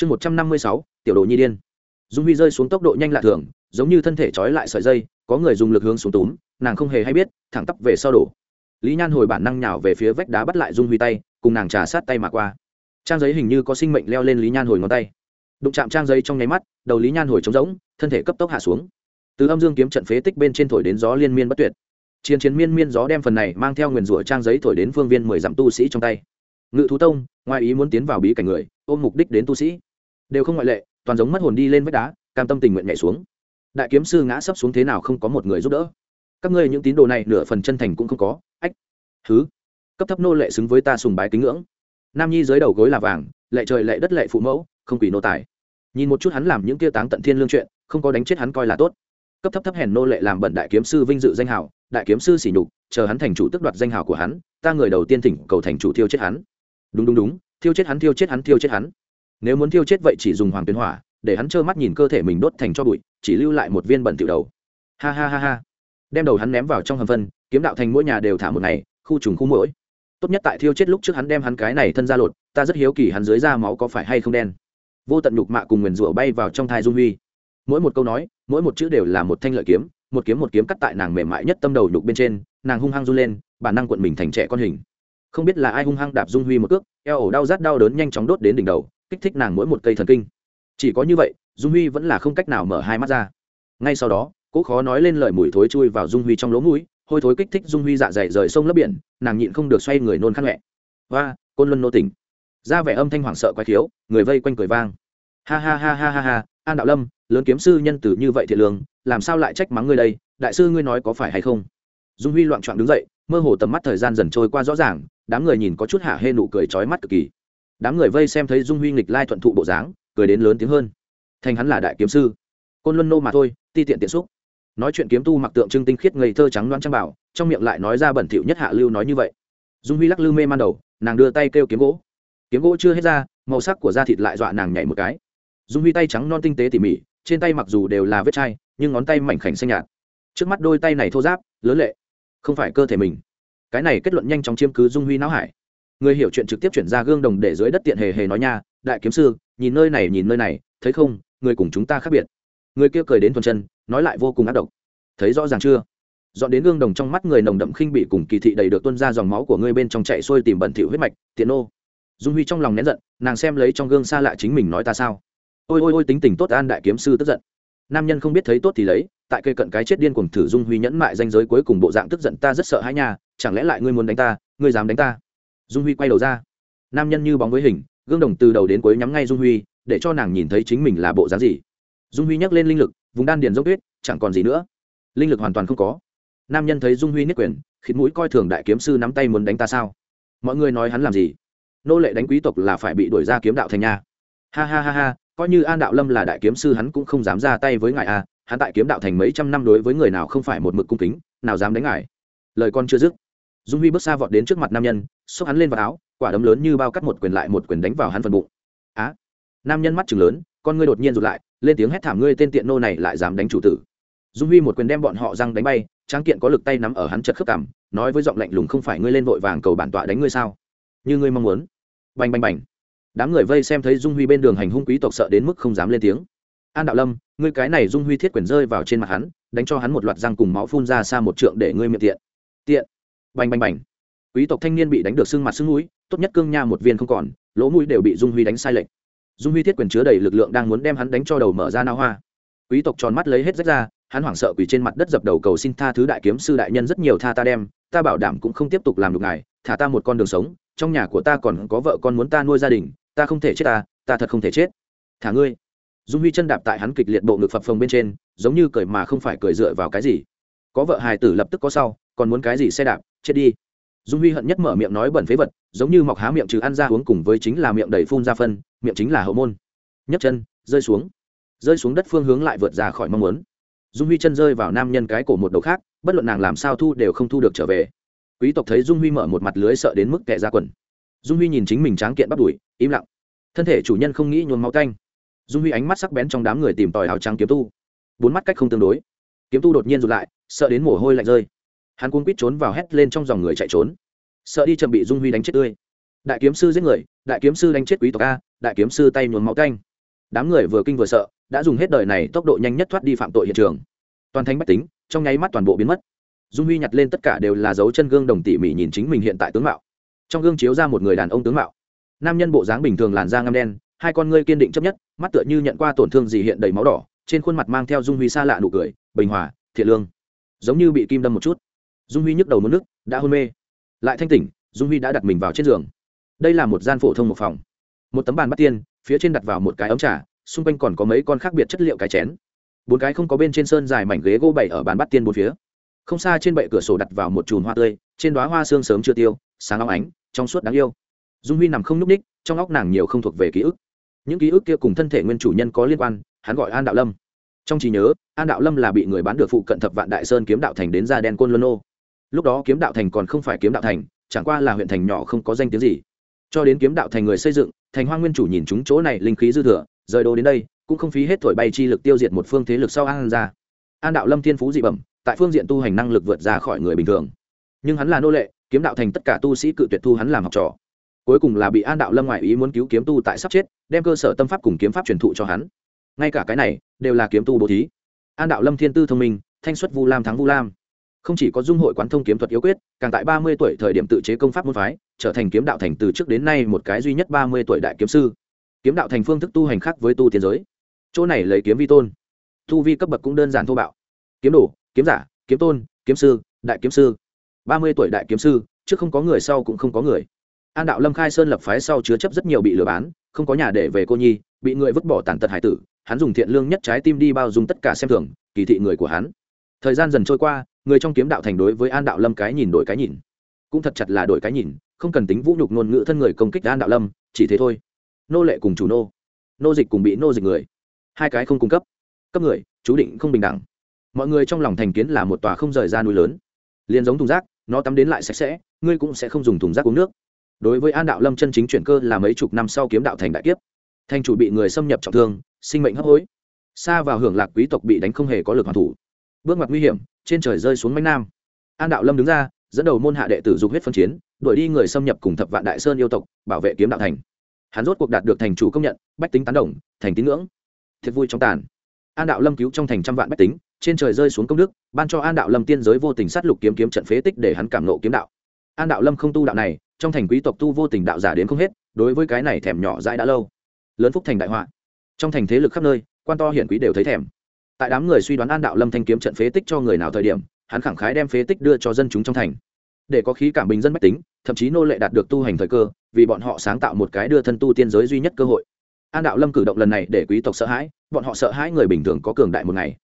chương một trăm năm mươi sáu, tiểu đồ nhi điên. Dung huy rơi xuống tốc độ nhanh lạ thường, giống như thân thể trói lại sợi dây, có người dùng lực hướng xuống túm, nàng không hề hay biết, thẳng tắp về sau đổ. Lý nhan hồi bản năng nhào về phía vách đá bắt lại dung huy tay, cùng nàng trà sát tay mà qua. Trang giấy hình như có sinh mệnh leo lên lý nhan hồi ngón tay. Đụng chạm trang giấy trong nháy mắt, đầu lý nhan hồi trống rỗng, thân thể cấp tốc hạ xuống. Từ âm dương kiếm trận phế tích bên trên thổi đến gió liên miên bất tuyệt. Chiến chiến miên miên gió đem phần này mang theo nguyền rủa trang giấy thổi đến phương viên mười dặm tu sĩ trong tay. Ngự thú tông, ngoài ý muốn tiến vào bí cảnh người, ôm mục đích đến tu sĩ đều không ngoại lệ, toàn giống mất hồn đi lên vách đá, cam tâm tình nguyện nhảy xuống. Đại kiếm sư ngã sấp xuống thế nào không có một người giúp đỡ. Các ngươi những tín đồ này nửa phần chân thành cũng không có, ách. Thứ cấp thấp nô lệ xứng với ta sùng bái kính ngưỡng. Nam nhi dưới đầu gối là vàng, lệ trời lệ đất lệ phụ mẫu, không quỷ nô tài. Nhìn một chút hắn làm những kia táng tận thiên lương chuyện, không có đánh chết hắn coi là tốt. Cấp thấp thấp hèn nô lệ làm bẩn đại kiếm sư vinh dự danh hào, đại kiếm sư sỉ nhục, chờ hắn thành chủ tức đoạt danh hào của hắn, ta người đầu tiên thỉnh cầu thành chủ thiêu chết hắn. Đúng đúng đúng, thiêu chết hắn, thiêu chết hắn, thiêu chết hắn nếu muốn thiêu chết vậy chỉ dùng hoàng tuyến hỏa, để hắn trơ mắt nhìn cơ thể mình đốt thành cho bụi, chỉ lưu lại một viên bẩn tiểu đầu. Ha ha ha ha. Đem đầu hắn ném vào trong hầm phân kiếm đạo thành mỗi nhà đều thả một ngày, khu trùng khu mũi tốt nhất tại thiêu chết lúc trước hắn đem hắn cái này thân ra lột, ta rất hiếu kỳ hắn dưới da máu có phải hay không đen. Vô tận nhục mạ cùng nguyền rủa bay vào trong thai dung huy. Mỗi một câu nói, mỗi một chữ đều là một thanh lợi kiếm, một kiếm một kiếm cắt tại nàng mềm mại nhất tâm đầu nhục bên trên, nàng hung hăng run lên, bản năng cuộn mình thành trẻ con hình. Không biết là ai hung hăng đạp dung huy một cước, eo ổ đau rát đau đớn nhanh chóng đốt đến đỉnh đầu kích thích nàng mỗi một cây thần kinh. Chỉ có như vậy, dung huy vẫn là không cách nào mở hai mắt ra. Ngay sau đó cỗ khó nói lên lời mùi thối chui vào dung huy trong lỗ mũi, hôi thối kích thích dung huy dạ dày rời sông lấp biển, nàng nhịn không được xoay người nôn khăn nhẹ và côn luân nô tỉnh. Ra vẻ âm thanh hoảng sợ quái thiếu người vây quanh cười vang. Ha ha ha ha ha ha, an đạo lâm, lớn kiếm sư nhân tử như vậy thiệt lương, làm sao lại trách mắng ngươi đây, đại sư ngươi nói có phải hay không? Dung huy loạn trọn đứng dậy, mơ hồ tầm mắt thời gian dần trôi qua rõ ràng, đám người nhìn có chút hạ hê nụ cười trói mắt cực kỳ đám người vây xem thấy dung huy nghịch lai thuận thụ bộ dáng, cười đến lớn tiếng hơn. Thành hắn là đại kiếm sư. Côn luân nô mà thôi, ti tiện tiện xúc. Nói chuyện kiếm tu mặc tượng trưng tinh khiết ngây thơ trắng loáng trang bảo, trong miệng lại nói ra bẩn thỉu nhất hạ lưu nói như vậy. Dung huy lắc lư mê man đầu, nàng đưa tay kêu kiếm gỗ. Kiếm gỗ chưa hết ra, màu sắc của da thịt lại dọa nàng nhảy một cái. Dung huy tay trắng non tinh tế tỉ mỉ, trên tay mặc dù đều là vết chai, nhưng ngón tay mảnh khảnh xanh nhạt. Trước mắt đôi tay này thô giáp lớn lệ, không phải cơ thể mình. Cái này kết luận nhanh chóng chiếm cứ dung huy não hải người hiểu chuyện trực tiếp chuyển ra gương đồng để dưới đất tiện hề hề nói nha, đại kiếm sư, nhìn nơi này, nhìn nơi này, thấy không? Người cùng chúng ta khác biệt. Người kia cười đến thuần chân, nói lại vô cùng ác độc. Thấy rõ ràng chưa? Dọn đến gương đồng trong mắt người nồng đậm khinh bị cùng kỳ thị đầy được tuân ra dòng máu của ngươi bên trong chạy xuôi tìm bẩn thỉu huyết mạch, tiện ô. dung huy trong lòng nén giận, nàng xem lấy trong gương xa lạ chính mình nói ta sao? Ôi ôi ôi, tính tình tốt an đại kiếm sư tức giận. Nam nhân không biết thấy tốt thì lấy, tại cây cận cái chết điên cuồng thử dung huy nhẫn mại danh giới cuối cùng bộ dạng tức giận ta rất sợ hãi nha, chẳng lẽ lại ngươi muốn đánh ta, ngươi dám đánh ta? Dung huy quay đầu ra. Nam nhân như bóng với hình, gương đồng từ đầu đến cuối nhắm ngay dung huy, để cho nàng nhìn thấy chính mình là bộ dáng gì. Dung huy nhắc lên linh lực, vùng đan điền dốc tuyết, chẳng còn gì nữa. Linh lực hoàn toàn không có. Nam nhân thấy dung huy nhất quyền khiến mũi coi thường đại kiếm sư nắm tay muốn đánh ta sao? Mọi người nói hắn làm gì? Nô lệ đánh quý tộc là phải bị đuổi ra kiếm đạo thành nha ha ha ha ha, coi như an đạo lâm là đại kiếm sư hắn cũng không dám ra tay với ngài a hắn tại kiếm đạo thành mấy trăm năm đối với người nào không phải một mực cung kính, nào dám đánh ngài. Lời con chưa dứt dung huy bước xa vọt đến trước mặt nam nhân, xốc hắn lên vào áo, quả đấm lớn như bao cắt một quyền lại một quyền đánh vào hắn phần bụng. Á! Nam nhân mắt chừng lớn, con ngươi đột nhiên rụt lại, lên tiếng hét thảm ngươi tên tiện nô này lại dám đánh chủ tử. Dung huy một quyền đem bọn họ răng đánh bay, tráng kiện có lực tay nắm ở hắn chật khớp cảm nói với giọng lạnh lùng, không phải ngươi lên vội vàng cầu bản tọa đánh ngươi sao? Như ngươi mong muốn. Bành bành bành. Đám người vây xem thấy dung huy bên đường hành hung quý tộc sợ đến mức không dám lên tiếng. An đạo lâm, ngươi cái này dung huy thiết quyền rơi vào trên mặt hắn, đánh cho hắn một loạt răng cùng máu phun ra xa một trượng để ngươi miệng tiện. Tiện? Bành bành bành. Quý tộc thanh niên bị đánh được xương mặt xương mũi, tốt nhất cương nha một viên không còn, lỗ mũi đều bị dung huy đánh sai lệch. Dung huy thiết quyền chứa đầy lực lượng đang muốn đem hắn đánh cho đầu mở ra nao hoa. Quý tộc tròn mắt lấy hết rách ra, hắn hoảng sợ quỳ trên mặt đất dập đầu cầu xin tha thứ đại kiếm sư đại nhân rất nhiều tha ta đem, ta bảo đảm cũng không tiếp tục làm được ngài, thả ta một con đường sống, trong nhà của ta còn có vợ con muốn ta nuôi gia đình, ta không thể chết ta ta thật không thể chết. Thả ngươi. Dung huy chân đạp tại hắn kịch liệt bộ ngực phập phồng bên trên, giống như cười mà không phải cười dựa vào cái gì. Có vợ hài tử lập tức có sau còn muốn cái gì xe đạp, chết đi. Dung huy hận nhất mở miệng nói bẩn phế vật, giống như mọc há miệng trừ ăn ra uống cùng với chính là miệng đầy phun ra phân, miệng chính là hậu môn. Nhấc chân, rơi xuống. Rơi xuống đất phương hướng lại vượt ra khỏi mong muốn. Dung huy chân rơi vào nam nhân cái cổ một đầu khác, bất luận nàng làm sao thu đều không thu được trở về. Quý tộc thấy dung huy mở một mặt lưới sợ đến mức kẻ ra quần. Dung huy nhìn chính mình tráng kiện bắt đuổi, im lặng. Thân thể chủ nhân không nghĩ nhuồn máu canh dung huy ánh mắt sắc bén trong đám người tìm tòi áo trắng kiếm tu. Bốn mắt cách không tương đối. Kiếm tu đột nhiên rụt lại, sợ đến mồ hôi lạnh rơi hắn cuốn quýt trốn vào hét lên trong dòng người chạy trốn. Sợ đi chậm bị dung huy đánh chết tươi. Đại kiếm sư giết người, đại kiếm sư đánh chết quý tộc a, đại kiếm sư tay nhuốm máu canh. Đám người vừa kinh vừa sợ, đã dùng hết đời này tốc độ nhanh nhất thoát đi phạm tội hiện trường. Toàn thanh bách tính, trong nháy mắt toàn bộ biến mất. Dung huy nhặt lên tất cả đều là dấu chân gương đồng tỉ mỉ nhìn chính mình hiện tại tướng mạo. Trong gương chiếu ra một người đàn ông tướng mạo. Nam nhân bộ dáng bình thường làn da ngăm đen, hai con ngươi kiên định chấp nhất, mắt tựa như nhận qua tổn thương gì hiện đầy máu đỏ, trên khuôn mặt mang theo dung huy xa lạ nụ cười, bình hòa, thiện lương. Giống như bị kim đâm một chút dung huy nhức đầu mất nước, đã hôn mê. Lại thanh tỉnh, dung huy đã đặt mình vào trên giường. Đây là một gian phổ thông một phòng. Một tấm bàn bắt tiên, phía trên đặt vào một cái ấm trà, xung quanh còn có mấy con khác biệt chất liệu cái chén. Bốn cái không có bên trên sơn dài mảnh ghế gỗ bày ở bàn bắt tiên bốn phía. Không xa trên bệ cửa sổ đặt vào một chùm hoa tươi, trên đoá hoa sương sớm chưa tiêu, sáng óng ánh, trong suốt đáng yêu. Dung huy nằm không nhúc ních trong óc nàng nhiều không thuộc về ký ức. Những ký ức kia cùng thân thể nguyên chủ nhân có liên quan, hắn gọi an đạo lâm. Trong trí nhớ, an đạo lâm là bị người bán được phụ cận thập vạn đại sơn kiếm đạo thành đến ra đen côn luân ô lúc đó kiếm đạo thành còn không phải kiếm đạo thành, chẳng qua là huyện thành nhỏ không có danh tiếng gì. Cho đến kiếm đạo thành người xây dựng, thành hoa nguyên chủ nhìn chúng chỗ này linh khí dư thừa, rời đồ đến đây, cũng không phí hết thổi bay chi lực tiêu diệt một phương thế lực sau an ra. An đạo lâm thiên phú dị bẩm, tại phương diện tu hành năng lực vượt ra khỏi người bình thường. Nhưng hắn là nô lệ, kiếm đạo thành tất cả tu sĩ cự tuyệt thu hắn làm học trò. Cuối cùng là bị an đạo lâm ngoại ý muốn cứu kiếm tu tại sắp chết, đem cơ sở tâm pháp cùng kiếm pháp truyền thụ cho hắn. Ngay cả cái này, đều là kiếm tu bố thí. An đạo lâm thiên tư thông minh, thanh xuất vu lam thắng vu lam không chỉ có dung hội quán thông kiếm thuật yếu quyết, càng tại ba mươi tuổi thời điểm tự chế công pháp môn phái, trở thành kiếm đạo thành từ trước đến nay một cái duy nhất ba mươi tuổi đại kiếm sư. Kiếm đạo thành phương thức tu hành khác với tu tiến giới. Chỗ này lấy kiếm vi tôn. Tu vi cấp bậc cũng đơn giản thô bạo. Kiếm đồ, kiếm giả, kiếm tôn, kiếm sư, đại kiếm sư. Ba mươi tuổi đại kiếm sư, trước không có người sau cũng không có người. An đạo lâm khai sơn lập phái sau chứa chấp rất nhiều bị lừa bán, không có nhà để về cô nhi, bị người vứt bỏ tàn tật hải tử, hắn dùng thiện lương nhất trái tim đi bao dung tất cả xem thường, kỳ thị người của hắn. Thời gian dần trôi qua người trong kiếm đạo thành đối với an đạo lâm cái nhìn đổi cái nhìn. Cũng thật chặt là đổi cái nhìn, không cần tính vũ nhục ngôn ngữ thân người công kích an đạo lâm, chỉ thế thôi. Nô lệ cùng chủ nô. Nô dịch cùng bị nô dịch người. Hai cái không cung cấp. Cấp người, chú định không bình đẳng. Mọi người trong lòng thành kiến là một tòa không rời ra núi lớn. Liền giống thùng rác, nó tắm đến lại sạch sẽ, ngươi cũng sẽ không dùng thùng rác uống nước. Đối với an đạo lâm chân chính chuyển cơ là mấy chục năm sau kiếm đạo thành đại kiếp. Thành chủ bị người xâm nhập trọng thương, sinh mệnh hấp hối. Xa vào hưởng lạc quý tộc bị đánh không hề có lực hoàn thủ. Bước mặt nguy hiểm trên trời rơi xuống mánh nam. An đạo lâm đứng ra, dẫn đầu môn hạ đệ tử dục huyết phân chiến, đuổi đi người xâm nhập cùng thập vạn đại sơn yêu tộc, bảo vệ kiếm đạo thành. Hắn rốt cuộc đạt được thành chủ công nhận, bách tính tán đồng, thành tín ngưỡng. Thiệt vui trong tàn. An đạo lâm cứu trong thành trăm vạn bách tính, trên trời rơi xuống công đức, ban cho an đạo lâm tiên giới vô tình sát lục kiếm kiếm trận phế tích để hắn cảm nộ kiếm đạo. An đạo lâm không tu đạo này, trong thành quý tộc tu vô tình đạo giả đến không hết, đối với cái này thèm nhỏ dãi đã lâu. Lớn phúc thành đại họa. Trong thành thế lực khắp nơi, quan to hiển quý đều thấy thèm tại đám người suy đoán an đạo lâm thanh kiếm trận phế tích cho người nào thời điểm, hắn khẳng khái đem phế tích đưa cho dân chúng trong thành. Để có khí cảm bình dân bách tính, thậm chí nô lệ đạt được tu hành thời cơ, vì bọn họ sáng tạo một cái đưa thân tu tiên giới duy nhất cơ hội. An đạo lâm cử động lần này để quý tộc sợ hãi, bọn họ sợ hãi người bình thường có cường đại một ngày.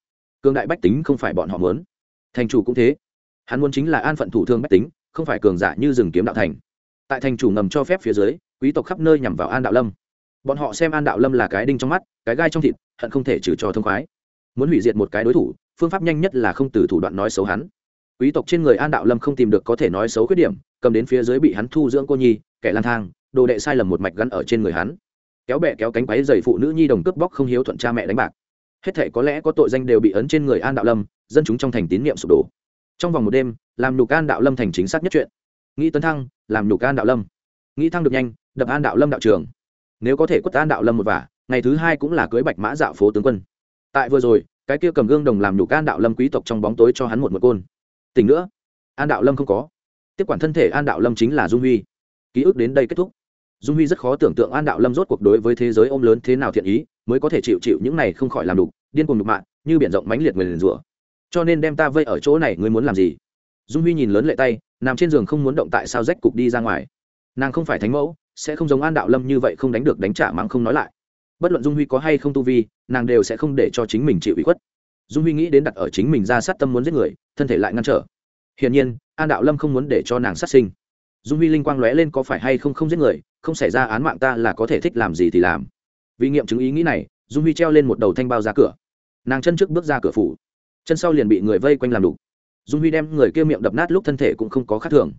Cường đại bách tính không phải bọn họ muốn. Thành chủ cũng thế. Hắn muốn chính là an phận thủ thương bách tính, không phải cường giả như rừng kiếm đạo thành. Tại thành chủ ngầm cho phép phía dưới, quý tộc khắp nơi nhằm vào an đạo lâm. Bọn họ xem an đạo lâm là cái đinh trong mắt, cái gai trong thịt, hận không thể trừ cho thông khoái muốn hủy diệt một cái đối thủ, phương pháp nhanh nhất là không từ thủ đoạn nói xấu hắn. Quý tộc trên người an đạo lâm không tìm được có thể nói xấu khuyết điểm, cầm đến phía dưới bị hắn thu dưỡng cô nhi, kẻ lang thang, đồ đệ sai lầm một mạch gắn ở trên người hắn. Kéo bẹ kéo cánh quáy dày phụ nữ nhi đồng cướp bóc không hiếu thuận cha mẹ đánh bạc. Hết thể có lẽ có tội danh đều bị ấn trên người an đạo lâm, dân chúng trong thành tín nhiệm sụp đổ. Trong vòng một đêm, làm nhục an đạo lâm thành chính xác nhất chuyện. Nghĩ tấn thăng, làm nhục an đạo lâm. Nghĩ thăng được nhanh, đập an đạo lâm đạo trường. Nếu có thể quất an đạo lâm một vả, ngày thứ hai cũng là cưới bạch mã dạo phố tướng quân tại vừa rồi, cái kia cầm gương đồng làm nhục an đạo lâm quý tộc trong bóng tối cho hắn một một côn. Tình nữa, an đạo lâm không có. Tiếp quản thân thể an đạo lâm chính là dung huy. Ký ức đến đây kết thúc. Dung huy rất khó tưởng tượng an đạo lâm rốt cuộc đối với thế giới ôm lớn thế nào thiện ý, mới có thể chịu chịu những này không khỏi làm đục điên cuồng đục mạng như biển rộng mãnh liệt người liền rủa. Cho nên đem ta vây ở chỗ này, ngươi muốn làm gì? Dung huy nhìn lớn lệ tay, nằm trên giường không muốn động tại sao rách cục đi ra ngoài. Nàng không phải thánh mẫu, sẽ không giống an đạo lâm như vậy không đánh được đánh trả mắng không nói lại bất luận dung huy có hay không tu vi, nàng đều sẽ không để cho chính mình chịu ủy khuất. Dung huy nghĩ đến đặt ở chính mình ra sát tâm muốn giết người, thân thể lại ngăn trở. Hiển nhiên, an đạo lâm không muốn để cho nàng sát sinh. Dung huy linh quang lóe lên có phải hay không không giết người, không xảy ra án mạng ta là có thể thích làm gì thì làm. Vì nghiệm chứng ý nghĩ này, dung huy treo lên một đầu thanh bao ra cửa. Nàng chân trước bước ra cửa phủ. Chân sau liền bị người vây quanh làm đủ dung huy đem người kia miệng đập nát lúc thân thể cũng không có khác thường.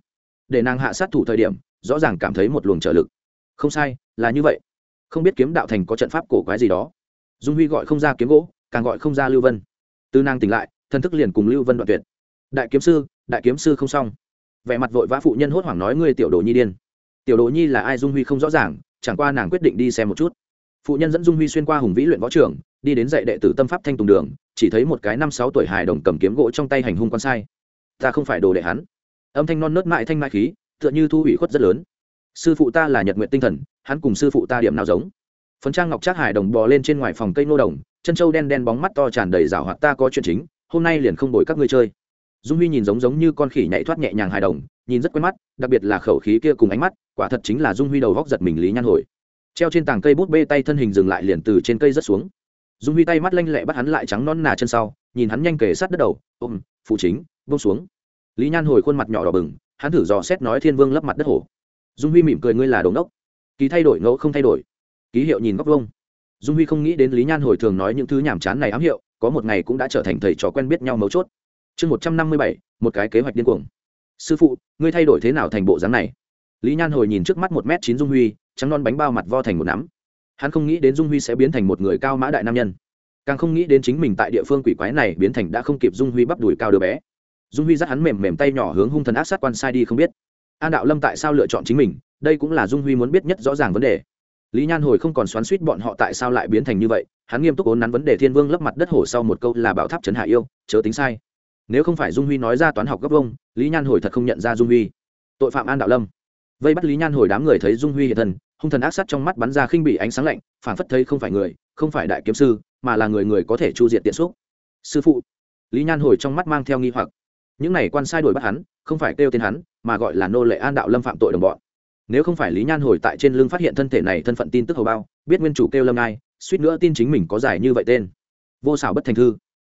Để nàng hạ sát thủ thời điểm, rõ ràng cảm thấy một luồng trợ lực. Không sai, là như vậy không biết kiếm đạo thành có trận pháp cổ quái gì đó. Dung huy gọi không ra kiếm gỗ, càng gọi không ra lưu vân. Tư năng tỉnh lại thân thức liền cùng lưu vân đoạn tuyệt. Đại kiếm sư, đại kiếm sư không xong. Vẻ mặt vội vã phụ nhân hốt hoảng nói ngươi tiểu đồ nhi điên. Tiểu đồ nhi là ai dung huy không rõ ràng, chẳng qua nàng quyết định đi xem một chút. Phụ nhân dẫn dung huy xuyên qua hùng vĩ luyện võ trường, đi đến dạy đệ tử tâm pháp thanh tùng đường, chỉ thấy một cái năm sáu tuổi hài đồng cầm kiếm gỗ trong tay hành hung con sai. Ta không phải đồ đệ hắn. Âm thanh non nớt mại thanh mai khí, tựa như thu hủy khuất rất lớn sư phụ ta là nhật nguyện tinh thần, hắn cùng sư phụ ta điểm nào giống? Phấn trang ngọc trác hải đồng bò lên trên ngoài phòng cây nô đồng, chân trâu đen đen bóng mắt to tràn đầy rào hoạt, ta có chuyện chính, hôm nay liền không đổi các ngươi chơi. Dung huy nhìn giống giống như con khỉ nhảy thoát nhẹ nhàng hài đồng, nhìn rất quen mắt, đặc biệt là khẩu khí kia cùng ánh mắt, quả thật chính là dung huy đầu góc giật mình lý nhan hồi. Treo trên tảng cây bút bê tay thân hình dừng lại liền từ trên cây rất xuống. Dung huy tay mắt lanh lẹ bắt hắn lại trắng non nà chân sau, nhìn hắn nhanh kề sát đất đầu ôm phụ chính bông xuống. Lý nhan hồi khuôn mặt nhỏ đỏ bừng, hắn thử dò xét nói thiên vương lấp mặt đất hổ dung huy mỉm cười, ngươi là đồ ngốc. Ký thay đổi ngẫu không thay đổi. Ký hiệu nhìn góc vông dung huy không nghĩ đến lý nhan hồi thường nói những thứ nhàm chán này ám hiệu, có một ngày cũng đã trở thành thầy trò quen biết nhau mấu chốt. Chương một trăm năm mươi bảy, một cái kế hoạch điên cuồng. Sư phụ, ngươi thay đổi thế nào thành bộ dáng này? Lý nhan hồi nhìn trước mắt một m chín dung huy, trắng non bánh bao mặt vo thành một nắm. Hắn không nghĩ đến dung huy sẽ biến thành một người cao mã đại nam nhân. Càng không nghĩ đến chính mình tại địa phương quỷ quái này biến thành đã không kịp dung huy bắp đùi cao đứa bé. Dung huy dắt hắn mềm mềm tay nhỏ hướng hung thần ác sát quan sai đi không biết an đạo lâm tại sao lựa chọn chính mình? Đây cũng là dung huy muốn biết nhất rõ ràng vấn đề. Lý nhan hồi không còn xoắn suýt bọn họ tại sao lại biến thành như vậy, hắn nghiêm túc ốn nắn vấn đề thiên vương lấp mặt đất hổ sau một câu là bảo tháp trấn hạ yêu, chớ tính sai. Nếu không phải dung huy nói ra toán học gấp vông, lý nhan hồi thật không nhận ra dung huy. Tội phạm an đạo lâm. Vây bắt lý nhan hồi đám người thấy dung huy hiện thân, hung thần ác sát trong mắt bắn ra khinh bị ánh sáng lạnh phản phất thấy không phải người, không phải đại kiếm sư, mà là người người có thể chu diện tiện xúc. Sư phụ. Lý nhan hồi trong mắt mang theo nghi hoặc những này quan sai đuổi bắt hắn, không phải kêu tên hắn, mà gọi là nô lệ an đạo lâm phạm tội đồng bọn. Nếu không phải lý nhan hồi tại trên lưng phát hiện thân thể này thân phận tin tức hầu bao, biết nguyên chủ kêu lâm ai suýt nữa tin chính mình có giải như vậy tên. Vô xảo bất thành thư.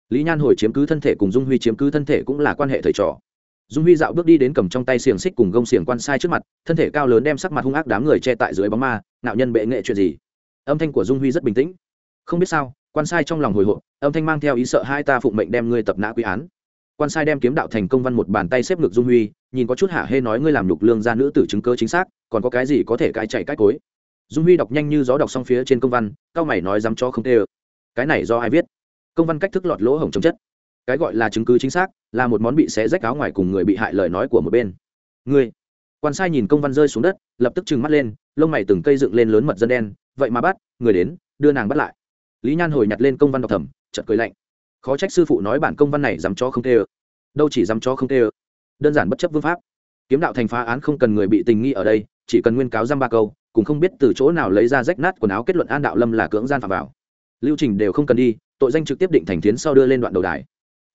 Lý nhan hồi chiếm cứ thân thể cùng dung huy chiếm cứ thân thể cũng là quan hệ thầy trò. Dung huy dạo bước đi đến cầm trong tay xiềng xích cùng gông xiềng quan sai trước mặt, thân thể cao lớn đem sắc mặt hung ác đám người che tại dưới bóng ma nạo nhân bệ nghệ chuyện gì? Âm thanh của dung huy rất bình tĩnh. Không biết sao, quan sai trong lòng hồi hộp, âm thanh mang theo ý sợ hai ta phụng mệnh đem ngươi tập nã quy án quan sai đem kiếm đạo thành công văn một bàn tay xếp ngực dung huy, nhìn có chút hạ hê nói ngươi làm nhục lương ra nữ tử chứng cơ chính xác, còn có cái gì có thể cái chạy cách cối. Dung huy đọc nhanh như gió đọc xong phía trên công văn, cao mày nói dám cho không tê ơ. Cái này do ai viết? Công văn cách thức lọt lỗ hổng chống chất. Cái gọi là chứng cứ chính xác, là một món bị xé rách áo ngoài cùng người bị hại lời nói của một bên. Ngươi. Quan sai nhìn công văn rơi xuống đất, lập tức trừng mắt lên, lông mày từng cây dựng lên lớn mật dân đen, vậy mà bắt, người đến, đưa nàng bắt lại. Lý nhan hồi nhặt lên công văn đọc thầm chợt cười lạnh khó trách sư phụ nói bản công văn này dám cho không tê ơ. Đâu chỉ dám cho không tê ơ. Đơn giản bất chấp vương pháp. Kiếm đạo thành phá án không cần người bị tình nghi ở đây, chỉ cần nguyên cáo dăm ba câu, cũng không biết từ chỗ nào lấy ra rách nát quần áo kết luận an đạo lâm là cưỡng gian phạm vào. Lưu trình đều không cần đi, tội danh trực tiếp định thành tiến sau đưa lên đoạn đầu đài.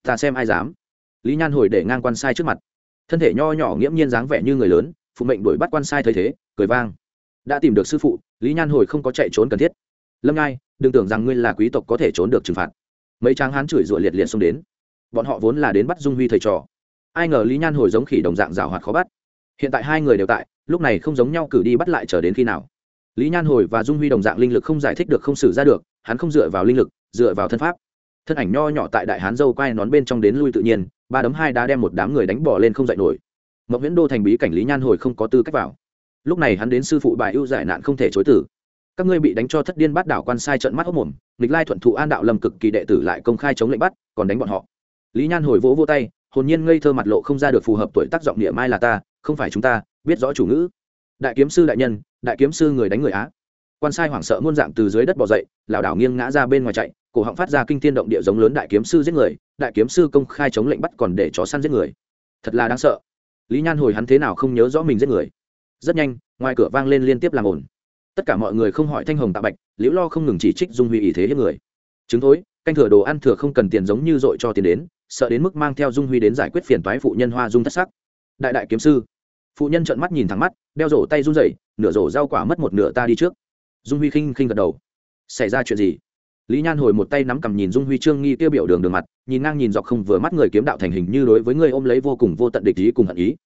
Ta xem ai dám. Lý nhan hồi để ngang quan sai trước mặt. Thân thể nho nhỏ nghiễm nhiên dáng vẻ như người lớn, phụ mệnh đuổi bắt quan sai thấy thế, cười vang. Đã tìm được sư phụ, lý nhan hồi không có chạy trốn cần thiết. Lâm ngai, đừng tưởng rằng ngươi là quý tộc có thể trốn được trừng phạt mấy tráng hán chửi rủa liệt liệt xông đến. Bọn họ vốn là đến bắt dung huy thầy trò. Ai ngờ lý nhan hồi giống khỉ đồng dạng rào hoạt khó bắt. Hiện tại hai người đều tại, lúc này không giống nhau cử đi bắt lại chờ đến khi nào. Lý nhan hồi và dung huy đồng dạng linh lực không giải thích được không xử ra được, hắn không dựa vào linh lực, dựa vào thân pháp. Thân ảnh nho nhỏ tại đại hán dâu quay nón bên trong đến lui tự nhiên, ba đấm hai đá đem một đám người đánh bỏ lên không dậy nổi. Mậu viễn đô thành bí cảnh lý nhan hồi không có tư cách vào. Lúc này hắn đến sư phụ bài ưu giải nạn không thể chối tử các ngươi bị đánh cho thất điên bắt đảo quan sai trận mắt hốc mồm, nghịch lai thuận thụ an đạo lâm cực kỳ đệ tử lại công khai chống lệnh bắt, còn đánh bọn họ. Lý nhan hồi vỗ vô tay, hồn nhiên ngây thơ mặt lộ không ra được phù hợp tuổi tác giọng địa mai là ta, không phải chúng ta, biết rõ chủ ngữ. Đại kiếm sư đại nhân, đại kiếm sư người đánh người á. Quan sai hoảng sợ muôn dạng từ dưới đất bỏ dậy, lảo đảo nghiêng ngã ra bên ngoài chạy, cổ họng phát ra kinh thiên động địa giống lớn đại kiếm sư giết người, đại kiếm sư công khai chống lệnh bắt còn để chó săn giết người. Thật là đáng sợ. Lý nhan hồi hắn thế nào không nhớ rõ mình giết người. Rất nhanh, ngoài cửa vang lên liên tiếp làm ổn tất cả mọi người không hỏi thanh hồng tạ bạch, liễu lo không ngừng chỉ trích dung huy ý thế hiếp người. Chứng thối, canh thừa đồ ăn thừa không cần tiền giống như dội cho tiền đến, sợ đến mức mang theo dung huy đến giải quyết phiền toái phụ nhân hoa dung thất sắc. Đại đại kiếm sư. Phụ nhân trợn mắt nhìn thẳng mắt, đeo rổ tay run rẩy, nửa rổ rau quả mất một nửa ta đi trước. Dung huy khinh khinh gật đầu. Xảy ra chuyện gì? Lý nhan hồi một tay nắm cầm nhìn dung huy trương nghi tiêu biểu đường đường mặt, nhìn ngang nhìn dọc không vừa mắt người kiếm đạo thành hình như đối với người ôm lấy vô cùng vô tận địch ý cùng hận ý.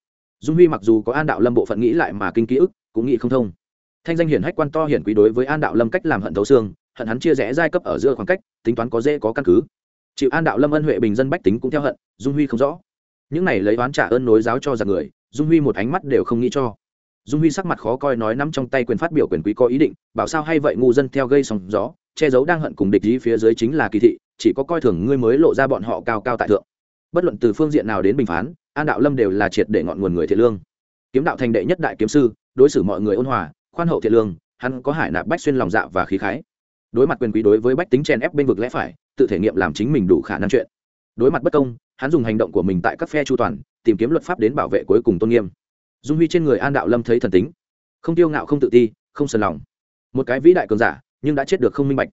Dung huy mặc dù có an đạo lâm bộ phận nghĩ lại mà kinh ký ức, cũng nghĩ không thông thanh danh hiển hách quan to hiển quý đối với an đạo lâm cách làm hận thấu xương, hận hắn chia rẽ giai cấp ở giữa khoảng cách, tính toán có dễ có căn cứ. Chịu an đạo lâm ân huệ bình dân bách tính cũng theo hận, dung huy không rõ. Những này lấy oán trả ơn nối giáo cho giặc người, dung huy một ánh mắt đều không nghĩ cho. Dung huy sắc mặt khó coi nói nắm trong tay quyền phát biểu quyền quý có ý định, bảo sao hay vậy ngu dân theo gây sóng gió, che giấu đang hận cùng địch ý phía dưới chính là kỳ thị, chỉ có coi thường ngươi mới lộ ra bọn họ cao cao tại thượng. Bất luận từ phương diện nào đến bình phán, an đạo lâm đều là triệt để ngọn nguồn người thiện lương. Kiếm đạo thành đệ nhất đại kiếm sư, đối xử mọi người ôn hòa khoan hậu thiện lương, hắn có hải nạp bách xuyên lòng dạ và khí khái. Đối mặt quyền quý đối với bách tính chèn ép bên vực lẽ phải, tự thể nghiệm làm chính mình đủ khả năng chuyện. Đối mặt bất công, hắn dùng hành động của mình tại các phe chu toàn, tìm kiếm luật pháp đến bảo vệ cuối cùng tôn nghiêm. Dung huy trên người an đạo lâm thấy thần tính. Không tiêu ngạo, không tự ti, không sần lòng. Một cái vĩ đại cường giả, nhưng đã chết được không minh bạch.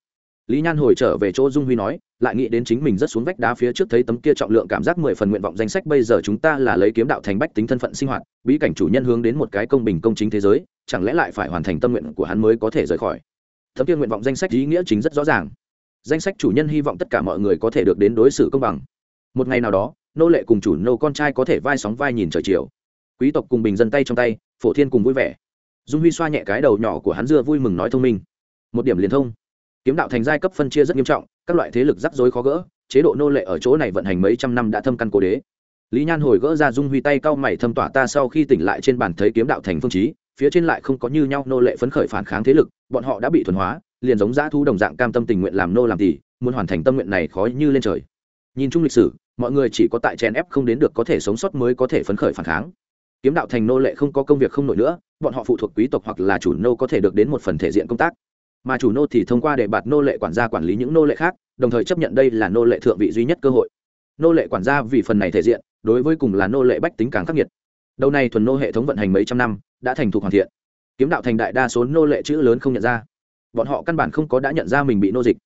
Lý nhan hồi trở về chỗ dung huy nói, lại nghĩ đến chính mình rất xuống vách đá phía trước thấy tấm kia trọng lượng cảm giác mười phần nguyện vọng danh sách bây giờ chúng ta là lấy kiếm đạo thành bách tính thân phận sinh hoạt, bí cảnh chủ nhân hướng đến một cái công bình công chính thế giới chẳng lẽ lại phải hoàn thành tâm nguyện của hắn mới có thể rời khỏi? Thấm kia nguyện vọng danh sách ý nghĩa chính rất rõ ràng. Danh sách chủ nhân hy vọng tất cả mọi người có thể được đến đối xử công bằng. Một ngày nào đó, nô lệ cùng chủ nô con trai có thể vai sóng vai nhìn trời chiều. Quý tộc cùng bình dân tay trong tay, phổ thiên cùng vui vẻ. Dung huy xoa nhẹ cái đầu nhỏ của hắn dưa vui mừng nói thông minh. Một điểm liền thông. Kiếm đạo thành giai cấp phân chia rất nghiêm trọng, các loại thế lực rắc rối khó gỡ, chế độ nô lệ ở chỗ này vận hành mấy trăm năm đã thâm căn cố đế. Lý nhan hồi gỡ ra dung huy tay cau mày thâm tỏa ta sau khi tỉnh lại trên bàn thấy kiếm đạo thành phương trí phía trên lại không có như nhau nô lệ phấn khởi phản kháng thế lực, bọn họ đã bị thuần hóa, liền giống dã thu đồng dạng cam tâm tình nguyện làm nô làm tỷ muốn hoàn thành tâm nguyện này khó như lên trời. Nhìn chung lịch sử, mọi người chỉ có tại chèn ép không đến được có thể sống sót mới có thể phấn khởi phản kháng. Kiếm đạo thành nô lệ không có công việc không nổi nữa, bọn họ phụ thuộc quý tộc hoặc là chủ nô có thể được đến một phần thể diện công tác. Mà chủ nô thì thông qua để bạt nô lệ quản gia quản lý những nô lệ khác, đồng thời chấp nhận đây là nô lệ thượng vị duy nhất cơ hội. Nô lệ quản gia vì phần này thể diện, đối với cùng là nô lệ bách tính càng khắc nghiệt đầu này thuần nô hệ thống vận hành mấy trăm năm, đã thành thục hoàn thiện. Kiếm đạo thành đại đa số nô lệ chữ lớn không nhận ra. Bọn họ căn bản không có đã nhận ra mình bị nô dịch.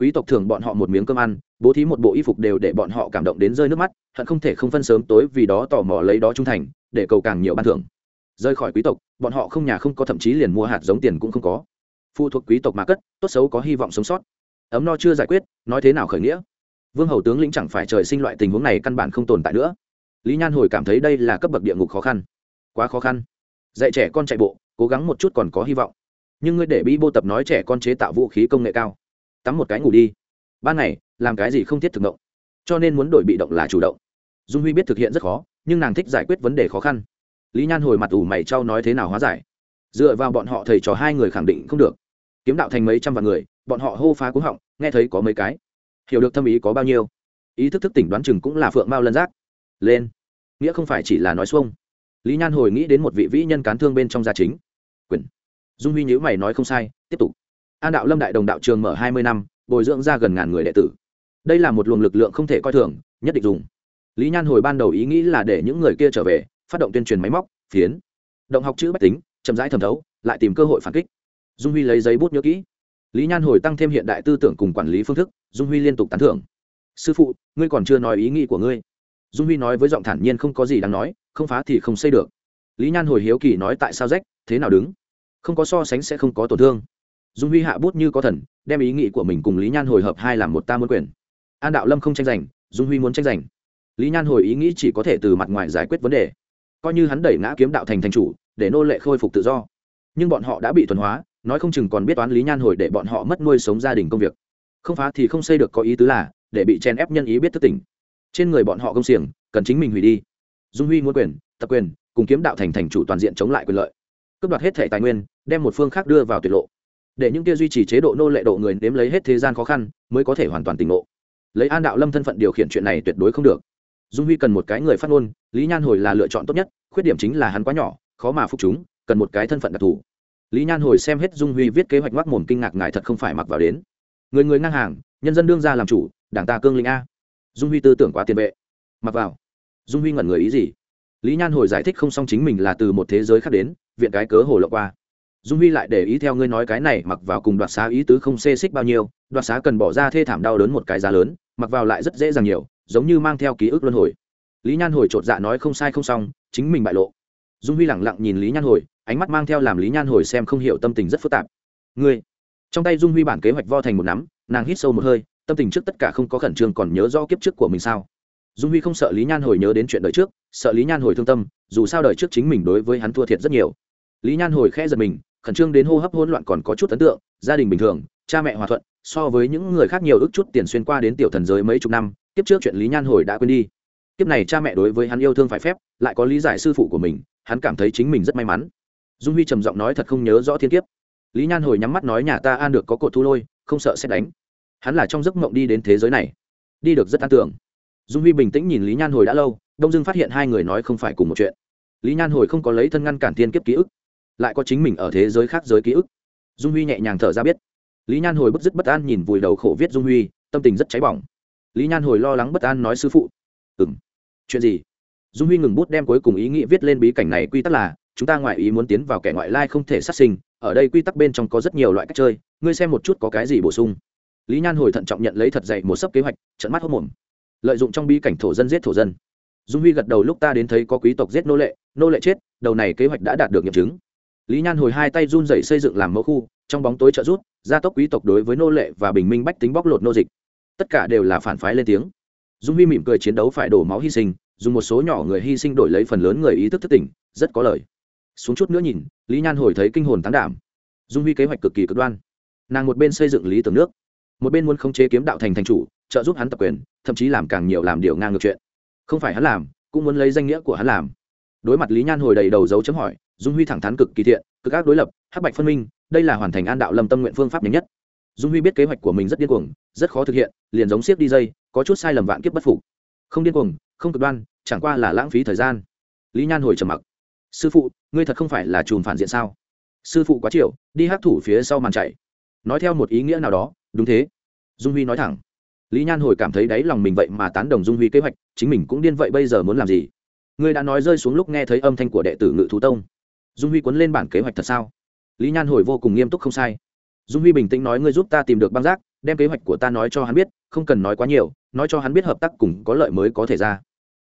Quý tộc thường bọn họ một miếng cơm ăn, bố thí một bộ y phục đều để bọn họ cảm động đến rơi nước mắt, hận không thể không phân sớm tối vì đó tò mò lấy đó trung thành, để cầu càng nhiều ban thưởng. Rơi khỏi quý tộc, bọn họ không nhà không có, thậm chí liền mua hạt giống tiền cũng không có. Phụ thuộc quý tộc mà cất, tốt xấu có hy vọng sống sót. Ấm no chưa giải quyết, nói thế nào khởi nghĩa? Vương hầu tướng lĩnh chẳng phải trời sinh loại tình huống này căn bản không tồn tại nữa lý nhan hồi cảm thấy đây là cấp bậc địa ngục khó khăn. Quá khó khăn. Dạy trẻ con chạy bộ, cố gắng một chút còn có hy vọng. Nhưng ngươi để bi bô tập nói trẻ con chế tạo vũ khí công nghệ cao. Tắm một cái ngủ đi. Ban này làm cái gì không thiết thực động cho nên muốn đổi bị động là chủ động. Dung huy biết thực hiện rất khó, nhưng nàng thích giải quyết vấn đề khó khăn. Lý nhan hồi mặt ủ mày trao nói thế nào hóa giải. Dựa vào bọn họ thầy trò hai người khẳng định không được. Kiếm đạo thành mấy trăm vạn người, bọn họ hô phá cúng họng, nghe thấy có mấy cái. Hiểu được thâm ý có bao nhiêu. Ý thức thức tỉnh đoán chừng cũng là phượng mao lân giác lên. Nghĩa không phải chỉ là nói xuông. Lý nhan hồi nghĩ đến một vị vĩ nhân cán thương bên trong gia chính. Quyền. Dung huy nhữ mày nói không sai, tiếp tục. An đạo lâm đại đồng đạo trường mở hai mươi năm, bồi dưỡng ra gần ngàn người đệ tử. Đây là một luồng lực lượng không thể coi thường, nhất định dùng. Lý nhan hồi ban đầu ý nghĩ là để những người kia trở về, phát động tuyên truyền máy móc, phiến. Động học chữ bách tính, chậm rãi thẩm thấu, lại tìm cơ hội phản kích. Dung huy lấy giấy bút nhớ kỹ. Lý nhan hồi tăng thêm hiện đại tư tưởng cùng quản lý phương thức, dung huy liên tục tán thưởng. Sư phụ, ngươi còn chưa nói ý nghĩ của ngươi dung huy nói với giọng thản nhiên không có gì đáng nói, không phá thì không xây được. Lý nhan hồi hiếu kỳ nói tại sao rách, thế nào đứng? Không có so sánh sẽ không có tổn thương. Dung huy hạ bút như có thần, đem ý nghĩ của mình cùng lý nhan hồi hợp hai làm một ta muốn quyền. An đạo lâm không tranh giành, dung huy muốn tranh giành. Lý nhan hồi ý nghĩ chỉ có thể từ mặt ngoài giải quyết vấn đề. Coi như hắn đẩy ngã kiếm đạo thành thành chủ, để nô lệ khôi phục tự do. Nhưng bọn họ đã bị thuần hóa, nói không chừng còn biết toán lý nhan hồi để bọn họ mất nuôi sống gia đình công việc. Không phá thì không xây được có ý tứ là, để bị chen ép nhân ý biết thức tỉnh trên người bọn họ công xiềng, cần chính mình hủy đi. Dung huy muốn quyền, tập quyền, cùng kiếm đạo thành thành chủ toàn diện chống lại quyền lợi. Cướp đoạt hết thẻ tài nguyên, đem một phương khác đưa vào tuyệt lộ. Để những kia duy trì chế độ nô lệ độ người nếm lấy hết thế gian khó khăn, mới có thể hoàn toàn tỉnh ngộ. Lấy an đạo lâm thân phận điều khiển chuyện này tuyệt đối không được. Dung huy cần một cái người phát ngôn, lý nhan hồi là lựa chọn tốt nhất, khuyết điểm chính là hắn quá nhỏ, khó mà phục chúng, cần một cái thân phận đặc thù. Lý nhan hồi xem hết dung huy viết kế hoạch ngoác mồm kinh ngạc ngài thật không phải mặc vào đến. Người người ngang hàng, nhân dân đương ra làm chủ, đảng ta cương linh a dung huy tư tưởng quá tiền vệ. Mặc vào. Dung huy ngẩn người ý gì? Lý nhan hồi giải thích không xong chính mình là từ một thế giới khác đến, viện cái cớ hồ lộ qua. Dung huy lại để ý theo ngươi nói cái này, mặc vào cùng đoạt xá ý tứ không xê xích bao nhiêu, đoạt xá cần bỏ ra thê thảm đau đớn một cái giá lớn, mặc vào lại rất dễ dàng nhiều, giống như mang theo ký ức luân hồi. Lý nhan hồi chột dạ nói không sai không xong, chính mình bại lộ. Dung huy lẳng lặng nhìn lý nhan hồi, ánh mắt mang theo làm lý nhan hồi xem không hiểu tâm tình rất phức tạp. Ngươi. Trong tay dung huy bản kế hoạch vo thành một nắm, nàng hít sâu một hơi tâm tình trước tất cả không có khẩn trương còn nhớ do kiếp trước của mình sao? Dung huy không sợ lý nhan hồi nhớ đến chuyện đời trước, sợ lý nhan hồi thương tâm, dù sao đời trước chính mình đối với hắn thua thiệt rất nhiều. Lý nhan hồi khẽ giật mình, khẩn trương đến hô hấp hỗn loạn còn có chút ấn tượng, gia đình bình thường, cha mẹ hòa thuận, so với những người khác nhiều ước chút tiền xuyên qua đến tiểu thần giới mấy chục năm, kiếp trước chuyện lý nhan hồi đã quên đi. Kiếp này cha mẹ đối với hắn yêu thương phải phép, lại có lý giải sư phụ của mình, hắn cảm thấy chính mình rất may mắn. Dung huy trầm giọng nói thật không nhớ rõ thiên kiếp. Lý nhan hồi nhắm mắt nói, nhà ta an được có cột thu lôi, không sợ xét đánh hắn là trong giấc mộng đi đến thế giới này. Đi được rất an tưởng. Dung huy bình tĩnh nhìn lý nhan hồi đã lâu, đông dưng phát hiện hai người nói không phải cùng một chuyện. Lý nhan hồi không có lấy thân ngăn cản thiên kiếp ký ức, lại có chính mình ở thế giới khác giới ký ức. Dung huy nhẹ nhàng thở ra biết. Lý nhan hồi bức dứt bất an nhìn vùi đầu khổ viết dung huy, tâm tình rất cháy bỏng. Lý nhan hồi lo lắng bất an nói sư phụ. Ừ m chuyện gì? Dung huy ngừng bút đem cuối cùng ý nghĩ viết lên bí cảnh này, quy tắc là, chúng ta ngoại ý muốn tiến vào kẻ ngoại lai không thể sát sinh, ở đây quy tắc bên trong có rất nhiều loại cách chơi, ngươi xem một chút có cái gì bổ sung lý nhan hồi thận trọng nhận lấy thật dậy một sấp kế hoạch trận mắt hốc mồm. Lợi dụng trong bi cảnh thổ dân giết thổ dân. Dung huy gật đầu lúc ta đến thấy có quý tộc giết nô lệ nô lệ chết, đầu này kế hoạch đã đạt được nghiệm chứng. Lý nhan hồi hai tay run dậy xây dựng làm mẫu khu, trong bóng tối trợ rút, gia tốc quý tộc đối với nô lệ và bình minh bách tính bóc lột nô dịch. Tất cả đều là phản phái lên tiếng. Dung huy mỉm cười chiến đấu phải đổ máu hy sinh, dùng một số nhỏ người hy sinh đổi lấy phần lớn người ý thức thất tỉnh, rất có lời. Xuống chút nữa nhìn, lý nhan hồi thấy kinh hồn tán đảm. Dung huy kế hoạch cực kỳ cực đoan. Nàng một bên xây dựng lý tưởng nước một bên muốn khống chế kiếm đạo thành thành chủ, trợ giúp hắn tập quyền, thậm chí làm càng nhiều làm điều ngang ngược chuyện. Không phải hắn làm, cũng muốn lấy danh nghĩa của hắn làm. Đối mặt lý nhan hồi đầy đầu dấu chấm hỏi, dung huy thẳng thắn cực kỳ thiện, cực ác đối lập, hắc bạch phân minh, đây là hoàn thành an đạo lâm tâm nguyện phương pháp nhanh nhất. Dung huy biết kế hoạch của mình rất điên cuồng, rất khó thực hiện, liền giống siếc đi dây, có chút sai lầm vạn kiếp bất phục. Không điên cuồng, không cực đoan, chẳng qua là lãng phí thời gian. Lý nhan hồi trầm mặc. Sư phụ, ngươi thật không phải là chùm phản diện sao? Sư phụ quá triệu đi hát thủ phía sau màn chạy. Nói theo một ý nghĩa nào đó đúng thế. Dung huy nói thẳng. Lý nhan hồi cảm thấy đáy lòng mình vậy mà tán đồng dung huy kế hoạch, chính mình cũng điên vậy bây giờ muốn làm gì? Ngươi đã nói rơi xuống lúc nghe thấy âm thanh của đệ tử ngự thú tông. Dung huy cuốn lên bản kế hoạch thật sao? Lý nhan hồi vô cùng nghiêm túc không sai. Dung huy bình tĩnh nói ngươi giúp ta tìm được băng giác, đem kế hoạch của ta nói cho hắn biết, không cần nói quá nhiều, nói cho hắn biết hợp tác cùng có lợi mới có thể ra.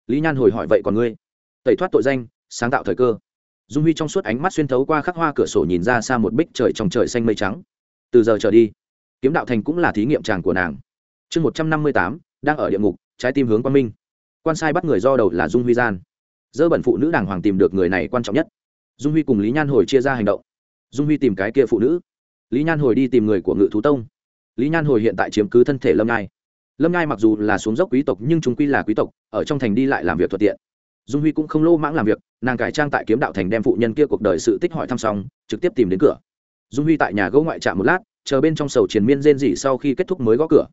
Lý nhan hồi hỏi vậy còn ngươi? Tẩy thoát tội danh, sáng tạo thời cơ. Dung huy trong suốt ánh mắt xuyên thấu qua khắc hoa cửa sổ nhìn ra xa một bích trời trong trời xanh mây trắng. Từ giờ trở đi kiếm đạo thành cũng là thí nghiệm tràng của nàng. Chương một trăm năm mươi tám, đang ở địa ngục, trái tim hướng quang minh. Quan sai bắt người do đầu là dung huy gian. Dơ bẩn phụ nữ đàng hoàng tìm được người này quan trọng nhất. Dung huy cùng lý nhan hồi chia ra hành động. Dung huy tìm cái kia phụ nữ. Lý nhan hồi đi tìm người của ngự thú tông. Lý nhan hồi hiện tại chiếm cứ thân thể lâm ngai lâm ngai mặc dù là xuống dốc quý tộc, nhưng chúng quy là quý tộc, ở trong thành đi lại làm việc thuận tiện. Dung huy cũng không lô mãng làm việc, nàng cải trang tại kiếm đạo thành đem phụ nhân kia cuộc đời sự tích hỏi thăm xong, trực tiếp tìm đến cửa. Dung huy tại nhà gỗ ngoại trạm một lát chờ bên trong sầu triền miên rên rỉ sau khi kết thúc mới gõ cửa.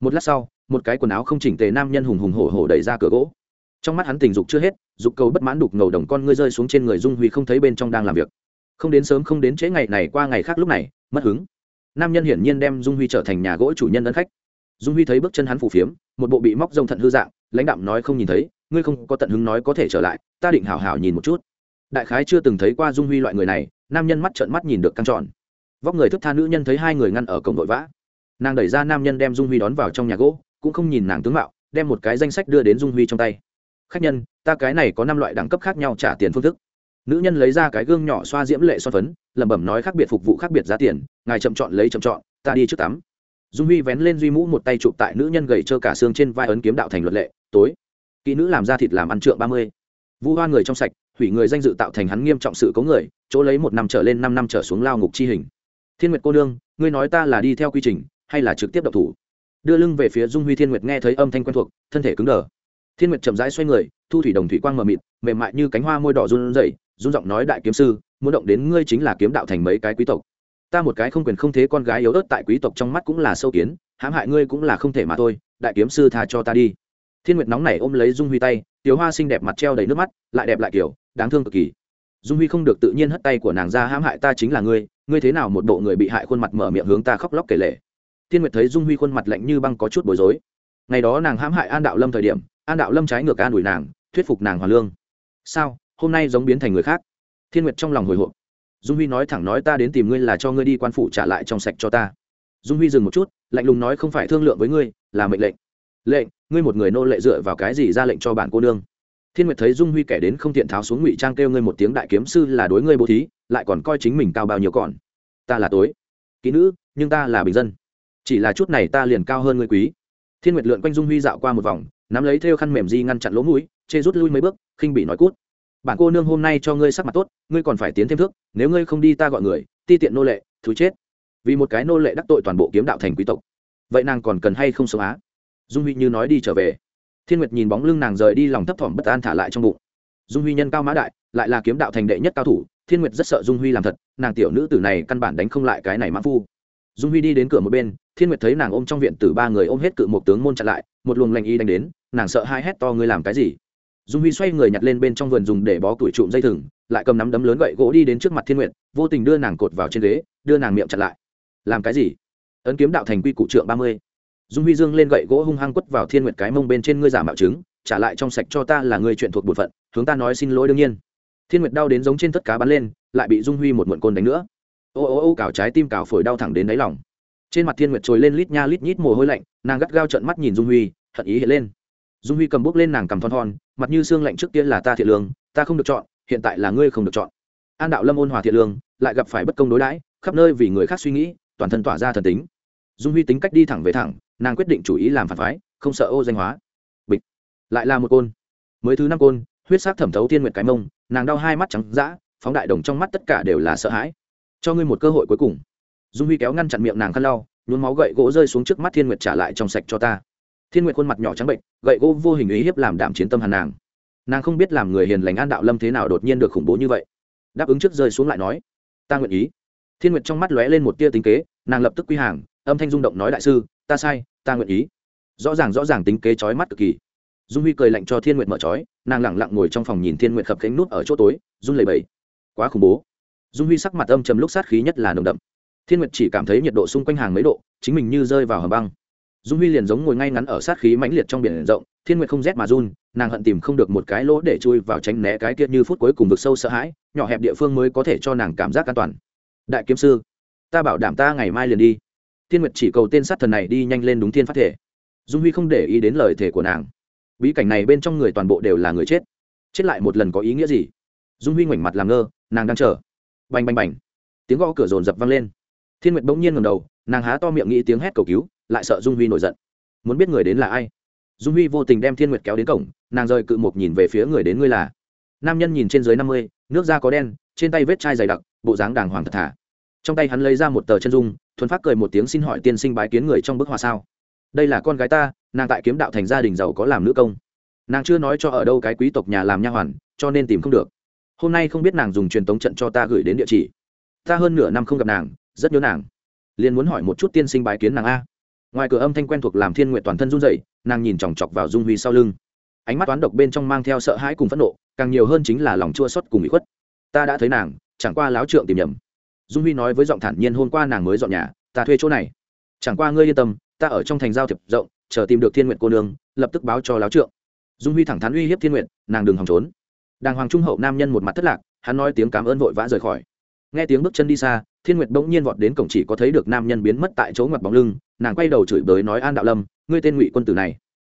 Một lát sau, một cái quần áo không chỉnh tề nam nhân hùng hùng hổ hổ đẩy ra cửa gỗ. Trong mắt hắn tình dục chưa hết, dục cầu bất mãn đục ngầu đồng con ngươi rơi xuống trên người dung huy không thấy bên trong đang làm việc. Không đến sớm không đến trễ ngày này qua ngày khác lúc này, mất hứng. Nam nhân hiển nhiên đem dung huy trở thành nhà gỗ chủ nhân ân khách. Dung huy thấy bước chân hắn phủ phiếm, một bộ bị móc rông thận hư dạng, lãnh đạm nói không nhìn thấy, ngươi không có tận hứng nói có thể trở lại, ta định hảo hảo nhìn một chút. Đại khái chưa từng thấy qua dung huy loại người này, nam nhân mắt trợn mắt nhìn được căng tròn vóc người thức tha nữ nhân thấy hai người ngăn ở cổng vội vã. Nàng đẩy ra nam nhân đem dung huy đón vào trong nhà gỗ, cũng không nhìn nàng tướng mạo, đem một cái danh sách đưa đến dung huy trong tay. Khách nhân, ta cái này có năm loại đẳng cấp khác nhau trả tiền phương thức. Nữ nhân lấy ra cái gương nhỏ xoa diễm lệ xoa phấn, lẩm bẩm nói khác biệt phục vụ khác biệt giá tiền, ngài chậm chọn lấy chậm chọn, ta đi trước tắm. Dung huy vén lên duy mũ một tay chụp tại nữ nhân gầy trơ cả xương trên vai ấn kiếm đạo thành luật lệ, tối. Kỹ nữ làm ra thịt làm ăn trượng ba mươi. Vu hoa người trong sạch, hủy người danh dự tạo thành hắn nghiêm trọng sự cấu người, chỗ lấy một năm trở lên năm năm trở xuống lao ngục chi hình thiên nguyệt cô nương, ngươi nói ta là đi theo quy trình, hay là trực tiếp độc thủ? Đưa lưng về phía dung huy thiên nguyệt nghe thấy âm thanh quen thuộc, thân thể cứng đờ. Thiên nguyệt chậm rãi xoay người, thu thủy đồng thủy quang mờ mịt, mềm mại như cánh hoa môi đỏ run rẩy, run giọng nói đại kiếm sư, muốn động đến ngươi chính là kiếm đạo thành mấy cái quý tộc. Ta một cái không quyền không thế con gái yếu ớt tại quý tộc trong mắt cũng là sâu kiến, hãm hại ngươi cũng là không thể mà thôi, đại kiếm sư tha cho ta đi. Thiên nguyệt nóng nảy ôm lấy dung huy tay tiếu hoa xinh đẹp mặt treo đầy nước mắt, lại đẹp lại kiểu, đáng thương cực kỳ dung huy không được tự nhiên hất tay của nàng ra, hãm hại ta chính là ngươi ngươi thế nào một bộ người bị hại khuôn mặt mở miệng hướng ta khóc lóc kể lể? Thiên nguyệt thấy dung huy khuôn mặt lạnh như băng có chút bối rối. Ngày đó nàng hãm hại an đạo lâm thời điểm, an đạo lâm trái ngược an ủi nàng, thuyết phục nàng hoàn lương. Sao? Hôm nay giống biến thành người khác? Thiên nguyệt trong lòng hồi hộp. Dung huy nói thẳng nói ta đến tìm ngươi là cho ngươi đi quan phủ trả lại trong sạch cho ta. Dung huy dừng một chút, lạnh lùng nói, không phải thương lượng với ngươi, là mệnh lệnh. Lệnh? Ngươi một người nô lệ dựa vào cái gì ra lệnh cho bản cô nương? Thiên nguyệt thấy dung huy kẻ đến không tiện tháo xuống ngụy trang kêu ngươi một tiếng đại kiếm sư là đối ngươi bố thí, lại còn coi chính mình cao bao nhiêu còn. Ta là tối. Kỹ nữ, nhưng ta là bình dân. Chỉ là chút này ta liền cao hơn ngươi quý. Thiên nguyệt lượn quanh dung huy dạo qua một vòng, nắm lấy theo khăn mềm di ngăn chặn lỗ mũi, chê rút lui mấy bước, khinh bị nói cút. Bản cô nương hôm nay cho ngươi sắc mặt tốt, ngươi còn phải tiến thêm thước, nếu ngươi không đi ta gọi người, ti tiện nô lệ thứ chết. Vì một cái nô lệ đắc tội toàn bộ kiếm đạo thành quý tộc. Vậy nàng còn cần hay không sống á? Dung huy như nói đi trở về thiên nguyệt nhìn bóng lưng nàng rời đi lòng thấp thỏm bất an thả lại trong bụng. Dung huy nhân cao mã đại, lại là kiếm đạo thành đệ nhất cao thủ, thiên nguyệt rất sợ dung huy làm thật, nàng tiểu nữ tử này căn bản đánh không lại cái này mã phu. Dung huy đi đến cửa một bên, thiên nguyệt thấy nàng ôm trong viện từ ba người ôm hết cự một tướng môn chặn lại, một luồng lành y đánh đến, nàng sợ hai hét to ngươi làm cái gì? Dung huy xoay người nhặt lên bên trong vườn dùng để bó tuổi trụm dây thừng, lại cầm nắm đấm lớn gậy gỗ đi đến trước mặt thiên nguyệt, vô tình đưa nàng cột vào trên ghế, đưa nàng miệng chặn lại. Làm cái gì? Ấn kiếm đạo thành quy cụ trượng ba mươi dung huy dương lên gậy gỗ hung hăng quất vào thiên nguyệt cái mông bên trên ngươi giả mạo chứng, trả lại trong sạch cho ta là người chuyện thuộc bổn phận, hướng ta nói xin lỗi đương nhiên. Thiên nguyệt đau đến giống trên tất cá bắn lên, lại bị dung huy một muộn côn đánh nữa. Ô ô ô, cào trái tim cào phổi đau thẳng đến đáy lòng. Trên mặt thiên nguyệt trồi lên lít nha lít nhít mồ hôi lạnh, nàng gắt gao trợn mắt nhìn dung huy, hận ý hiện lên. Dung huy cầm bút lên nàng cầm thon thon, mặt như xương lạnh trước tiên là ta thiện lương, ta không được chọn, hiện tại là ngươi không được chọn. An đạo lâm ôn hòa thiện lương, lại gặp phải bất công đối đãi, khắp nơi vì người khác suy nghĩ, toàn thân tỏa ra thần tính dung huy tính cách đi thẳng về thẳng, nàng quyết định chủ ý làm phản phái, không sợ ô danh hóa. Bịch. Lại là một côn. Mới thứ năm côn, huyết sắc thẩm thấu tiên nguyệt cái mông, nàng đau hai mắt trắng d phóng đại đồng trong mắt tất cả đều là sợ hãi. Cho ngươi một cơ hội cuối cùng. Dung huy kéo ngăn chặn miệng nàng khăn lau, nhuốm máu gậy gỗ rơi xuống trước mắt thiên nguyệt trả lại trong sạch cho ta. Thiên nguyệt khuôn mặt nhỏ trắng bệnh, gậy gỗ vô hình ý hiếp làm đạm chiến tâm hàn nàng. Nàng không biết làm người hiền lành an đạo lâm thế nào đột nhiên được khủng bố như vậy. Đáp ứng trước rơi xuống lại nói, ta nguyện ý. Thiên nguyệt trong mắt lóe lên một tia tính kế, nàng lập tức quy hàng âm thanh rung động nói đại sư, ta sai, ta nguyện ý. Rõ ràng rõ ràng tính kế chói mắt cực kỳ. Dung huy cười lạnh cho thiên nguyệt mở chói, nàng lẳng lặng ngồi trong phòng nhìn thiên nguyệt khập cánh nút ở chỗ tối, run lầy bẩy. Quá khủng bố. Dung huy sắc mặt âm trầm lúc sát khí nhất là nồng đậm. Thiên nguyệt chỉ cảm thấy nhiệt độ xung quanh hàng mấy độ, chính mình như rơi vào hầm băng. Dung huy liền giống ngồi ngay ngắn ở sát khí mãnh liệt trong biển rộng, thiên nguyệt không rét mà run, nàng hận tìm không được một cái lỗ để chui vào tránh né cái kia như phút cuối cùng vực sâu sợ hãi, nhỏ hẹp địa phương mới có thể cho nàng cảm giác an toàn. Đại kiếm sư, ta bảo đảm ta ngày mai liền đi thiên nguyệt chỉ cầu tên sát thần này đi nhanh lên đúng thiên phát thể. Dung huy không để ý đến lời thể của nàng. Bí cảnh này bên trong người toàn bộ đều là người chết. Chết lại một lần có ý nghĩa gì? Dung huy ngoảnh mặt làm ngơ, nàng đang chờ. Bành bành bành. Tiếng gõ cửa rồn rập vang lên. Thiên nguyệt bỗng nhiên ngầm đầu, nàng há to miệng nghĩ tiếng hét cầu cứu, lại sợ dung huy nổi giận. Muốn biết người đến là ai? Dung huy vô tình đem thiên nguyệt kéo đến cổng, nàng rời cự một nhìn về phía người đến ngươi là. Nam nhân nhìn trên dưới năm mươi, nước da có đen, trên tay vết chai dày đặc, bộ dáng đàng hoàng thật thà. Trong tay hắn lấy ra một tờ chân dung thuần phát cười một tiếng xin hỏi tiên sinh bái kiến người trong bức họa sao? Đây là con gái ta, nàng tại kiếm đạo thành gia đình giàu có làm nữ công. Nàng chưa nói cho ở đâu cái quý tộc nhà làm nha hoàn, cho nên tìm không được. Hôm nay không biết nàng dùng truyền tống trận cho ta gửi đến địa chỉ. Ta hơn nửa năm không gặp nàng, rất nhớ nàng. Liền muốn hỏi một chút tiên sinh bái kiến nàng a. Ngoài cửa âm thanh quen thuộc làm thiên nguyện toàn thân run dậy nàng nhìn chòng chọc vào dung huy sau lưng. Ánh mắt toán độc bên trong mang theo sợ hãi cùng phẫn nộ, càng nhiều hơn chính là lòng chua xót cùng bị khuất. Ta đã thấy nàng, chẳng qua láo trượng tìm nhầm dung huy nói với giọng thản nhiên, hôm qua nàng mới dọn nhà, ta thuê chỗ này. Chẳng qua ngươi yên tâm, ta ở trong thành giao thiệp rộng, chờ tìm được thiên nguyện cô nương, lập tức báo cho láo trượng. Dung huy thẳng thắn uy hiếp thiên nguyện nàng đừng hòng trốn. Đàng hoàng trung hậu nam nhân một mặt thất lạc, hắn nói tiếng cảm ơn vội vã rời khỏi. Nghe tiếng bước chân đi xa, thiên nguyệt bỗng nhiên vọt đến cổng chỉ có thấy được nam nhân biến mất tại chỗ ngoặt bóng lưng, nàng quay đầu chửi bới nói, an đạo lâm, ngươi tên ngụy quân tử này.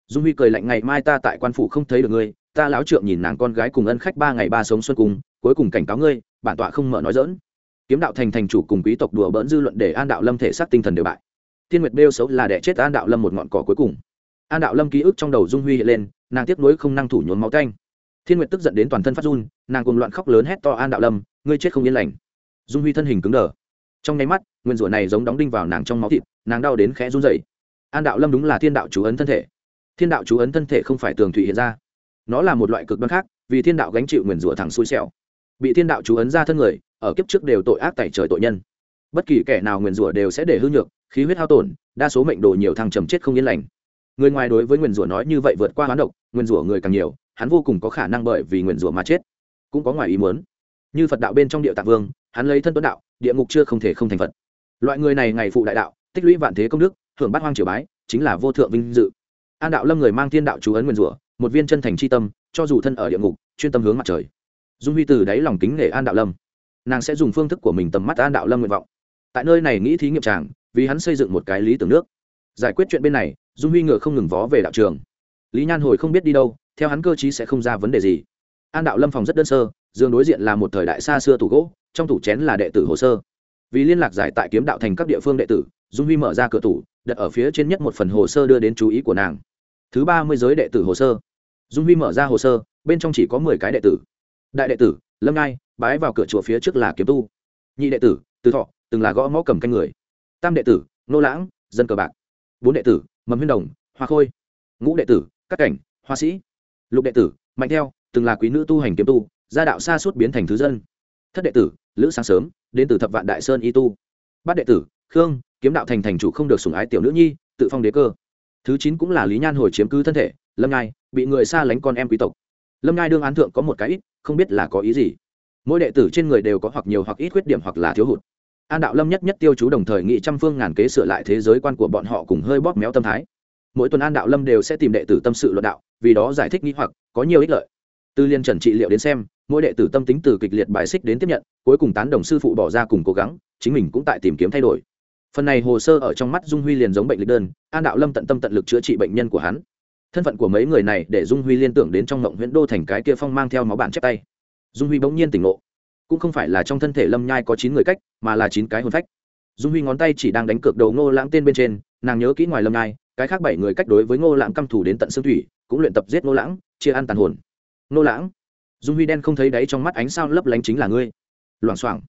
Dung huy cười lạnh, ngày mai ta tại quan phủ không thấy được ngươi, ta láo trượng nhìn nàng con gái cùng ân khách ba ngày ba sống xuân cùng, cuối cùng cảnh cáo ngươi, bản tọa không mở nói dỡn kiếm đạo thành thành chủ cùng quý tộc đùa bỡn dư luận để an đạo lâm thể xác tinh thần đều bại. Thiên nguyệt bêu xấu là đẻ chết an đạo lâm một ngọn cỏ cuối cùng. An đạo lâm ký ức trong đầu dung huy hiện lên, nàng tiếp nối không năng thủ nhốn máu canh thiên nguyệt tức giận đến toàn thân phát run, nàng cùng loạn khóc lớn hét to an đạo lâm, ngươi chết không yên lành. Dung huy thân hình cứng đờ. Trong nháy mắt, nguyên rủa này giống đóng đinh vào nàng trong máu thịt, nàng đau đến khẽ run dậy an đạo lâm đúng là thiên đạo chú ấn thân thể. Thiên đạo chú ấn thân thể không phải tường thủy hiện ra. Nó là một loại cực đoan khác, vì thiên đạo gánh chịu nguyền rủa thẳng xui xẻo. Bị thiên đạo chú ấn ra thân người ở kiếp trước đều tội ác tẩy trời tội nhân. Bất kỳ kẻ nào nguyền rủa đều sẽ để hư nhược, khí huyết hao tổn, đa số mệnh đồ nhiều thằng trầm chết không yên lành. Người ngoài đối với nguyền rủa nói như vậy vượt qua hoán độc, nguyền rủa người càng nhiều, hắn vô cùng có khả năng bởi vì nguyền rủa mà chết. Cũng có ngoài ý muốn. Như phật đạo bên trong địa tạng vương, hắn lấy thân tuấn đạo, địa ngục chưa không thể không thành phật. Loại người này ngày phụ đại đạo, tích lũy vạn thế công đức, hưởng bát hoang triều bái, chính là vô thượng vinh dự. An đạo lâm người mang thiên đạo chú ấn nguyên rủa, một viên chân thành c h i tâm, cho dù thân ở địa ngục, chuyên tâm hướng mặt trời. Dung huy từ đáy lòng kính nể an đạo lâm nàng sẽ dùng phương thức của mình tầm mắt an đạo lâm nguyện vọng. Tại nơi này nghĩ thí nghiệm tràng vì hắn xây dựng một cái lý tưởng nước. Giải quyết chuyện bên này, dung huy ngựa không ngừng vó về đạo trường. Lý nhan hồi không biết đi đâu, theo hắn cơ chí sẽ không ra vấn đề gì. An đạo lâm phòng rất đơn sơ, giường đối diện là một thời đại xa xưa tủ gỗ, trong tủ chén là đệ tử hồ sơ. Vì liên lạc giải tại kiếm đạo thành các địa phương đệ tử, dung huy mở ra cửa tủ, đặt ở phía trên nhất một phần hồ sơ đưa đến chú ý của nàng. Thứ ba mươi giới đệ tử hồ sơ. Dung huy mở ra hồ sơ, bên trong chỉ có mười cái đệ tử. Đại đệ tử, lâm ngai bái vào cửa chùa phía trước là kiếm tu. Nhị đệ tử, từ thọ, từng là gõ mõ cầm canh người. Tam đệ tử, nô lãng, dân cờ bạc. Bốn đệ tử, mầm huyên đồng, hoa khôi. Ngũ đệ tử, các cảnh, hoa sĩ. Lục đệ tử, mạnh theo, từng là quý nữ tu hành kiếm tu, gia đạo xa suốt biến thành thứ dân. Thất đệ tử, lữ sáng sớm, đến từ thập vạn đại sơn y tu. Bát đệ tử, khương, kiếm đạo thành thành chủ không được sủng ái tiểu nữ nhi, tự phong đế cơ. Thứ chín cũng là lý nhan hồi chiếm cứ thân thể, lâm ngai bị người xa lánh con em quý tộc. Lâm ngai đương án thượng có một cái ít, không biết là có ý gì mỗi đệ tử trên người đều có hoặc nhiều hoặc ít khuyết điểm hoặc là thiếu hụt. An đạo lâm nhất nhất tiêu chú đồng thời nghị trăm phương ngàn kế sửa lại thế giới quan của bọn họ cùng hơi bóp méo tâm thái. Mỗi tuần an đạo lâm đều sẽ tìm đệ tử tâm sự luận đạo, vì đó giải thích nghĩ hoặc, có nhiều ích lợi. Từ liên trần trị liệu đến xem, mỗi đệ tử tâm tính từ kịch liệt bài xích đến tiếp nhận, cuối cùng tán đồng sư phụ bỏ ra cùng cố gắng, chính mình cũng tại tìm kiếm thay đổi. Phần này hồ sơ ở trong mắt dung huy liền giống bệnh lịch đơn, an đạo lâm tận tâm tận lực chữa trị bệnh nhân của hắn. Thân phận của mấy người này để dung huy liên tưởng đến trong mộng huyện đô thành cái kia phong mang theo máu bản chép tay dung huy bỗng nhiên tỉnh ngộ. Cũng không phải là trong thân thể lâm nhai có chín người cách, mà là chín cái hồn phách. Dung huy ngón tay chỉ đang đánh cược đầu ngô lãng tên bên trên, nàng nhớ kỹ ngoài lâm nhai, cái khác bảy người cách đối với ngô lãng căm thủ đến tận xương thủy, cũng luyện tập giết ngô lãng, chia ăn tàn hồn. Ngô lãng, dung huy đen không thấy đáy trong mắt ánh sao lấp lánh chính là ngươi. Loảng xoảng.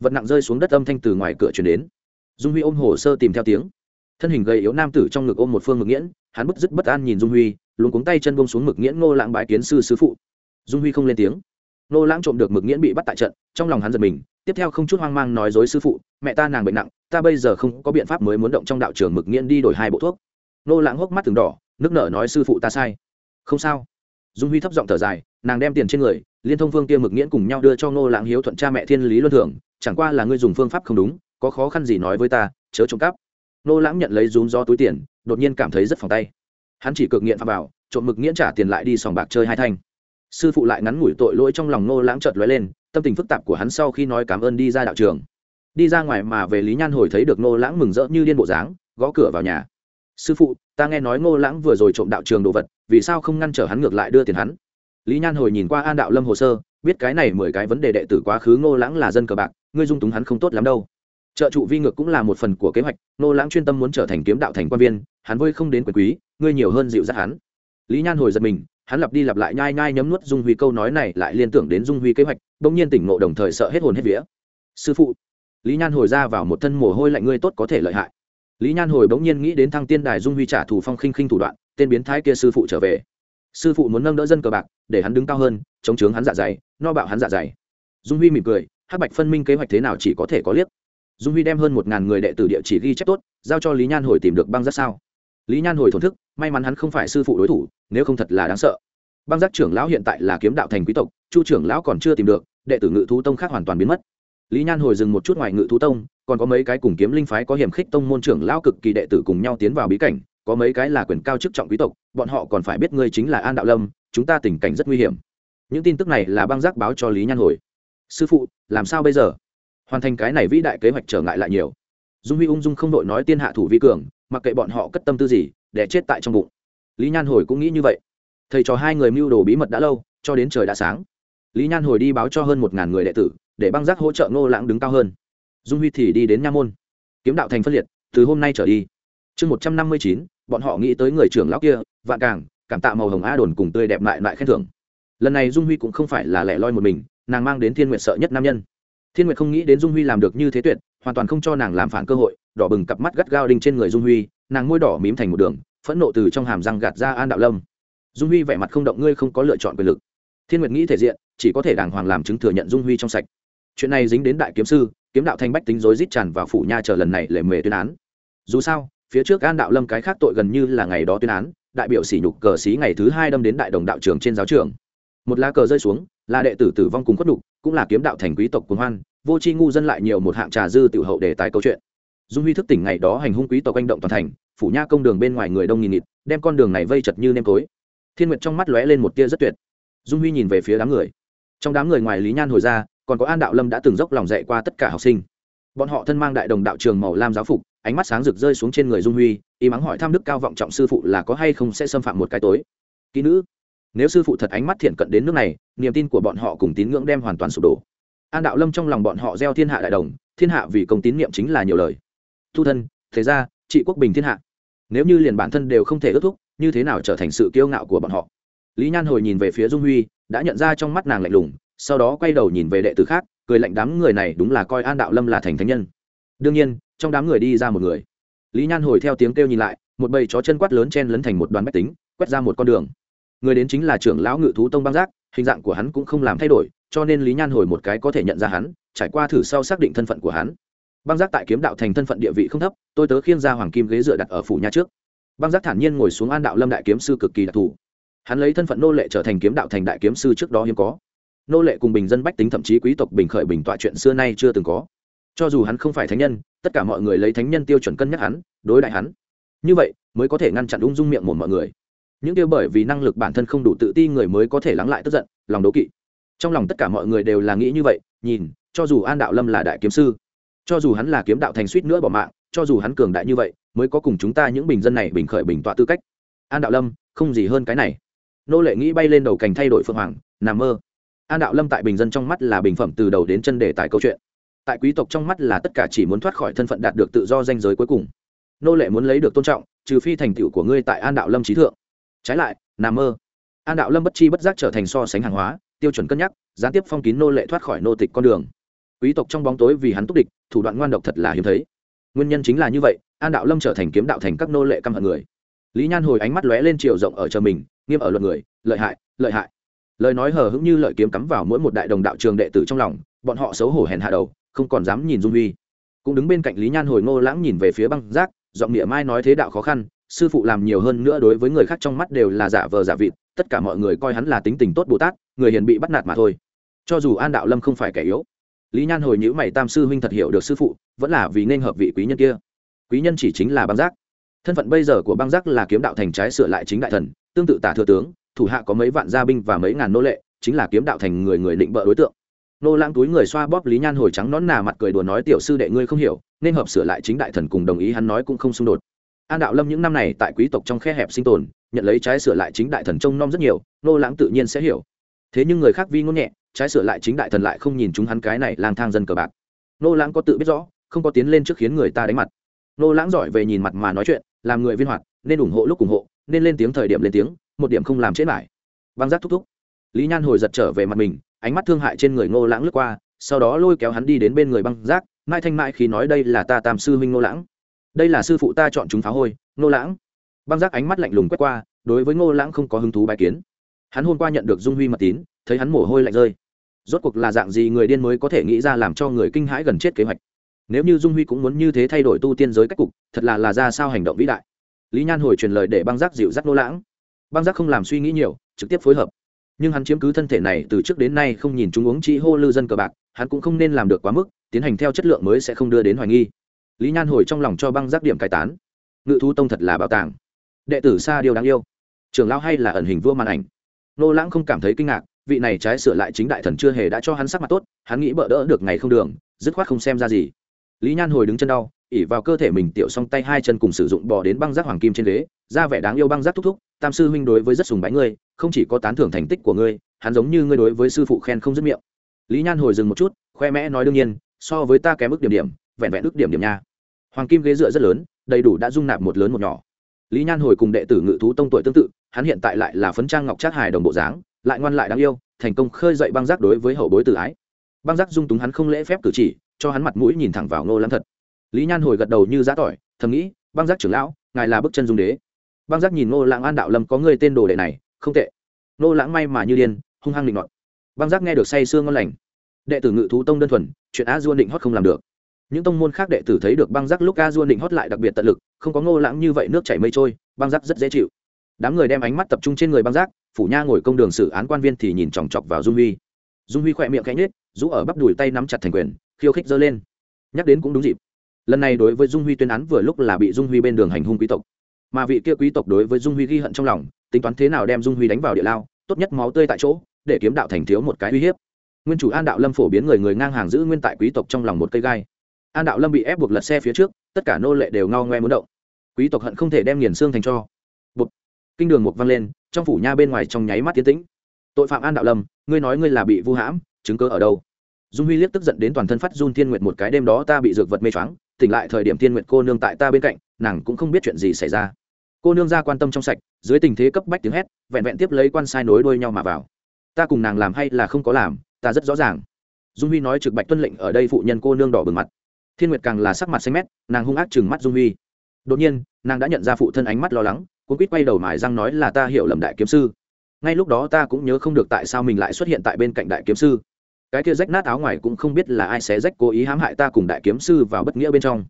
Vật nặng rơi xuống đất âm thanh từ ngoài cửa chuyển đến. Dung huy ôm hồ sơ tìm theo tiếng. Thân hình gầy yếu nam tử trong ngực ôm một phương mực nghiễn, hắn bứt dứt bất an nhìn dung huy luôn cuống tay chân bông xuống mực nghiễn ngô lãng bái kiến sư sứ phụ. Dung huy không lên tiếng. Nô lãng trộm được mực nghiễn bị bắt tại trận, trong lòng hắn giật mình, tiếp theo không chút hoang mang nói dối sư phụ, mẹ ta nàng bệnh nặng, ta bây giờ không có biện pháp mới muốn động trong đạo trường mực nghiễn đi đổi hai bộ thuốc. Nô lãng hốc mắt từng đỏ, nước nở nói sư phụ ta sai. Không sao. Dung huy thấp giọng thở dài, nàng đem tiền trên người, liên thông phương kia mực nghiễn cùng nhau đưa cho nô lãng hiếu thuận cha mẹ thiên lý luân thường, chẳng qua là ngươi dùng phương pháp không đúng, có khó khăn gì nói với ta, chớ trộm cắp. Nô lãng nhận lấy rúm do túi tiền, đột nhiên cảm thấy rất phòng tay. Hắn chỉ cực nghiện phạm vào trộm mực nghiễn trả tiền lại đi sòng bạc chơi hai thanh sư phụ lại ngắn ngủi tội lỗi trong lòng ngô lãng chợt lóe lên, tâm tình phức tạp của hắn sau khi nói cảm ơn đi ra đạo trường. Đi ra ngoài mà về lý nhan hồi thấy được ngô lãng mừng rỡ như điên bộ dáng, gõ cửa vào nhà. Sư phụ, ta nghe nói ngô lãng vừa rồi trộm đạo trường đồ vật, vì sao không ngăn trở hắn ngược lại đưa tiền hắn? Lý nhan hồi nhìn qua an đạo lâm hồ sơ, biết cái này mười cái vấn đề đệ tử quá khứ ngô lãng là dân cờ bạc, ngươi dung túng hắn không tốt lắm đâu. Trợ trụ vi ngược cũng là một phần của kế hoạch, ngô lãng chuyên tâm muốn trở thành kiếm đạo thành quan viên, hắn vơi không đến quyền quý, ngươi nhiều hơn dịu dắt hắn. Lý nhan hồi giật mình hắn lặp đi lặp lại nhai nhai nhấm nuốt dung huy câu nói này lại liên tưởng đến dung huy kế hoạch, bỗng nhiên tỉnh ngộ đồng thời sợ hết hồn hết vía. Sư phụ. Lý nhan hồi ra vào một thân mồ hôi lạnh, ngươi tốt có thể lợi hại. Lý nhan hồi bỗng nhiên nghĩ đến thăng tiên đài dung huy trả thù phong khinh khinh thủ đoạn, tên biến thái kia sư phụ trở về. Sư phụ muốn nâng đỡ dân cờ bạc, để hắn đứng cao hơn, chống chướng hắn dạ dày, no bạo hắn dạ dày. Dung huy mỉm cười, hắc bạch phân minh kế hoạch thế nào chỉ có thể có liếc. Dung huy đem hơn một ngàn người đệ tử địa chỉ ghi chép tốt, giao cho lý nhan hồi tìm được băng rất sao. Lý nhan hồi thổn thức may mắn hắn không phải sư phụ đối thủ, nếu không thật là đáng sợ. Băng giác trưởng lão hiện tại là kiếm đạo thành quý tộc, chu trưởng lão còn chưa tìm được, đệ tử ngự thú tông khác hoàn toàn biến mất. Lý nhan hồi dừng một chút ngoài ngự thú tông, còn có mấy cái cùng kiếm linh phái có hiểm khích tông môn trưởng lão cực kỳ đệ tử cùng nhau tiến vào bí cảnh, có mấy cái là quyền cao chức trọng quý tộc, bọn họ còn phải biết ngươi chính là an đạo lâm, chúng ta tình cảnh rất nguy hiểm. Những tin tức này là băng giác báo cho lý nhan hồi. Sư phụ, làm sao bây giờ? Hoàn thành cái này vĩ đại kế hoạch trở ngại lại nhiều. Dung huy ung dung không đội nói tiên hạ thủ vi cường, mặc kệ bọn họ cất tâm tư gì để chết tại trong bụng. Lý nhan hồi cũng nghĩ như vậy. Thầy trò hai người mưu đồ bí mật đã lâu, cho đến trời đã sáng. Lý nhan hồi đi báo cho hơn một ngàn người đệ tử, để băng giác hỗ trợ ngô lãng đứng cao hơn. Dung huy thì đi đến nha môn. Kiếm đạo thành phân liệt, từ hôm nay trở đi. Chương một trăm năm mươi chín, bọn họ nghĩ tới người trưởng lão kia, vạn càng cảm tạ màu hồng a đồn cùng tươi đẹp lại lại khen thưởng. Lần này dung huy cũng không phải là lẻ loi một mình, nàng mang đến thiên nguyện sợ nhất nam nhân. Thiên nguyện không nghĩ đến dung huy làm được như thế tuyệt, hoàn toàn không cho nàng làm phản cơ hội, đỏ bừng cặp mắt gắt gao đinh trên người dung huy nàng môi đỏ mím thành một đường, phẫn nộ từ trong hàm răng gạt ra an đạo lâm. Dung huy vẻ mặt không động, ngươi không có lựa chọn quyền lực. Thiên nguyệt nghĩ thể diện, chỉ có thể đàng hoàng làm chứng thừa nhận dung huy trong sạch. Chuyện này dính đến đại kiếm sư, kiếm đạo thanh bách tính rối rít tràn vào phủ nha chờ lần này lệ mề tuyên án. Dù sao, phía trước an đạo lâm cái khác tội gần như là ngày đó tuyên án, đại biểu sỉ nhục cờ xí ngày thứ hai đâm đến đại đồng đạo trường trên giáo trường. Một lá cờ rơi xuống, là đệ tử tử vong cùng khuất đục cũng là kiếm đạo thành quý tộc cuồng hoan, vô tri ngu dân lại nhiều một hạng trà dư tiểu hậu để tài câu chuyện dung huy thức tỉnh ngày đó hành hung quý tộc anh động toàn thành, phủ nha công đường bên ngoài người đông nghìn nghịt, đem con đường này vây chật như nêm tối. Thiên nguyệt trong mắt lóe lên một tia rất tuyệt. Dung huy nhìn về phía đám người. Trong đám người ngoài lý nhan hồi ra, còn có an đạo lâm đã từng dốc lòng dạy qua tất cả học sinh. Bọn họ thân mang đại đồng đạo trường màu lam giáo phục, ánh mắt sáng rực rơi xuống trên người dung huy, y mắng hỏi tham đức cao vọng trọng sư phụ là có hay không sẽ xâm phạm một cái tối. Kỹ nữ, nếu sư phụ thật ánh mắt thiện cận đến nước này, niềm tin của bọn họ cùng tín ngưỡng đem hoàn toàn sụp đổ. An đạo lâm trong lòng bọn họ gieo thiên hạ đại đồng, thiên hạ vì công tín niệm chính là nhiều lời thu thân, thế ra trị quốc bình thiên hạ. Nếu như liền bản thân đều không thể ước thúc, như thế nào trở thành sự kiêu ngạo của bọn họ? Lý nhan hồi nhìn về phía dung huy, đã nhận ra trong mắt nàng lạnh lùng, sau đó quay đầu nhìn về đệ tử khác, cười lạnh đám người này đúng là coi an đạo lâm là thành thánh nhân. Đương nhiên, trong đám người đi ra một người. Lý nhan hồi theo tiếng kêu nhìn lại, một bầy chó chân quát lớn chen lấn thành một đoàn bách tính, quét ra một con đường. Người đến chính là trưởng lão ngự thú tông băng giác, hình dạng của hắn cũng không làm thay đổi, cho nên lý nhan hồi một cái có thể nhận ra hắn, trải qua thử sau xác định thân phận của hắn băng giác tại kiếm đạo thành thân phận địa vị không thấp, tôi tớ khiêng ra hoàng kim ghế dựa đặt ở phủ nhà trước. Băng giác thản nhiên ngồi xuống an đạo lâm đại kiếm sư cực kỳ đặc thù. Hắn lấy thân phận nô lệ trở thành kiếm đạo thành đại kiếm sư trước đó hiếm có. Nô lệ cùng bình dân bách tính thậm chí quý tộc bình khởi bình tọa chuyện xưa nay chưa từng có. Cho dù hắn không phải thánh nhân, tất cả mọi người lấy thánh nhân tiêu chuẩn cân nhắc hắn, đối đại hắn. Như vậy, mới có thể ngăn chặn ung dung miệng một mọi người. Những tiêu bởi vì năng lực bản thân không đủ tự ti người mới có thể lắng lại tức giận, lòng đố kỵ. Trong lòng tất cả mọi người đều là nghĩ như vậy, nhìn, cho dù an đạo lâm là đại kiếm sư cho dù hắn là kiếm đạo thành suýt nữa bỏ mạng, cho dù hắn cường đại như vậy, mới có cùng chúng ta những bình dân này bình khởi bình tọa tư cách. An đạo lâm, không gì hơn cái này. Nô lệ nghĩ bay lên đầu cành thay đổi phượng hoàng, nằm mơ. An đạo lâm tại bình dân trong mắt là bình phẩm từ đầu đến chân đề tài câu chuyện. Tại quý tộc trong mắt là tất cả chỉ muốn thoát khỏi thân phận đạt được tự do danh giới cuối cùng. Nô lệ muốn lấy được tôn trọng, trừ phi thành tựu của ngươi tại an đạo lâm trí thượng. Trái lại, nằm mơ. An đạo lâm bất chi bất giác trở thành so sánh hàng hóa, tiêu chuẩn cân nhắc, gián tiếp phong kín nô lệ thoát khỏi nô tịch con đường quý tộc trong bóng tối vì hắn túc địch, thủ đoạn ngoan độc thật là hiếm thấy. Nguyên nhân chính là như vậy, an đạo lâm trở thành kiếm đạo thành các nô lệ căm hận người. Lý nhan hồi ánh mắt lóe lên chiều rộng ở chờ mình, nghiêm ở luật người, lợi hại lợi hại. Lời nói hờ hững như lợi kiếm cắm vào mỗi một đại đồng đạo trường đệ tử trong lòng, bọn họ xấu hổ hèn hạ đầu, không còn dám nhìn dung huy. Cũng đứng bên cạnh lý nhan hồi ngô lãng nhìn về phía băng giác, giọng nghĩa mai nói thế đạo khó khăn, sư phụ làm nhiều hơn nữa đối với người khác trong mắt đều là giả vờ giả vịt, tất cả mọi người coi hắn là tính tình tốt bồ tát, người hiền bị bắt nạt mà thôi. Cho dù an đạo lâm không phải kẻ yếu lý nhan hồi nhữ mày, tam sư huynh thật hiểu được sư phụ, vẫn là vì nên hợp vị quý nhân kia. Quý nhân chỉ chính là băng giác. Thân phận bây giờ của băng giác là kiếm đạo thành trái sửa lại chính đại thần, tương tự tả thừa tướng, thủ hạ có mấy vạn gia binh và mấy ngàn nô lệ, chính là kiếm đạo thành người người định bợ đối tượng. Nô lãng túi người xoa bóp lý nhan hồi trắng nón nà mặt cười đùa nói, tiểu sư đệ ngươi không hiểu, nên hợp sửa lại chính đại thần cùng đồng ý hắn nói cũng không xung đột. An đạo lâm những năm này tại quý tộc trong khe hẹp sinh tồn, nhận lấy trái sửa lại chính đại thần trông nom rất nhiều, nô lãng tự nhiên sẽ hiểu. Thế nhưng người khác vi ngôn nhẹ trái sửa lại chính đại thần lại không nhìn chúng hắn cái này lang thang dân cờ bạc. Nô lãng có tự biết rõ, không có tiến lên trước khiến người ta đánh mặt. Nô lãng giỏi về nhìn mặt mà nói chuyện, làm người viên hoạt, nên ủng hộ lúc ủng hộ, nên lên tiếng thời điểm lên tiếng, một điểm không làm chết lại băng giác thúc thúc. Lý nhan hồi giật trở về mặt mình, ánh mắt thương hại trên người ngô lãng lướt qua, sau đó lôi kéo hắn đi đến bên người băng giác mai thanh mãi khi nói đây là ta tam sư huynh ngô lãng. Đây là sư phụ ta chọn chúng phá hôi, ngô lãng. Băng giác ánh mắt lạnh lùng quét qua, đối với ngô lãng không có hứng thú bài kiến. Hắn hôm qua nhận được dung huy mật tín, thấy hắn mồ hôi lạnh rơi rốt cuộc là dạng gì người điên mới có thể nghĩ ra làm cho người kinh hãi gần chết kế hoạch? Nếu như dung huy cũng muốn như thế thay đổi tu tiên giới cách cục, thật là là ra sao hành động vĩ đại. Lý nhan hồi truyền lời để băng giác dịu dắt nô lãng. Băng giác không làm suy nghĩ nhiều, trực tiếp phối hợp. Nhưng hắn chiếm cứ thân thể này từ trước đến nay không nhìn chúng uống chi hô lư dân cờ bạc, hắn cũng không nên làm được quá mức, tiến hành theo chất lượng mới sẽ không đưa đến hoài nghi. Lý nhan hồi trong lòng cho băng giác điểm cải tán. Ngự thu tông thật là bảo tàng. Đệ tử xa điều đáng yêu. Trường lao hay là ẩn hình vua màn ảnh. Nô lãng không cảm thấy kinh ngạc vị này trái sửa lại chính đại thần chưa hề đã cho hắn sắc mặt tốt, hắn nghĩ bỡ đỡ được ngày không đường, dứt khoát không xem ra gì. Lý nhan hồi đứng chân đau, ỉ vào cơ thể mình tiểu xong tay hai chân cùng sử dụng bò đến băng giác hoàng kim trên ghế ra vẻ đáng yêu băng giác thúc thúc, tam sư huynh đối với rất sùng bái ngươi, không chỉ có tán thưởng thành tích của ngươi, hắn giống như ngươi đối với sư phụ khen không dứt miệng. Lý nhan hồi dừng một chút, khoe mẽ nói đương nhiên, so với ta kém ức điểm điểm, vẹn vẹn ức điểm điểm nha. Hoàng kim ghế dựa rất lớn, đầy đủ đã dung nạp một lớn một nhỏ. Lý nhan hồi cùng đệ tử ngự thú tông tuổi tương tự, hắn hiện tại lại là phấn trang ngọc trác hài đồng bộ dáng lại ngoan lại đáng yêu, thành công khơi dậy băng giác đối với hậu bối tự ái. Băng giác dung túng hắn không lễ phép cử chỉ, cho hắn mặt mũi nhìn thẳng vào ngô lắm thật. Lý nhan hồi gật đầu như giá tỏi, thầm nghĩ, băng giác trưởng lão, ngài là bức chân dung đế. Băng giác nhìn ngô lãng an đạo lâm có người tên đồ đệ này, không tệ. Ngô lãng may mà như điên, hung hăng định ngọt băng giác nghe được say sương ngon lành. Đệ tử ngự thú tông đơn thuần, chuyện a duôn định hót không làm được. Những tông môn khác đệ tử thấy được băng giác lúc a duôn định hót lại đặc biệt tận lực, không có ngô lãng như vậy nước chảy mây trôi, băng giác rất dễ chịu đám người đem ánh mắt tập trung trên người băng giác, phủ nha ngồi công đường xử án quan viên thì nhìn chòng chọc vào dung huy. Dung huy khỏe miệng cánh nết rũ ở bắp đùi tay nắm chặt thành quyền, khiêu khích giơ lên. Nhắc đến cũng đúng dịp. Lần này đối với dung huy tuyên án vừa lúc là bị dung huy bên đường hành hung quý tộc. Mà vị kia quý tộc đối với dung huy ghi hận trong lòng, tính toán thế nào đem dung huy đánh vào địa lao, tốt nhất máu tươi tại chỗ, để kiếm đạo thành thiếu một cái uy hiếp. Nguyên chủ an đạo lâm phổ biến người người ngang hàng giữ nguyên tại quý tộc trong lòng một cây gai. An đạo lâm bị ép buộc lật xe phía trước, tất cả nô lệ đều ngao ngoe muốn động. Quý tộc hận không thể đem nghiền xương thành cho. Bụt kinh đường một văng lên, trong phủ nha bên ngoài trong nháy mắt tiến tĩnh. Tội phạm an đạo lâm, ngươi nói ngươi là bị vu hãm, chứng cơ ở đâu? Dung huy liếc tức giận đến toàn thân phát run thiên nguyệt một cái đêm đó ta bị dược vật mê choáng, tỉnh lại thời điểm thiên nguyệt cô nương tại ta bên cạnh, nàng cũng không biết chuyện gì xảy ra. Cô nương ra quan tâm trong sạch, dưới tình thế cấp bách tiếng hét, vẹn vẹn tiếp lấy quan sai nối đuôi nhau mà vào. Ta cùng nàng làm hay là không có làm, ta rất rõ ràng. Dung huy nói trực bạch tuân lệnh ở đây phụ nhân cô nương đỏ bừng mặt. Thiên nguyệt càng là sắc mặt xanh mét, nàng hung ác chừng mắt dung huy. Đột nhiên, nàng đã nhận ra phụ thân ánh mắt lo lắng cuốn quýt quay đầu mài răng nói là ta hiểu lầm đại kiếm sư. Ngay lúc đó ta cũng nhớ không được tại sao mình lại xuất hiện tại bên cạnh đại kiếm sư. Cái kia rách nát áo ngoài cũng không biết là ai sẽ rách cố ý hãm hại ta cùng đại kiếm sư vào bất nghĩa bên trong.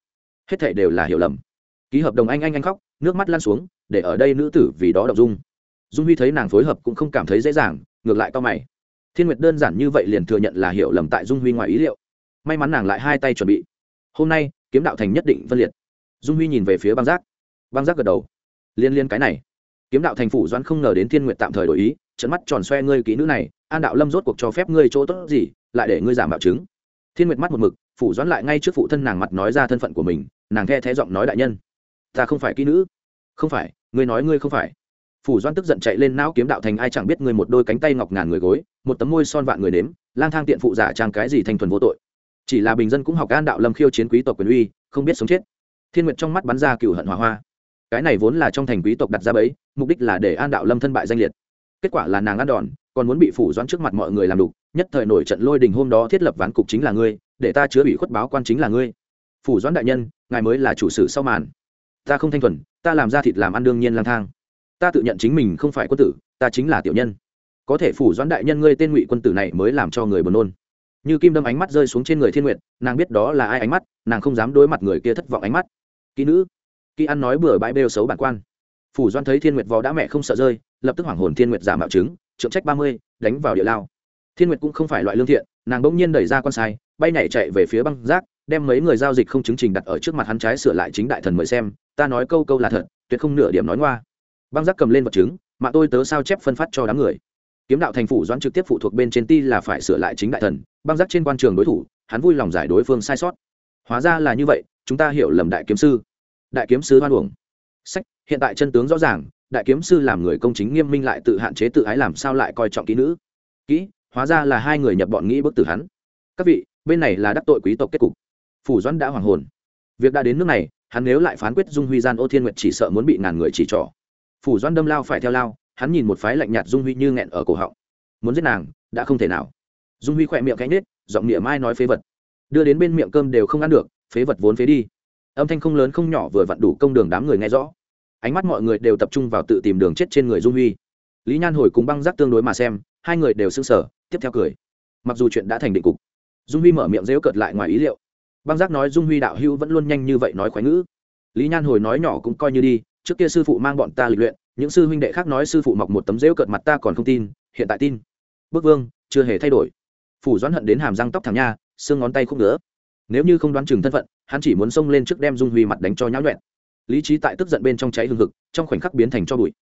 Hết thảy đều là hiểu lầm. Ký hợp đồng anh anh anh khóc, nước mắt lăn xuống, để ở đây nữ tử vì đó đọc dung. Dung huy thấy nàng phối hợp cũng không cảm thấy dễ dàng, ngược lại to mày. Thiên nguyệt đơn giản như vậy liền thừa nhận là hiểu lầm tại dung huy ngoài ý liệu. May mắn nàng lại hai tay chuẩn bị. Hôm nay, kiếm đạo thành nhất định phân liệt. Dung huy nhìn về phía băng giác. Băng giác gật đầu liên liên cái này. Kiếm đạo thành phủ doãn không ngờ đến thiên nguyện tạm thời đổi ý trận mắt tròn xoe ngươi kỹ nữ này, an đạo lâm rốt cuộc cho phép ngươi chỗ tốt gì, lại để ngươi giảm bạo chứng. Thiên nguyệt mắt một mực, phủ doãn lại ngay trước phụ thân nàng mặt nói ra thân phận của mình, nàng the thé giọng nói đại nhân. Ta không phải kỹ nữ. Không phải, ngươi nói ngươi không phải. Phủ doãn tức giận chạy lên não kiếm đạo thành ai chẳng biết ngươi một đôi cánh tay ngọc ngàn người gối, một tấm môi son vạn người nếm, lang thang tiện phụ giả trang cái gì thành thuần vô tội. Chỉ là bình dân cũng học an đạo lâm khiêu chiến quý tộc quyền uy, không biết sống chết. Thiên nguyệt trong mắt bắn ra cựu hận hỏa hoa cái này vốn là trong thành quý tộc đặt ra bẫy, mục đích là để an đạo lâm thân bại danh liệt. Kết quả là nàng ăn đòn, còn muốn bị phủ doãn trước mặt mọi người làm đục, nhất thời nổi trận lôi đình hôm đó thiết lập ván cục chính là ngươi, để ta chứa ủy khuất báo quan chính là ngươi. Phủ doãn đại nhân, ngài mới là chủ sử sau màn. Ta không thanh thuần, ta làm ra thịt làm ăn đương nhiên lang thang. Ta tự nhận chính mình không phải quân tử, ta chính là tiểu nhân. Có thể phủ doãn đại nhân ngươi tên ngụy quân tử này mới làm cho người buồn nôn. Như kim đâm ánh mắt rơi xuống trên người thiên nguyện nàng biết đó là ai ánh mắt, nàng không dám đối mặt người kia thất vọng ánh mắt. Kỹ nữ kỹ ăn nói bừa bãi bêu xấu bản quan. Phủ doan thấy thiên nguyệt vò đã mẹ không sợ rơi, lập tức hoảng hồn thiên nguyệt giả mạo chứng, trượng trách ba mươi, đánh vào địa lao. Thiên nguyệt cũng không phải loại lương thiện, nàng bỗng nhiên đẩy ra con sai, bay nhảy chạy về phía băng rác đem mấy người giao dịch không chứng trình đặt ở trước mặt hắn trái sửa lại chính đại thần mời xem, ta nói câu câu là thật, tuyệt không nửa điểm nói ngoa. Băng rác cầm lên vật chứng, mà tôi tớ sao chép phân phát cho đám người. Kiếm đạo thành phủ doãn trực tiếp phụ thuộc bên trên ti là phải sửa lại chính đại thần, băng rác trên quan trường đối thủ, hắn vui lòng giải đối phương sai sót. Hóa ra là như vậy, chúng ta hiểu lầm đại kiếm sư đại kiếm sư hoan uổng. Sách, hiện tại chân tướng rõ ràng, đại kiếm sư làm người công chính nghiêm minh lại tự hạn chế tự ái làm sao lại coi trọng kỹ nữ. Kỹ, hóa ra là hai người nhập bọn nghĩ bức tử hắn. Các vị, bên này là đắc tội quý tộc kết cục. Phủ doãn đã hoàng hồn. Việc đã đến nước này, hắn nếu lại phán quyết dung huy gian ô thiên nguyệt chỉ sợ muốn bị ngàn người chỉ trỏ. Phủ doãn đâm lao phải theo lao, hắn nhìn một phái lạnh nhạt dung huy như nghẹn ở cổ họng. Muốn giết nàng, đã không thể nào. Dung huy khỏe miệng cánh nết, giọng nghĩa mai nói phế vật. Đưa đến bên miệng cơm đều không ăn được, phế vật vốn phế đi âm thanh không lớn không nhỏ vừa vặn đủ công đường đám người nghe rõ. Ánh mắt mọi người đều tập trung vào tự tìm đường chết trên người dung huy. Lý nhan hồi cùng băng giác tương đối mà xem, hai người đều sững sờ sở tiếp theo cười. Mặc dù chuyện đã thành định cục, dung huy mở miệng rêu cợt lại ngoài ý liệu. Băng giác nói dung huy đạo hữu vẫn luôn nhanh như vậy nói khoái ngữ. Lý nhan hồi nói nhỏ cũng coi như đi, trước kia sư phụ mang bọn ta lịch luyện, những sư huynh đệ khác nói sư phụ mọc một tấm rêu cợt mặt ta còn không tin, hiện tại tin. Bức vương, chưa hề thay đổi. Phủ doãn hận đến hàm răng tóc thẳng nha, xương ngón tay khúc nữa nếu như không đoán chừng thân phận hắn chỉ muốn xông lên trước đem dung huy mặt đánh cho nháo nhuẹn. Lý trí tại tức giận bên trong cháy hương hực, trong khoảnh khắc biến thành cho bụi.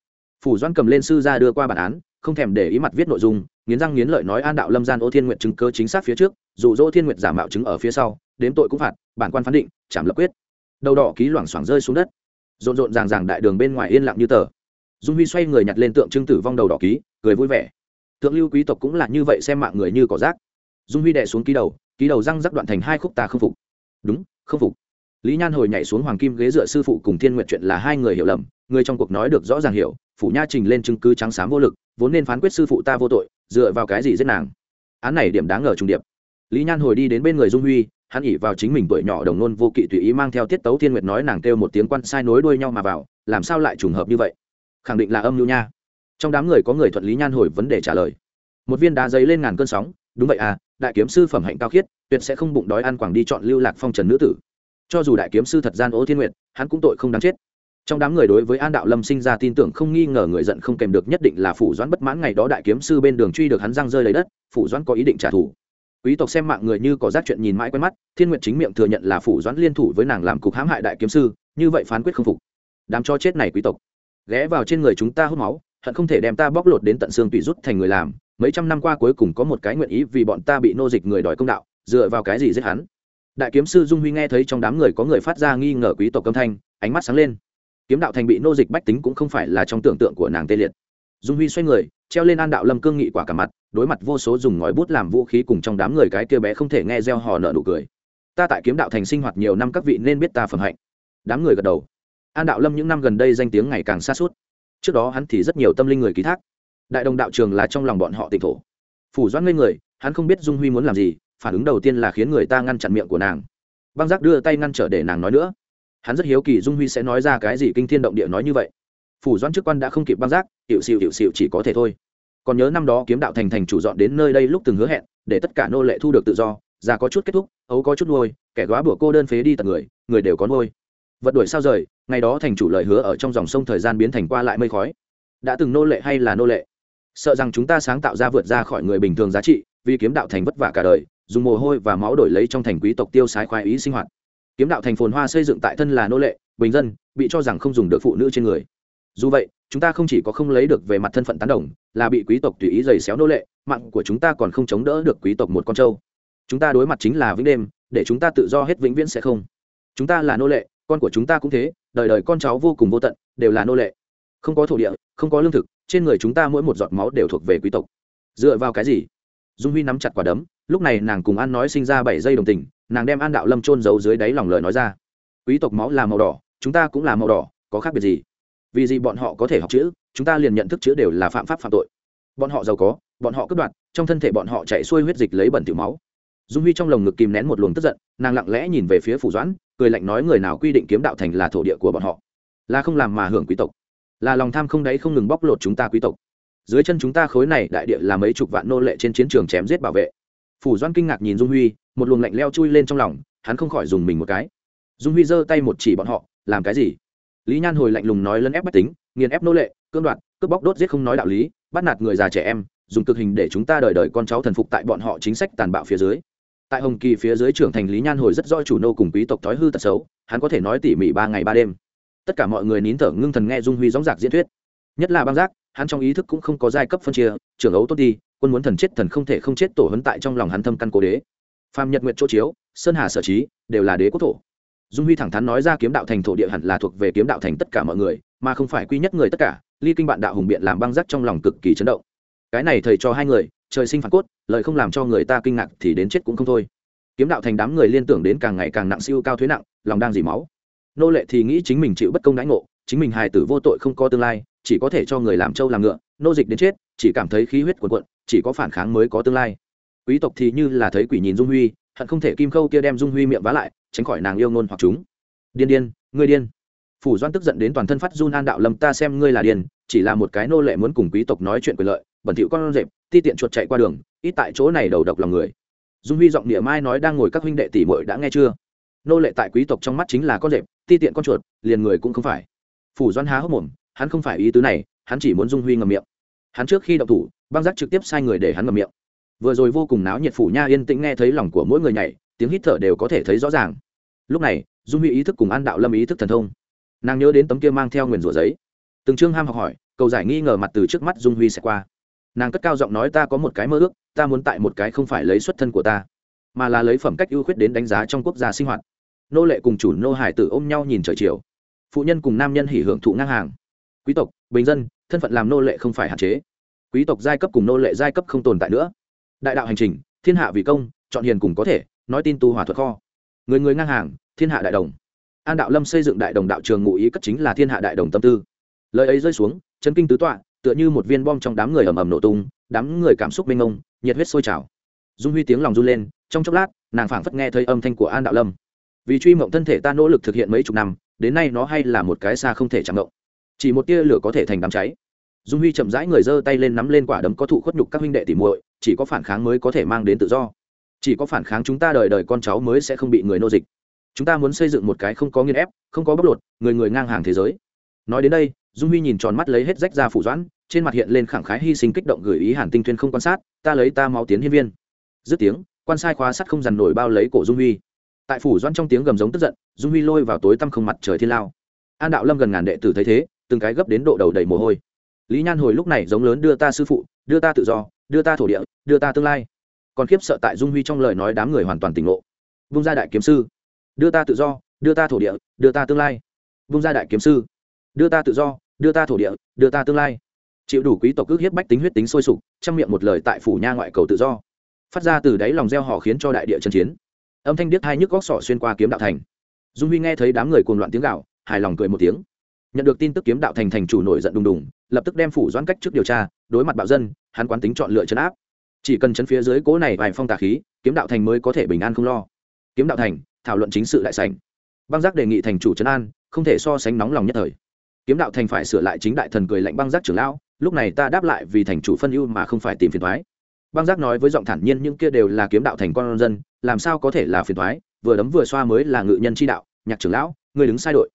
Phủ doan cầm lên sư ra đưa qua bản án, không thèm để ý mặt viết nội dung, nghiến răng nghiến lợi nói an đạo lâm gian ô thiên nguyện chứng cơ chính xác phía trước, dụ dỗ thiên nguyện giả mạo chứng ở phía sau, đếm tội cũng phạt, bản quan phán định chảm lập quyết. Đầu đỏ ký loảng xoảng rơi xuống đất. Rộn rộn ràng ràng đại đường bên ngoài yên lặng như tờ. Dung huy xoay người nhặt lên tượng trưng tử vong đầu đỏ ký, cười vui vẻ. Thượng lưu quý tộc cũng là như vậy xem mạng người như cỏ rác. Dung huy đè xuống ký đầu ký đầu răng rắc đoạn thành hai khúc ta không phục. Đúng không phục. Lý nhan hồi nhảy xuống hoàng kim ghế dựa sư phụ cùng thiên nguyện chuyện là hai người hiểu lầm, người trong cuộc nói được rõ ràng hiểu, phủ nha trình lên chứng cứ trắng xám vô lực, vốn nên phán quyết sư phụ ta vô tội, dựa vào cái gì giết nàng? Án này điểm đáng ngờ trùng điệp. Lý nhan hồi đi đến bên người dung huy, hắn ỉ vào chính mình tuổi nhỏ đồng nôn vô kỵ tùy ý mang theo tiết tấu thiên nguyệt nói nàng kêu một tiếng quan sai nối đuôi nhau mà vào, làm sao lại trùng hợp như vậy? Khẳng định là âm mưu nha. Trong đám người có người thuận lý nhan hồi vấn đề trả lời. Một viên đá giấy lên ngàn cơn sóng đúng vậy à đại kiếm sư phẩm hạnh cao khiết, tuyệt sẽ không bụng đói ăn quảng đi chọn lưu lạc phong trần nữ tử. Cho dù đại kiếm sư thật gian ô thiên nguyệt, hắn cũng tội không đáng chết. Trong đám người đối với an đạo lâm sinh ra tin tưởng không nghi ngờ người giận không kèm được nhất định là phủ doãn bất mãn ngày đó đại kiếm sư bên đường truy được hắn răng rơi lấy đất, phủ doãn có ý định trả thù. Quý tộc xem mạng người như có giác chuyện nhìn mãi quen mắt, thiên nguyện chính miệng thừa nhận là phủ doãn liên thủ với nàng làm cục hãm hại đại kiếm sư, như vậy phán quyết không phục. Đám cho chết này quý tộc. Ghé vào trên người chúng ta hút máu, hận không thể đem ta bóc lột đến tận xương tùy rút thành người làm mấy trăm năm qua cuối cùng có một cái nguyện ý vì bọn ta bị nô dịch người đòi công đạo, dựa vào cái gì giết hắn? Đại kiếm sư dung huy nghe thấy trong đám người có người phát ra nghi ngờ quý tộc âm thanh, ánh mắt sáng lên. Kiếm đạo thành bị nô dịch bách tính cũng không phải là trong tưởng tượng của nàng tê liệt. Dung huy xoay người, treo lên an đạo lâm cương nghị quả cả mặt, đối mặt vô số dùng ngòi bút làm vũ khí cùng trong đám người cái kia bé không thể nghe gieo hò nợ nụ cười. Ta tại kiếm đạo thành sinh hoạt nhiều năm các vị nên biết ta phẩm hạnh. Đám người gật đầu. An đạo lâm những năm gần đây danh tiếng ngày càng xa suốt. Trước đó hắn thì rất nhiều tâm linh người ký thác đại đồng đạo trường là trong lòng bọn họ tịnh thổ. Phủ doãn ngây người, hắn không biết dung huy muốn làm gì, phản ứng đầu tiên là khiến người ta ngăn chặn miệng của nàng. Băng giác đưa tay ngăn trở để nàng nói nữa. Hắn rất hiếu kỳ dung huy sẽ nói ra cái gì kinh thiên động địa nói như vậy. Phủ doãn chức quan đã không kịp băng giác hiệu xịu hiệu xịu chỉ có thể thôi. Còn nhớ năm đó kiếm đạo thành thành chủ dọn đến nơi đây lúc từng hứa hẹn, để tất cả nô lệ thu được tự do, già có chút kết thúc, ấu có chút nuôi, kẻ góa bủa cô đơn phế đi tận người người đều có nuôi. Vật đuổi sao rời, ngày đó thành chủ lời hứa ở trong dòng sông thời gian biến thành qua lại mây khói. Đã từng nô lệ hay là nô lệ? Sợ rằng chúng ta sáng tạo ra vượt ra khỏi người bình thường giá trị, vì kiếm đạo thành vất vả cả đời, dùng mồ hôi và máu đổi lấy trong thành quý tộc tiêu sái khoái ý sinh hoạt. Kiếm đạo thành phồn hoa xây dựng tại thân là nô lệ, bình dân, bị cho rằng không dùng được phụ nữ trên người. Dù vậy, chúng ta không chỉ có không lấy được về mặt thân phận tán đồng, là bị quý tộc tùy ý giày xéo nô lệ, mạng của chúng ta còn không chống đỡ được quý tộc một con trâu. Chúng ta đối mặt chính là vĩnh đêm, để chúng ta tự do hết vĩnh viễn sẽ không. Chúng ta là nô lệ, con của chúng ta cũng thế, đời đời con cháu vô cùng vô tận, đều là nô lệ. Không có thổ địa, không có lương thực trên người chúng ta mỗi một giọt máu đều thuộc về quý tộc. Dựa vào cái gì? Dung huy nắm chặt quả đấm, lúc này nàng cùng an nói sinh ra bảy giây đồng tình, nàng đem an đạo lâm trôn giấu dưới đáy lòng lời nói ra. Quý tộc máu là màu đỏ, chúng ta cũng là màu đỏ, có khác biệt gì? Vì gì bọn họ có thể học chữ, chúng ta liền nhận thức chữ đều là phạm pháp phạm tội. Bọn họ giàu có, bọn họ cướp đoạt, trong thân thể bọn họ chạy xuôi huyết dịch lấy bẩn tiểu máu. Dung huy trong lồng ngực kìm nén một luồng tức giận, nàng lặng lẽ nhìn về phía phủ doãn, cười lạnh nói người nào quy định kiếm đạo thành là thổ địa của bọn họ, là không làm mà hưởng quý tộc là lòng tham không đấy không ngừng bóc lột chúng ta quý tộc. Dưới chân chúng ta khối này đại địa là mấy chục vạn nô lệ trên chiến trường chém giết bảo vệ. Phủ doan kinh ngạc nhìn dung huy, một luồng lạnh leo chui lên trong lòng, hắn không khỏi dùng mình một cái. Dung huy giơ tay một chỉ bọn họ, làm cái gì? Lý nhan hồi lạnh lùng nói lấn ép bách tính, nghiền ép nô lệ cưỡng đoạt, cướp bóc đốt giết không nói đạo lý, bắt nạt người già trẻ em, dùng cực hình để chúng ta đời đời con cháu thần phục tại bọn họ chính sách tàn bạo phía dưới. Tại hồng kỳ phía dưới trưởng thành, lý nhan hồi rất do chủ nô cùng quý tộc thói hư tật xấu, hắn có thể nói tỉ mỉ ba ngày ba đêm tất cả mọi người nín thở ngưng thần nghe dung huy dóng dạc diễn thuyết. Nhất là băng giác, hắn trong ý thức cũng không có giai cấp phân chia, trưởng ấu tốt đi, quân muốn thần chết thần không thể không chết tổ hấn tại trong lòng hắn thâm căn cố đế. Phàm nhật nguyện chỗ chiếu, sơn hà sở trí, đều là đế quốc thổ. Dung huy thẳng thắn nói ra kiếm đạo thành thổ địa hẳn là thuộc về kiếm đạo thành tất cả mọi người, mà không phải quy nhất người tất cả, ly kinh bạn đạo hùng biện làm băng giác trong lòng cực kỳ chấn động. Cái này thầy cho hai người, trời sinh phản cốt, lời không làm cho người ta kinh ngạc thì đến chết cũng không thôi. Kiếm đạo thành đám người liên tưởng đến càng ngày càng nặng siêu cao thuế nặng, lòng đang dỉ máu nô lệ thì nghĩ chính mình chịu bất công đãi ngộ, chính mình hài tử vô tội không có tương lai, chỉ có thể cho người làm trâu làm ngựa, nô dịch đến chết, chỉ cảm thấy khí huyết cuồn cuộn, chỉ có phản kháng mới có tương lai. Quý tộc thì như là thấy quỷ nhìn dung huy, hận không thể kim khâu kia đem dung huy miệng vá lại, tránh khỏi nàng yêu ngôn hoặc chúng. Điên điên, ngươi điên. Phủ doan tức giận đến toàn thân phát run an đạo lâm, ta xem ngươi là điên, chỉ là một cái nô lệ muốn cùng quý tộc nói chuyện quyền lợi, bẩn thỉu con rệp, ti tiện chuột chạy qua đường, ít tại chỗ này đầu độc lòng người. Dung huy giọng địa mai nói đang ngồi các huynh đệ tỷ muội đã nghe chưa? Nô lệ tại quý tộc trong mắt chính là con rệp, ti tiện con chuột, liền người cũng không phải. Phủ doan há hốc mồm, hắn không phải ý tứ này, hắn chỉ muốn dung huy ngầm miệng. Hắn trước khi động thủ, băng giác trực tiếp sai người để hắn ngầm miệng. Vừa rồi vô cùng náo nhiệt phủ nha yên tĩnh nghe thấy lòng của mỗi người nhảy, tiếng hít thở đều có thể thấy rõ ràng. Lúc này, dung huy ý thức cùng an đạo lâm ý thức thần thông. Nàng nhớ đến tấm kia mang theo nguyền rủa giấy. Từng chương ham học hỏi cầu giải nghi ngờ mặt từ trước mắt dung huy sẽ qua. Nàng cất cao giọng nói ta có một cái mơ ước, ta muốn tại một cái không phải lấy xuất thân của ta, mà là lấy phẩm cách ưu khuyết đến đánh giá trong quốc gia sinh hoạt nô lệ cùng chủ nô hải tử ôm nhau nhìn trời chiều. Phụ nhân cùng nam nhân hỉ hưởng thụ ngang hàng. Quý tộc, bình dân, thân phận làm nô lệ không phải hạn chế. Quý tộc giai cấp cùng nô lệ giai cấp không tồn tại nữa. Đại đạo hành trình, thiên hạ vì công, chọn hiền cùng có thể, nói tin tu hòa thuật kho. Người người ngang hàng, thiên hạ đại đồng. An đạo lâm xây dựng đại đồng đạo trường ngụ ý cất chính là thiên hạ đại đồng tâm tư. Lời ấy rơi xuống chân kinh tứ tọa, tựa như một viên bom trong đám người ầm ầm nổ tung, đám người cảm xúc mênh mông, nhiệt huyết sôi trào. Dung huy tiếng lòng run lên, trong chốc lát, nàng phảng phất nghe thấy âm thanh của an đạo lâm vì truy mộng thân thể ta nỗ lực thực hiện mấy chục năm, đến nay nó hay là một cái xa không thể chạm mộng. Chỉ một tia lửa có thể thành đám cháy. Dung huy chậm rãi người giơ tay lên nắm lên quả đấm có thụ khuất nhục các huynh đệ tỉ muội, chỉ có phản kháng mới có thể mang đến tự do. Chỉ có phản kháng chúng ta đời đời con cháu mới sẽ không bị người nô dịch. Chúng ta muốn xây dựng một cái không có nghiên ép, không có bóc lột, người người ngang hàng thế giới. Nói đến đây, dung huy nhìn tròn mắt lấy hết rách ra phủ doãn, trên mặt hiện lên khẳng khái hy sinh kích động gửi ý hàn tinh thuyên không quan sát, ta lấy ta máu tiến hiên viên. Dứt tiếng, quan sai khóa sắt không dằn nổi bao lấy cổ dung huy tại phủ doan trong tiếng gầm giống tức giận, dung huy lôi vào tối tăm không mặt trời thiên lao. An đạo lâm gần ngàn đệ tử thấy thế, từng cái gấp đến độ đầu đầy mồ hôi. Lý nhan hồi lúc này giống lớn đưa ta sư phụ, đưa ta tự do, đưa ta thổ địa, đưa ta tương lai. Còn khiếp sợ tại dung huy trong lời nói đám người hoàn toàn tỉnh ngộ. Vung ra đại kiếm sư. Đưa ta tự do, đưa ta thổ địa, đưa ta tương lai. Vung ra đại kiếm sư. Đưa ta tự do, đưa ta thổ địa, đưa ta tương lai. Chịu đủ quý tộc ước hiếp bách tính huyết tính sôi sục trong miệng một lời tại phủ nha ngoại cầu tự do. Phát ra từ đáy lòng gieo họ khiến cho đại địa chân chiến âm thanh điếc hai nhức góc sỏ xuyên qua kiếm đạo thành. Dung huy nghe thấy đám người cuồng loạn tiếng gạo hài lòng cười một tiếng. Nhận được tin tức kiếm đạo thành thành chủ nổi giận đùng đùng, lập tức đem phủ doãn cách trước điều tra, đối mặt bạo dân, hắn quán tính chọn lựa chấn áp. Chỉ cần chấn phía dưới cố này vài phong tà khí, kiếm đạo thành mới có thể bình an không lo. Kiếm đạo thành, thảo luận chính sự đại sảnh. Băng giác đề nghị thành chủ trấn an, không thể so sánh nóng lòng nhất thời. Kiếm đạo thành phải sửa lại chính đại thần cười lạnh băng giác trưởng lão, lúc này ta đáp lại vì thành chủ phân ưu mà không phải tìm phiền thoái băng giác nói với giọng thản nhiên, những kia đều là kiếm đạo thành con dân, làm sao có thể là phiền thoái vừa đấm vừa xoa mới là ngự nhân chi đạo. Nhạc trưởng lão người đứng sai đội.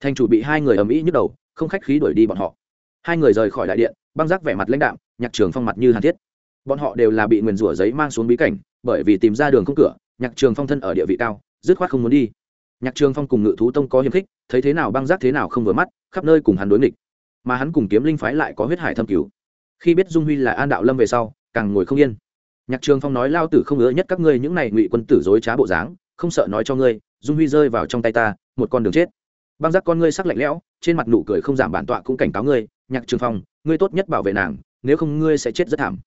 Thành chủ bị hai người ầm ĩ nhức đầu, không khách khí đuổi đi bọn họ. Hai người rời khỏi đại điện, băng giác vẻ mặt lãnh đạm, nhạc trường phong mặt như hàn thiết. Bọn họ đều là bị nguyền rủa giấy mang xuống bí cảnh, bởi vì tìm ra đường không cửa, nhạc trường phong thân ở địa vị cao, dứt khoát không muốn đi. Nhạc trường phong cùng ngự thú tông có hiềm khích, thấy thế nào băng giác thế nào không vừa mắt, khắp nơi cùng hắn đối nghịch. Mà hắn cùng kiếm linh phái lại có huyết hải thâm cứu khi biết dung huy là an đạo lâm về sau càng ngồi không yên. Nhạc trường phong nói, lao tử không ngứa nhất các ngươi những này ngụy quân tử dối trá bộ dáng, không sợ nói cho ngươi, dung huy rơi vào trong tay ta, một con đường chết. Băng giác con ngươi sắc lạnh lẽo, trên mặt nụ cười không giảm bản tọa cũng cảnh cáo ngươi, nhạc trường phong, ngươi tốt nhất bảo vệ nàng, nếu không ngươi sẽ chết rất thảm.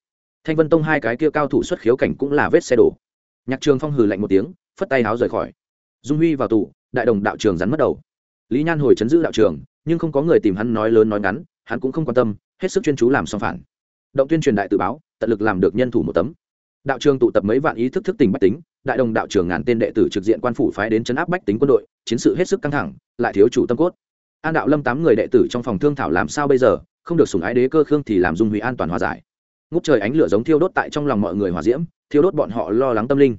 Thanh vân tông hai cái kia cao thủ xuất khiếu cảnh cũng là vết xe đổ. Nhạc trường phong hừ lạnh một tiếng, phất tay háo rời khỏi. Dung huy vào tù, đại đồng đạo trường rắn mất đầu. Lý nhan hồi chấn giữ đạo trường nhưng không có người tìm hắn nói lớn nói ngắn, hắn cũng không quan tâm, hết sức chuyên chú làm xong phản động tuyên truyền đại tự báo, tận lực làm được nhân thủ một tấm. Đạo trường tụ tập mấy vạn ý thức thức tình bách tính, đại đồng đạo trường ngàn tên đệ tử trực diện quan phủ phái đến chấn áp bách tính quân đội, chiến sự hết sức căng thẳng, lại thiếu chủ tâm cốt. An đạo lâm tám người đệ tử trong phòng thương thảo làm sao bây giờ, không được sùng ái đế cơ khương thì làm dung hủy an toàn hòa giải. Ngút trời ánh lửa giống thiêu đốt tại trong lòng mọi người hòa diễm, thiêu đốt bọn họ lo lắng tâm linh.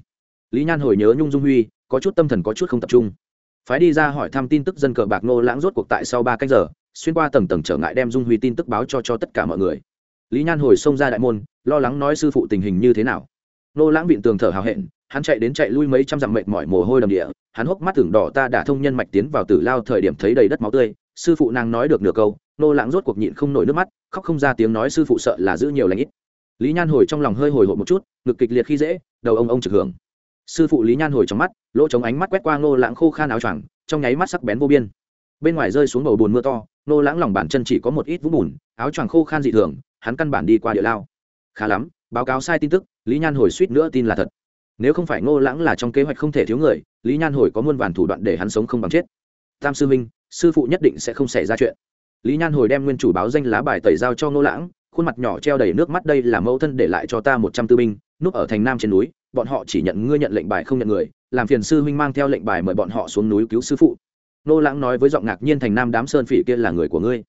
Lý nhan hồi nhớ nhung dung huy, có chút tâm thần có chút không tập trung. Phái đi ra hỏi thăm tin tức dân cờ bạc nô lãng rốt cuộc tại sau ba cách giờ, xuyên qua tầng tầng trở ngại đem dung huy tin tức báo cho cho tất cả mọi người lý nhan hồi xông ra đại môn, lo lắng nói sư phụ tình hình như thế nào. Nô lãng vịn tường thở hào hẹn, hắn chạy đến chạy lui mấy trăm dặm mệt mỏi mồ hôi đầm địa, hắn hốc mắt tưởng đỏ ta đã thông nhân mạch tiến vào tử lao thời điểm thấy đầy đất máu tươi, sư phụ nàng nói được nửa câu, nô lãng rốt cuộc nhịn không nổi nước mắt, khóc không ra tiếng nói sư phụ sợ là giữ nhiều lãnh ít. Lý nhan hồi trong lòng hơi hồi hộp một chút, ngực kịch liệt khi dễ, đầu ông ông trực hưởng. Sư phụ lý nhan hồi trong mắt, lỗ chống ánh mắt quét qua nô lãng khô khan áo choàng, trong nháy mắt sắc bén vô biên. Bên ngoài rơi xuống bầu bùn mưa to, nô lãng lòng bàn chân chỉ có một ít vũng bùn, áo choàng khô khan dị thường hắn căn bản đi qua địa lao. Khá lắm, báo cáo sai tin tức, lý nhan hồi suýt nữa tin là thật. Nếu không phải ngô lãng là trong kế hoạch không thể thiếu người, lý nhan hồi có muôn vàn thủ đoạn để hắn sống không bằng chết. Tam sư minh sư phụ nhất định sẽ không xảy ra chuyện. Lý nhan hồi đem nguyên chủ báo danh lá bài tẩy giao cho ngô lãng, khuôn mặt nhỏ treo đầy nước mắt, đây là mẫu thân để lại cho ta một trăm tư binh, núp ở thành nam trên núi, bọn họ chỉ nhận ngươi nhận lệnh bài không nhận người, làm phiền sư huynh mang theo lệnh bài mời bọn họ xuống núi cứu sư phụ. Nô lãng nói với giọng ngạc nhiên, thành nam đám sơn phỉ kia là người của ngươi.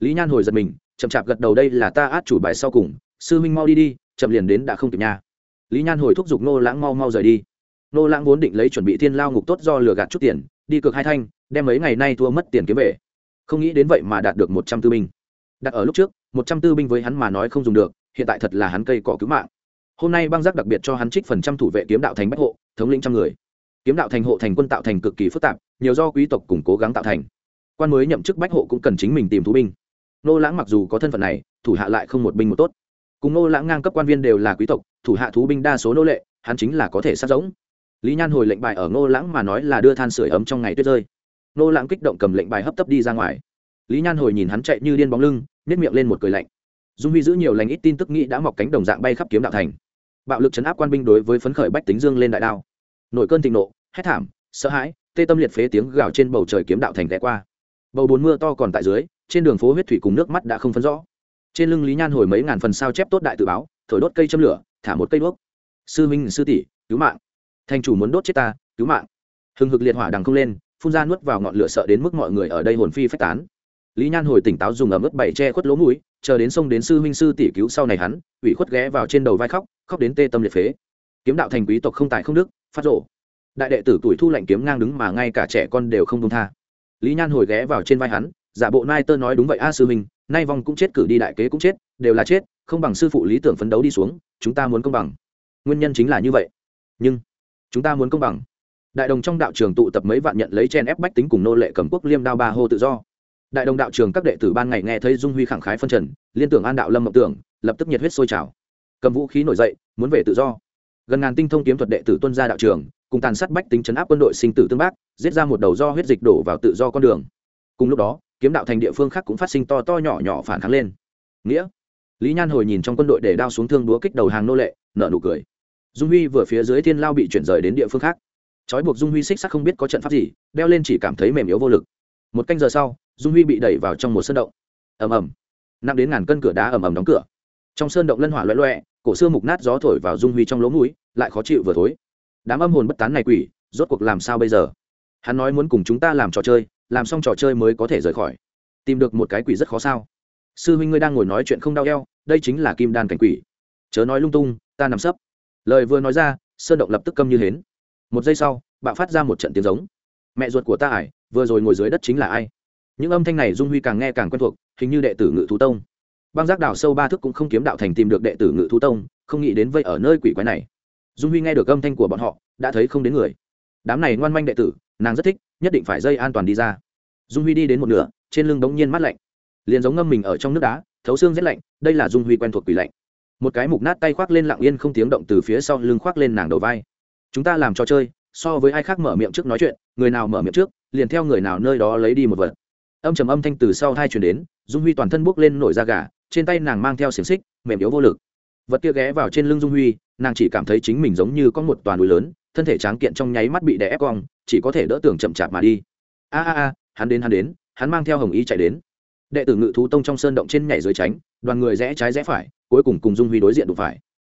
Lý nhan hồi giật mình chậm chạp gật đầu, đây là ta át chủ bài sau cùng, sư huynh mau đi đi, chậm liền đến đã không kịp nha. Lý nhan hồi thúc giục nô lãng mau mau rời đi. Nô lãng vốn định lấy chuẩn bị thiên lao ngục tốt do lừa gạt chút tiền, đi cược hai thanh, đem mấy ngày nay thua mất tiền kiếm về. Không nghĩ đến vậy mà đạt được một trăm tư binh. Đặt ở lúc trước, một trăm tư binh với hắn mà nói không dùng được, hiện tại thật là hắn cây cỏ cứu mạng. Hôm nay băng giác đặc biệt cho hắn trích phần trăm thủ vệ kiếm đạo thành bách hộ, thống lĩnh trăm người. Kiếm đạo thành hộ thành quân tạo thành cực kỳ phức tạp, nhiều do quý tộc cùng cố gắng tạo thành. Quan mới nhậm chức bách hộ cũng cần chính mình tìm thú binh nô lãng mặc dù có thân phận này, thủ hạ lại không một binh một tốt. Cùng nô lãng ngang cấp quan viên đều là quý tộc, thủ hạ thú binh đa số nô lệ, hắn chính là có thể sát giống. Lý nhan hồi lệnh bài ở nô lãng mà nói là đưa than sửa ấm trong ngày tuyết rơi. Nô lãng kích động cầm lệnh bài hấp tấp đi ra ngoài. Lý nhan hồi nhìn hắn chạy như điên bóng lưng nếp miệng lên một cười lạnh. Dung huy giữ nhiều lành ít tin tức nghĩ đã mọc cánh đồng dạng bay khắp kiếm đạo thành. Bạo lực chấn áp quan binh đối với phấn khởi bách tính dương lên đại đao. Nội cơn thịnh nộ, hét thảm, sợ hãi, tê tâm liệt phế tiếng gào trên bầu trời kiếm đạo thành ghé qua. Bầu bốn mưa to còn tại dưới trên đường phố huyết thủy cùng nước mắt đã không phân rõ. Trên lưng lý nhan hồi mấy ngàn phần sao chép tốt đại tự báo, thổi đốt cây châm lửa, thả một cây đuốc. Sư minh, sư tỷ, cứu mạng. Thành chủ muốn đốt chết ta, cứu mạng. Hừng hực liệt hỏa đằng không lên, phun ra nuốt vào ngọn lửa sợ đến mức mọi người ở đây hồn phi phách tán. Lý nhan hồi tỉnh táo dùng ẩm ướt bảy che khuất lỗ mũi, chờ đến sông đến sư huynh sư tỷ cứu sau này hắn, ủy khuất ghé vào trên đầu vai khóc khóc đến tê tâm liệt phế. Kiếm đạo thành quý tộc không tài không đức, phát rộ đại đệ tử tuổi thu lạnh kiếm ngang đứng mà ngay cả trẻ con đều không công tha. Lý nhan hồi ghé vào trên vai hắn giả bộ nai tơ nói đúng vậy, a sư minh nay vong cũng chết, cử đi đại kế cũng chết, đều là chết, không bằng sư phụ lý tưởng phấn đấu đi xuống, chúng ta muốn công bằng. Nguyên nhân chính là như vậy. Nhưng, chúng ta muốn công bằng. Đại đồng trong đạo trường tụ tập mấy vạn nhận lấy chen ép bách tính cùng nô lệ cầm quốc liêm đao ba hô tự do. Đại đồng đạo trường các đệ tử ban ngày nghe thấy dung huy khẳng khái phân trần, liên tưởng an đạo lâm mộng tưởng, lập tức nhiệt huyết sôi trào. Cầm vũ khí nổi dậy, muốn về tự do. Gần ngàn tinh thông kiếm thuật đệ tử tuân ra đạo trường, cùng tàn sát bách tính chấn áp quân đội sinh tử tương bác, giết ra một đầu do huyết dịch đổ vào tự do con đường. Cùng lúc đó kiếm đạo thành địa phương khác cũng phát sinh to to nhỏ nhỏ phản kháng lên. Nghĩa. Lý nhan hồi nhìn trong quân đội để đao xuống thương đúa kích đầu hàng nô lệ nợ nụ cười. Dung huy vừa phía dưới thiên lao bị chuyển rời đến địa phương khác. Trói buộc dung huy xích sắc không biết có trận pháp gì, đeo lên chỉ cảm thấy mềm yếu vô lực. Một canh giờ sau, dung huy bị đẩy vào trong một sân động. Ầm ầm. Nặng đến ngàn cân cửa đá ầm ầm đóng cửa. Trong sơn động lân hỏa loẹ loẹ cổ xưa mục nát gió thổi vào dung huy trong lỗ mũi, lại khó chịu vừa thối. Đám âm hồn bất tán này quỷ, rốt cuộc làm sao bây giờ? Hắn nói muốn cùng chúng ta làm trò chơi làm xong trò chơi mới có thể rời khỏi. Tìm được một cái quỷ rất khó sao? Sư huynh ngươi đang ngồi nói chuyện không đau eo, đây chính là kim đan cảnh quỷ. Chớ nói lung tung, ta nằm sấp. Lời vừa nói ra, sơn động lập tức câm như hến. Một giây sau, bạo phát ra một trận tiếng giống. Mẹ ruột của ta ải, vừa rồi ngồi dưới đất chính là ai? Những âm thanh này dung huy càng nghe càng quen thuộc, hình như đệ tử ngự thú tông. Băng giác đào sâu ba thức cũng không kiếm đạo thành tìm được đệ tử ngự thú tông, không nghĩ đến vây ở nơi quỷ quái này. Dung huy nghe được âm thanh của bọn họ, đã thấy không đến người đám này ngoan manh đệ tử, nàng rất thích, nhất định phải dây an toàn đi ra. Dung huy đi đến một nửa, trên lưng bỗng nhiên mát lạnh. Liền giống ngâm mình ở trong nước đá, thấu xương rét lạnh, đây là dung huy quen thuộc quỷ lạnh. Một cái mục nát tay khoác lên lặng yên không tiếng động từ phía sau lưng khoác lên nàng đầu vai. Chúng ta làm trò chơi, so với ai khác mở miệng trước nói chuyện, người nào mở miệng trước, liền theo người nào nơi đó lấy đi một vật. Âm trầm âm thanh từ sau hai chuyển đến, dung huy toàn thân buốc lên nổi da gà, trên tay nàng mang theo xiềng xích, mềm yếu vô lực. Vật kia ghé vào trên lưng dung huy, nàng chỉ cảm thấy chính mình giống như có một toàn núi lớn thân thể tráng kiện trong nháy mắt bị đè ép cong, chỉ có thể đỡ tường chậm chạp mà đi. A a a, hắn đến hắn đến, hắn mang theo hồng y chạy đến. Đệ tử ngự thú tông trong sơn động trên nhảy dưới tránh, đoàn người rẽ trái rẽ phải, cuối cùng cùng dung huy đối diện đụng phải.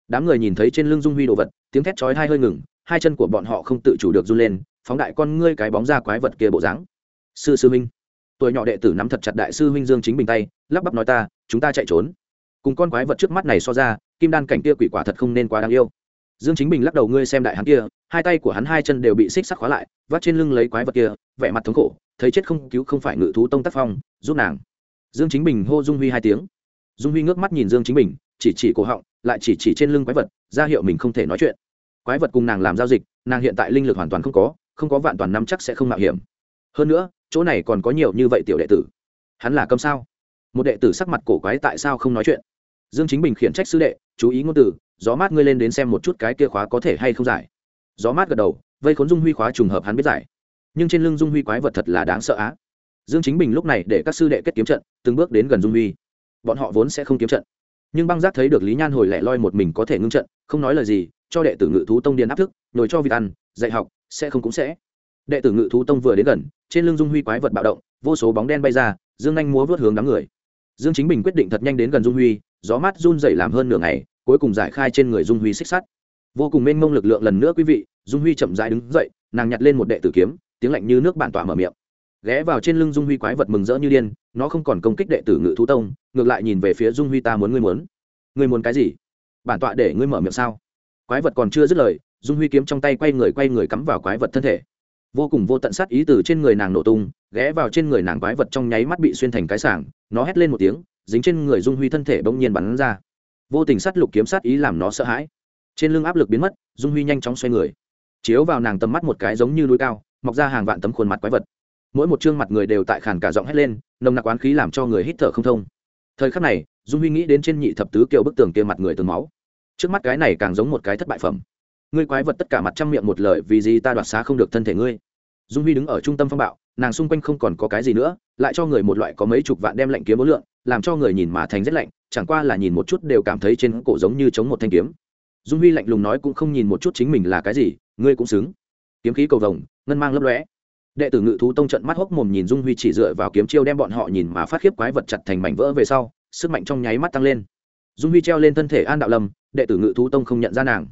Đám người nhìn thấy trên lưng dung huy đồ vật, tiếng thét chói hai hơi ngừng, hai chân của bọn họ không tự chủ được run lên, phóng đại con ngươi cái bóng ra quái vật kia bộ dáng. Sư sư minh tuổi nhỏ đệ tử nắm thật chặt đại sư huynh dương chính bình tay, lắp bắp nói ta, chúng ta chạy trốn. Cùng con quái vật trước mắt này so ra, kim đan cảnh kia quỷ quả thật không nên quá đáng yêu. Dương chính bình lắc đầu, ngươi xem đại hắn kia hai tay của hắn hai chân đều bị xích sắc khóa lại, vắt trên lưng lấy quái vật kia, vẻ mặt thống khổ, thấy chết không cứu không phải ngự thú tông tác phong, giúp nàng. Dương chính bình hô dung huy hai tiếng. Dung huy ngước mắt nhìn dương chính bình, chỉ chỉ cổ họng, lại chỉ chỉ trên lưng quái vật, ra hiệu mình không thể nói chuyện. Quái vật cùng nàng làm giao dịch, nàng hiện tại linh lực hoàn toàn không có không có vạn toàn năm chắc sẽ không mạo hiểm. Hơn nữa, chỗ này còn có nhiều như vậy tiểu đệ tử. Hắn là câm sao? Một đệ tử sắc mặt cổ quái tại sao không nói chuyện? Dương chính bình khiển trách sư đệ, chú ý ngôn từ, gió mát ngươi lên đến xem một chút cái kia khóa có thể hay không giải gió mát gật đầu, vây khốn dung huy khóa trùng hợp hắn biết giải. Nhưng trên lưng dung huy quái vật thật là đáng sợ á. Dương chính bình lúc này để các sư đệ kết kiếm trận, từng bước đến gần dung huy. Bọn họ vốn sẽ không kiếm trận. Nhưng băng giác thấy được lý nhan hồi lẻ loi một mình có thể ngưng trận, không nói lời gì, cho đệ tử ngự thú tông điền áp thức, nhồi cho việc ăn, dạy học, sẽ không cũng sẽ. Đệ tử ngự thú tông vừa đến gần, trên lưng dung huy quái vật bạo động, vô số bóng đen bay ra, dương anh múa vớt hướng đám người. Dương chính bình quyết định thật nhanh đến gần dung huy, gió mát run dậy làm hơn nửa ngày, cuối cùng giải khai trên người dung huy xích sắt vô cùng mênh mông lực lượng lần nữa quý vị, dung huy chậm dãi đứng dậy, nàng nhặt lên một đệ tử kiếm, tiếng lạnh như nước bản tỏa mở miệng. Ghé vào trên lưng dung huy quái vật mừng rỡ như điên, nó không còn công kích đệ tử ngự thú tông, ngược lại nhìn về phía dung huy ta muốn ngươi muốn. Ngươi muốn cái gì? Bản tọa để ngươi mở miệng sao? Quái vật còn chưa dứt lời, dung huy kiếm trong tay quay người quay người cắm vào quái vật thân thể. Vô cùng vô tận sát ý từ trên người nàng nổ tung, ghé vào trên người nàng quái vật trong nháy mắt bị xuyên thành cái sảng, nó hét lên một tiếng, dính trên người dung huy thân thể bỗng nhiên bắn ra. Vô tình sát lục kiếm sát ý làm nó sợ hãi trên lưng áp lực biến mất, dung huy nhanh chóng xoay người. Chiếu vào nàng tầm mắt một cái giống như núi cao, mọc ra hàng vạn tấm khuôn mặt quái vật. Mỗi một chương mặt người đều tại khàn cả giọng hét lên, nồng nặc oán khí làm cho người hít thở không thông. Thời khắc này, dung huy nghĩ đến trên nhị thập tứ kiều bức tường kia mặt người tường máu. Trước mắt cái này càng giống một cái thất bại phẩm. Ngươi quái vật tất cả mặt trăm miệng một lời vì gì ta đoạt xá không được thân thể ngươi? Dung huy đứng ở trung tâm phong bạo, nàng xung quanh không còn có cái gì nữa, lại cho người một loại có mấy chục vạn đem lạnh kiếm bố lượng, làm cho người nhìn mà thành rất lạnh, chẳng qua là nhìn một chút đều cảm thấy trên cổ giống như chống một thanh kiếm dung huy lạnh lùng nói cũng không nhìn một chút chính mình là cái gì, ngươi cũng xứng. Kiếm khí cầu vồng, ngân mang lấp lóe. Đệ tử ngự thú tông trận mắt hốc mồm nhìn dung huy chỉ dựa vào kiếm chiêu đem bọn họ nhìn mà phát khiếp quái vật chặt thành mảnh vỡ về sau, sức mạnh trong nháy mắt tăng lên. Dung huy treo lên thân thể an đạo lâm, đệ tử ngự thú tông không nhận ra nàng.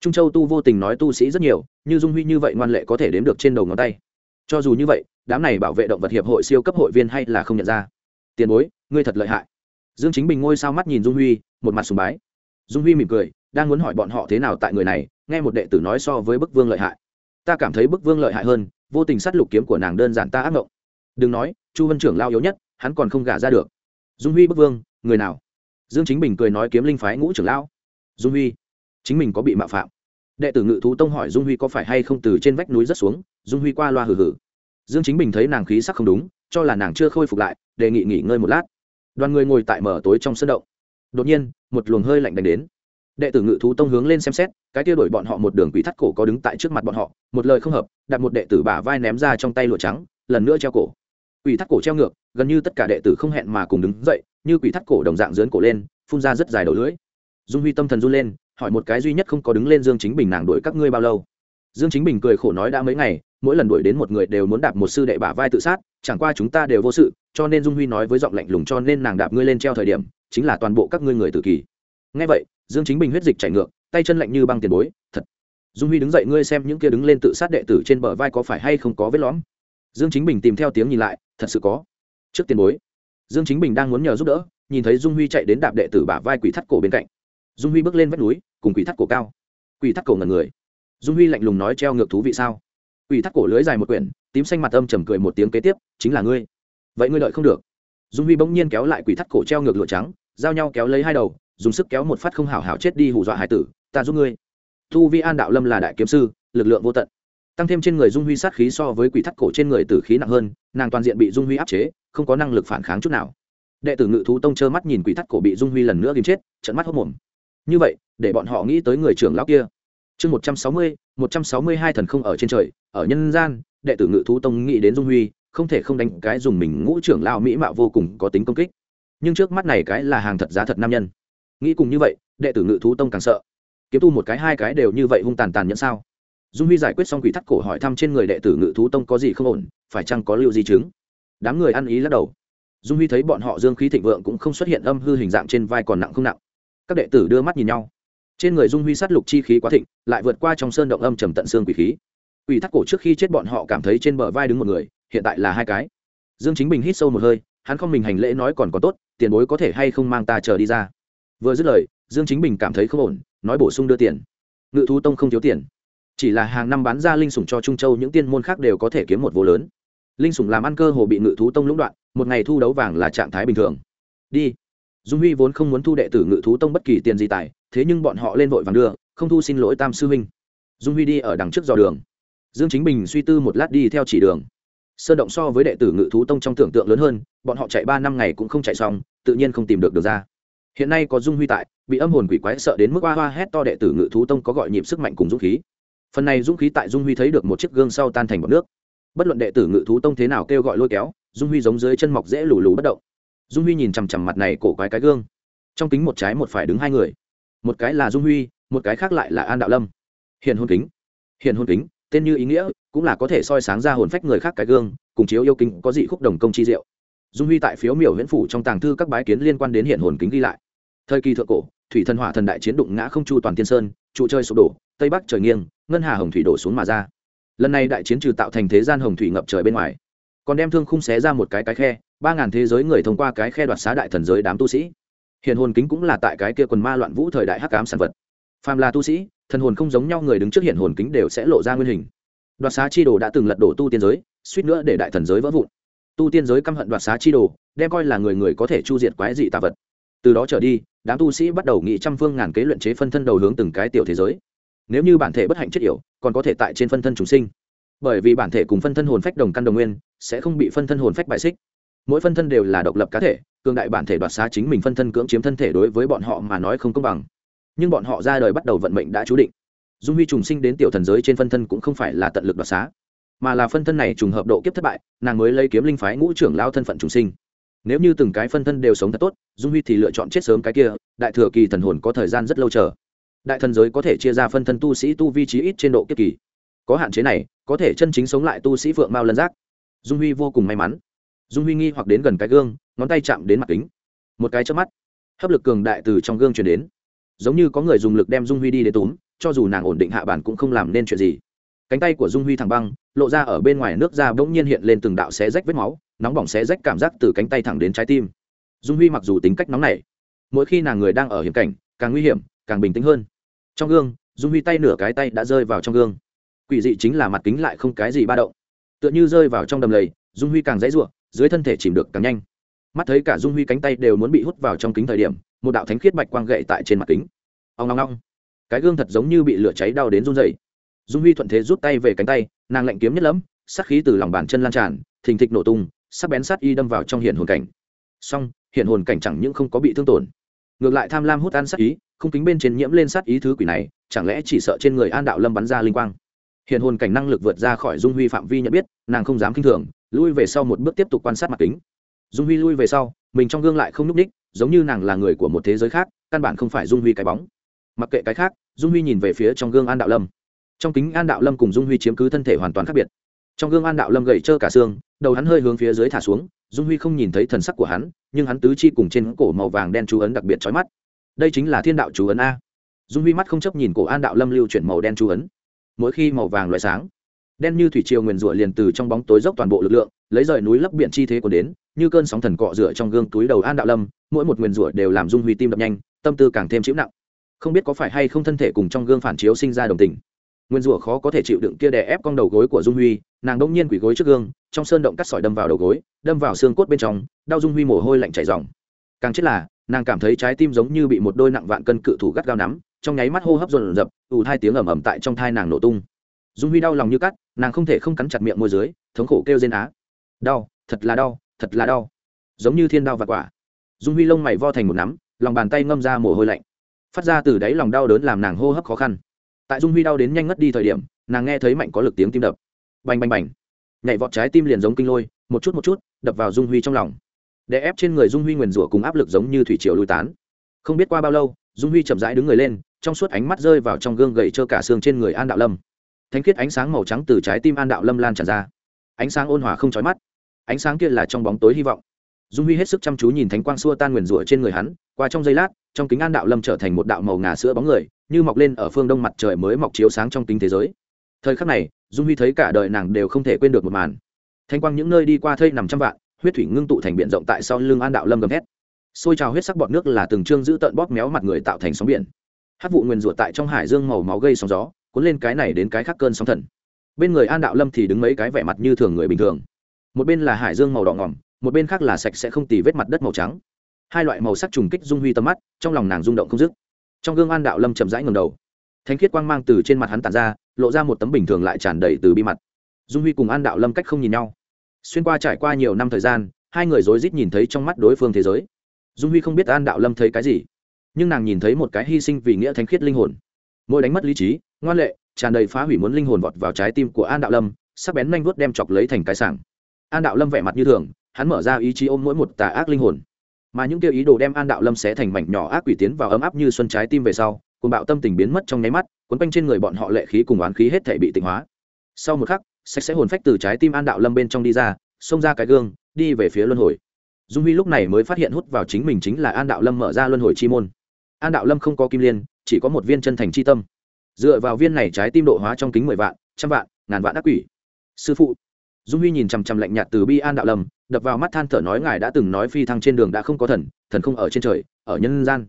Trung châu tu vô tình nói tu sĩ rất nhiều, như dung huy như vậy ngoan lệ có thể đếm được trên đầu ngón tay. Cho dù như vậy, đám này bảo vệ động vật hiệp hội siêu cấp hội viên hay là không nhận ra. Tiền bối, ngươi thật lợi hại. Dương chính bình ngôi sao mắt nhìn dung huy, một mặt sùng bái. Dung huy mỉm cười đang muốn hỏi bọn họ thế nào tại người này, nghe một đệ tử nói so với bức vương lợi hại. Ta cảm thấy bức vương lợi hại hơn, vô tình sát lục kiếm của nàng đơn giản ta ác mộng. Đừng nói, chu vân trưởng lao yếu nhất, hắn còn không gả ra được. Dung huy bức vương, người nào? Dương chính bình cười nói kiếm linh phái ngũ trưởng lão. Dung huy, chính mình có bị mạo phạm. Đệ tử ngự thú tông hỏi dung huy có phải hay không từ trên vách núi rất xuống, dung huy qua loa hử hử dương chính bình thấy nàng khí sắc không đúng, cho là nàng chưa khôi phục lại, đề nghị nghỉ ngơi một lát. Đoàn người ngồi tại mở tối trong sân động. Đột nhiên, một luồng hơi lạnh đánh đến đệ tử ngự thú tông hướng lên xem xét, cái tia đổi bọn họ một đường quỷ thắt cổ có đứng tại trước mặt bọn họ, một lời không hợp, đặt một đệ tử bả vai ném ra trong tay lụa trắng, lần nữa treo cổ. Quỷ thắt cổ treo ngược, gần như tất cả đệ tử không hẹn mà cùng đứng dậy, như quỷ thắt cổ đồng dạng dướn cổ lên, phun ra rất dài đầu lưỡi. Dung huy tâm thần run lên, hỏi một cái duy nhất không có đứng lên dương chính bình nàng đuổi các ngươi bao lâu? Dương chính bình cười khổ nói đã mấy ngày, mỗi lần đuổi đến một người đều muốn đạp một sư đệ bả vai tự sát, chẳng qua chúng ta đều vô sự, cho nên dung huy nói với giọng lạnh lùng cho nên nàng đạp ngươi lên treo thời điểm, chính là toàn bộ các ngươi người tự kỷ ngay vậy dương chính bình huyết dịch chảy ngược, tay chân lạnh như băng tiền bối, thật, dung huy đứng dậy ngươi xem những kia đứng lên tự sát đệ tử trên bờ vai có phải hay không có vết lõm? Dương chính bình tìm theo tiếng nhìn lại, thật sự có. Trước tiền bối. Dương chính bình đang muốn nhờ giúp đỡ, nhìn thấy dung huy chạy đến đạp đệ tử bả vai quỷ thắt cổ bên cạnh. Dung huy bước lên vách núi, cùng quỷ thắt cổ cao. Quỷ thắt cổ ngần người. Dung huy lạnh lùng nói treo ngược thú vị sao? Quỷ thắt cổ lưới dài một quyển, tím xanh mặt âm trầm cười một tiếng kế tiếp, chính là ngươi. Vậy ngươi lợi không được. Dung huy bỗng nhiên kéo lại quỷ thắt cổ treo ngược lụa trắng, giao nhau kéo lấy hai đầu dùng sức kéo một phát không hảo hảo chết đi hù dọa hải tử, ta giúp ngươi. Thu vi an đạo lâm là đại kiếm sư, lực lượng vô tận. Tăng thêm trên người dung huy sát khí so với quỷ thắt cổ trên người tử khí nặng hơn, nàng toàn diện bị dung huy áp chế, không có năng lực phản kháng chút nào. Đệ tử ngự thú tông trơ mắt nhìn quỷ thắt cổ bị dung huy lần nữa kìm chết trận mắt hốc mồm. Như vậy, để bọn họ nghĩ tới người trưởng lão kia. Chương một trăm sáu mươi, một trăm sáu mươi hai thần không ở trên trời, ở nhân gian, đệ tử ngự thú tông nghĩ đến dung huy, không thể không đánh cái dùng mình ngũ trưởng lao mỹ mạo vô cùng có tính công kích. Nhưng trước mắt này cái là hàng thật giá thật nam nhân nghĩ cùng như vậy, đệ tử ngự thú tông càng sợ. Kiếm tu một cái, hai cái đều như vậy hung tàn tàn nhẫn sao? Dung huy giải quyết xong quỷ thắt cổ hỏi thăm trên người đệ tử ngự thú tông có gì không ổn, phải chăng có lưu di chứng? Đám người ăn ý lắc đầu. Dung huy thấy bọn họ dương khí thịnh vượng cũng không xuất hiện âm hư hình dạng trên vai còn nặng không nặng. Các đệ tử đưa mắt nhìn nhau. Trên người dung huy sát lục chi khí quá thịnh, lại vượt qua trong sơn động âm trầm tận xương quỷ khí. Quỷ thắt cổ trước khi chết bọn họ cảm thấy trên bờ vai đứng một người, hiện tại là hai cái. Dương chính bình hít sâu một hơi, hắn không mình hành lễ nói còn có tốt, tiền bối có thể hay không mang ta chờ đi ra vừa dứt lời, dương chính bình cảm thấy không ổn, nói bổ sung đưa tiền. Ngự thú tông không thiếu tiền. Chỉ là hàng năm bán ra linh sủng cho trung châu, những tiên môn khác đều có thể kiếm một vô lớn. Linh sủng làm ăn cơ hồ bị ngự thú tông lũng đoạn, một ngày thu đấu vàng là trạng thái bình thường. Đi. Dung huy vốn không muốn thu đệ tử ngự thú tông bất kỳ tiền gì tài, thế nhưng bọn họ lên vội vàng đưa, không thu xin lỗi tam sư huynh. Dung huy đi ở đằng trước dò đường. Dương chính bình suy tư một lát đi theo chỉ đường. Sơn động so với đệ tử ngự thú tông trong tưởng tượng lớn hơn, bọn họ chạy ba năm ngày cũng không chạy xong, tự nhiên không tìm được được ra hiện nay có dung huy tại, bị âm hồn quỷ quái sợ đến mức hoa hoa hét to đệ tử ngự thú tông có gọi nhịp sức mạnh cùng dũng khí. Phần này dũng khí tại dung huy thấy được một chiếc gương sau tan thành bọc nước. Bất luận đệ tử ngự thú tông thế nào kêu gọi lôi kéo, dung huy giống dưới chân mọc dễ lù lù bất động. Dung huy nhìn chằm chằm mặt này cổ quái cái gương. Trong kính một trái một phải đứng hai người. Một cái là dung huy, một cái khác lại là an đạo lâm. Hiện hôn kính. Hiện hôn kính, tên như ý nghĩa, cũng là có thể soi sáng ra hồn phách người khác cái gương, cùng chiếu yêu kính có dị khúc đồng công chi diệu dung huy tại phiếu miểu huyễn phủ trong tàng thư các bái kiến liên quan đến hiện hồn kính ghi lại. Thời kỳ thượng cổ, thủy thần hỏa thần đại chiến đụng ngã không chu toàn tiên sơn, trụ chơi sụp đổ, tây bắc trời nghiêng, ngân hà hồng thủy đổ xuống mà ra. Lần này đại chiến trừ tạo thành thế gian hồng thủy ngập trời bên ngoài, còn đem thương khung xé ra một cái cái khe, ba ngàn thế giới người thông qua cái khe đoạt xá đại thần giới đám tu sĩ. Hiện hồn kính cũng là tại cái kia quần ma loạn vũ thời đại hắc ám sản vật. Phàm là tu sĩ, thần hồn không giống nhau người đứng trước hiện hồn kính đều sẽ lộ ra nguyên hình. Đoạt xá chi đồ đã từng lật đổ tu tiên giới, suýt nữa để đại thần giới vỡ vụn tu tiên giới căm hận đoạt xá chi đồ, đem coi là người người có thể chu diệt quái dị tà vật. Từ đó trở đi, đám tu sĩ bắt đầu nghị trăm phương ngàn kế luyện chế phân thân đầu hướng từng cái tiểu thế giới. Nếu như bản thể bất hạnh chết yểu, còn có thể tại trên phân thân chúng sinh. Bởi vì bản thể cùng phân thân hồn phách đồng căn đồng nguyên, sẽ không bị phân thân hồn phách bại xích. Mỗi phân thân đều là độc lập cá thể, cường đại bản thể đoạt xá chính mình phân thân cưỡng chiếm thân thể đối với bọn họ mà nói không công bằng. Nhưng bọn họ ra đời bắt đầu vận mệnh đã chú định. Dung huy trùng sinh đến tiểu thần giới trên phân thân cũng không phải là tận lực đoạt xá mà là phân thân này trùng hợp độ kiếp thất bại, nàng mới lấy kiếm linh phái ngũ trưởng lao thân phận trùng sinh. Nếu như từng cái phân thân đều sống thật tốt, dung huy thì lựa chọn chết sớm cái kia, đại thừa kỳ thần hồn có thời gian rất lâu chờ. Đại thần giới có thể chia ra phân thân tu sĩ tu vi trí ít trên độ kiếp kỳ. Có hạn chế này, có thể chân chính sống lại tu sĩ phượng mao lân giác. Dung huy vô cùng may mắn. Dung huy nghi hoặc đến gần cái gương, ngón tay chạm đến mặt kính. Một cái chớp mắt, hấp lực cường đại từ trong gương chuyển đến. Giống như có người dùng lực đem dung huy đi đến túm, cho dù nàng ổn định hạ bản cũng không làm nên chuyện gì cánh tay của dung huy thẳng băng, lộ ra ở bên ngoài nước da bỗng nhiên hiện lên từng đạo xé rách vết máu, nóng bỏng xé rách cảm giác từ cánh tay thẳng đến trái tim. Dung huy mặc dù tính cách nóng này mỗi khi nàng người đang ở hiểm cảnh, càng nguy hiểm, càng bình tĩnh hơn. Trong gương, dung huy tay nửa cái tay đã rơi vào trong gương. Quỷ dị chính là mặt kính lại không cái gì ba động. Tựa như rơi vào trong đầm lầy, dung huy càng dãy ruộng dưới thân thể chìm được càng nhanh. Mắt thấy cả dung huy cánh tay đều muốn bị hút vào trong kính thời điểm, một đạo thánh khiết bạch quang gậy tại trên mặt kính. Ông long long cái gương thật giống như bị lửa cháy đau đến run dày dung huy thuận thế rút tay về cánh tay, nàng lạnh kiếm nhất lẫm, sát khí từ lòng bàn chân lan tràn, thình thịch nổ tung, sắc bén sát y đâm vào trong hiện hồn cảnh. Song hiện hồn cảnh chẳng những không có bị thương tổn, ngược lại tham lam hút ăn sát ý, không kính bên trên nhiễm lên sát ý thứ quỷ này, chẳng lẽ chỉ sợ trên người an đạo lâm bắn ra linh quang? Hiện hồn cảnh năng lực vượt ra khỏi dung huy phạm vi nhận biết, nàng không dám k i n h thường, lui về sau một bước tiếp tục quan sát mặt kính. Dung huy lui về sau, mình trong gương lại không n ú c ních giống như nàng là người của một thế giới khác, căn bản không phải dung huy cái bóng. Mặc kệ cái khác, dung huy nhìn về phía trong gương an đạo lâm trong kính an đạo lâm cùng dung huy chiếm cứ thân thể hoàn toàn khác biệt trong gương an đạo lâm gậy trơ cả xương đầu hắn hơi hướng phía dưới thả xuống dung huy không nhìn thấy thần sắc của hắn nhưng hắn tứ chi cùng trên cổ màu vàng đen chú ấn đặc biệt trói mắt đây chính là thiên đạo chú ấn a dung huy mắt không chấp nhìn cổ an đạo lâm lưu chuyển màu đen chú ấn mỗi khi màu vàng loại sáng đen như thủy triều nguyền rủa liền từ trong bóng tối dốc toàn bộ lực lượng lấy rời núi lấp biển chi thế của đến như cơn sóng thần cọ rửa trong gương túi đầu an đạo lâm mỗi một nguyền rủa đều làm dung huy tim đập nhanh tâm tư càng thêm chịu nặng không biết có phải hay không thân thể cùng trong gương phản chiếu sinh ra đồng tình nguyên rủa khó có thể chịu đựng kia đè ép con đầu gối của dung huy, nàng đông nhiên quỷ gối trước gương, trong sơn động cắt sỏi đâm vào đầu gối, đâm vào xương cốt bên trong, đau dung huy mồ hôi lạnh chảy dòng càng chết là, nàng cảm thấy trái tim giống như bị một đôi nặng vạn cân cự thủ gắt gao nắm, trong nháy mắt hô hấp dồn dập, ù hai tiếng ầm ầm tại trong thai nàng nổ tung. Dung huy đau lòng như cắt, nàng không thể không cắn chặt miệng môi dưới, thống khổ kêu rên á. Đau, thật là đau, thật là đau. Giống như thiên đau và quả. Dung huy lông mày vo thành một nắm, lòng bàn tay ngâm ra mồ hôi lạnh. Phát ra từ đáy lòng đau đớn làm nàng hô hấp khó khăn tại dung huy đau đến nhanh ngất đi thời điểm, nàng nghe thấy mạnh có lực tiếng tim đập. Bành bành bành. Nhảy vọt trái tim liền giống kinh lôi, một chút một chút, đập vào dung huy trong lòng. Đè ép trên người dung huy nguyền rủa cùng áp lực giống như thủy triều lùi tán. Không biết qua bao lâu, dung huy chậm rãi đứng người lên, trong suốt ánh mắt rơi vào trong gương gậy trơ cả xương trên người an đạo lâm. Thánh khiết ánh sáng màu trắng từ trái tim an đạo lâm lan tràn ra. Ánh sáng ôn hòa không trói mắt. Ánh sáng kia là trong bóng tối hy vọng. Dung huy hết sức chăm chú nhìn thánh quang xua tan nguyền rủa trên người hắn, qua trong giây lát trong kính an đạo lâm trở thành một đạo màu ngà sữa bóng người, như mọc lên ở phương đông mặt trời mới mọc chiếu sáng trong kính thế giới. Thời khắc này, dung huy thấy cả đời nàng đều không thể quên được một màn. Thanh quang những nơi đi qua thây nằm trăm vạn, huyết thủy ngưng tụ thành biển rộng tại sau lưng an đạo lâm gầm hét xôi trào huyết sắc bọt nước là từng trương giữ tận bóp méo mặt người tạo thành sóng biển. Hát vụ nguyền ruột tại trong hải dương màu máu gây sóng gió, cuốn lên cái này đến cái khác cơn sóng thần. Bên người an đạo lâm thì đứng mấy cái vẻ mặt như thường người bình thường. Một bên là hải dương màu đỏ ngỏm, một bên khác là sạch sẽ không tì vết mặt đất màu trắng hai loại màu sắc trùng kích dung huy tầm mắt, trong lòng nàng rung động không dứt. Trong gương an đạo lâm chậm rãi ngầm đầu. Thanh khiết quang mang từ trên mặt hắn tàn ra, lộ ra một tấm bình thường lại tràn đầy từ bi mặt. Dung huy cùng an đạo lâm cách không nhìn nhau. Xuyên qua trải qua nhiều năm thời gian, hai người rối rít nhìn thấy trong mắt đối phương thế giới. Dung huy không biết an đạo lâm thấy cái gì, nhưng nàng nhìn thấy một cái hy sinh vì nghĩa thanh khiết linh hồn. Mỗi đánh mất lý trí, ngoan lệ, tràn đầy phá hủy muốn linh hồn vọt vào trái tim của an đạo lâm, sắc bén nhanh vuốt đem chọc lấy thành cái sảng. An đạo lâm vẻ mặt như thường, hắn mở ra ý chí ôm mỗi một tà ác linh hồn mà những kêu ý đồ đem an đạo lâm sẽ thành mảnh nhỏ ác quỷ tiến vào ấm áp như xuân trái tim về sau cùng bạo tâm tình biến mất trong nháy mắt, cuốn quanh trên người bọn họ lệ khí cùng oán khí hết thể bị tịnh hóa. Sau một khắc, sạch sẽ hồn phách từ trái tim an đạo lâm bên trong đi ra, xông ra cái gương, đi về phía luân hồi. Dung huy lúc này mới phát hiện hút vào chính mình chính là an đạo lâm mở ra luân hồi chi môn. An đạo lâm không có kim liên, chỉ có một viên chân thành chi tâm. Dựa vào viên này trái tim độ hóa trong kính mười vạn, trăm vạn, ngàn vạn ác quỷ. Sư phụ. Dung huy nhìn chằm chằm lạnh nhạt từ bi an đạo lâm đập vào mắt than thở nói ngài đã từng nói phi thăng trên đường đã không có thần thần không ở trên trời, ở nhân gian.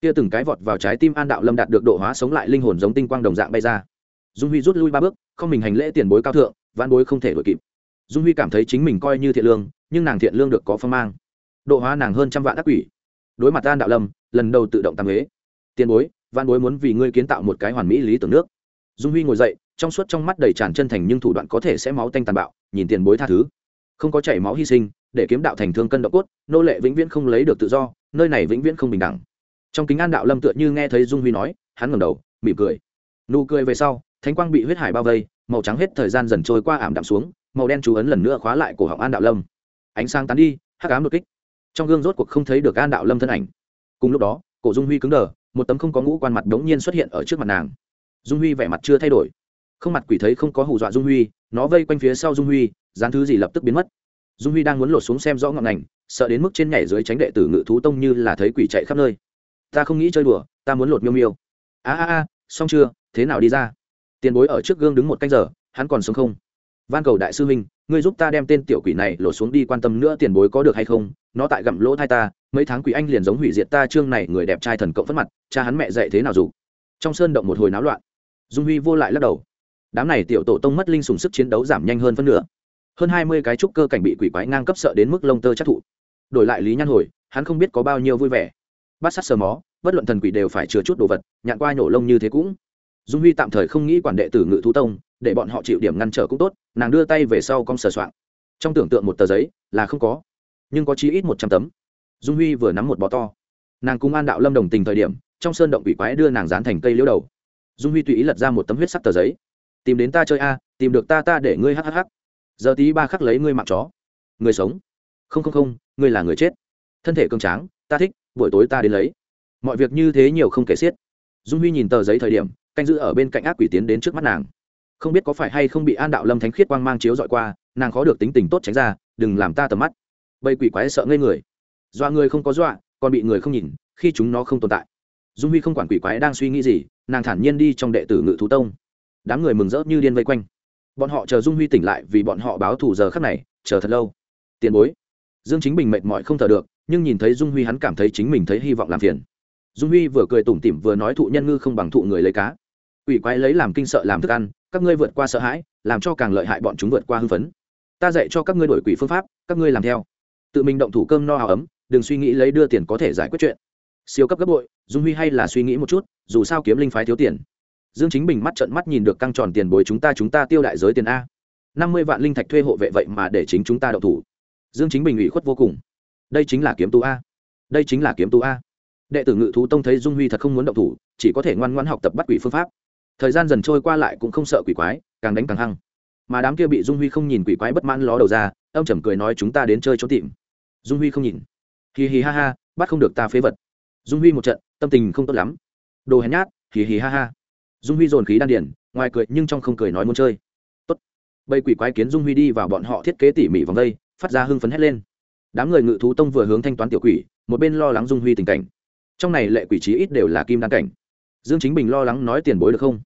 Kia từng cái vọt vào trái tim an đạo lâm đạt được độ hóa sống lại linh hồn giống tinh quang đồng dạng bay ra. Dung huy rút lui ba bước, không mình hành lễ tiền bối cao thượng, vãn bối không thể đổi kịp. Dung huy cảm thấy chính mình coi như thiện lương, nhưng nàng thiện lương được có phong mang. Độ hóa nàng hơn trăm vạn ác quỷ. Đối mặt an đạo lâm, lần đầu tự động tăng huế tiền bối, vãn bối muốn vì ngươi kiến tạo một cái hoàn mỹ lý tưởng nước. Dung huy ngồi dậy, trong suốt trong mắt đầy tràn chân thành nhưng thủ đoạn có thể sẽ máu tanh tàn bạo, nhìn tiền bối tha thứ không có chảy máu hy sinh, để kiếm đạo thành thương cân độ cốt, nô lệ vĩnh viễn không lấy được tự do, nơi này vĩnh viễn không bình đẳng. Trong kính an đạo lâm tựa như nghe thấy dung huy nói, hắn ngẩng đầu, mỉm cười. Nụ cười về sau, thánh quang bị huyết hải bao vây, màu trắng hết thời gian dần trôi qua ảm đạm xuống, màu đen chú ấn lần nữa khóa lại cổ họng an đạo lâm. Ánh sáng tán đi, hắc ám đột kích. Trong gương rốt cuộc không thấy được an đạo lâm thân ảnh. Cùng lúc đó, cổ dung huy cứng đờ, một tấm không có ngũ quan mặt đống nhiên xuất hiện ở trước mặt nàng. Dung huy vẻ mặt chưa thay đổi không mặt quỷ thấy không có hù dọa dung huy, nó vây quanh phía sau dung huy dán thứ gì lập tức biến mất. Dung huy đang muốn lột xuống xem rõ ngọn ngành, sợ đến mức trên nhảy dưới tránh đệ tử ngự thú tông như là thấy quỷ chạy khắp nơi. Ta không nghĩ chơi đùa, ta muốn lột miêu miêu. A a a, xong chưa, thế nào đi ra? Tiền bối ở trước gương đứng một canh giờ, hắn còn sống không? Van cầu đại sư huynh, ngươi giúp ta đem tên tiểu quỷ này lột xuống đi, quan tâm nữa tiền bối có được hay không? Nó tại gặm lỗ thai ta, mấy tháng quỷ anh liền giống hủy diệt ta trương này người đẹp trai thần cộng phất mặt, cha hắn mẹ dạy thế nào dù trong sơn động một hồi náo loạn, dung huy vô lại lắc đầu đám này tiểu tổ tông mất linh sùng sức chiến đấu giảm nhanh hơn phân nửa. Hơn hai mươi cái trúc cơ cảnh bị quỷ quái ngang cấp sợ đến mức lông tơ chắc thụ. Đổi lại lý nhan hồi, hắn không biết có bao nhiêu vui vẻ. Bát sát sờ mó, bất luận thần quỷ đều phải chừa chút đồ vật, nhạn qua nhổ lông như thế cũng. Dung huy tạm thời không nghĩ quản đệ tử ngự thú tông, để bọn họ chịu điểm ngăn trở cũng tốt, nàng đưa tay về sau con sờ soạn trong tưởng tượng một tờ giấy, là không có, nhưng có chí ít một trăm tấm. Dung huy vừa nắm một bó to. Nàng cùng an đạo lâm đồng tình thời điểm, trong sơn động quỷ quái đưa nàng dán thành cây liễu đầu. Dung huy tùy ý lật ra một tấm huyết sắc tờ giấy tìm đến ta chơi a, tìm được ta ta để ngươi hhh giờ tí ba khắc lấy ngươi mặc chó. Người sống. Không không không, ngươi là người chết. Thân thể cường tráng, ta thích, buổi tối ta đến lấy. Mọi việc như thế nhiều không kể xiết. Dung huy nhìn tờ giấy thời điểm, canh giữ ở bên cạnh ác quỷ tiến đến trước mắt nàng. Không biết có phải hay không bị an đạo lâm thánh khiết quang mang chiếu dọi qua, nàng khó được tính tình tốt tránh ra, đừng làm ta tầm mắt. Bầy quỷ quái sợ ngây người. Dọa người không có dọa, còn bị người không nhìn, khi chúng nó không tồn tại. Dung huy không quản quỷ quái đang suy nghĩ gì, nàng thản nhiên đi trong đệ tử ngự thú tông đám người mừng rỡ như điên vây quanh. Bọn họ chờ dung huy tỉnh lại vì bọn họ báo thù giờ khắc này, chờ thật lâu. Tiền bối. Dương chính bình mệt mỏi không thở được, nhưng nhìn thấy dung huy hắn cảm thấy chính mình thấy hy vọng làm phiền. Dung huy vừa cười tủm tỉm vừa nói thụ nhân ngư không bằng thụ người lấy cá. Quỷ quái lấy làm kinh sợ làm thức ăn, các ngươi vượt qua sợ hãi, làm cho càng lợi hại bọn chúng vượt qua hưng phấn. Ta dạy cho các ngươi đổi quỷ phương pháp, các ngươi làm theo. Tự mình động thủ cơm no áo ấm, đừng suy nghĩ lấy đưa tiền có thể giải quyết chuyện. Siêu cấp gấp bội, dung huy hay là suy nghĩ một chút, dù sao kiếm linh phái thiếu tiền dương chính bình mắt trận mắt nhìn được căng tròn tiền bối chúng ta chúng ta tiêu đại giới tiền a. Năm mươi vạn linh thạch thuê hộ vệ vậy mà để chính chúng ta đậu thủ. Dương chính bình ủy khuất vô cùng. Đây chính là kiếm tú a. Đây chính là kiếm tú a. Đệ tử ngự thú tông thấy dung huy thật không muốn động thủ, chỉ có thể ngoan ngoan học tập bắt quỷ phương pháp. Thời gian dần trôi qua lại cũng không sợ quỷ quái, càng đánh càng hăng. Mà đám kia bị dung huy không nhìn quỷ quái bất mãn ló đầu ra ông trầm cười nói chúng ta đến chơi trốn tìm. Dung huy không nhìn. Hì hì ha ha, bắt không được ta phế vật. Dung huy một trận, tâm tình không tốt lắm. Đồ hèn nhát, hì hì ha ha dung huy dồn khí đan điển ngoài cười nhưng trong không cười nói muốn chơi. Tốt. Bầy quỷ quái kiến dung huy đi vào bọn họ thiết kế tỉ mỉ vòng đây, phát ra hưng phấn hét lên. Đám người ngự thú tông vừa hướng thanh toán tiểu quỷ, một bên lo lắng dung huy tình cảnh. Trong này lệ quỷ trí ít đều là kim đan cảnh. Dương chính bình lo lắng nói tiền bối được không?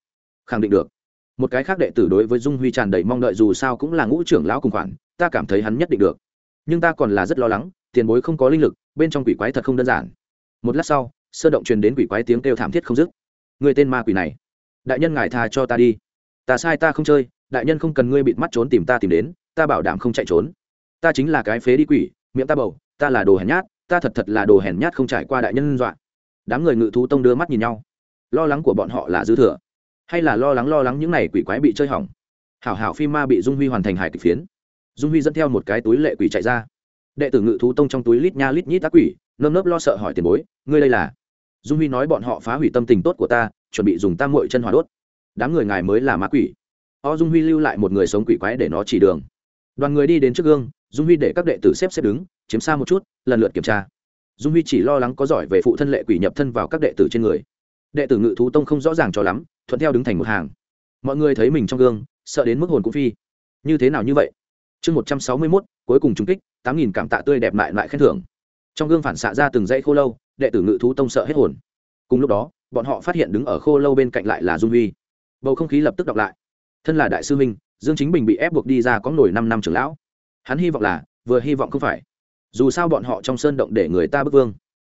Khẳng định được. Một cái khác đệ tử đối với dung huy tràn đầy mong đợi dù sao cũng là ngũ trưởng lão cùng khoản, ta cảm thấy hắn nhất định được. Nhưng ta còn là rất lo lắng, tiền bối không có linh lực, bên trong quỷ quái thật không đơn giản. Một lát sau, sơ động truyền đến quỷ quái tiếng kêu thảm thiết không dứt. Người tên ma quỷ này đại nhân ngài tha cho ta đi. Ta sai ta không chơi, đại nhân không cần ngươi bịt mắt trốn tìm ta tìm đến, ta bảo đảm không chạy trốn. Ta chính là cái phế đi quỷ, miệng ta bầu, ta là đồ hèn nhát, ta thật thật là đồ hèn nhát không trải qua đại nhân dọa. Đám người ngự thú tông đưa mắt nhìn nhau. Lo lắng của bọn họ là dư thừa, hay là lo lắng lo lắng những n à y quỷ quái bị chơi hỏng? Hảo hảo phi ma bị dung huy hoàn thành hải kịch phiến. Dung huy dẫn theo một cái túi lệ quỷ chạy ra. Đệ tử ngự thú tông trong túi lít nha lít nhít tác quỷ, nơm nớp lo sợ hỏi tiền bối, ngươi đây là? Dung huy nói, bọn họ phá hủy tâm tình tốt của ta chuẩn bị dùng tam mội chân hỏa đốt. Đám người ngài mới là ma quỷ. O dung huy lưu lại một người sống quỷ quái để nó chỉ đường. Đoàn người đi đến trước gương, dung huy để các đệ tử xếp xếp đứng, chiếm xa một chút, lần lượt kiểm tra. Dung huy chỉ lo lắng có giỏi về phụ thân lệ quỷ nhập thân vào các đệ tử trên người. Đệ tử ngự thú tông không rõ ràng cho lắm, thuận theo đứng thành một hàng. Mọi người thấy mình trong gương, sợ đến mức hồn cũng phi. Như thế nào như vậy? Chương một trăm sáu mươi mốt, cuối cùng trùng kích, tám nghìn cảm tạ tươi đẹp lại lại khen thưởng. Trong gương phản xạ ra từng dãy khô lâu, đệ tử ngự thú tông sợ hết hồn. Cùng lúc đó bọn họ phát hiện đứng ở khô lâu bên cạnh lại là dung huy. Bầu không khí lập tức đọc lại. Thân là đại sư minh dương chính bình bị ép buộc đi ra có nổi năm năm trưởng lão. Hắn hy vọng là, vừa hy vọng không phải. Dù sao bọn họ trong sơn động để người ta bức vương.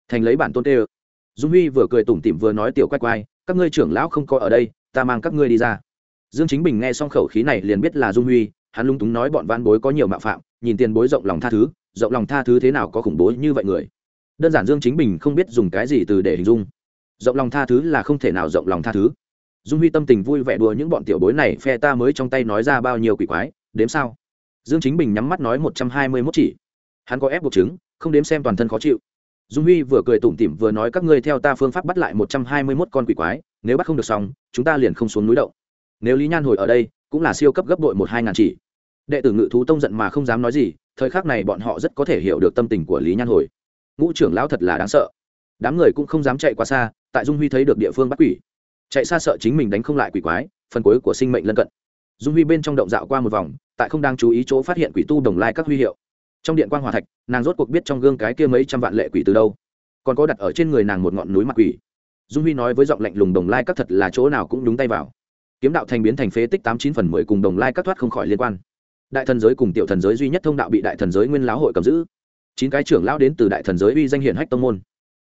Thành lấy bản tôn tê ơ. Dung huy vừa cười tủm tỉm vừa nói tiểu quay quay các ngươi trưởng lão không có ở đây, ta mang các ngươi đi ra. Dương chính bình nghe xong khẩu khí này liền biết là dung huy, hắn lung túng nói bọn van bối có nhiều mạo phạm, nhìn tiền bối rộng lòng tha thứ, rộng lòng tha thứ thế nào có khủng bố như vậy người. Đơn giản dương chính bình không biết dùng cái gì từ để hình dung rộng lòng tha thứ là không thể nào rộng lòng tha thứ. Dung huy tâm tình vui vẻ đùa những bọn tiểu bối này, phe ta mới trong tay nói ra bao nhiêu quỷ quái, đếm sao? Dương chính bình nhắm mắt nói một trăm hai mươi mốt chỉ. Hắn có ép buộc chứng, không đếm xem toàn thân khó chịu. Dung huy vừa cười tủm tỉm vừa nói các ngươi theo ta phương pháp bắt lại một trăm hai mươi mốt con quỷ quái, nếu bắt không được xong, chúng ta liền không xuống núi đậu nếu lý nhan hồi ở đây, cũng là siêu cấp gấp đội một hai ngàn chỉ. Đệ tử ngự thú tông giận mà không dám nói gì, thời khắc này bọn họ rất có thể hiểu được tâm tình của lý nhan hồi. Ngũ trưởng lão thật là đáng sợ đám người cũng không dám chạy quá xa, tại dung huy thấy được địa phương bắt quỷ. Chạy xa sợ chính mình đánh không lại quỷ quái, phần cuối của sinh mệnh lân cận. Dung huy bên trong động dạo qua một vòng, tại không đang chú ý chỗ phát hiện quỷ tu đồng lai các huy hiệu. Trong điện quan hòa thạch, nàng rốt cuộc biết trong gương cái kia mấy trăm vạn lệ quỷ từ đâu. Còn có đặt ở trên người nàng một ngọn núi mặt quỷ. Dung huy nói với giọng lạnh lùng đồng lai các thật là chỗ nào cũng đúng tay vào. Kiếm đạo thành biến thành phế tích tám chín phần mười cùng đồng lai các thoát không khỏi liên quan. Đại thần giới cùng tiểu thần giới duy nhất thông đạo bị đại thần giới nguyên lão hội cầm giữ. Chín cái trưởng lão đến từ đại thần giới uy danh hiển hách tông môn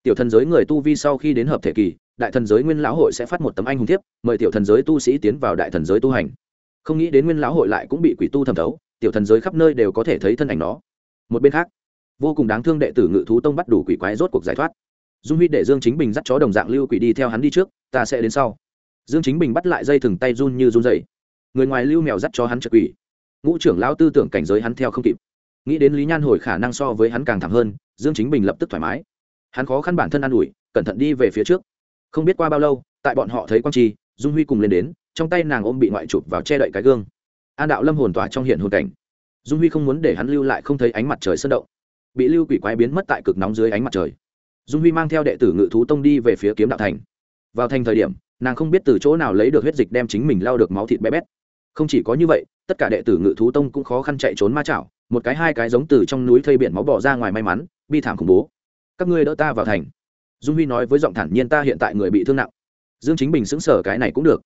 tiểu thần giới người tu vi sau khi đến hợp thể kỳ, đại thần giới nguyên lão hội sẽ phát một tấm anh hùng thiếp, mời tiểu thần giới tu sĩ tiến vào đại thần giới tu hành. Không nghĩ đến nguyên lão hội lại cũng bị quỷ tu thẩm thấu, tiểu thần giới khắp nơi đều có thể thấy thân ảnh nó. Một bên khác, vô cùng đáng thương đệ tử ngự thú tông bắt đủ quỷ quái rốt cuộc giải thoát. Dung huy để dương chính bình dắt chó đồng dạng lưu quỷ đi theo hắn đi trước, ta sẽ đến sau. Dương chính bình bắt lại dây thừng tay run như run dày người ngoài lưu mèo dắt cho hắn trợ quỷ. Ngũ trưởng lao tư tưởng cảnh giới hắn theo không kịp. Nghĩ đến lý nhan hồi khả năng so với hắn càng thẳng hơn, dương chính bình lập tức thoải mái hắn khó khăn bản thân an ủi, cẩn thận đi về phía trước. Không biết qua bao lâu, tại bọn họ thấy quang chi, dung huy cùng lên đến, trong tay nàng ôm bị ngoại chụp vào che đậy cái gương. An đạo lâm hồn tỏa trong hiện hồn cảnh. Dung huy không muốn để hắn lưu lại không thấy ánh mặt trời sơn động. Bị lưu quỷ quái biến mất tại cực nóng dưới ánh mặt trời. Dung huy mang theo đệ tử ngự thú tông đi về phía kiếm đạo thành. Vào thành thời điểm, nàng không biết từ chỗ nào lấy được huyết dịch đem chính mình lao được máu thịt bé bét. Không chỉ có như vậy, tất cả đệ tử ngự thú tông cũng khó khăn chạy trốn ma chảo, một cái hai cái giống từ trong núi thây biển máu bỏ ra ngoài may mắn, bi thảm khủng bố các ngươi đỡ ta vào thành. Dung huy nói với giọng thản nhiên ta hiện tại người bị thương nặng. Dương chính bình xứng sở cái này cũng được.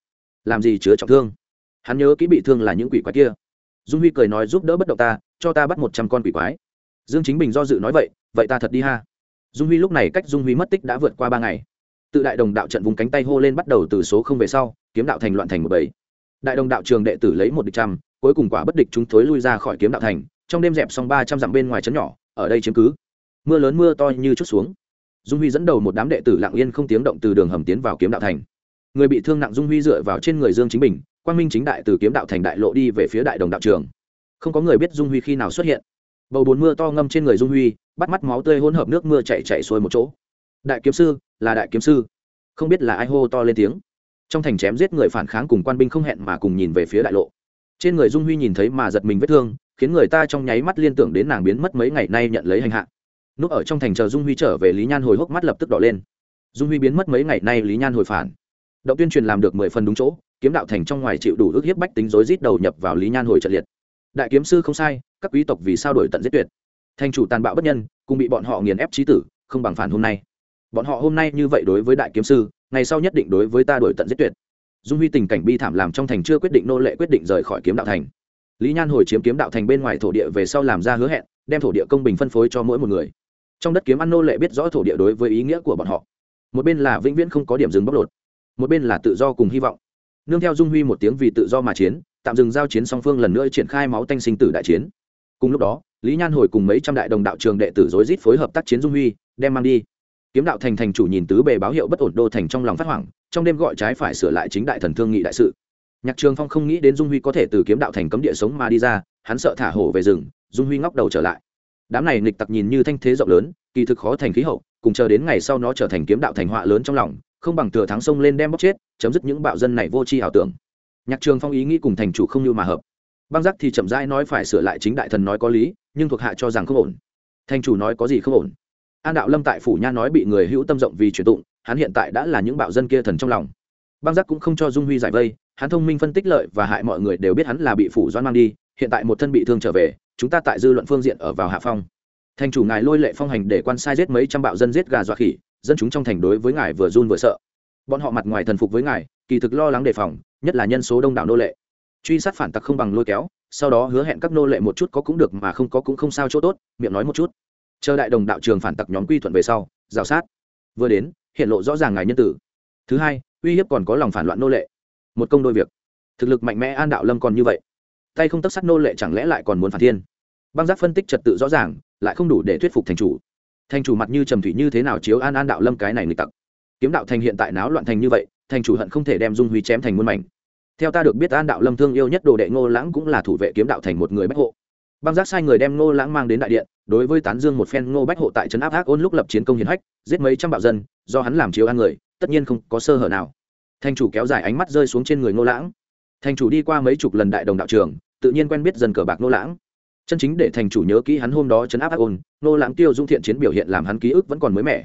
Làm gì chứa trọng thương? Hắn nhớ kỹ bị thương là những quỷ quái kia. Dung huy cười nói, giúp đỡ bất động ta, cho ta bắt một trăm con quỷ quái. Dương chính bình do dự nói, vậy vậy ta thật đi ha. Dung huy lúc này cách dung huy mất tích đã vượt qua ba ngày. Tự đại đồng đạo trận vùng cánh tay hô lên bắt đầu từ số không về sau, kiếm đạo thành loạn thành một bảy đại đồng đạo trường đệ tử lấy một địch trăm, cuối cùng quả bất địch chúng thối lui ra khỏi kiếm đạo thành, trong đêm dẹp xong ba trăm dặm bên ngoài trấn nhỏ, ở đây chiếm cứ mưa lớn mưa to như chút xuống. Dung huy dẫn đầu một đám đệ tử lặng yên không tiếng động từ đường hầm tiến vào kiếm đạo thành. Người bị thương nặng dung huy dựa vào trên người dương chính bình, quang minh chính đại từ kiếm đạo thành đại lộ đi về phía đại đồng đạo trường. Không có người biết dung huy khi nào xuất hiện. Bầu bốn mưa to ngâm trên người dung huy, bắt mắt máu tươi hỗn hợp nước mưa chạy chạy xuôi một chỗ. Đại kiếm sư, là đại kiếm sư. Không biết là ai hô to lên tiếng. Trong thành chém giết người phản kháng cùng quan binh không hẹn mà cùng nhìn về phía đại lộ. Trên người dung huy nhìn thấy mà giật mình vết thương, khiến người ta trong nháy mắt liên tưởng đến nàng biến mất mấy ngày nay nhận lấy hành hạ núp ở trong thành chờ dung huy trở về, lý nhan hồi hốc mắt lập tức đỏ lên. Dung huy biến mất mấy ngày nay, lý nhan hồi phản. Động tuyên truyền làm được mười phần đúng chỗ, kiếm đạo thành trong ngoài chịu đủ ước hiếp bách tính rối rít đầu nhập vào lý nhan hồi trận liệt. Đại kiếm sư không sai, các quý tộc vì sao đổi tận giết tuyệt. Thành chủ tàn bạo bất nhân, cùng bị bọn họ nghiền ép trí tử, không bằng phản hôm nay. Bọn họ hôm nay như vậy đối với đại kiếm sư, ngày sau nhất định đối với ta đổi tận giết tuyệt. Dung huy tình cảnh bi thảm làm trong thành chưa quyết định nô lệ quyết định rời khỏi kiếm đạo thành. Lý nhan hồi chiếm kiếm đạo thành bên ngoài thổ địa về sau làm ra hứa hẹn, đem thổ địa công bình phân phối cho mỗi một người trong đất kiếm ăn nô lệ biết rõ thổ địa đối với ý nghĩa của bọn họ. Một bên là vĩnh viễn không có điểm dừng bóc lột, một bên là tự do cùng hy vọng. Nương theo dung huy một tiếng vì tự do mà chiến, tạm dừng giao chiến song phương lần nữa triển khai máu tanh sinh tử đại chiến. Cùng lúc đó, lý nhan hồi cùng mấy trăm đại đồng đạo trường đệ tử rối rít phối hợp tác chiến dung huy, đem mang đi. Kiếm đạo thành thành chủ nhìn tứ bề báo hiệu bất ổn đô thành trong lòng phát hoảng, trong đêm gọi trái phải sửa lại chính đại thần thương nghị đại sự. Nhạc trường phong không nghĩ đến dung huy có thể từ kiếm đạo thành cấm địa sống mà đi ra, hắn sợ thả hổ về rừng, dung huy ngóc đầu trở lại đám này nghịch tặc nhìn như thanh thế rộng lớn, kỳ thực khó thành khí hậu, cùng chờ đến ngày sau nó trở thành kiếm đạo thành họa lớn trong lòng, không bằng thừa thắng sông lên đem bóc chết, chấm dứt những bạo dân này vô tri ảo tưởng. Nhạc trường phong ý nghĩ cùng thành chủ không như mà hợp. Băng giác thì chậm rãi nói phải sửa lại chính đại thần nói có lý, nhưng thuộc hạ cho rằng không ổn. Thành chủ nói có gì không ổn? An đạo lâm tại phủ nha nói bị người hữu tâm rộng vì truyền tụng, hắn hiện tại đã là những bạo dân kia thần trong lòng. Băng giác cũng không cho dung huy giải vây, hắn thông minh phân tích lợi và hại mọi người đều biết hắn là bị phủ doan mang đi, hiện tại một thân bị thương trở về chúng ta tại dư luận phương diện ở vào hạ phong. Thành chủ ngài lôi lệ phong hành để quan sai giết mấy trăm bạo dân giết gà dọa khỉ, dân chúng trong thành đối với ngài vừa run vừa sợ. Bọn họ mặt ngoài thần phục với ngài, kỳ thực lo lắng đề phòng, nhất là nhân số đông đảo nô lệ. Truy sát phản tặc không bằng lôi kéo, sau đó hứa hẹn các nô lệ một chút có cũng được mà không có cũng không sao chỗ tốt, miệng nói một chút. Chờ đại đồng đạo trường phản tặc nhóm quy thuận về sau, rào sát. Vừa đến, hiện lộ rõ ràng ngài nhân tử. Thứ hai, uy hiếp còn có lòng phản loạn nô lệ. Một công đôi việc. Thực lực mạnh mẽ an đạo lâm còn như vậy tay không tất sắt nô lệ chẳng lẽ lại còn muốn phản thiên? Băng giác phân tích trật tự rõ ràng, lại không đủ để thuyết phục thành chủ. Thành chủ mặt như trầm thủy như thế nào chiếu an an đạo lâm cái này nghịch tặc? Kiếm đạo thành hiện tại náo loạn thành như vậy, thành chủ hận không thể đem dung huy chém thành muôn mảnh. Theo ta được biết an đạo lâm thương yêu nhất đồ đệ ngô lãng cũng là thủ vệ kiếm đạo thành một người bách hộ. Băng giác sai người đem ngô lãng mang đến đại điện, đối với tán dương một phen ngô bách hộ tại trấn áp ác ôn lúc lập chiến công hiến hách, giết mấy trăm bạo dân, do hắn làm chiếu an người, tất nhiên không có sơ hở nào. Thành chủ kéo dài ánh mắt rơi xuống trên người ngô lãng. Thành chủ đi qua mấy chục lần đại đồng đạo trường tự nhiên quen biết dần cờ bạc nô lãng. Chân chính để thành chủ nhớ kỹ hắn hôm đó chấn áp ác ôn, nô lãng tiêu dung thiện chiến biểu hiện làm hắn ký ức vẫn còn mới mẻ.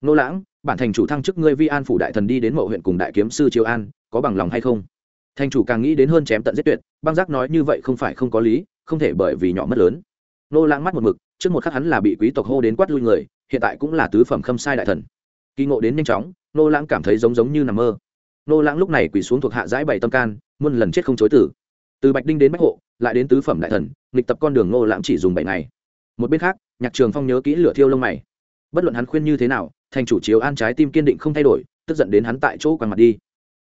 Nô lãng, bản thành chủ thăng chức ngươi vi an phủ đại thần đi đến mậu huyện cùng đại kiếm sư triều an, có bằng lòng hay không? Thành chủ càng nghĩ đến hơn chém tận giết tuyệt, băng giác nói như vậy không phải không có lý, không thể bởi vì nhỏ mất lớn. Nô lãng mắt một mực, trước một khắc hắn là bị quý tộc hô đến quát lui người, hiện tại cũng là tứ phẩm khâm sai đại thần. Kỳ ngộ đến nhanh chóng, nô lãng cảm thấy giống giống như nằm mơ. Nô lãng lúc này quỳ xuống thuộc hạ dãi bảy tâm can, muôn lần chết không chối tử từ bạch đinh đến bách hộ, lại đến tứ phẩm đại thần, nghịch tập con đường nô lãng chỉ dùng bảy ngày. Một bên khác, nhạc trường phong nhớ kỹ lửa thiêu lông mày. Bất luận hắn khuyên như thế nào, thành chủ chiếu an trái tim kiên định không thay đổi, tức giận đến hắn tại chỗ quằn mặt đi.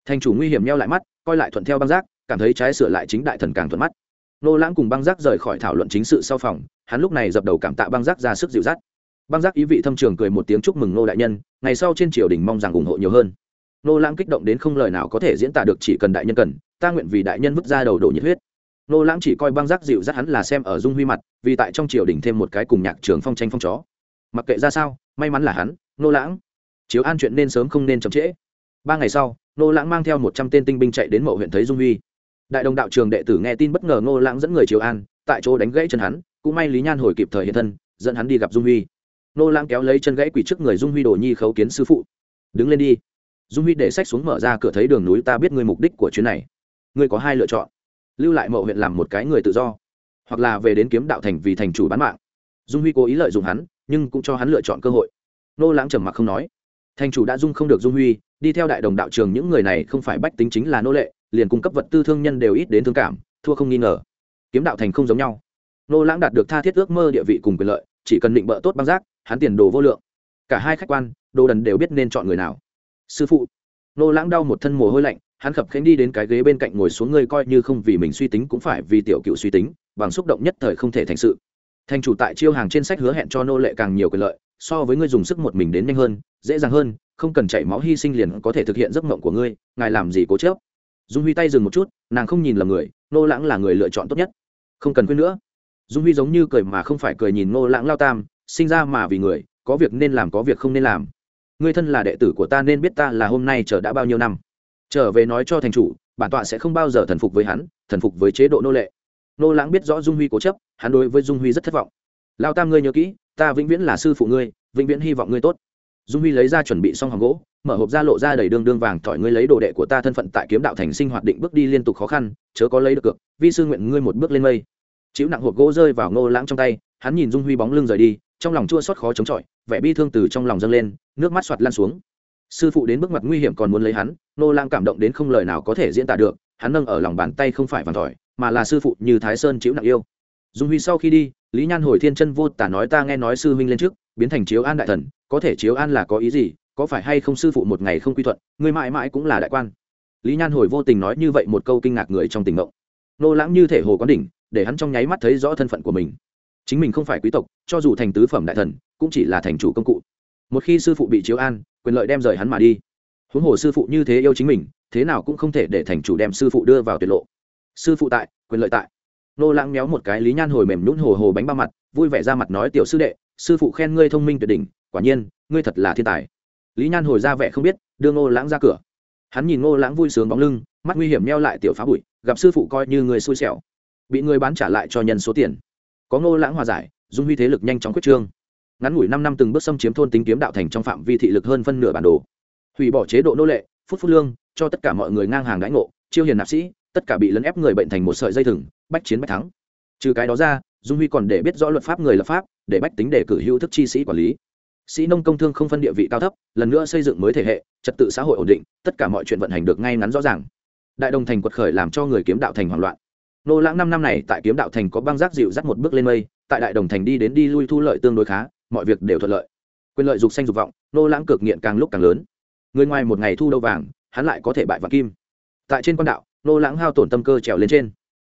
Thành chủ nguy hiểm neo lại mắt, coi lại thuận theo băng giác, cảm thấy trái sửa lại chính đại thần càng thuận mắt. Nô lãng cùng băng giác rời khỏi thảo luận chính sự sau phòng, hắn lúc này dập đầu cảm tạ băng giác ra sức dịu dắt. Băng giác ý vị thâm trường cười một tiếng chúc mừng nô đại nhân, ngày sau trên triều đình mong rằng ủng hộ nhiều hơn. Nô lãng kích động đến không lời nào có thể diễn tả được chỉ cần đại nhân cần ta nguyện vì đại nhân vứt ra đầu đổ nhiệt huyết. Nô lãng chỉ coi băng giác dịu dắt hắn là xem ở dung huy mặt, vì tại trong triều đình thêm một cái cùng nhạc trường phong tranh phong chó. Mặc kệ ra sao, may mắn là hắn, nô lãng. Chiếu an chuyện nên sớm không nên chậm trễ. Ba ngày sau, nô lãng mang theo một trăm tên tinh binh chạy đến mậu huyện thấy dung huy. Đại đồng đạo trường đệ tử nghe tin bất ngờ nô lãng dẫn người chiếu an, tại chỗ đánh gãy chân hắn, cũng may lý nhan hồi kịp thời hiện thân, dẫn hắn đi gặp dung huy. Nô lãng kéo lấy chân gãy quỷ trước người dung huy đồ nhi khấu kiến sư phụ. Đứng lên đi. Dung huy để sách xuống mở ra cửa thấy đường núi, ta biết người mục đích của chuyến này ngươi có hai lựa chọn. Lưu lại mậu huyện làm một cái người tự do, hoặc là về đến kiếm đạo thành vì thành chủ bán mạng. Dung huy cố ý lợi dụng hắn, nhưng cũng cho hắn lựa chọn cơ hội. Nô lãng trầm mặc không nói. Thành chủ đã dung không được dung huy, đi theo đại đồng đạo trường những người này không phải bách tính chính là nô lệ, liền cung cấp vật tư thương nhân đều ít đến thương cảm, thua không nghi ngờ. Kiếm đạo thành không giống nhau. Nô lãng đạt được tha thiết ước mơ địa vị cùng quyền lợi, chỉ cần định bợ tốt băng giác, hắn tiền đồ vô lượng. Cả hai khách quan, đồ đần đều biết nên chọn người nào. Sư phụ nô lãng đau một thân mồ hôi lạnh, hắn khập khánh đi đến cái ghế bên cạnh ngồi xuống ngươi coi như không vì mình suy tính cũng phải vì tiểu cựu suy tính, bằng xúc động nhất thời không thể thành sự. Thành chủ tại chiêu hàng trên sách hứa hẹn cho nô lệ càng nhiều quyền lợi, so với ngươi dùng sức một mình đến nhanh hơn, dễ dàng hơn, không cần chảy máu hy sinh liền có thể thực hiện giấc mộng của ngươi, ngài làm gì cố chớp dung huy tay dừng một chút, nàng không nhìn lầm người, nô lãng là người lựa chọn tốt nhất. Không cần quên nữa. Dung huy giống như cười mà không phải cười nhìn nô lãng lao tam, sinh ra mà vì người, có việc nên làm có việc không nên làm ngươi thân là đệ tử của ta nên biết ta là hôm nay chờ đã bao nhiêu năm. Trở về nói cho thành chủ, bản tọa sẽ không bao giờ thần phục với hắn, thần phục với chế độ nô lệ. Nô lãng biết rõ dung huy cố chấp, hắn đối với dung huy rất thất vọng. Lao tam ngươi nhớ kỹ, ta vĩnh viễn là sư phụ ngươi, vĩnh viễn hy vọng ngươi tốt. Dung huy lấy ra chuẩn bị xong hàng gỗ, mở hộp ra lộ ra đầy đương đương vàng thỏi ngươi lấy đồ đệ của ta thân phận tại kiếm đạo thành sinh hoạt định bước đi liên tục khó khăn, chớ có lấy được cược, vi sư nguyện ngươi một bước lên mây. Chịu nặng hộp gỗ rơi vào ngô lãng trong tay, hắn nhìn dung huy bóng lưng rời đi, trong lòng chua xót khó chống chọi, vẻ bi thương từ trong lòng dâng lên nước mắt soạt lan xuống. Sư phụ đến bước mặt nguy hiểm còn muốn lấy hắn, nô lang cảm động đến không lời nào có thể diễn tả được, hắn nâng ở lòng bàn tay không phải vàng thỏi, mà là sư phụ như thái sơn chịu nặng yêu. Dung huy sau khi đi, lý nhan hồi thiên chân vô tả nói ta nghe nói sư huynh lên trước, biến thành chiếu an đại thần, có thể chiếu an là có ý gì, có phải hay không sư phụ một ngày không quy thuận người mãi mãi cũng là đại quan. Lý nhan hồi vô tình nói như vậy một câu kinh ngạc người trong tình mộng nô lãng như thể hồ quán đỉnh, để hắn trong nháy mắt thấy rõ thân phận của mình. Chính mình không phải quý tộc, cho dù thành tứ phẩm đại thần, cũng chỉ là thành chủ công cụ một khi sư phụ bị chiếu an, quyền lợi đem rời hắn mà đi. Huống hồ sư phụ như thế yêu chính mình, thế nào cũng không thể để thành chủ đem sư phụ đưa vào tuyệt lộ. Sư phụ tại, quyền lợi tại. Nô lãng méo một cái lý nhan hồi mềm nhún hồ hồ bánh ba mặt, vui vẻ ra mặt nói, tiểu sư đệ, sư phụ khen ngươi thông minh tuyệt đỉnh, quả nhiên, ngươi thật là thiên tài. Lý nhan hồi ra vẻ không biết, đưa ngô lãng ra cửa. Hắn nhìn ngô lãng vui sướng bóng lưng, mắt nguy hiểm neo lại tiểu phá bụi, gặp sư phụ coi như người xui xẻo, bị người bán trả lại cho nhân số tiền. Có ngô lãng hòa giải dung huy thế lực nhanh chóng quyết trương ngắn ngủi năm năm từng bước xâm chiếm thôn tính kiếm đạo thành trong phạm vi thị lực hơn phân nửa bản đồ. Hủy bỏ chế độ nô lệ, phút phút lương, cho tất cả mọi người ngang hàng đãi ngộ, chiêu hiền nạp sĩ, tất cả bị lấn ép người bệnh thành một sợi dây thừng, bách chiến bách thắng. Trừ cái đó ra, dung huy còn để biết rõ luật pháp người lập pháp, để bách tính để cử hữu thức chi sĩ quản lý. Sĩ nông công thương không phân địa vị cao thấp, lần nữa xây dựng mới thể hệ, trật tự xã hội ổn định, tất cả mọi chuyện vận hành được ngay ngắn rõ ràng. Đại đồng thành quật khởi làm cho người kiếm đạo thành hoảng loạn. Nô lãng năm năm này tại kiếm đạo thành có băng giác dịu dắt một bước lên mây, tại đại đồng thành đi đến đi lui thu lợi tương đối khá mọi việc đều thuận lợi. Quyền lợi dục xanh dục vọng, nô lãng cực nghiện càng lúc càng lớn. Người ngoài một ngày thu đâu vàng, hắn lại có thể bại vàng kim. Tại trên quan đạo, nô lãng hao tổn tâm cơ trèo lên trên.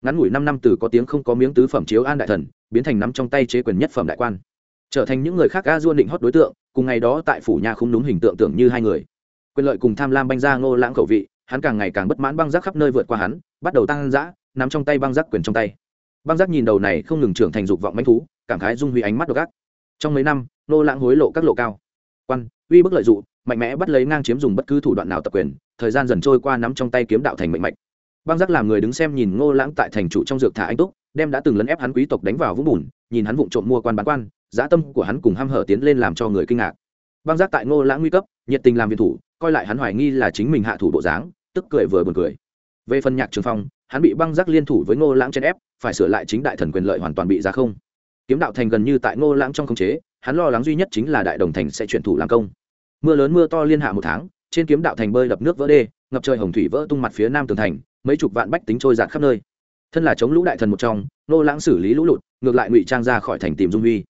Ngắn ngủi năm năm từ có tiếng không có miếng tứ phẩm chiếu an đại thần, biến thành nắm trong tay chế quyền nhất phẩm đại quan. Trở thành những người khác ga duôn định hót đối tượng, cùng ngày đó tại phủ nhà không đúng hình tượng tưởng như hai người. Quyền lợi cùng tham lam banh ra ngô lãng khẩu vị, hắn càng ngày càng bất mãn băng giác khắp nơi vượt qua hắn, bắt đầu tăng dã, nắm trong tay băng giác quyền trong tay. Băng giác nhìn đầu này không ngừng trưởng thành dục vọng manh thú, cảm khái dung huy ánh mắt độc ác trong mấy năm, nô lãng hối lộ các lộ cao. Quan, uy bức lợi dụng, mạnh mẽ bắt lấy ngang chiếm dùng bất cứ thủ đoạn nào tập quyền, thời gian dần trôi qua nắm trong tay kiếm đạo thành mạnh mạnh băng giác làm người đứng xem nhìn ngô lãng tại thành chủ trong dược thả anh túc, đem đã từng lấn ép hắn quý tộc đánh vào vũng bùn, nhìn hắn vụng trộm mua quan bán quan giá tâm của hắn cùng ham hở tiến lên làm cho người kinh ngạc. Băng giác tại ngô lãng nguy cấp, nhiệt tình làm việc thủ, coi lại hắn hoài nghi là chính mình hạ thủ bộ dáng, tức cười vừa buồn cười. Về phần nhạc trường phong, hắn bị băng giác liên thủ với ngô lãng chèn ép, phải sửa lại chính đại thần quyền lợi hoàn toàn bị ra không kiếm đạo thành gần như tại ngô lãng trong khống chế, hắn lo lắng duy nhất chính là đại đồng thành sẽ chuyển thủ làm công. Mưa lớn mưa to liên hạ một tháng, trên kiếm đạo thành bơi đập nước vỡ đê, ngập trời hồng thủy vỡ tung mặt phía nam tường thành, mấy chục vạn bách tính trôi giạt khắp nơi. Thân là chống lũ đại thần một trong nô lãng xử lý lũ lụt, ngược lại ngụy trang ra khỏi thành tìm dung huy.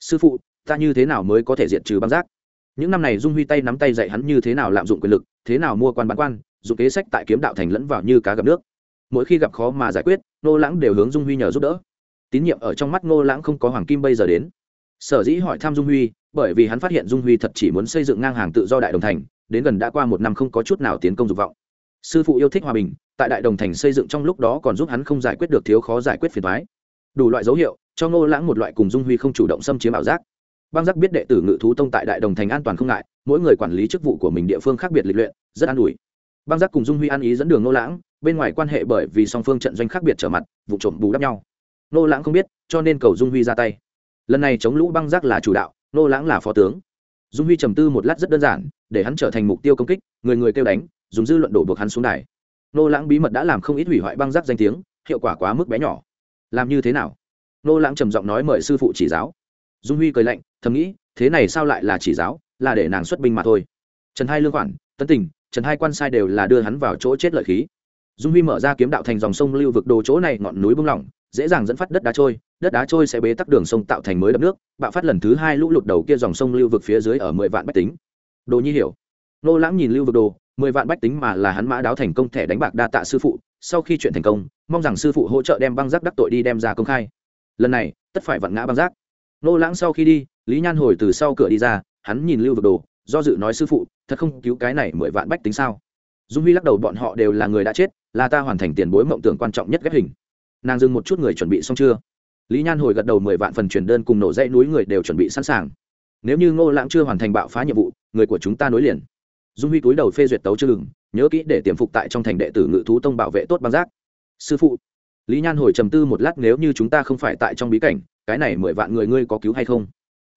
Sư phụ, ta như thế nào mới có thể diện trừ băng giác? Những năm này dung huy tay nắm tay dạy hắn như thế nào lạm dụng quyền lực, thế nào mua quan bán quan dụng kế sách tại kiếm đạo thành lẫn vào như cá gặp nước. Mỗi khi gặp khó mà giải quyết nô lãng đều hướng dung huy nhờ giúp đỡ tín nhiệm ở trong mắt Ngô lãng không có hoàng kim bây giờ đến. Sở dĩ hỏi thăm dung huy, bởi vì hắn phát hiện dung huy thật chỉ muốn xây dựng ngang hàng tự do đại đồng thành, đến gần đã qua một năm không có chút nào tiến công dục vọng. Sư phụ yêu thích hòa bình, tại đại đồng thành xây dựng trong lúc đó còn giúp hắn không giải quyết được thiếu khó giải quyết phiền thoái đủ loại dấu hiệu, cho ngô lãng một loại cùng dung huy không chủ động xâm chiếm ảo giác. Băng giác biết đệ tử ngự thú tông tại đại đồng thành an toàn không ngại, mỗi người quản lý chức vụ của mình địa phương khác biệt lịch luyện, rất an ủi. Băng giác cùng dung huy ăn ý dẫn đường ngô lãng, bên ngoài quan hệ bởi vì song phương trận doanh khác biệt trở mặt, vụ trộm bù đắp nhau. Nô lãng không biết, cho nên cầu dung huy ra tay. Lần này chống lũ băng giác là chủ đạo, Nô lãng là phó tướng. Dung huy trầm tư một lát rất đơn giản, để hắn trở thành mục tiêu công kích, người người kêu đánh, dùng dư luận đổ buộc hắn xuống đài. Nô lãng bí mật đã làm không ít hủy hoại băng rác danh tiếng, hiệu quả quá mức bé nhỏ. Làm như thế nào? Nô lãng trầm giọng nói mời sư phụ chỉ giáo. Dung huy cười lạnh, thầm nghĩ, thế này sao lại là chỉ giáo, là để nàng xuất binh mà thôi. Trần hai lương khoản tấn tình trần hai quan sai đều là đưa hắn vào chỗ chết lợi khí. Dung huy mở ra kiếm đạo thành dòng sông lưu vực đồ chỗ này, ngọn núi bung lỏng dễ dàng dẫn phát đất đá trôi, đất đá trôi sẽ bế tắc đường sông tạo thành mới đập nước, bạo phát lần thứ hai lũ lụt đầu kia dòng sông lưu vực phía dưới ở mười vạn bách tính. Đồ nhi hiểu. Nô lãng nhìn lưu vực đồ, mười vạn bách tính mà là hắn mã đáo thành công thẻ đánh bạc đa tạ sư phụ, sau khi chuyện thành công, mong rằng sư phụ hỗ trợ đem băng giác đắc tội đi đem ra công khai. Lần này, tất phải vặn ngã băng giác. Nô lãng sau khi đi, lý nhan hồi từ sau cửa đi ra, hắn nhìn lưu vực đồ, do dự nói sư phụ, thật không cứu cái này mười vạn bách tính sao? Dung huy lắc đầu, bọn họ đều là người đã chết, là ta hoàn thành tiền bối mộng tưởng quan trọng nhất ghép hình nàng dừng một chút người chuẩn bị xong chưa? Lý nhan hồi gật đầu mười vạn phần truyền đơn cùng nổ dãy núi người đều chuẩn bị sẵn sàng. Nếu như ngô lãng chưa hoàn thành bạo phá nhiệm vụ, người của chúng ta nối liền. Dung huy túi đầu phê duyệt tấu chưa lừng nhớ kỹ để tiềm phục tại trong thành đệ tử ngự thú tông bảo vệ tốt băng giác. Sư phụ. Lý nhan hồi trầm tư một lát, nếu như chúng ta không phải tại trong bí cảnh, cái này mười vạn người ngươi có cứu hay không?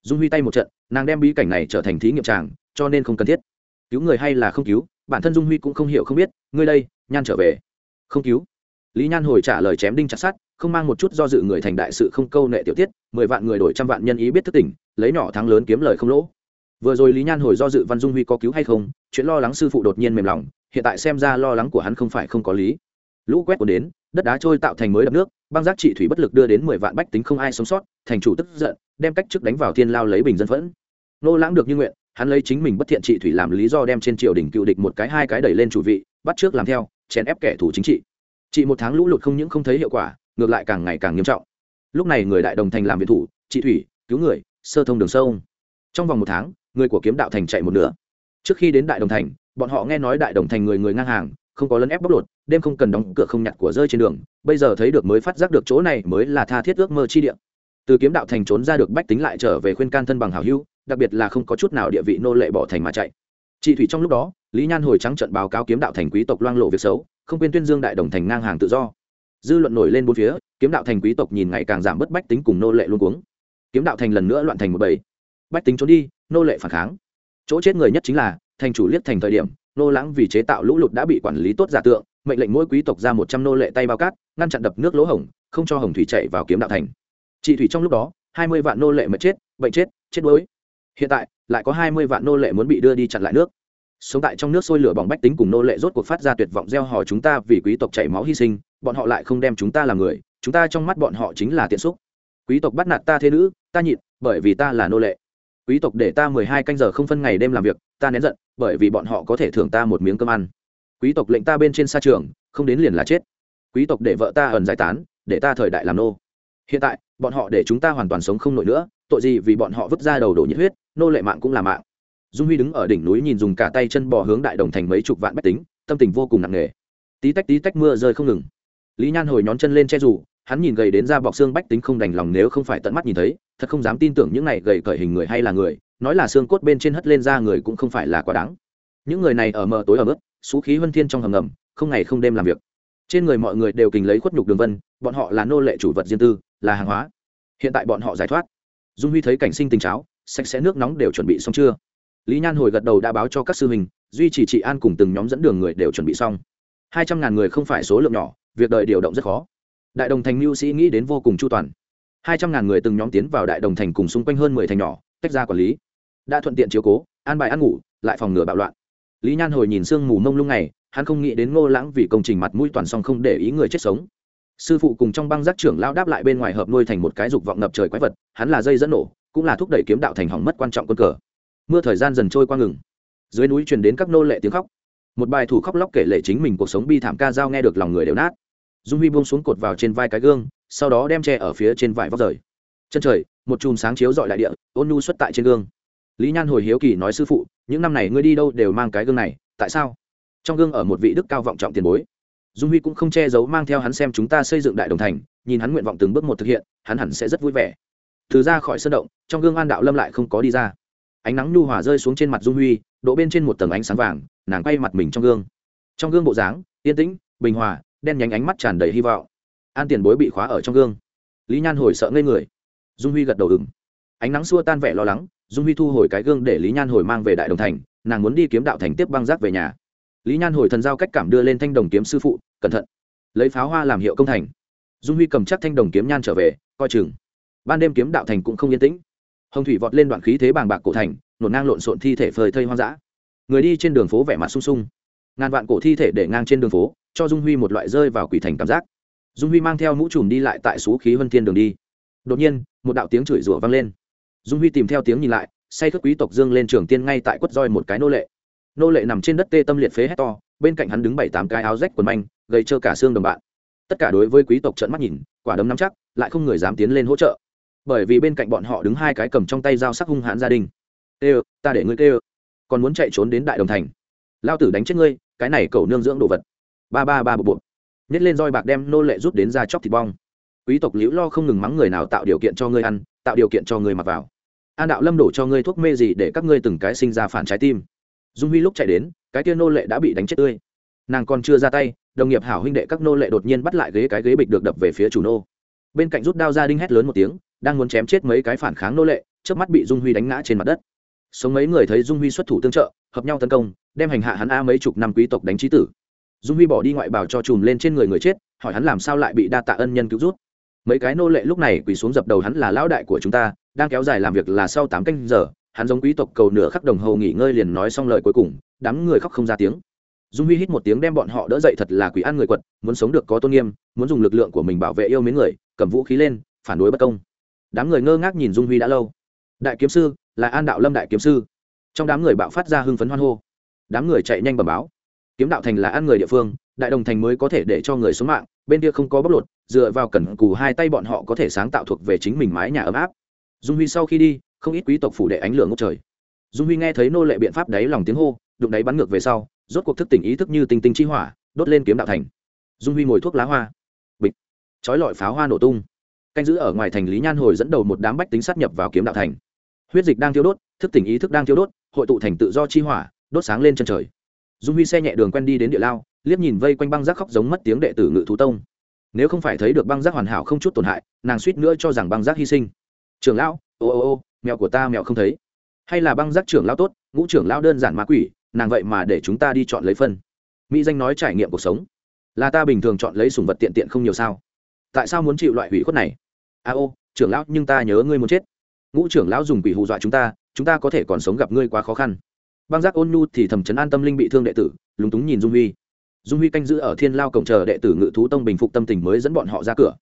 Dung huy tay một trận, nàng đem bí cảnh này trở thành thí nghiệm tràng, cho nên không cần thiết. Cứu người hay là không cứu, bản thân dung huy cũng không hiểu, không biết, ngươi đây, nhan trở về. Không cứu lý nhan hồi trả lời chém đinh chặt sát không mang một chút do dự người thành đại sự không câu nệ tiểu tiết, mười vạn người đổi trăm vạn nhân ý biết thức tỉnh, lấy nhỏ thắng lớn kiếm lời không lỗ. Vừa rồi lý nhan hồi do dự văn dung huy có cứu hay không, chuyện lo lắng sư phụ đột nhiên mềm lòng, hiện tại xem ra lo lắng của hắn không phải không có lý. Lũ quét cuốn đến, đất đá trôi tạo thành mới đập nước, băng giác trị thủy bất lực đưa đến mười vạn bách tính không ai sống sót, thành chủ tức giận, đem cách chức đánh vào thiên lao lấy bình dân phẫn. Nô lãng được như nguyện, hắn lấy chính mình bất thiện trị thủy làm lý do đem trên triều đình cựu địch một cái hai cái đẩy lên chủ vị, bắt trước làm theo, chèn ép kẻ thù chính trị chị một tháng lũ lụt không những không thấy hiệu quả, ngược lại càng ngày càng nghiêm trọng. Lúc này người đại đồng thành làm viện thủ, chị thủy, cứu người, sơ thông đường sâu trong vòng một tháng, người của kiếm đạo thành chạy một nửa. Trước khi đến đại đồng thành, bọn họ nghe nói đại đồng thành người người ngang hàng, không có lấn ép bóc lột, đêm không cần đóng cửa không nhặt của rơi trên đường, bây giờ thấy được mới phát giác được chỗ này mới là tha thiết ước mơ chi địa. Từ kiếm đạo thành trốn ra được bách tính lại trở về khuyên can thân bằng hảo hữu, đặc biệt là không có chút nào địa vị nô lệ bỏ thành mà chạy. Chị thủy trong lúc đó, lý nhan hồi trắng trận báo cáo kiếm đạo thành quý tộc loang lộ việc xấu không quên tuyên dương đại đồng thành ngang hàng tự do. Dư luận nổi lên bốn phía, kiếm đạo thành quý tộc nhìn ngày càng giảm bớt bách tính cùng nô lệ luôn cuống. Kiếm đạo thành lần nữa loạn thành một bầy. Bách tính trốn đi, nô lệ phản kháng. Chỗ chết người nhất chính là, thành chủ liếc thành thời điểm, nô lãng vì chế tạo lũ lụt đã bị quản lý tốt giả tượng, mệnh lệnh mỗi quý tộc ra một trăm nô lệ tay bao cát, ngăn chặn đập nước lỗ hổng, không cho hồng thủy chạy vào kiếm đạo thành. Chị thủy trong lúc đó, hai mươi vạn nô lệ mất chết, bệnh chết chết đuối. Hiện tại, lại có hai mươi vạn nô lệ muốn bị đưa đi chặn lại nước sống tại trong nước sôi lửa bỏng bách tính cùng nô lệ rốt cuộc phát ra tuyệt vọng gieo hò chúng ta vì quý tộc chảy máu hy sinh, bọn họ lại không đem chúng ta làm người, chúng ta trong mắt bọn họ chính là tiện xúc. Quý tộc bắt nạt ta thế nữ, ta nhịn, bởi vì ta là nô lệ. Quý tộc để ta mười hai canh giờ không phân ngày đêm làm việc, ta nén giận, bởi vì bọn họ có thể thưởng ta một miếng cơm ăn. Quý tộc lệnh ta bên trên xa trường, không đến liền là chết. Quý tộc để vợ ta ẩn giải tán, để ta thời đại làm nô. Hiện tại, bọn họ để chúng ta hoàn toàn sống không nổi nữa, tội gì vì bọn họ vứt ra đầu đổ nhiệt huyết, nô lệ mạng cũng là mạng dung huy đứng ở đỉnh núi nhìn dùng cả tay chân bò hướng đại đồng thành mấy chục vạn bách tính, tâm tình vô cùng nặng nề. Tí tách tí tách mưa rơi không ngừng. Lý nhan hồi nhón chân lên che rủ hắn nhìn gầy đến ra bọc xương bách tính không đành lòng nếu không phải tận mắt nhìn thấy, thật không dám tin tưởng những này gầy cởi hình người hay là người, nói là xương cốt bên trên hất lên ra người cũng không phải là quá đáng. Những người này ở mờ tối ở mức xú khí huân thiên trong hầm ngầm, không ngày không đêm làm việc. Trên người mọi người đều kình lấy khuất nhục đường vân, bọn họ là nô lệ chủ vật riêng tư, là hàng hóa. Hiện tại bọn họ giải thoát. Dung huy thấy cảnh sinh tình cháo, sạch sẽ nước nóng đều chuẩn bị xong chưa? Lý nhan hồi gật đầu đã báo cho các sư hình duy trì trị an cùng từng nhóm dẫn đường người đều chuẩn bị xong. Hai trăm ngàn người không phải số lượng nhỏ, việc đợi điều động rất khó. Đại đồng thành mưu sĩ nghĩ đến vô cùng chu toàn. Hai trăm ngàn người từng nhóm tiến vào đại đồng thành cùng xung quanh hơn mười thành nhỏ, tách ra quản lý. Đã thuận tiện chiếu cố, an bài ăn ngủ, lại phòng ngừa bạo loạn. Lý nhan hồi nhìn sương mù mông lung này, hắn không nghĩ đến ngô lãng vì công trình mặt mũi toàn song không để ý người chết sống. Sư phụ cùng trong băng giác trưởng lao đáp lại bên ngoài hợp nuôi thành một cái dục vọng ngập trời quái vật, hắn là dây dẫn nổ, cũng là thúc đẩy kiếm đạo thành hỏng mất quan trọng quân cờ mưa thời gian dần trôi qua ngừng. Dưới núi truyền đến các nô lệ tiếng khóc. Một bài thủ khóc lóc kể lệ chính mình cuộc sống bi thảm ca dao nghe được lòng người đều nát. Dung huy buông xuống cột vào trên vai cái gương, sau đó đem tre ở phía trên vải vóc rời. Chân trời, một chùm sáng chiếu dọi đại địa, ôn nhu xuất tại trên gương. Lý nhan hồi hiếu kỳ nói sư phụ, những năm này ngươi đi đâu đều mang cái gương này, tại sao? Trong gương ở một vị đức cao vọng trọng tiền bối. Dung huy cũng không che giấu mang theo hắn xem chúng ta xây dựng đại đồng thành, nhìn hắn nguyện vọng từng bước một thực hiện, hắn hẳn sẽ rất vui vẻ. Từ ra khỏi sân động, trong gương an đạo lâm lại không có đi ra ánh nắng nhu hòa rơi xuống trên mặt dung huy đỗ bên trên một tầng ánh sáng vàng, nàng quay mặt mình trong gương. Trong gương bộ dáng, yên tĩnh, bình hòa, đen nhánh ánh mắt tràn đầy hy vọng. An tiền bối bị khóa ở trong gương. Lý nhan hồi sợ ngây người. Dung huy gật đầu ứng ánh nắng xua tan vẻ lo lắng, dung huy thu hồi cái gương để lý nhan hồi mang về đại đồng thành, nàng muốn đi kiếm đạo thành tiếp băng rác về nhà. Lý nhan hồi thần giao cách cảm đưa lên thanh đồng kiếm sư phụ, cẩn thận. Lấy pháo hoa làm hiệu công thành. Dung huy cầm chắc thanh đồng kiếm nhan trở về, coi chừng. Ban đêm kiếm đạo thành cũng không yên tĩnh hồng thủy vọt lên đoạn khí thế bàng bạc cổ thành nổn ngang lộn xộn thi thể phơi thây hoang dã. Người đi trên đường phố vẻ mặt sung sung. Ngàn vạn cổ thi thể để ngang trên đường phố, cho dung huy một loại rơi vào quỷ thành cảm giác. Dung huy mang theo mũ trùm đi lại tại số khí huân thiên đường đi. Đột nhiên, một đạo tiếng chửi rủa vang lên. Dung huy tìm theo tiếng nhìn lại, say thức quý tộc dương lên trường tiên ngay tại quất roi một cái nô lệ. Nô lệ nằm trên đất tê tâm liệt phế hét to, bên cạnh hắn đứng bảy tám cái áo rách quần manh gây trơ cả xương đồng bạn. Tất cả đối với quý tộc trợn mắt nhìn, quả đấm nắm chắc, lại không người dám tiến lên hỗ trợ bởi vì bên cạnh bọn họ đứng hai cái cầm trong tay dao sắc hung hãn gia đình. Kêu ta để ngươi kêu còn muốn chạy trốn đến đại đồng thành. Lao tử đánh chết ngươi, cái này cầu nương dưỡng đồ vật. Ba ba ba bộ bộ nhét lên roi bạc đem nô lệ rút đến ra chóc thịt bong. Quý tộc liễu lo không ngừng mắng người nào tạo điều kiện cho ngươi ăn, tạo điều kiện cho ngươi mặc vào. An đạo lâm đổ cho ngươi thuốc mê gì để các ngươi từng cái sinh ra phản trái tim. Dung huy lúc chạy đến, cái kia nô lệ đã bị đánh chết tươi. Nàng còn chưa ra tay, đồng nghiệp hảo huynh đệ các nô lệ đột nhiên bắt lại ghế cái ghế bịch được đập về phía chủ nô. Bên cạnh rút đao ra đinh hét lớn một tiếng đang muốn chém chết mấy cái phản kháng nô lệ trước mắt bị dung huy đánh ngã trên mặt đất. Sống mấy người thấy dung huy xuất thủ tương trợ, hợp nhau tấn công, đem hành hạ hắn a mấy chục năm quý tộc đánh trí tử. Dung huy bỏ đi ngoại bào cho chùm lên trên người người chết, hỏi hắn làm sao lại bị đa tạ ân nhân cứu rút. Mấy cái nô lệ lúc này quỳ xuống dập đầu hắn là lão đại của chúng ta, đang kéo dài làm việc là sau tám canh giờ, hắn giống quý tộc cầu nửa khắc đồng hồ nghỉ ngơi liền nói xong lời cuối cùng, đám người khóc không ra tiếng. Dung huy hít một tiếng đem bọn họ đỡ dậy thật là quỷ ăn người quật, muốn sống được có tôn nghiêm, muốn dùng lực lượng của mình bảo vệ yêu mến người, cầm vũ khí lên, phản đối bất công đám người ngơ ngác nhìn dung huy đã lâu. Đại kiếm sư, là an đạo lâm đại kiếm sư. Trong đám người bạo phát ra hưng phấn hoan hô. Đám người chạy nhanh bẩm báo. Kiếm đạo thành là ăn người địa phương, đại đồng thành mới có thể để cho người xuống mạng, bên kia không có bóc lột, dựa vào cẩn cù hai tay bọn họ có thể sáng tạo thuộc về chính mình mái nhà ấm áp. Dung huy sau khi đi, không ít quý tộc phủ đệ ánh lửa ngốc trời. Dung huy nghe thấy nô lệ biện pháp đáy lòng tiếng hô, đụng đáy bắn ngược về sau, rốt cuộc thức tỉnh ý thức như tinh tinh chi hỏa, đốt lên kiếm đạo thành. Dung huy ngồi thuốc lá hoa. Bịch. Chói lọi pháo hoa nổ tung canh giữ ở ngoài thành lý nhan hồi dẫn đầu một đám bách tính sát nhập vào kiếm đạo thành. Huyết dịch đang thiêu đốt, thức tỉnh ý thức đang thiêu đốt, hội tụ thành tự do chi hỏa, đốt sáng lên chân trời. Dung huy xe nhẹ đường quen đi đến địa lao, liếc nhìn vây quanh băng rác khóc giống mất tiếng đệ tử ngự thú tông. Nếu không phải thấy được băng rác hoàn hảo không chút tổn hại, nàng suýt nữa cho rằng băng rác hy sinh. Trưởng lão, ô ô ô, mèo của ta mèo không thấy. Hay là băng rác trưởng lão tốt, ngũ trưởng lão đơn giản ma quỷ, nàng vậy mà để chúng ta đi chọn lấy phân. Mỹ danh nói trải nghiệm cuộc sống. Là ta bình thường chọn lấy sùng vật tiện tiện không nhiều sao? Tại sao muốn chịu loại hủy khuất này? A ô, trưởng lão, nhưng ta nhớ ngươi muốn chết. Ngũ trưởng lão dùng quỷ hù dọa chúng ta chúng ta có thể còn sống gặp ngươi quá khó khăn. Băng giác ôn nhu thì thầm chấn an tâm linh bị thương đệ tử, lúng túng nhìn dung huy. Dung huy canh giữ ở thiên lao cổng chờ đệ tử ngự thú tông bình phục tâm tình mới dẫn bọn họ ra cửa.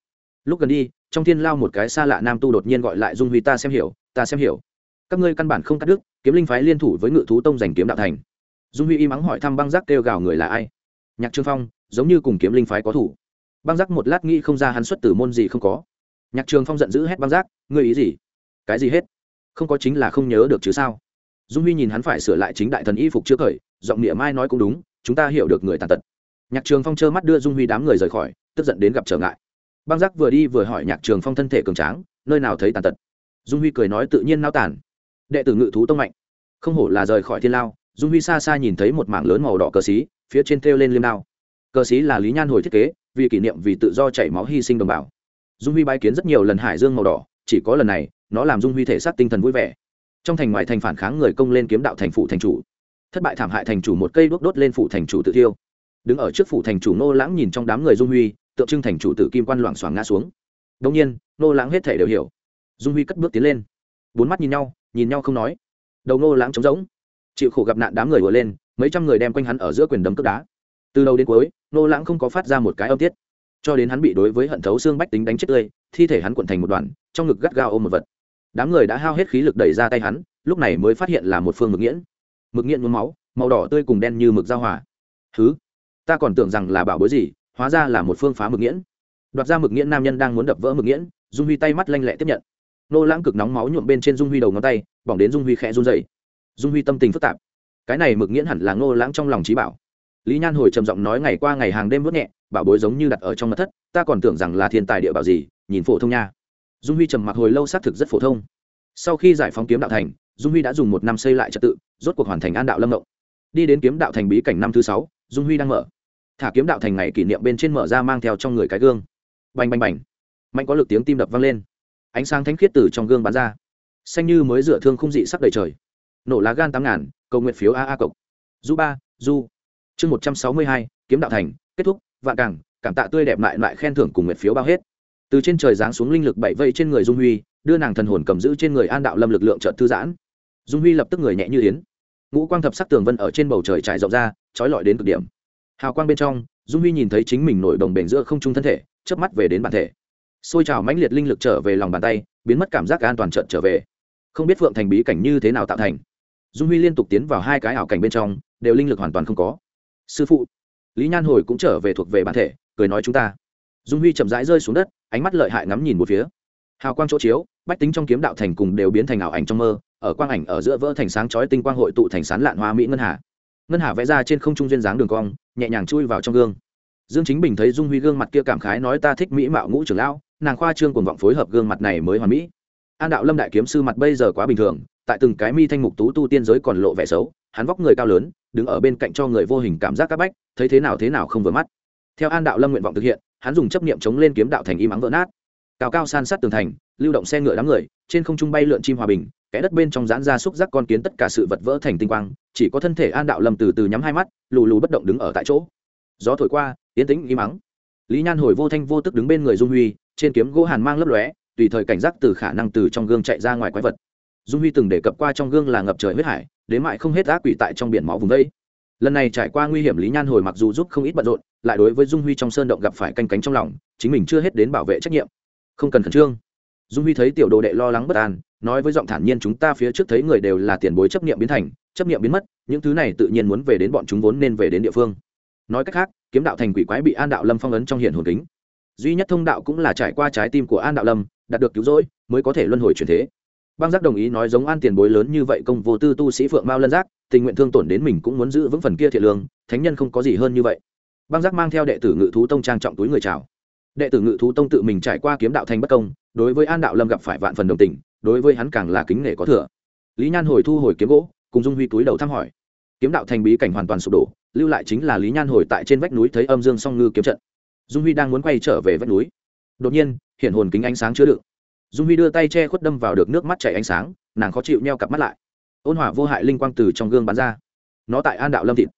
Lúc gần đi, trong thiên lao một cái xa lạ nam tu đột nhiên gọi lại dung huy, ta xem hiểu, ta xem hiểu. Các ngươi căn bản không cắt đứt, kiếm linh phái liên thủ với ngự thú tông giành kiếm đạo thành. Dung huy im ắng hỏi thăm băng giác kêu gào người là ai. Nhạc trương phong, giống như cùng kiếm linh phái có thủ. Băng giác một lát nghĩ không ra hắn xuất từ môn gì không có nhạc trường phong giận dữ hét băng giác, ngươi ý gì? Cái gì hết? Không có chính là không nhớ được chứ sao? Dung huy nhìn hắn phải sửa lại chính đại thần y phục chưa khởi giọng nghĩa mai nói cũng đúng, chúng ta hiểu được người tàn tật. Nhạc trường phong trơ mắt đưa dung huy đám người rời khỏi, tức giận đến gặp trở ngại. Băng giác vừa đi vừa hỏi nhạc trường phong thân thể cường tráng, nơi nào thấy tàn tật? Dung huy cười nói, tự nhiên nao tàn. Đệ tử ngự thú tông mạnh. Không hổ là rời khỏi thiên lao, dung huy xa xa nhìn thấy một mảng lớn màu đỏ cờ xí, phía trên thêu lên liêm đao. Cờ xí là lý nhan hồi thiết kế, vì kỷ niệm vì tự do chảy máu hy sinh đồng bào dung huy bái kiến rất nhiều lần hải dương màu đỏ, chỉ có lần này, nó làm dung huy thể xác tinh thần vui vẻ. Trong thành ngoài thành phản kháng người công lên kiếm đạo thành phủ thành chủ. Thất bại thảm hại thành chủ một cây đuốc đốt lên phủ thành chủ tự tiêu đứng ở trước phủ thành chủ nô lãng nhìn trong đám người dung huy, tượng trưng thành chủ tử kim quan loảng xoảng ngã xuống. Đông nhiên nô lãng hết thể đều hiểu. Dung huy cất bước tiến lên. Bốn mắt nhìn nhau nhìn nhau không nói. Đầu nô lãng trống rỗng. Chịu khổ gặp nạn đám người vừa lên, mấy trăm người đem quanh hắn ở giữa quyền đấm cướp đá. Từ đầu đến cuối nô lãng không có phát ra một cái âm tiết cho đến hắn bị đối với hận thấu xương bách tính đánh chết tươi, thi thể hắn cuộn thành một đoàn, trong ngực gắt gao ôm một vật. Đám người đã hao hết khí lực đẩy ra tay hắn, lúc này mới phát hiện là một phương mực nghiễn. Mực nghiễn nhuốm máu, màu đỏ tươi cùng đen như mực giao hòa. Thứ ta còn tưởng rằng là bảo bối gì, hóa ra là một phương phá mực nghiễn. Đoạt ra mực nghiễn, nam nhân đang muốn đập vỡ mực nghiễn, dung huy tay mắt lanh lẹ tiếp nhận. Nô lãng cực nóng máu nhuộm bên trên dung huy đầu ngón tay, bỏng đến dung huy khẽ run dày dung huy tâm tình phức tạp. Cái này mực nghiễn hẳn là ngô lãng trong lòng trí bảo. Lý nhan hồi trầm giọng nói ngày qua ngày hàng đêm vớt nhẹ bảo bối giống như đặt ở trong mặt thất, ta còn tưởng rằng là thiên tài địa bảo gì, nhìn phổ thông nha. Dung huy trầm mặc hồi lâu xác thực rất phổ thông. Sau khi giải phóng kiếm đạo thành, dung huy đã dùng một năm xây lại trật tự, rốt cuộc hoàn thành an đạo lâm động đi đến kiếm đạo thành bí cảnh năm thứ sáu, dung huy đang mở. Thả kiếm đạo thành ngày kỷ niệm bên trên mở ra mang theo trong người cái gương. Bành bành bành. Mạnh có lực tiếng tim đập vang lên. Ánh sáng thánh khiết từ trong gương bắn ra. Xanh như mới dựa thương không dị sắc đầy trời. Nổ lá gan tám ngàn, cầu nguyện phiếu a a cộc. Du ba du chương một trăm sáu mươi hai, kiếm đạo thành, kết thúc vạn càng, cảm tạ tươi đẹp lại lại khen thưởng cùng nguyệt phiếu bao hết. Từ trên trời giáng xuống linh lực bảy vây trên người dung huy, đưa nàng thần hồn cầm giữ trên người an đạo lâm lực lượng trợt thư giãn. Dung huy lập tức người nhẹ như yến. Ngũ quang thập sắc tường vân ở trên bầu trời trải rộng ra, trói lọi đến cực điểm. Hào quang bên trong, dung huy nhìn thấy chính mình nổi đồng bền giữa không trung thân thể, chớp mắt về đến bản thể. Xôi trào mãnh liệt linh lực trở về lòng bàn tay, biến mất cảm giác an toàn trợt trở về. Không biết phượng thành bí cảnh như thế nào tạo thành. Dung huy liên tục tiến vào hai cái ảo cảnh bên trong, đều linh lực hoàn toàn không có. Sư phụ lý nhan hồi cũng trở về thuộc về bản thể, cười nói chúng ta. Dung huy chậm rãi rơi xuống đất, ánh mắt lợi hại ngắm nhìn một phía. Hào quang chỗ chiếu, bách tính trong kiếm đạo thành cùng đều biến thành ảo ảnh trong mơ, ở quang ảnh ở giữa vỡ thành sáng chói tinh quang hội tụ thành sán lạn hoa mỹ ngân hà. Ngân hà vẽ ra trên không trung duyên dáng đường cong, nhẹ nhàng chui vào trong gương. Dương chính bình thấy dung huy gương mặt kia cảm khái nói ta thích mỹ mạo ngũ trưởng lão, nàng khoa trương cùng vọng phối hợp gương mặt này mới hoàn mỹ. An đạo lâm đại kiếm sư mặt bây giờ quá bình thường, tại từng cái mi thanh mục tú tu tiên giới còn lộ vẻ xấu, hắn vóc người cao lớn đứng ở bên cạnh cho người vô hình cảm giác các bách, thấy thế nào thế nào không vừa mắt. Theo an đạo lâm nguyện vọng thực hiện, hắn dùng chấp niệm chống lên kiếm đạo thành im ắng vỡ nát. Cao cao san sát tường thành, lưu động xe ngựa đám người, trên không trung bay lượn chim hòa bình, kẽ đất bên trong giãn ra xúc giác con kiến tất cả sự vật vỡ thành tinh quang, chỉ có thân thể an đạo lâm từ từ nhắm hai mắt, lù lù bất động đứng ở tại chỗ. Gió thổi qua, yên tĩnh, im ắng. Lý nhan hồi vô thanh vô tức đứng bên người dung huy, trên kiếm gỗ hàn mang lấp lóe, tùy thời cảnh giác từ khả năng từ trong gương chạy ra ngoài quái vật. Dung huy từng đề cập qua trong gương là ngập trời huyết hải đến mại không hết ác quỷ tại trong biển máu vùng đây. Lần này trải qua nguy hiểm lý nhan hồi mặc dù giúp không ít bận rộn, lại đối với dung huy trong sơn động gặp phải canh cánh trong lòng, chính mình chưa hết đến bảo vệ trách nhiệm. Không cần khẩn trương. Dung huy thấy tiểu đồ đệ lo lắng bất an, nói với giọng thản nhiên chúng ta phía trước thấy người đều là tiền bối chấp nghiệm biến thành, chấp nghiệm biến mất, những thứ này tự nhiên muốn về đến bọn chúng vốn nên về đến địa phương. Nói cách khác, kiếm đạo thành quỷ quái bị an đạo lâm phong ấn trong hiện hồn kính. Duy nhất thông đạo cũng là trải qua trái tim của an đạo lâm, đạt được cứu rỗi, mới có thể luân hồi chuyển thế băng giác đồng ý nói giống an tiền bối lớn như vậy công vô tư tu sĩ phượng mao lân giác, tình nguyện thương tổn đến mình cũng muốn giữ vững phần kia thiệt lương, thánh nhân không có gì hơn như vậy. Băng giác mang theo đệ tử ngự thú tông trang trọng túi người chào. Đệ tử ngự thú tông tự mình trải qua kiếm đạo thành bất công, đối với an đạo lâm gặp phải vạn phần đồng tình, đối với hắn càng là kính nể có thừa. Lý nhan hồi thu hồi kiếm gỗ, cùng dung huy túi đầu thăm hỏi. Kiếm đạo thành bí cảnh hoàn toàn sụp đổ, lưu lại chính là lý nhan hồi tại trên vách núi thấy âm dương song ngư kiếm trận. Dung huy đang muốn quay trở về vách núi. Đột nhiên, hiện hồn kính ánh sáng chứa đựng dung huy đưa tay che khuất đâm vào được nước mắt chảy ánh sáng, nàng khó chịu neo cặp mắt lại. Ôn hòa vô hại linh quang từ trong gương bắn ra. Nó tại an đạo lâm thịt.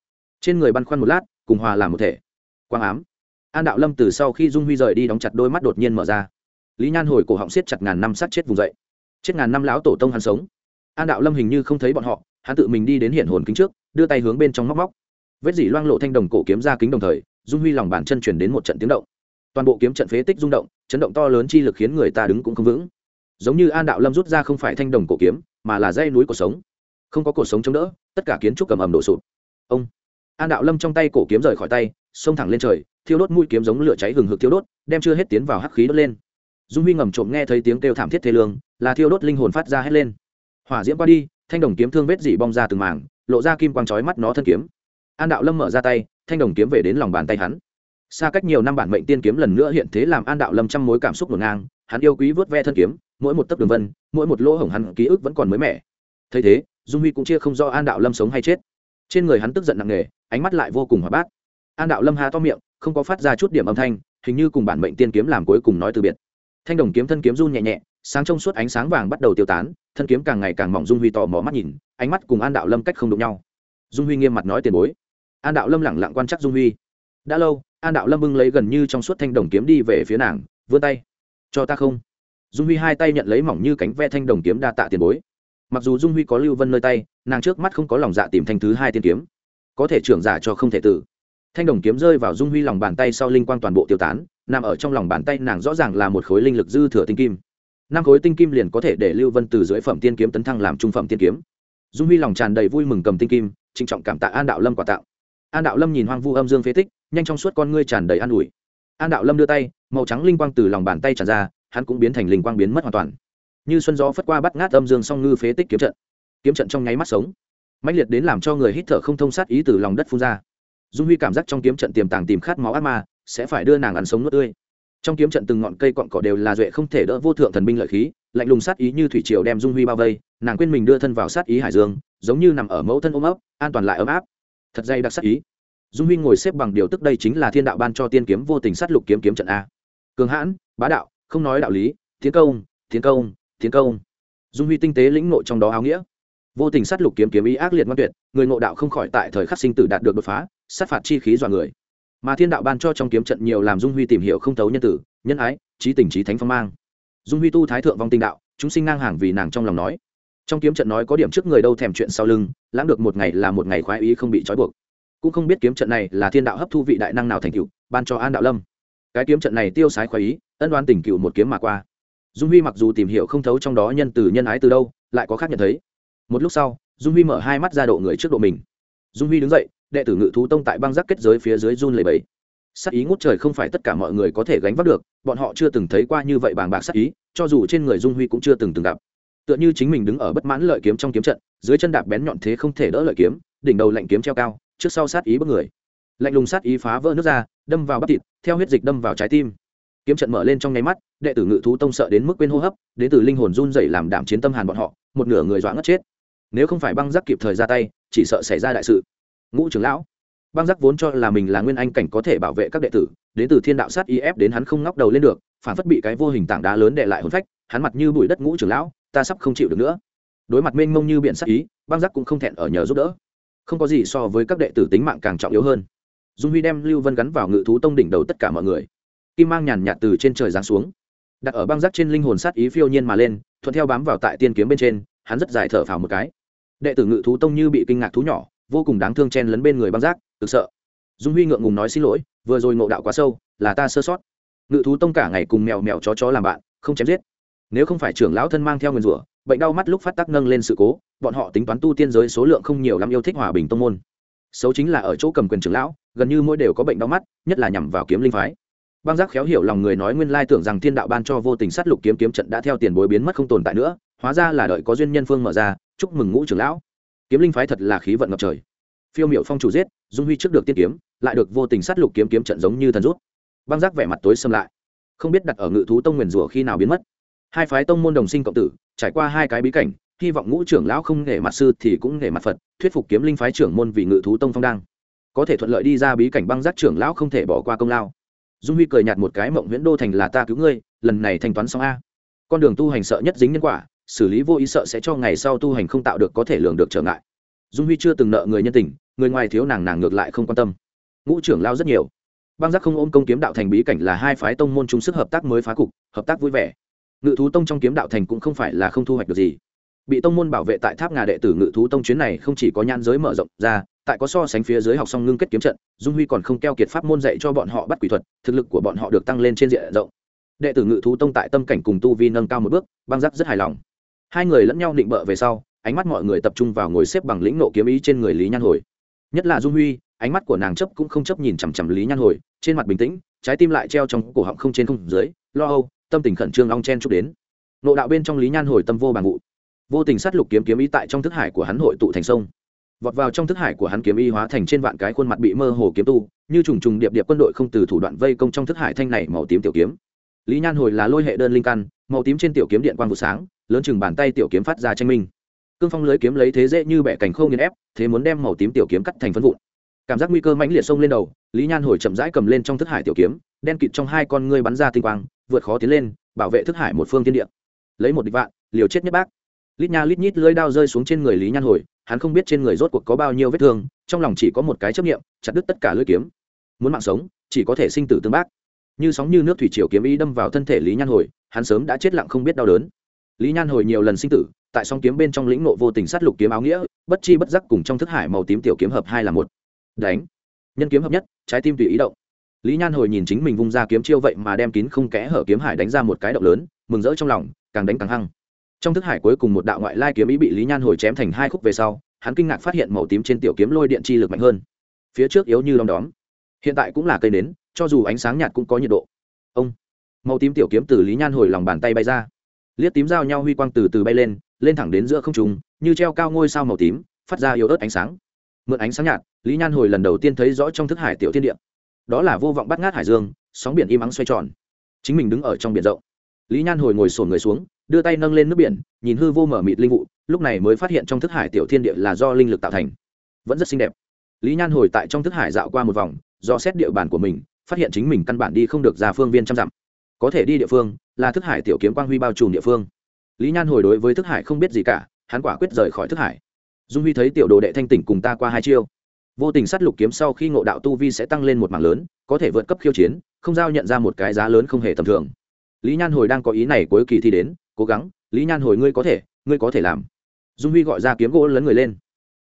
Trên người băn khoăn một lát, cùng hòa làm một thể. Quang ám. An đạo lâm từ sau khi dung huy rời đi đóng chặt đôi mắt đột nhiên mở ra. Lý nhan hồi cổ họng siết chặt ngàn năm sát chết vùng dậy. Chết ngàn năm lão tổ tông hắn sống. An đạo lâm hình như không thấy bọn họ, hắn tự mình đi đến hiện hồn kính trước, đưa tay hướng bên trong móc móc. Vết dỉ loang lộ thanh đồng cổ kiếm ra kính đồng thời, dung huy lòng bàn chân chuyển đến một trận tiếng động toàn bộ kiếm trận phế tích rung động, chấn động to lớn chi lực khiến người ta đứng cũng không vững. Giống như an đạo lâm rút ra không phải thanh đồng cổ kiếm, mà là dây núi cuộc sống. Không có cổ sống chống đỡ, tất cả kiến trúc cầm ầm đổ sụp. Ông! An đạo lâm trong tay cổ kiếm rời khỏi tay, xông thẳng lên trời, thiêu đốt mũi kiếm giống lửa cháy hừng hực thiêu đốt, đem chưa hết tiến vào hắc khí đốt lên. Dung huy ngầm trộm nghe thấy tiếng kêu thảm thiết thế lương, là thiêu đốt linh hồn phát ra hết lên. Hỏa diễm qua đi, thanh đồng kiếm thương vết dỉ bong ra từng mảng, lộ ra kim quang chói mắt nó thân kiếm. An đạo lâm mở ra tay, thanh đồng kiếm về đến lòng bàn tay hắn xa cách nhiều năm bản mệnh tiên kiếm lần nữa hiện thế làm an đạo lâm trăm mối cảm xúc ngổn ngang, hắn yêu quý vớt ve thân kiếm, mỗi một tấc đường vân, mỗi một lỗ hổng hắn ký ức vẫn còn mới mẻ. Thấy thế, dung huy cũng chia không do an đạo lâm sống hay chết. Trên người hắn tức giận nặng nề, ánh mắt lại vô cùng hoạt bát. An đạo lâm há to miệng, không có phát ra chút điểm âm thanh, hình như cùng bản mệnh tiên kiếm làm cuối cùng nói từ biệt. Thanh đồng kiếm thân kiếm run nhẹ nhẹ, sáng trong suốt ánh sáng vàng bắt đầu tiêu tán, thân kiếm càng ngày càng mỏng dung huy tò mò mắt nhìn, ánh mắt cùng an đạo lâm cách không đụng nhau. Dung huy nghiêm mặt nói tiền bối. An đạo lâm lẳng lặng quan chắc dung huy đã lâu, an đạo lâm bưng lấy gần như trong suốt thanh đồng kiếm đi về phía nàng, vươn tay. Cho ta không? Dung huy hai tay nhận lấy mỏng như cánh ve thanh đồng kiếm đa tạ tiền bối. Mặc dù dung huy có lưu vân nơi tay, nàng trước mắt không có lòng dạ tìm thanh thứ hai tiên kiếm. Có thể trưởng giả cho không thể tử. Thanh đồng kiếm rơi vào dung huy lòng bàn tay sau linh quang toàn bộ tiêu tán, nằm ở trong lòng bàn tay nàng rõ ràng là một khối linh lực dư thừa tinh kim. Năm khối tinh kim liền có thể để lưu vân từ dưới phẩm tiên kiếm tấn thăng làm trung phẩm tiên kiếm. Dung huy lòng tràn đầy vui mừng cầm tinh kim, trịnh trọng cảm tạ an đạo lâm quả tạo an đạo lâm nhìn hoang vu âm dương phế tích, nhanh trong suốt con ngươi tràn đầy an ủi. An đạo lâm đưa tay, màu trắng linh quang từ lòng bàn tay tràn ra, hắn cũng biến thành linh quang biến mất hoàn toàn. Như xuân gió phất qua bắt ngát âm dương song ngư phế tích kiếm trận. Kiếm trận trong nháy mắt sống. Mãnh liệt đến làm cho người hít thở không thông sát ý từ lòng đất phun ra. Dung huy cảm giác trong kiếm trận tiềm tàng tìm khát máu ác ma, sẽ phải đưa nàng ăn sống nuốt tươi. Trong kiếm trận từng ngọn cây cọn cỏ đều là duệ không thể đỡ vô thượng thần binh lợi khí, lạnh lùng sát ý như thủy triều đem dung huy bao vây, nàng quên mình đưa thân vào sát ý hải dương, giống như nằm ở mẫu thân ôm ấp, an toàn lại ấm áp thật dây đặc sắc ý. Dung huy ngồi xếp bằng điều tức đây chính là thiên đạo ban cho tiên kiếm vô tình sát lục kiếm kiếm trận a. Cường hãn, bá đạo, không nói đạo lý, tiến công tiến công tiến công. Dung huy tinh tế lĩnh nội trong đó áo nghĩa. Vô tình sát lục kiếm kiếm ý ác liệt ngoan tuyệt, người ngộ đạo không khỏi tại thời khắc sinh tử đạt được đột phá, sát phạt chi khí dọa người. Mà thiên đạo ban cho trong kiếm trận nhiều làm dung huy tìm hiểu không thấu nhân tử, nhân ái, trí tình trí thánh phong mang. Dung huy tu thái thượng vong tinh đạo, chúng sinh ngang hàng vì nàng trong lòng nói. Trong kiếm trận nói có điểm trước người đâu thèm chuyện sau lưng lãng được một ngày là một ngày khoái ý không bị trói buộc. Cũng không biết kiếm trận này là thiên đạo hấp thu vị đại năng nào thành cựu ban cho an đạo lâm. Cái kiếm trận này tiêu sái khoái ý, ân đoan tình cựu một kiếm mà qua. Dung huy mặc dù tìm hiểu không thấu trong đó nhân từ nhân ái từ đâu, lại có khác nhận thấy. Một lúc sau, dung huy mở hai mắt ra độ người trước độ mình. Dung huy đứng dậy, đệ tử ngự thú tông tại băng giác kết giới phía dưới run lầy bẫy sắc ý ngút trời không phải tất cả mọi người có thể gánh vác được, bọn họ chưa từng thấy qua như vậy bàng bạc sắc ý, cho dù trên người dung huy cũng chưa từng từng gặp tựa như chính mình đứng ở bất mãn lợi kiếm trong kiếm trận, dưới chân đạp bén nhọn thế không thể đỡ lợi kiếm, đỉnh đầu lạnh kiếm treo cao, trước sau sát ý bất người. Lạnh lùng sát ý phá vỡ nước ra, đâm vào bắp thịt, theo huyết dịch đâm vào trái tim. Kiếm trận mở lên trong nháy mắt, đệ tử ngự thú tông sợ đến mức quên hô hấp, đến từ linh hồn run dậy làm đảm chiến tâm hàn bọn họ, một nửa người dọa ngất chết. Nếu không phải băng giác kịp thời ra tay, chỉ sợ xảy ra đại sự. Ngũ trưởng lão, băng giác vốn cho là mình là nguyên anh cảnh có thể bảo vệ các đệ tử, đến từ thiên đạo sát y ép đến hắn không ngóc đầu lên được, phản phất bị cái vô hình tảng đá lớn đệ lại hồn phách, hắn mặt như bụi đất ngũ trưởng lão ta sắp không chịu được nữa. Đối mặt mênh mông như biển sắc ý, băng giác cũng không thẹn ở nhờ giúp đỡ. Không có gì so với các đệ tử tính mạng càng trọng yếu hơn. Dung huy đem lưu vân gắn vào ngự thú tông đỉnh đầu tất cả mọi người. Kim mang nhàn nhạt từ trên trời giáng xuống. Đặt ở băng giác trên linh hồn sát ý phiêu nhiên mà lên, thuận theo bám vào tại tiên kiếm bên trên, hắn rất dài thở phào một cái. Đệ tử ngự thú tông như bị kinh ngạc thú nhỏ, vô cùng đáng thương chen lấn bên người băng giác thực sợ. Dung huy ngượng ngùng nói xin lỗi, vừa rồi ngộ đạo quá sâu, là ta sơ sót. Ngự thú tông cả ngày cùng mèo mèo chó chó làm bạn, không chém giết nếu không phải trưởng lão thân mang theo nguyên rủa, bệnh đau mắt lúc phát tác nâng lên sự cố, bọn họ tính toán tu tiên giới số lượng không nhiều lắm yêu thích hòa bình tông môn. Xấu chính là ở chỗ cầm quyền trưởng lão, gần như mỗi đều có bệnh đau mắt, nhất là nhằm vào kiếm linh phái. Băng giác khéo hiểu lòng người nói nguyên lai tưởng rằng thiên đạo ban cho vô tình sát lục kiếm kiếm trận đã theo tiền bối biến mất không tồn tại nữa, hóa ra là đợi có duyên nhân phương mở ra, chúc mừng ngũ trưởng lão. Kiếm linh phái thật là khí vận ngập trời. Phiêu miệu phong chủ giết, dung huy trước được tiên kiếm, lại được vô tình sát lục kiếm kiếm trận giống như thần rút. Băng giác vẻ mặt tối xâm lại. Không biết đặt ở ngự thú tông nguyền rủa khi nào biến mất hai phái tông môn đồng sinh cộng tử, trải qua hai cái bí cảnh, hy vọng ngũ trưởng lão không nghề mặt sư thì cũng nghề mặt phật, thuyết phục kiếm linh phái trưởng môn vì ngự thú tông phong đăng. Có thể thuận lợi đi ra bí cảnh băng giác trưởng lão không thể bỏ qua công lao. Dung huy cười nhạt một cái, mộng nguyễn đô thành là ta cứu ngươi, lần này thanh toán xong a. Con đường tu hành sợ nhất dính nhân quả, xử lý vô ý sợ sẽ cho ngày sau tu hành không tạo được có thể lường được trở ngại. Dung huy chưa từng nợ người nhân tình, người ngoài thiếu nàng nàng ngược lại không quan tâm. Ngũ trưởng lao rất nhiều. Băng giác không ôm công kiếm đạo thành bí cảnh là hai phái tông môn chung sức hợp tác mới phá cục, hợp tác vui vẻ ngự thú tông trong kiếm đạo thành cũng không phải là không thu hoạch được gì. Bị tông môn bảo vệ tại tháp ngà đệ tử ngự thú tông chuyến này không chỉ có nhan giới mở rộng ra, tại có so sánh phía dưới học xong ngưng kết kiếm trận, dung huy còn không keo kiệt pháp môn dạy cho bọn họ bắt quỷ thuật, thực lực của bọn họ được tăng lên trên diện rộng. Đệ tử ngự thú tông tại tâm cảnh cùng tu vi nâng cao một bước, băng giác rất hài lòng. Hai người lẫn nhau định bợ về sau, ánh mắt mọi người tập trung vào ngồi xếp bằng lĩnh nộ kiếm ý trên người lý nhan hồi. Nhất là dung huy, ánh mắt của nàng chấp cũng không chấp nhìn chằm chằm lý nhan hồi, trên mặt bình tĩnh, trái tim lại treo trong cổ họng không trên không dưới, lo âu tâm tình khẩn trương ong chen chúc đến. Nộ đạo bên trong lý nhan hồi tâm vô bằng vụ vô tình sát lục kiếm kiếm ý tại trong thức hải của hắn hội tụ thành sông. Vọt vào trong thức hải của hắn kiếm ý hóa thành trên vạn cái khuôn mặt bị mơ hồ kiếm tu, như trùng trùng điệp điệp quân đội không từ thủ đoạn vây công trong thức hải thanh này màu tím tiểu kiếm. Lý nhan hồi là lôi hệ đơn linh căn, màu tím trên tiểu kiếm điện quang vụ sáng, lớn chừng bàn tay tiểu kiếm phát ra tranh minh. Cương phong lưới kiếm lấy thế dễ như bẻ cành khô nghiền ép, thế muốn đem màu tím tiểu kiếm cắt thành phân vụn. Cảm giác nguy cơ mãnh liệt sông lên đầu, lý nhan hồi chậm rãi cầm lên trong thức hải tiểu kiếm đen kịt trong hai con ngươi bắn ra tinh quang, vượt khó tiến lên, bảo vệ thức hải một phương tiên địa. Lấy một địch vạn, liều chết nhất bác. Lít nha lít nhít lưỡi đao rơi xuống trên người lý nhan hồi, hắn không biết trên người rốt cuộc có bao nhiêu vết thương, trong lòng chỉ có một cái chấp nghiệm chặt đứt tất cả lưỡi kiếm. Muốn mạng sống, chỉ có thể sinh tử tương bác. Như sóng như nước thủy triều kiếm ý đâm vào thân thể lý nhan hồi, hắn sớm đã chết lặng không biết đau đớn. Lý nhan hồi nhiều lần sinh tử, tại song kiếm bên trong lĩnh nộ vô tình sát lục kiếm áo nghĩa, bất chi bất giác cùng trong thức hải màu tím tiểu kiếm hợp hai là một. Đánh. Nhân kiếm hợp nhất, trái tim tùy ý động lý nhan hồi nhìn chính mình vung ra kiếm chiêu vậy mà đem kín không kẽ hở kiếm hải đánh ra một cái động lớn, mừng rỡ trong lòng, càng đánh càng hăng. Trong thức hải cuối cùng một đạo ngoại lai kiếm ý bị lý nhan hồi chém thành hai khúc về sau, hắn kinh ngạc phát hiện màu tím trên tiểu kiếm lôi điện chi lực mạnh hơn. Phía trước yếu như đom đóm. Hiện tại cũng là cây nến, cho dù ánh sáng nhạt cũng có nhiệt độ. Ông. Màu tím tiểu kiếm từ lý nhan hồi lòng bàn tay bay ra. Liếc tím giao nhau huy quang từ từ bay lên lên thẳng đến giữa không trùng như treo cao ngôi sao màu tím, phát ra yếu ớt ánh sáng. Mượn ánh sáng nhạt, lý nhan hồi lần đầu tiên thấy rõ trong thức hải tiểu thiên địa đó là vô vọng bắt ngát hải dương, sóng biển im ắng xoay tròn. Chính mình đứng ở trong biển rộng. Lý nhan hồi ngồi sổn người xuống, đưa tay nâng lên nước biển, nhìn hư vô mở mịt linh vụ, lúc này mới phát hiện trong thức hải tiểu thiên địa là do linh lực tạo thành. Vẫn rất xinh đẹp. Lý nhan hồi tại trong thức hải dạo qua một vòng, do xét địa bàn của mình, phát hiện chính mình căn bản đi không được ra phương viên trăm dặm. Có thể đi địa phương, là thức hải tiểu kiếm quang huy bao trùm địa phương. Lý nhan hồi đối với thức hải không biết gì cả, hắn quả quyết rời khỏi thức hải. Dung huy thấy tiểu đồ đệ thanh tỉnh cùng ta qua hai chiêu vô tình sát lục kiếm sau khi ngộ đạo tu vi sẽ tăng lên một mảng lớn, có thể vượt cấp khiêu chiến, không giao nhận ra một cái giá lớn không hề tầm thường. Lý nhan hồi đang có ý này cuối kỳ thi đến, cố gắng, lý nhan hồi ngươi có thể, ngươi có thể làm. Dung huy gọi ra kiếm gỗ lấn người lên.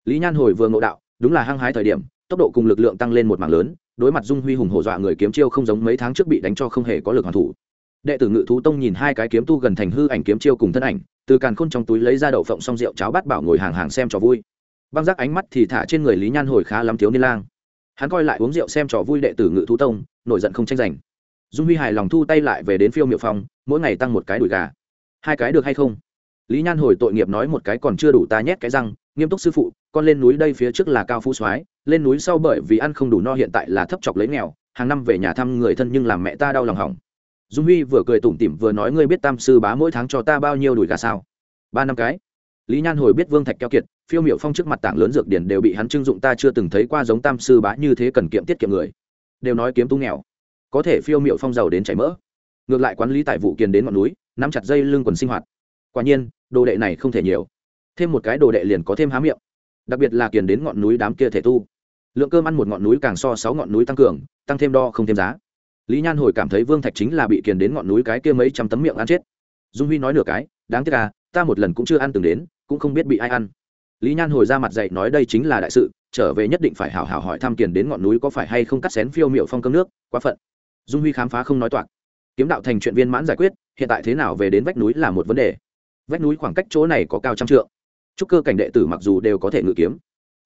Lý nhan hồi vừa ngộ đạo, đúng là hăng hái thời điểm, tốc độ cùng lực lượng tăng lên một mảng lớn, đối mặt dung huy hùng hổ dọa người kiếm chiêu không giống mấy tháng trước bị đánh cho không hề có lực hoàn thủ. Đệ tử ngự thú tông nhìn hai cái kiếm tu gần thành hư ảnh kiếm chiêu cùng thân ảnh, từ càn khôn trong túi lấy ra đậu phộng xong rượu cháo bát bảo ngồi hàng hàng xem cho vui băng giác ánh mắt thì thả trên người lý nhan hồi khá lắm thiếu niên lang. Hắn coi lại uống rượu xem trò vui đệ tử ngự thú tông nổi giận không tranh giành. Dung huy hài lòng thu tay lại về đến phiêu miệu phòng, mỗi ngày tăng một cái đùi gà. Hai cái được hay không? Lý nhan hồi tội nghiệp nói một cái còn chưa đủ ta nhét cái răng nghiêm túc sư phụ con lên núi đây phía trước là cao phú soái lên núi sau bởi vì ăn không đủ no hiện tại là thấp chọc lấy nghèo hàng năm về nhà thăm người thân nhưng làm mẹ ta đau lòng hỏng. Dung huy vừa cười tủm tỉm vừa nói ngươi biết tam sư bá mỗi tháng cho ta bao nhiêu đùi gà sao? Ba năm cái. Lý nhan hồi biết vương thạch keo kiệt phiêu miệu phong trước mặt tảng lớn dược điển đều bị hắn trưng dụng, ta chưa từng thấy qua giống tam sư bá như thế cần kiệm tiết kiệm người. Đều nói kiếm tu nghèo, có thể phiêu miệu phong giàu đến chảy mỡ. Ngược lại quản lý tài vụ kiền đến ngọn núi, nắm chặt dây lưng quần sinh hoạt. Quả nhiên, đồ đệ này không thể nhiều. Thêm một cái đồ đệ liền có thêm há miệng. Đặc biệt là kiền đến ngọn núi đám kia thể tu. Lượng cơm ăn một ngọn núi càng so sáu ngọn núi tăng cường, tăng thêm đo không thêm giá. Lý nhan hồi cảm thấy vương thạch chính là bị kiền đến ngọn núi cái kia mấy trăm tấm miệng ăn chết. Dung huy nói nửa cái, đáng tiếc à ta một lần cũng chưa ăn từng đến, cũng không biết bị ai ăn lý nhan hồi ra mặt dạy nói đây chính là đại sự, trở về nhất định phải hảo hảo hỏi thăm kiền đến ngọn núi có phải hay không cắt xén phiêu miệu phong cơm nước, quá phận. Dung huy khám phá không nói toạc. Kiếm đạo thành chuyện viên mãn giải quyết, hiện tại thế nào về đến vách núi là một vấn đề. Vách núi khoảng cách chỗ này có cao trăm trượng. Chúc cơ cảnh đệ tử mặc dù đều có thể ngự kiếm,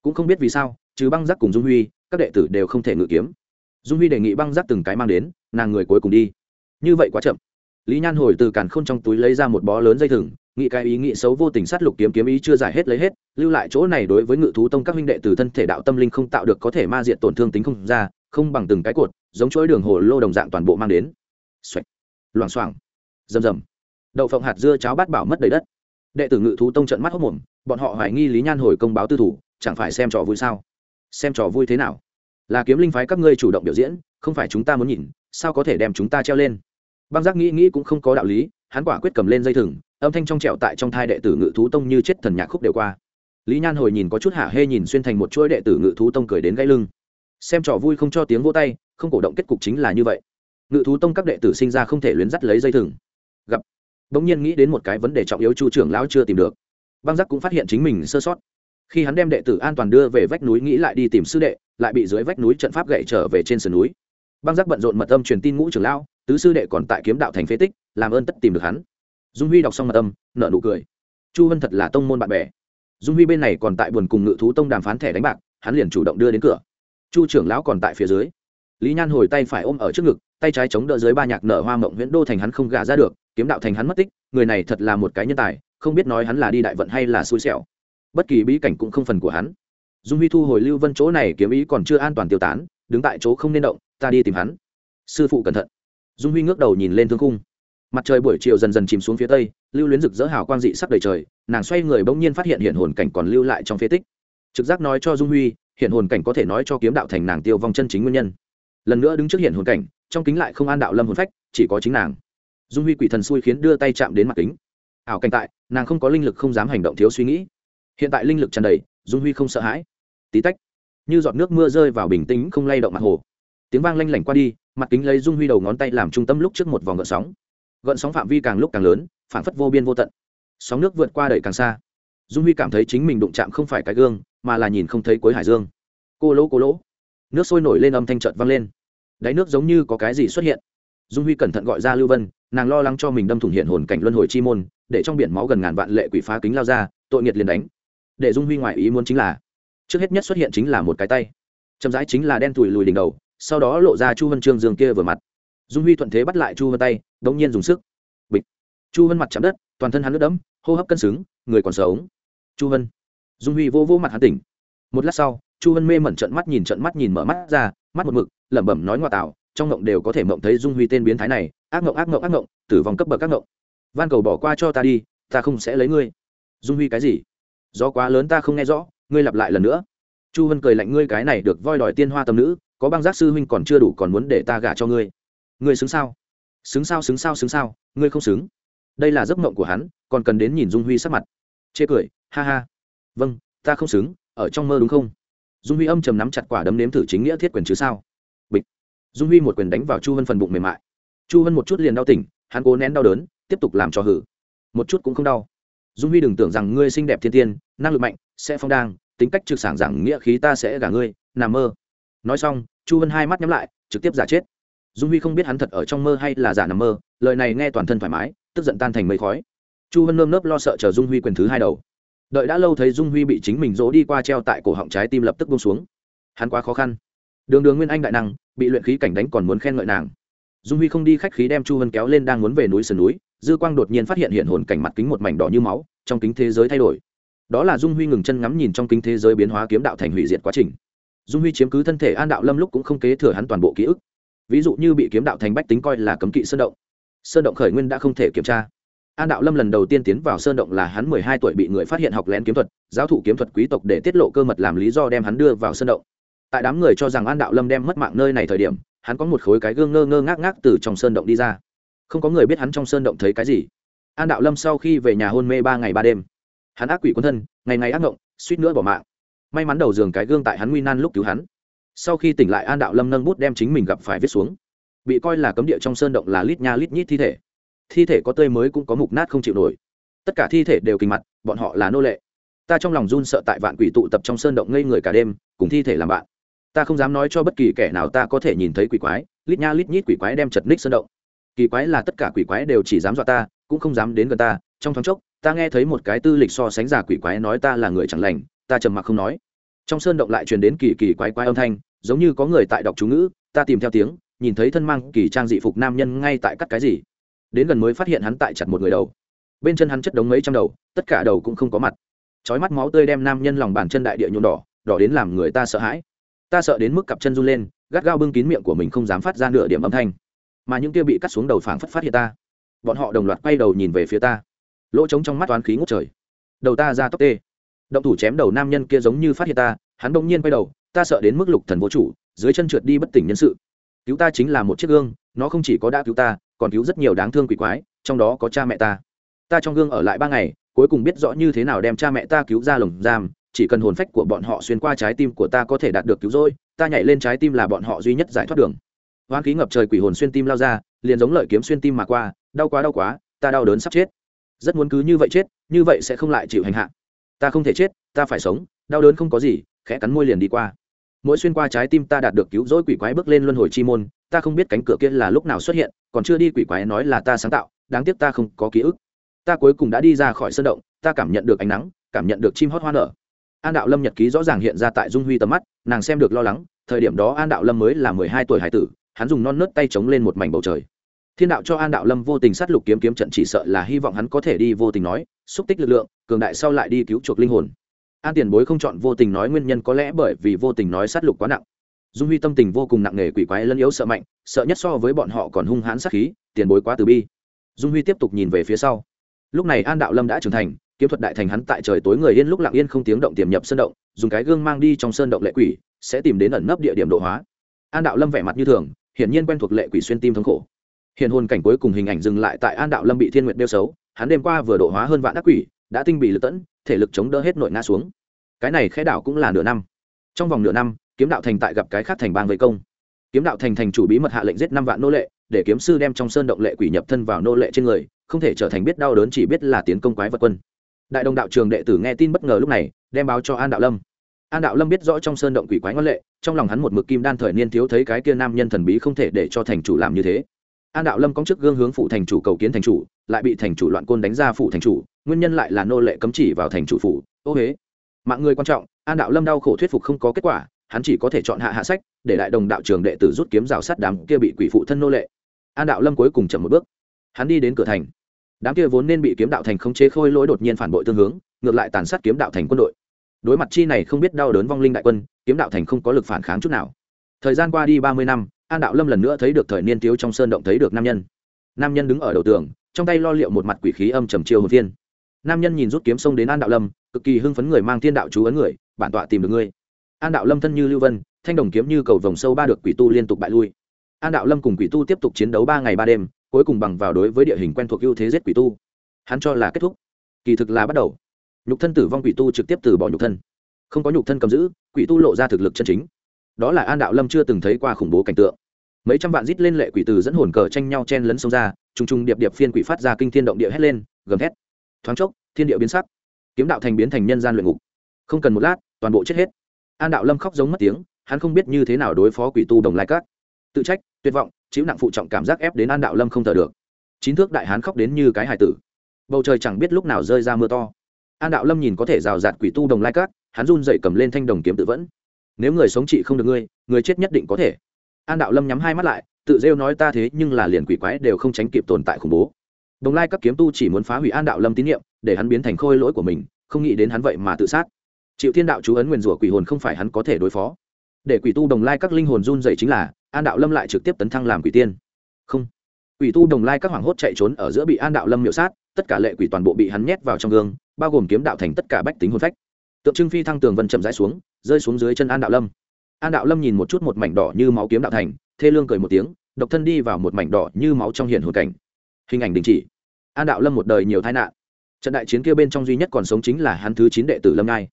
cũng không biết vì sao chứ băng giác cùng dung huy, các đệ tử đều không thể ngự kiếm. Dung huy đề nghị băng giác từng cái mang đến, nàng người cuối cùng đi. Như vậy quá chậm. Lý nhan hồi từ càn k h ô n trong túi lấy ra một bó lớn dây thừng nghị cái ý nghĩ xấu vô tình sát lục kiếm kiếm ý chưa giải hết lấy hết, lưu lại chỗ này đối với ngự thú tông các huynh đệ từ thân thể đạo tâm linh không tạo được có thể ma diện tổn thương tính không ra, không bằng từng cái cột, giống chuỗi đường hồ lô đồng dạng toàn bộ mang đến. Xoạch loảng xoảng. Rầm rầm. Đậu phộng hạt dưa cháo bát bảo mất đầy đất. Đệ tử ngự thú tông trận mắt hốc mồm, bọn họ hoài nghi lý nhan hồi công báo tư thủ, chẳng phải xem trò vui sao? Xem trò vui thế nào? Là kiếm linh phái các ngươi chủ động biểu diễn, không phải chúng ta muốn nhìn, sao có thể đem chúng ta treo lên? Băng giác nghĩ nghĩ cũng không có đạo lý hắn quả quyết cầm lên dây thừng, âm thanh trong trẹo tại trong thai đệ tử ngự thú tông như chết thần nhạc khúc đều qua. Lý nhan hồi nhìn có chút hạ hê nhìn xuyên thành một chuỗi đệ tử ngự thú tông cười đến gãy lưng. Xem trò vui không cho tiếng vỗ tay, không cổ động kết cục chính là như vậy. Ngự thú tông các đệ tử sinh ra không thể luyến dắt lấy dây thừng. Gặp, bỗng nhiên nghĩ đến một cái vấn đề trọng yếu chu trưởng lão chưa tìm được. Băng giác cũng phát hiện chính mình sơ sót. Khi hắn đem đệ tử an toàn đưa về vách núi nghĩ lại đi tìm sư đệ, lại bị dưới vách núi trận pháp gậy trở về trên sườn núi. Băng giác bận rộn mật âm truyền tin ngũ trưởng lão, tứ sư đệ còn tại kiếm đạo thành phế tích làm ơn tất tìm được hắn. Dung huy đọc xong mật âm nợ nụ cười. Chu hân thật là tông môn bạn bè. Dung huy bên này còn tại buồn cùng ngự thú tông đàm phán thẻ đánh bạc, hắn liền chủ động đưa đến cửa. Chu trưởng lão còn tại phía dưới. Lý nhan hồi tay phải ôm ở trước ngực, tay trái chống đỡ dưới ba nhạc nở hoa mộng nguyễn đô thành hắn không gả ra được, kiếm đạo thành hắn mất tích, người này thật là một cái nhân tài, không biết nói hắn là đi đại vận hay là xui xẻo. Bất kỳ bí cảnh cũng không phần của hắn. Dung huy thu hồi lưu vân chỗ này kiếm ý còn chưa an toàn tiêu tán, đứng tại chỗ không nên động, ta đi tìm hắn. Sư phụ cẩn thận. Dung huy ngước đầu nhìn lên thương cung mặt trời buổi chiều dần dần chìm xuống phía tây, lưu luyến rực rỡ hào quang dị sắc đầy trời, nàng xoay người bỗng nhiên phát hiện hiện hồn cảnh còn lưu lại trong phế tích. Trực giác nói cho dung huy, hiện hồn cảnh có thể nói cho kiếm đạo thành nàng tiêu vong chân chính nguyên nhân. Lần nữa đứng trước hiện hồn cảnh, trong kính lại không an đạo lâm hồn phách, chỉ có chính nàng. Dung huy quỷ thần xui khiến đưa tay chạm đến mặt kính. Ảo cảnh tại, nàng không có linh lực không dám hành động thiếu suy nghĩ. Hiện tại linh lực tràn đầy, dung huy không sợ hãi. Tí tách, như giọt nước mưa rơi vào bình tĩnh không lay động mặt hồ. Tiếng vang lanh lảnh qua đi, mặt kính lấy dung huy đầu ngón tay làm trung tâm lúc trước một vòng gợn sóng gợn sóng phạm vi càng lúc càng lớn phản phất vô biên vô tận. Sóng nước vượt qua đẩy càng xa. Dung huy cảm thấy chính mình đụng chạm không phải cái gương, mà là nhìn không thấy cuối hải dương. Cô lỗ cô lỗ. Nước sôi nổi lên âm thanh trợt vang lên. Đáy nước giống như có cái gì xuất hiện. Dung huy cẩn thận gọi ra lưu vân, nàng lo lắng cho mình đâm thủng hiện hồn cảnh luân hồi chi môn, để trong biển máu gần ngàn vạn lệ quỷ phá kính lao ra, tội nghiệt liền đánh. Để dung huy ngoại ý muốn chính là, trước hết nhất xuất hiện chính là một cái tay. Chậm rãi chính là đen thùi lùi đỉnh đầu, sau đó lộ ra chu vân trương dương kia vừa mặt dung huy thuận thế bắt lại chu vân tay đ ỗ n g nhiên dùng sức. Bịch. Chu vân mặt chạm đất, toàn thân hắn lướt đẫm, hô hấp cân xứng, người còn sống. Chu vân. Dung huy vô vô mặt hắn tỉnh. Một lát sau, chu vân mê mẩn trận mắt nhìn trận mắt nhìn mở mắt ra, mắt một mực, lẩm bẩm nói ngoại tạo, trong ngộng đều có thể mộng thấy dung huy tên biến thái này, ác ngộng ác ngộng ác ngộng, tử vong cấp bậc ác ngộng. Van cầu bỏ qua cho ta đi, ta không sẽ lấy ngươi. Dung huy cái gì? Do quá lớn ta không nghe rõ, ngươi lặp lại lần nữa. Chu vân cười lạnh, ngươi cái này được voi đòi tiên hoa tâm nữ, có băng giác sư huynh còn chưa đủ còn muốn để ta gả cho ngươi ngươi xứng sao? Xứng sao xứng sao xứng sao, ngươi không xứng. Đây là giấc mộng của hắn, còn cần đến nhìn dung huy sắc mặt. Chê cười, ha ha. Vâng ta không xứng, ở trong mơ đúng không? Dung huy âm trầm nắm chặt quả đấm nếm thử chính nghĩa thiết quyền chứ sao? Bịch. Dung huy một quyền đánh vào chu vân phần bụng mềm mại. Chu vân một chút liền đau tỉnh, hắn cố nén đau đớn, tiếp tục làm cho hử. Một chút cũng không đau. Dung huy đừng tưởng rằng ngươi xinh đẹp thiên tiên, năng lực mạnh, sẽ phong đang tính cách trực sảng rằng nghĩa khí ta sẽ gả ngươi, nằm mơ. Nói xong, chu vân hai mắt nhắm lại, trực tiếp giả chết dung huy không biết hắn thật ở trong mơ hay là giả nằm mơ, lời này nghe toàn thân thoải mái, tức giận tan thành mây khói. Chu Hân nơm nớp lo sợ chờ dung huy quyền thứ hai đầu. Đợi đã lâu thấy dung huy bị chính mình dỗ đi qua treo tại cổ họng trái tim lập tức bông xuống. Hắn quá khó khăn. Đường đường nguyên anh đại năng, bị luyện khí cảnh đánh còn muốn khen ngợi nàng. Dung huy không đi khách khí đem chu Hân kéo lên đang muốn về núi sườn núi, dư quang đột nhiên phát hiện hiện hồn cảnh mặt kính một mảnh đỏ như máu, trong kính thế giới thay đổi. Đó là dung huy ngừng chân ngắm nhìn trong kính thế giới biến hóa kiếm đạo thành hủy diệt quá trình. Dung huy chiếm cứ thân thể an đạo lâm lúc cũng không kế thừa hắn toàn bộ ký ức ví dụ như bị kiếm đạo thành bách tính coi là cấm kỵ sơn động. Sơn động khởi nguyên đã không thể kiểm tra. An đạo lâm lần đầu tiên tiến vào sơn động là hắn mười hai tuổi bị người phát hiện học lén kiếm thuật, giáo thụ kiếm thuật quý tộc để tiết lộ cơ mật làm lý do đem hắn đưa vào sơn động. Tại đám người cho rằng an đạo lâm đem mất mạng nơi này thời điểm, hắn có một khối cái gương ngơ ngơ ngác ngác từ trong sơn động đi ra. Không có người biết hắn trong sơn động thấy cái gì. An đạo lâm sau khi về nhà hôn mê ba ngày ba đêm. Hắn ác quỷ quân thân, ngày ngày ác ngộng, suýt nữa bỏ mạng. May mắn đầu giường cái gương tại hắn nguy nan lúc cứu hắn sau khi tỉnh lại an đạo lâm nâng bút đem chính mình gặp phải viết xuống bị coi là cấm địa trong sơn động là lít nha lít nhít thi thể thi thể có tươi mới cũng có mục nát không chịu nổi tất cả thi thể đều kinh mặt bọn họ là nô lệ ta trong lòng run sợ tại vạn quỷ tụ tập trong sơn động ngây người cả đêm cùng thi thể làm bạn ta không dám nói cho bất kỳ kẻ nào ta có thể nhìn thấy quỷ quái lít nha lít nhít quỷ quái đem chật ních sơn động kỳ quái là tất cả quỷ quái đều chỉ dám dọa ta cũng không dám đến gần ta trong thoáng chốc ta nghe thấy một cái tư lịch so sánh giả quỷ quái nói ta là người chẳng lành ta trầm mặc không nói trong sơn động lại truyền đến kỳ kỳ quái quái âm thanh giống như có người tại đọc chú ngữ, ta tìm theo tiếng, nhìn thấy thân mang kỳ trang dị phục nam nhân ngay tại cắt cái gì. Đến gần mới phát hiện hắn tại chặt một người đầu. Bên chân hắn chất đống mấy trăm đầu, tất cả đầu cũng không có mặt. Chói mắt máu tươi đem nam nhân lòng bàn chân đại địa nhuộm đỏ đỏ đến làm người ta sợ hãi. Ta sợ đến mức cặp chân run lên, gắt gao bưng kín miệng của mình không dám phát ra nửa điểm âm thanh. Mà những kia bị cắt xuống đầu phảng phất phát hiện ta. Bọn họ đồng loạt quay đầu nhìn về phía ta. Lỗ trống trong mắt toán khí ngút trời. Đầu ta ra tóc tê. Động thủ chém đầu nam nhân kia giống như phát hiện ta, hắn bỗng nhiên quay đầu ta sợ đến mức lục thần vô chủ, dưới chân trượt đi bất tỉnh nhân sự. Cứu ta chính là một chiếc gương, nó không chỉ có đã cứu ta, còn cứu rất nhiều đáng thương quỷ quái, trong đó có cha mẹ ta. Ta trong gương ở lại ba ngày, cuối cùng biết rõ như thế nào đem cha mẹ ta cứu ra lồng giam, chỉ cần hồn phách của bọn họ xuyên qua trái tim của ta có thể đạt được cứu rỗi, ta nhảy lên trái tim là bọn họ duy nhất giải thoát đường. Hoang khí ngập trời quỷ hồn xuyên tim lao ra, liền giống lợi kiếm xuyên tim mà qua, đau quá đau quá, ta đau đớn sắp chết. Rất muốn cứ như vậy chết, như vậy sẽ không lại chịu hành hạ. Ta không thể chết, ta phải sống, đau đớn không có gì khẽ cắn môi liền đi qua. Mỗi xuyên qua trái tim ta đạt được cứu rỗi quỷ quái bước lên luân hồi chi môn, ta không biết cánh cửa kia là lúc nào xuất hiện, còn chưa đi quỷ quái nói là ta sáng tạo, đáng tiếc ta không có ký ức. Ta cuối cùng đã đi ra khỏi sân động, ta cảm nhận được ánh nắng, cảm nhận được chim hót hoa nở. An đạo lâm nhật ký rõ ràng hiện ra tại dung huy tầm mắt, nàng xem được lo lắng, thời điểm đó an đạo lâm mới là mười hai tuổi hải tử, hắn dùng non nớt tay chống lên một mảnh bầu trời. Thiên đạo cho an đạo lâm vô tình sát lục kiếm kiếm trận chỉ sợ là hy vọng hắn có thể đi vô tình nói, xúc tích lực lượng, cường đại sau lại đi cứu chuộc linh hồn an tiền bối không chọn vô tình nói nguyên nhân có lẽ bởi vì vô tình nói sát lục quá nặng. Dung huy tâm tình vô cùng nặng nề, quỷ quái lân yếu sợ mạnh, sợ nhất so với bọn họ còn hung hãn sát khí, tiền bối quá từ bi. Dung huy tiếp tục nhìn về phía sau. Lúc này an đạo lâm đã trưởng thành, kiếm thuật đại thành hắn tại trời tối người yên lúc lặng yên không tiếng động tiềm nhập sơn động, dùng cái gương mang đi trong sơn động lệ quỷ, sẽ tìm đến ẩn nấp địa điểm độ hóa. An đạo lâm vẻ mặt như thường, hiển nhiên quen thuộc lệ quỷ xuyên tim thống khổ. Hiện hồn cảnh cuối cùng hình ảnh dừng lại tại an đạo lâm bị thiên nguyệt đeo xấu, hắn đêm qua vừa độ hóa hơn vạn ác quỷ, đã tinh bị lực tẫn thể lực chống đỡ hết nội ngã xuống. Cái này khẽ đảo cũng là nửa năm. Trong vòng nửa năm, kiếm đạo thành tại gặp cái khác thành bang vây công. Kiếm đạo thành thành chủ bí mật hạ lệnh giết năm vạn nô lệ, để kiếm sư đem trong sơn động lệ quỷ nhập thân vào nô lệ trên người, không thể trở thành biết đau đớn chỉ biết là tiến công quái vật quân. Đại đồng đạo trường đệ tử nghe tin bất ngờ lúc này, đem báo cho an đạo lâm. An đạo lâm biết rõ trong sơn động quỷ quái ngoan lệ, trong lòng hắn một mực kim đan thời niên thiếu thấy cái kia nam nhân thần bí không thể để cho thành chủ làm như thế an đạo lâm có trước gương hướng phụ thành chủ cầu kiến thành chủ, lại bị thành chủ loạn côn đánh ra phụ thành chủ, nguyên nhân lại là nô lệ cấm chỉ vào thành chủ phủ. Ô huế mạng người quan trọng, an đạo lâm đau khổ thuyết phục không có kết quả, hắn chỉ có thể chọn hạ hạ sách, để đại đồng đạo trường đệ tử rút kiếm rào sát đám kia bị quỷ phụ thân nô lệ. An đạo lâm cuối cùng chậm một bước. Hắn đi đến cửa thành. Đám kia vốn nên bị kiếm đạo thành không chế khôi lỗi đột nhiên phản bội tương hướng, ngược lại tàn sát kiếm đạo thành quân đội. Đối mặt chi này không biết đau đớn vong linh đại quân, kiếm đạo thành không có lực phản kháng chút nào. Thời gian qua đi ba mươi năm an đạo lâm lần nữa thấy được thời niên thiếu trong sơn động thấy được nam nhân. Nam nhân đứng ở đầu tường, trong tay lo liệu một mặt quỷ khí âm trầm chiêu hồn viên nam nhân nhìn rút kiếm sông đến an đạo lâm, cực kỳ hưng phấn người mang thiên đạo chú ấn người, bản tọa tìm được ngươi. An đạo lâm thân như lưu vân, thanh đồng kiếm như cầu vòng sâu ba được quỷ tu liên tục bại lui. An đạo lâm cùng quỷ tu tiếp tục chiến đấu ba ngày ba đêm, cuối cùng bằng vào đối với địa hình quen thuộc ưu thế giết quỷ tu. Hắn cho là kết thúc. Kỳ thực là bắt đầu. Nhục thân tử vong quỷ tu trực tiếp từ bỏ nhục thân. Không có nhục thân cầm giữ, quỷ tu lộ ra thực lực chân chính đó là an đạo lâm chưa từng thấy qua khủng bố cảnh tượng. Mấy trăm vạn rít lên lệ quỷ từ dẫn hồn cờ tranh nhau chen lấn sông ra t r ù n g t r ù n g điệp điệp phiên quỷ phát ra kinh thiên động địa hét lên, gầm hét thoáng chốc, thiên địa biến sắc. Kiếm đạo thành biến thành nhân gian luyện ngục. Không cần một lát, toàn bộ chết hết. An đạo lâm khóc giống mất tiếng, hắn không biết như thế nào đối phó quỷ tu đồng lai cát tự trách, tuyệt vọng, chịu nặng phụ trọng cảm giác ép đến an đạo lâm không thở được. Chín thước đại hán khóc đến như cái hải tử. Bầu trời chẳng biết lúc nào rơi ra mưa to. An đạo lâm nhìn có thể rào rạt quỷ tu đồng lai cát hắn run dậy cầm lên thanh đồng kiếm tự vẫn nếu người sống trị không được ngươi, người chết nhất định có thể. An đạo lâm nhắm hai mắt lại, tự rêu nói ta thế nhưng là liền quỷ quái đều không tránh kịp tồn tại khủng bố. Đồng lai các kiếm tu chỉ muốn phá hủy an đạo lâm tín nhiệm để hắn biến thành khôi lỗi của mình, không nghĩ đến hắn vậy mà tự sát. Chịu thiên đạo chú ấn nguyền rủa quỷ hồn không phải hắn có thể đối phó. Để quỷ tu đồng lai các linh hồn run dậy chính là, an đạo lâm lại trực tiếp tấn thăng làm quỷ tiên. Không. Quỷ tu đồng lai các hoảng hốt chạy trốn ở giữa bị an đạo lâm miệu sát, tất cả lệ quỷ toàn bộ bị hắn nhét vào trong gương, bao gồm kiếm đạo thành tất cả bách tính hôn phách. Tượng trưng phi thăng tường vân chậm rãi xuống rơi xuống dưới chân an đạo lâm. An đạo lâm nhìn một chút một mảnh đỏ như máu kiếm đạo thành, thê lương cười một tiếng, độc thân đi vào một mảnh đỏ như máu trong hiện hồn cảnh. Hình ảnh đình chỉ. An đạo lâm một đời nhiều tai nạn. Trận đại chiến kia bên trong duy nhất còn sống chính là hắn thứ chín đệ tử lâm ngai.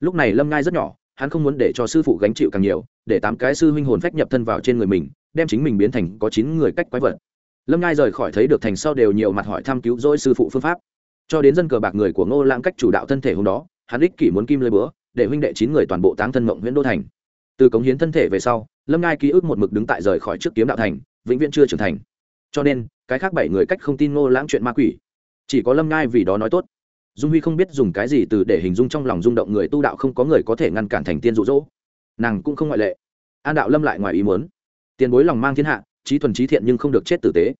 Lúc này lâm ngai rất nhỏ, hắn không muốn để cho sư phụ gánh chịu càng nhiều, để tám cái sư huynh hồn phách nhập thân vào trên người mình, đem chính mình biến thành có chín người cách quái vật. Lâm ngai rời khỏi thấy được thành sau đều nhiều mặt hỏi thăm cứu rỗi sư phụ phương pháp. Cho đến dân cờ bạc người của ngô lãng cách chủ đạo thân thể hôm đó, hắn ích kỷ muốn kim lơi bữa để huynh đệ chín người toàn bộ táng thân mộng nguyễn đô thành. Từ cống hiến thân thể về sau, lâm ngai ký ức một mực đứng tại rời khỏi trước kiếm đạo thành, vĩnh viễn chưa trưởng thành. Cho nên, cái khác bảy người cách không tin ngô lãng chuyện ma quỷ. Chỉ có lâm ngai vì đó nói tốt. Dung huy không biết dùng cái gì từ để hình dung trong lòng rung động người tu đạo không có người có thể ngăn cản thành tiên rụ rỗ nàng cũng không ngoại lệ. An đạo lâm lại ngoài ý muốn. Tiền bối lòng mang thiên hạ, trí thuần trí thiện nhưng không được chết tử tế.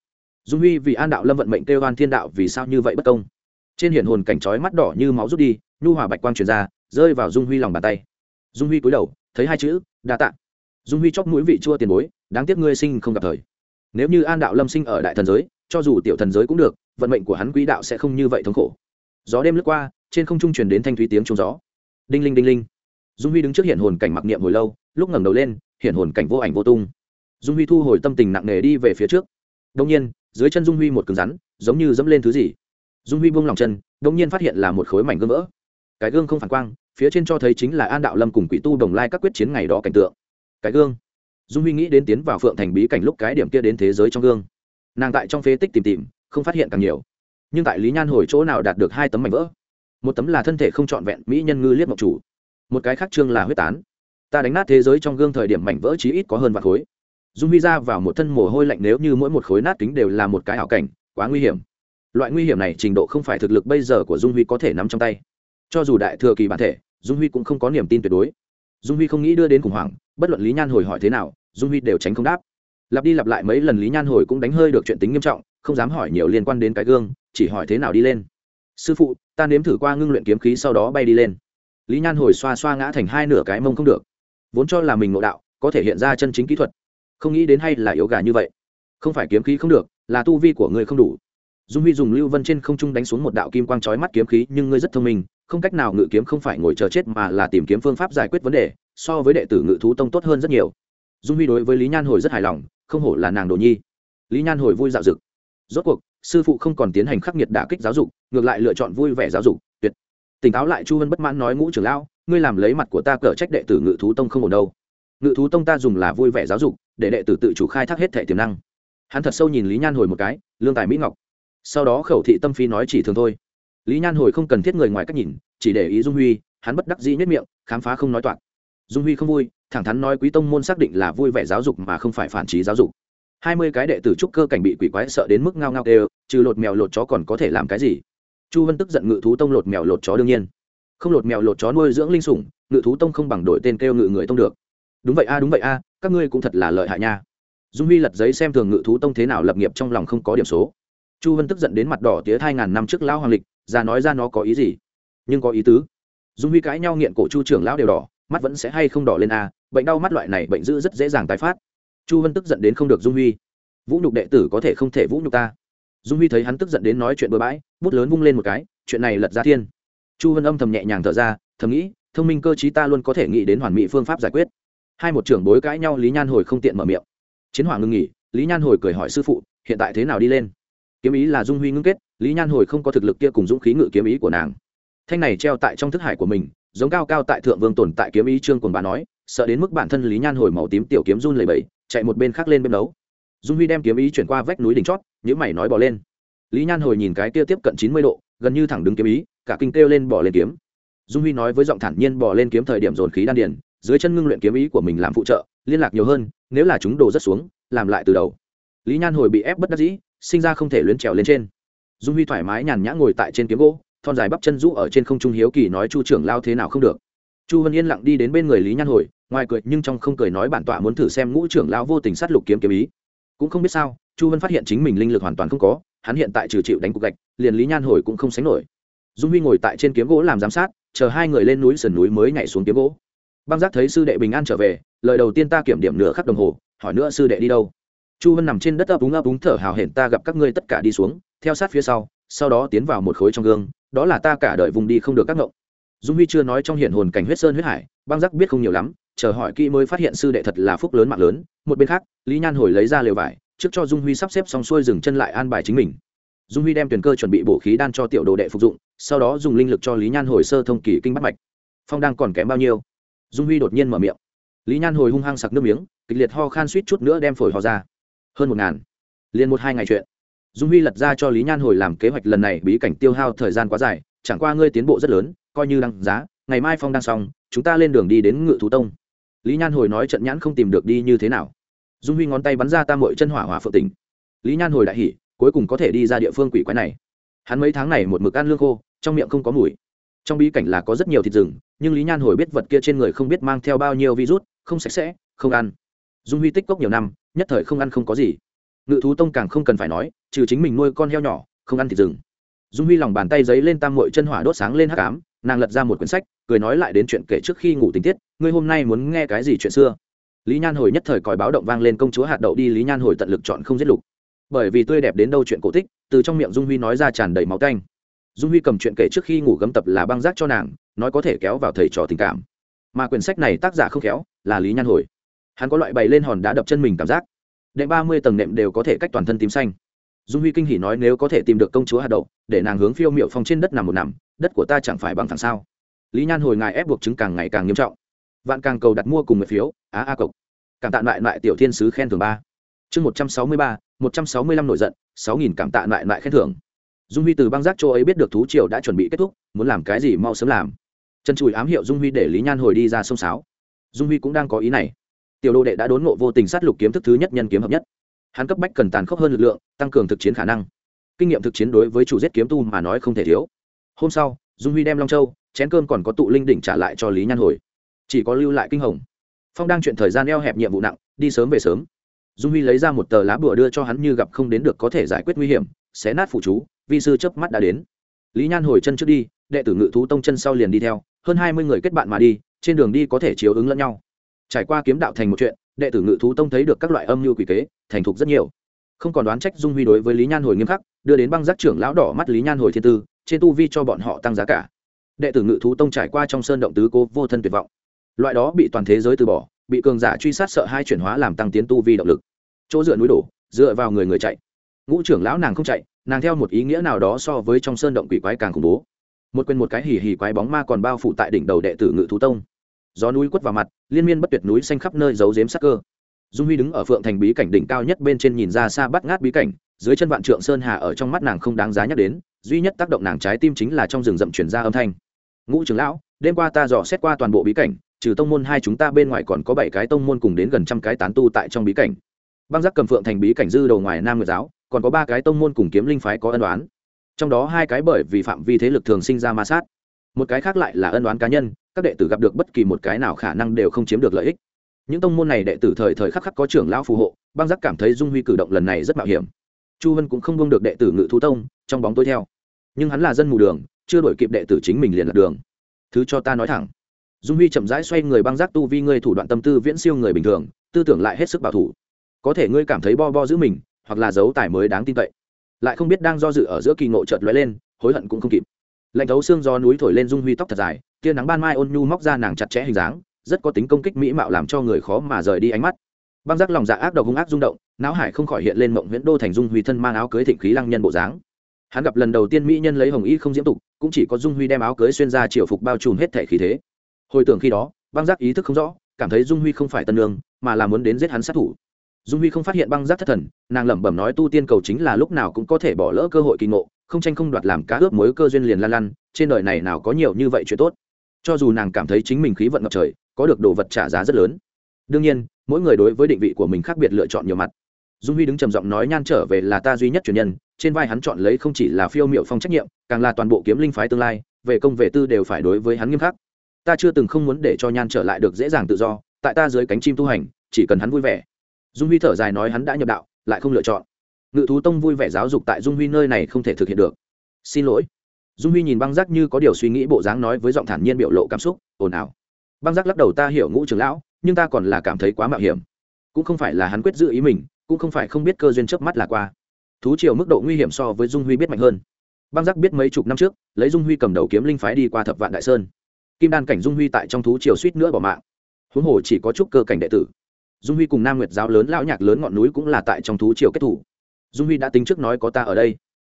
Dung huy vì an đạo lâm vận mệnh kêu oan thiên đạo vì sao như vậy bất công? Trên hiển hồn cảnh trói mắt đỏ như máu rút đi, nhu hòa bạch quang truyền ra rơi vào dung huy lòng bàn tay. Dung huy cúi đầu, thấy hai chữ, đa tạ. Dung huy chóc mũi vị chua tiền bối, đáng tiếc ngươi sinh không gặp thời. Nếu như an đạo lâm sinh ở đại thần giới, cho dù tiểu thần giới cũng được, vận mệnh của hắn quỹ đạo sẽ không như vậy thống khổ. Gió đêm lướt qua, trên không trung truyền đến thanh thúy tiếng trống gió. Đinh linh đinh linh. Dung huy đứng trước hiện hồn cảnh mặc niệm hồi lâu, lúc ngẩng đầu lên, hiện hồn cảnh vô ảnh vô tung. Dung huy thu hồi tâm tình nặng nề đi về phía trước. Đông nhiên, dưới chân dung huy một cứng rắn, giống như dẫm lên thứ gì. Dung huy buông lòng chân đông nhiên phát hiện là một khối mảnh gương vỡ. Cái gương không phản quang phía trên cho thấy chính là an đạo lâm cùng quỷ tu đồng lai các quyết chiến ngày đó cảnh tượng. Cái gương. Dung huy nghĩ đến tiến vào phượng thành bí cảnh lúc cái điểm kia đến thế giới trong gương. Nàng tại trong phế tích tìm tìm, không phát hiện càng nhiều. Nhưng tại lý nhan hồi chỗ nào đạt được hai tấm mảnh vỡ? Một tấm là thân thể không trọn vẹn mỹ nhân ngư liếc mộc chủ. Một cái khác trương là huyết tán. Ta đánh nát thế giới trong gương thời điểm mảnh vỡ chí ít có hơn vạn khối. Dung huy ra vào một thân mồ hôi lạnh nếu như mỗi một khối nát kính đều là một cái ảo cảnh, quá nguy hiểm. Loại nguy hiểm này trình độ không phải thực lực bây giờ của dung huy có thể nắm trong tay cho dù đại thừa kỳ bản thể, dung huy cũng không có niềm tin tuyệt đối. Dung huy không nghĩ đưa đến khủng hoảng, bất luận lý nhan hồi hỏi thế nào, dung huy đều tránh không đáp. Lặp đi lặp lại mấy lần lý nhan hồi cũng đánh hơi được chuyện tính nghiêm trọng, không dám hỏi nhiều liên quan đến cái gương, chỉ hỏi thế nào đi lên. Sư phụ, ta nếm thử qua ngưng luyện kiếm khí sau đó bay đi lên. Lý nhan hồi xoa xoa ngã thành hai nửa cái mông không được. Vốn cho là mình ngộ đạo, có thể hiện ra chân chính kỹ thuật. Không nghĩ đến hay là yếu gà như vậy. Không phải kiếm khí không được, là tu vi của ngươi không đủ. Dung huy dùng lưu vân trên không trung đánh xuống một đạo kim quang trói mắt kiếm khí, nhưng ngươi rất thông minh không cách nào ngự kiếm không phải ngồi chờ chết mà là tìm kiếm phương pháp giải quyết vấn đề, so với đệ tử ngự thú tông tốt hơn rất nhiều. Dung huy đối với lý nhan hồi rất hài lòng, không hổ là nàng đồ nhi. Lý nhan hồi vui dạo dực. Rốt cuộc, sư phụ không còn tiến hành khắc nghiệt đả kích giáo dục, ngược lại lựa chọn vui vẻ giáo dục, tuyệt. Tỉnh táo lại chu vân bất mãn nói ngũ trưởng lão, ngươi làm lấy mặt của ta cở trách đệ tử ngự thú tông không ổn đâu. Ngự thú tông ta dùng là vui vẻ giáo dục, để đệ tử tự chủ khai thác hết thể tiềm năng. Hắn thật sâu nhìn lý nhan hồi một cái, lương tài mỹ ngọc. Sau đó khẩu thị tâm phi nói chỉ thường thôi lý nhan hồi không cần thiết người ngoài cách nhìn chỉ để ý dung huy hắn bất đắc dĩ nhất miệng khám phá không nói toạc. Dung huy không vui thẳng thắn nói quý tông môn xác định là vui vẻ giáo dục mà không phải phản trí giáo dục. Hai mươi cái đệ tử trúc cơ cảnh bị quỷ quái sợ đến mức ngao ngao đều, trừ lột mèo lột chó còn có thể làm cái gì? Chu vân tức giận ngự thú tông lột mèo lột chó đương nhiên. Không lột mèo lột chó nuôi dưỡng linh sủng ngự thú tông không bằng đổi tên kêu ngự người tông được. Đúng vậy a đúng vậy a các ngươi cũng thật là lợi hại nha. Dung huy lật giấy xem thường ngự thú tông thế nào lập nghiệp trong lòng không có điểm số. Chu vân tức giận đến mặt đỏ tía hai ngàn năm trước lão hoàng lịch ra nói ra nó có ý gì? Nhưng có ý tứ. Dung huy cãi nhau nghiện cổ chu trưởng lão đều đỏ, mắt vẫn sẽ hay không đỏ lên a, bệnh đau mắt loại này bệnh dữ rất dễ dàng tái phát. Chu vân tức giận đến không được dung huy. Vũ nhục đệ tử có thể không thể vũ nhục ta. Dung huy thấy hắn tức giận đến nói chuyện bừa bãi, bút lớn vung lên một cái, chuyện này lật ra thiên. Chu vân âm thầm nhẹ nhàng thở ra, thầm nghĩ, thông minh cơ chí ta luôn có thể nghĩ đến hoàn mỹ phương pháp giải quyết. Hai một trưởng bối cãi nhau lý nhan hồi không tiện mở miệng. Chiến hỏa ngưng nghỉ, lý nhan hồi cười hỏi sư phụ, hiện tại thế nào đi lên? Kiếm ý là dung huy ngưng kết lý nhan hồi không có thực lực kia cùng dũng khí ngự kiếm ý của nàng. Thanh này treo tại trong thức hải của mình, giống cao cao tại thượng vương tồn tại kiếm ý trương quần bà nói, sợ đến mức bản thân lý nhan hồi màu tím tiểu kiếm run lầy bẫy chạy một bên khác lên bên đấu. Dung huy đem kiếm ý chuyển qua vách núi đỉnh chót những mày nói bỏ lên. Lý nhan hồi nhìn cái kia tiếp cận chín mươi độ, gần như thẳng đứng kiếm ý, cả kinh kêu lên bỏ lên kiếm. Dung huy nói với giọng thản nhiên bỏ lên kiếm thời điểm dồn khí đan điền, dưới chân ngưng luyện kiếm ý của mình làm phụ trợ, liên lạc nhiều hơn, nếu là chúng đồ rất xuống, làm lại từ đầu. Lý nhan hồi bị ép bất đắc dĩ, sinh ra không thể luyến trèo lên trên dung huy thoải mái nhàn nhã ngồi tại trên kiếm gỗ, thon dài bắp chân rũ ở trên không trung hiếu kỳ nói, chu trưởng lao thế nào không được? Chu vân yên lặng đi đến bên người lý nhan hồi, ngoài cười nhưng trong không cười nói, bản tọa muốn thử xem ngũ trưởng lao vô tình sát lục kiếm kiếm ý. Cũng không biết sao, chu vân phát hiện chính mình linh lực hoàn toàn không có, hắn hiện tại trừ chịu đánh cục gạch, liền lý nhan hồi cũng không sánh nổi. Dung huy ngồi tại trên kiếm gỗ làm giám sát, chờ hai người lên núi sườn núi mới nhảy xuống kiếm gỗ. Băng giác thấy sư đệ bình an trở về, lời đầu tiên ta kiểm điểm nửa khắc đồng hồ, hỏi nữa sư đệ đi đâu? Chu hân nằm trên đất ấp úng ấp úng thở hào hển, ta gặp các ngươi tất cả đi xuống, theo sát phía sau sau đó tiến vào một khối trong gương, đó là ta cả đời vùng đi không được các ngộng. Dung huy chưa nói trong hiện hồn cảnh huyết sơn huyết hải, băng giác biết không nhiều lắm, chờ hỏi kỹ mới phát hiện sư đệ thật là phúc lớn mạng lớn, một bên khác, lý nhan hồi lấy ra lều vải, trước cho dung huy sắp xếp xong xuôi dừng chân lại an bài chính mình. Dung huy đem tuyển cơ chuẩn bị bổ khí đan cho tiểu đồ đệ phục dụng, sau đó dùng linh lực cho lý nhan hồi sơ thông kỳ kinh bắt mạch. Phong đang còn kém bao nhiêu? Dung huy đột nhiên mở miệng. Lý nhan hồi hung hăng sặc nước miếng, kịch liệt ho khan suýt chút nữa đem phổi ho ra hơn một ngàn. Liền một hai ngày chuyện. Dung huy lật ra cho lý nhan hồi làm kế hoạch lần này bí cảnh tiêu hao thời gian quá dài, chẳng qua ngươi tiến bộ rất lớn, coi như đăng giá, ngày mai phong đang xong, chúng ta lên đường đi đến ngự thú tông. Lý nhan hồi nói trận nhãn không tìm được đi như thế nào. Dung huy ngón tay bắn ra tam mội chân hỏa hỏa phượng tỉnh. Lý nhan hồi đại hỉ, cuối cùng có thể đi ra địa phương quỷ quái này. Hắn mấy tháng này một mực ăn lương khô, trong miệng không có mùi. Trong bí cảnh là có rất nhiều thịt rừng, nhưng lý nhan hồi biết vật kia trên người không biết mang theo bao nhiêu virus, không sạch sẽ, không ăn. Dung huy tích cốc nhiều năm nhất thời không ăn không có gì. Ngự thú tông càng không cần phải nói, trừ chính mình nuôi con heo nhỏ, không ăn thịt rừng. Dung huy lòng bàn tay giấy lên tam mội chân hỏa đốt sáng lên hắc ám, nàng lật ra một quyển sách, cười nói lại đến chuyện kể trước khi ngủ tình tiết, ngươi hôm nay muốn nghe cái gì chuyện xưa? Lý nhan hồi nhất thời còi báo động vang lên công chúa hạt đậu đi, lý nhan hồi tận lực chọn không giết lục. Bởi vì tươi đẹp đến đâu chuyện cổ tích, từ trong miệng dung huy nói ra tràn đầy máu canh. Dung huy cầm chuyện kể trước khi ngủ gấm tập là băng rác cho nàng, nói có thể kéo vào thầy trò tình cảm. Mà quyển sách này tác giả không khéo, là lý nhan hồi hắn có loại bày lên hòn đá đập chân mình cảm giác. Đệm ba mươi tầng nệm đều có thể cách toàn thân tím xanh. Dung huy kinh hỉ nói nếu có thể tìm được công chúa hạt đậu, để nàng hướng phiêu m i ệ u phong trên đất nằm một nằm, đất của ta chẳng phải bằng thẳng sao? Lý nhan hồi ngài ép buộc chứng càng ngày càng nghiêm trọng. Vạn càng cầu đặt mua cùng một phiếu, á a cộc. Cảm tạ lại lại tiểu thiên sứ khen thưởng ba. Chương một trăm sáu mươi ba, một trăm sáu mươi lăm nổi giận, sáu nghìn cảm tạ lại lại khen thưởng. Dung huy từ băng giác châu ấy biết được thú triều đã chuẩn bị kết thúc, muốn làm cái gì mau sớm làm. Chân chùi ám hiệu dung huy để lý nhan hồi đi ra sông sáo. Dung huy cũng đang có ý này tiểu đô đệ đã đốn ngộ vô tình sát lục kiếm thức thứ nhất nhân kiếm hợp nhất. Hắn cấp bách cần tàn khốc hơn lực lượng, tăng cường thực chiến khả năng. Kinh nghiệm thực chiến đối với chủ giết kiếm tu mà nói không thể thiếu. Hôm sau, dung huy đem long châu, chén cơm còn có tụ linh đỉnh trả lại cho lý nhan hồi. Chỉ có lưu lại kinh hồng. Phong đang chuyện thời gian eo hẹp nhiệm vụ nặng, đi sớm về sớm. Dung huy lấy ra một tờ lá bùa đưa cho hắn như gặp không đến được có thể giải quyết nguy hiểm, xé nát phụ chú, vi sư chớp mắt đã đến. Lý nhan hồi chân trước đi, đệ tử ngự thú tông chân sau liền đi theo, hơn hai mươi người kết bạn mà đi, trên đường đi có thể chiếu ứng lẫn nhau trải qua kiếm đạo thành một chuyện, đệ tử ngự thú tông thấy được các loại âm mưu quỷ kế, thành thục rất nhiều. Không còn đoán trách dung huy đối với lý nhan hồi nghiêm khắc, đưa đến băng giác trưởng lão đỏ mắt lý nhan hồi thiên tư, trên tu vi cho bọn họ tăng giá cả. Đệ tử ngự thú tông trải qua trong sơn động tứ cố vô thân tuyệt vọng. Loại đó bị toàn thế giới từ bỏ, bị cường giả truy sát sợ hai chuyển hóa làm tăng tiến tu vi động lực. Chỗ dựa núi đổ, dựa vào người người chạy. Ngũ trưởng lão nàng không chạy, nàng theo một ý nghĩa nào đó so với trong sơn động quỷ quái càng khủng bố. Một quên một cái hì hì quái bóng ma còn bao phủ tại đỉnh đầu đệ tử ngự thú tông gió núi quất vào mặt, liên miên bất tuyệt núi xanh khắp nơi giấu giếm sắc cơ. Dung huy đứng ở phượng thành bí cảnh đỉnh cao nhất bên trên nhìn ra xa bắt ngát bí cảnh, dưới chân vạn trượng sơn hà ở trong mắt nàng không đáng giá nhắc đến, duy nhất tác động nàng trái tim chính là trong rừng rậm chuyển ra âm thanh. Ngũ trưởng lão, đêm qua ta dò xét qua toàn bộ bí cảnh, trừ tông môn hai chúng ta bên ngoài còn có bảy cái tông môn cùng đến gần trăm cái tán tu tại trong bí cảnh. Băng giác cầm phượng thành bí cảnh dư đầu ngoài nam nguyệt giáo, còn có ba cái tông môn cùng kiếm linh phái có ân đoán trong đó hai cái bởi vì phạm vi thế lực thường sinh ra ma sát một cái khác lại là ân đoán cá nhân, các đệ tử gặp được bất kỳ một cái nào khả năng đều không chiếm được lợi ích. Những tông môn này đệ tử thời thời khắc khắc có trưởng lão phù hộ, băng giác cảm thấy dung huy cử động lần này rất mạo hiểm. Chu vân cũng không buông được đệ tử ngự thú tông, trong bóng tối theo. Nhưng hắn là dân mù đường, chưa đổi kịp đệ tử chính mình liền lạc đường. Thứ cho ta nói thẳng. Dung huy chậm rãi xoay người băng giác tu vi ngươi thủ đoạn tâm tư viễn siêu người bình thường, tư tưởng lại hết sức bảo thủ. Có thể ngươi cảm thấy bo bo giữ mình, hoặc là dấu tài mới đáng tin cậy. Lại không biết đang do dự ở giữa kỳ ngộ chợt lóe lên, hối hận cũng không kịp lạnh thấu xương do núi thổi lên dung huy tóc thật dài, tia nắng ban mai ôn nhu móc ra nàng chặt chẽ hình dáng, rất có tính công kích mỹ mạo làm cho người khó mà rời đi ánh mắt. Băng giác lòng dạ ác độc hung ác rung động, não hải không khỏi hiện lên mộng nguyễn đô thành dung huy thân mang áo cưới thịnh khí lăng nhân bộ dáng. Hắn gặp lần đầu tiên mỹ nhân lấy hồng y không diễm tục, cũng chỉ có dung huy đem áo cưới xuyên ra triều phục bao trùm hết thể khí thế. Hồi tưởng khi đó, băng giác ý thức không rõ, cảm thấy dung huy không phải tân lương mà là muốn đến giết hắn sát thủ dung huy không phát hiện băng giác thất thần, nàng lẩm bẩm nói tu tiên cầu chính là lúc nào cũng có thể bỏ lỡ cơ hội kỳ ngộ, không tranh không đoạt làm cá ướp mối cơ duyên liền lan lăn, trên đời này nào có nhiều như vậy chuyện tốt. Cho dù nàng cảm thấy chính mình khí vận ngập trời, có được đồ vật trả giá rất lớn. Đương nhiên, mỗi người đối với định vị của mình khác biệt lựa chọn nhiều mặt. Dung huy đứng trầm giọng nói nhan trở về là ta duy nhất truyền nhân, trên vai hắn chọn lấy không chỉ là phiêu miệu phong trách nhiệm, càng là toàn bộ kiếm linh phái tương lai, về công về tư đều phải đối với hắn nghiêm khắc. Ta chưa từng không muốn để cho nhan trở lại được dễ dàng tự do, tại ta dưới cánh chim tu hành, chỉ cần hắn vui vẻ dung huy thở dài nói hắn đã nhập đạo, lại không lựa chọn. Ngự thú tông vui vẻ giáo dục tại dung huy nơi này không thể thực hiện được. Xin lỗi. Dung huy nhìn băng giác như có điều suy nghĩ bộ dáng nói với giọng thản nhiên biểu lộ cảm xúc, ồn ào. Băng giác lắc đầu ta hiểu ngũ trưởng lão, nhưng ta còn là cảm thấy quá mạo hiểm. Cũng không phải là hắn quyết giữ ý mình, cũng không phải không biết cơ duyên trước mắt là qua. Thú triều mức độ nguy hiểm so với dung huy biết mạnh hơn. Băng giác biết mấy chục năm trước, lấy dung huy cầm đầu kiếm linh phái đi qua thập vạn đại sơn. Kim đan cảnh dung huy tại trong thú triều suýt nữa bỏ mạng. Huống hồ chỉ có chút cơ cảnh đệ tử dung huy cùng nam nguyệt giáo lớn lão nhạc lớn ngọn núi cũng là tại trong thú triều kết thủ. Dung huy đã tính trước nói có ta ở đây.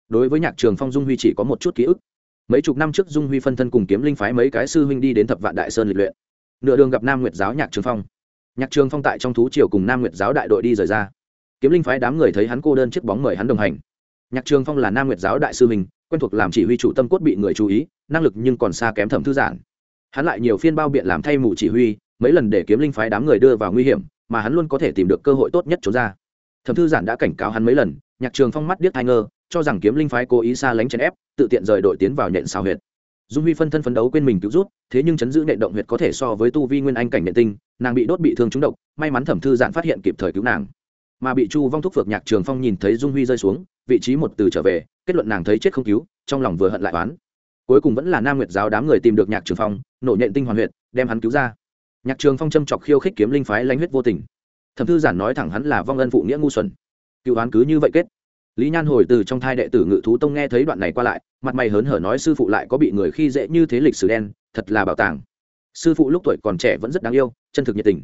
Đối với nhạc trường phong, dung huy chỉ có một chút ký ức. Mấy chục năm trước, dung huy phân thân cùng kiếm linh phái mấy cái sư huynh đi đến thập vạn đại sơn lịch luyện. Nửa đường gặp nam nguyệt giáo nhạc trường phong. Nhạc trường phong tại trong thú triều cùng nam nguyệt giáo đại đội đi rời ra. Kiếm linh phái đám người thấy hắn cô đơn chiếc bóng mời hắn đồng hành. Nhạc trường phong là nam nguyệt giáo đại sư mình quen thuộc làm chỉ huy chủ tâm cốt bị người chú ý, năng lực nhưng còn xa kém thẩm thư giản. Hắn lại nhiều phiên bao biện làm thay mù chỉ huy, mấy lần để kiếm linh phái đám người đưa vào nguy hiểm mà hắn luôn có thể tìm được cơ hội tốt nhất trốn ra. Thẩm thư giản đã cảnh cáo hắn mấy lần, nhạc trường phong mắt điếc hai ngơ, cho rằng kiếm linh phái cố ý xa lánh chèn ép, tự tiện rời đội tiến vào nhện xào huyệt. Dung huy phân thân phấn đấu quên mình cứu rút thế nhưng chấn giữ nện động huyệt có thể so với tu vi nguyên anh cảnh nện tinh, nàng bị đốt bị thương trúng độc, may mắn thẩm thư giản phát hiện kịp thời cứu nàng. Mà bị chu vong thúc phược nhạc trường phong nhìn thấy dung huy rơi xuống, vị trí một từ trở về, kết luận nàng thấy chết không cứu, trong lòng vừa hận lại oán. Cuối cùng vẫn là nam nguyệt giáo đám người tìm được nhạc trường phong, nổ nhện tinh hoàn huyệt, đem hắn cứu ra nhạc trường phong châm chọc khiêu khích kiếm linh phái lãnh huyết vô tình. Thẩm thư giản nói thẳng hắn là vong ân phụ nghĩa ngu xuẩn. Cựu án cứ như vậy kết. Lý nhan hồi từ trong thai đệ tử ngự thú tông nghe thấy đoạn này qua lại, mặt mày hớn hở nói sư phụ lại có bị người khi dễ như thế lịch sử đen, thật là bảo tàng. Sư phụ lúc tuổi còn trẻ vẫn rất đáng yêu, chân thực nhiệt tình.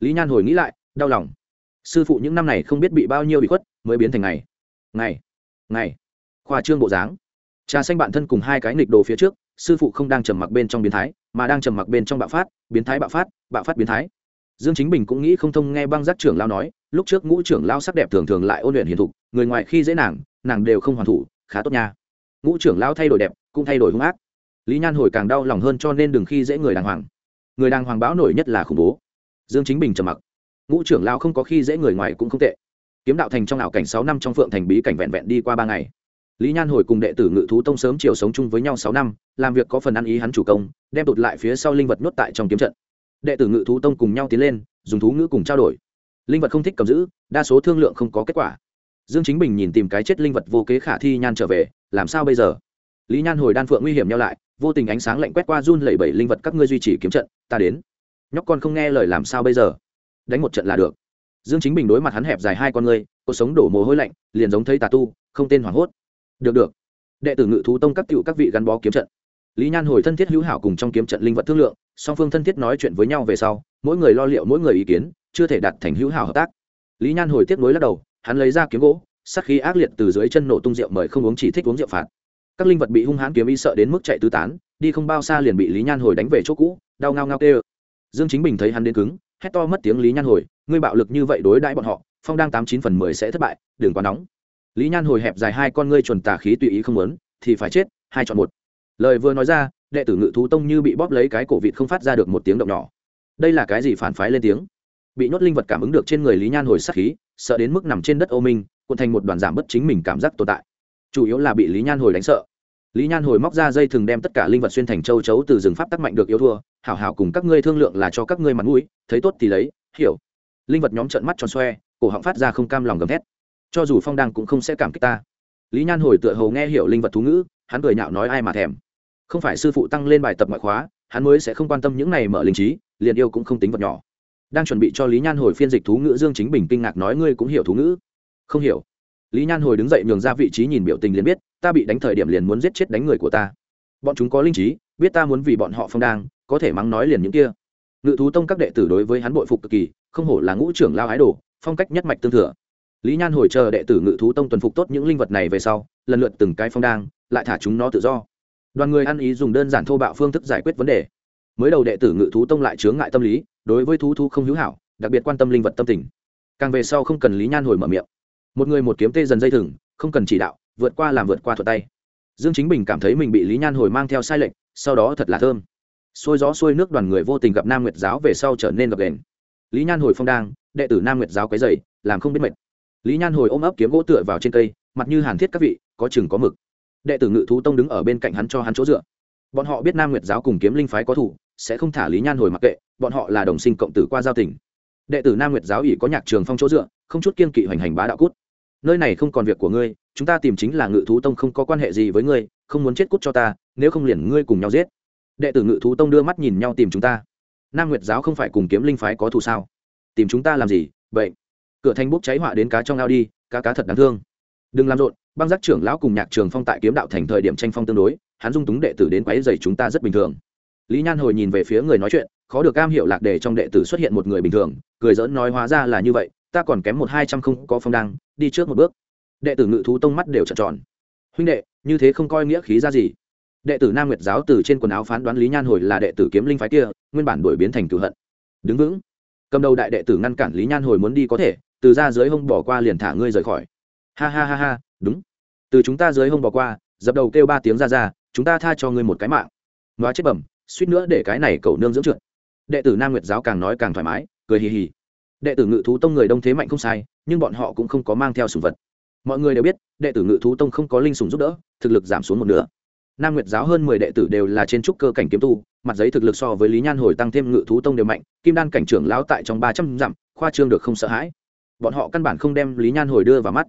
Lý nhan hồi nghĩ lại, đau lòng. Sư phụ những năm này không biết bị bao nhiêu bị khuất, mới biến thành ngày. Ngày. Ngày. Khoa trương bộ dáng. Trà xanh bản thân cùng hai cái nghịch đồ phía trước sư phụ không đang trầm mặc bên trong biến thái, mà đang trầm mặc bên trong bạo phát, biến thái bạo phát bạo phát biến thái. Dương chính bình cũng nghĩ không thông nghe băng giác trưởng lao nói, lúc trước ngũ trưởng lao sắc đẹp thường thường lại ôn luyện hiền thục, người ngoài khi dễ nàng nàng đều không hoàn thủ, khá tốt nha. Ngũ trưởng lao thay đổi đẹp, cũng thay đổi hung ác. Lý nhan hồi càng đau lòng hơn cho nên đừng khi dễ người đàng hoàng. Người đàng hoàng báo nổi nhất là khủng bố. Dương chính bình trầm mặc. Ngũ trưởng lao không có khi dễ người ngoài cũng không tệ. Kiếm đạo thành trong ảo cảnh sáu năm trong phượng thành bí cảnh vẹn vẹn đi qua ba ngày lý nhan hồi cùng đệ tử ngự thú tông sớm chiều sống chung với nhau sáu năm, làm việc có phần ăn ý hắn chủ công, đem tụt lại phía sau linh vật nhốt tại trong kiếm trận. Đệ tử ngự thú tông cùng nhau tiến lên, dùng thú ngữ cùng trao đổi. Linh vật không thích cầm giữ, đa số thương lượng không có kết quả. Dương chính bình nhìn tìm cái chết linh vật vô kế khả thi nhan trở về, làm sao bây giờ? Lý nhan hồi đan phượng nguy hiểm nhau lại, vô tình ánh sáng lạnh quét qua run lẩy bẩy linh vật các ngươi duy trì kiếm trận, ta đến. Nhóc con không nghe lời làm sao bây giờ? Đánh một trận là được. Dương chính bình đối mặt hắn hẹp dài hai con ngươi, cuộc sống đổ mồ hôi lạnh, liền giống thấy tà tu, không tên hoảng hốt được được. Đệ tử ngự thú tông các cựu các vị gắn bó kiếm trận. Lý nhan hồi thân thiết hữu hảo cùng trong kiếm trận linh vật thương lượng, song phương thân thiết nói chuyện với nhau về sau, mỗi người lo liệu mỗi người ý kiến, chưa thể đạt thành hữu hảo hợp tác. Lý nhan hồi tiếp nối lắc đầu, hắn lấy ra kiếm gỗ sắc khí ác liệt từ dưới chân nổ tung rượu mời không uống chỉ thích uống rượu phạt. Các linh vật bị hung hãn kiếm y sợ đến mức chạy tứ tán, đi không bao xa liền bị lý nhan hồi đánh về chỗ cũ, đau ngao ngao tê dương chính bình thấy hắn đến cứng, hét to mất tiếng lý nhan hồi, ngươi bạo lực như vậy đối đãi bọn họ, phong đang tám chín phần mười sẽ thất bại, đừng quá nóng lý nhan hồi hẹp dài hai con ngươi chuẩn tà khí tùy ý không muốn, thì phải chết, hai chọn một. Lời vừa nói ra, đệ tử ngự thú tông như bị bóp lấy cái cổ vịt không phát ra được một tiếng động nhỏ. Đây là cái gì phản phái lên tiếng? Bị nhốt linh vật cảm ứng được trên người lý nhan hồi sắc khí, sợ đến mức nằm trên đất ô minh, cuộn thành một đoàn giảm bất chính mình cảm giác tồn tại. Chủ yếu là bị lý nhan hồi đánh sợ. Lý nhan hồi móc ra dây thường đem tất cả linh vật xuyên thành châu chấu từ rừng pháp tắc mạnh được yêu thua. Hảo hảo cùng các ngươi thương lượng là cho các ngươi mặt mũi, thấy tốt thì lấy, hiểu. Linh vật nhóm trợn mắt tròn xoe, cổ họng phát ra không cam lòng gầm thét cho dù phong đăng cũng không sẽ cảm kích ta. Lý nhan hồi tựa hầu nghe hiểu linh vật thú ngữ, hắn cười nhạo nói ai mà thèm. Không phải sư phụ tăng lên bài tập ngoại khóa, hắn mới sẽ không quan tâm những này mở linh trí, liền yêu cũng không tính vật nhỏ. Đang chuẩn bị cho lý nhan hồi phiên dịch thú ngữ dương chính bình kinh ngạc nói ngươi cũng hiểu thú ngữ. Không hiểu. Lý nhan hồi đứng dậy nhường ra vị trí nhìn biểu tình liền biết, ta bị đánh thời điểm liền muốn giết chết đánh người của ta. Bọn chúng có linh trí, biết ta muốn vì bọn họ phong đang có thể mắng nói liền những kia. Ngự thú tông các đệ tử đối với hắn bội phục cực kỳ, không hổ là ngũ trưởng lao ái đồ, phong cách nhất mạch tương thừa lý nhan hồi chờ đệ tử ngự thú tông tuần phục tốt những linh vật này về sau, lần lượt từng cái phong đang, lại thả chúng nó tự do. Đoàn người ăn ý dùng đơn giản thô bạo phương thức giải quyết vấn đề. Mới đầu đệ tử ngự thú tông lại chướng ngại tâm lý, đối với thú thú không hữu hảo, đặc biệt quan tâm linh vật tâm tình. Càng về sau không cần lý nhan hồi mở miệng. Một người một kiếm tê dần dây thừng, không cần chỉ đạo, vượt qua làm vượt qua thuật tay. Dương chính bình cảm thấy mình bị lý nhan hồi mang theo sai lệch, sau đó thật là thơm. Xôi gió xuôi nước đoàn người vô tình gặp nam nguyệt giáo về sau trở nên gập đền lý nhan hồi phong đang, đệ tử nam nguyệt giáo quấy dày làm không biết mệt lý nhan hồi ôm ấp kiếm gỗ tựa vào trên cây, mặt như hàn thiết các vị, có chừng có mực. Đệ tử ngự thú tông đứng ở bên cạnh hắn cho hắn chỗ dựa. Bọn họ biết nam nguyệt giáo cùng kiếm linh phái có thủ, sẽ không thả lý nhan hồi mặc kệ, bọn họ là đồng sinh cộng tử qua giao tình. Đệ tử nam nguyệt giáo ỷ có nhạc trường phong chỗ dựa, không chút kiên kỵ hoành hành bá đạo cút. Nơi này không còn việc của ngươi, chúng ta tìm chính là ngự thú tông không có quan hệ gì với ngươi, không muốn chết cút cho ta, nếu không liền ngươi cùng nhau giết. Đệ tử ngự thú tông đưa mắt nhìn nhau tìm chúng ta. Nam nguyệt giáo không phải cùng kiếm linh phái có thù sao? Tìm chúng ta làm gì? Vậy cửa thành bốc cháy họa đến cá trong ao đi, cá cá thật đáng thương. Đừng làm rộn, băng giác trưởng lão cùng nhạc trường phong tại kiếm đạo thành thời điểm tranh phong tương đối, hắn dung túng đệ tử đến quáy dày chúng ta rất bình thường. Lý nhan hồi nhìn về phía người nói chuyện, khó được cam hiệu lạc đề trong đệ tử xuất hiện một người bình thường, cười dỡn nói hóa ra là như vậy, ta còn kém một hai trăm không có phong đăng, đi trước một bước. Đệ tử ngự thú tông mắt đều trợn tròn. Huynh đệ, như thế không coi nghĩa khí ra gì. Đệ tử nam nguyệt giáo từ trên quần áo phán đoán lý nhan hồi là đệ tử kiếm linh phái kia, nguyên bản đổi biến thành cửu hận. Đứng vững. Cầm đầu đại đệ tử ngăn cản lý nhan hồi muốn đi có thể từ ra dưới hông bỏ qua liền thả ngươi rời khỏi. Ha ha ha ha, đúng. Từ chúng ta dưới hông bỏ qua, dập đầu kêu ba tiếng ra ra, chúng ta tha cho ngươi một cái mạng. Nói chết bẩm, suýt nữa để cái này cậu nương dưỡng trượt. Đệ tử nam nguyệt giáo càng nói càng thoải mái, cười hì hì. Đệ tử ngự thú tông người đông thế mạnh không sai, nhưng bọn họ cũng không có mang theo sùng vật. Mọi người đều biết, đệ tử ngự thú tông không có linh sùng giúp đỡ, thực lực giảm xuống một nửa. Nam nguyệt giáo hơn mười đệ tử đều là trên trúc cơ cảnh kiếm tu, mặt giấy thực lực so với lý nhan hồi tăng thêm ngự thú tông đều mạnh, kim đan cảnh trưởng lão tại trong ba trăm dặm, khoa trương được không sợ hãi bọn họ căn bản không đem lý nhan hồi đưa vào mắt.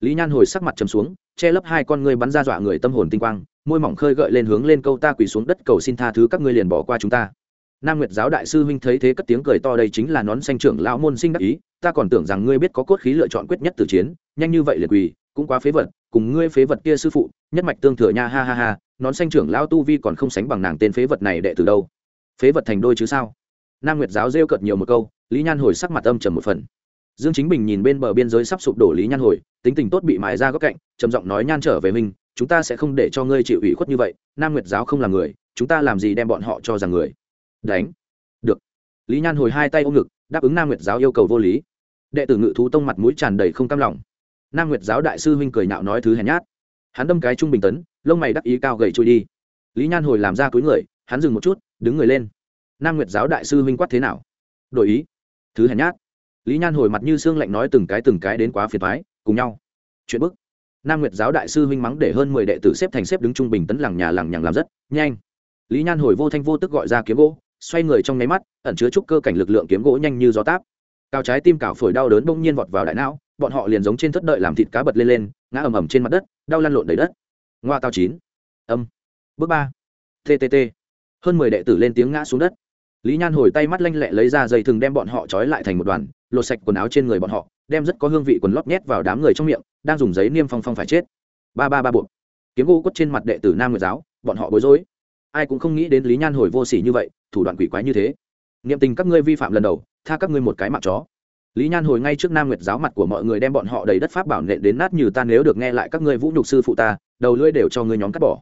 Lý nhan hồi sắc mặt trầm xuống, che lấp hai con ngươi bắn ra dọa người tâm hồn tinh quang, môi mỏng khơi gợi lên hướng lên câu ta quỳ xuống đất cầu xin tha thứ các ngươi liền bỏ qua chúng ta. Nam nguyệt giáo đại sư huynh thấy thế cất tiếng cười to đây chính là nón xanh trưởng lão môn sinh đắc ý, ta còn tưởng rằng ngươi biết có cốt khí lựa chọn quyết nhất từ chiến, nhanh như vậy liền quỳ, cũng quá phế vật, cùng ngươi phế vật kia sư phụ, nhất mạch tương thừa nha, ha ha ha, nón xanh trưởng lão tu vi còn không sánh bằng nàng tên phế vật này đệ từ đâu. Phế vật thành đôi chứ sao? Nam nguyệt giáo rêu cợt nhiều một câu, lý nhan hồi sắc mặt âm trầm một phần dương chính bình nhìn bên bờ biên giới sắp sụp đổ lý nhan hồi, tính tình tốt bị mài ra góc cạnh, trầm giọng nói, nhan trở về mình, chúng ta sẽ không để cho ngươi chịu ủy khuất như vậy, nam nguyệt giáo không là người, chúng ta làm gì đem bọn họ cho rằng người? Đánh. Được. Lý nhan hồi hai tay ôm ngực, đáp ứng nam nguyệt giáo yêu cầu vô lý. Đệ tử ngự thú tông mặt mũi tràn đầy không cam lòng. Nam nguyệt giáo đại sư huynh cười nhạo nói thứ hèn nhát. Hắn đâm cái trung bình tấn, lông mày đắc ý cao gầy trôi đi. Lý nhan hồi làm ra túi người, hắn dừng một chút, đứng người lên. Nam nguyệt giáo đại sư huynh quát thế nào? Đổi ý. Thứ hèn nhát lý nhan hồi mặt như xương lạnh nói từng cái từng cái đến quá phiền thoái cùng nhau. Chuyện bức. Nam nguyệt giáo đại sư huynh mắng để hơn mười đệ tử xếp thành xếp đứng trung bình tấn làng nhà làng nhằng làm rất nhanh. Lý nhan hồi vô thanh vô tức gọi ra kiếm gỗ, xoay người trong nháy mắt, ẩn chứa chút cơ cảnh lực lượng kiếm gỗ nhanh như gió táp. Cao trái tim cào phổi đau đớn bỗng nhiên vọt vào đại não, bọn họ liền giống trên thất đợi làm thịt cá bật lên lên, ngã ầm ầm trên mặt đất, đau lăn lộn đầy đất. Ngoa tao chín. Âm. Bước ba. Ttt hơn mười đệ tử lên tiếng ngã xuống đất. Lý nhan hồi tay mắt lanh lẹ lấy ra dây thừng đem bọn họ trói lại thành một đoàn lột sạch quần áo trên người bọn họ, đem rất có hương vị quần lót nhét vào đám người trong miệng, đang dùng giấy niêm phong phong phải chết. Ba ba ba buộc. Kiếm gỗ quất trên mặt đệ tử nam nguyệt giáo, bọn họ bối rối. Ai cũng không nghĩ đến lý nhan hồi vô s ỉ như vậy, thủ đoạn quỷ quái như thế. Niệm tình các ngươi vi phạm lần đầu, tha các ngươi một cái mặt chó. Lý nhan hồi ngay trước nam nguyệt giáo mặt của mọi người đem bọn họ đầy đất pháp bảo nện đến nát như ta nếu được nghe lại các ngươi vũ nhục sư phụ ta, đầu lưỡi đều cho ngươi nhóm cắt bỏ.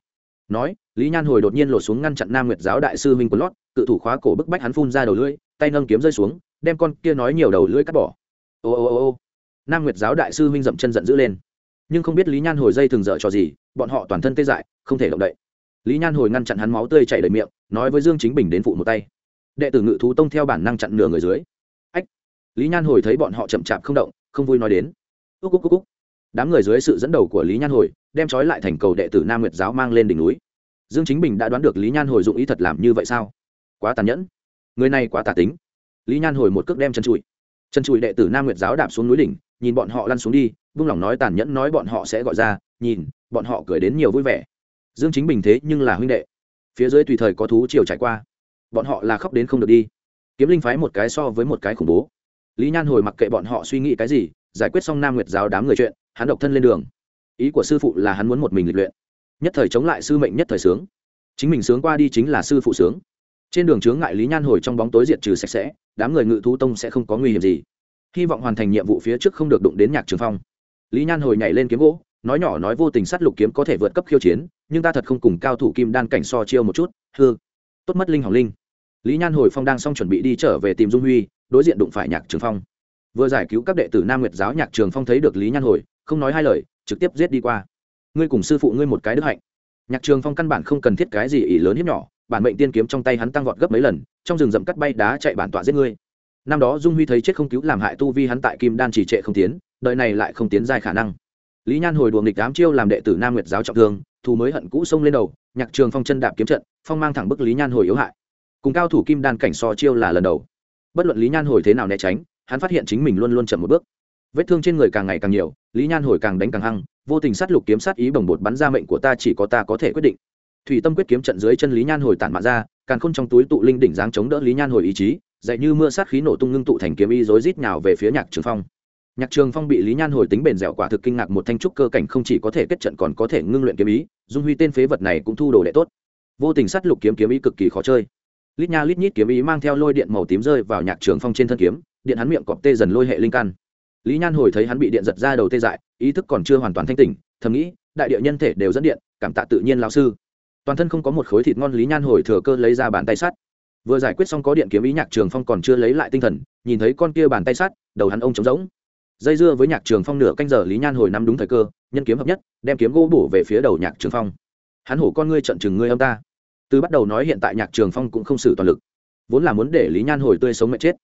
Nói, lý nhan hồi đột nhiên lột xuống ngăn chặn nam nguyệt giáo đại sư minh quần lót, cự thủ khóa cổ bức bách hắn phun ra đầu lưỡi, tay nâng kiếm rơi xuống đem con kia nói nhiều đầu lưỡi cắt bỏ. Ô ô ô ô. Nam nguyệt giáo đại sư minh dậm chân giận dữ lên. Nhưng không biết lý nhan hồi dây thường dở cho gì, bọn họ toàn thân tê dại, không thể động đậy. Lý nhan hồi ngăn chặn hắn máu tươi chảy đầy miệng, nói với dương chính bình đến phụ một tay. Đệ tử ngự thú tông theo bản năng chặn nửa người dưới. Ách. Lý nhan hồi thấy bọn họ chậm chạp không động, không vui nói đến. Úc úc úc úc. Đám người dưới sự dẫn đầu của lý nhan hồi đem trói lại thành cầu đệ tử nam nguyệt giáo mang lên đỉnh núi. Dương chính bình đã đoán được lý nhan hồi dụng ý thật làm như vậy sao? Quá tàn nhẫn. Người này quá tà tính lý nhan hồi một cước đem chân trụi chân trụi đệ tử nam nguyệt giáo đạp xuống núi đỉnh, nhìn bọn họ lăn xuống đi, vung lòng nói tàn nhẫn nói bọn họ sẽ gọi ra, nhìn, bọn họ cười đến nhiều vui vẻ. Dương chính bình thế nhưng là huynh đệ. Phía dưới tùy thời có thú chiều trải qua. Bọn họ là khóc đến không được đi. Kiếm linh phái một cái so với một cái khủng bố. Lý nhan hồi mặc kệ bọn họ suy nghĩ cái gì, giải quyết xong nam nguyệt giáo đám người chuyện, hắn độc thân lên đường. Ý của sư phụ là hắn muốn một mình lịch luyện. Nhất thời chống lại sư mệnh nhất thời sướng. Chính mình sướng qua đi chính là sư phụ sướng trên đường chướng ngại lý nhan hồi trong bóng tối diệt trừ sạch sẽ, đám người ngự thú tông sẽ không có nguy hiểm gì. Hy vọng hoàn thành nhiệm vụ phía trước không được đụng đến nhạc trường phong. Lý nhan hồi nhảy lên kiếm gỗ, nói nhỏ nói vô tình sát lục kiếm có thể vượt cấp khiêu chiến, nhưng ta thật không cùng cao thủ kim đan cảnh so chiêu một chút. Hư tốt mất linh hỏng linh. Lý nhan hồi phong đang xong chuẩn bị đi trở về tìm dung huy, đối diện đụng phải nhạc trường phong. Vừa giải cứu các đệ tử nam nguyệt giáo nhạc trường phong thấy được lý nhan hồi, không nói hai lời, trực tiếp giết đi qua. Ngươi cùng sư phụ ngươi một cái đức hạnh. Nhạc trường phong căn bản không cần thiết cái gì ỷ lớn hiếp nhỏ bản mệnh tiên kiếm trong tay hắn tăng vọt gấp mấy lần, trong rừng rậm cắt bay đá chạy bản tọa giết ngươi. Năm đó dung huy thấy chết không cứu làm hại tu vi hắn tại kim đan chỉ trệ không tiến đợi này lại không tiến dài khả năng. Lý nhan hồi đùa nghịch đám chiêu làm đệ tử nam nguyệt giáo trọng thương, thù mới hận cũ xông lên đầu, nhạc trường phong chân đạp kiếm trận, phong mang thẳng bức lý nhan hồi yếu hại. Cùng cao thủ kim đan cảnh so chiêu là lần đầu. Bất luận lý nhan hồi thế nào né tránh, hắn phát hiện chính mình luôn luôn chậm một bước. Vết thương trên người càng ngày càng nhiều, lý nhan hồi càng đánh càng hăng, vô tình sát lục kiếm sát ý bồng bột bắn ra mệnh của ta chỉ có ta có thể quyết định thủy tâm quyết kiếm trận dưới chân lý nhan hồi tản mạn ra, càng khôn trong túi tụ linh đỉnh dáng chống đỡ lý nhan hồi ý chí, dạy như mưa sát khí nổ tung ngưng tụ thành kiếm y rối rít nhào về phía nhạc trường phong. Nhạc trường phong bị lý nhan hồi tính bền dẻo quả thực kinh ngạc một thanh trúc cơ cảnh không chỉ có thể kết trận còn có thể ngưng luyện kiếm ý, dung huy tên phế vật này cũng thu đồ đệ tốt. Vô tình sát lục kiếm kiếm ý cực kỳ khó chơi. Lít nha lít nhít kiếm ý mang theo lôi điện màu tím rơi vào nhạc trường phong trên thân kiếm, điện hắn miệng cọp tê dần lôi hệ linh căn. Lý nhan hồi thấy hắn bị điện giật ra đầu tê dại, ý thức còn chưa hoàn toàn thanh tỉnh, thầm nghĩ, đại địa nhân thể đều dẫn điện, cảm tạ tự nhiên lao sư toàn thân không có một khối thịt ngon lý nhan hồi thừa cơ lấy ra bàn tay sắt. Vừa giải quyết xong có điện kiếm ý nhạc trường phong còn chưa lấy lại tinh thần, nhìn thấy con kia bàn tay sắt, đầu hắn ông trống rỗng. Dây dưa với nhạc trường phong nửa canh giờ lý nhan hồi nắm đúng thời cơ, nhân kiếm hợp nhất, đem kiếm gỗ bổ về phía đầu nhạc trường phong. Hắn hổ con ngươi trận chừng ngươi âm ta. Từ bắt đầu nói hiện tại nhạc trường phong cũng không xử toàn lực. Vốn là muốn để lý nhan hồi tươi sống mẹ chết.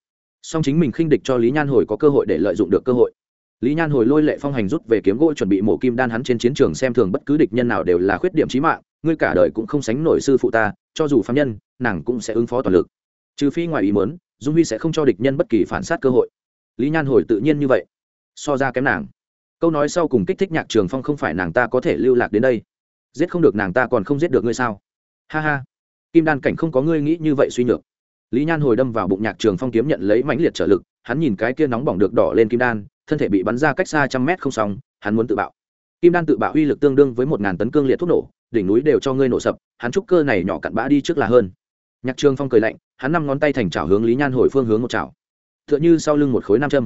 Song chính mình khinh địch cho lý nhan hồi có cơ hội để lợi dụng được cơ hội. Lý nhan hồi lôi lệ phong hành rút về kiếm gỗ chuẩn bị mổ kim đan hắn trên chiến trường xem thường bất cứ địch nhân nào đều là khuyết điểm trí mạng ngươi cả đời cũng không sánh nổi sư phụ ta, cho dù phạm nhân, nàng cũng sẽ ứng phó toàn lực. Trừ phi ngoài ý mớn dung huy sẽ không cho địch nhân bất kỳ phản sát cơ hội. Lý nhan hồi tự nhiên như vậy. So ra kém nàng. Câu nói sau cùng kích thích nhạc trường phong không phải nàng ta có thể lưu lạc đến đây. Giết không được nàng ta còn không giết được ngươi sao? Ha ha. Kim đan cảnh không có ngươi nghĩ như vậy suy nhược. Lý nhan hồi đâm vào bụng nhạc trường phong kiếm nhận lấy mãnh liệt trở lực, hắn nhìn cái kia nóng bỏng được đỏ lên kim đan, thân thể bị bắn ra cách xa trăm mét không xong, hắn muốn tự bạo kim đan tự bạo uy lực tương đương với một ngàn tấn cương liệt thuốc nổ, đỉnh núi đều cho ngươi nổ sập, hắn trúc cơ này nhỏ cặn bã đi trước là hơn. Nhạc trường phong cười lạnh, hắn năm ngón tay thành chảo hướng lý nhan hồi phương hướng một chảo. T h ư ợ n h ư sau lưng một khối nam châm.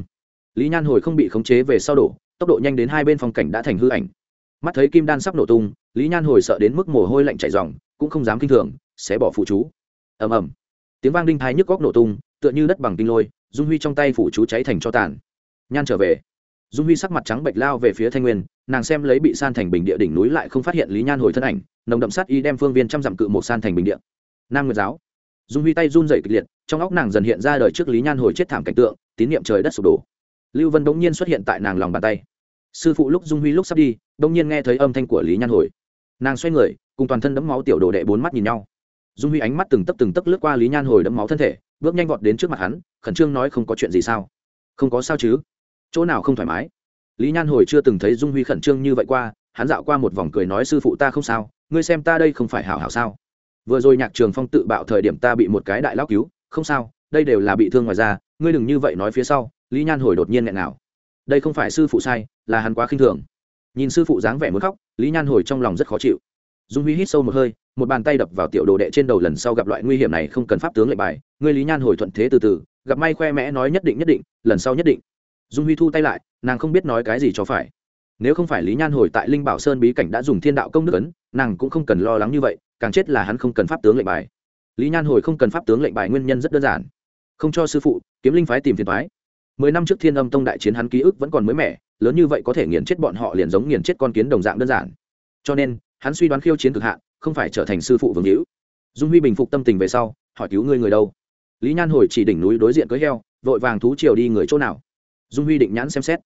Lý nhan hồi không bị khống chế về sau đổ, tốc độ nhanh đến hai bên phong cảnh đã thành hư ảnh. Mắt thấy kim đan sắp nổ tung, lý nhan hồi sợ đến mức mồ hôi lạnh chạy dòng cũng không dám kinh thường, sẽ bỏ phụ chú. Ầm ầm. Tiếng vang đinh thái nhức góc nổ tung, tựa như đất bằng tinh lôi, dung huy trong tay phụ chú cháy thành cho tàn. Nhan trở về. Dung huy sắc mặt trắng bệch lao về phía thanh nguyên nàng xem lấy bị san thành bình địa đỉnh núi lại không phát hiện lý nhan hồi thân ảnh, nồng đậm sát y đem phương viên trăm dặm cự một san thành bình địa. Nam nguyệt giáo. Dung huy tay run dậy kịch liệt, trong óc nàng dần hiện ra đời trước lý nhan hồi chết thảm cảnh tượng, tín niệm trời đất sụp đổ. Lưu vân bỗng nhiên xuất hiện tại nàng lòng bàn tay. Sư phụ lúc dung huy lúc sắp đi, bỗng nhiên nghe thấy âm thanh của lý nhan hồi. Nàng xoay người, cùng toàn thân đẫm máu tiểu đồ đệ bốn mắt nhìn nhau. Dung huy ánh mắt từng tấc từng tấc lướt qua lý nhan hồi đẫm máu thân thể, bước nhanh vọt đến trước mặt hắn, khẩn trương nói không có chuyện gì sao? Không có sao chứ? Chỗ nào không thoải mái? Lý nhan hồi chưa từng thấy dung huy khẩn trương như vậy qua, hắn dạo qua một vòng cười nói sư phụ ta không sao, ngươi xem ta đây không phải hảo hảo sao. Vừa rồi nhạc trường phong tự bạo thời điểm ta bị một cái đại lao cứu, không sao, đây đều là bị thương ngoài ra ngươi đừng như vậy nói phía sau, lý nhan hồi đột nhiên nghẹn nào đây không phải sư phụ sai, là hắn quá khinh thường. Nhìn sư phụ dáng vẻ muốn khóc, lý nhan hồi trong lòng rất khó chịu. Dung huy hít sâu một hơi, một bàn tay đập vào tiểu đồ đệ trên đầu lần sau gặp loại nguy hiểm này không cần pháp tướng lệnh bài, ngươi lý nhan hồi thuận thế từ từ, gặp may khoe mẽ nói nhất định nhất định, lần sau nhất định dung huy thu tay lại, nàng không biết nói cái gì cho phải. Nếu không phải lý nhan hồi tại linh bảo sơn bí cảnh đã dùng thiên đạo công đức ấn, nàng cũng không cần lo lắng như vậy, càng chết là hắn không cần pháp tướng lệnh bài. Lý nhan hồi không cần pháp tướng lệnh bài nguyên nhân rất đơn giản. Không cho sư phụ, kiếm linh phái tìm phiền thoái mười năm trước thiên âm tông đại chiến hắn ký ức vẫn còn mới mẻ, lớn như vậy có thể nghiền chết bọn họ liền giống nghiền chết con kiến đồng dạng đơn giản. Cho nên, hắn suy đoán khiêu chiến cực hạn, không phải trở thành sư phụ vương hữu. Dung huy bình phục tâm tình về sau, hỏi cứu ngươi người đâu? Lý nhan hồi chỉ đỉnh núi đối diện cưới heo, vội vàng thú chiều đi người chỗ nào? Dung huy định nhãn xem xét.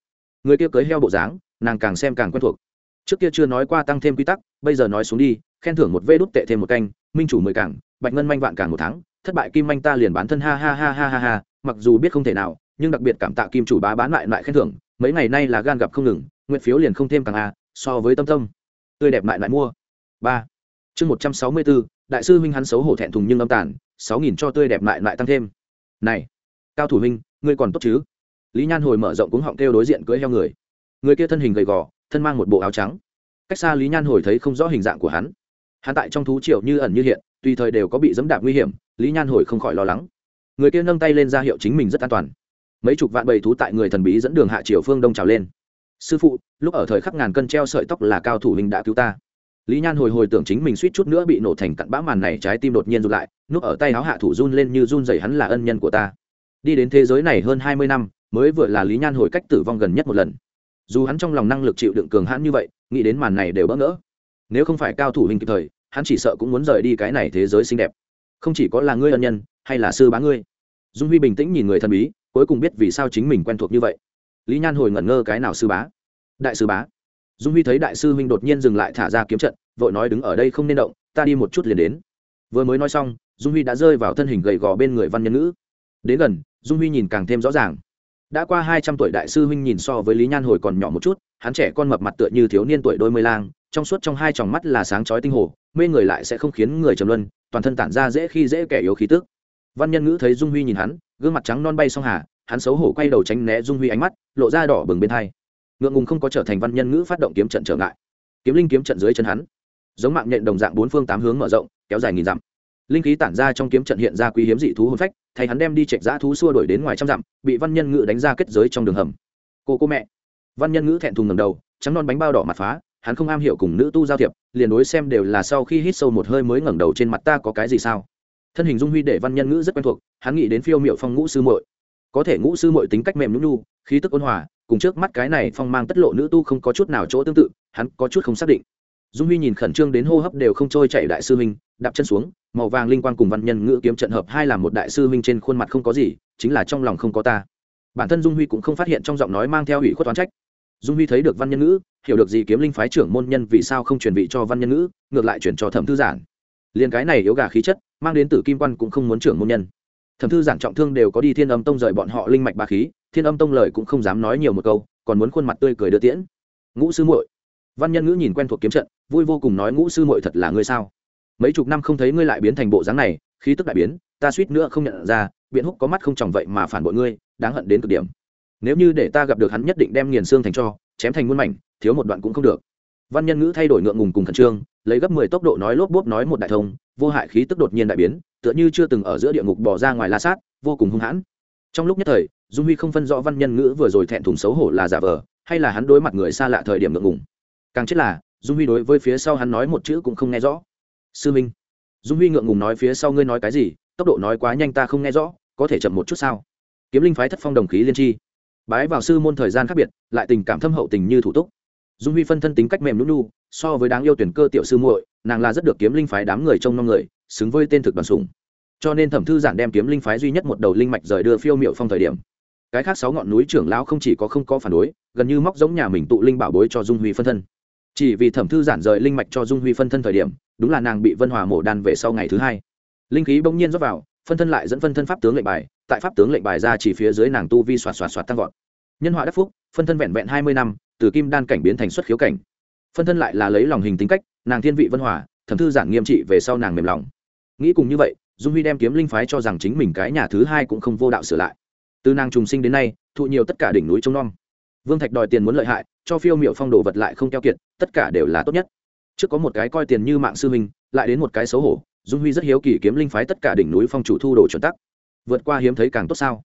Người kia cưới heo bộ dáng, nàng càng xem càng quen thuộc. Trước kia chưa nói qua tăng thêm quy tắc, bây giờ nói xuống đi, khen thưởng một vê đút tệ thêm một canh, minh chủ mười cảng, bạch ngân manh vạn cảng một tháng, thất bại kim manh ta liền bán thân ha ha ha ha ha ha, mặc dù biết không thể nào, nhưng đặc biệt cảm tạ kim chủ bá bán lại lại khen thưởng, mấy ngày nay là gan gặp không ngừng, nguyện phiếu liền không thêm càng a, so với tâm tâm. Tươi đẹp lại lại mua. Ba. Chương một trăm sáu mươi bốn, đại sư huynh hắn xấu hổ thẹn thùng nhưng âm tàn, sáu nghìn cho tươi đẹp lại lại tăng thêm. Này, cao thủ huynh, ngươi còn tốt chứ? Lý nhan hồi mở rộng cuống họng kêu đối diện cưỡi heo người. Người kia thân hình gầy gò, thân mang một bộ áo trắng. Cách xa lý nhan hồi thấy không rõ hình dạng của hắn. Hắn tại trong thú triệu như ẩn như hiện, tùy thời đều có bị dẫm đạp nguy hiểm, lý nhan hồi không khỏi lo lắng. Người kia nâng tay lên ra hiệu chính mình rất an toàn. Mấy chục vạn bầy thú tại người thần bí dẫn đường hạ triều phương đông trào lên. Sư phụ, lúc ở thời khắc ngàn cân treo sợi tóc là cao thủ hình đã cứu ta. Lý nhan hồi hồi tưởng chính mình suýt chút nữa bị nổ thành cặn bã màn này, trái tim đột nhiên rụt lại, núp ở tay áo hạ thủ run lên như run dày hắn là ân nhân của ta. Đi đến thế giới này hơn hai mươi năm mới vừa là lý nhan hồi cách tử vong gần nhất một lần. Dù hắn trong lòng năng lực chịu đựng cường hãn như vậy, nghĩ đến màn này đều bỡ ngỡ. Nếu không phải cao thủ hình kịp thời, hắn chỉ sợ cũng muốn rời đi cái này thế giới xinh đẹp. Không chỉ có là ngươi ân nhân, hay là sư bá ngươi. Dung huy bình tĩnh nhìn người thân bí, cuối cùng biết vì sao chính mình quen thuộc như vậy. Lý nhan hồi ngẩn ngơ cái nào sư bá? Đại sư bá. Dung huy thấy đại sư huynh đột nhiên dừng lại thả ra kiếm trận, vội nói đứng ở đây không nên động, ta đi một chút liền đến. Vừa mới nói xong, dung huy đã rơi vào thân hình gầy gò bên người văn nhân nữ đến gần, dung huy nhìn càng thêm rõ ràng đã qua hai trăm tuổi đại sư huynh nhìn so với lý nhan hồi còn nhỏ một chút, hắn trẻ con mập mặt tựa như thiếu niên tuổi đôi mươi lang, trong suốt trong hai tròng mắt là sáng chói tinh hồ, mê người lại sẽ không khiến người trầm luân, toàn thân tản ra dễ khi dễ kẻ yếu khí tức. Văn nhân ngữ thấy dung huy nhìn hắn, gương mặt trắng non bay song hà, hắn xấu hổ quay đầu tránh né dung huy ánh mắt, lộ ra đỏ bừng bên thai ngượng ngùng không có trở thành văn nhân ngữ phát động kiếm trận trở ngại. Kiếm linh kiếm trận dưới chân hắn, giống mạng nhện đồng dạng bốn phương tám hướng mở rộng, kéo dài nghìn dặm linh khí tản ra trong kiếm trận hiện ra quý hiếm dị thú hôn phách, thay hắn đem đi chạy giã thú xua đuổi đến ngoài trăm dặm, bị văn nhân ngữ đánh ra kết giới trong đường hầm. Cô cô mẹ. Văn nhân ngữ thẹn thùng ngầm đầu, trắng non bánh bao đỏ mặt phá, hắn không am hiểu cùng nữ tu giao thiệp, liền đối xem đều là sau khi hít sâu một hơi mới ngẩng đầu trên mặt ta có cái gì sao? Thân hình dung huy để văn nhân ngữ rất quen thuộc, hắn nghĩ đến phiêu miệu phong ngũ sư muội. Có thể ngũ sư muội tính cách mềm nhũ nhu, khí tức ôn hòa, cùng trước mắt cái này phong mang tất lộ nữ tu không có chút nào chỗ tương tự, hắn có chút không xác định. Dung huy nhìn khẩn trương đến hô hấp đều không trôi chạy đại sư huynh đạp chân xuống, màu vàng linh quan cùng văn nhân ngữ kiếm trận hợp hai là một đại sư minh trên khuôn mặt không có gì, chính là trong lòng không có ta. Bản thân dung huy cũng không phát hiện trong giọng nói mang theo ủy khuất toán trách. Dung huy thấy được văn nhân ngữ, hiểu được gì kiếm linh phái trưởng môn nhân vì sao không truyền vị cho văn nhân ngữ, ngược lại chuyển cho thẩm thư giản. Liền cái này yếu gà khí chất, mang đến tử kim quan cũng không muốn trưởng môn nhân. Thẩm thư giản trọng thương đều có đi thiên âm tông rời bọn họ linh mạch ba khí, thiên âm tông lời cũng không dám nói nhiều một câu, còn muốn khuôn mặt tươi cười đưa tiễn. Ngũ sư muội. Văn nhân ngữ nhìn quen thuộc kiếm trận, vui vô cùng nói ngũ sư muội thật là ngươi sao? Mấy chục năm không thấy ngươi lại biến thành bộ dáng này, khí tức đại biến, ta suýt nữa không nhận ra, biện húc có mắt không tròng vậy mà phản bội ngươi, đáng hận đến cực điểm. Nếu như để ta gặp được hắn nhất định đem nghiền xương thành cho, chém thành muôn mảnh, thiếu một đoạn cũng không được. Văn nhân ngữ thay đổi ngượng ngùng cùng khẩn trương, lấy gấp mười tốc độ nói lốp bốp nói một đại thông, vô hại khí tức đột nhiên đại biến, tựa như chưa từng ở giữa địa ngục bỏ ra ngoài la sát, vô cùng hung hãn. Trong lúc nhất thời, dung huy không phân rõ văn nhân ngữ vừa rồi thẹn thùng xấu hổ là giả vờ, hay là hắn đối mặt người xa lạ thời điểm ngượng ngùng. Càng chết là, dung huy đối với phía sau hắn nói một chữ cũng không nghe rõ sư minh, dung huy ngượng ngùng nói phía sau ngươi nói cái gì, tốc độ nói quá nhanh ta không nghe rõ, có thể chậm một chút sao? Kiếm linh phái thất phong đồng khí liên tri, bái vào sư môn thời gian khác biệt, lại tình cảm thâm hậu tình như thủ túc. Dung huy phân thân tính cách mềm nút nu, so với đáng yêu tuyển cơ tiểu sư muội, nàng là rất được kiếm linh phái đám người trong năm người, xứng với tên thực đoàn sủng. Cho nên thẩm thư giản đem kiếm linh phái duy nhất một đầu linh mạch rời đưa phiêu miệu phong thời điểm. Cái khác sáu ngọn núi trưởng lão không chỉ có không có phản đối, gần như móc giống nhà mình tụ linh bảo bối cho dung huy phân thân. Chỉ vì thẩm thư giản rời linh mạch cho dung huy phân thân thời điểm đúng là nàng bị vân hòa mổ đan về sau ngày thứ hai. Linh khí bỗng nhiên rót vào, phân thân lại dẫn phân thân pháp tướng lệnh bài, tại pháp tướng lệnh bài ra chỉ phía dưới nàng tu vi xoạt xoạt xoạt tăng vọt. Nhân họa đắc phúc, phân thân vẹn vẹn hai mươi năm, từ kim đan cảnh biến thành xuất khiếu cảnh. Phân thân lại là lấy lòng hình tính cách, nàng thiên vị vân hòa, thẩm thư giản nghiêm trị về sau nàng mềm lòng. Nghĩ cùng như vậy, dung huy đem kiếm linh phái cho rằng chính mình cái nhà thứ hai cũng không vô đạo sửa lại. Từ nàng trùng sinh đến nay, thụ nhiều tất cả đỉnh núi trông nom. Vương thạch đòi tiền muốn lợi hại, cho phiêu miệu phong đồ vật lại không keo kiệt, tất cả đều là tốt nhất trước có một cái coi tiền như mạng sư minh lại đến một cái xấu hổ, dung huy rất hiếu kỳ kiếm linh phái tất cả đỉnh núi phong chủ thu đồ chuẩn tắc. Vượt qua hiếm thấy càng tốt sao?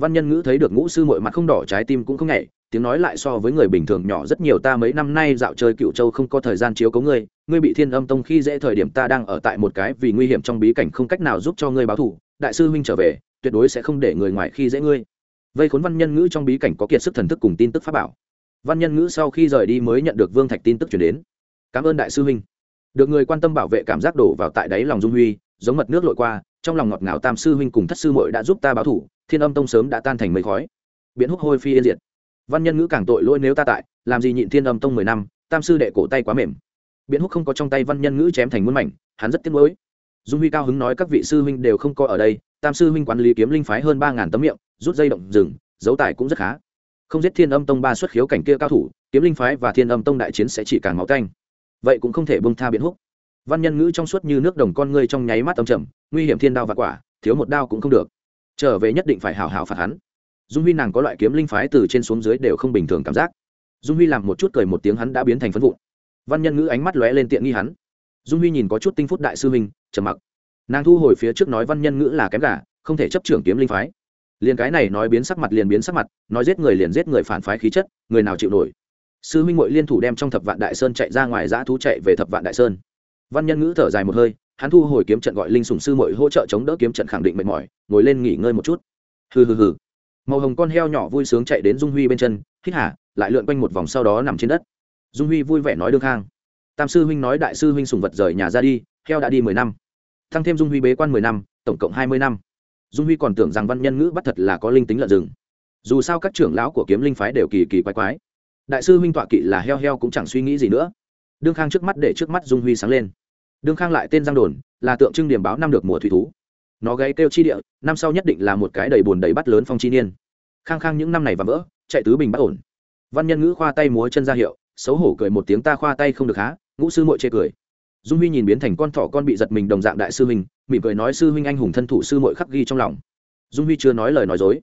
Văn nhân ngữ thấy được ngũ sư mội mặt không đỏ, trái tim cũng không nhảy, tiếng nói lại so với người bình thường nhỏ rất nhiều, ta mấy năm nay dạo chơi cựu châu không có thời gian chiếu cấu ngươi ngươi bị thiên âm tông khi dễ thời điểm ta đang ở tại một cái vì nguy hiểm trong bí cảnh không cách nào giúp cho ngươi báo thù. đại sư huynh trở về, tuyệt đối sẽ không để người ngoài khi dễ ngươi. Vây khốn văn nhân ngữ trong bí cảnh có kiệt sức thần thức cùng tin tức pháp bảo. Văn nhân ngữ sau khi rời đi mới nhận được vương thạch tin tức chuyển đến cảm ơn đại sư huynh. Được người quan tâm bảo vệ cảm giác đổ vào tại đáy lòng dung huy, giống mật nước lội qua, trong lòng ngọt ngào tam sư huynh cùng thất sư muội đã giúp ta báo thủ, thiên âm tông sớm đã tan thành mây khói. Biện húc hôi phi yên diệt. Văn nhân ngữ càng tội lỗi nếu ta tại, làm gì nhịn thiên âm tông mười năm, tam sư đệ cổ tay quá mềm. Biện húc không có trong tay văn nhân ngữ chém thành muôn mảnh, hắn rất tiếc nuối. Dung huy cao hứng nói các vị sư huynh đều không có ở đây, tam sư huynh quản lý kiếm linh phái hơn ba ngàn tấm miệng, rút dây động rừng dấu tài cũng rất khá. Không giết thiên âm tông ba xuất khiếu cảnh kia cao thủ, kiếm linh phái và thiên âm tông đại chiến sẽ chỉ càng máu canh vậy cũng không thể bông tha biện húc. Văn nhân ngữ trong suốt như nước đồng con ngươi trong nháy mắt âm trầm, nguy hiểm thiên đao và quả, thiếu một đao cũng không được. Trở về nhất định phải hào hào phạt hắn. Dung huy nàng có loại kiếm linh phái từ trên xuống dưới đều không bình thường cảm giác. Dung huy làm một chút cười một tiếng hắn đã biến thành phân vụn. Văn nhân ngữ ánh mắt lóe lên tiện nghi hắn. Dung huy nhìn có chút tinh phút đại sư huynh, trầm mặc. Nàng thu hồi phía trước nói văn nhân ngữ là kém gà, không thể chấp trưởng kiếm linh phái. Liền cái này nói biến sắc mặt liền biến sắc mặt, nói giết người liền giết người phản phái khí chất, người nào chịu nổi sư huynh mội liên thủ đem trong thập vạn đại sơn chạy ra ngoài giã thú chạy về thập vạn đại sơn. Văn nhân ngữ thở dài một hơi, hắn thu hồi kiếm trận gọi linh sùng sư mội hỗ trợ chống đỡ kiếm trận khẳng định mệt mỏi, ngồi lên nghỉ ngơi một chút. Hừ hừ hừ. Màu hồng con heo nhỏ vui sướng chạy đến dung huy bên chân, hít hả lại lượn quanh một vòng sau đó nằm trên đất. Dung huy vui vẻ nói đương khang. Tam sư huynh nói đại sư huynh sùng vật rời nhà ra đi, heo đã đi mười năm. Thăng thêm dung huy bế quan mười năm, tổng cộng hai mươi năm. Dung huy còn tưởng rằng văn nhân ngữ bắt thật là có linh tính lợn rừng. Dù sao các trưởng lão của kiếm linh phái đều kỳ kỳ quái quái đại sư huynh tọa kỵ là heo heo cũng chẳng suy nghĩ gì nữa. Đương khang trước mắt để trước mắt dung huy sáng lên. Đương khang lại tên giang đồn, là tượng trưng điểm báo năm được mùa thủy thú. Nó gáy kêu chi địa, năm sau nhất định là một cái đầy bùn đầy bắt lớn phong chi niên. Khang khang những năm này và vỡ, chạy tứ bình bất ổn. Văn nhân ngữ khoa tay múa chân ra hiệu, xấu hổ cười một tiếng ta khoa tay không được há, ngũ sư muội chê cười. Dung huy nhìn biến thành con thỏ con bị giật mình đồng dạng đại sư huynh, mỉm cười nói sư huynh anh hùng thân thủ sư muội khắc ghi trong lòng. Dung huy chưa nói lời nói dối.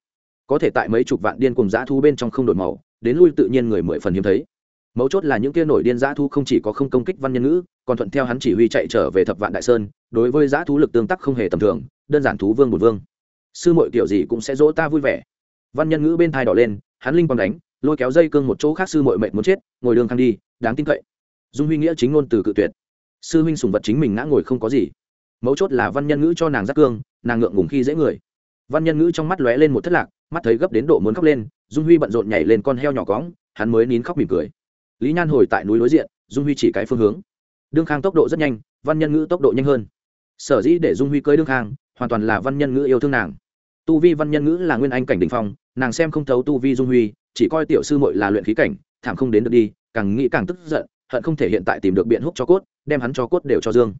Có thể tại mấy chục vạn điên cùng dã thu bên trong không đổi màu đến lui tự nhiên người mười phần hiếm thấy. Mấu chốt là những kia nổi điên giã thu không chỉ có không công kích văn nhân ngữ, còn thuận theo hắn chỉ huy chạy trở về thập vạn đại sơn, đối với giã thú lực tương tác không hề tầm thường, đơn giản thú vương một vương. Sư muội kiểu gì cũng sẽ dỗ ta vui vẻ. Văn nhân ngữ bên thai đỏ lên, hắn linh quang đánh, lôi kéo dây cương một chỗ khác sư muội mệnh muốn chết, ngồi đường khang đi, đáng tin cậy. Dung huy nghĩa chính ngôn từ cự tuyệt. Sư huynh sùng vật chính mình ngã ngồi không có gì. Mấu chốt là văn nhân ngữ cho nàng giác cương, nàng ngượng ngùng khi dễ người. Văn nhân ngữ trong mắt lóe lên một thất lạc mắt thấy gấp đến độ muốn khóc lên, dung huy bận rộn nhảy lên con heo nhỏ cóng hắn mới nín khóc mỉm cười. Lý nhan hồi tại núi đối diện, dung huy chỉ cái phương hướng. Đương khang tốc độ rất nhanh, văn nhân ngữ tốc độ nhanh hơn. Sở dĩ để dung huy cưới đương khang, hoàn toàn là văn nhân ngữ yêu thương nàng. Tu vi văn nhân ngữ là nguyên anh cảnh đình phong, nàng xem không thấu tu vi dung huy, chỉ coi tiểu sư mội là luyện khí cảnh, thảm không đến được đi, càng nghĩ càng tức giận, hận không thể hiện tại tìm được biện húc cho cốt, đem hắn cho cốt đều cho dương.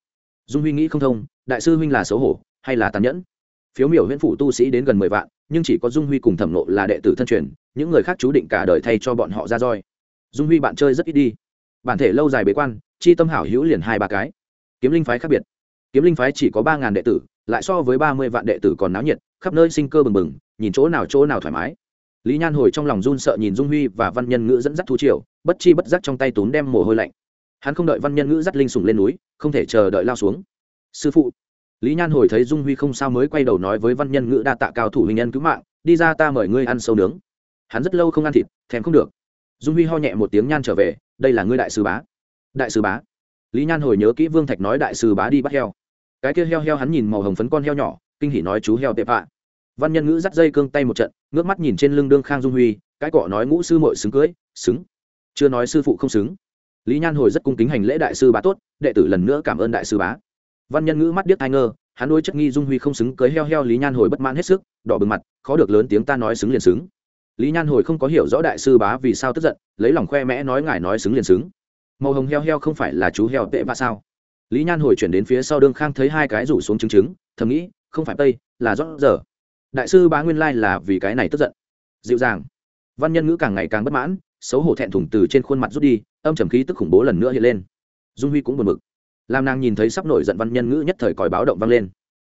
Dung huy nghĩ không thông, đại sư huynh là xấu hổ, hay là tàn nhẫn? Phiếu miểu huyễn phủ tu sĩ đến gần mười vạn nhưng chỉ có dung huy cùng thẩm nộ là đệ tử thân truyền, những người khác chú định cả đời thay cho bọn họ ra roi. Dung huy bạn chơi rất ít đi. Bản thể lâu dài bế quan, chi tâm hảo hữu liền hai ba cái. Kiếm linh phái khác biệt. Kiếm linh phái chỉ có ba ngàn đệ tử, lại so với ba mươi vạn đệ tử còn náo nhiệt, khắp nơi sinh cơ bừng bừng, nhìn chỗ nào chỗ nào thoải mái. Lý nhan hồi trong lòng run sợ nhìn dung huy và văn nhân ngữ dẫn dắt thu triều, bất chi bất giác trong tay tún đem mồ hôi lạnh. Hắn không đợi văn nhân ngữ dắt linh sùng lên núi, không thể chờ đợi lao xuống. Sư phụ lý nhan hồi thấy dung huy không sao mới quay đầu nói với văn nhân ngữ đa tạ cao thủ hình nhân cứu mạng, đi ra ta mời ngươi ăn sâu nướng. Hắn rất lâu không ăn thịt, thèm không được. Dung huy ho nhẹ một tiếng nhan trở về, đây là ngươi đại sư bá. Đại sư bá? Lý nhan hồi nhớ kỹ vương thạch nói đại sư bá đi bắt heo. Cái kia heo heo hắn nhìn màu hồng phấn con heo nhỏ, kinh hỉ nói chú heo tệ hạ văn nhân ngữ dắt dây cương tay một trận, ngước mắt nhìn trên lưng đương khang dung huy, cái cọ nói ngũ sư mội xứng cưới, xứng. Chưa nói sư phụ không xứng. Lý nhan hồi rất cung kính hành lễ đại sư bá tốt, đệ tử lần nữa cảm ơn đại sư bá văn nhân ngữ mắt điếc ai ngơ hắn đôi chất nghi dung huy không xứng cưới heo heo lý nhan hồi bất mãn hết sức đỏ bừng mặt khó được lớn tiếng ta nói xứng liền xứng. Lý nhan hồi không có hiểu rõ đại sư bá vì sao tức giận lấy lòng khoe mẽ nói ngài nói xứng liền xứng. Màu hồng heo heo không phải là chú heo tệ vạ sao? Lý nhan hồi chuyển đến phía sau đương khang thấy hai cái rủ xuống chứng chứng, thầm nghĩ không phải tây là rót giờ. Đại sư bá nguyên lai là vì cái này tức giận. Dịu dàng. Văn nhân ngữ càng ngày càng bất mãn xấu hổ thẹn thùng từ trên khuôn mặt rút đi âm trầm khí tức khủng bố lần nữa hiện lên. Dung huy cũng buồn bực làm nàng nhìn thấy sắp nổi giận văn nhân ngữ nhất thời còi báo động vang lên.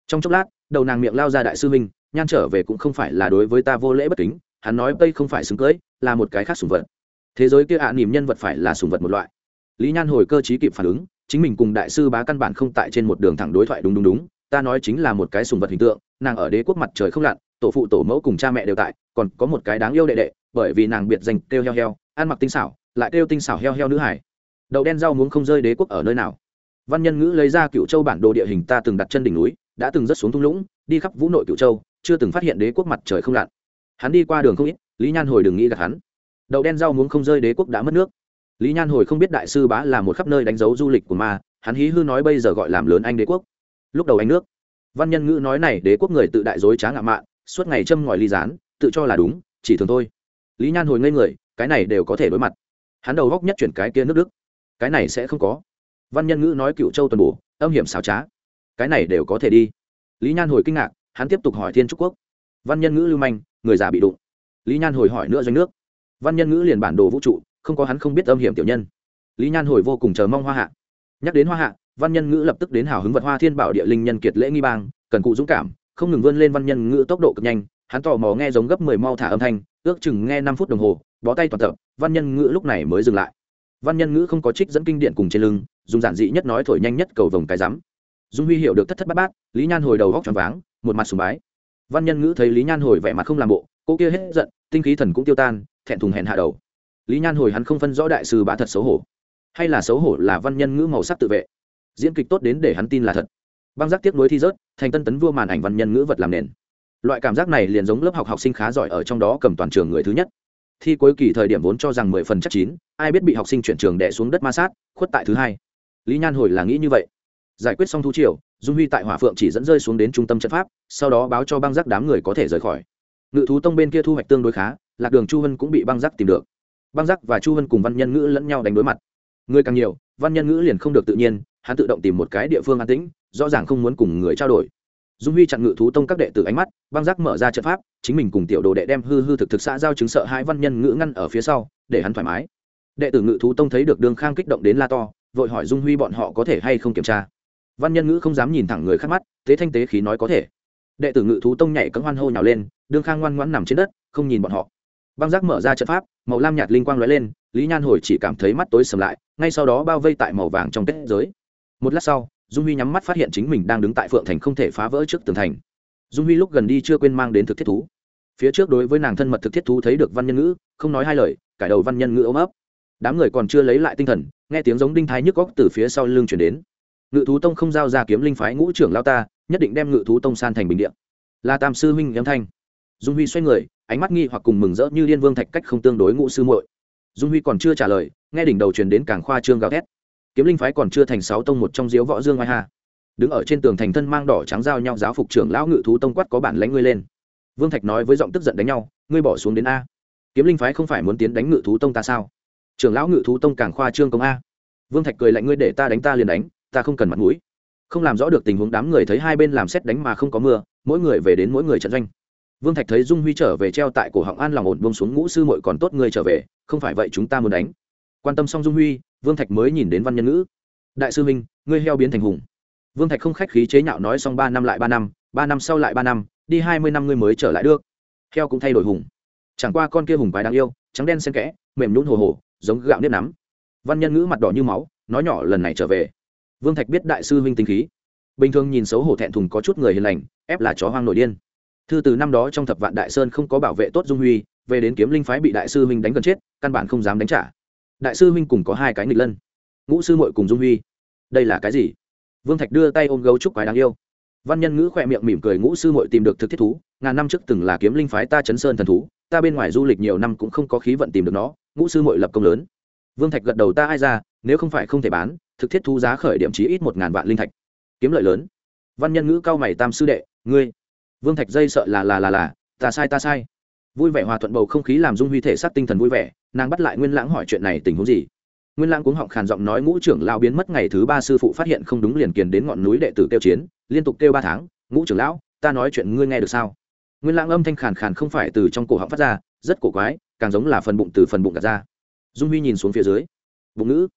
Trong chốc lát đầu nàng miệng lao ra đại sư minh nhan trở về cũng không phải là đối với ta vô lễ bất kính hắn nói đây không phải xứng cưới là một cái khác sùng vật. Thế giới kia ạ à, nỉm nhân vật phải là sùng vật một loại. Lý nhan hồi cơ t kịp phản ứng chính mình cùng đại sư bá căn bản không tại trên một đường thẳng đối thoại đúng đúng đúng ta nói chính là một cái sùng vật hình tượng nàng ở đế quốc mặt trời không lặn tổ phụ tổ mẫu cùng cha mẹ đều tại còn có một cái đáng yêu đệ đệ bởi vì nàng biệt danh kêu heo heo ăn mặc tinh xảo lại kêu tinh xảo heo heo nữ hải. Đậu đen rau muống không rơi đế quốc ở nơi nào? Văn nhân ngữ lấy ra cựu châu bản đồ địa hình ta từng đặt chân đỉnh núi, đã từng rất xuống thung lũng, đi khắp vũ nội cựu châu, chưa từng phát hiện đế quốc mặt trời không lặn. Hắn đi qua đường không ít, lý nhan hồi đừng nghĩ gặp hắn. Đậu đen rau muống không rơi đế quốc đã mất nước. Lý nhan hồi không biết đại sư bá là một khắp nơi đánh dấu du lịch của ma, hắn hí hư nói bây giờ gọi làm lớn anh đế quốc. Lúc đầu anh nước. Văn nhân ngữ nói này đế quốc người tự đại dối trá ngạo mạn, suốt ngày châm ngòi ly gián, tự cho là đúng, chỉ thường thôi. Lý nhan hồi ngây người, cái này đều có thể đối mặt. Hắn đầu góc nhất chuyển cái kia nước đức. Cái này sẽ không có văn nhân ngữ nói cựu châu tuần bổ, âm hiểm xảo trá. Cái này đều có thể đi. Lý nhan hồi kinh ngạc, hắn tiếp tục hỏi thiên trúc quốc. Văn nhân ngữ lưu manh, người già bị đụng. Lý nhan hồi hỏi nữa doanh nước. Văn nhân ngữ liền bản đồ vũ trụ, không có hắn không biết âm hiểm tiểu nhân. Lý nhan hồi vô cùng chờ mong hoa hạ. Nhắc đến hoa hạ, văn nhân ngữ lập tức đến hào hứng vật hoa thiên bảo địa linh nhân kiệt lễ nghi bang, cần cụ dũng cảm, không ngừng vươn lên văn nhân ngữ tốc độ cực nhanh. Hắn tò mò nghe giống gấp mười mau thả âm thanh, ước chừng nghe năm phút đồng hồ, bó tay toàn tập, văn nhân ngữ lúc này mới dừng lại văn nhân ngữ không có trích dẫn kinh điện cùng trên lưng, dùng giản dị nhất nói thổi nhanh nhất cầu vồng cái rắm. Dung huy hiểu được thất thất bát bát, lý nhan hồi đầu góc tròn váng, một mặt sùng bái. Văn nhân ngữ thấy lý nhan hồi vẻ mặt không làm bộ, cô kia hết giận, tinh khí thần cũng tiêu tan, thẹn thùng hẹn hạ đầu. Lý nhan hồi hắn không phân rõ đại sư bá thật xấu hổ, hay là xấu hổ là văn nhân ngữ màu sắc tự vệ. Diễn kịch tốt đến để hắn tin là thật. Băng giác tiếp nối thi rớt, thành tân tấn vua màn ảnh văn nhân ngữ vật làm nền. Loại cảm giác này liền giống lớp học học sinh khá giỏi ở trong đó cầm toàn trường người thứ nhất thi cuối kỳ thời điểm vốn cho rằng mười phần chắc chín, ai biết bị học sinh chuyển trường đẻ xuống đất ma sát, khuất tại thứ hai. Lý nhan hồi là nghĩ như vậy. Giải quyết xong thu triều, dung huy tại hỏa phượng chỉ dẫn rơi xuống đến trung tâm trận pháp, sau đó báo cho băng giác đám người có thể rời khỏi. Ngự thú tông bên kia thu hoạch tương đối khá, lạc đường chu hân cũng bị băng giác tìm được. Băng giác và chu hân cùng văn nhân ngữ lẫn nhau đánh đối mặt. Người càng nhiều, văn nhân ngữ liền không được tự nhiên, hắn tự động tìm một cái địa phương an tĩnh, rõ ràng không muốn cùng người trao đổi dung huy chặn ngự thú tông các đệ tử ánh mắt, băng giác mở ra trận pháp, chính mình cùng tiểu đồ đệ đem hư hư thực thực xã giao chứng sợ hai văn nhân ngữ ngăn ở phía sau, để hắn thoải mái. Đệ tử ngự thú tông thấy được đường khang kích động đến la to, vội hỏi dung huy bọn họ có thể hay không kiểm tra. Văn nhân ngữ không dám nhìn thẳng người khác mắt tế thanh tế khí nói có thể. Đệ tử ngự thú tông nhảy cấm hoan hô nhào lên đương khang ngoan ngoãn nằm trên đất, không nhìn bọn họ. Băng giác mở ra trận pháp, màu lam nhạt linh quang lóe lên, lý nhan hồi chỉ cảm thấy mắt tối sầm lại, ngay sau đó bao vây tại màu vàng trong kết giới. Một lát sau dung huy nhắm mắt phát hiện chính mình đang đứng tại phượng thành không thể phá vỡ trước tường thành. Dung huy lúc gần đi chưa quên mang đến thực thiết thú. Phía trước đối với nàng thân mật thực thiết thú thấy được văn nhân ngữ, không nói hai lời, cải đầu văn nhân ngữ ôm ấp. Đám người còn chưa lấy lại tinh thần, nghe tiếng giống đinh thái nhức góc từ phía sau lưng chuyển đến. Ngự thú tông không giao ra kiếm linh phái ngũ trưởng lao ta, nhất định đem ngự thú tông san thành bình điện là tam sư huynh âm thanh. Dung huy xoay người, ánh mắt nghi hoặc cùng mừng rỡ như liên vương thạch cách không tương đối ngũ sư muội. Dung huy còn chưa trả lời, nghe đỉnh đầu truyền đến cảng khoa trương gào thét kiếm linh phái còn chưa thành sáu tông một trong diếu võ dương oai hà đứng ở trên tường thành thân mang đỏ trắng giao nhau giáo phục trưởng lão ngự thú tông quát có bản lãnh ngươi lên. Vương thạch nói với giọng tức giận đánh nhau, ngươi bỏ xuống đến a. Kiếm linh phái không phải muốn tiến đánh ngự thú tông ta sao? Trưởng lão ngự thú tông càng khoa trương công a. Vương thạch cười lạnh ngươi để ta đánh ta liền đánh, ta không cần mặt mũi. Không làm rõ được tình huống đám người thấy hai bên làm xét đánh mà không có mưa, mỗi người về đến mỗi người trận doanh. Vương thạch thấy dung huy trở về treo tại cổ họng an lòng ổn bông xuống ngũ sư mội còn tốt người trở về, không phải vậy chúng ta muốn đánh. Quan tâm xong dung huy vương thạch mới nhìn đến văn nhân ngữ. Đại sư minh ngươi heo biến thành hùng. Vương thạch không khách khí chế nhạo nói xong ba năm lại ba năm ba năm sau lại ba năm, đi hai mươi năm ngươi mới trở lại được. Heo cũng thay đổi hùng. Chẳng qua con kia hùng quái đáng yêu, trắng đen xen kẽ, mềm nhún hồ hồ, giống gạo nếp nắm. Văn nhân ngữ mặt đỏ như máu, nói nhỏ lần này trở về. Vương thạch biết đại sư huynh tính khí. Bình thường nhìn xấu hổ thẹn thùng có chút người hiền lành, ép là chó hoang nội điên. Thư từ năm đó trong thập vạn đại sơn không có bảo vệ tốt dung huy, về đến kiếm linh phái bị đại sư huynh đánh gần chết, căn bản không dám đánh trả đại sư huynh cùng có hai cái nghịch lân. Ngũ sư muội cùng dung huy. Đây là cái gì? Vương thạch đưa tay ôm gấu trúc quái đáng yêu. Văn nhân ngữ khỏe miệng mỉm cười, ngũ sư muội tìm được thực thiết thú, ngàn năm trước từng là kiếm linh phái ta chấn sơn thần thú, ta bên ngoài du lịch nhiều năm cũng không có khí vận tìm được nó, ngũ sư muội lập công lớn. Vương thạch gật đầu, ta ai ra, nếu không phải không thể bán, thực thiết thú giá khởi điểm chí ít một ngàn vạn linh thạch. Kiếm lợi lớn. Văn nhân ngữ cao mày tam sư đệ, ngươi. Vương thạch dây sợ là là là là, ta sai ta sai vui vẻ hòa thuận bầu không khí làm dung huy thể xác tinh thần vui vẻ, nàng bắt lại nguyên lãng hỏi chuyện này tình huống gì? Nguyên lãng cuống họng khàn giọng nói ngũ trưởng lão biến mất ngày thứ ba sư phụ phát hiện không đúng liền kiền đến ngọn núi đệ tử kêu chiến, liên tục kêu ba tháng, ngũ trưởng lão, ta nói chuyện ngươi nghe được sao? Nguyên lãng âm thanh khàn khàn không phải từ trong cổ họng phát ra, rất cổ quái, càng giống là phần bụng từ phần bụng gạt ra. Dung huy nhìn xuống phía dưới, bụng nữ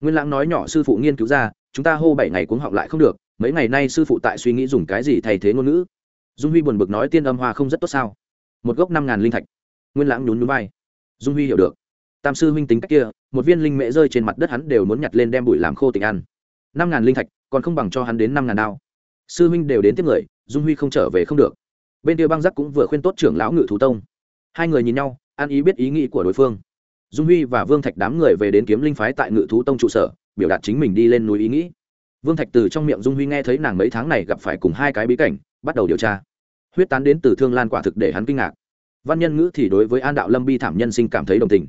nguyên lãng nói nhỏ sư phụ nghiên cứu ra, chúng ta hô bảy ngày cuống họng lại không được, mấy ngày nay sư phụ tại suy nghĩ dùng cái gì thay thế ngôn ngữ? Dung huy buồn bực nói tiên âm hoa không rất tốt sao? Một gốc năm ngàn linh thạch. Nguyên lãng nhún nhún vai. Dung huy hiểu được. Tam sư huynh tính cách kia, một viên linh mễ rơi trên mặt đất hắn đều muốn nhặt lên đem bụi làm khô tình ăn. Năm ngàn linh thạch, còn không bằng cho hắn đến năm ngàn đao. Sư huynh đều đến tiếp người, dung huy không trở về không được. Bên kia băng giác cũng vừa khuyên tốt trưởng lão ngự thú tông. Hai người nhìn nhau an ý biết ý nghĩ của đối phương. Dung huy và vương thạch đám người về đến kiếm linh phái tại ngự thú tông trụ sở, biểu đạt chính mình đi lên núi ý nghĩ. Vương thạch từ trong miệng dung huy nghe thấy nàng mấy tháng này gặp phải cùng hai cái bí cảnh, bắt đầu điều tra huyết tán đến từ thương lan quả thực để hắn kinh ngạc. Văn nhân ngữ thì đối với an đạo lâm bi thảm nhân sinh cảm thấy đồng tình.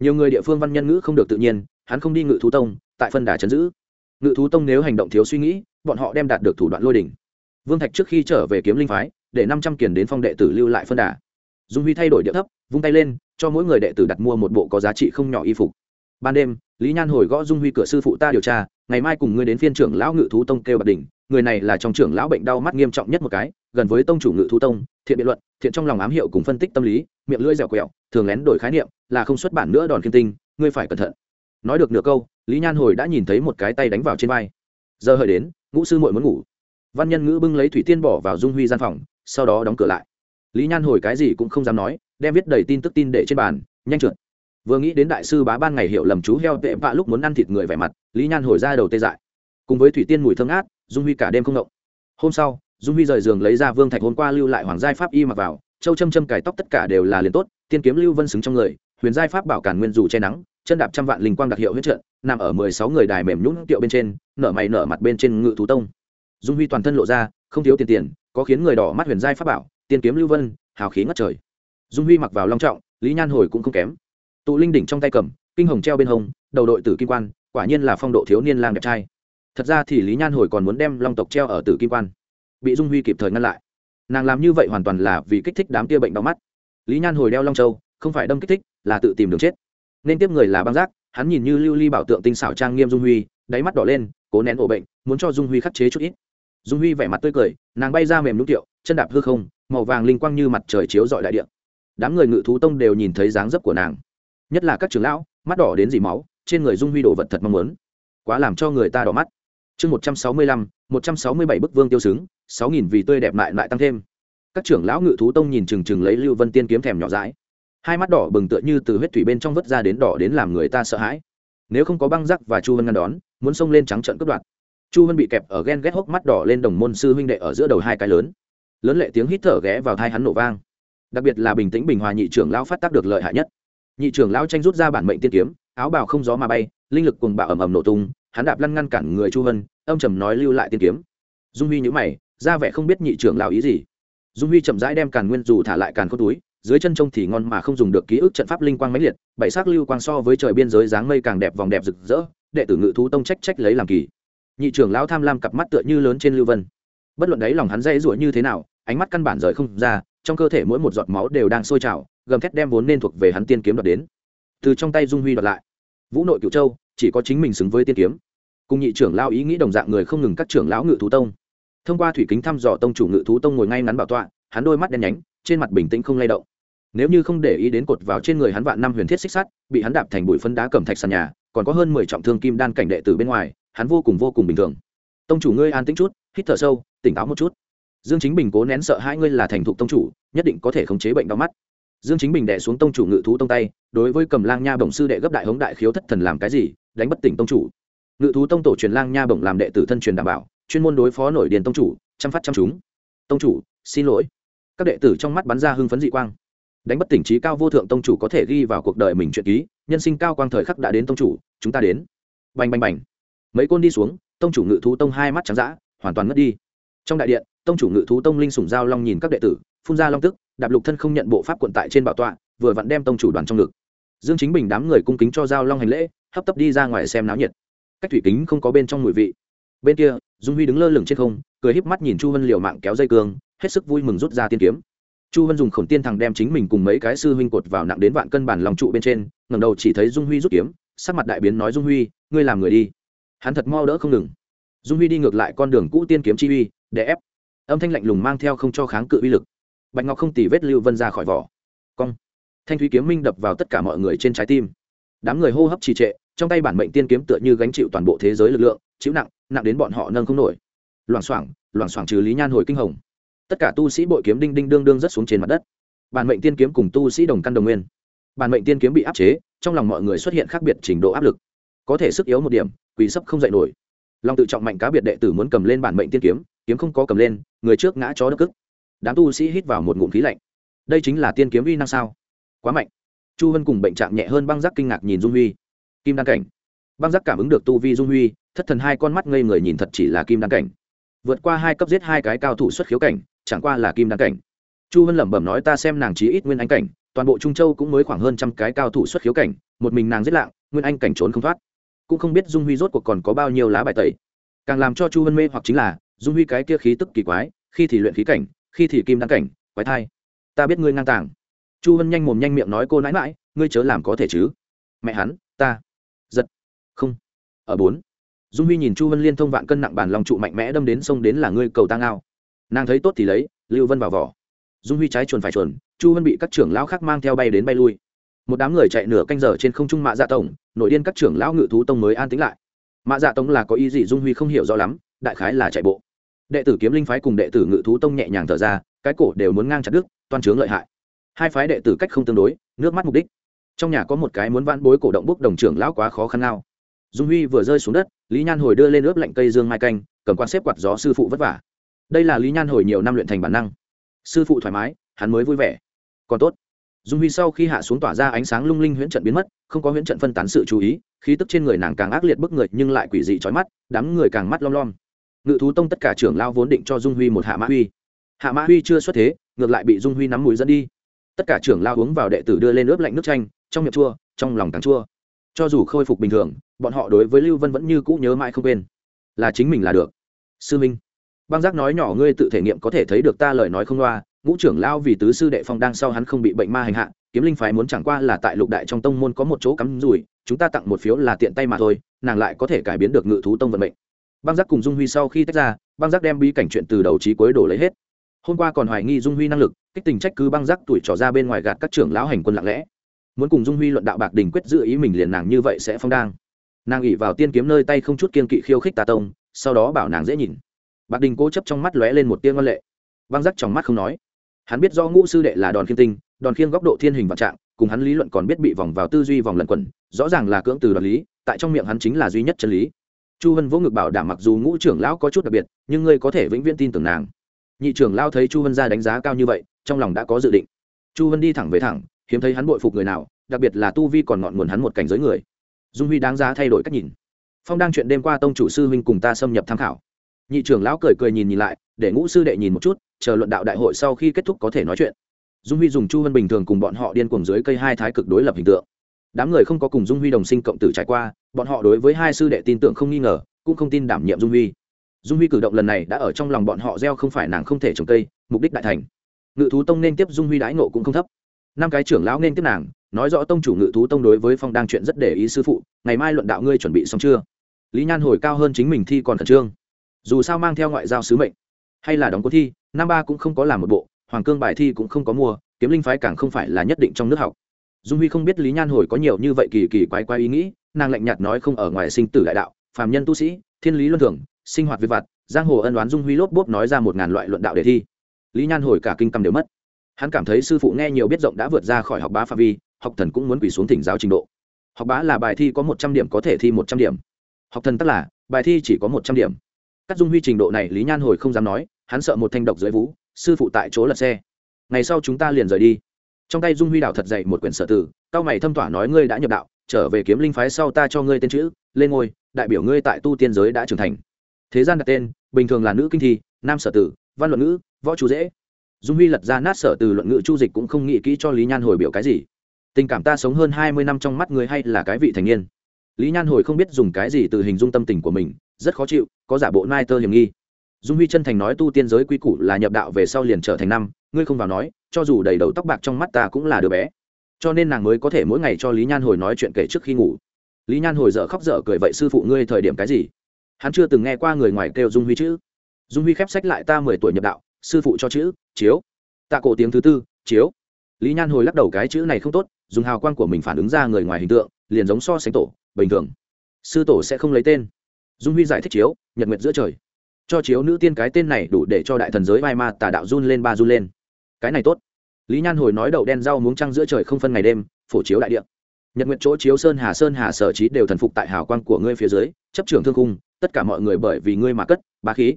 Nhiều người địa phương văn nhân ngữ không được tự nhiên, hắn không đi ngự thú tông, tại phân đà chấn giữ. Ngự thú tông nếu hành động thiếu suy nghĩ, bọn họ đem đạt được thủ đoạn lôi đỉnh vương thạch trước khi trở về kiếm linh phái, để năm trăm kiền đến phong đệ tử lưu lại phân đà. Dung huy thay đổi địa thấp, vung tay lên, cho mỗi người đệ tử đặt mua một bộ có giá trị không nhỏ y phục. Ban đêm, lý nhan hồi gõ dung huy cửa sư phụ ta điều tra, ngày mai cùng ngươi đến phiên trưởng lão ngự thú tông kêu bạc đỉnh người này là trong trưởng lão bệnh đau mắt nghiêm trọng nhất một cái, gần với tông chủ ngự thú tông, thiện biện luận, thiện trong lòng ám hiệu cùng phân tích tâm lý, miệng lưỡi dẻo quẹo, thường lén đổi khái niệm, là không xuất bản nữa đòn kiên tinh, ngươi phải cẩn thận. Nói được nửa câu, lý nhan hồi đã nhìn thấy một cái tay đánh vào trên vai. Giờ hơi đến, ngũ sư muội muốn ngủ. Văn nhân ngữ bưng lấy thủy tiên bỏ vào dung huy gian phòng, sau đó đóng cửa lại. Lý nhan hồi cái gì cũng không dám nói, đem viết đầy tin tức tin để trên bàn, nhanh trượt. Vừa nghĩ đến đại sư bá ban ngày hiểu lầm chú heo tệ vạ lúc muốn ăn thịt người vẻ mặt, lý nhan hồi ra đầu tê dại. Cùng với thủy tiên mùi thơm át dung huy cả đêm không động. Hôm sau, dung huy rời giường lấy ra vương thạch hôm qua lưu lại hoàng giai pháp y mặc vào, châu châm châm cải tóc tất cả đều là liền tốt, tiên kiếm lưu vân xứng trong người, huyền giai pháp bảo cản nguyên dù che nắng, chân đạp trăm vạn linh quang đặc hiệu huyết trận, nằm ở mười sáu người đài mềm nhũng tiệu bên trên, nở mày nở mặt bên trên ngự thú tông. Dung huy toàn thân lộ ra, không thiếu tiền tiền, có khiến người đỏ mắt huyền giai pháp bảo, tiên kiếm lưu vân, hào khí ngất trời. Dung huy mặc vào long trọng, lý nhan hồi cũng không kém. Tụ linh đỉnh trong tay cầm, kinh hồng treo bên hông, đầu đội tử kim quan, quả nhiên là phong độ thiếu niên lang đẹp trai thật ra thì lý nhan hồi còn muốn đem long tộc treo ở tử kim quan, bị dung huy kịp thời ngăn lại. Nàng làm như vậy hoàn toàn là vì kích thích đám tia bệnh đau mắt. Lý nhan hồi đeo long châu, không phải đâm kích thích, là tự tìm đường chết. Nên tiếp người là băng giác, hắn nhìn như lưu ly bảo tượng tinh xảo trang nghiêm dung huy, đáy mắt đỏ lên, cố nén ổ bệnh, muốn cho dung huy khắc chế chút ít. Dung huy vẻ mặt tươi cười, nàng bay ra mềm nút tiệu, chân đạp hư không, màu vàng linh quang như mặt trời chiếu dọi đại điện đám người ngự thú tông đều nhìn thấy dáng dấp của nàng. Nhất là các trưởng lão, mắt đỏ đến dì máu, trên người dung huy đổ vật thật mong muốn. Quá làm cho người ta đỏ mắt chương một trăm sáu mươi lăm, một trăm sáu mươi bảy bức vương tiêu xứng sáu nghìn vì tươi đẹp lại lại tăng thêm. Các trưởng lão ngự thú tông nhìn chừng chừng lấy lưu vân tiên kiếm thèm nhỏ dãi. Hai mắt đỏ bừng tựa như từ huyết thủy bên trong vớt ra đến đỏ đến làm người ta sợ hãi. Nếu không có băng giác và chu vân ngăn đón, muốn xông lên trắng trận cướp đoạt. Chu vân bị kẹp ở ghen ghét hốc mắt đỏ lên đồng môn sư huynh đệ ở giữa đầu hai cái lớn. Lớn lệ tiếng hít thở ghé vào thai hắn nổ vang. Đặc biệt là bình tĩnh bình hòa nhị trưởng lão phát tác được lợi hại nhất. Nhị trưởng lão tranh rút ra bản mệnh tiên kiếm, áo bào không gió mà bay, linh lực cùng bạo ầm ầm nổ tung hắn đạp lăn ngăn cản người chu hân, âm trầm nói lưu lại tiên kiếm. Dung huy nhữ mày, ra vẻ không biết nhị trưởng lão ý gì. Dung huy chậm rãi đem càn nguyên dù thả lại càn khôn túi, dưới chân trông thì ngon mà không dùng được ký ức trận pháp linh quang mãnh liệt, bảy sắc lưu quang so với trời biên giới dáng mây càng đẹp vòng đẹp rực rỡ, đệ tử ngự thú tông trách trách lấy làm kỳ. Nhị trưởng lão tham lam cặp mắt tựa như lớn trên lưu vân. Bất luận đấy lòng hắn dây rủa như thế nào, ánh mắt căn bản rời không ra, trong cơ thể mỗi một giọt máu đều đang sôi trào, gầm thét đem vốn nên thuộc về hắn tiên kiếm đoạt đến. Từ trong tay dung huy đoạt lại. Vũ nội cựu châu, chỉ có chính mình xứng với tiên kiếm cùng nhị trưởng lao ý nghĩ đồng dạng người không ngừng các trưởng lão ngự thú tông. Thông qua thủy kính thăm dò tông chủ ngự thú tông ngồi ngay ngắn bảo tọa, hắn đôi mắt đen nhánh, trên mặt bình tĩnh không lay động. Nếu như không để ý đến cột vào trên người hắn vạn năm huyền thiết xích sắt, bị hắn đạp thành bụi phân đá cầm thạch sàn nhà, còn có hơn mười trọng thương kim đan cảnh đệ từ bên ngoài, hắn vô cùng vô cùng bình thường. Tông chủ ngươi an tĩnh chút, hít thở sâu, tỉnh táo một chút. Dương chính bình cố nén sợ hai ngươi là thành thục tông chủ, nhất định có thể khống chế bệnh đau mắt. Dương chính bình đẻ xuống tông chủ ngự thú tông tay, đối với cầm lang nha bổng sư đệ gấp đại hống đại khiếu thất thần làm cái gì, đánh bất tỉnh tông chủ ngự thú tông tổ truyền lang nha bổng làm đệ tử thân truyền đảm bảo, chuyên môn đối phó nổi điền tông chủ, chăm phát chăm chúng. Tông chủ, xin lỗi. Các đệ tử trong mắt bắn ra hưng phấn dị quang. Đánh bất tỉnh trí cao vô thượng tông chủ có thể ghi vào cuộc đời mình chuyện ký, nhân sinh cao quang thời khắc đã đến tông chủ, chúng ta đến. Bành bành bành. Mấy côn đi xuống, tông chủ ngự thú tông hai mắt trắng d hoàn toàn mất đi. Trong đại điện, tông chủ ngự thú tông linh sủng giao long nhìn các đệ tử, phun ra long tức, đạp lục thân không nhận bộ pháp quận tại trên bảo tọa, vừa vặn đem tông chủ đoàn trong ngực. Dương chính bình đám người cung kính cho giao long hành lễ, hấp tấp đi ra ngoài xem náo nhiệt cách thủy kính không có bên trong mùi vị. Bên kia, dung huy đứng lơ lửng trên không, cười híp mắt nhìn chu vân liều mạng kéo dây cương, hết sức vui mừng rút ra tiên kiếm. Chu vân dùng khổn tiên thằng đem chính mình cùng mấy cái sư huynh cột vào nặng đến vạn cân bản lòng trụ bên trên, ngẩng đầu chỉ thấy dung huy rút kiếm, sắc mặt đại biến nói dung huy, ngươi làm người đi. Hắn thật mau đỡ không ngừng. Dung huy đi ngược lại con đường cũ tiên kiếm chi uy, để ép. Âm thanh lạnh lùng mang theo không cho kháng cự uy lực. Bạch ngọc không tì vết lưu vân ra khỏi vỏ. Cong. Thanh thúy kiếm minh đập vào tất cả mọi người trên trái tim. Đám người hô hấp trì trệ trong tay bản mệnh tiên kiếm tựa như gánh chịu toàn bộ thế giới lực lượng, chịu nặng nặng đến bọn họ nâng không nổi. Loảng xoảng loảng xoảng trừ lý nhan hồi kinh hồng. Tất cả tu sĩ bội kiếm đinh đinh đương đương rất xuống trên mặt đất. Bản mệnh tiên kiếm cùng tu sĩ đồng căn đồng nguyên. Bản mệnh tiên kiếm bị áp chế, trong lòng mọi người xuất hiện khác biệt trình độ áp lực. Có thể sức yếu một điểm, quỳ sấp không dậy nổi. Lòng tự trọng mạnh cá biệt đệ tử muốn cầm lên bản mệnh tiên kiếm kiếm không có cầm lên, người trước ngã chó đất cức. Đám tu sĩ hít vào một ngụm khí lạnh. Đây chính là tiên kiếm uy năng sao? Quá mạnh. Chu hân cùng bệnh trạng nhẹ hơn băng giác kinh ngạc nhìn dung huy kim đan cảnh. Băng giác cảm ứng được tu vi dung huy, thất thần hai con mắt ngây người nhìn thật chỉ là kim đan cảnh. Vượt qua hai cấp giết hai cái cao thủ xuất khiếu cảnh, chẳng qua là kim đan cảnh. Chu vân lẩm bẩm nói ta xem nàng chí ít nguyên anh cảnh, toàn bộ trung châu cũng mới khoảng hơn trăm cái cao thủ xuất khiếu cảnh, một mình nàng giết lạng, nguyên anh cảnh trốn không thoát. Cũng không biết dung huy rốt cuộc còn có bao nhiêu lá bài tẩy. Càng làm cho chu vân mê hoặc chính là, dung huy cái kia khí tức kỳ quái, khi thì luyện khí cảnh, khi thì kim đăng cảnh, quái thai. Ta biết ngươi ngang tàng. Chu vân nhanh mồm nhanh miệng nói cô nãi mãi ngươi chớ làm có thể chứ. Mẹ hắn, ta giật. Không. Ở bốn. Dung huy nhìn chu vân liên thông vạn cân nặng bản lòng trụ mạnh mẽ đâm đến sông đến là ngươi cầu tăng ao. Nàng thấy tốt thì lấy, lưu vân vào vỏ. Dung huy trái chuồn phải chuồn, chu vân bị các trưởng lão khác mang theo bay đến bay lui. Một đám người chạy nửa canh giờ trên không trung mạ dạ tổng, nội điên các trưởng lão ngự thú tông mới an tính lại. Mạ dạ tông là có ý gì dung huy không hiểu rõ lắm, đại khái là chạy bộ. Đệ tử kiếm linh phái cùng đệ tử ngự thú tông nhẹ nhàng thở ra, cái cổ đều muốn ngang chặt đứt, toan trướng lợi hại. Hai phái đệ tử cách không tương đối, nước mắt mục đích trong nhà có một cái muốn vãn bối cổ động bốc đồng trưởng lão quá khó khăn nào dung huy vừa rơi xuống đất, lý nhan hồi đưa lên ướp lạnh cây dương mai canh, cầm quan xếp quạt gió sư phụ vất vả. Đây là lý nhan hồi nhiều năm luyện thành bản năng. Sư phụ thoải mái, hắn mới vui vẻ. Còn tốt. Dung huy sau khi hạ xuống tỏa ra ánh sáng lung linh huyễn trận biến mất, không có huyễn trận phân tán sự chú ý, khí tức trên người nàng càng ác liệt bức người, nhưng lại quỷ dị trói mắt, đám người càng mắt lom lom. Ngự thú tông tất cả trưởng lao vốn định cho dung huy một hạ mã huy hạ mã huy chưa xuất thế, ngược lại bị dung huy nắm mùi dẫn đi. Tất cả trưởng lao uống vào đệ tử đưa lên ướp lạnh nước chanh trong miệng chua, trong lòng càng chua. Cho dù khôi phục bình thường, bọn họ đối với lưu vân vẫn như cũ nhớ mãi không quên. Là chính mình là được. Sư minh, băng giác nói nhỏ ngươi tự thể nghiệm có thể thấy được ta lời nói không loa, ngũ trưởng lao vì tứ sư đệ phong đang sau hắn không bị bệnh ma hành hạ, kiếm linh phái muốn chẳng qua là tại lục đại trong tông môn có một chỗ cắm rủi, chúng ta tặng một phiếu là tiện tay mà thôi, nàng lại có thể cải biến được ngự thú tông vận mệnh. Băng giác cùng dung huy sau khi tách ra, băng giác đem bí cảnh chuyện từ đầu trí cuối đổ lấy hết. Hôm qua còn hoài nghi dung huy năng lực, kích tình trách cứ băng giác tuổi trò ra bên ngoài gạt các trưởng lão hành quân lặng lẽ muốn cùng dung huy luận đạo bạc đình quyết giữ ý mình liền nàng như vậy sẽ phong đang. Nàng ỉ vào tiên kiếm nơi tay không chút kiên kỵ khiêu khích tà tông, sau đó bảo nàng dễ nhìn. Bạc đình cố chấp trong mắt lóe lên một tiên ngân lệ. Băng rắc trong mắt không nói. Hắn biết do ngũ sư đệ là đòn khiêm tinh, đòn khiêm góc độ thiên hình vạn trạng, cùng hắn lý luận còn biết bị vòng vào tư duy vòng lẩn quẩn, rõ ràng là cưỡng từ đoạt lý, tại trong miệng hắn chính là duy nhất chân lý. Chu hân vỗ ngực bảo đảm mặc dù ngũ trưởng lão có chút đặc biệt, nhưng ngươi có thể vĩnh viễn tin tưởng nàng. Nhị trưởng lao thấy chu hân ra đánh giá cao như vậy, trong lòng đã có dự định. Chu hân đi thẳng về thẳng hiếm thấy hắn bội phục người nào, đặc biệt là tu vi còn ngọn nguồn hắn một cảnh giới người. Dung huy đáng giá thay đổi cách nhìn. Phong đang chuyện đêm qua tông chủ sư huynh cùng ta xâm nhập tham khảo. Nhị trưởng lão cười cười nhìn nhìn lại, để ngũ sư đệ nhìn một chút, chờ luận đạo đại hội sau khi kết thúc có thể nói chuyện. Dung huy dùng chu hân bình thường cùng bọn họ điên cuồng dưới cây hai thái cực đối lập hình tượng. Đám người không có cùng dung huy đồng sinh cộng tử trải qua, bọn họ đối với hai sư đệ tin tưởng không nghi ngờ, cũng không tin đảm nhiệm dung huy. Dung huy cử động lần này đã ở trong lòng bọn họ gieo không phải nàng không thể trồng cây, mục đích đại thành. Ngự thú tông nên tiếp dung huy đãi nộ cũng không thấp năm cái trưởng lão nên tiếp nàng, nói rõ tông chủ ngự thú tông đối với phong đang chuyện rất để ý sư phụ, ngày mai luận đạo ngươi chuẩn bị xong chưa? Lý nhan hồi cao hơn chính mình thi còn khẩn trương. Dù sao mang theo ngoại giao sứ mệnh, hay là đóng cố thi, năm ba cũng không có làm một bộ, hoàng cương bài thi cũng không có mua, kiếm linh phái càng không phải là nhất định trong nước học. Dung huy không biết lý nhan hồi có nhiều như vậy kỳ kỳ quái quái ý nghĩ, nàng lạnh nhạt nói không ở ngoài sinh tử đại đạo, phàm nhân tu sĩ, thiên lý luân thường, sinh hoạt việt vặt, giang hồ ân đoán dung huy lốp bốp nói ra một ngàn loại luận đạo đề thi. Lý nhan hồi cả kinh cầm đều mất hắn cảm thấy sư phụ nghe nhiều biết rộng đã vượt ra khỏi học bá phạm vi, học thần cũng muốn quỳ xuống thỉnh giáo trình độ. Học bá là bài thi có một trăm điểm có thể thi một trăm điểm. Học thần tức là, bài thi chỉ có một trăm điểm. Cắt dung huy trình độ này lý nhan hồi không dám nói, hắn sợ một thanh độc dưới vú sư phụ tại chỗ lật xe. Ngày sau chúng ta liền rời đi. Trong tay dung huy đạo thật dậy một quyển sở tử, cao mày thâm tỏa nói ngươi đã nhập đạo, trở về kiếm linh phái sau ta cho ngươi tên chữ, lên ngôi, đại biểu ngươi tại tu tiên giới đã trưởng thành. Thế gian đặt tên, bình thường là nữ kinh thi, nam sở tử, văn luận ngữ, võ chú dễ dung huy lật ra nát sở từ luận ngữ chu dịch cũng không nghĩ kỹ cho lý nhan hồi biểu cái gì. Tình cảm ta sống hơn hai mươi năm trong mắt người hay là cái vị thành niên? Lý nhan hồi không biết dùng cái gì từ hình dung tâm tình của mình, rất khó chịu, có giả bộ nai tơ hiểm nghi. Dung huy chân thành nói tu tiên giới quy củ là nhập đạo về sau liền trở thành năm, ngươi không vào nói, cho dù đầy đầu tóc bạc trong mắt ta cũng là đứa bé. Cho nên nàng mới có thể mỗi ngày cho lý nhan hồi nói chuyện kể trước khi ngủ. Lý nhan hồi dở khóc dở cười vậy sư phụ ngươi thời điểm cái gì? Hắn chưa từng nghe qua người ngoài kêu dung huy chứ? dung huy khép sách lại ta mười tuổi nhập đạo sư phụ cho chữ, chiếu. Tạ cổ tiếng thứ tư, chiếu. Lý nhan hồi lắc đầu cái chữ này không tốt, dùng hào quang của mình phản ứng ra người ngoài hình tượng, liền giống so sánh tổ, bình thường. Sư tổ sẽ không lấy tên. Dung huy giải thích chiếu, nhật nguyệt giữa trời. Cho chiếu nữ tiên cái tên này đủ để cho đại thần giới vai ma tà đạo run lên ba run lên. Cái này tốt. Lý nhan hồi nói đậu đen rau muống trăng giữa trời không phân ngày đêm, phổ chiếu đại địa. Nhật nguyện chỗ chiếu sơn hà sơn hà sở trí đều thần phục tại hào quang của ngươi phía dưới, chấp trưởng thương cung tất cả mọi người bởi vì ngươi mà cất, bá khí.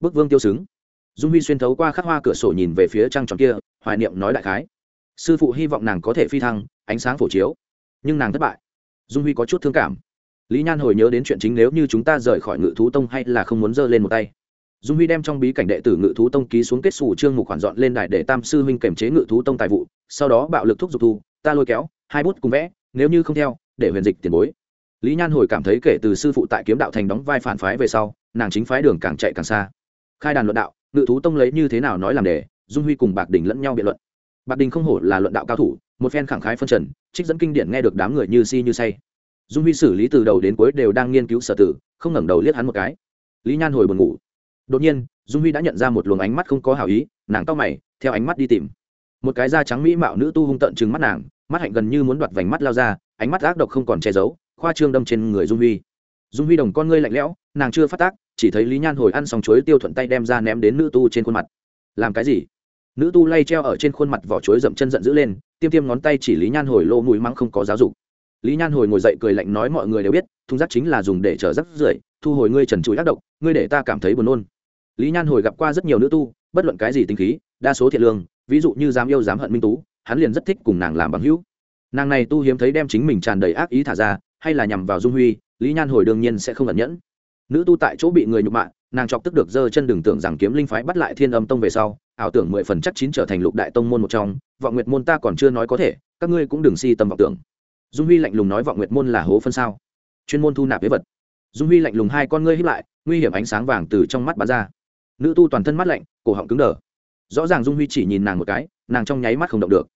Bức vương tiêu xứng dung huy xuyên thấu qua khắc hoa cửa sổ nhìn về phía trăng tròn kia, hoài niệm nói đại khái. Sư phụ hy vọng nàng có thể phi thăng, ánh sáng phổ chiếu. Nhưng nàng thất bại. Dung huy có chút thương cảm. Lý nhan hồi nhớ đến chuyện chính nếu như chúng ta rời khỏi ngự thú tông hay là không muốn giơ lên một tay. Dung huy đem trong bí cảnh đệ tử ngự thú tông ký xuống kết xù trương mục khoản dọn lên đài để tam sư huynh kiểm chế ngự thú tông tài vụ, sau đó bạo lực thúc giục thu, ta lôi kéo, hai bút cùng vẽ, nếu như không theo, để huyền dịch tiền bối. Lý nhan hồi cảm thấy kể từ sư phụ tại kiếm đạo thành đóng vai phản phái về sau, nàng chính phái đường càng chạy càng xa. Khai đàn luận đạo ngự thú tông lấy như thế nào nói làm đề, dung huy cùng bạc đình lẫn nhau biện luận. Bạc đình không hổ là luận đạo cao thủ, một phen khẳng khái phân trần, trích dẫn kinh điển nghe được đám người như si như say. Dung huy xử lý từ đầu đến cuối đều đang nghiên cứu sở tử, không ngẩng đầu liếc hắn một cái. Lý nhan hồi buồn ngủ. Đột nhiên, dung huy đã nhận ra một luồng ánh mắt không có hảo ý, nàng tóc mày, theo ánh mắt đi tìm. Một cái da trắng mỹ mạo nữ tu hung tận chừng mắt nàng, mắt hạnh gần như muốn đoạt vành mắt lao ra, ánh mắt ác độc không còn che giấu, khoa trương đâm trên người dung huy dung huy đồng con ngươi lạnh lẽo, nàng chưa phát tác, chỉ thấy lý nhan hồi ăn xong chuối tiêu thuận tay đem ra ném đến nữ tu trên khuôn mặt. Làm cái gì? Nữ tu lay treo ở trên khuôn mặt vỏ chuối dậm chân giận dữ lên, tiêm tiêm ngón tay chỉ lý nhan hồi lô mũi mắng không có giáo dục. Lý nhan hồi ngồi dậy cười lạnh nói mọi người đều biết, thùng rác chính là dùng để chở rác rưởi, thu hồi ngươi trần trụi ác độc, ngươi để ta cảm thấy buồn nôn. Lý nhan hồi gặp qua rất nhiều nữ tu, bất luận cái gì tính khí, đa số thiện lương, ví dụ như dám yêu dám hận minh tú, hắn liền rất thích cùng nàng làm bằng hữu. Nàng này tu hiếm thấy đem chính mình tràn đầy ác ý thả ra hay là nhằm vào dung huy, lý nhan hồi đương nhiên sẽ không ẩn nhẫn. Nữ tu tại chỗ bị người nhục mạ, nàng chọc tức được giơ chân đừng tưởng rằng kiếm linh phái bắt lại thiên âm tông về sau, ảo tưởng mười phần chắc chín trở thành lục đại tông môn một trong, vọng nguyệt môn ta còn chưa nói có thể, các ngươi cũng đừng si tâm vọng tưởng. Dung huy lạnh lùng nói vọng nguyệt môn là hố phân sao? Chuyên môn thu nạp với vật. Dung huy lạnh lùng hai con ngươi hiếp lại, nguy hiểm ánh sáng vàng từ trong mắt bắn ra. Nữ tu toàn thân mắt lạnh, cổ họng cứng đờ. Rõ ràng dung huy chỉ nhìn nàng một cái, nàng trong nháy mắt không động được.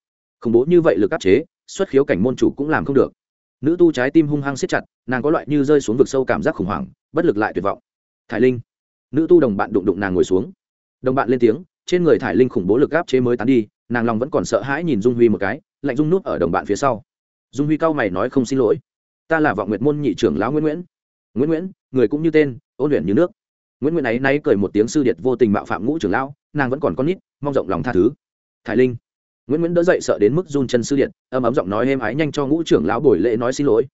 Khủng bố như vậy lực áp chế, xuất khiếu cảnh môn chủ cũng làm không được nữ tu trái tim hung hăng siết chặt, nàng có loại như rơi xuống vực sâu cảm giác khủng hoảng, bất lực lại tuyệt vọng. Thải linh, nữ tu đồng bạn đụng đụng nàng ngồi xuống. Đồng bạn lên tiếng, trên người thải linh khủng bố lực gáp chế mới tán đi, nàng lòng vẫn còn sợ hãi nhìn dung huy một cái, lạnh dung nút ở đồng bạn phía sau. Dung huy cao mày nói không xin lỗi. Ta là vọng nguyệt môn nhị trưởng lão nguyễn nguyễn. Nguyễn nguyễn, người cũng như tên, ôn luyện như nước. Nguyễn nguyễn ấy nay cười một tiếng sư điệt vô tình mạo phạm ngũ trưởng lão, nàng vẫn còn con nít, mong rộng lòng tha thứ. Thải linh nguyễn nguyễn đỡ dậy sợ đến mức run chân sư điện, âm ấm giọng nói êm ái nhanh cho ngũ trưởng lão bồi lễ nói xin lỗi.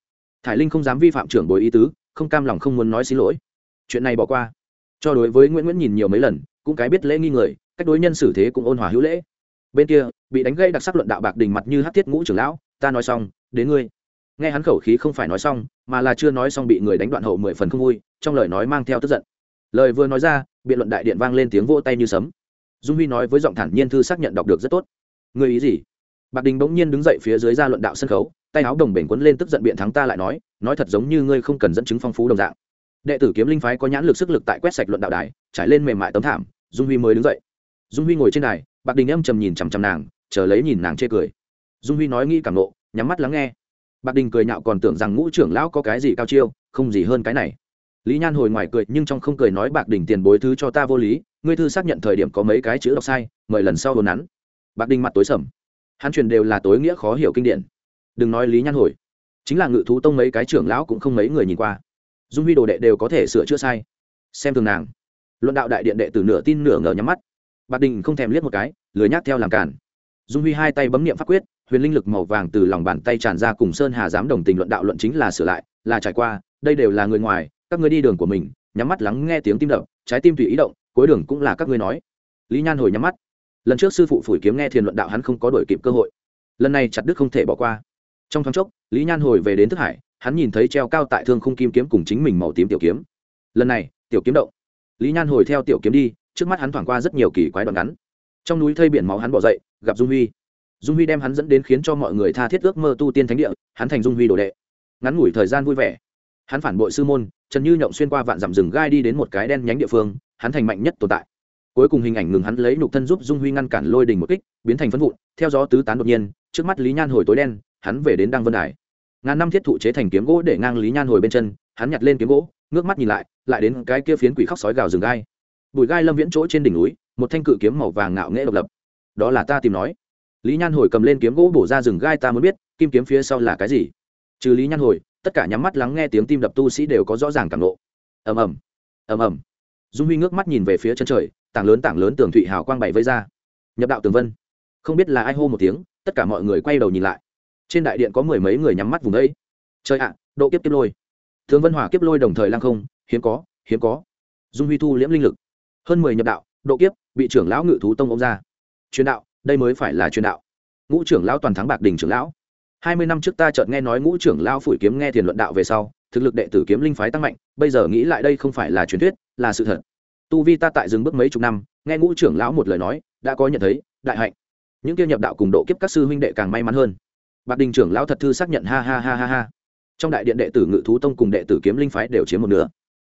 Thải linh không dám vi phạm trưởng bồi ý tứ, không cam lòng không muốn nói xin lỗi. Chuyện này bỏ qua. Cho đối với nguyễn nguyễn nhìn nhiều mấy lần, cũng cái biết lễ nghi người, cách đối nhân xử thế cũng ôn hòa hữu lễ. Bên kia, bị đánh gây đặc sắc luận đạo bạc đình mặt như hát thiết ngũ trưởng lão, ta nói xong, đến ngươi. Nghe hắn khẩu khí không phải nói xong, mà là chưa nói xong bị người đánh đoạn hậu mười phần không vui, trong lời nói mang theo tức giận. Lời vừa nói ra, biện luận đại điện vang lên tiếng vỗ tay như sấm. Dung huy nói với giọng thản nhiên thư xác nhận đọc được rất tốt người ý gì? Bạc đình bỗng nhiên đứng dậy phía dưới ra luận đạo sân khấu, tay áo đồng bể quấn lên tức giận biện thắng ta lại nói nói thật giống như ngươi không cần dẫn chứng phong phú đồng dạng. Đệ tử kiếm linh phái có nhãn lực sức lực tại quét sạch luận đạo đài, trải lên mềm mại tấm thảm, dung huy mới đứng dậy. Dung huy ngồi trên đài, bạc đình âm trầm nhìn chằm chằm nàng, chờ lấy nhìn nàng chê cười. Dung huy nói nghĩ cảm nộ, nhắm mắt lắng nghe. Bạc đình cười nhạo còn tưởng rằng ngũ trưởng lão có cái gì cao chiêu, không gì hơn cái này. Lý nhan hồi ngoài cười, nhưng trong không cười nói bạc đình tiền bối thứ cho ta vô lý, ngươi thư xác nhận thời điểm có mấy cái chữ đọc sai, mời lần sau hồn nắn bạc đình mặt tối sầm. Hắn truyền đều là tối nghĩa khó hiểu kinh điển. Đừng nói lý nhan hồi, chính là ngự thú tông mấy cái trưởng lão cũng không mấy người nhìn qua. Dung huy đồ đệ đều có thể sửa chữa sai. Xem thường nàng. Luận đạo đại điện đệ từ nửa tin nửa ngờ nhắm mắt. Bạc đình không thèm liếc một cái, lười nhác theo làm cản dung huy hai tay bấm niệm pháp quyết, huyền linh lực màu vàng từ lòng bàn tay tràn ra cùng sơn hà dám đồng tình luận đạo luận chính là sửa lại, là trải qua, đây đều là người ngoài, các ngươi đi đường của mình, nhắm mắt lắng nghe tiếng tim đập, trái tim tùy ý động, cuối đường cũng là các ngươi nói. Lý nhan hồi nhắm mắt lần trước sư phụ phủi kiếm nghe thiền luận đạo hắn không có đổi kịp cơ hội. Lần này chặt đức không thể bỏ qua. Trong thoáng chốc, lý nhan hồi về đến thức hải, hắn nhìn thấy treo cao tại thương khung kim kiếm cùng chính mình màu tím tiểu kiếm. Lần này, tiểu kiếm động. Lý nhan hồi theo tiểu kiếm đi, trước mắt hắn thoảng qua rất nhiều kỳ quái đoạn ngắn. Trong núi thây biển máu hắn bỏ dậy, gặp dung huy. Dung huy đem hắn dẫn đến khiến cho mọi người tha thiết ước mơ tu tiên thánh địa, hắn thành dung huy đồ đệ. Ngắn ngủi thời gian vui vẻ. Hắn phản bội sư môn, trần như nhộng xuyên qua vạn dặm rừng gai đi đến một cái đen nhánh địa phương, hắn thành mạnh nhất tồn tại cuối cùng hình ảnh ngừng hắn lấy nhục thân giúp dung huy ngăn cản lôi đình một kích, biến thành phân vụn, theo gió tứ tán đột nhiên, trước mắt lý nhan hồi tối đen, hắn về đến đăng vân đài. Ngàn năm thiết thụ chế thành kiếm gỗ để ngang lý nhan hồi bên chân, hắn nhặt lên kiếm gỗ, ngước mắt nhìn lại lại đến cái kia phiến quỷ khóc sói gào rừng gai. Bụi gai lâm viễn chỗ trên đỉnh núi, một thanh cự kiếm màu vàng ngạo nghễ độc lập. Đó là ta tìm nói. Lý nhan hồi cầm lên kiếm gỗ bổ ra rừng gai ta muốn biết, kim kiếm phía sau là cái gì? Trừ lý nhan hồi, tất cả nhắm mắt lắng nghe tiếng tim đập tu sĩ đều có rõ ràng cảm lộ ầm ầm. Ầm ầm dung huy ngước mắt nhìn về phía chân trời, tảng lớn tảng lớn tường thụy hào quang bảy vây ra. Nhập đạo tường vân. Không biết là ai hô một tiếng, tất cả mọi người quay đầu nhìn lại. Trên đại điện có mười mấy người nhắm mắt vùng đấy trời ạ, độ kiếp kiếp lôi. Thường vân hỏa kiếp lôi đồng thời lăng không, hiếm có hiếm có. Dung huy thu liễm linh lực. Hơn mười nhập đạo, độ kiếp, bị trưởng lão ngự thú tông ông ra. Truyền đạo, đây mới phải là truyền đạo. Ngũ trưởng lão toàn thắng bạc đình trưởng lão. Hai mươi năm trước ta chợt nghe nói ngũ trưởng lão phủi kiếm nghe thiền luận đạo về sau thực lực đệ tử kiếm linh phái tăng mạnh, bây giờ nghĩ lại đây không phải là truyền thuyết, là sự thật. Tu vi ta tại dừng bước mấy chục năm, nghe ngũ trưởng lão một lời nói, đã có nhận thấy, đại hạnh. Những kia nhập đạo cùng độ kiếp các sư huynh đệ càng may mắn hơn. Bạc đình trưởng lão thật thư xác nhận, ha ha ha ha ha. Trong đại điện đệ tử ngự thú tông cùng đệ tử kiếm linh phái đều chiếm một nửa.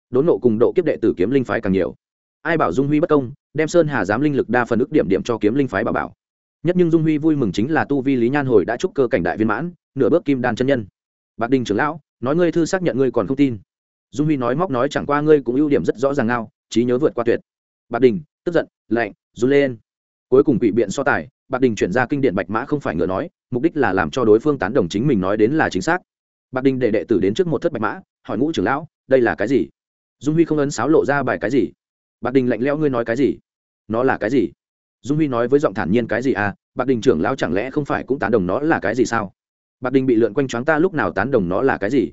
Đốn nộ cùng độ kiếp đệ tử kiếm linh phái càng nhiều. Ai bảo dung huy bất công, đem sơn hà giám linh lực đa phần ức điểm điểm cho kiếm linh phái bảo bảo. Nhất nhưng dung huy vui mừng chính là tu vi lý nhan hồi đã trúc cơ cảnh đại viên mãn, nửa bước kim đan chân nhân. Bạc đình trưởng lão nói ngươi thư xác nhận ngươi còn không tin. Dung huy nói móc nói chẳng qua ngươi cũng ưu điểm rất rõ ràng ngao, trí nhớ vượt qua tuyệt. Bạc đình, tức giận, lạnh, run lên. Cuối cùng bị biện so tài, bạc đình chuyển ra kinh điển bạch mã không phải ngựa nói, mục đích là làm cho đối phương tán đồng chính mình nói đến là chính xác. Bạc đình để đệ tử đến trước một thất bạch mã, hỏi ngũ trưởng lão, đây là cái gì? Dung huy không ấn sáo lộ ra bài cái gì? Bạc đình lạnh lẽo ngươi nói cái gì? Nó là cái gì? Dung huy nói với giọng thản nhiên cái gì à? Bạc đình trưởng lão chẳng lẽ không phải cũng tán đồng nó là cái gì sao? Bạc đình bị lượn quanh choáng ta lúc nào tán đồng nó là cái gì?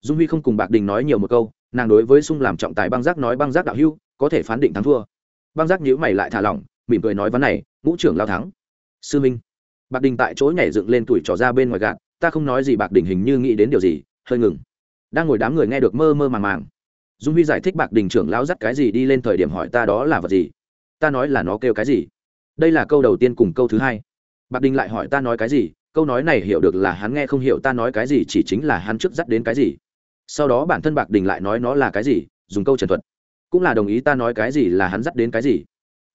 Dung huy không cùng bạc đình nói nhiều một câu, nàng đối với sung làm trọng tài băng giác nói băng giác đạo hưu có thể phán định thắng thua. Băng giác nhữ mày lại thả lỏng, mỉm cười nói vấn này, ngũ trưởng lao thắng. Sư minh, bạc đình tại chỗ nhảy dựng lên tuổi trò ra bên ngoài gạt, ta không nói gì bạc đình hình như nghĩ đến điều gì, hơi ngừng. Đang ngồi đám người nghe được mơ mơ màng màng. Dung huy giải thích bạc đình trưởng lao dắt cái gì đi lên thời điểm hỏi ta đó là vật gì? Ta nói là nó kêu cái gì? Đây là câu đầu tiên cùng câu thứ hai. Bạc đình lại hỏi ta nói cái gì câu nói này hiểu được là hắn nghe không hiểu ta nói cái gì chỉ chính là hắn trước dắt đến cái gì. Sau đó bản thân bạc đình lại nói nó là cái gì, dùng câu trần thuật. Cũng là đồng ý ta nói cái gì là hắn dắt đến cái gì.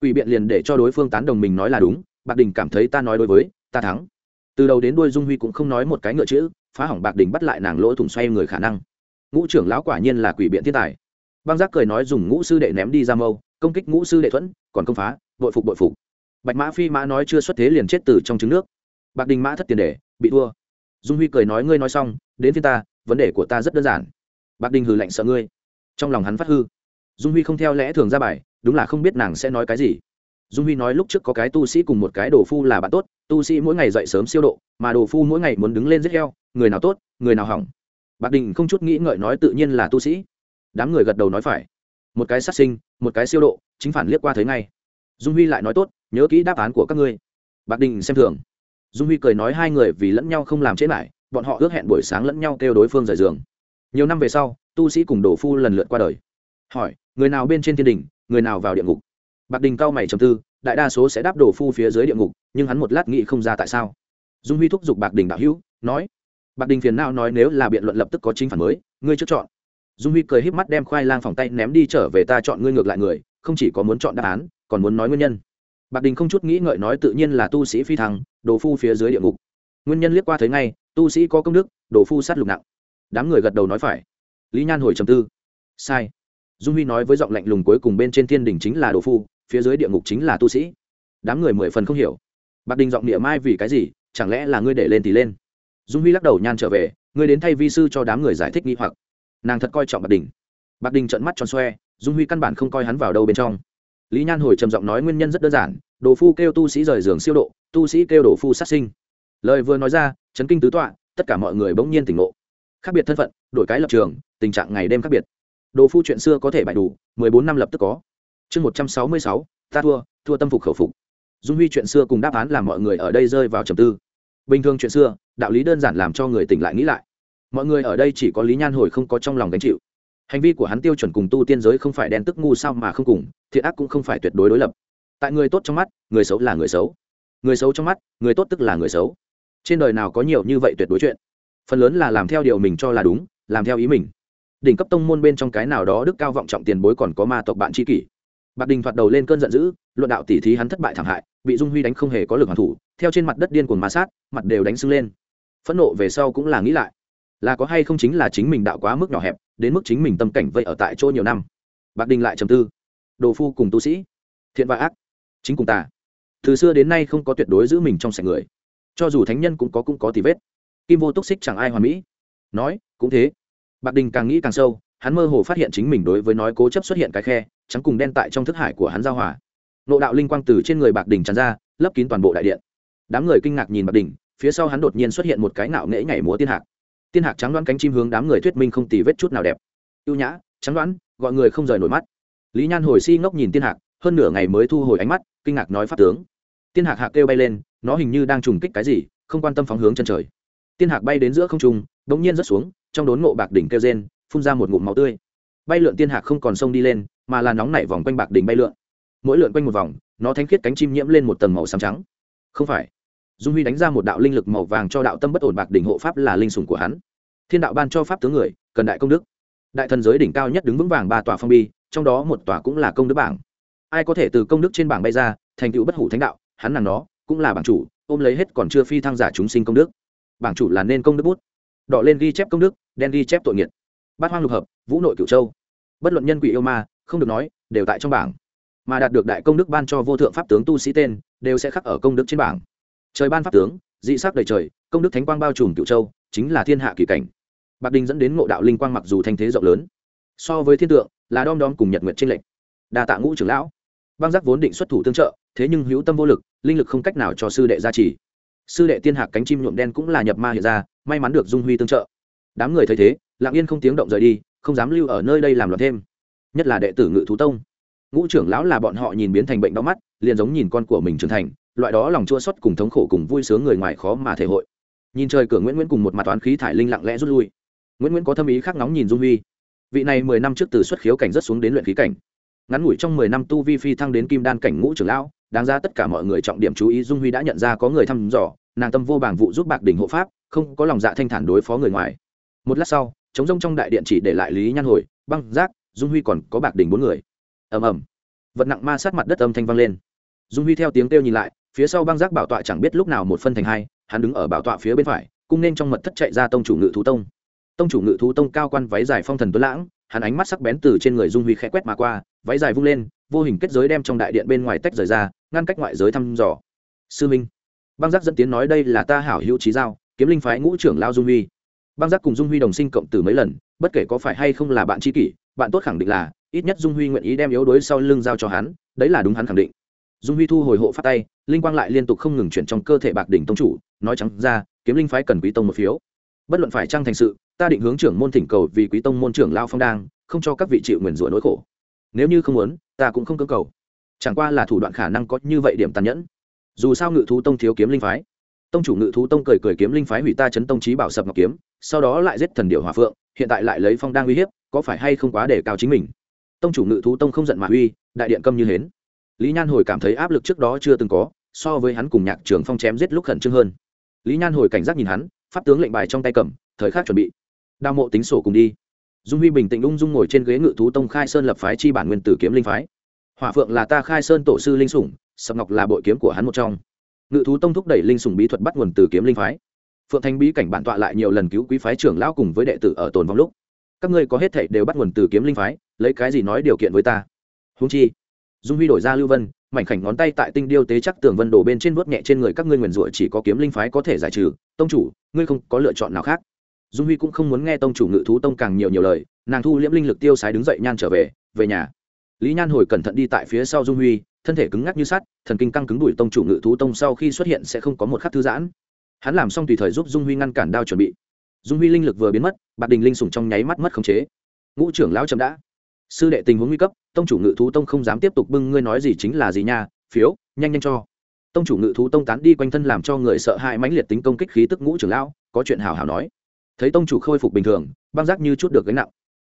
Ủy biện liền để cho đối phương tán đồng mình nói là đúng, bạc đình cảm thấy ta nói đối với, ta thắng. Từ đầu đến đuôi dung huy cũng không nói một cái ngựa chữ, phá hỏng bạc đình bắt lại nàng lỗ thủng xoay người khả năng. Ngũ trưởng lão quả nhiên là quỷ biện thiên tài. Băng giác cười nói dùng ngũ sư đệ ném đi ra mâu, công kích ngũ sư đệ thuẫn, còn công phá, bội phục bội phục. Bạch mã phi mã nói chưa xuất thế liền chết từ trong trứng nước bạc đình mã thất tiền đề bị thua. Dung huy cười nói, ngươi nói xong, đến phía ta, vấn đề của ta rất đơn giản. Bạc đình hừ lạnh sợ ngươi. Trong lòng hắn phát hư. Dung huy không theo lẽ thường ra bài, đúng là không biết nàng sẽ nói cái gì. Dung huy nói lúc trước có cái tu sĩ cùng một cái đồ phu là bạn tốt, tu sĩ mỗi ngày dậy sớm siêu độ, mà đồ phu mỗi ngày muốn đứng lên giết heo, người nào tốt, người nào hỏng. Bạc đình không chút nghĩ ngợi nói tự nhiên là tu sĩ. Đám người gật đầu nói phải. Một cái sát sinh, một cái siêu độ, chính phản liếc qua thấy ngay. Dung huy lại nói tốt, nhớ kỹ đáp án của các ngươi. Bạc đình xem thường dung huy cười nói hai người vì lẫn nhau không làm chết lại, bọn họ ước hẹn buổi sáng lẫn nhau kêu đối phương rời giường. Nhiều năm về sau, tu sĩ cùng đồ phu lần lượt qua đời. Hỏi, người nào bên trên thiên đình, người nào vào địa ngục? Bạc đình cao mày trầm tư, đại đa số sẽ đáp đồ phu phía dưới địa ngục, nhưng hắn một lát nghĩ không ra tại sao. Dung huy thúc giục bạc đình đạo hữu, nói, bạc đình phiền não nói nếu là biện luận lập tức có chính phản mới, ngươi trước chọn. Dung huy cười híp mắt đem khoai lang phòng tay ném đi trở về ta chọn ngươi ngược lại người, không chỉ có muốn chọn đáp án, còn muốn nói nguyên nhân bạc đình không chút nghĩ ngợi nói tự nhiên là tu sĩ phi thăng, đồ phu phía dưới địa ngục. Nguyên nhân liếc qua thấy ngay, tu sĩ có công đức, đồ phu sát lục nặng. Đám người gật đầu nói phải. Lý nhan hồi trầm tư. Sai. Dung huy nói với giọng lạnh lùng cuối cùng bên trên thiên đình chính là đồ phu, phía dưới địa ngục chính là tu sĩ. Đám người mười phần không hiểu. Bạc đình giọng địa mai vì cái gì, chẳng lẽ là ngươi để lên thì lên? Dung huy lắc đầu nhan trở về, ngươi đến thay vi sư cho đám người giải thích nghi hoặc. Nàng thật coi trọng bạc đình. Bạc đình trận mắt tròn xoe, dung huy căn bản không coi hắn vào đâu bên trong lý nhan hồi trầm giọng nói nguyên nhân rất đơn giản, đồ phu kêu tu sĩ rời giường siêu độ, tu sĩ kêu đồ phu sát sinh. Lời vừa nói ra, chấn kinh tứ tọa, tất cả mọi người bỗng nhiên tỉnh ngộ. Khác biệt thân phận, đổi cái lập trường, tình trạng ngày đêm khác biệt. Đồ phu chuyện xưa có thể bại đủ, mười bốn năm lập tức có. Chương một trăm sáu mươi sáu, ta thua thua tâm phục khẩu phục. Dung huy chuyện xưa cùng đáp án làm mọi người ở đây rơi vào trầm tư. Bình thường chuyện xưa, đạo lý đơn giản làm cho người tỉnh lại nghĩ lại. Mọi người ở đây chỉ có lý nhan hồi không có trong lòng gánh chịu hành vi của hắn tiêu chuẩn cùng tu tiên giới không phải đen tức ngu sao mà không cùng, thiện ác cũng không phải tuyệt đối đối lập. Tại người tốt trong mắt, người xấu là người xấu. Người xấu trong mắt, người tốt tức là người xấu. Trên đời nào có nhiều như vậy tuyệt đối chuyện? Phần lớn là làm theo điều mình cho là đúng, làm theo ý mình. Đỉnh cấp tông môn bên trong cái nào đó đức cao vọng trọng tiền bối còn có ma tộc bạn tri kỷ. Bạc đình thoạt đầu lên cơn giận dữ, luận đạo tỉ thí hắn thất bại thảm hại, bị dung huy đánh không hề có lực hoàn thủ, theo trên mặt đất điên cuồng ma sát, mặt đều đánh sưng lên. Phẫn nộ về sau cũng là nghĩ lại, là có hay không chính là chính mình đạo quá mức nhỏ hẹp đến mức chính mình tâm cảnh vậy ở tại chỗ nhiều năm. Bạc đình lại trầm tư. Đồ phu cùng tu sĩ, thiện và ác, chính cùng ta. Từ xưa đến nay không có tuyệt đối giữ mình trong sạch người. Cho dù thánh nhân cũng có cũng có tì vết. Kim vô túc xích chẳng ai hoàn mỹ. Nói, cũng thế. Bạc đình càng nghĩ càng sâu, hắn mơ hồ phát hiện chính mình đối với nói cố chấp xuất hiện cái khe, trắng cùng đen tại trong thức hải của hắn giao hòa. Nộ đạo linh quang từ trên người bạc đình tràn ra, lấp kín toàn bộ đại điện. Đám người kinh ngạc nhìn bạc đình, phía sau hắn đột nhiên xuất hiện một cái nạo nghễ nhảy múa tiên hạc tiên hạc trắng đoán cánh chim hướng đám người thuyết minh không tì vết chút nào đẹp. Ưu nhã, trắng đoán, gọi người không rời nổi mắt. Lý nhan hồi si ngốc nhìn tiên hạc, hơn nửa ngày mới thu hồi ánh mắt, kinh ngạc nói pháp tướng. Tiên hạc hạc kêu bay lên, nó hình như đang trùng kích cái gì, không quan tâm phóng hướng chân trời. Tiên hạc bay đến giữa không trung đ ỗ n g nhiên rớt xuống, trong đốn ngộ bạc đỉnh kêu rên, phun ra một ngụm máu tươi. Bay lượn tiên hạc không còn sông đi lên, mà là nóng nảy vòng quanh bạc đỉnh bay lượn. Mỗi lượn quanh một vòng, nó thanh khiết cánh chim nhiễm lên một tầng màu xám trắng. Không phải. Dung huy đánh ra một đạo linh lực màu vàng cho đạo tâm bất ổn bạc đỉnh hộ pháp là linh sùng của hắn thiên đạo ban cho pháp tướng người, cần đại công đức. Đại thần giới đỉnh cao nhất đứng vững vàng ba tòa phong bi trong đó một tòa cũng là công đức bảng. Ai có thể từ công đức trên bảng bay ra, thành tựu bất hủ thánh đạo, hắn nàng nó cũng là bảng chủ, ôm lấy hết còn chưa phi thăng giả chúng sinh công đức. Bảng chủ là nên công đức bút. Đỏ lên ghi chép công đức, đen ghi chép tội nghiệt. Bát hoang lục hợp, vũ nội cửu châu. Bất luận nhân quỷ yêu ma, không được nói, đều tại trong bảng. Mà đạt được đại công đức ban cho vô thượng pháp tướng tu sĩ tên, đều sẽ khắc ở công đức trên bảng. Trời ban pháp tướng, dị sắc đầy trời, công đức thánh quang bao trùm cửu châu, chính là thiên hạ kỳ cảnh bạc đình dẫn đến ngộ đạo linh quang mặc dù thanh thế rộng lớn, so với thiên tượng, là đom đom cùng nhật nguyện tranh lệch. Đa tạ ngũ trưởng lão. Băng giác vốn định xuất thủ tương trợ, thế nhưng hữu tâm vô lực, linh lực không cách nào cho sư đệ gia trì. Sư đệ tiên hạc cánh chim nhuộm đen cũng là nhập ma hiện ra, may mắn được dung huy tương trợ. Đám người thấy thế, lặng yên không tiếng động rời đi, không dám lưu ở nơi đây làm loạn thêm. Nhất là đệ tử ngự thú tông. Ngũ trưởng lão là bọn họ nhìn biến thành bệnh đau mắt, liền giống nhìn con của mình trưởng thành, loại đó lòng chua xót cùng thống khổ cùng vui sướng người ngoài khó mà thể hội. Nhìn trời cửa nguyễn nguyễn cùng một mặt toán khí thải linh lặng lẽ rút lui nguyễn nguyễn có thâm ý khác nóng nhìn dung huy vị này mười năm trước từ xuất khiếu cảnh rất xuống đến luyện khí cảnh ngắn ngủi trong mười năm tu vi phi thăng đến kim đan cảnh ngũ trưởng lão đáng ra tất cả mọi người trọng điểm chú ý dung huy đã nhận ra có người thăm dò nàng tâm vô bảng vụ giúp bạc đỉnh hộ pháp không có lòng dạ thanh thản đối phó người ngoài một lát sau chống rông trong đại điện chỉ để lại lý nhan hồi băng giác dung huy còn có bạc đỉnh bốn người ầm ầm vật nặng ma sát mặt đất âm thanh vang lên dung huy theo tiếng kêu nhìn lại phía sau băng giác bảo tọa chẳng biết lúc nào một phân thành hai hắn đứng ở bảo tọa phía bên phải cung nên trong mật thất chạy ra tông chủ ngự thú tông tông chủ ngự thú tông cao quan váy dài phong thần tuấn lãng, hắn ánh mắt sắc bén từ trên người dung huy khẽ quét mà qua, váy dài vung lên, vô hình kết giới đem trong đại điện bên ngoài tách rời ra, ngăn cách ngoại giới thăm dò. Sư minh, băng giác dẫn tiến nói đây là ta hảo hữu trí giao, kiếm linh phái ngũ trưởng lao dung huy. Băng giác cùng dung huy đồng sinh cộng từ mấy lần, bất kể có phải hay không là bạn tri kỷ, bạn tốt khẳng định là, ít nhất dung huy nguyện ý đem yếu đuối sau lưng giao cho hắn, đấy là đúng hắn khẳng định. Dung huy thu hồi hộ phát tay, linh quang lại liên tục không ngừng chuyển trong cơ thể bạc đỉnh tông chủ, nói trắng ra, kiếm linh phái cần quý tông một phiếu bất luận phải trăng thành sự, ta định hướng trưởng môn thỉnh cầu vì quý tông môn trưởng lao phong đang, không cho các vị chịu nguyền rủa nỗi khổ. Nếu như không muốn, ta cũng không cơ cầu. Chẳng qua là thủ đoạn khả năng có như vậy điểm tàn nhẫn. Dù sao ngự thú tông thiếu kiếm linh phái. Tông chủ ngự thú tông cười cười kiếm linh phái hủy ta chấn tông trí bảo sập ngọc kiếm, sau đó lại giết thần điệu hòa phượng, hiện tại lại lấy phong đang uy hiếp, có phải hay không quá để cao chính mình? Tông chủ ngự thú tông không giận mà uy, đại điện câm như hến. Lý nhan hồi cảm thấy áp lực trước đó chưa từng có, so với hắn cùng nhạc trường phong chém giết lúc khẩn trương hơn. Lý nhan hồi cảnh giác nhìn hắn pháp tướng lệnh bài trong tay cầm, thời khắc chuẩn bị. Đao mộ tính sổ cùng đi. Dung huy bình tĩnh ung dung ngồi trên ghế ngự thú tông khai sơn lập phái chi bản nguyên tử kiếm linh phái. Hỏa phượng là ta khai sơn tổ sư linh sủng, sập ngọc là bội kiếm của hắn một trong. Ngự thú tông thúc đẩy linh sủng bí thuật bắt nguồn từ kiếm linh phái. Phượng thanh bí cảnh bản tọa lại nhiều lần cứu quý phái trưởng lão cùng với đệ tử ở tồn vong lúc. Các ngươi có hết thảy đều bắt nguồn từ kiếm linh phái, lấy cái gì nói điều kiện với ta? Húng chi, dung huy đổi ra lưu vân mảnh khảnh ngón tay tại tinh điêu tế chắc tường vân đổ bên trên vớt nhẹ trên người các ngươi nguyền rủa chỉ có kiếm linh phái có thể giải trừ. Tông chủ, ngươi không có lựa chọn nào khác. Dung huy cũng không muốn nghe tông chủ ngự thú tông càng nhiều nhiều lời, nàng thu liễm linh lực tiêu sái đứng dậy nhan trở về về nhà. Lý nhan hồi cẩn thận đi tại phía sau dung huy, thân thể cứng ngắc như sắt, thần kinh căng cứng đuổi tông chủ ngự thú tông sau khi xuất hiện sẽ không có một khắc thư giãn. Hắn làm xong tùy thời giúp dung huy ngăn cản đao chuẩn bị. Dung huy linh lực vừa biến mất, bạc đình linh sủng trong nháy mắt mất khống chế. Ngũ trưởng lão chậm đã sư đệ tình huống nguy cấp, tông chủ ngự thú tông không dám tiếp tục bưng ngươi nói gì chính là gì nha, phiếu, nhanh nhanh cho. Tông chủ ngự thú tông tán đi quanh thân làm cho người sợ hãi mãnh liệt tính công kích khí tức ngũ trưởng lão, có chuyện hào hào nói. Thấy tông chủ khôi phục bình thường, băng giác như chút được gánh nặng.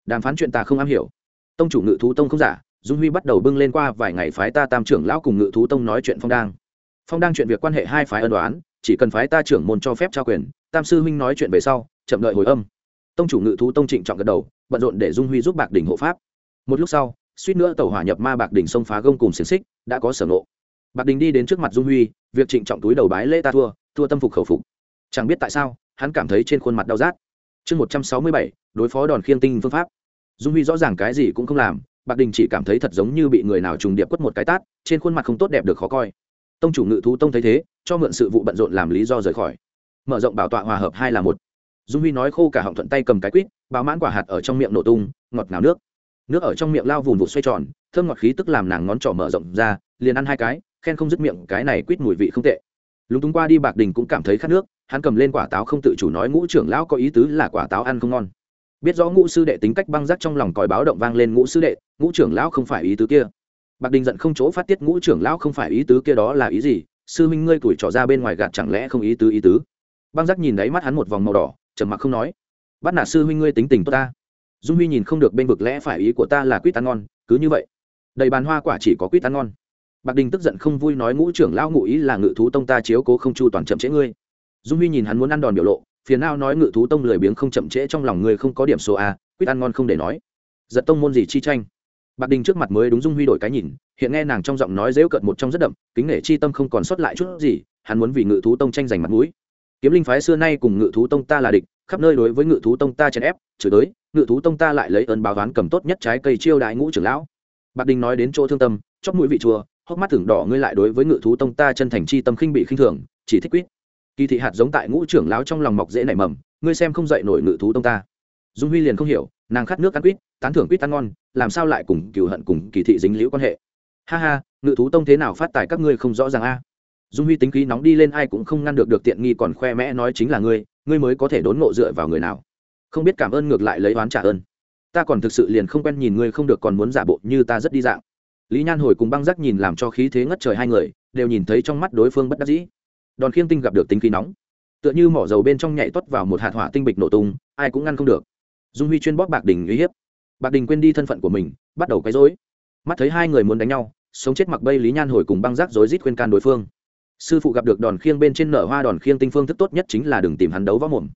Đàm phán chuyện ta không am hiểu. Tông chủ ngự thú tông không giả, dung huy bắt đầu bưng lên qua vài ngày phái ta tam trưởng lão cùng ngự thú tông nói chuyện phong đang. Phong đang chuyện việc quan hệ hai phái ân đoán chỉ cần phái ta trưởng môn cho phép trao quyền, tam sư huynh nói chuyện về sau, chậm đợi hồi âm. Tông chủ ngự thú tông trịnh trọng gật đầu, bận rộn để dung huy giúp bạc đỉnh hộ pháp một lúc sau, suýt nữa tàu hỏa nhập ma bạc Đình xông phá gông cùng xiềng xích, đã có sở nộ bạc đình đi đến trước mặt dung huy, việc trịnh trọng túi đầu bái lễ ta thua thua tâm phục khẩu phục. Chẳng biết tại sao, hắn cảm thấy trên khuôn mặt đau rát. Chương một trăm sáu mươi bảy, đối phó đòn khiêng tinh phương pháp. Dung huy rõ ràng cái gì cũng không làm, bạc đình chỉ cảm thấy thật giống như bị người nào trùng điệp quất một cái tát, trên khuôn mặt không tốt đẹp được khó coi. Tông chủ ngự thú tông thấy thế, cho mượn sự vụ bận rộn làm lý do rời khỏi. Mở rộng bảo tọa hòa hợp hai là một. Dung huy nói khô cả họng thuận tay cầm cái quýt, báo mãn quả hạt ở trong miệng nổ tung, ngọt ngào nước nước ở trong miệng lao vùn vụt xoay tròn, thơm ngọt khí tức làm nàng ngón trỏ mở rộng ra, liền ăn hai cái, khen không dứt miệng, cái này quýt mùi vị không tệ. Lúng túng qua đi bạc đình cũng cảm thấy khát nước, hắn cầm lên quả táo không tự chủ nói ngũ trưởng lão có ý tứ là quả táo ăn không ngon. Biết rõ ngũ sư đệ tính cách băng rắc trong lòng còi báo động vang lên ngũ sư đệ, ngũ trưởng lão không phải ý tứ kia. Bạc đình giận không chỗ phát tiết ngũ trưởng lão không phải ý tứ kia đó là ý gì, sư minh ngươi tuổi trỏ ra bên ngoài gạt chẳng lẽ không ý tứ ý tứ. Băng rắc nhìn đáy mắt hắn một vòng màu đỏ, trầm mặc không nói. Bắt nạt sư huynh ngươi tính tình tốt ta dung huy nhìn không được bên vực lẽ phải ý của ta là quýt ăn ngon, cứ như vậy. Đầy bàn hoa quả chỉ có quýt ăn ngon. Bạc đình tức giận không vui nói ngũ trưởng lão ngụ ý là ngự thú tông ta chiếu cố không chu toàn chậm trễ ngươi. Dung huy nhìn hắn muốn ăn đòn biểu lộ, phiền nào nói ngự thú tông lười biếng không chậm trễ trong lòng ngươi không có điểm số a, quýt ăn ngon không để nói. Giật tông môn gì chi tranh? Bạc đình trước mặt mới đúng dung huy đổi cái nhìn, hiện nghe nàng trong giọng nói dễu cợt một trong rất đậm, kính nể chi tâm không còn sót lại chút gì, hắn muốn vì ngự thú tông tranh giành mặt mũi. Kiếm linh phái xưa nay cùng ngự thú tông ta là địch, khắp nơi đối với ngự thú tông ta chèn ép, chửi tới ngự thú tông ta lại lấy ơn báo toán cầm tốt nhất trái cây chiêu đại ngũ trưởng lão. Bạc đình nói đến chỗ thương tâm chóc mũi vị chùa hốc mắt thưởng đỏ ngươi lại đối với ngự thú tông ta chân thành chi tâm khinh bị khinh thường, chỉ thích quýt. Kỳ thị hạt giống tại ngũ trưởng lão trong lòng mọc dễ nảy mầm, ngươi xem không dậy nổi ngự thú tông ta. Dung huy liền không hiểu, nàng khát nước ăn quýt, tán thưởng quýt ăn ngon, làm sao lại cùng cừu hận cùng kỳ thị dính liễu quan hệ? Ha ha, ngự thú tông thế nào phát tài các ngươi không rõ ràng a. Dung huy tính khí nóng đi lên ai cũng không ngăn được được tiện nghi còn khoe mẽ nói chính là ngươi ngươi mới có thể đốn ngộ dựa vào người nào không biết cảm ơn ngược lại lấy oán trả ơn. Ta còn thực sự liền không quen nhìn ngươi không được còn muốn giả bộ như ta rất đi dạng. Lý nhan hồi cùng băng giác nhìn làm cho khí thế ngất trời hai người, đều nhìn thấy trong mắt đối phương bất đắc dĩ. Đòn khiêng tinh gặp được tính khí nóng. Tựa như mỏ dầu bên trong nhảy tuất vào một hạt hỏa tinh bịch nổ tung, ai cũng ngăn không được. Dung huy chuyên bóp bạc đình uy hiếp. Bạc đình quên đi thân phận của mình, bắt đầu quấy dối mắt thấy hai người muốn đánh nhau, sống chết mặc bây lý nhan hồi cùng băng giác rối rít khuyên can đối phương. Sư phụ gặp được đòn khiêng bên trên nở hoa đòn khiêng tinh phương thức tốt nhất chính là đừng tìm hắn đấu võ mồm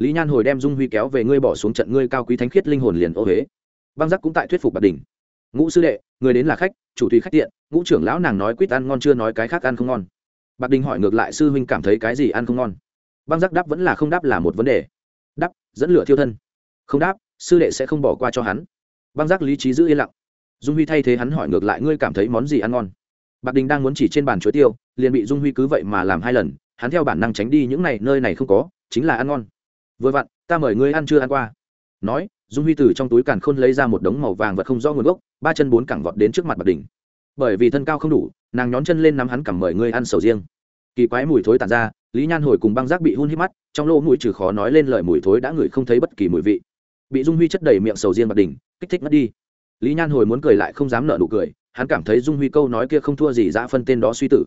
lý nhan hồi đem dung huy kéo về ngươi bỏ xuống trận ngươi cao quý thánh khiết linh hồn liền ô huế. Băng giác cũng tại thuyết phục bạc đình ngũ sư đệ, người đến là khách, chủ thủy khách tiện, ngũ trưởng lão nàng nói quýt ăn ngon chưa nói cái khác ăn không ngon. Bạc đình hỏi ngược lại sư huynh cảm thấy cái gì ăn không ngon? Băng giác đáp vẫn là không đáp là một vấn đề. Đáp, dẫn lửa thiêu thân. Không đáp, sư đệ sẽ không bỏ qua cho hắn. Băng giác lý trí giữ yên lặng. Dung huy thay thế hắn hỏi ngược lại ngươi cảm thấy món gì ăn ngon? Bạc đình đang muốn chỉ trên bàn chuối tiêu, liền bị dung huy cứ vậy mà làm hai lần, hắn theo bản năng tránh đi những này, nơi này không có, chính là ăn ngon vừa vặn ta mời ngươi ăn chưa ăn qua. Nói dung huy từ trong túi càn khôn lấy ra một đống màu vàng vật không rõ nguồn gốc ba chân bốn cẳng vọt đến trước mặt bạc đỉnh. bởi vì thân cao không đủ nàng nhón chân lên nắm hắn cẳng mời ngươi ăn sầu riêng. Kỳ quái mùi thối tàn ra lý nhan hồi cùng băng giác bị hun hít mắt trong lỗ mũi trừ khó nói lên lời mùi thối đã ngửi không thấy bất kỳ mùi vị. Bị dung huy chất đầy miệng sầu riêng bạc đỉnh, kích thích mất đi. Lý nhan hồi muốn cười lại không dám nợ nụ cười hắn cảm thấy dung huy câu nói kia không thua gì dã phân tên đó suy tử.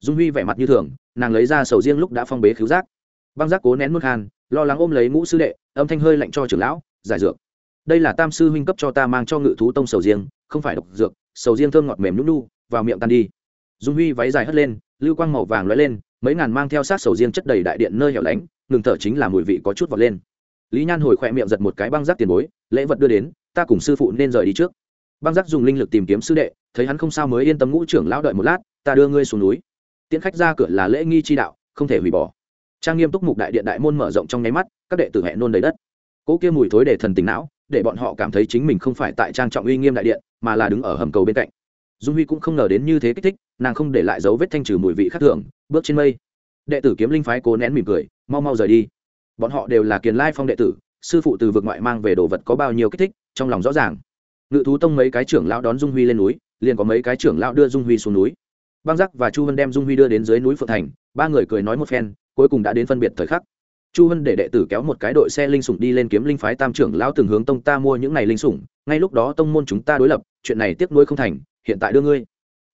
Dung huy vẻ mặt như thường nàng lấy ra sầu riêng lúc đã phong bế cứu giác. Băng giác cố nén mức hàn lo lắng ôm lấy ngũ sư đệ, âm thanh hơi lạnh cho trưởng lão, giải dược. Đây là tam sư huynh cấp cho ta mang cho ngự thú tông sầu riêng, không phải độc dược, sầu riêng thơm ngọt mềm nhũ nu vào miệng tan đi. Dung huy váy dài hất lên, lưu quang màu vàng lóe lên, mấy ngàn mang theo sát sầu riêng chất đầy đại điện nơi hẻo lánh, ngừng thở chính là mùi vị có chút vọt lên. Lý nhan hồi khỏe miệng giật một cái băng rác tiền bối, lễ vật đưa đến, ta cùng sư phụ nên rời đi trước. Băng rác dùng linh lực tìm kiếm sư đệ, thấy hắn không sao mới yên tâm ngũ trưởng lão đợi một lát, ta đưa ngươi xuống núi. Tiễn khách ra cửa là lễ nghi chi đạo, không thể hủy bỏ trang nghiêm túc mục đại điện đại môn mở rộng trong nháy mắt, các đệ tử hẹn nôn đầy đất. Cỗ kia mùi thối để thần tình não, để bọn họ cảm thấy chính mình không phải tại trang trọng uy nghiêm đại điện, mà là đứng ở hầm cầu bên cạnh. Dung huy cũng không ngờ đến như thế kích thích, nàng không để lại dấu vết thanh trừ mùi vị khác thường, bước trên mây. Đệ tử kiếm linh phái cố nén mỉm cười, mau mau rời đi. Bọn họ đều là kiền lai phong đệ tử, sư phụ từ vực ngoại mang về đồ vật có bao nhiêu kích thích, trong lòng rõ ràng. Ngự thú tông mấy cái trưởng lão đón dung huy lên núi, liền có mấy cái trưởng lão đưa dung huy xuống núi. Băng giác và chu vân đem dung huy đưa đến dưới núi phượng thành, ba người cười nói một phen cuối cùng đã đến phân biệt thời khắc. Chu Hân để đệ tử kéo một cái đội xe linh sủng đi lên kiếm linh phái tam trưởng lão từng hướng tông ta mua những này linh sủng, ngay lúc đó tông môn chúng ta đối lập, chuyện này tiếc nuối không thành, hiện tại đưa ngươi.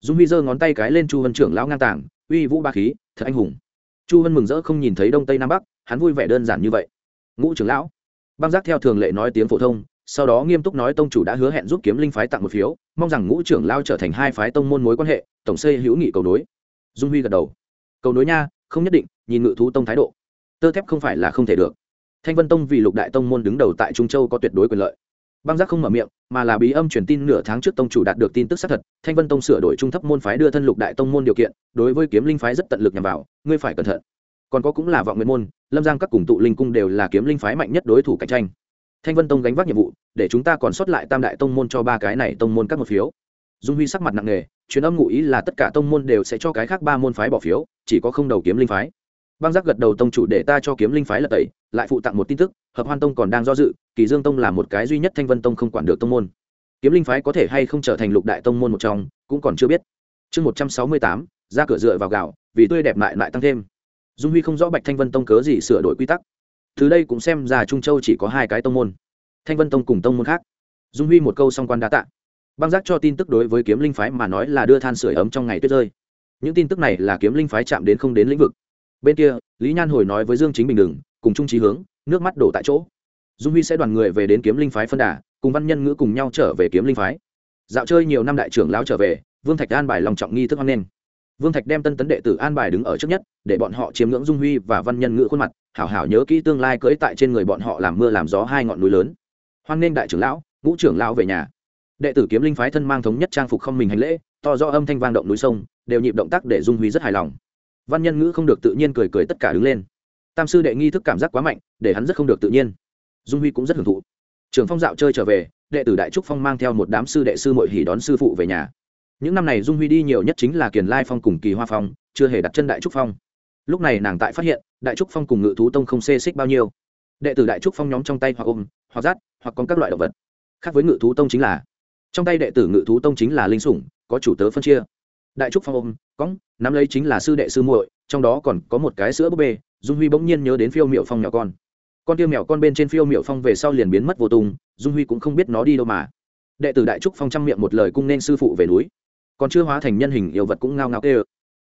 Dung huy giơ ngón tay cái lên chu Hân trưởng lão ngang tàng, uy vũ ba khí, thật anh hùng. Chu Hân mừng rỡ không nhìn thấy đông tây nam bắc, hắn vui vẻ đơn giản như vậy. Ngũ trưởng lão, băng giác theo thường lệ nói tiếng phổ thông, sau đó nghiêm túc nói tông chủ đã hứa hẹn giúp kiếm linh phái tặng một phiếu, mong rằng ngũ trưởng lao trở thành hai phái tông môn mối quan hệ, tổng xây hữu nghị cầu nối. Dung huy gật đầu. Cầu nối nha, không nhất định nhìn ngự thú tông thái độ. Tơ thép không phải là không thể được. Thanh vân tông vì lục đại tông môn đứng đầu tại trung châu có tuyệt đối quyền lợi. Băng giác không mở miệng, mà là bí âm truyền tin nửa tháng trước tông chủ đạt được tin tức xác thật, thanh vân tông sửa đổi trung thấp môn phái đưa thân lục đại tông môn điều kiện, đối với kiếm linh phái rất tận lực nhằm vào, ngươi phải cẩn thận. Còn có cũng là vọng nguyện môn, lâm giang các cùng tụ linh cung đều là kiếm linh phái mạnh nhất đối thủ cạnh tranh. Thanh vân tông gánh vác nhiệm vụ, để chúng ta còn sót lại tam đại tông môn cho ba cái này tông môn các một phiếu. Dung huy sắc mặt nặng nề chuyến âm ngụ ý là tất cả tông môn đều sẽ cho cái khác ba môn phái bỏ phiếu, chỉ có không đầu kiếm linh phái băng giác gật đầu tông chủ để ta cho kiếm linh phái là tẩy, lại phụ tặng một tin tức, hợp hoan tông còn đang do dự, kỳ dương tông là một cái duy nhất thanh vân tông không quản được tông môn. Kiếm linh phái có thể hay không trở thành lục đại tông môn một trong, cũng còn chưa biết. Chương một trăm sáu mươi tám, ra cửa dựa vào gạo, vì tươi đẹp lại lại tăng thêm. Dung huy không rõ bạch thanh vân tông cớ gì sửa đổi quy tắc. Từ đây cũng xem ra trung châu chỉ có hai cái tông môn, thanh vân tông cùng tông môn khác. Dung huy một câu song quan đa tạ. Băng giác cho tin tức đối với kiếm linh phái mà nói là đưa than sửa ấm trong ngày tuyết rơi. Những tin tức này là kiếm linh phái chạm đến không đến lĩnh vực bên kia, lý nhan hồi nói với dương chính bình đừng cùng trung trí hướng, nước mắt đổ tại chỗ. Dung huy sẽ đoàn người về đến kiếm linh phái phân đà, cùng văn nhân ngữ cùng nhau trở về kiếm linh phái. Dạo chơi nhiều năm đại trưởng lão trở về, vương thạch an bài lòng trọng nghi thức hoan nghênh. Vương thạch đem tân tấn đệ tử an bài đứng ở trước nhất, để bọn họ chiếm ngưỡng dung huy và văn nhân ngữ khuôn mặt, hảo hảo nhớ kỹ tương lai cưỡi tại trên người bọn họ làm mưa làm gió hai ngọn núi lớn. Hoan nghênh đại trưởng lão, ngũ trưởng lão về nhà. Đệ tử kiếm linh phái thân mang thống nhất trang phục không mình hành lễ, to do âm thanh vang động núi sông, đều nhịp động tác để dung huy rất hài lòng văn nhân ngữ không được tự nhiên cười cười tất cả đứng lên. Tam sư đệ nghi thức cảm giác quá mạnh, để hắn rất không được tự nhiên. Dung huy cũng rất hưởng thụ. Trường phong dạo chơi trở về, đệ tử đại trúc phong mang theo một đám sư đệ sư mội hỉ đón sư phụ về nhà. Những năm này dung huy đi nhiều nhất chính là kiền lai phong cùng kỳ hoa phong, chưa hề đặt chân đại trúc phong. Lúc này nàng tại phát hiện, đại trúc phong cùng ngự thú tông không xê xích bao nhiêu. Đệ tử đại trúc phong nhóm trong tay hoặc ôm, hoặc rát, hoặc có các loại động vật. Khác với ngự thú tông chính là, trong tay đệ tử ngự thú tông chính là linh sủng, có chủ tớ phân chia đại trúc phong ôm cóng nắm lấy chính là sư đệ sư muội, trong đó còn có một cái sữa búp bê, dung huy bỗng nhiên nhớ đến phiêu miệu phong nhỏ con. Con tiêu mèo con bên trên phiêu miệu phong về sau liền biến mất vô tung, dung huy cũng không biết nó đi đâu mà. Đệ tử đại trúc phong chăm miệng một lời cung nên sư phụ về núi. Còn chưa hóa thành nhân hình, yêu vật cũng ngao ngao kê ơ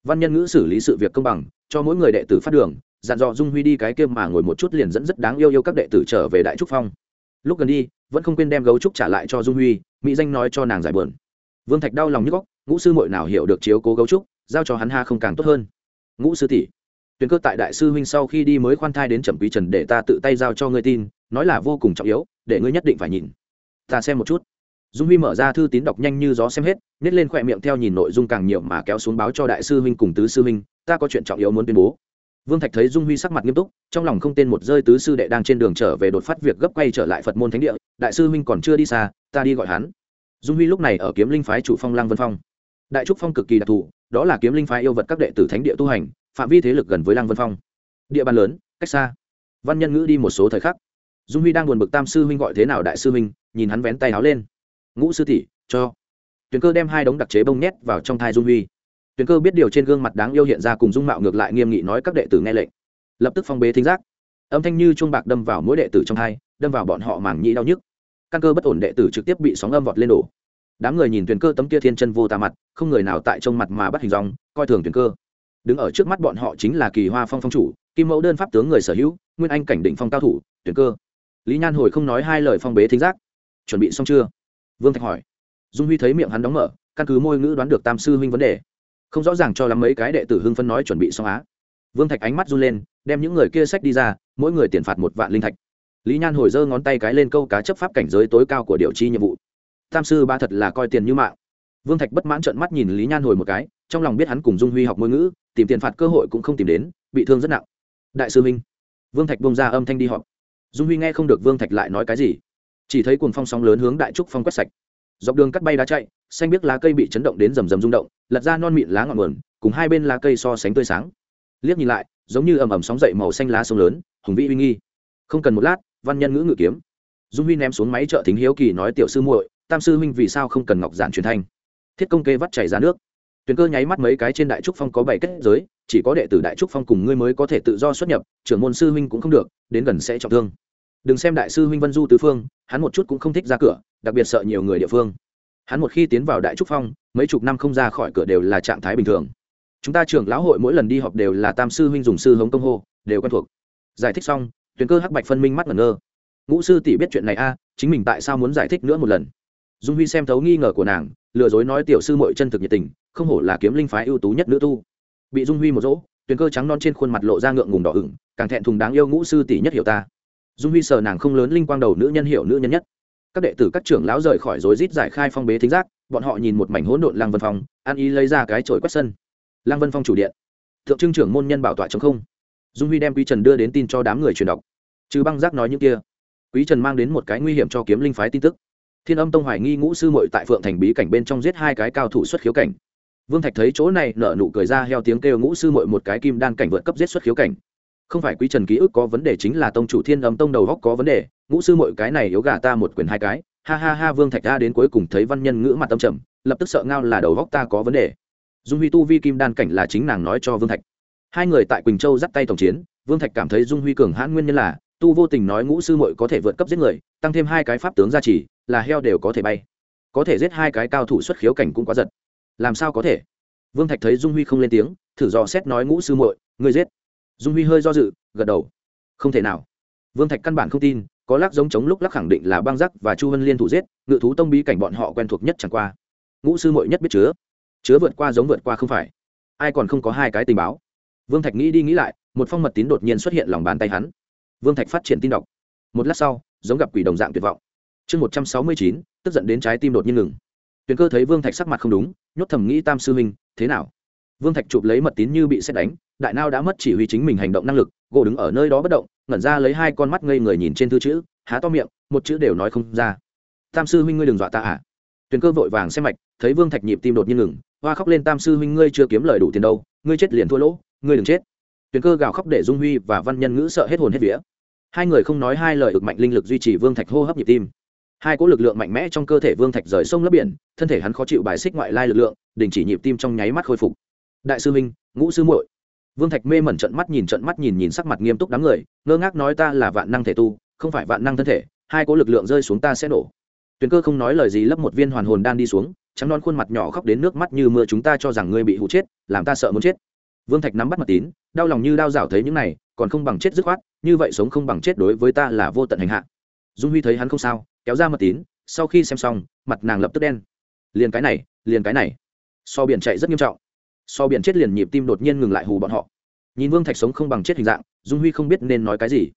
văn nhân ngữ xử lý sự việc công bằng, cho mỗi người đệ tử phát đường, dặn dò dung huy đi cái kia mà ngồi một chút liền dẫn rất đáng yêu yêu các đệ tử trở về đại trúc phong. Lúc gần đi, vẫn không quên đem gấu trúc trả lại cho dung huy, mỹ danh nói cho nàng giải bờn vương thạch đau lòng nhức góc ngũ sư muội nào hiểu được chiếu cố gấu trúc, giao cho hắn ha không càng tốt hơn. Ngũ sư tỷ tuyển cơ tại đại sư huynh sau khi đi mới khoan thai đến trầm quý trần để ta tự tay giao cho ngươi tin, nói là vô cùng trọng yếu, để ngươi nhất định phải nhìn. Ta xem một chút. Dung huy mở ra thư tín đọc nhanh như gió xem hết nhét lên khỏe miệng theo nhìn nội dung càng nhiều mà kéo xuống báo cho đại sư huynh cùng tứ sư huynh, ta có chuyện trọng yếu muốn tuyên bố. Vương thạch thấy dung huy sắc mặt nghiêm túc, trong lòng không tên một rơi tứ sư đệ đang trên đường trở về đột phát việc gấp quay trở lại phật môn thánh địa, đại sư huynh còn chưa đi xa, ta đi gọi hắn. Dung huy lúc này ở kiếm linh phái chủ phong lang vân phong đại trúc phong cực kỳ đặc thù, đó là kiếm linh phái yêu vật các đệ tử thánh địa tu hành, phạm vi thế lực gần với lăng vân phong. Địa bàn lớn, cách xa. Văn nhân ngữ đi một số thời khắc. Dung huy đang buồn bực tam sư huynh gọi thế nào đại sư huynh, nhìn hắn vén tay áo lên. Ngũ sư tỷ, cho. Tuyền cơ đem hai đống đặc chế bông nhét vào trong thai dung huy. Tuyền cơ biết điều trên gương mặt đáng yêu hiện ra cùng dung mạo ngược lại nghiêm nghị nói các đệ tử nghe lệnh. Lập tức phong bế thính giác. Âm thanh như chuông bạc đâm vào mỗi đệ tử trong thai, đâm vào bọn họ màng nhĩ đau nhức. Căn cơ bất ổn đệ tử trực tiếp bị sóng âm vọt lên đổ đám người nhìn tuyền cơ tấm kia thiên chân vô tà mặt, không người nào tại trong mặt mà bắt hình dòng coi thường tuyền cơ. Đứng ở trước mắt bọn họ chính là kỳ hoa phong phong chủ, kim mẫu đơn pháp tướng người sở hữu, nguyên anh cảnh định phong cao thủ tuyền cơ. Lý nhan hồi không nói hai lời phong bế thính giác. Chuẩn bị xong chưa? Vương thạch hỏi. Dung huy thấy miệng hắn đóng mở, căn cứ môi ngữ đoán được tam sư huynh vấn đề. Không rõ ràng cho lắm mấy cái đệ tử hưng phân nói chuẩn bị xong á. Vương thạch ánh mắt run lên, đem những người kia sách đi ra, mỗi người tiền phạt một vạn linh thạch. Lý nhan hồi giơ ngón tay cái lên câu cá chấp pháp cảnh giới tối cao của điều chi nhiệm vụ tam sư ba thật là coi tiền như mạng. Vương thạch bất mãn trợn mắt nhìn lý nhan hồi một cái, trong lòng biết hắn cùng dung huy học ngôn ngữ, tìm tiền phạt cơ hội cũng không tìm đến, bị thương rất nặng. Đại sư minh. Vương thạch bông ra âm thanh đi họp. Dung huy nghe không được vương thạch lại nói cái gì. Chỉ thấy cuồng phong sóng lớn hướng đại trúc phong quét sạch. Dọc đường cắt bay đá chạy, xanh biết lá cây bị chấn động đến rầm rầm rung động, lật ra non mịn lá ngọn nguồn, cùng hai bên lá cây so sánh tươi sáng. Liếc nhìn lại, giống như ầm ầm sóng dậy màu xanh lá sông lớn, hùng vĩ uy nghi. Không cần một lát, văn nhân ngữ ngự kiếm. Dung huy ném xuống máy trợ thính hiếu kỳ nói tiểu sư muội tam sư huynh vì sao không cần ngọc giản truyền thanh? Thiết công kê vắt chảy ra nước. Tuyền cơ nháy mắt mấy cái trên đại trúc phong có bảy kết giới, chỉ có đệ tử đại trúc phong cùng ngươi mới có thể tự do xuất nhập, trưởng môn sư huynh cũng không được, đến gần sẽ trọng thương. Đừng xem đại sư huynh vân du tứ phương, hắn một chút cũng không thích ra cửa, đặc biệt sợ nhiều người địa phương. Hắn một khi tiến vào đại trúc phong, mấy chục năm không ra khỏi cửa đều là trạng thái bình thường. Chúng ta trưởng lão hội mỗi lần đi họp đều là tam sư huynh dùng sư hống công hô, đều quen thuộc. Giải thích xong, tuyền cơ hắc bạch phân minh mắt ngẩn ngơ. Ngũ sư tỷ biết chuyện này a, chính mình tại sao muốn giải thích nữa một lần? Dung huy xem thấu nghi ngờ của nàng, lừa dối nói tiểu sư mội chân thực nhiệt tình, không hổ là kiếm linh phái ưu tú nhất nữ tu. Bị dung huy một dỗ, tuyền cơ trắng non trên khuôn mặt lộ ra ngượng ngùng đỏ ửng, càng thẹn thùng đáng yêu ngũ sư tỷ nhất hiểu ta. Dung huy sờ nàng không lớn linh quang đầu nữ nhân hiểu nữ nhân nhất. Các đệ tử, các trưởng lão rời khỏi rối rít giải khai phong bế thính giác, bọn họ nhìn một mảnh hỗn độn lăng vân phong an ý lấy ra cái chổi quét sân. Lăng vân phong chủ điện. Thượng trưng trưởng môn nhân bảo tọa chống không. Dung huy đem quý trần đưa đến tin cho đám người truyền đọc. Chứ băng giác nói những kia, quý trần mang đến một cái nguy hiểm cho kiếm linh phái tin tức thiên âm tông hoài nghi ngũ sư mội tại phượng thành bí cảnh bên trong giết hai cái cao thủ xuất khiếu cảnh. Vương thạch thấy chỗ này, nở nụ cười ra heo tiếng kêu ngũ sư mội một cái kim đan cảnh vượt cấp giết xuất khiếu cảnh. Không phải quý trần ký ức có vấn đề chính là tông chủ thiên âm tông đầu góc có vấn đề, ngũ sư mội cái này yếu gà ta một quyền hai cái. Ha ha ha, vương thạch ra đến cuối cùng thấy văn nhân ngữ mặt tâm trầm, lập tức sợ ngao là đầu góc ta có vấn đề. Dung huy tu vi kim đan cảnh là chính nàng nói cho vương thạch. Hai người tại quỳnh châu dắt tay tổng chiến, vương thạch cảm thấy dung huy cường hãn nguyên nhân là, tu vô tình nói ngũ sư mội có thể vượt cấp giết người, tăng thêm hai cái pháp tướng gia trì là heo đều có thể bay. Có thể giết hai cái cao thủ xuất khiếu cảnh cũng quá giật. Làm sao có thể? Vương thạch thấy dung huy không lên tiếng, thử dò xét nói ngũ sư muội, ngươi giết. Dung huy hơi do dự, gật đầu. Không thể nào. Vương thạch căn bản không tin, có lắc giống chống lúc lắc khẳng định là băng giác và chu hân liên thủ giết, ngự thú tông bí cảnh bọn họ quen thuộc nhất chẳng qua. Ngũ sư muội nhất biết chứa. Chứa vượt qua giống vượt qua không phải. Ai còn không có hai cái tình báo? Vương thạch nghĩ đi nghĩ lại, một phong mật tín đột nhiên xuất hiện lòng bàn tay hắn. Vương thạch phát triển tin đọc một lát sau, giống gặp quỷ đồng dạng tuyệt vọng chương một trăm sáu mươi chín, tức giận đến trái tim đột nhiên ngừng. Tuyền cơ thấy vương thạch sắc mặt không đúng, nhốt thầm nghĩ tam sư huynh thế nào? Vương thạch chụp lấy mật tín như bị xét đánh, đại nao đã mất chỉ huy chính mình hành động năng lực, gỗ đứng ở nơi đó bất động, ngẩn ra lấy hai con mắt ngây người nhìn trên thư chữ, há to miệng, một chữ đều nói không ra. Tam sư huynh ngươi đừng dọa ta à? Tuyền cơ vội vàng xem mạch, thấy vương thạch nhịp tim đột nhiên ngừng, hoa khóc lên tam sư huynh ngươi chưa kiếm lời đủ tiền đâu, ngươi chết liền thua lỗ, ngươi đừng chết. Tuyền cơ gào khóc để dung huy và văn nhân ngữ sợ hết hồn hết vía. Hai người không nói hai lời, ực mạnh linh lực duy trì vương thạch hô hấp nhịp tim hai cỗ lực lượng mạnh mẽ trong cơ thể vương thạch rời sông lấp biển, thân thể hắn khó chịu bài xích ngoại lai lực lượng, đình chỉ nhịp tim trong nháy mắt khôi phục. Đại sư minh, ngũ sư muội. Vương thạch mê mẩn trận mắt nhìn trận mắt nhìn nhìn sắc mặt nghiêm túc đám người, ngơ ngác nói ta là vạn năng thể tu, không phải vạn năng thân thể, hai cỗ lực lượng rơi xuống ta sẽ nổ. Tuyền cơ không nói lời gì lấp một viên hoàn hồn đan đi xuống, trắng non khuôn mặt nhỏ khóc đến nước mắt như mưa chúng ta cho rằng ngươi bị hụ chết, làm ta sợ muốn chết. Vương thạch nắm bắt mặt tín, đau lòng như đau rảo thấy những này, còn không bằng chết dứt khoát, như vậy sống không bằng chết đối với ta là vô tận hành hạ. Dung huy thấy hắn không sao kéo ra mật tín, sau khi xem xong, mặt nàng lập tức đen. Liền cái này, liền cái này. So biển chạy rất nghiêm trọng. So biển chết liền nhịp tim đột nhiên ngừng lại hù bọn họ. Nhìn vương thạch sống không bằng chết hình dạng, dung huy không biết nên nói cái gì.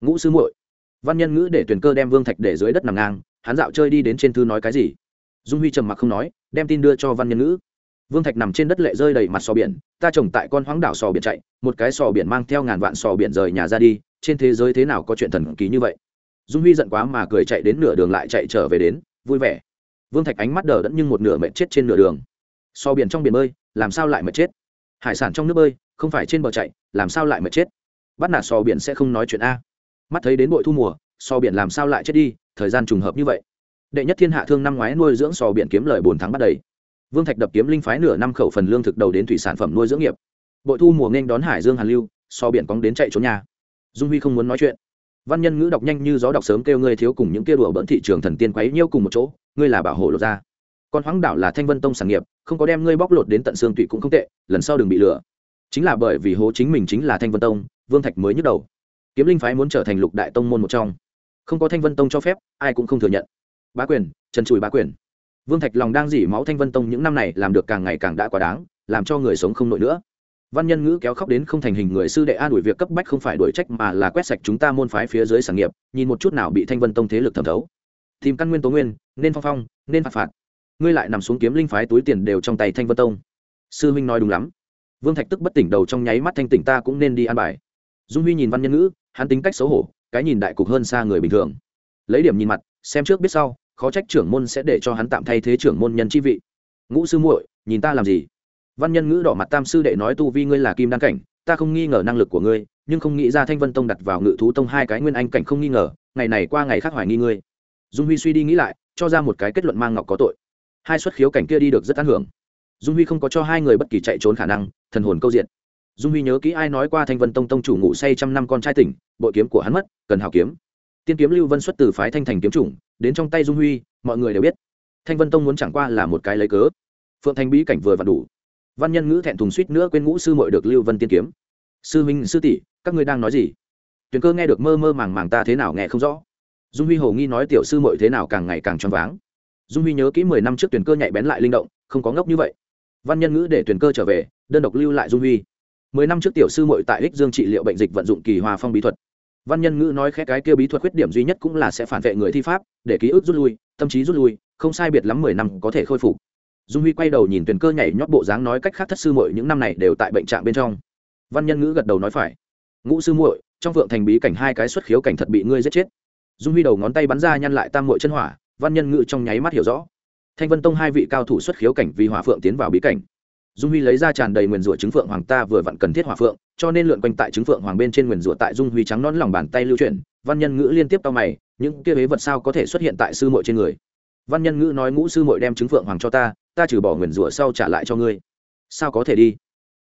Ngũ sư muội. Văn nhân ngữ để tuyển cơ đem vương thạch để dưới đất nằm ngang, hắn dạo chơi đi đến trên thư nói cái gì? Dung huy trầm mặc không nói, đem tin đưa cho văn nhân ngữ. Vương thạch nằm trên đất lệ rơi đầy mặt sò biển, ta trồng tại con hoáng đảo sò biển chạy, một cái sò biển mang theo ngàn vạn sò biển rời nhà ra đi, trên thế giới thế nào có chuyện thần kỳ như vậy? Dung huy giận quá mà cười chạy đến nửa đường lại chạy trở về đến, vui vẻ. Vương thạch ánh mắt đờ đẫn nhưng một nửa mệt chết trên nửa đường. So biển trong biển bơi, làm sao lại mệt chết? Hải sản trong nước bơi, không phải trên bờ chạy, làm sao lại mệt chết? Bắt nạt so biển sẽ không nói chuyện a. Mắt thấy đến bội thu mùa, so biển làm sao lại chết đi, thời gian trùng hợp như vậy. Đệ nhất thiên hạ thương năm ngoái nuôi dưỡng sò biển kiếm lời bốn tháng bắt đầy. Vương thạch đập kiếm linh phái nửa năm khẩu phần lương thực đầu đến thủy sản phẩm nuôi dưỡng nghiệp. Bội thu mùa nghênh đón hải dương hàn lưu, so biển cóng đến chạy trốn nhà. Dung huy không muốn nói chuyện văn nhân ngữ đọc nhanh như gió đọc sớm kêu ngươi thiếu cùng những kia đùa bỡn thị trường thần tiên quấy nhiêu cùng một chỗ, ngươi là bảo hộ lột ra. Còn hoáng đảo là thanh vân tông sản nghiệp, không có đem ngươi bóc lột đến tận xương tụy cũng không tệ, lần sau đừng bị lừa. Chính là bởi vì hố chính mình chính là thanh vân tông, vương thạch mới nhức đầu. Kiếm linh phái muốn trở thành lục đại tông môn một trong. Không có thanh vân tông cho phép, ai cũng không thừa nhận. Bá quyền, trần chùi bá quyền. Vương thạch lòng đang dỉ máu thanh vân tông những năm này làm được càng ngày càng đã quá đáng, làm cho người sống không nổi nữa văn nhân ngữ kéo khóc đến không thành hình người sư đệ an ủi việc cấp bách không phải đuổi trách mà là quét sạch chúng ta môn phái phía dưới sản nghiệp, nhìn một chút nào bị thanh vân tông thế lực thẩm thấu. Tìm căn nguyên tố nguyên, nên phong phong, nên phạt phạt. Ngươi lại nằm xuống kiếm linh phái túi tiền đều trong tay thanh vân tông. Sư huynh nói đúng lắm. Vương thạch tức bất tỉnh đầu trong nháy mắt thanh tỉnh ta cũng nên đi ăn bài. Dung huy nhìn văn nhân ngữ, hắn tính cách xấu hổ, cái nhìn đại cục hơn xa người bình thường. Lấy điểm nhìn mặt, xem trước biết sau, khó trách trưởng môn sẽ để cho hắn tạm thay thế trưởng môn nhân chi vị. Ngũ sư muội, nhìn ta làm gì? Văn nhân ngữ đỏ mặt tam sư đệ nói tu vi ngươi là kim đan cảnh, ta không nghi ngờ năng lực của ngươi, nhưng không nghĩ ra thanh vân tông đặt vào ngự thú tông hai cái nguyên anh cảnh không nghi ngờ, ngày này qua ngày khác hoài nghi ngươi. Dung huy suy đi nghĩ lại, cho ra một cái kết luận mang ngọc có tội. Hai xuất khiếu cảnh kia đi được rất an hưởng. Dung huy không có cho hai người bất kỳ chạy trốn khả năng, thần hồn câu diện. Dung huy nhớ kỹ ai nói qua thanh vân tông tông chủ ngủ say trăm năm con trai tỉnh, bội kiếm của hắn mất, cần hào kiếm. Tiên kiếm lưu vân xuất từ phái thanh thành kiếm chủng, đến trong tay dung huy, mọi người đều biết. Thanh vân tông muốn chẳng qua là một cái lấy cớ. Phượng thanh bí cảnh vừa và đủ văn nhân ngữ thẹn thùng suýt nữa quên ngũ sư mội được lưu vân tiên kiếm. Sư minh sư tỷ, các ngươi đang nói gì? Tuyền cơ nghe được mơ mơ màng màng ta thế nào nghe không rõ. Dung huy hồ nghi nói tiểu sư mội thế nào càng ngày càng choáng váng. Dung huy nhớ kỹ mười năm trước Tuyền cơ nhạy bén lại linh động, không có ngốc như vậy. Văn nhân ngữ để Tuyền cơ trở về, đơn độc lưu lại dung huy. Mười năm trước tiểu sư mội tại ích dương trị liệu bệnh dịch vận dụng kỳ hòa phong bí thuật. Văn nhân ngữ nói khẽ cái kia bí thuật khuyết điểm duy nhất cũng là sẽ phản vệ người thi pháp, để ký ức rút lui, tâm trí rút lui, không sai biệt lắm mười năm có thể khôi phục dung huy quay đầu nhìn Tuyền cơ nhảy nhót bộ dáng nói cách khác thất sư muội những năm này đều tại bệnh trạng bên trong. Văn nhân ngữ gật đầu nói phải. Ngũ sư muội, trong vượng thành bí cảnh hai cái xuất khiếu cảnh thật bị ngươi giết chết. Dung huy đầu ngón tay bắn ra nhăn lại tam muội chân hỏa, văn nhân ngữ trong nháy mắt hiểu rõ. Thanh vân tông hai vị cao thủ xuất khiếu cảnh vì hỏa phượng tiến vào bí cảnh. Dung huy lấy ra tràn đầy nguyền rủa chứng phượng hoàng ta vừa vặn cần thiết hỏa phượng, cho nên lượn quanh tại chứng phượng hoàng bên trên nguyền rủa tại dung huy trắng nón lòng bàn tay lưu chuyển, văn nhân ngữ liên tiếp tao mày, những kia huế vật sao có thể xuất hiện tại sư muội trên người? Văn nhân ngữ nói ngũ sư muội đem chứng phượng hoàng cho ta ta trừ bỏ nguyền rủa sau trả lại cho ngươi. Sao có thể đi?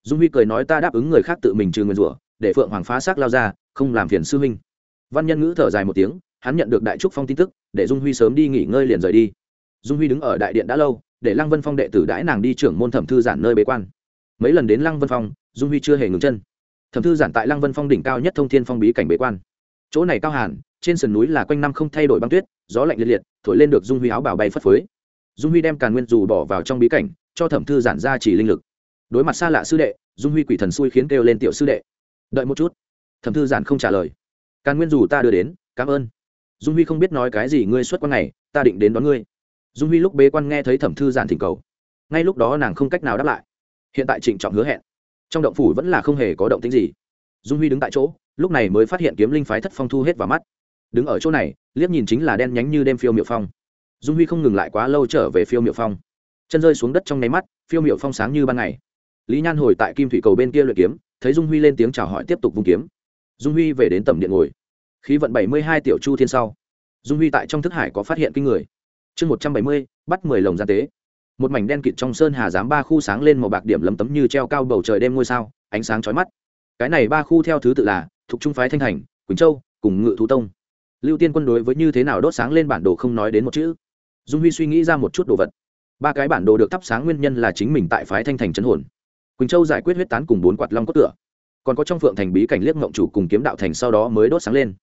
Dung huy cười nói ta đáp ứng người khác tự mình trừ nguyền rủa, để phượng hoàng phá xác lao ra, không làm phiền sư huynh. Văn nhân ngữ thở dài một tiếng, hắn nhận được đại trúc phong tin tức, để dung huy sớm đi nghỉ ngơi liền rời đi. Dung huy đứng ở đại điện đã lâu, để lăng vân phong đệ tử đãi nàng đi trưởng môn thẩm thư giản nơi bế quan. Mấy lần đến lăng vân phong, dung huy chưa hề ngừng chân. Thẩm thư giản tại lăng vân phong đỉnh cao nhất thông thiên phong bí cảnh bế quan. Chỗ này cao hàn trên sườn núi là quanh năm không thay đổi băng tuyết, gió lạnh liệt liệt, thổi lên được dung huy áo bảo bay phất phới dung huy đem càn nguyên dù bỏ vào trong bí cảnh, cho thẩm thư giản ra chỉ linh lực. Đối mặt xa lạ sư đệ, dung huy quỷ thần xui khiến kêu lên tiểu sư đệ. Đợi một chút. Thẩm thư giản không trả lời. Càn nguyên dù ta đưa đến, cảm ơn. Dung huy không biết nói cái gì, ngươi xuất quan này, ta định đến đón ngươi. Dung huy lúc bế quan nghe thấy thẩm thư giản thỉnh cầu. Ngay lúc đó nàng không cách nào đáp lại. Hiện tại trịnh trọng hứa hẹn. Trong động phủ vẫn là không hề có động tính gì. Dung huy đứng tại chỗ, lúc này mới phát hiện kiếm linh phái thất phong thu hết vào mắt. Đứng ở chỗ này, liếc nhìn chính là đen nhánh như đêm phiêu miệu phong dung huy không ngừng lại quá lâu trở về phiêu miệu phong. Chân rơi xuống đất trong nháy mắt, phiêu miệu phong sáng như ban ngày. Lý nhan hồi tại kim thủy cầu bên kia luyện kiếm, thấy dung huy lên tiếng chào hỏi tiếp tục vung kiếm. Dung huy về đến tầm điện ngồi. Khí vận bảy mươi hai tiểu chu thiên sau. Dung huy tại trong thức hải có phát hiện kinh người. Chương một trăm bảy mươi, bắt mười lồng gian tế. Một mảnh đen kịt trong sơn hà giám ba khu sáng lên màu bạc điểm lấm tấm như treo cao bầu trời đêm ngôi sao, ánh sáng chói mắt. Cái này ba khu theo thứ tự là thuộc trung phái thanh thành, quỳnh châu, cùng ngự thú tông. Lưu tiên quân đối với như thế nào đốt sáng lên bản đồ không nói đến một chữ dung huy suy nghĩ ra một chút đồ vật. Ba cái bản đồ được thắp sáng nguyên nhân là chính mình tại phái thanh thành trấn hồn. Quỳnh châu giải quyết huyết tán cùng bốn quạt long cốt tựa. Còn có trong phượng thành bí cảnh liếc ngộng chủ cùng kiếm đạo thành sau đó mới đốt sáng lên.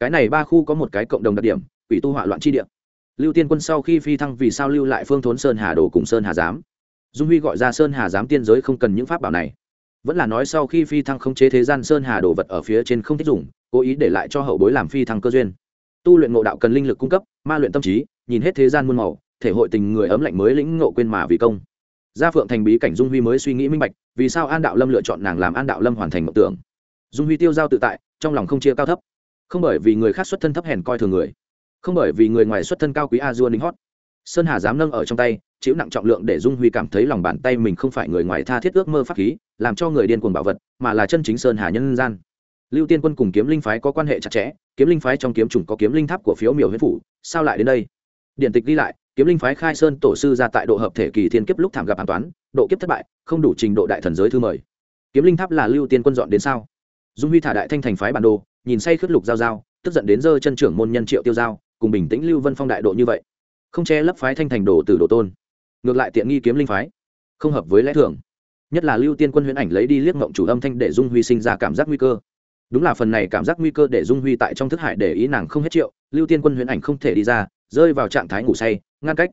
Cái này ba khu có một cái cộng đồng đặc điểm ủy tu hỏa loạn chi địa. Lưu tiên quân sau khi phi thăng vì sao lưu lại phương thốn sơn hà đồ cùng sơn hà giám. Dung huy gọi ra sơn hà giám tiên giới không cần những pháp bảo này. Vẫn là nói sau khi phi thăng không chế thế gian sơn hà đồ vật ở phía trên không thích dùng, cố ý để lại cho hậu bối làm phi thăng cơ duyên tu luyện ngộ đạo cần linh lực cung cấp, ma luyện tâm trí, nhìn hết thế gian muôn màu, thể hội tình người ấm lạnh mới lĩnh ngộ quên mà vì công. Gia phượng thành bí cảnh dung huy mới suy nghĩ minh bạch, vì sao an đạo lâm lựa chọn nàng làm an đạo lâm hoàn thành mộng tưởng. Dung huy tiêu giao tự tại, trong lòng không chia cao thấp. Không bởi vì người khác xuất thân thấp hèn coi thường người, không bởi vì người ngoài xuất thân cao quý a dua ninh hót. Sơn hà dám nâng ở trong tay, chịu nặng trọng lượng để dung huy cảm thấy lòng bàn tay mình không phải người ngoài tha thiết ước mơ pháp khí, làm cho người điên cuồng bảo vật, mà là chân chính sơn hà nhân gian lưu tiên quân cùng kiếm linh phái có quan hệ chặt chẽ, kiếm linh phái trong kiếm chủng có kiếm linh tháp của phiếu miểu huyết phủ, sao lại đến đây? Điện tịch ghi lại, kiếm linh phái khai sơn tổ sư ra tại độ hợp thể kỳ thiên kiếp lúc thảm gặp an toán, độ kiếp thất bại, không đủ trình độ đại thần giới thư mời. Kiếm linh tháp là lưu tiên quân dọn đến sao? Dung huy thả đại thanh thành phái bản đồ, nhìn say khất lục giao giao, tức giận đến dơ chân trưởng môn nhân triệu tiêu giao, cùng bình tĩnh lưu vân phong đại độ như vậy. Không che lấp phái thanh thành đồ từ đồ tôn. Ngược lại tiện nghi kiếm linh phái. Không hợp với lẽ thường. Nhất là lưu tiên quân huyễn ảnh lấy đi liếc mộng chủ âm thanh để dung huy sinh ra cảm giác nguy cơ đúng là phần này cảm giác nguy cơ để dung huy tại trong thức hải để ý nàng không hết triệu, lưu tiên quân huyễn ảnh không thể đi ra, rơi vào trạng thái ngủ say, ngăn cách.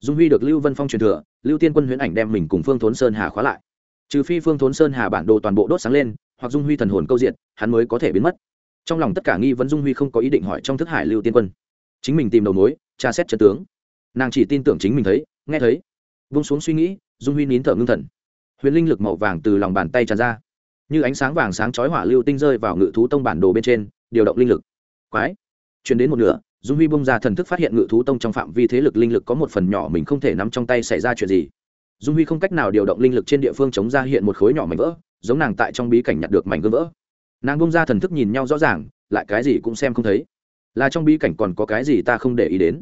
Dung huy được lưu vân phong truyền thừa, lưu tiên quân huyễn ảnh đem mình cùng phương thốn sơn hà khóa lại. Trừ phi phương thốn sơn hà bản đồ toàn bộ đốt sáng lên, hoặc dung huy thần hồn câu diện, hắn mới có thể biến mất. Trong lòng tất cả nghi vấn dung huy không có ý định hỏi trong thức hải lưu tiên quân. Chính mình tìm đầu mối, tra xét chân tướng. Nàng chỉ tin tưởng chính mình thấy, nghe thấy. Vung xuống suy nghĩ, dung huy nín thở ngưng thần. Huyền linh lực màu vàng từ lòng bàn tay tràn ra như ánh sáng vàng sáng chói hỏa lưu tinh rơi vào ngự thú tông bản đồ bên trên, điều động linh lực. Quái. Chuyển đến một nửa, dung huy bông ra thần thức phát hiện ngự thú tông trong phạm vi thế lực linh lực có một phần nhỏ mình không thể nắm trong tay xảy ra chuyện gì. Dung huy không cách nào điều động linh lực trên địa phương chống ra hiện một khối nhỏ mảnh vỡ, giống nàng tại trong bí cảnh nhặt được mảnh gương vỡ. Nàng bông ra thần thức nhìn nhau rõ ràng, lại cái gì cũng xem không thấy. Là trong bí cảnh còn có cái gì ta không để ý đến.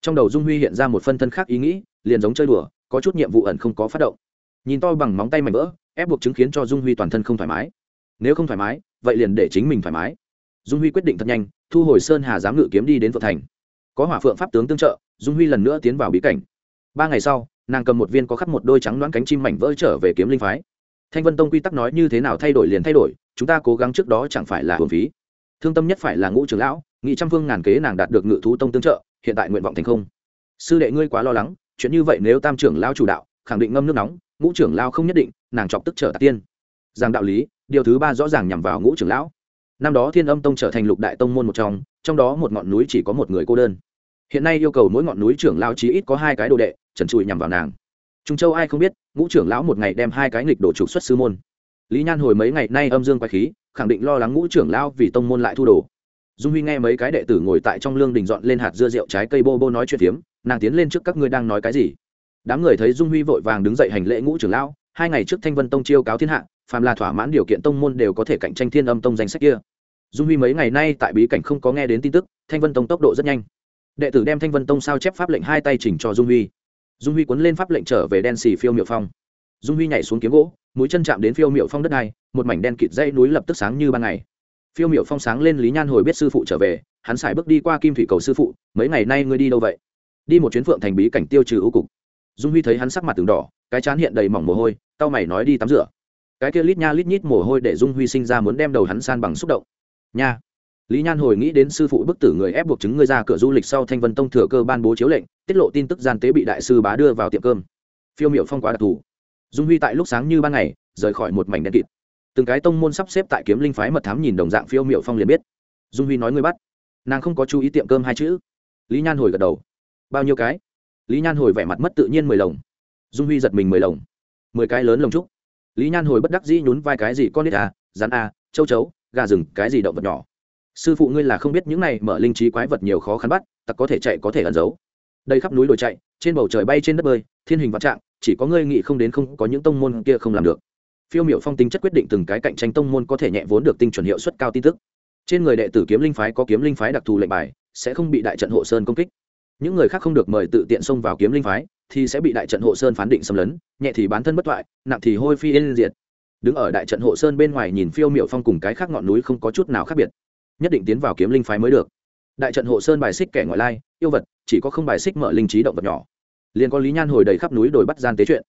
Trong đầu dung huy hiện ra một phân thân khác ý nghĩ, liền giống chơi đùa, có chút nhiệm vụ ẩn không có phát động. Nhìn to bằng móng tay mảnh vỡ ép buộc chứng khiến cho dung huy toàn thân không thoải mái. Nếu không thoải mái, vậy liền để chính mình thoải mái. Dung huy quyết định thật nhanh, thu hồi sơn hà giám ngự kiếm đi đến phượng thành. Có hỏa phượng pháp tướng tương trợ, dung huy lần nữa tiến vào bí cảnh. Ba ngày sau, nàng cầm một viên có khắc một đôi trắng đoán cánh chim mảnh vỡ trở về kiếm linh phái. Thanh vân tông quy tắc nói như thế nào thay đổi liền thay đổi, chúng ta cố gắng trước đó chẳng phải là hồn phí. Thương tâm nhất phải là ngũ trưởng lão, nghị trăm phương ngàn kế nàng đạt được ngự thú tông tương trợ, hiện tại nguyện vọng thành không. Sư đệ ngươi quá lo lắng, chuyện như vậy nếu tam trưởng lao chủ đạo, khẳng định ngâm nước nóng, ngũ trưởng lao không nhất định nàng chọc tức trở tạc tiên. Rằng đạo lý, điều thứ ba rõ ràng nhằm vào ngũ trưởng lão. Năm đó thiên âm tông trở thành lục đại tông môn một trong trong đó một ngọn núi chỉ có một người cô đơn. Hiện nay yêu cầu mỗi ngọn núi trưởng lao chí ít có hai cái đồ đệ, trần trụi nhằm vào nàng. Trung châu ai không biết, ngũ trưởng lão một ngày đem hai cái nghịch đồ trục xuất sư môn. Lý nhan hồi mấy ngày nay âm dương quay khí, khẳng định lo lắng ngũ trưởng lão vì tông môn lại thu đồ. Dung huy nghe mấy cái đệ tử ngồi tại trong lương đình dọn lên hạt dưa rượu trái cây bô bô nói chuyện phiếm, nàng tiến lên trước các ngươi đang nói cái gì. Đám người thấy dung huy vội vàng đứng dậy hành lễ ngũ trưởng lão hai ngày trước thanh vân tông chiêu cáo thiên hạ, phàm là thỏa mãn điều kiện tông môn đều có thể cạnh tranh thiên âm tông danh sách kia. Dung huy mấy ngày nay tại bí cảnh không có nghe đến tin tức, thanh vân tông tốc độ rất nhanh. Đệ tử đem thanh vân tông sao chép pháp lệnh hai tay chỉnh cho dung huy. Dung huy cuốn lên pháp lệnh trở về đen xì phiêu miệu phong. Dung huy nhảy xuống kiếm gỗ, mũi chân chạm đến phiêu miệu phong đất này một mảnh đen kịt dây núi lập tức sáng như ban ngày. Phiêu miệu phong sáng lên lý nhan hồi biết sư phụ trở về, hắn xài bước đi qua kim thủy cầu sư phụ, mấy ngày nay ngươi đi đâu vậy? Đi một chuyến phượng thành bí cảnh tiêu trừ ưu cục dung huy thấy hắn sắc mặt từng đỏ, cái chán hiện đầy mỏng mồ hôi tao mày nói đi tắm rửa. Cái kia lít nha lít nhít mồ hôi để dung huy sinh ra muốn đem đầu hắn san bằng xúc động. Nha. Lý nhan hồi nghĩ đến sư phụ bức tử người ép buộc chứng ngươi ra cửa du lịch sau thanh vân tông thừa cơ ban bố chiếu lệnh, tiết lộ tin tức gian tế bị đại sư bá đưa vào tiệm cơm. Phiêu miệu phong quá đặc thù. Dung huy tại lúc sáng như ban ngày, rời khỏi một mảnh đen kịt. Từng cái tông môn sắp xếp tại kiếm linh phái mật thám nhìn đồng dạng phiêu miệu phong liền biết. Dung huy nói ngươi bắt. Nàng không có chú ý tiệm cơm hai chữ. Lý nhan hồi gật đầu. Bao nhiêu cái? Lý nhan hồi vẻ mặt mất tự nhiên mười lồng. Dung huy giật mình mười lồng. Mười cái lớn lồng trúc. Lý nhan hồi bất đắc dĩ nhún vai cái gì con nít à rắn à châu chấu, gà rừng, cái gì động vật nhỏ. Sư phụ ngươi là không biết những này mở linh trí quái vật nhiều khó khăn bắt tặc có thể chạy có thể ẩn giấu. Đây khắp núi đồi chạy, trên bầu trời bay trên đất bơi, thiên hình vạn trạng, chỉ có ngươi nghĩ không đến không có những tông môn kia không làm được. Phiêu miểu phong tính chất quyết định từng cái cạnh tranh tông môn có thể nhẹ vốn được tinh chuẩn hiệu suất cao tin tức. Trên người đệ tử kiếm linh phái có kiếm linh phái đặc thù lệnh bài, sẽ không bị đại trận hộ sơn công kích những người khác không được mời tự tiện xông vào kiếm linh phái, thì sẽ bị đại trận hộ sơn phán định xâm lấn, nhẹ thì bán thân bất thoại nặng thì hôi phi yên diệt. Đứng ở đại trận hộ sơn bên ngoài nhìn phiêu miệu phong cùng cái khác ngọn núi không có chút nào khác biệt. Nhất định tiến vào kiếm linh phái mới được. Đại trận hộ sơn bài xích kẻ ngoại lai, yêu vật, chỉ có không bài xích mở linh trí động vật nhỏ. Liền có lý nhan hồi đầy khắp núi đồi bắt gian tế chuyện.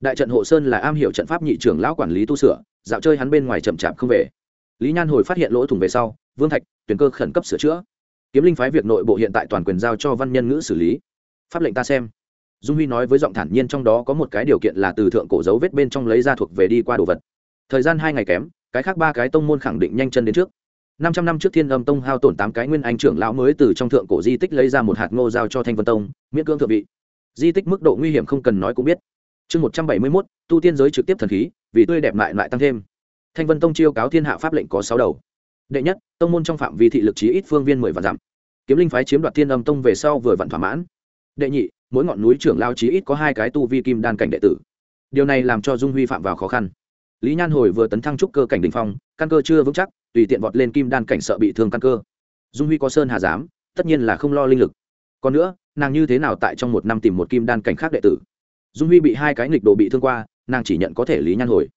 Đại trận hộ sơn là am hiểu trận pháp nhị trưởng lão quản lý tu sửa, dạo chơi hắn bên ngoài chậm chạp không về. Lý nhan hồi phát hiện lỗ thủng về sau, vương thạch, tuyển cơ khẩn cấp sửa chữa kiếm linh phái việc nội bộ hiện tại toàn quyền giao cho văn nhân ngữ xử lý. Pháp lệnh ta xem. Dung huy nói với giọng thản nhiên trong đó có một cái điều kiện là từ thượng cổ dấu vết bên trong lấy ra thuộc về đi qua đồ vật. Thời gian hai ngày kém, cái khác ba cái tông môn khẳng định nhanh chân đến trước. Năm trăm năm trước thiên âm tông hao tổn tám cái nguyên anh trưởng lão mới từ trong thượng cổ di tích lấy ra một hạt ngô giao cho thanh vân tông, miễn cưỡng thượng vị. Di tích mức độ nguy hiểm không cần nói cũng biết. Chương một trăm bảy mươi mốt, tu tiên giới trực tiếp thần khí, vì tươi đẹp lại lại tăng thêm. Thanh vân tông chiêu cáo thiên hạ pháp lệnh có sáu đầu đệ nhất, tông môn trong phạm vi thị lực trí ít phương viên mười vạn dặm. Kiếm linh phái chiếm đoạt thiên âm tông về sau vừa vặn thỏa mãn. Đệ nhị, mỗi ngọn núi trưởng lao chí ít có hai cái tu vi kim đan cảnh đệ tử. Điều này làm cho dung huy phạm vào khó khăn. Lý nhan hồi vừa tấn thăng trúc cơ cảnh đình phong, căn cơ chưa vững chắc, tùy tiện vọt lên kim đan cảnh sợ bị thương căn cơ. Dung huy có sơn hà giám, tất nhiên là không lo linh lực. Còn nữa, nàng như thế nào tại trong một năm tìm một kim đan cảnh khác đệ tử? Dung huy bị hai cái nghịch đồ bị thương qua, nàng chỉ nhận có thể lý nhan hồi.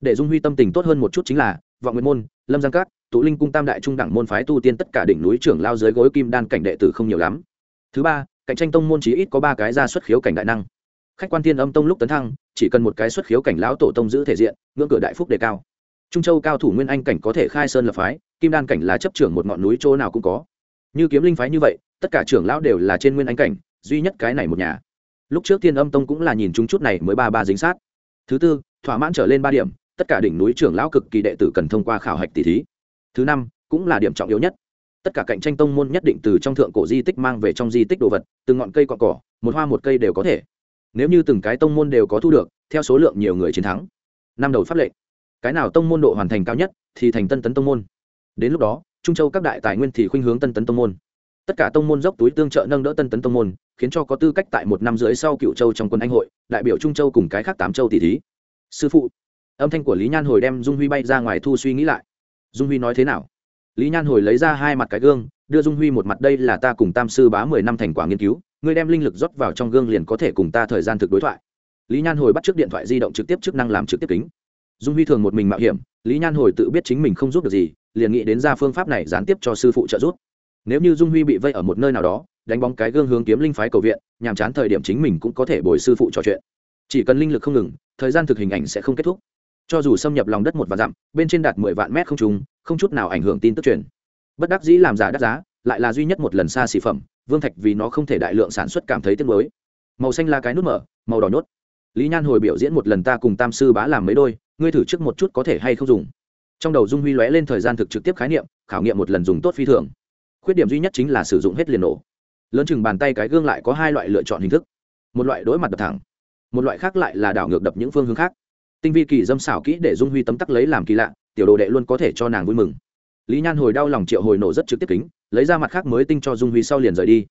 Để dung huy tâm tình tốt hơn một chút chính là, vọng nguyện môn, lâm giang cát tụ linh cung tam đại trung đẳng môn phái tu tiên tất cả đỉnh núi trưởng lao dưới gối kim đan cảnh đệ tử không nhiều lắm. Thứ ba, cạnh tranh tông môn chỉ ít có ba cái ra xuất khiếu cảnh đại năng. Khách quan thiên âm tông lúc tấn thăng, chỉ cần một cái xuất khiếu cảnh lão tổ tông giữ thể diện, ngưỡng cửa đại phúc đề cao. Trung châu cao thủ nguyên anh cảnh có thể khai sơn lập phái, kim đan cảnh là chấp trưởng một ngọn núi chỗ nào cũng có. Như kiếm linh phái như vậy, tất cả trưởng lão đều là trên nguyên anh cảnh, duy nhất cái này một nhà. Lúc trước thiên âm tông cũng là nhìn chúng chút này mới ba ba dính sát. Thứ tư, thỏa mãn trở lên ba điểm, tất cả đỉnh núi trưởng lão cực kỳ đệ tử cần thông qua khảo hạch tỷ thí thứ năm, cũng là điểm trọng yếu nhất. Tất cả cạnh tranh tông môn nhất định từ trong thượng cổ di tích mang về trong di tích đồ vật, từng ngọn cây cọn cỏ, một hoa một cây đều có thể. Nếu như từng cái tông môn đều có thu được, theo số lượng nhiều người chiến thắng. Năm đầu pháp lệnh. Cái nào tông môn độ hoàn thành cao nhất, thì thành tân tấn tông môn. Đến lúc đó, trung châu các đại tài nguyên thì khuynh hướng tân tấn tông môn. Tất cả tông môn dốc túi tương trợ nâng đỡ tân tấn tông môn, khiến cho có tư cách tại một năm dưới sau cựu châu trong quân anh hội, đại biểu trung châu cùng cái khác tám châu tỷ thí. Sư phụ, âm thanh của lý nhan hồi đem dung huy bay ra ngoài thu suy nghĩ lại dung huy nói thế nào? Lý nhan hồi lấy ra hai mặt cái gương, đưa dung huy một mặt, đây là ta cùng tam sư bá mười năm thành quả nghiên cứu, ngươi đem linh lực rót vào trong gương liền có thể cùng ta thời gian thực đối thoại. Lý nhan hồi bắt t r ư ớ c điện thoại di động trực tiếp chức năng làm trực tiếp kính. Dung huy thường một mình mạo hiểm, lý nhan hồi tự biết chính mình không giúp được gì, liền nghĩ đến ra phương pháp này gián tiếp cho sư phụ trợ giúp. Nếu như dung huy bị vây ở một nơi nào đó, đánh bóng cái gương hướng kiếm linh phái cầu viện, nhàm chán thời điểm chính mình cũng có thể bồi sư phụ trò chuyện. Chỉ cần linh lực không ngừng, thời gian thực hình ảnh sẽ không kết thúc cho dù xâm nhập lòng đất một vạn dặm, bên trên đạt mười vạn mét không trùng, không chút nào ảnh hưởng tin tức truyền. Bất đắc dĩ làm giả đắt giá, lại là duy nhất một lần xa xỉ phẩm, vương thạch vì nó không thể đại lượng sản xuất cảm thấy tiếc mới màu xanh là cái nút mở, màu đỏ nhốt. Lý nhan hồi biểu diễn một lần ta cùng tam sư bá làm mấy đôi, ngươi thử trước một chút có thể hay không dùng. Trong đầu dung huy lóe lên thời gian thực trực tiếp khái niệm, khảo nghiệm một lần dùng tốt phi thường. Khuyết điểm duy nhất chính là sử dụng hết liền nổ. Lớn chừng bàn tay cái gương lại có hai loại lựa chọn hình thức. Một loại đối mặt đập thẳng, một loại khác lại là đảo ngược đập những phương hướng khác tinh vi kỳ dâm xảo kỹ để dung huy tấm tắc lấy làm kỳ lạ, tiểu đồ đệ luôn có thể cho nàng vui mừng. Lý nhan hồi đau lòng triệu hồi nổ rất trực tiếp kính, lấy ra mặt khác mới tinh cho dung huy sau liền rời đi.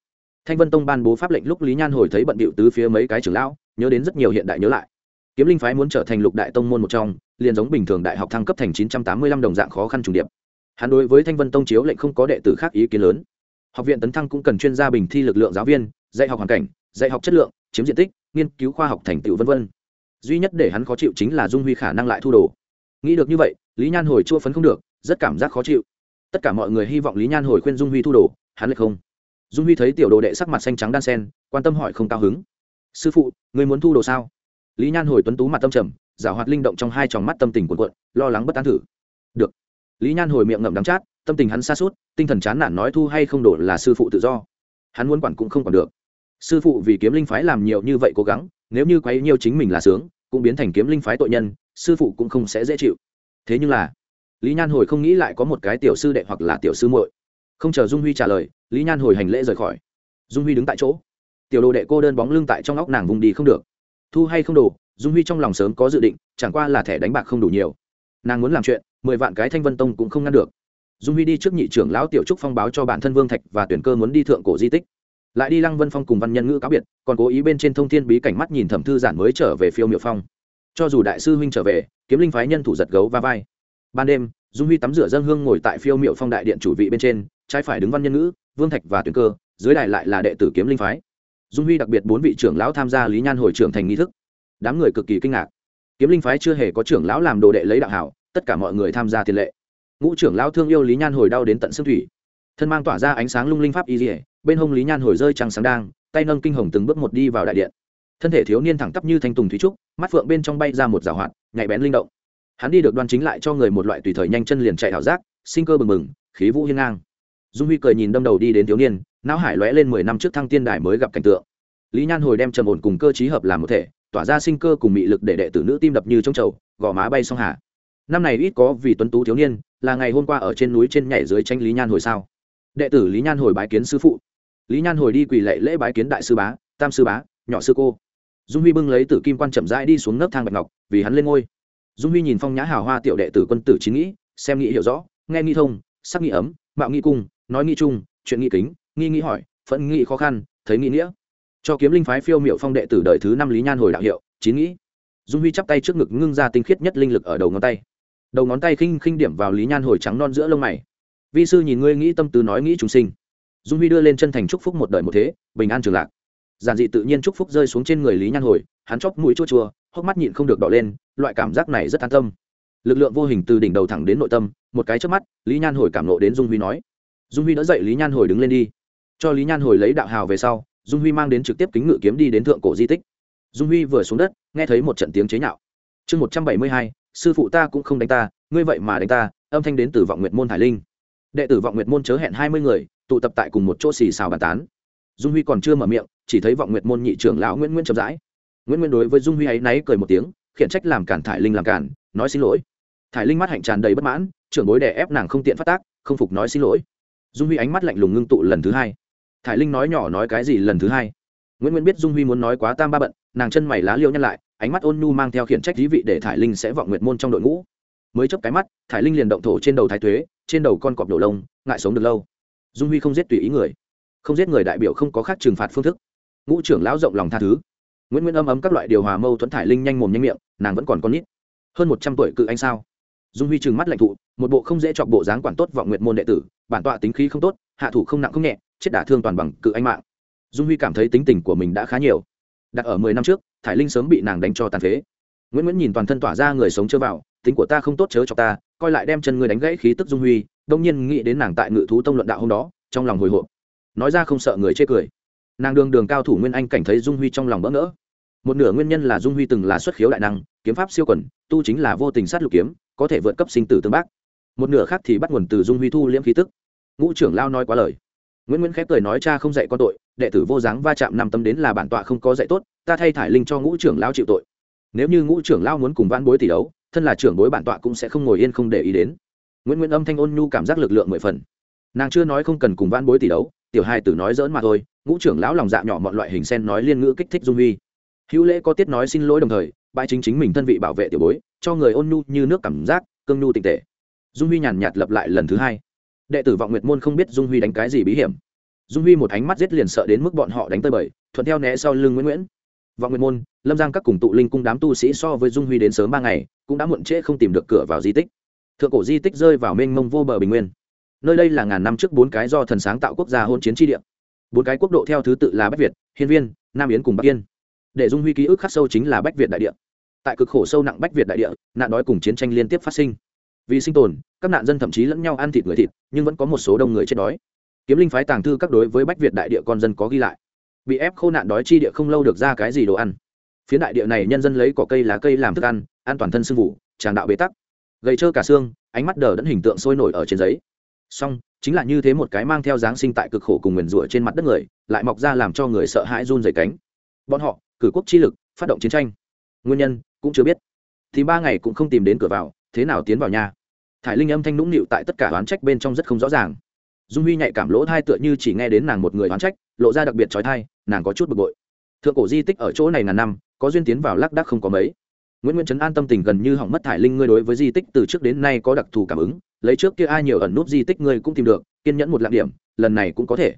Thanh vân tông ban bố pháp lệnh lúc lý nhan hồi thấy bận bịu tứ phía mấy cái trưởng lão, nhớ đến rất nhiều hiện đại nhớ lại. Kiếm linh phái muốn trở thành lục đại tông môn một trong, liền giống bình thường đại học thăng cấp thành chín trăm tám mươi lăm đồng dạng khó khăn trùng điệp. Hắn đối với thanh vân tông chiếu lệnh không có đệ tử khác ý kiến lớn. Học viện tấn thăng cũng cần chuyên gia bình thi lực lượng giáo viên, dạy học hoàn cảnh, dạy học chất lượng, chiếm diện tích, nghiên cứu khoa học thành tựu v v duy nhất để hắn khó chịu chính là dung huy khả năng lại thu đồ. Nghĩ được như vậy, lý nhan hồi chua phấn không được, rất cảm giác khó chịu. Tất cả mọi người hy vọng lý nhan hồi khuyên dung huy thu đồ, hắn lại không. Dung huy thấy tiểu đồ đệ sắc mặt xanh trắng đan sen, quan tâm hỏi không cao hứng. Sư phụ người muốn thu đồ sao? Lý nhan hồi tuấn tú mặt tâm trầm giả hoạt linh động trong hai tròng mắt tâm tình cuộn cuộn, lo lắng bất an thử. Được. Lý nhan hồi miệng ngậm đắng chát, tâm tình hắn xa suốt tinh thần chán nản nói thu hay không đổ là sư phụ tự do. Hắn muốn quản cũng không quản được. Sư phụ vì kiếm linh phái làm nhiều như vậy cố gắng nếu như quấy nhiều chính mình là sướng, cũng biến thành kiếm linh phái tội nhân, sư phụ cũng không sẽ dễ chịu. Thế nhưng là, lý nhan hồi không nghĩ lại có một cái tiểu sư đệ hoặc là tiểu sư muội. Không chờ dung huy trả lời, lý nhan hồi hành lễ rời khỏi. Dung huy đứng tại chỗ. Tiểu đồ đệ cô đơn bóng lưng tại trong óc nàng vùng đi không được. Thu hay không đủ, dung huy trong lòng sớm có dự định, chẳng qua là thẻ đánh bạc không đủ nhiều. Nàng muốn làm chuyện, mười vạn cái thanh vân tông cũng không ngăn được. Dung huy đi trước nhị trưởng lão tiểu trúc phong báo cho bản thân vương thạch và tuyển cơ muốn đi thượng cổ di tích lại đi lăng vân phong cùng văn nhân ngữ cáo biệt, còn cố ý bên trên thông thiên bí cảnh mắt nhìn thẩm thư giản mới trở về phiêu miệu phong. Cho dù đại sư huynh trở về, kiếm linh phái nhân thủ giật gấu va vai. Ban đêm, dung huy tắm rửa dân hương ngồi tại phiêu miệu phong đại điện chủ vị bên trên, trái phải đứng văn nhân ngữ, vương thạch và tuyển cơ, dưới đài lại là đệ tử kiếm linh phái. Dung huy đặc biệt bốn vị trưởng lão tham gia lý nhan hồi trưởng thành nghi thức. Đám người cực kỳ kinh ngạc. Kiếm linh phái chưa hề có trưởng lão làm đồ đệ lấy đạo hảo, tất cả mọi người tham gia tiền lệ. Ngũ trưởng lão thương yêu lý nhan hồi đau đến tận xương thủy. Thân mang tỏa ra ánh sáng lung linh pháp y dỉa bên hông lý nhan hồi rơi trăng sáng đang, tay nâng kinh hồng từng bước một đi vào đại điện. Thân thể thiếu niên thẳng tắp như thanh tùng thúy trúc, mắt phượng bên trong bay ra một rào hoạt, nhạy bén linh động. Hắn đi được đoan chính lại cho người một loại tùy thời nhanh chân liền chạy ảo giác, sinh cơ bừng bừng, khí vũ hiên ngang. Dung huy cười nhìn đâm đầu đi đến thiếu niên, não hải lóe lên mười năm trước thăng tiên đài mới gặp cảnh tượng. Lý nhan hồi đem trầm ổn cùng cơ t hợp làm một thể, tỏa ra sinh cơ cùng mị lực để đệ tử nữ tim đập như trong chậu gò má bay song hà. Năm này ít có vì tuấn tú thiếu niên, là ngày hôm qua ở trên núi trên nhảy dưới tranh lý nhan hồi sao? Đệ tử lý nhan hồi bái kiến sư phụ lý nhan hồi đi quỳ lệ lễ bái kiến đại sư bá, tam sư bá, nhỏ sư cô. Dung huy bưng lấy tử kim quan chậm rãi đi xuống nấc thang bạch ngọc, vì hắn lên ngôi. Dung huy nhìn phong nhã hào hoa tiểu đệ tử quân tử chín nghĩ, xem nghĩ hiểu rõ, nghe nghĩ thông, sắc nghĩ ấm, mạo nghĩ cung, nói nghĩ chung chuyện nghĩ kính, nghi nghĩ hỏi, phẫn nghĩ khó khăn, thấy nghĩ nghĩa. Cho kiếm linh phái phiêu miệu phong đệ tử đời thứ năm lý nhan hồi đạo hiệu, chín nghĩ. Dung huy chắp tay trước ngực ngưng ra tinh khiết nhất linh lực ở đầu ngón tay. Đầu ngón tay khinh khinh điểm vào lý nhan hồi trắng non giữa lông mày. Vi sư nhìn ngươi nghĩ tâm tư nói nghĩ chúng sinh dung huy đưa lên chân thành chúc phúc một đời một thế, bình an trường lạc. Giản dị tự nhiên chúc phúc rơi xuống trên người lý nhan hồi, hắn chóp mũi chua chua, hốc mắt nhịn không được đỏ lên, loại cảm giác này rất an tâm. Lực lượng vô hình từ đỉnh đầu thẳng đến nội tâm, một cái trước mắt, lý nhan hồi cảm nộ đến dung huy nói. Dung huy đỡ dậy, lý nhan hồi đứng lên đi. Cho lý nhan hồi lấy đạo hào về sau, dung huy mang đến trực tiếp kính ngự kiếm đi đến thượng cổ di tích. Dung huy vừa xuống đất, nghe thấy một trận tiếng chế nhạo. Chương một trăm bảy mươi hai, sư phụ ta cũng không đánh ta, ngươi vậy mà đánh ta, âm thanh đến từ vọng nguyệt môn thải linh. Đệ tử vọng nguyệt môn chớ hẹn hai mươi người tụ tập tại cùng một chỗ xì xào bàn tán. Dung huy còn chưa mở miệng, chỉ thấy vọng nguyệt môn nhị trưởng lão nguyễn nguyễn chậm rãi. Nguyễn nguyễn đối với dung huy ấy náy cười một tiếng, khiển trách làm cản thải linh làm cản, nói xin lỗi. Thải linh mắt hạnh tràn đầy bất mãn, trưởng bối đè ép nàng không tiện phát tác, không phục nói xin lỗi. Dung huy ánh mắt lạnh lùng ngưng tụ lần thứ hai. Thải linh nói nhỏ nói cái gì lần thứ hai? Nguyễn nguyễn biết dung huy muốn nói quá tam ba bận, nàng chân mày lá liêu nhăn lại, ánh mắt ôn nhu mang theo khiển trách dí vị để thải linh sẽ vọng nguyệt môn trong đội ngũ. Mới chấp cái mắt, thải linh liền động thổ trên đầu thái tuế, trên đầu con cọp đổ lông, ngại sống được lâu dung huy không giết tùy ý người. Không giết người đại biểu không có khác trừng phạt phương thức. Ngũ trưởng lão rộng lòng tha thứ. Nguyễn nguyễn âm ấm các loại điều hòa mâu thuẫn thải linh nhanh mồm nhanh miệng, nàng vẫn còn con nít. Hơn một trăm tuổi cự anh sao? Dung huy trừng mắt lạnh thụ, một bộ không dễ chọc bộ dáng quản tốt vọng nguyện môn đệ tử, bản tọa tính khí không tốt, hạ thủ không nặng không nhẹ, chết đả thương toàn bằng cự anh mạng. Dung huy cảm thấy tính tình của mình đã khá nhiều. Đặt ở mười năm trước, thải linh sớm bị nàng đánh cho tàn phế. Nguyễn nguyễn nhìn toàn thân tỏa ra người sống chưa vào, tính của ta không tốt chớ cho ta, coi lại đem chân người đánh gãy khí tức dung huy đông nhiên nghĩ đến nàng tại ngự thú tông luận đạo hôm đó, trong lòng hồi hộp. Nói ra không sợ người chê cười. Nàng đường đường cao thủ nguyên anh cảnh thấy dung huy trong lòng bỡ ngỡ. Một nửa nguyên nhân là dung huy từng là xuất khiếu đại năng, kiếm pháp siêu quẩn tu chính là vô tình sát lục kiếm, có thể vượt cấp sinh tử tương bác. Một nửa khác thì bắt nguồn từ dung huy thu liễm khí tức. Ngũ trưởng lao nói quá lời. Nguyễn nguyễn khép cười nói cha không dạy con tội, đệ tử vô dáng va chạm năm tâm đến là bản tọa không có dạy tốt, ta thay thải linh cho ngũ trưởng lao chịu tội. Nếu như ngũ trưởng lao muốn cùng van bối tỷ đấu, thân là trưởng bối bản tọa cũng sẽ không ngồi yên không để ý đến nguyễn nguyễn âm thanh ôn nhu cảm giác lực lượng mười phần nàng chưa nói không cần cùng van bối tỷ đấu tiểu hai tử nói dỡn mà thôi ngũ trưởng lão lòng dạ nhỏ mọi loại hình sen nói liên ngữ kích thích dung huy hữu lễ có tiết nói xin lỗi đồng thời bãi chính chính mình thân vị bảo vệ tiểu bối cho người ôn nhu như nước cảm giác cương nhu tịnh tệ dung huy nhàn nhạt lập lại lần thứ hai đệ tử vọng nguyệt môn không biết dung huy đánh cái gì bí hiểm dung huy một ánh mắt giết liền sợ đến mức bọn họ đánh tơi bời thuận theo né sau lưng nguyễn nguyễn vọng nguyệt môn lâm giang các cùng tụ linh cung đám tu sĩ so với dung huy đến sớm ba ngày cũng đã muộn trễ không tìm được cửa vào di tích thượng cổ di tích rơi vào mênh mông vô bờ bình nguyên. Nơi đây là ngàn năm trước bốn cái do thần sáng tạo quốc gia hôn chiến tri địa. Bốn cái quốc độ theo thứ tự là bách việt, hiên viên, nam yến cùng bắc yên. Để dung huy ký ức khắc sâu chính là bách việt đại địa. Tại cực khổ sâu nặng bách việt đại địa, nạn đói cùng chiến tranh liên tiếp phát sinh. Vì sinh tồn, các nạn dân thậm chí lẫn nhau ăn thịt người thịt, nhưng vẫn có một số đông người chết đói. Kiếm linh phái tàng thư các đối với bách việt đại địa con dân có ghi lại. Bị ép khô nạn đói chi địa không lâu được ra cái gì đồ ăn. Phía đại địa này nhân dân lấy cỏ cây lá cây làm thức ăn, an toàn thân sưng vụ, tràng đạo bế tắc gầy trơ cả xương, ánh mắt đờ đẫn hình tượng sôi nổi ở trên giấy. Song chính là như thế một cái mang theo dáng sinh tại cực khổ cùng nguyền rủa trên mặt đất người, lại mọc ra làm cho người sợ hãi run dày cánh. Bọn họ, cử quốc chi lực, phát động chiến tranh. Nguyên nhân, cũng chưa biết. Thì ba ngày cũng không tìm đến cửa vào, thế nào tiến vào nhà? Thải linh âm thanh nũng nịu tại tất cả oán trách bên trong rất không rõ ràng. Dung huy nhạy cảm lỗ thai tựa như chỉ nghe đến nàng một người oán trách, lộ ra đặc biệt trói thai, nàng có chút bực bội. Thượng cổ di tích ở chỗ này ngàn năm, có duyên tiến vào lác đác không có mấy nguyễn nguyễn trấn an tâm tình gần như hỏng mất thải linh ngươi đối với di tích từ trước đến nay có đặc thù cảm ứng, lấy trước kia ai nhiều ẩn nút di tích ngươi cũng tìm được, kiên nhẫn một lạc điểm, lần này cũng có thể.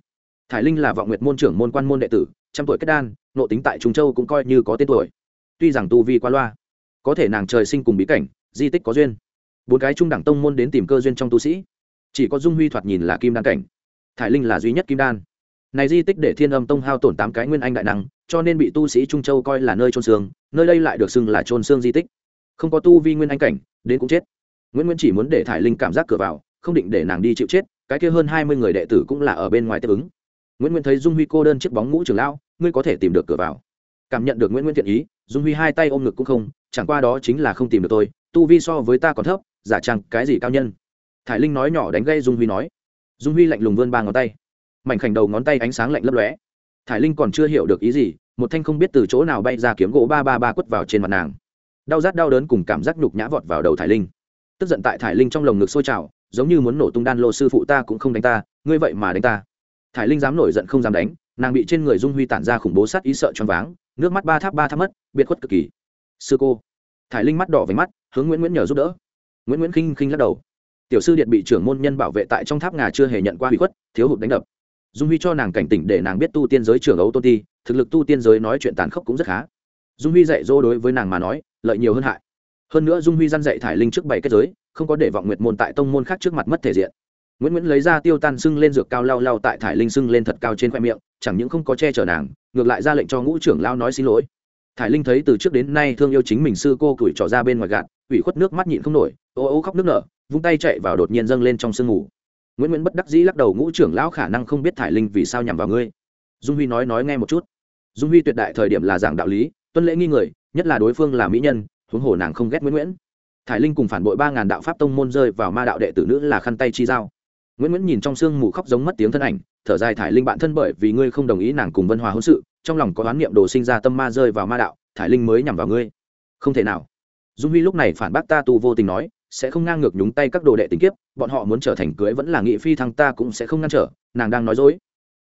Thải linh là vọng nguyệt môn trưởng môn quan môn đệ tử, trăm tuổi kết đan, nộ tính tại trung châu cũng coi như có tên tuổi. Tuy rằng tu vi qua loa, có thể nàng trời sinh cùng bí cảnh, di tích có duyên. Bốn cái trung đẳng tông môn đến tìm cơ duyên trong tu sĩ. Chỉ có dung huy thoạt nhìn là kim đan cảnh. Thải linh là duy nhất kim đan. Này di tích để thiên âm tông hao tổn tám cái nguyên anh đại năng cho nên bị tu sĩ trung châu coi là nơi trôn xương, nơi đây lại được xưng là trôn xương di tích. Không có tu vi nguyên anh cảnh, đến cũng chết. Nguyễn nguyễn chỉ muốn để thải linh cảm giác cửa vào, không định để nàng đi chịu chết, cái kia hơn hai mươi người đệ tử cũng là ở bên ngoài tiếp ứng. Nguyễn nguyễn thấy dung huy cô đơn chiếc bóng ngũ trường lão, ngươi có thể tìm được cửa vào. Cảm nhận được nguyễn nguyễn thiện ý, dung huy hai tay ôm ngực cũng không, chẳng qua đó chính là không tìm được tôi, tu vi so với ta còn thấp, giả chăng cái gì cao nhân. Thải linh nói nhỏ đánh gây dung huy nói. Dung huy lạnh lùng vươn ba ngón tay. Mảnh khảnh đầu ngón tay ánh sáng lạnh lấp lóe thải linh còn chưa hiểu được ý gì, một thanh không biết từ chỗ nào bay ra kiếm gỗ ba ba ba quất vào trên mặt nàng. Đau rát đau đớn cùng cảm giác nhục nhã vọt vào đầu thải linh. Tức giận tại thải linh trong lồng ngực sôi trào, giống như muốn nổ tung đan lô sư phụ ta cũng không đánh ta, ngươi vậy mà đánh ta. Thải linh dám nổi giận không dám đánh, nàng bị trên người dung huy tản ra khủng bố sát ý sợ choáng váng, nước mắt ba tháp ba tháp mất, biệt khuất cực kỳ. Sư cô. Thải linh mắt đỏ với mắt, hướng nguyễn nguyễn nhờ giúp đỡ. Nguyễn nguyễn khinh khinh lắc đầu. Tiểu sư điện bị trưởng môn nhân bảo vệ tại trong tháp ngà chưa hề nhận qua bị khuất, thiếu hụt đánh đập dung huy cho nàng cảnh tỉnh để nàng biết tu tiên giới trưởng ấu tôn ti, thực lực tu tiên giới nói chuyện tàn khốc cũng rất khá. Dung huy dạy dỗ đối với nàng mà nói, lợi nhiều hơn hại. Hơn nữa dung huy dăn dạy thải linh trước bảy kết giới, không có để vọng nguyệt môn tại tông môn khác trước mặt mất thể diện. Nguyễn nguyễn lấy ra tiêu tan sưng lên dược cao lao lao tại thải linh sưng lên thật cao trên khoe miệng, chẳng những không có che chở nàng, ngược lại ra lệnh cho ngũ trưởng lao nói xin lỗi. Thải linh thấy từ trước đến nay thương yêu chính mình sư cô tuổi trỏ ra bên ngoài gạt, ủy khuất nước mắt nhịn không nổi, ô ô khóc nước nở, vung tay chạy vào đột nhiên dâng lên trong sương ngủ nguyễn nguyễn bất đắc dĩ lắc đầu ngũ trưởng lão khả năng không biết thải linh vì sao nhằm vào ngươi dung huy nói nói nghe một chút dung huy tuyệt đại thời điểm là giảng đạo lý tuân lễ nghi người nhất là đối phương là mỹ nhân huống hồ nàng không ghét nguyễn nguyễn thải linh cùng phản bội ba ngàn đạo pháp tông môn rơi vào ma đạo đệ tử nữ là khăn tay chi dao nguyễn nguyễn nhìn trong sương mù khóc giống mất tiếng thân ảnh thở dài thải linh bạn thân bởi vì ngươi không đồng ý nàng cùng vân hòa hôn sự trong lòng có oán niệm đồ sinh ra tâm ma rơi vào ma đạo thải linh mới nhằm vào ngươi không thể nào dung huy lúc này phản bác ta tu vô tình nói sẽ không ngang ngược nhúng tay các đồ đệ tình kiếp, bọn họ muốn trở thành cưới vẫn là nghị phi thăng ta cũng sẽ không ngăn trở, nàng đang nói dối.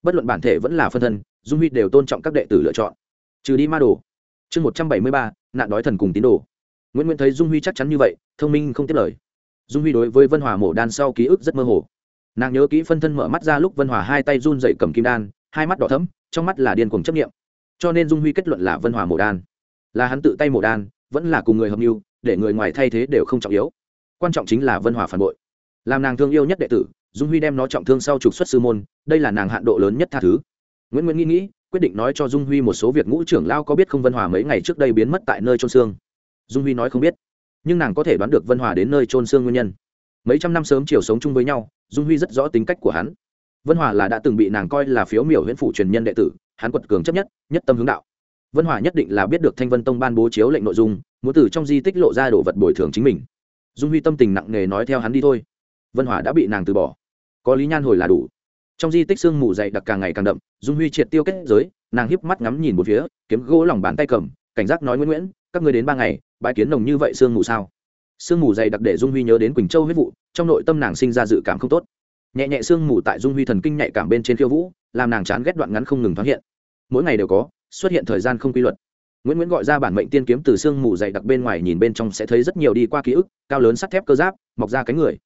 Bất luận bản thể vẫn là phân thân, dung huy đều tôn trọng các đệ tử lựa chọn. Trừ đi ma đồ. Chương một trăm bảy mươi ba, nạn đói thần cùng tín đồ. Nguyễn nguyễn thấy dung huy chắc chắn như vậy, thông minh không tiếp lời. Dung huy đối với vân hòa mổ đan sau ký ức rất mơ hồ. Nàng nhớ kỹ phân thân mở mắt ra lúc vân hòa hai tay run dậy cầm kim đan, hai mắt đỏ thấm trong mắt là điên cuồng chấp nghiệm cho nên dung huy kết luận là vân hòa mổ đan. Là hắn tự tay mổ đan, vẫn là cùng người hợp mưu, để người ngoài thay thế đều không trọng yếu quan trọng chính là vân hòa phản bội. Làm nàng thương yêu nhất đệ tử, dung huy đem nó trọng thương sau trục xuất sư môn, đây là nàng hạn độ lớn nhất tha thứ. Nguyễn nguyễn nghĩ nghĩ, quyết định nói cho dung huy một số việc ngũ trưởng lao có biết không vân hòa mấy ngày trước đây biến mất tại nơi trôn xương. Dung huy nói không biết, nhưng nàng có thể đoán được vân hòa đến nơi trôn xương nguyên nhân. Mấy trăm năm sớm chiều sống chung với nhau, dung huy rất rõ tính cách của hắn. Vân hòa là đã từng bị nàng coi là phiếu miểu huyễn phủ truyền nhân đệ tử, hắn quật cường chấp nhất nhất tâm hướng đạo. Vân hòa nhất định là biết được thanh vân tông ban bố chiếu lệnh nội dung, muốn từ trong di tích lộ ra đồ vật bồi thường chính mình dung huy tâm tình nặng nề nói theo hắn đi thôi. Vân hỏa đã bị nàng từ bỏ. Có lý nhan hồi là đủ. Trong di tích sương mù dày đặc càng ngày càng đậm, dung huy triệt tiêu kết giới, nàng hiếp mắt ngắm nhìn một phía, kiếm gỗ lòng bàn tay cầm, cảnh giác nói nguyễn nguyễn, các ngươi đến ba ngày, bãi kiến nồng như vậy sương mù sao? Sương mù dày đặc để dung huy nhớ đến quỳnh châu huyết vụ, trong nội tâm nàng sinh ra dự cảm không tốt. Nhẹ nhẹ sương mù tại dung huy thần kinh nhạy cảm bên trên khiêu vũ, làm nàng chán ghét đoạn ngắn không ngừng thoáng hiện. Mỗi ngày đều có, xuất hiện thời gian không quy luật nguyễn nguyễn gọi ra bản mệnh tiên kiếm từ xương mù dày đặc bên ngoài nhìn bên trong sẽ thấy rất nhiều đi qua ký ức, cao lớn sắt thép cơ giáp, mọc ra cánh người.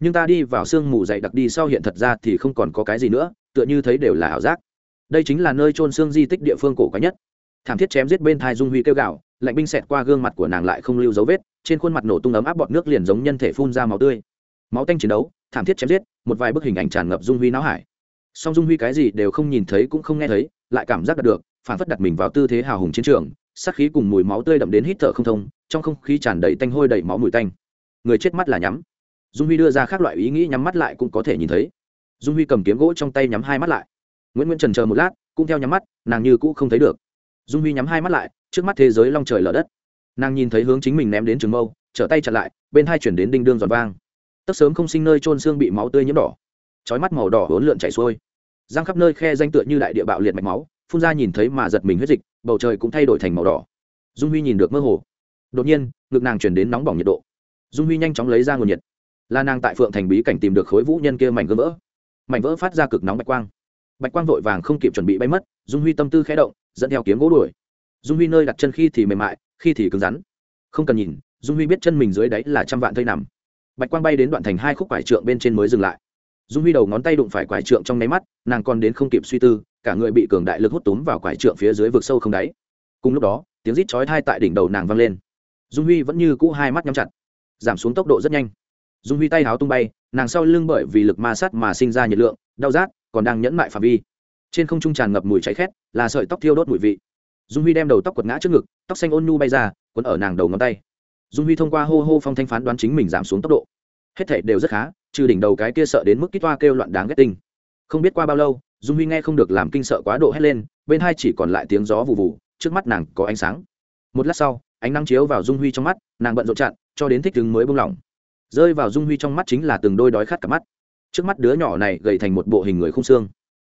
Nhưng ta đi vào xương mù dày đặc đi sau hiện thật ra thì không còn có cái gì nữa, tựa như thấy đều là ảo giác. Đây chính là nơi trôn xương di tích địa phương cổ quái nhất. Thảm thiết chém giết bên thai dung huy kêu gạo lạnh binh xẹt qua gương mặt của nàng lại không lưu dấu vết, trên khuôn mặt nổ tung ấm áp bọt nước liền giống nhân thể phun ra máu tươi. Máu tanh chiến đấu, thảm thiết chém giết, một vài bức hình ảnh tràn ngập dung huy não hải. Song dung huy cái gì đều không nhìn thấy cũng không nghe thấy, lại cảm giác đạt được, phản phất đặt mình vào tư thế hào hùng chiến trường sát khí cùng mùi máu tươi đậm đến hít thở không thông, trong không khí tràn đầy tanh hôi đầy máu mùi tanh. Người chết mắt là nhắm. Dung huy đưa ra các loại ý nghĩ nhắm mắt lại cũng có thể nhìn thấy. Dung huy cầm kiếm gỗ trong tay nhắm hai mắt lại. Nguyễn nguyễn trần chờ một lát, cũng theo nhắm mắt, nàng như cũ không thấy được. Dung huy nhắm hai mắt lại, trước mắt thế giới long trời lở đất. Nàng nhìn thấy hướng chính mình ném đến trường mâu, trở tay chặn lại, bên hai chuyển đến đinh đương giòn vang. Tất sớm không sinh nơi trôn xương bị máu tươi nhiễm đỏ. Trói mắt màu đỏ hỗn lượn chảy xuôi. Giang khắp nơi khe danh tựa như đại địa bạo liệt mạch máu phun ra nhìn thấy mà giật mình huyết dịch, bầu trời cũng thay đổi thành màu đỏ. Dung huy nhìn được mơ hồ. Đột nhiên, ngực nàng chuyển đến nóng bỏng nhiệt độ. Dung huy nhanh chóng lấy ra nguồn nhiệt. Là nàng tại phượng thành bí cảnh tìm được khối vũ nhân kia mảnh gỡ vỡ. Mảnh vỡ phát ra cực nóng bạch quang. Bạch quang vội vàng không kịp chuẩn bị bay mất, dung huy tâm tư khẽ động, dẫn theo kiếm gỗ đuổi. Dung huy nơi đặt chân khi thì mềm mại, khi thì cứng rắn. Không cần nhìn, dung huy biết chân mình dưới đáy là trăm vạn thây nằm. Bạch quang bay đến đoạn thành hai khúc quải trượng bên trên mới dừng lại dung huy đầu ngón tay đụng phải quải trượng trong nháy mắt, nàng còn đến không kịp suy tư, cả người bị cường đại lực hút túm vào quải trượng phía dưới vực sâu không đáy. Cùng lúc đó, tiếng rít chói thai tại đỉnh đầu nàng vang lên. Dung huy vẫn như cũ hai mắt nhắm chặt, giảm xuống tốc độ rất nhanh. Dung huy tay háo tung bay, nàng sau lưng bởi vì lực ma sát mà sinh ra nhiệt lượng, đau rát, còn đang nhẫn mại phạm vi. Trên không trung tràn ngập mùi cháy khét, là sợi tóc thiêu đốt mùi vị. Dung huy đem đầu tóc quật ngã trước ngực, tóc xanh ôn nhu bay ra, quấn ở nàng đầu ngón tay. Dung huy thông qua hô hô phong thanh phán đoán chính mình giảm xuống tốc độ. Hết thể đều rất khá trừ đỉnh đầu cái kia sợ đến mức kít toa kêu loạn đáng ghét tinh. Không biết qua bao lâu, dung huy nghe không được làm kinh sợ quá độ hét lên, bên hai chỉ còn lại tiếng gió vụ vụ trước mắt nàng có ánh sáng. Một lát sau, ánh nắng chiếu vào dung huy trong mắt, nàng bận rộn chặn, cho đến thích đứng mới bông lỏng. Rơi vào dung huy trong mắt chính là từng đôi đói khát cả mắt. Trước mắt đứa nhỏ này gầy thành một bộ hình người không xương.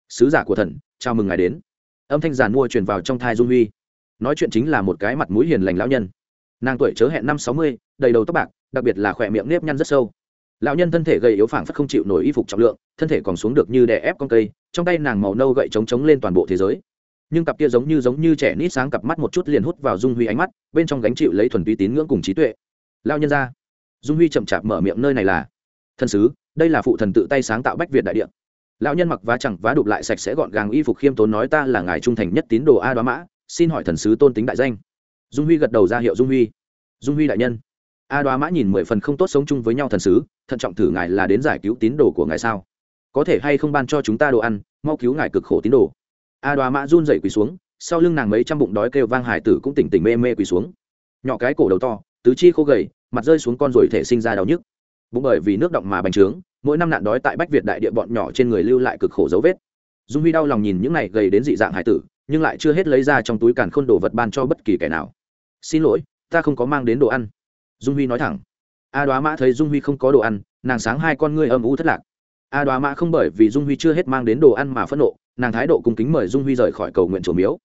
Sứ giả của thần, chào mừng ngài đến. Âm thanh giàn mua truyền vào trong thai dung huy. Nói chuyện chính là một cái mặt mũi hiền lành lão nhân. Nàng tuổi chớ hẹn năm sáu mươi, đầy đầu tóc bạc, đặc biệt là khỏe miệng nếp nhăn rất sâu lão nhân thân thể gầy yếu phảng phất không chịu nổi y phục trọng lượng, thân thể còn xuống được như đè ép con cây, trong tay nàng màu nâu gậy chống chống lên toàn bộ thế giới. Nhưng cặp kia giống như giống như trẻ nít sáng cặp mắt một chút liền hút vào dung huy ánh mắt, bên trong gánh chịu lấy thuần túy tín ngưỡng cùng trí tuệ. Lao nhân ra. Dung huy chậm chạp mở miệng nơi này là, thần sứ, đây là phụ thần tự tay sáng tạo bách việt đại địa. Lão nhân mặc vá chẳng vá đụp lại sạch sẽ gọn gàng y phục khiêm tốn nói, ta là ngài trung thành nhất tín đồ a đoá mã, xin hỏi thần sứ tôn tính đại danh. Dung huy gật đầu ra hiệu dung huy. Dung huy đại nhân a đoá mã nhìn mười phần không tốt sống chung với nhau thần sứ, thận trọng thử ngài là đến giải cứu tín đồ của ngài sao? Có thể hay không ban cho chúng ta đồ ăn, mau cứu ngài cực khổ tín đồ. A đoá mã run dậy quỳ xuống, sau lưng nàng mấy trăm bụng đói kêu vang hải tử cũng tỉnh tỉnh mê mê quỳ xuống. Nhỏ cái cổ đầu to, tứ chi khô gầy, mặt rơi xuống con rồi thể sinh ra đau nhức. Bụng bởi vì nước động mà bành trướng, mỗi năm nạn đói tại bách việt đại địa bọn nhỏ trên người lưu lại cực khổ dấu vết. Dung huy đau lòng nhìn những này gầy đến dị dạng hải tử, nhưng lại chưa hết lấy ra trong túi càn khôn đồ vật ban cho bất kỳ kẻ nào. Xin lỗi, ta không có mang đến đồ ăn dung huy nói thẳng. A đoá mã thấy dung huy không có đồ ăn, nàng sáng hai con ngươi âm u thất lạc. A đoá mã không bởi vì dung huy chưa hết mang đến đồ ăn mà phẫn nộ, nàng thái độ cung kính mời dung huy rời khỏi cầu nguyện chùa miếu.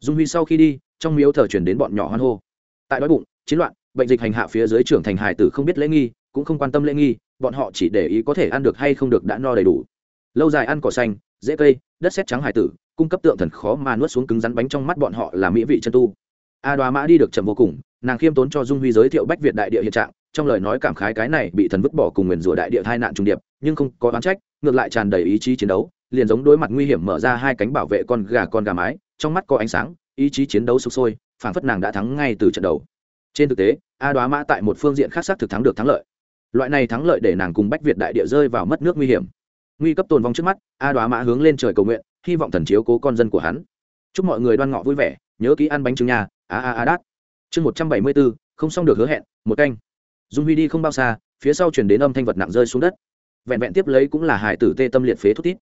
Dung huy sau khi đi, trong miếu thờ chuyển đến bọn nhỏ hoan hô. Tại đói bụng, chiến loạn, bệnh dịch hành hạ phía dưới trưởng thành hải tử không biết lễ nghi, cũng không quan tâm lễ nghi, bọn họ chỉ để ý có thể ăn được hay không được đã no đầy đủ. Lâu dài ăn cỏ xanh dễ cây, đất xét trắng hải tử, cung cấp tượng thần khó mà nuốt xuống cứng rắn bánh trong mắt bọn họ là mỹ vị chân tu. A đoá mã đi được chậm vô cùng nàng khiêm tốn cho dung huy giới thiệu bách việt đại địa hiện trạng, trong lời nói cảm khái cái này bị thần vứt bỏ cùng nguyền rủa đại địa hai nạn trùng điệp, nhưng không có oán trách, ngược lại tràn đầy ý chí chiến đấu, liền giống đối mặt nguy hiểm mở ra hai cánh bảo vệ con gà con gà mái, trong mắt có ánh sáng, ý chí chiến đấu sục sôi, phảng phất nàng đã thắng ngay từ trận đầu. Trên thực tế, a đoá mã tại một phương diện khác xác thực thắng được thắng lợi. Loại này thắng lợi để nàng cùng bách việt đại địa rơi vào mất nước nguy hiểm. Nguy cấp tồn vong trước mắt, a đoá mã hướng lên trời cầu nguyện, hy vọng thần chiếu cố con dân của hắn. Chúc mọi người đoan ngọ vui vẻ, nhớ ký ăn bánh trứng nhà. A a a đát chương một trăm bảy mươi bốn, không xong được hứa hẹn, một canh. Dung huy đi không bao xa, phía sau chuyển đến âm thanh vật nặng rơi xuống đất. Vẹn vẹn tiếp lấy cũng là hải tử tê tâm liệt phế thút tít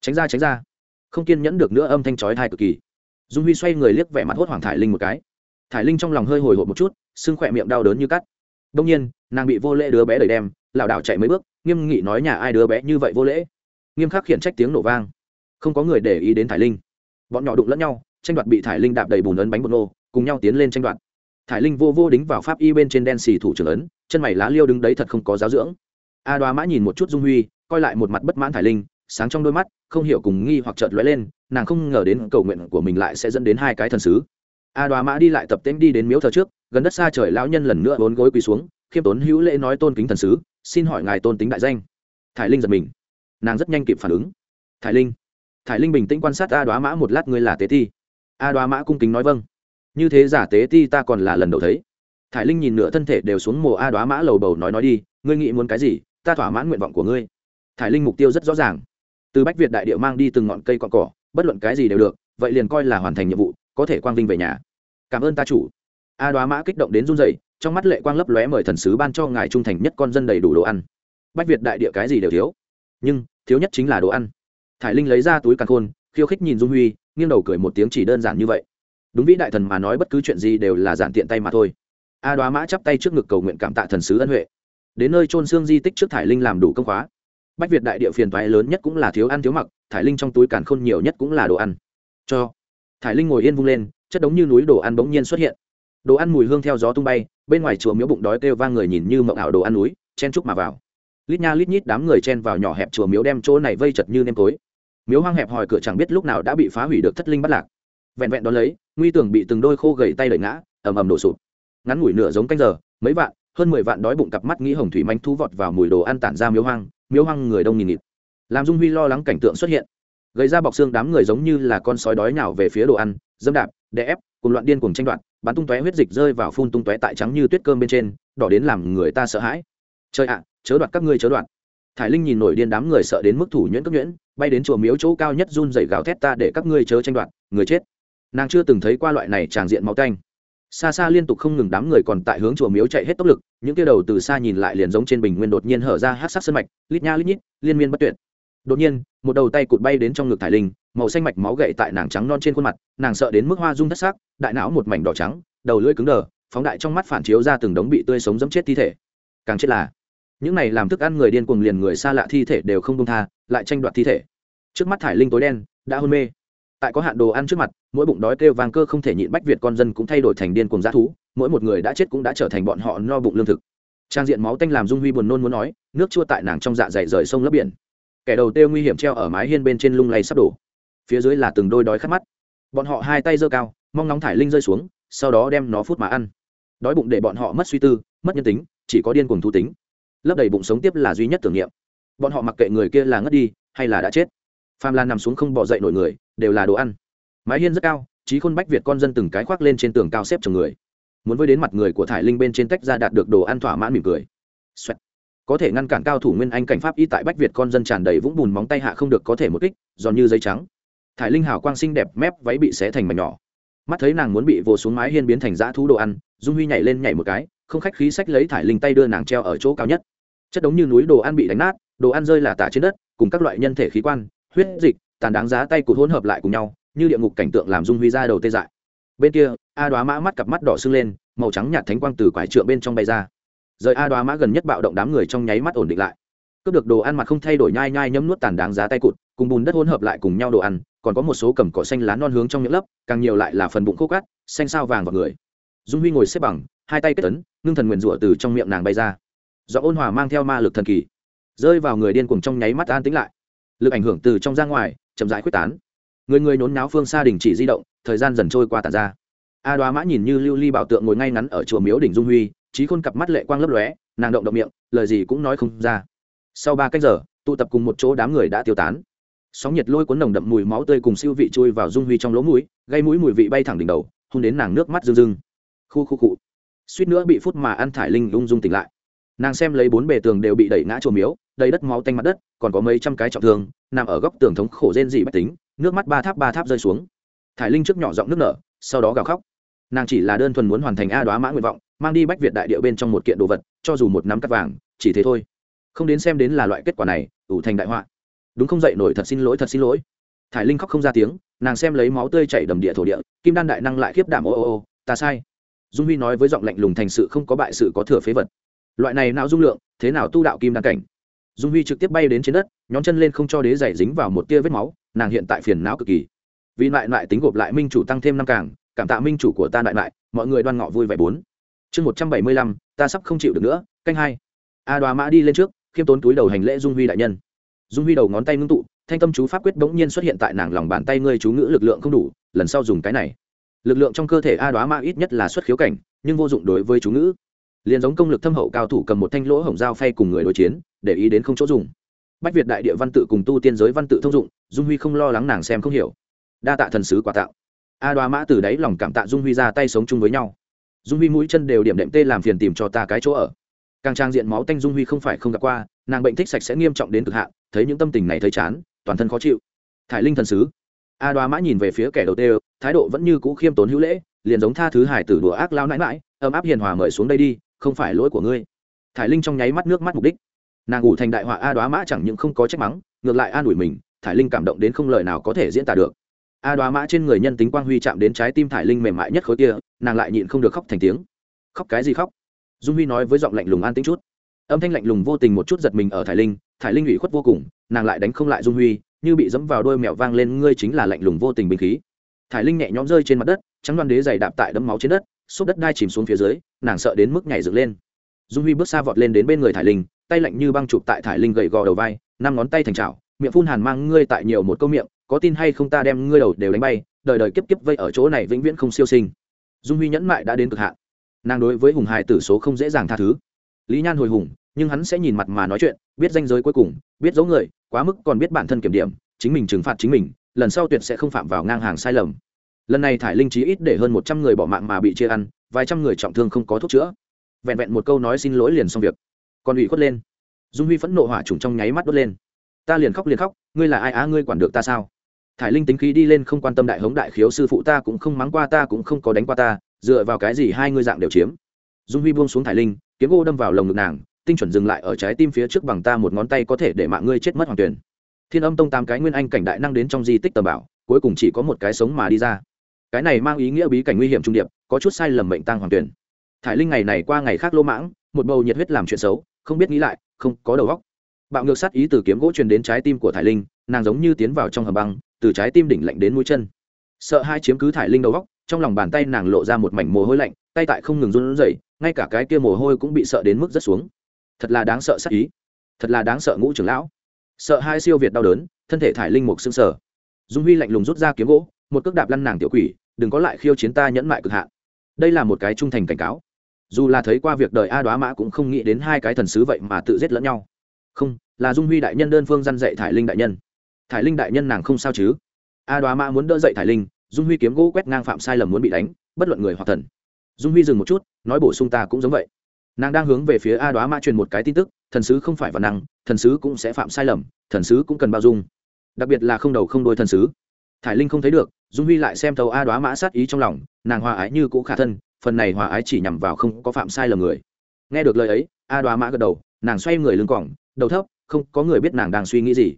tránh ra tránh ra. Không kiên nhẫn được nữa âm thanh chói thai cực kỳ. Dung huy xoay người liếc vẻ mặt hốt hoảng thải linh một cái. Thải linh trong lòng hơi hồi hộp một chút sưng khỏe miệng đau đớn như cắt. Đông nhiên, nàng bị vô lễ đứa bé đẩy đem, lảo đảo chạy mấy bước, nghiêm nghị nói nhà ai đứa bé như vậy vô lễ. Nghiêm khắc khiển trách tiếng nổ vang. Không có người để ý đến thải linh. Bọn nhỏ đụng lẫn nhau, tranh đoạt bị thải linh đạp đầy bùn ấn bánh bột nô, cùng nhau tiến lên tranh đoạt thải linh vô vô đính vào pháp y bên trên đen xì thủ trưởng ấn, chân mày lá liêu đứng đấy thật không có giáo dưỡng. A đoá mã nhìn một chút dung huy, coi lại một mặt bất mãn thải linh, sáng trong đôi mắt, không hiểu cùng nghi hoặc chợt lóe lên, nàng không ngờ đến cầu nguyện của mình lại sẽ dẫn đến hai cái thần sứ. A đoá mã đi lại tập tễnh đi đến miếu thờ trước, gần đất xa trời lão nhân lần nữa bốn gối quỳ xuống, khiêm tốn hữu lễ nói tôn kính thần sứ, xin hỏi ngài tôn tính đại danh. Thải linh giật mình. Nàng rất nhanh kịp phản ứng. Thải linh. Thải linh bình tĩnh quan sát a đoá mã một lát, ngươi là tế thi. a đoá mã cung kính nói vâng như thế giả tế ti ta còn là lần đầu thấy. Thải linh nhìn nửa thân thể đều xuống mồ a đoá mã lầu bầu nói nói đi, ngươi nghĩ muốn cái gì, ta thỏa mãn nguyện vọng của ngươi. Thải linh mục tiêu rất rõ ràng. Từ bách việt đại địa mang đi từng ngọn cây cọn cỏ bất luận cái gì đều được, vậy liền coi là hoàn thành nhiệm vụ, có thể quang vinh về nhà. Cảm ơn ta chủ. A đoá mã kích động đến run rẩy, trong mắt lệ quang lấp lóe mời thần sứ ban cho ngài trung thành nhất con dân đầy đủ đồ ăn. Bách việt đại địa cái gì đều thiếu, nhưng thiếu nhất chính là đồ ăn. Thải linh lấy ra túi càn khôn, khiêu khích nhìn dung huy, nghiêng đầu cười một tiếng chỉ đơn giản như vậy đúng vĩ đại thần mà nói bất cứ chuyện gì đều là giản tiện tay mà thôi. A đoá mã chắp tay trước ngực cầu nguyện cảm tạ thần sứ ân huệ. Đến nơi trôn xương di tích trước thải linh làm đủ công khóa. Bách việt đại địa phiền toái lớn nhất cũng là thiếu ăn thiếu mặc, thải linh trong túi càn khôn nhiều nhất cũng là đồ ăn. Cho. Thải linh ngồi yên vung lên, chất đống như núi đồ ăn bỗng nhiên xuất hiện. Đồ ăn mùi hương theo gió tung bay, bên ngoài chùa miếu bụng đói kêu vang người nhìn như mộng ảo đồ ăn núi, chen chúc mà vào. Lít nha lít nhít đám người chen vào nhỏ hẹp chùa miếu đem chỗ này vây chật như nêm tối. Miếu hoang hẹp hòi cửa chẳng biết lúc nào đã bị phá hủy được thất linh bắt lạc. Vẹn vẹn đón lấy nguy tưởng bị từng đôi khô gầy tay đẩy ngã, ầm ầm đổ sụp. Ngắn ngủi nửa giống canh giờ, mấy vạn, hơn mười vạn đói bụng cặp mắt nghĩ hồng thủy manh thu vọt vào mùi đồ ăn tản ra miếu hoang miếu hoang người đông nghìn nghịt. Làm dung huy lo lắng cảnh tượng xuất hiện. Gây ra bọc xương đám người giống như là con sói đói nào về phía đồ ăn dâm đạp, đè ép cùng loạn điên cùng tranh đoạt, bắn tung tóe huyết dịch rơi vào phun tung tóe tại trắng như tuyết cơm bên trên, đỏ đến làm người ta sợ hãi. Trời ạ, chớ đoạt các ngươi chớ đoạt. Thải linh nhìn nổi điên đám người sợ đến mức thủ nhuyễn cấp nhuyễn, bay đến chùa miếu chỗ cao nhất run dày gào thét ta để các ngươi chớ tranh đoạt, người chết nàng chưa từng thấy qua loại này tràng diện máu tanh. Xa xa liên tục không ngừng đám người còn tại hướng chùa miếu chạy hết tốc lực, những kia đầu từ xa nhìn lại liền giống trên bình nguyên đột nhiên hở ra hát sắc sân mạch, lít nha lít nhít, liên miên bất tuyệt. Đột nhiên, một đầu tay cụt bay đến trong ngực thải linh, màu xanh mạch máu gậy tại nàng trắng non trên khuôn mặt, nàng sợ đến mức hoa rung thất xác đại não một mảnh đỏ trắng, đầu lưỡi cứng đờ, phóng đại trong mắt phản chiếu ra từng đống bị tươi sống dẫm chết thi thể. Càng chết là, những này làm thức ăn người điên cuồng liền người xa lạ thi thể đều không công tha, lại tranh đoạt thi thể. Trước mắt thải linh tối đen, đã hôn mê tại có hạn đồ ăn trước mặt, mỗi bụng đói kêu vàng cơ không thể nhịn bách việt con dân cũng thay đổi thành điên cuồng g thú, mỗi một người đã chết cũng đã trở thành bọn họ no bụng lương thực. Trang diện máu tanh làm dung huy buồn nôn muốn nói, nước chua tại nàng trong dạ dày rời sông lấp biển. Kẻ đầu têu nguy hiểm treo ở mái hiên bên trên lung lay sắp đổ. Phía dưới là từng đôi đói khát mắt. Bọn họ hai tay giơ cao, mong nóng thải linh rơi xuống, sau đó đem nó phút mà ăn. Đói bụng để bọn họ mất suy tư, mất nhân tính, chỉ có điên cuồng thú tính. Lấp đầy bụng sống tiếp là duy nhất tưởng niệm. Bọn họ mặc kệ người kia là ngất đi, hay là đã chết phàm là nằm xuống không bỏ dậy nổi người, đều là đồ ăn. Mái hiên rất cao, trí khôn bách việt con dân từng cái khoác lên trên tường cao xếp chồng người. Muốn với đến mặt người của thải linh bên trên tách ra đạt được đồ ăn thỏa mãn mỉm cười、Xoẹt. Có thể ngăn cản cao thủ nguyên anh cảnh pháp y tại bách việt con dân tràn đầy vũng bùn móng tay hạ không được có thể một kích, giòn như giấy trắng. Thải linh hào quang xinh đẹp, mép váy bị xé thành mảnh nhỏ. Mắt thấy nàng muốn bị vồ xuống mái hiên biến thành dã thú đồ ăn, dung huy nhảy lên nhảy một cái, không khách khí sách lấy thải linh tay đưa nàng treo ở chỗ cao nhất. Chất đống như núi đồ ăn bị đánh nát, đồ ăn rơi là tả trên đất, cùng các loại nhân thể khí quan huyết dịch, tàn đáng giá tay cụt hỗn hợp lại cùng nhau, như địa ngục cảnh tượng làm dung huy ra đầu tê dại. Bên kia, a đoá mã mắt cặp mắt đỏ sưng lên, màu trắng nhạt thánh quang từ quải trượng bên trong bay ra. Rời a đoá mã gần nhất bạo động đám người trong nháy mắt ổn định lại. Cướp được đồ ăn mặt không thay đổi nhai nhai nhấm nuốt tàn đáng giá tay cụt, cùng bùn đất hỗn hợp lại cùng nhau đồ ăn, còn có một số cầm cỏ xanh lá non hướng trong những lớp càng nhiều lại là phần bụng khô cát, xanh sao vàng vào người. Dung huy ngồi xếp bằng, hai tay kết tấn ngưng thần nguyền rủa từ trong miệng nàng bay ra. Do ôn hòa mang theo ma lực thần kỳ. Rơi vào người điên cuồng trong nháy mắt an tĩnh lại lực ảnh hưởng từ trong ra ngoài, chậm rãi quyết tán. Người người nhốn náo phương xa đình chỉ di động, thời gian dần trôi qua tàn ra. A đoá mã nhìn như lưu ly bảo tượng ngồi ngay ngắn ở chùa miếu đỉnh dung huy trí khôn cặp mắt lệ quang lấp lóe, nàng động động miệng, lời gì cũng nói không ra. Sau ba cách giờ, tụ tập cùng một chỗ đám người đã tiêu tán. Sóng nhiệt lôi cuốn nồng đậm mùi máu tươi cùng siêu vị chui vào dung huy trong lỗ mũi, gây mũi mùi vị bay thẳng đỉnh đầu, hôn đến nàng nước mắt rưng rưng. Khu khu cụ suýt nữa bị phút mà ăn thải linh ung dung tỉnh lại. Nàng xem lấy bốn bề tường đều bị đẩy ngã chùa miếu đầy đất máu tanh mặt đất, còn có mấy trăm cái trọng thương, nằm ở góc tường thống khổ rên dị bách tính nước mắt ba tháp ba tháp rơi xuống. Thải linh trước nhỏ giọng nước nở, sau đó gào khóc. Nàng chỉ là đơn thuần muốn hoàn thành a đoá mã nguyện vọng, mang đi bách việt đại điệu bên trong một kiện đồ vật, cho dù một nắm cắt vàng, chỉ thế thôi. Không đến xem đến là loại kết quả này, ủ thành đại họa. Đúng không dậy nổi thật xin lỗi, thật xin lỗi. Thải linh khóc không ra tiếng, nàng xem lấy máu tươi chảy đầm địa thổ địa, kim đan đại năng lại khiếp đảm, ô ô ô, ta sai. Dung huy nói với giọng lạnh lùng, thành sự không có bại sự có thừa phế vật. Loại này não dung lượng, thế nào tu đạo kim đan cảnh? Dung huy trực tiếp bay đến trên đất nhóm chân lên không cho đế giày dính vào một tia vết máu, nàng hiện tại phiền não cực kỳ. Vì lại lại tính gộp lại minh chủ tăng thêm năm càng, cảm tạ minh chủ của ta lại lại, mọi người đoan ngọ vui vẻ bốn. Chương một trăm bảy mươi lăm, ta sắp không chịu được nữa, canh hai. A đoá mã đi lên trước, khiêm tốn túi đầu hành lễ dung huy đại nhân. Dung huy đầu ngón tay ngưng tụ, thanh tâm chú pháp quyết bỗng nhiên xuất hiện tại nàng lòng bàn tay ngươi chú ngữ lực lượng không đủ, lần sau dùng cái này. Lực lượng trong cơ thể a đoá mã ít nhất là xuất khiếu cảnh, nhưng vô dụng đối với chú ngữ. Liền giống công lực thâm hậu cao thủ cầm một thanh lỗ hổng dao phay cùng người đối chiến để ý đến không chỗ dùng. Bách việt đại địa văn tự cùng tu tiên giới văn tự thông dụng, dung huy không lo lắng nàng xem không hiểu. Đa tạ thần sứ quà tạo. A đoá mã từ đáy lòng cảm tạ dung huy ra tay sống chung với nhau. Dung huy mũi chân đều điểm đệm tê làm phiền tìm cho ta cái chỗ ở. Càng trang diện máu tanh dung huy không phải không gặp qua, nàng bệnh thích sạch sẽ nghiêm trọng đến cực hạn, thấy những tâm tình này thấy chán, toàn thân khó chịu. Thải linh thần sứ. A đoá mã nhìn về phía kẻ đầu tê, thái độ vẫn như cũ khiêm tốn hữu lễ, liền giống tha thứ hải tử đùa ác lao nãi mãi ấm áp hiền hòa mời xuống đây đi, không phải lỗi của ngươi. Thải linh trong nháy mắt nước mắt mục đích nàng ủ thành đại họa a đoá mã chẳng những không có trách mắng, ngược lại an ủi mình, thải linh cảm động đến không lời nào có thể diễn tả được. A đoá mã trên người nhân tính quang huy chạm đến trái tim thải linh mềm mại nhất khối kia, nàng lại nhịn không được khóc thành tiếng. Khóc cái gì khóc? Dung huy nói với giọng lạnh lùng an tính chút. Âm thanh lạnh lùng vô tình một chút giật mình ở thải linh thải linh ủy khuất vô cùng, nàng lại đánh không lại dung huy, như bị dẫm vào đôi mèo vang lên, ngươi chính là lạnh lùng vô tình bình khí. Thải linh nhẹ nhõm rơi trên mặt đất, trắng đoan đế dày đạp tại đấm máu trên đất xúc đất đai chìm xuống phía dưới, nàng sợ đến mức nhảy dựng lên. Dung huy bước xa vọt lên đến bên người thải linh tay lạnh như băng chụp tại thải linh gầy gò đầu vai, năm ngón tay thành trào miệng phun hàn mang ngươi tại nhiều một câu miệng, có tin hay không ta đem ngươi đầu đều đánh bay, đời đời kiếp kiếp vây ở chỗ này vĩnh viễn không siêu sinh. Dung huy nhẫn mại đã đến cực hạn. Nàng đối với hùng hài tử số không dễ dàng tha thứ. Lý nhan hồi hùng, nhưng hắn sẽ nhìn mặt mà nói chuyện, biết danh giới cuối cùng, biết dấu người, quá mức còn biết bản thân kiểm điểm, chính mình trừng phạt chính mình, lần sau tuyệt sẽ không phạm vào ngang hàng sai lầm. Lần này thải linh trí ít để hơn một trăm người bỏ mạng mà bị chia ăn, vài trăm người trọng thương không có thuốc chữa. Vẹn vẹn một câu nói xin lỗi liền xong việc còn ủy khuất lên. Dung huy phẫn nộ hỏa trùng trong nháy mắt đốt lên. Ta liền khóc liền khóc, ngươi là ai á, ngươi quản được ta sao? Thải linh tính khí đi lên không quan tâm đại hống đại khiếu sư phụ ta cũng không mắng qua ta cũng không có đánh qua ta, dựa vào cái gì hai ngươi dạng đều chiếm? Dung huy buông xuống thải linh, kiếm gỗ đâm vào lồng ngực nàng, tinh chuẩn dừng lại ở trái tim phía trước bằng ta một ngón tay có thể để mạng ngươi chết mất hoàng tuyển. Thiên âm tông tám cái nguyên anh cảnh đại năng đến trong di tích tầm bảo, cuối cùng chỉ có một cái sống mà đi ra. Cái này mang ý nghĩa bí cảnh nguy hiểm trung điệp, có chút sai lầm mệnh tăng hoàng tuyển. Thải linh ngày này qua ngày khác lô mãng, một bầu nhiệt huyết làm chuyện xấu không biết nghĩ lại, không có đầu óc. Bạo ngược sát ý từ kiếm gỗ truyền đến trái tim của thải linh, nàng giống như tiến vào trong hầm băng, từ trái tim đỉnh lạnh đến mũi chân. Sợ hai chiếm cứ thải linh đầu góc trong lòng bàn tay nàng lộ ra một mảnh mồ hôi lạnh, tay tại không ngừng run rẩy, ngay cả cái kia mồ hôi cũng bị sợ đến mức rất xuống. Thật là đáng sợ sát ý. Thật là đáng sợ ngũ trưởng lão. Sợ hai siêu việt đau đớn, thân thể thải linh mục xương sở dung huy lạnh lùng rút ra kiếm gỗ, một cước đạp lăn nàng tiểu quỷ, đừng có lại khiêu chiến ta nhẫn mại cực hạn. Đây là một cái trung thành cảnh cáo dù là thấy qua việc đời a đoá mã cũng không nghĩ đến hai cái thần sứ vậy mà tự giết lẫn nhau. Không, là dung huy đại nhân đơn phương dăn i dạy thải linh đại nhân. Thải linh đại nhân nàng không sao chứ? A đoá mã muốn đỡ dậy thải linh, dung huy kiếm gỗ quét ngang phạm sai lầm muốn bị đánh, bất luận người hoặc thần. Dung huy dừng một chút, nói bổ sung ta cũng giống vậy. Nàng đang hướng về phía a đoá mã truyền một cái tin tức, thần sứ không phải văn năng, thần sứ cũng sẽ phạm sai lầm, thần sứ cũng cần bao dung. Đặc biệt là không đầu không đôi thần sứ. Thải linh không thấy được, dung huy lại xem thầu a đoá mã sát ý trong lòng, nàng hòa ái như cũ khả thân phần này hòa ái chỉ nhằm vào không có phạm sai lầm người. Nghe được lời ấy, a đoá mã gật đầu, nàng xoay người lưng cỏng đầu thấp, không có người biết nàng đang suy nghĩ gì.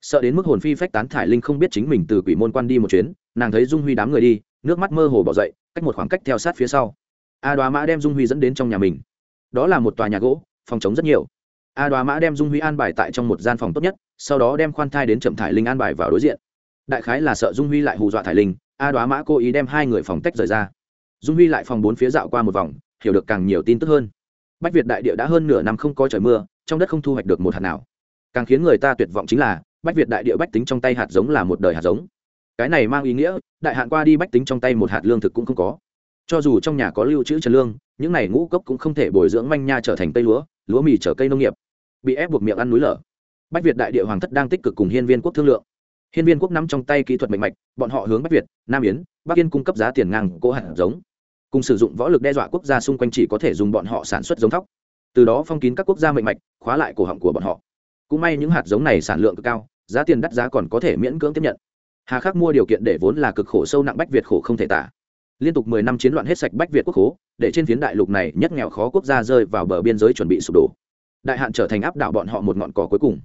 Sợ đến mức hồn phi phách tán thải linh không biết chính mình từ quỷ môn quan đi một chuyến, nàng thấy dung huy đám người đi, nước mắt mơ hồ bỏ dậy, cách một khoảng cách theo sát phía sau. A đoá mã đem dung huy dẫn đến trong nhà mình. Đó là một tòa nhà gỗ, phòng chống rất nhiều. A đoá mã đem dung huy an bài tại trong một gian phòng tốt nhất, sau đó đem khoan thai đến chậm thải linh an bài vào đối diện. Đại khái là sợ dung huy lại hù dọa thải linh, a đoá mã cố ý đem hai người phòng tách rời ra dung huy lại phòng bốn phía dạo qua một vòng, hiểu được càng nhiều tin tức hơn. Bách việt đại địa đã hơn nửa năm không có trời mưa, trong đất không thu hoạch được một hạt nào. Càng khiến người ta tuyệt vọng chính là, bách việt đại địa bách tính trong tay hạt giống là một đời hạt giống. Cái này mang ý nghĩa, đại hạn qua đi bách tính trong tay một hạt lương thực cũng không có. Cho dù trong nhà có lưu trữ trần lương, những này ngũ cốc cũng không thể bồi dưỡng manh nha trở thành cây lúa lúa mì trở cây nông nghiệp. Bị ép buộc miệng ăn núi lở. Bách việt đại địa hoàng thất đang tích cực cùng hiên viên quốc thương lượng. Hiên viên quốc nắm trong tay kỹ thuật mạnh mạch, bọn họ hướng bách việt, nam yến, bắc yên cung cấp giá tiền ngang cỗ hạt giống cùng sử dụng võ lực đe dọa quốc gia xung quanh chỉ có thể dùng bọn họ sản xuất giống thóc. Từ đó phong kín các quốc gia mạnh mạch, khóa lại cổ họng của bọn họ. Cũng may những hạt giống này sản lượng cực cao, giá tiền đắt giá còn có thể miễn cưỡng tiếp nhận. Hà khắc mua điều kiện để vốn là cực khổ sâu nặng bách việt khổ không thể tả. Liên tục mười năm chiến loạn hết sạch bách việt quốc khố, để trên phiến đại lục này nhất nghèo khó quốc gia rơi vào bờ biên giới chuẩn bị sụp đổ. Đại hạn trở thành áp đảo bọn họ một ngọn cỏ cuối cùng.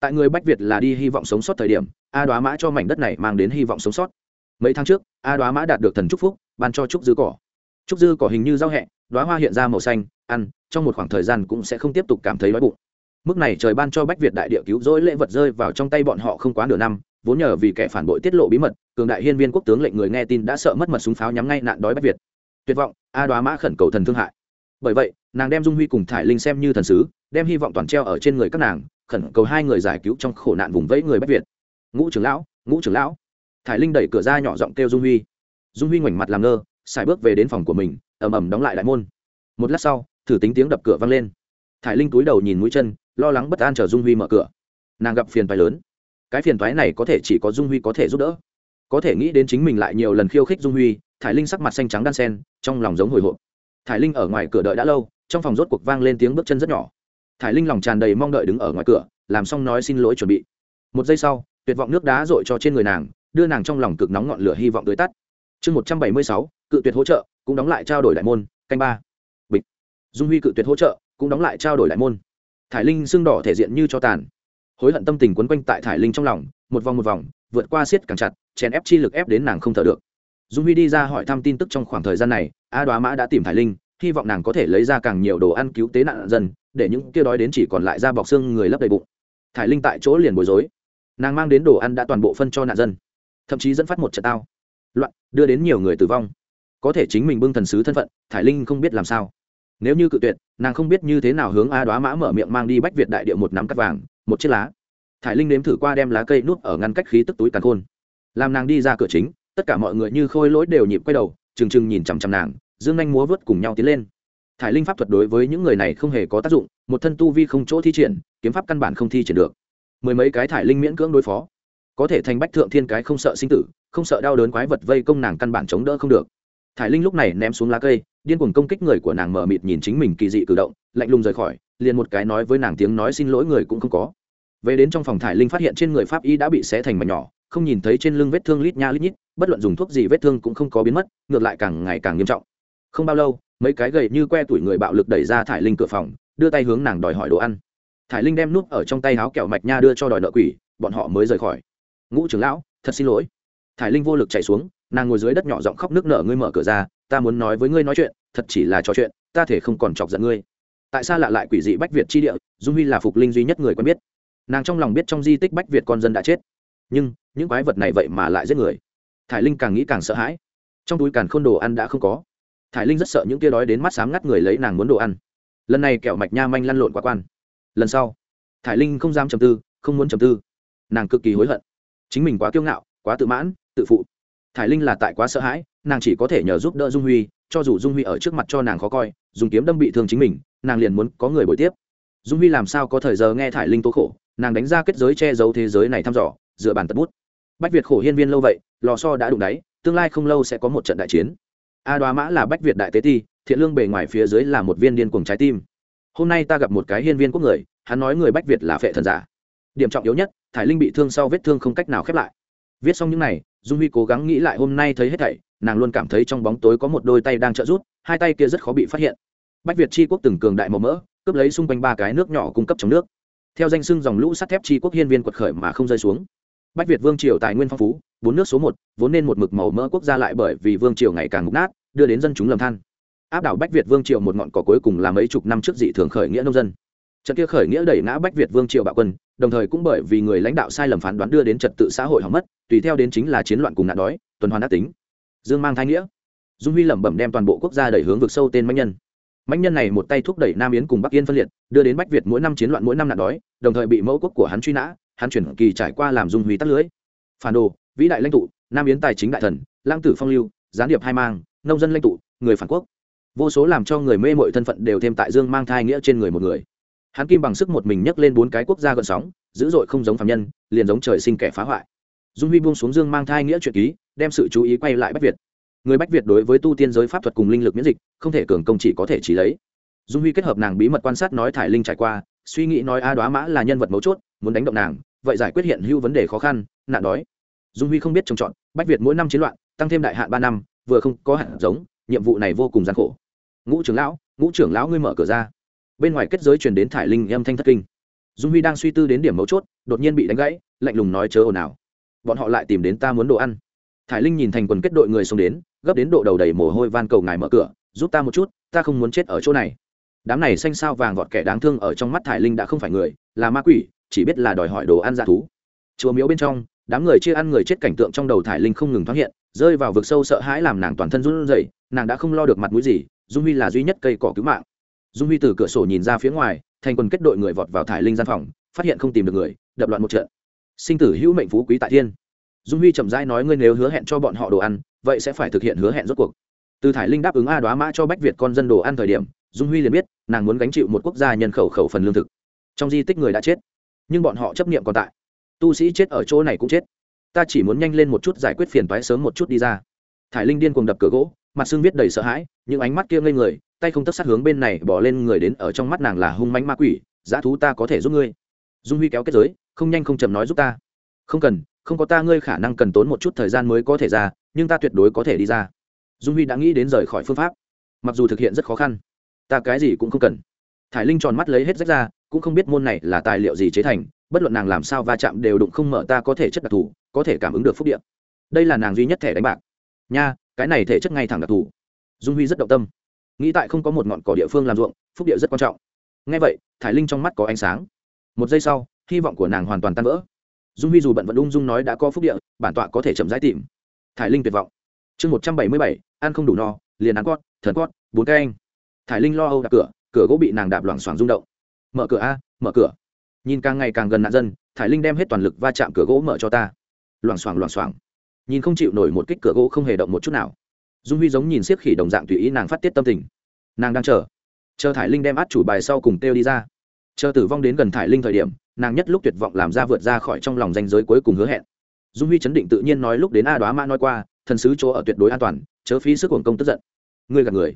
Tại người bách việt là đi hy vọng sống sót thời điểm, a đoá mã cho mảnh đất này mang đến hy vọng sống sót. Mấy tháng trước, a đoá mã đạt được thần trúc phúc, ban cho trúc dư cỏ trúc dư cỏ hình như rau hẹ đoá hoa hiện ra màu xanh, ăn, trong một khoảng thời gian cũng sẽ không tiếp tục cảm thấy đói bụng. Mức này trời ban cho bách việt đại địa cứu rỗi lễ vật rơi vào trong tay bọn họ không quá nửa năm, vốn nhờ vì kẻ phản bội tiết lộ bí mật, cường đại hiên viên quốc tướng lệnh người nghe tin đã sợ mất mật súng pháo nhắm ngay nạn đói bách việt. Tuyệt vọng, a đoá mã khẩn cầu thần thương hại. Bởi vậy, nàng đem dung huy cùng thải linh xem như thần sứ, đem hy vọng toàn treo ở trên người các nàng, khẩn cầu hai người giải cứu trong khổ nạn vùng vẫy người bách việt. Ngũ trưởng lão, ngũ trưởng lão. Thải linh đẩy cửa ra nhỏ giọng kêu dung huy. Dung huy ngoảnh mặt làm ngơ xài bước về đến phòng của mình, ầm ầm đóng lại đại môn. Một lát sau, thử tính tiếng đập cửa vang lên. Thải linh túi đầu nhìn mũi chân, lo lắng bất an chờ dung huy mở cửa. Nàng gặp phiền thoái lớn. Cái phiền thoái này có thể chỉ có dung huy có thể giúp đỡ. Có thể nghĩ đến chính mình lại nhiều lần khiêu khích dung huy, thải linh sắc mặt xanh trắng đan sen trong lòng giống hồi hộp. Thải linh ở ngoài cửa đợi đã lâu, trong phòng rốt cuộc vang lên tiếng bước chân rất nhỏ. Thải linh lòng tràn đầy mong đợi đứng ở ngoài cửa, làm xong nói xin lỗi chuẩn bị. Một giây sau, tuyệt vọng nước đá dội cho trên người nàng, đưa nàng trong lòng cực nóng ngọn lửa hy vọng tới tắt. Chương một trăm bảy mươi sáu cự tuyệt hỗ trợ, cũng đóng lại trao đổi đại môn, canh ba. Bịch. Dung huy cự tuyệt hỗ trợ, cũng đóng lại trao đổi đại môn. Thải linh xương đỏ thể diện như cho tàn. Hối hận tâm tình quấn quanh tại thải linh trong lòng, một vòng một vòng, vượt qua siết càng chặt, chèn ép chi lực ép đến nàng không thở được. Dung huy đi ra hỏi thăm tin tức trong khoảng thời gian này, a đoá mã đã tìm thải linh, hy vọng nàng có thể lấy ra càng nhiều đồ ăn cứu tế nạn dân, để những kia đói đến chỉ còn lại da bọc xương người lấp đầy bụng. Thải linh tại chỗ liền bối rối. Nàng mang đến đồ ăn đã toàn bộ phân cho nạn dân. Thậm chí dẫn phát một trận tao. Loạn, đưa đến nhiều người tử vong có thể chính mình bưng thần sứ thân phận, thải linh không biết làm sao. Nếu như cự tuyệt, nàng không biết như thế nào hướng a đoá mã mở miệng mang đi bách việt đại địa một nắm cắt vàng, một chiếc lá. Thải linh nếm thử qua đem lá cây nuốt ở ngăn cách khí tức túi càn khôn. Làm nàng đi ra cửa chính, tất cả mọi người như khôi lỗi đều nhịp quay đầu, trừng trừng nhìn chằm chằm nàng, dương anh múa vớt cùng nhau tiến lên. Thải linh pháp thuật đối với những người này không hề có tác dụng, một thân tu vi không chỗ thi triển, kiếm pháp căn bản không thi triển được. Mười mấy cái thải linh miễn cưỡng đối phó. Có thể thành bách thượng thiên cái không sợ sinh tử, không sợ đau đớn quái vật vây công nàng căn bản chống đỡ không được thải linh lúc này ném xuống lá cây, điên cuồng công kích người của nàng mở mịt nhìn chính mình kỳ dị cử động, lạnh lùng rời khỏi, liền một cái nói với nàng tiếng nói xin lỗi người cũng không có. Về đến trong phòng thải linh phát hiện trên người pháp y đã bị xé thành mảnh nhỏ, không nhìn thấy trên lưng vết thương lít nha lít nhít, bất luận dùng thuốc gì vết thương cũng không có biến mất, ngược lại càng ngày càng nghiêm trọng. Không bao lâu, mấy cái gầy như que tuổi người bạo lực đẩy ra thải linh cửa phòng, đưa tay hướng nàng đòi hỏi đồ ăn. Thải linh đem núp ở trong tay áo kẹo mạch nha đưa cho đòi nợ quỷ, bọn họ mới rời khỏi. Ngũ trưởng lão, thật xin lỗi. Thải linh vô lực chạy xuống nàng ngồi dưới đất nhỏ giọng khóc nước nở, ngươi mở cửa ra, ta muốn nói với ngươi nói chuyện, thật chỉ là trò chuyện, ta thể không còn chọc giận ngươi. Tại sao lạ lại quỷ dị bách việt chi địa, dung huy là phục linh duy nhất người quen biết. Nàng trong lòng biết trong di tích bách việt con dân đã chết. Nhưng, những quái vật này vậy mà lại giết người. Thải linh càng nghĩ càng sợ hãi. Trong túi càn khôn đồ ăn đã không có. Thải linh rất sợ những kia đói đến mắt sáng ngắt người lấy nàng muốn đồ ăn. Lần này kẹo mạch nha manh lăn lộn quá quan. Lần sau, thải linh không dám chầm tư, không muốn chầm tư. Nàng cực kỳ hối hận. Chính mình quá kiêu ngạo, quá tự mãn, tự phụ thải linh là tại quá sợ hãi, nàng chỉ có thể nhờ giúp đỡ dung huy, cho dù dung huy ở trước mặt cho nàng khó coi, dùng kiếm đâm bị thương chính mình, nàng liền muốn có người bồi tiếp. Dung huy làm sao có thời giờ nghe thải linh tố khổ, nàng đánh ra kết giới che giấu thế giới này thăm dò, dựa bàn tật bút. Bách việt khổ hiên viên lâu vậy, lò so đã đụng đáy, tương lai không lâu sẽ có một trận đại chiến. A đoá mã là bách việt đại tế ti, thiện lương bề ngoài phía dưới là một viên điên cuồng trái tim. Hôm nay ta gặp một cái hiên viên quốc người, hắn nói người bách việt là phệ thần giả. Điểm trọng yếu nhất, thải linh bị thương sau vết thương không cách nào khép lại viết xong những này, dung huy cố gắng nghĩ lại hôm nay thấy hết thảy, nàng luôn cảm thấy trong bóng tối có một đôi tay đang trợ rút hai tay kia rất khó bị phát hiện. Bách việt tri quốc từng cường đại màu mỡ, cướp lấy xung quanh ba cái nước nhỏ cung cấp trong nước. Theo danh sưng dòng lũ sắt thép tri quốc hiên viên quật khởi mà không rơi xuống. Bách việt vương triều tài nguyên phong phú, bốn nước số một, vốn nên một mực màu mỡ quốc gia lại bởi vì vương triều ngày càng mục nát, đưa đến dân chúng lầm than. Áp đảo bách việt vương triều một ngọn cỏ cuối cùng là mấy chục năm trước dị thường khởi nghĩa nông dân trận kia khởi nghĩa đẩy ngã bách việt vương triều bạo quân, đồng thời cũng bởi vì người lãnh đạo sai lầm phán đoán đưa đến trật tự xã hội hỏng mất, tùy theo đến chính là chiến loạn cùng nạn đói, tuần hoàn ác tính. Dương mang thai nghĩa. Dung huy lẩm bẩm đem toàn bộ quốc gia đẩy hướng vực sâu tên mạnh nhân. Mạnh nhân này một tay thúc đẩy nam yến cùng bắc yên phân liệt, đưa đến bách việt mỗi năm chiến loạn mỗi năm nạn đói, đồng thời bị mẫu quốc của hắn truy nã, hắn chuyển kỳ trải qua làm dung huy tắt lưới. Phản đồ, vĩ đại lãnh tụ, nam yến tài chính đại thần, lang tử phong lưu, gián điệp hai mang, nông dân lãnh tụ, người phản quốc. Vô số làm cho người mê mội thân phận đều thêm tại dương mang thai nghĩa trên người một người hắn kim bằng sức một mình nhấc lên bốn cái quốc gia gợn sóng, dữ dội không giống phạm nhân, liền giống trời sinh kẻ phá hoại. Dung huy buông xuống dương mang thai nghĩa chuyện ký, đem sự chú ý quay lại bách việt. Người bách việt đối với tu tiên giới pháp thuật cùng linh lực miễn dịch, không thể cường công chỉ có thể chỉ lấy. Dung huy kết hợp nàng bí mật quan sát nói thải linh trải qua, suy nghĩ nói a đoá mã là nhân vật mấu chốt, muốn đánh động nàng, vậy giải quyết hiện hữu vấn đề khó khăn, nạn đói. Dung huy không biết trồng trọt, bách việt mỗi năm chiến loạn, tăng thêm đại hạn ba năm, vừa không có hạn giống, nhiệm vụ này vô cùng gian khổ. Ngũ trưởng lão, ngũ trưởng lão ngươi mở cửa ra bên ngoài kết giới truyền đến thải linh âm thanh thất kinh. Dung huy đang suy tư đến điểm mấu chốt, đột nhiên bị đánh gãy, lạnh lùng nói chớ ồn ào. Bọn họ lại tìm đến ta muốn đồ ăn. Thải linh nhìn thành quần kết đội người xông đến, gấp đến độ đầu đầy mồ hôi van cầu ngài mở cửa, giúp ta một chút, ta không muốn chết ở chỗ này. Đám này xanh sao vàng vọt kẻ đáng thương ở trong mắt thải linh đã không phải người, là ma quỷ, chỉ biết là đòi hỏi đồ ăn dạ thú. Chùa miếu bên trong, đám người chia ăn người chết cảnh tượng trong đầu thải linh không ngừng thoáng hiện, rơi vào vực sâu sợ hãi làm nàng toàn thân run rẩy, nàng đã không lo được mặt mũi gì, dung huy là duy nhất cây cỏ cứu mạng dung huy từ cửa sổ nhìn ra phía ngoài, thành quần kết đội người vọt vào thải linh gian phòng, phát hiện không tìm được người, đập loạn một trận. Sinh tử hữu mệnh phú quý tại thiên. Dung huy chậm rãi nói ngươi nếu hứa hẹn cho bọn họ đồ ăn, vậy sẽ phải thực hiện hứa hẹn rốt cuộc. Từ thải linh đáp ứng a đoá mã cho bách việt con dân đồ ăn thời điểm, dung huy liền biết, nàng muốn gánh chịu một quốc gia nhân khẩu khẩu phần lương thực. Trong di tích người đã chết, nhưng bọn họ chấp niệm còn tại. Tu sĩ chết ở chỗ này cũng chết. Ta chỉ muốn nhanh lên một chút giải quyết phiền toái sớm một chút đi ra. Thải linh điên cuồng đập cửa gỗ, mặt xương viết đầy sợ hãi, những ánh mắt kia ngây người tay không tấp sát hướng bên này bỏ lên người đến ở trong mắt nàng là hung mánh ma quỷ dã thú ta có thể giúp ngươi. Dung huy kéo kết giới, không nhanh không chậm nói giúp ta. Không cần, không có ta ngươi khả năng cần tốn một chút thời gian mới có thể ra, nhưng ta tuyệt đối có thể đi ra. Dung huy đã nghĩ đến rời khỏi phương pháp. Mặc dù thực hiện rất khó khăn, ta cái gì cũng không cần. Thải linh tròn mắt lấy hết rách ra, cũng không biết môn này là tài liệu gì chế thành, bất luận nàng làm sao va chạm đều đụng không mở ta có thể chất đặc thù, có thể cảm ứng được phúc điện đây là nàng duy nhất thẻ đánh bạc. Nha, cái này thể chất ngay thẳng đặc thù. Dung huy rất động tâm nghĩ tại không có một ngọn cỏ địa phương làm ruộng, phúc địa rất quan trọng. Ngay vậy, thải linh trong mắt có ánh sáng. Một giây sau, hy vọng của nàng hoàn toàn tan vỡ. Dung huy dù bận vẫn ung dung nói đã có phúc địa, bản tọa có thể chậm rãi tìm. Thải linh tuyệt vọng. Chương một trăm bảy mươi bảy, ăn không đủ no, liền ăn cót thần cót bốn cái anh. Thải linh lo âu đạp cửa cửa gỗ bị nàng đạp loảng xoảng rung động. Mở cửa a, mở cửa. Nhìn càng ngày càng gần nạn dân, thải linh đem hết toàn lực va chạm cửa gỗ mở cho ta. Loảng xoảng loảng xoảng. Nhìn không chịu nổi một kích cửa gỗ không hề động một chút nào dung huy giống nhìn siếc khỉ đồng dạng tùy ý nàng phát tiết tâm tình. Nàng đang chờ. Chờ thải linh đem át chủ bài sau cùng têu đi ra. Chờ tử vong đến gần thải linh thời điểm, nàng nhất lúc tuyệt vọng làm ra vượt ra khỏi trong lòng danh giới cuối cùng hứa hẹn. Dung huy chấn định tự nhiên nói lúc đến a đoá mã nói qua, thần sứ chỗ ở tuyệt đối an toàn, chớ phí sức hồn công tức giận. Ngươi gạt người.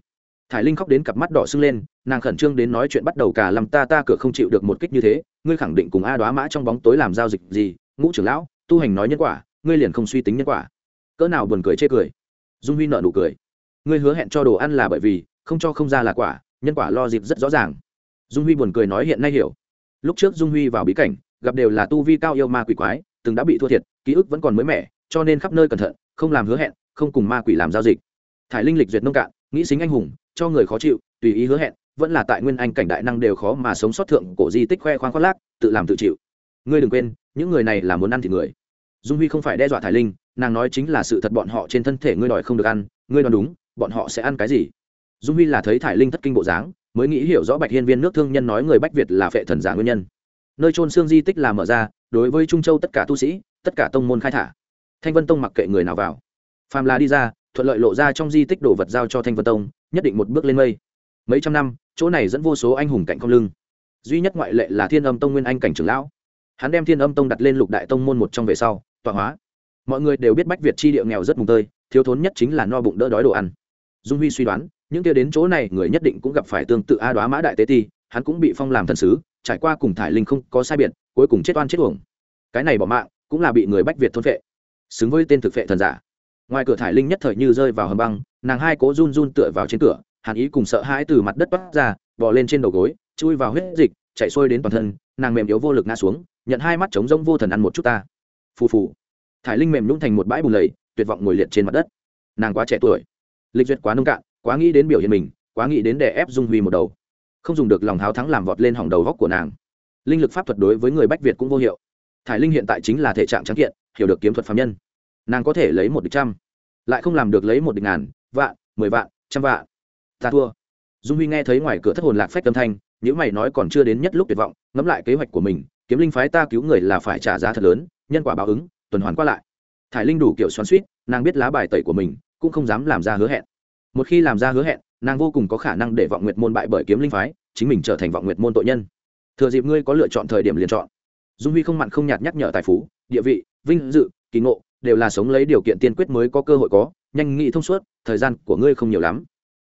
Thải linh khóc đến cặp mắt đỏ sưng lên, nàng khẩn trương đến nói chuyện bắt đầu cả làm ta ta cửa không chịu được một kích như thế, ngươi khẳng định cùng a đoá mã trong bóng tối làm giao dịch gì? Ngũ trưởng lão, tu hành nói nhân quả, ngươi liền không suy tính nhân quả. Cỡ nào buồn cười chê cười dung huy nợ nụ cười. Ngươi hứa hẹn cho đồ ăn là bởi vì, không cho không ra là quả, nhân quả lo dịp rất rõ ràng. Dung huy buồn cười nói hiện nay hiểu. Lúc trước dung huy vào bí cảnh, gặp đều là tu vi cao yêu ma quỷ quái, từng đã bị thua thiệt, ký ức vẫn còn mới mẻ, cho nên khắp nơi cẩn thận, không làm hứa hẹn, không cùng ma quỷ làm giao dịch. Thải linh lịch duyệt nông cạn, nghĩ xính anh hùng, cho người khó chịu, tùy ý hứa hẹn, vẫn là tại nguyên anh cảnh đại năng đều khó mà sống sót thượng cổ di tích khoe khoang khoác lác, tự làm tự chịu. Ngươi đừng quên, những người này là muốn ăn thịt người. Dung huy không phải đe dọa thải linh nàng nói chính là sự thật bọn họ trên thân thể ngươi đòi không được ăn, ngươi đoán đúng, bọn họ sẽ ăn cái gì? Dung huy là thấy thải linh thất kinh bộ dáng, mới nghĩ hiểu rõ bạch hiên viên nước thương nhân nói người bách việt là phệ thần giả nguyên nhân. Nơi trôn xương di tích là mở ra, đối với trung châu tất cả tu sĩ, tất cả tông môn khai thả. Thanh vân tông mặc kệ người nào vào. Phàm là đi ra, thuận lợi lộ ra trong di tích đồ vật giao cho thanh vân tông, nhất định một bước lên mây. Mấy trăm năm, chỗ này dẫn vô số anh hùng cạnh không lưng. Duy nhất ngoại lệ là thiên âm tông nguyên anh cảnh trưởng lão. Hắn đem thiên âm tông đặt lên lục đại tông môn một trong về sau, tọa hóa mọi người đều biết bách việt chi địa nghèo rất mùng tơi, thiếu thốn nhất chính là no bụng đỡ đói đồ ăn. Dung huy suy đoán, những kia đến chỗ này người nhất định cũng gặp phải tương tự a đoá mã đại tế ti, hắn cũng bị phong làm thần sứ, trải qua cùng thải linh không có sai biệt, cuối cùng chết oan chết uổng. Cái này bỏ mạng, cũng là bị người bách việt thôn vệ xứng với tên thực vệ thần giả. Ngoài cửa thải linh nhất thời như rơi vào hầm băng, nàng hai cố run run tựa vào trên cửa, hàn ý cùng sợ hãi từ mặt đất bắt ra, bò lên trên đầu gối, chui vào huyết dịch, chạy xuôi đến toàn thân, nàng mềm yếu vô lực ngã xuống, nhận hai mắt trống rông vô thần ăn một chút ta. Phù phù thải linh mềm nhũng thành một bãi bùn lầy, tuyệt vọng ngồi liệt trên mặt đất. Nàng quá trẻ tuổi. Lịch duyệt quá nông cạn, quá nghĩ đến biểu hiện mình, quá nghĩ đến đè ép dung huy một đầu. Không dùng được lòng háo thắng làm vọt lên hỏng đầu góc của nàng. Linh lực pháp thuật đối với người bách việt cũng vô hiệu. Thải linh hiện tại chính là thể trạng trắng kiện, hiểu được kiếm thuật phạm nhân. Nàng có thể lấy một địch trăm, lại không làm được lấy một địch ngàn, vạn, mười vạn, trăm vạn. Ta thua. Dung huy nghe thấy ngoài cửa thất hồn lạc phách âm thanh những mày nói còn chưa đến nhất lúc tuyệt vọng, ngẫm lại kế hoạch của mình, kiếm linh phái ta cứu người là phải trả giá thật lớn, nhân quả báo ứng tuần hoàn qua lại. Thải linh đủ kiểu xoắn suýt nàng biết lá bài tẩy của mình, cũng không dám làm ra hứa hẹn. Một khi làm ra hứa hẹn, nàng vô cùng có khả năng để vọng nguyệt môn bại bởi kiếm linh phái, chính mình trở thành vọng nguyệt môn tội nhân. Thừa dịp ngươi có lựa chọn thời điểm liền chọn. Dung huy không mặn không nhạt nhắc nhở tài phú, địa vị, vinh dự, kỳ ngộ, đều là sống lấy điều kiện tiên quyết mới có cơ hội có, nhanh nghĩ thông suốt, thời gian của ngươi không nhiều lắm.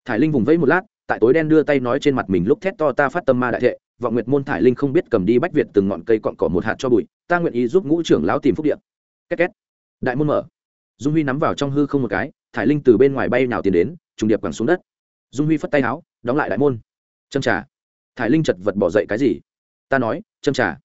Thải linh vùng vẫy một lát, tại tối đen đưa tay nói trên mặt mình lúc thét to ta phát tâm ma đại thệ, vọng nguyệt môn thải linh không biết cầm đi bách việt từng ngọn cây cọn cỏ một hạt cho bụi, ta nguyện ý giúp ngũ trưởng lão tìm phúc điện két két. Đại môn mở. Dung huy nắm vào trong hư không một cái, thải linh từ bên ngoài bay nào tiến đến, trùng điệp quẳng xuống đất. Dung huy phất tay áo đóng lại đại môn. Châm trà. Thải linh chật vật bỏ dậy cái gì? Ta nói, châm trà.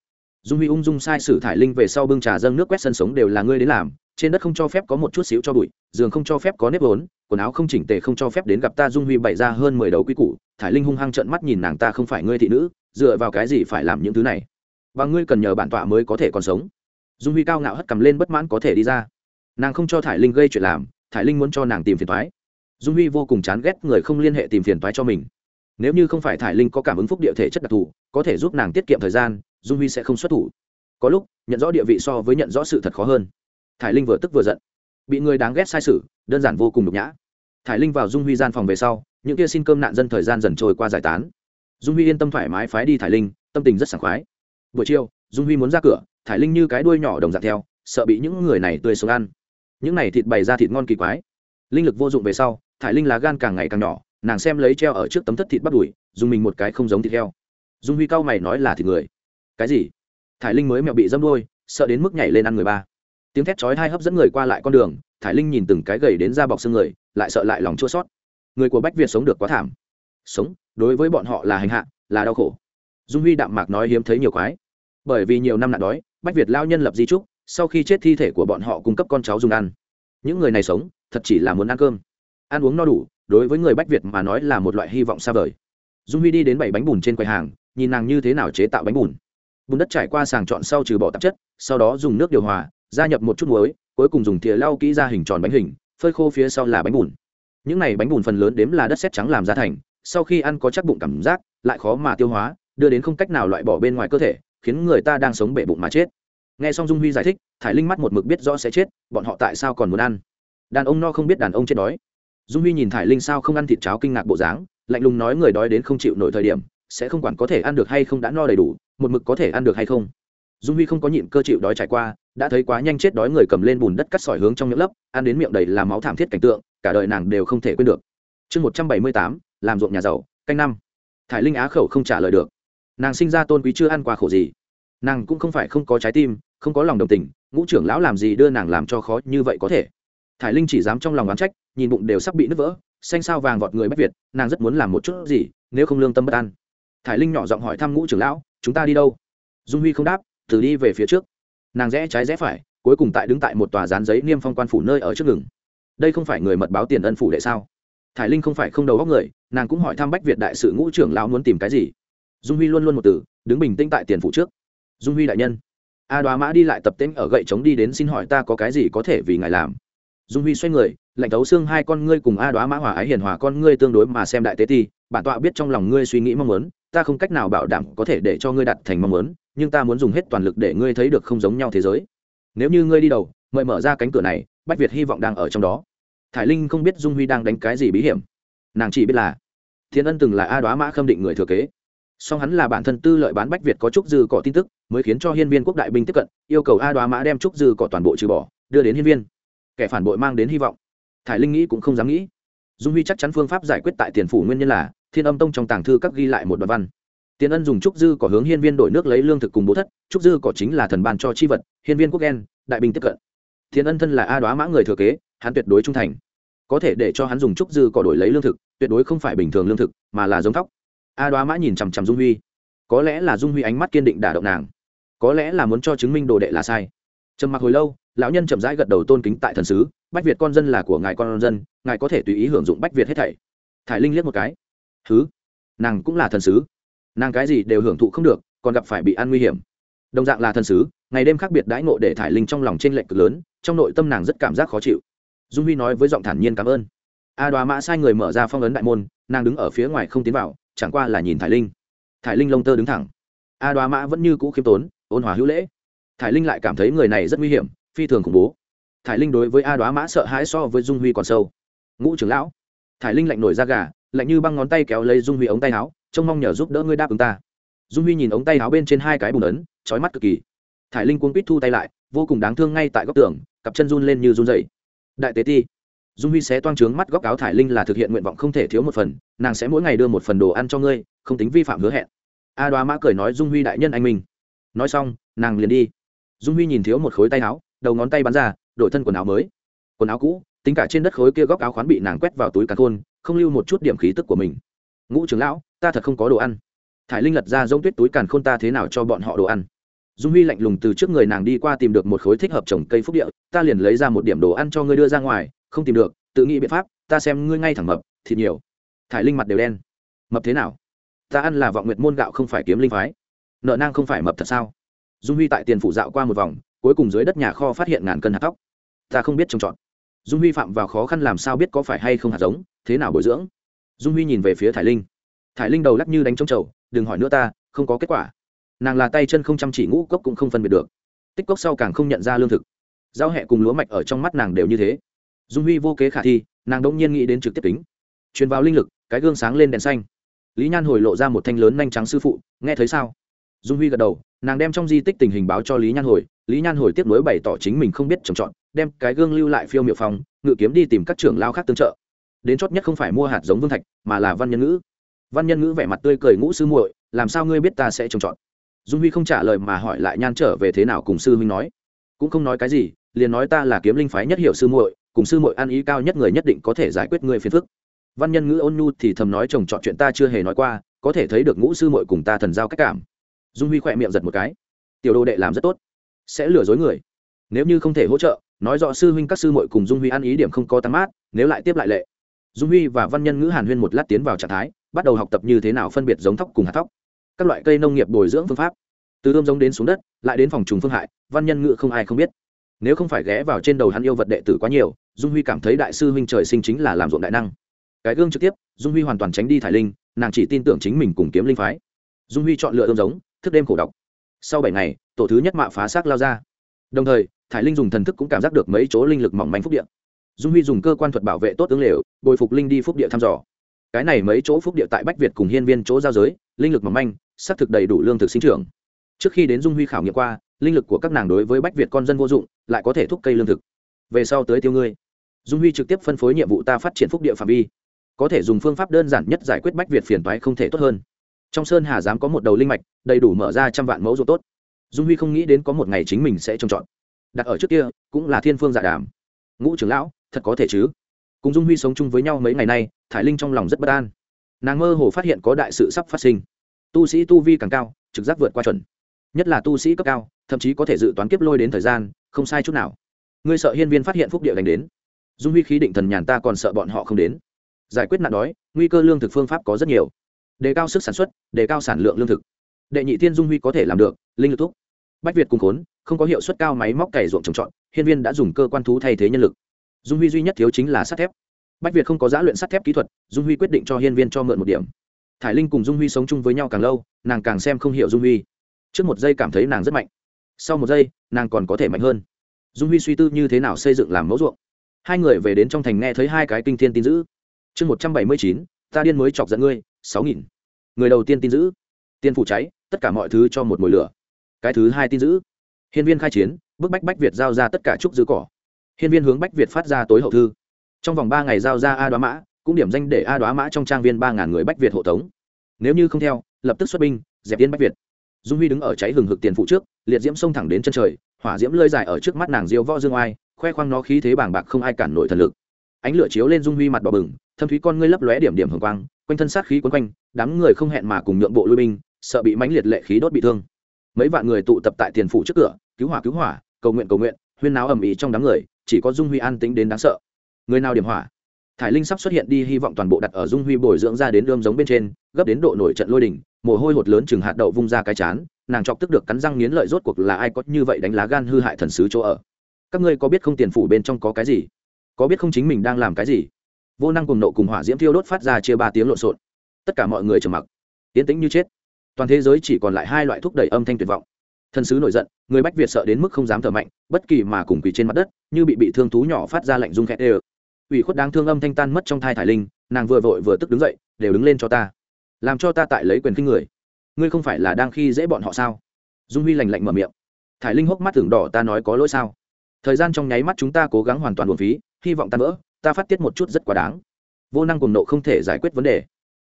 Dung huy ung dung sai sử thải linh về sau bưng trà dâng nước quét sân sống đều là ngươi đến làm, trên đất không cho phép có một chút xíu cho bụi, giường không cho phép có nếp vốn, quần áo không chỉnh tề không cho phép đến gặp ta. Dung huy bày ra hơn mười đầu quy củ, thải linh hung hăng trợn mắt nhìn nàng ta không phải ngươi thị nữ, dựa vào cái gì phải làm những thứ này? Và ngươi cần nhờ bản tọa mới có thể còn sống dung huy cao ngạo hất cầm lên bất mãn có thể đi ra. Nàng không cho thải linh gây chuyện làm, thải linh muốn cho nàng tìm phiền thoái dung huy vô cùng chán ghét người không liên hệ tìm phiền thoái cho mình. Nếu như không phải thải linh có cảm ứng phúc địa thể chất đặc thù, có thể giúp nàng tiết kiệm thời gian, dung huy sẽ không xuất thủ. Có lúc, nhận rõ địa vị so với nhận rõ sự thật khó hơn. Thải linh vừa tức vừa giận. Bị người đáng ghét sai sự, đơn giản vô cùng nhục nhã. Thải linh vào dung huy gian phòng về sau, những kia xin cơm nạn dân thời gian dần trôi qua giải tán. Dung huy yên tâm thoải mái phái đi thải linh, tâm tình rất sảng khoái. Buổi chiều, dung huy muốn ra cửa thải linh như cái đuôi nhỏ đồng dạng theo, sợ bị những người này tươi sống ăn. Những này thịt bày ra thịt ngon kỳ quái. Linh lực vô dụng về sau, thải linh lá gan càng ngày càng nhỏ, nàng xem lấy treo ở trước tấm thất thịt bắt đùi, dùng mình một cái không giống thịt heo. Dung huy cao mày nói là thịt người. Cái gì? Thải linh mới mẹo bị dâm đôi sợ đến mức nhảy lên ăn người ba. Tiếng thét chói hai hấp dẫn người qua lại con đường, thải linh nhìn từng cái gầy đến da bọc xương người, lại sợ lại lòng chua sót người của bách việt sống được quá thảm. Sống, đối với bọn họ là hành hạ, là đau khổ. Dung huy đạm mạc nói hiếm thấy nhiều quái. Bởi vì nhiều năm nạn đói bách việt lao nhân lập di trúc, sau khi chết thi thể của bọn họ cung cấp con cháu dùng ăn. Những người này sống, thật chỉ là muốn ăn cơm. Ăn uống no đủ, đối với người bách việt mà nói là một loại hy vọng xa vời. Dung huy đi đến bảy bánh bùn trên quầy hàng, nhìn nàng như thế nào chế tạo bánh bùn. Bùn đất trải qua sàng chọn sau trừ bỏ tạp chất, sau đó dùng nước điều hòa, gia nhập một chút muối, cuối cùng dùng thìa lau kỹ ra hình tròn bánh hình, phơi khô phía sau là bánh bùn. Những này bánh bùn phần lớn đếm là đất sét trắng làm ra thành, sau khi ăn có chắc bụng cảm giác, lại khó mà tiêu hóa, đưa đến không cách nào loại bỏ bên ngoài cơ thể khiến người ta đang sống bể bụng mà chết. Nghe xong dung huy giải thích, thải linh mắt một mực biết rõ sẽ chết, bọn họ tại sao còn muốn ăn? Đàn ông no không biết đàn ông chết đói. Dung huy nhìn thải linh sao không ăn thịt cháo kinh ngạc bộ dáng, lạnh lùng nói người đói đến không chịu nổi thời điểm, sẽ không quản có thể ăn được hay không đã no đầy đủ, một mực có thể ăn được hay không. Dung huy không có nhịn cơ chịu đói trải qua, đã thấy quá nhanh chết đói người cầm lên bùn đất cắt sỏi hướng trong miệng lấp, ăn đến miệng đầy là máu thảm thiết cảnh tượng, cả đời nàng đều không thể quên được. Chương một trăm bảy mươi tám, làm ruộng nhà giàu, canh năm. Thải linh á khẩu không trả lời được nàng sinh ra tôn quý chưa ăn qua khổ gì. Nàng cũng không phải không có trái tim, không có lòng đồng tình, ngũ trưởng lão làm gì đưa nàng làm cho khó như vậy có thể? Thải linh chỉ dám trong lòng oán trách, nhìn bụng đều sắp bị nứt vỡ, xanh sao vàng vọt người bách việt, nàng rất muốn làm một chút gì, nếu không lương tâm bất an. Thải linh nhỏ giọng hỏi thăm ngũ trưởng lão, chúng ta đi đâu? Dung huy không đáp từ đi về phía trước. Nàng rẽ trái rẽ phải, cuối cùng tại đứng tại một tòa dán giấy niêm phong quan phủ nơi ở trước ngừng. Đây không phải người mật báo tiền ân phủ đệ sao? Thải linh không phải không đầu góc người, nàng cũng hỏi thăm bách việt đại sự ngũ trưởng lão muốn tìm cái gì dung huy luôn luôn một từ, đứng bình tĩnh tại tiền phụ trước. Dung huy đại nhân, a đoá mã đi lại tập tễnh ở gậy trống đi đến xin hỏi ta có cái gì có thể vì ngài làm. Dung huy xoay người, lạnh thấu xương hai con ngươi cùng a đoá mã hòa ái hiền hòa con ngươi tương đối mà xem đại tế ti, bản tọa biết trong lòng ngươi suy nghĩ mong muốn, ta không cách nào bảo đảm có thể để cho ngươi đặt thành mong muốn, nhưng ta muốn dùng hết toàn lực để ngươi thấy được không giống nhau thế giới. Nếu như ngươi đi đầu, mời mở ra cánh cửa này, bách việt hy vọng đang ở trong đó. Thải linh không biết dung huy đang đánh cái gì bí hiểm. Nàng chỉ biết là, thiên ân từng là a đoá mã khâm định người thừa kế song hắn là bản thân tư lợi bán bách việt có trúc dư cỏ tin tức, mới khiến cho hiên viên quốc đại binh tiếp cận, yêu cầu a đoá mã đem trúc dư cỏ toàn bộ trừ bỏ, đưa đến hiên viên. Kẻ phản bội mang đến hy vọng. Thải linh nghĩ cũng không dám nghĩ. Dung huy chắc chắn phương pháp giải quyết tại tiền phủ nguyên nhân là, thiên âm tông trong tàng thư các ghi lại một đoạn văn. Tiền ân dùng trúc dư cỏ hướng hiên viên đổi nước lấy lương thực cùng bố thất, trúc dư cỏ chính là thần ban cho chi vật, hiên viên quốc ghen đại binh tiếp cận. Thiên ân thân là a đoá mã người thừa kế, hắn tuyệt đối trung thành. Có thể để cho hắn dùng trúc dư cỏ đổi lấy lương thực, tuyệt đối không phải bình thường lương thực, mà là giống thóc a đoá mã nhìn chằm chằm dung huy. Có lẽ là dung huy ánh mắt kiên định đả động nàng. Có lẽ là muốn cho chứng minh đồ đệ là sai. Trầm mặc hồi lâu, lão nhân chậm rãi gật đầu tôn kính tại thần sứ, bách việt con dân là của ngài con dân, ngài có thể tùy ý hưởng dụng bách việt hết thảy. Thải linh liếc một cái. Thứ nàng cũng là thần sứ. Nàng cái gì đều hưởng thụ không được, còn gặp phải bị ăn nguy hiểm. Đồng dạng là thần sứ, ngày đêm khác biệt đãi ngộ để thải linh trong lòng t r ê n lệch cực lớn, trong nội tâm nàng rất cảm giác khó chịu. Dung huy nói với giọng thản nhiên cảm ơn. A đoá mã sai người mở ra phong ấn đại môn, nàng đứng ở phía ngoài không tiến vào chẳng qua là nhìn thải linh. Thải linh lông tơ đứng thẳng. A đoá mã vẫn như cũ khiêm tốn, ôn hòa hữu lễ. Thải linh lại cảm thấy người này rất nguy hiểm, phi thường khủng bố. Thải linh đối với a đoá mã sợ hãi so với dung huy còn sâu. Ngũ trưởng lão, thải linh lạnh nổi ra gà, lạnh như băng ngón tay kéo lấy dung huy ống tay áo, trông mong nhờ giúp đỡ ngươi đáp ứng ta. Dung huy nhìn ống tay áo bên trên hai cái bùn ấn, trói mắt cực kỳ. Thải linh cuốn quýt thu tay lại, vô cùng đáng thương ngay tại góc tường, cặp chân run lên như run dậy đại tế ti dung huy sẽ toang trướng mắt góc áo thải linh là thực hiện nguyện vọng không thể thiếu một phần, nàng sẽ mỗi ngày đưa một phần đồ ăn cho ngươi, không tính vi phạm hứa hẹn. A đoá mã cười nói dung huy đại nhân anh minh. Nói xong, nàng liền đi. Dung huy nhìn thiếu một khối tay áo, đầu ngón tay bắn ra, đổi thân quần áo mới. Quần áo cũ, tính cả trên đất khối kia góc áo khoán bị nàng quét vào túi càn khôn, không lưu một chút điểm khí tức của mình. Ngũ trưởng lão, ta thật không có đồ ăn. Thải linh lật ra giống tuyết túi càn khôn ta thế nào cho bọn họ đồ ăn? Dung huy lạnh lùng từ trước người nàng đi qua tìm được một khối thích hợp trồng cây phúc địa, ta liền lấy ra một điểm đồ ăn cho ngươi đưa ra ngoài không tìm được, tự nghĩ biện pháp, ta xem ngươi ngay thẳng mập, thịt nhiều. Thải linh mặt đều đen. Mập thế nào? Ta ăn là vọng nguyệt môn gạo không phải kiếm linh phái. Nợ nang không phải mập thật sao? Dung huy tại tiền phủ dạo qua một vòng, cuối cùng dưới đất nhà kho phát hiện ngàn cân hạt tóc. Ta không biết trồng trọt. Dung huy phạm vào khó khăn làm sao biết có phải hay không hạt giống, thế nào bồi dưỡng? Dung huy nhìn về phía thải linh. Thải linh đầu lắc như đánh trống trầu, đừng hỏi nữa ta, không có kết quả. Nàng là tay chân không chăm chỉ ngũ cốc cũng không phân biệt được. Tích cốc sau càng không nhận ra lương thực. Giao hẹ cùng lúa mạch ở trong mắt nàng đều như thế dung huy vô kế khả thi, nàng đỗng nhiên nghĩ đến trực tiếp tính truyền vào linh lực, cái gương sáng lên đèn xanh. Lý nhan hồi lộ ra một thanh lớn nhanh trắng sư phụ, nghe thấy sao? Dung huy gật đầu, nàng đem trong di tích tình hình báo cho lý nhan hồi. Lý nhan hồi tiếp nối bày tỏ chính mình không biết trồng trọt, đem cái gương lưu lại phiêu miệu phòng, ngự kiếm đi tìm các trưởng lao khác tương trợ. Đến chót nhất không phải mua hạt giống vương thạch, mà là văn nhân ngữ. Văn nhân ngữ vẻ mặt tươi cười ngũ sư muội, làm sao ngươi biết ta sẽ trồng trọt? Dung huy không trả lời mà hỏi lại nhan trở về thế nào cùng sư huynh nói. Cũng không nói cái gì, liền nói ta là kiếm linh phái nhất hiệu sư muội cùng sư muội ăn ý cao nhất người nhất định có thể giải quyết ngươi phiền phức. Văn nhân ngữ ôn nhu thì thầm nói chồng chọn chuyện ta chưa hề nói qua, có thể thấy được ngũ sư muội cùng ta thần giao cách cảm. Dung huy khỏe miệng giật một cái. Tiểu đồ đệ làm rất tốt, sẽ lừa dối người. Nếu như không thể hỗ trợ, nói rõ sư huynh các sư muội cùng dung huy ăn ý điểm không có tăng mát, nếu lại tiếp lại lệ. Dung huy và văn nhân ngữ hàn huyên một lát tiến vào trạng thái, bắt đầu học tập như thế nào phân biệt giống thóc cùng hạt thóc. Các loại cây nông nghiệp bồi dưỡng phương pháp. Từ ươm giống đến xuống đất, lại đến phòng trùng phương hại, văn nhân ngữ không ai không biết nếu không phải ghé vào trên đầu hắn yêu vật đệ tử quá nhiều, dung huy cảm thấy đại sư huynh trời sinh chính là làm ruộng đại năng. Cái gương trực tiếp, dung huy hoàn toàn tránh đi thải linh, nàng chỉ tin tưởng chính mình cùng kiếm linh phái. Dung huy chọn lựa ươm giống, thức đêm khổ đọc sau bảy ngày, tổ thứ nhất mạ phá xác lao ra. Đồng thời, thải linh dùng thần thức cũng cảm giác được mấy chỗ linh lực mỏng manh phúc địa. dung huy dùng cơ quan thuật bảo vệ tốt ứng lều, bồi phục linh đi phúc địa thăm dò. Cái này mấy chỗ phúc địa tại bách việt cùng hiên viên chỗ giao giới, linh lực mỏng manh, xác thực đầy đủ lương thực sinh trưởng. Trước khi đến dung huy khảo nghiệm qua linh lực của các nàng đối với bách việt con dân vô dụng, lại có thể thúc cây lương thực. Về sau tới tiêu ngươi. Dung huy trực tiếp phân phối nhiệm vụ ta phát triển phúc địa phạm vi. Có thể dùng phương pháp đơn giản nhất giải quyết bách việt phiền toái không thể tốt hơn. Trong sơn hà dám có một đầu linh mạch, đầy đủ mở ra trăm vạn mẫu ruộng tốt. Dung huy không nghĩ đến có một ngày chính mình sẽ trồng chọn đặt ở trước kia, cũng là thiên phương dạ đàm. Ngũ trưởng lão, thật có thể chứ? Cùng dung huy sống chung với nhau mấy ngày nay, thải linh trong lòng rất bất an. Nàng mơ hồ phát hiện có đại sự sắp phát sinh. Tu sĩ tu vi càng cao, trực giác vượt qua chuẩn nhất là tu sĩ cấp cao, thậm chí có thể dự toán kiếp lôi đến thời gian, không sai chút nào. Ngươi sợ hiên viên phát hiện phúc địa đánh đến. Dung huy khí định thần nhàn ta còn sợ bọn họ không đến. Giải quyết nạn đói, nguy cơ lương thực phương pháp có rất nhiều. Đề cao sức sản xuất, đề cao sản lượng lương thực. Đệ nhị thiên dung huy có thể làm được, linh lực thúc. Bách việt cùng khốn, không có hiệu suất cao máy móc cày ruộng trồng trọt, hiên viên đã dùng cơ quan thú thay thế nhân lực. Dung huy duy nhất thiếu chính là sắt thép. Bách việt không có giá luyện sắt thép kỹ thuật, dung huy quyết định cho hiên viên cho mượn một điểm. Thải linh cùng dung huy sống chung với nhau càng lâu, nàng càng xem không hiểu dung huy trước một giây cảm thấy nàng rất mạnh. Sau một giây, nàng còn có thể mạnh hơn. Dung huy suy tư như thế nào xây dựng làm mẫu ruộng. Hai người về đến trong thành nghe thấy hai cái kinh thiên tin dữ. Chương một trăm bảy mươi chín, ta điên mới chọc giận ngươi, sáu nghìn. Người đầu tiên tin dữ. Tiên phủ cháy, tất cả mọi thứ cho một mồi lửa. Cái thứ hai tin giữ hiên viên khai chiến, bức bách bách việt giao ra tất cả trúc giữ cỏ. Hiên viên hướng bách việt phát ra tối hậu thư. Trong vòng ba ngày giao ra a đoá mã, cũng điểm danh để a đoá mã trong trang viên ba ngàn người bách việt hộ tống. Nếu như không theo, lập tức xuất binh, dẹp yên bách việt dung huy đứng ở cháy hừng hực tiền phụ trước, liệt diễm xông thẳng đến chân trời, hỏa diễm lơi dài ở trước mắt nàng diêu võ dương oai, khoe khoang nó khí thế bàng bạc không ai cản nổi thần lực. Ánh lửa chiếu lên dung huy mặt đỏ bừng, thâm thúy con ngươi lấp lóe điểm điểm hồng quang, quanh thân sát khí quấn quanh, đám người không hẹn mà cùng nhượng bộ lui binh, sợ bị mãnh liệt lệ khí đốt bị thương. Mấy vạn người tụ tập tại tiền phủ trước cửa, cứu hỏa cứu hỏa, cầu nguyện cầu nguyện, huyên náo ầm ĩ trong đám người, chỉ có dung huy an tĩnh đến đáng sợ. Người nào điểm hỏa? Thải linh sắp xuất hiện đi, hy vọng toàn bộ đặt ở dung huy bồi dưỡng ra đến đơm giống bên trên, gấp đến độ nổi trận lôi đỉnh, mồ hôi hột lớn chừng hạt đậu vung ra cái chán, nàng chọc tức được cắn răng nghiến lợi rốt cuộc là ai có như vậy đánh lá gan hư hại thần sứ chỗ ở. Các ngươi có biết không tiền phủ bên trong có cái gì? Có biết không chính mình đang làm cái gì? Vô năng cùng nộ cùng hỏa diễm thiêu đốt phát ra chia ba tiếng lộn xộn. Tất cả mọi người trầm mặc. Tiến tĩnh như chết. Toàn thế giới chỉ còn lại hai loại thúc đẩy âm thanh tuyệt vọng. Thần sứ nổi giận, người bách việt sợ đến mức không dám thở mạnh, bất kỳ mà cùng quỳ trên mặt đất, như bị bị thương thú nhỏ phát ra lạnh rung khét ê ủy khuất đáng thương âm thanh tan mất trong thai thải linh, nàng vừa vội vừa tức đứng dậy, đều đứng lên cho ta. Làm cho ta tại lấy quyền kinh người. Ngươi không phải là đang khi dễ bọn họ sao? Dung huy lành lạnh mở miệng. Thải linh hốc mắt tưởng đỏ ta nói có lỗi sao? Thời gian trong nháy mắt chúng ta cố gắng hoàn toàn buồn phí, hy vọng ta vỡ, ta phát tiết một chút rất quá đáng. Vô năng cùng nộ không thể giải quyết vấn đề.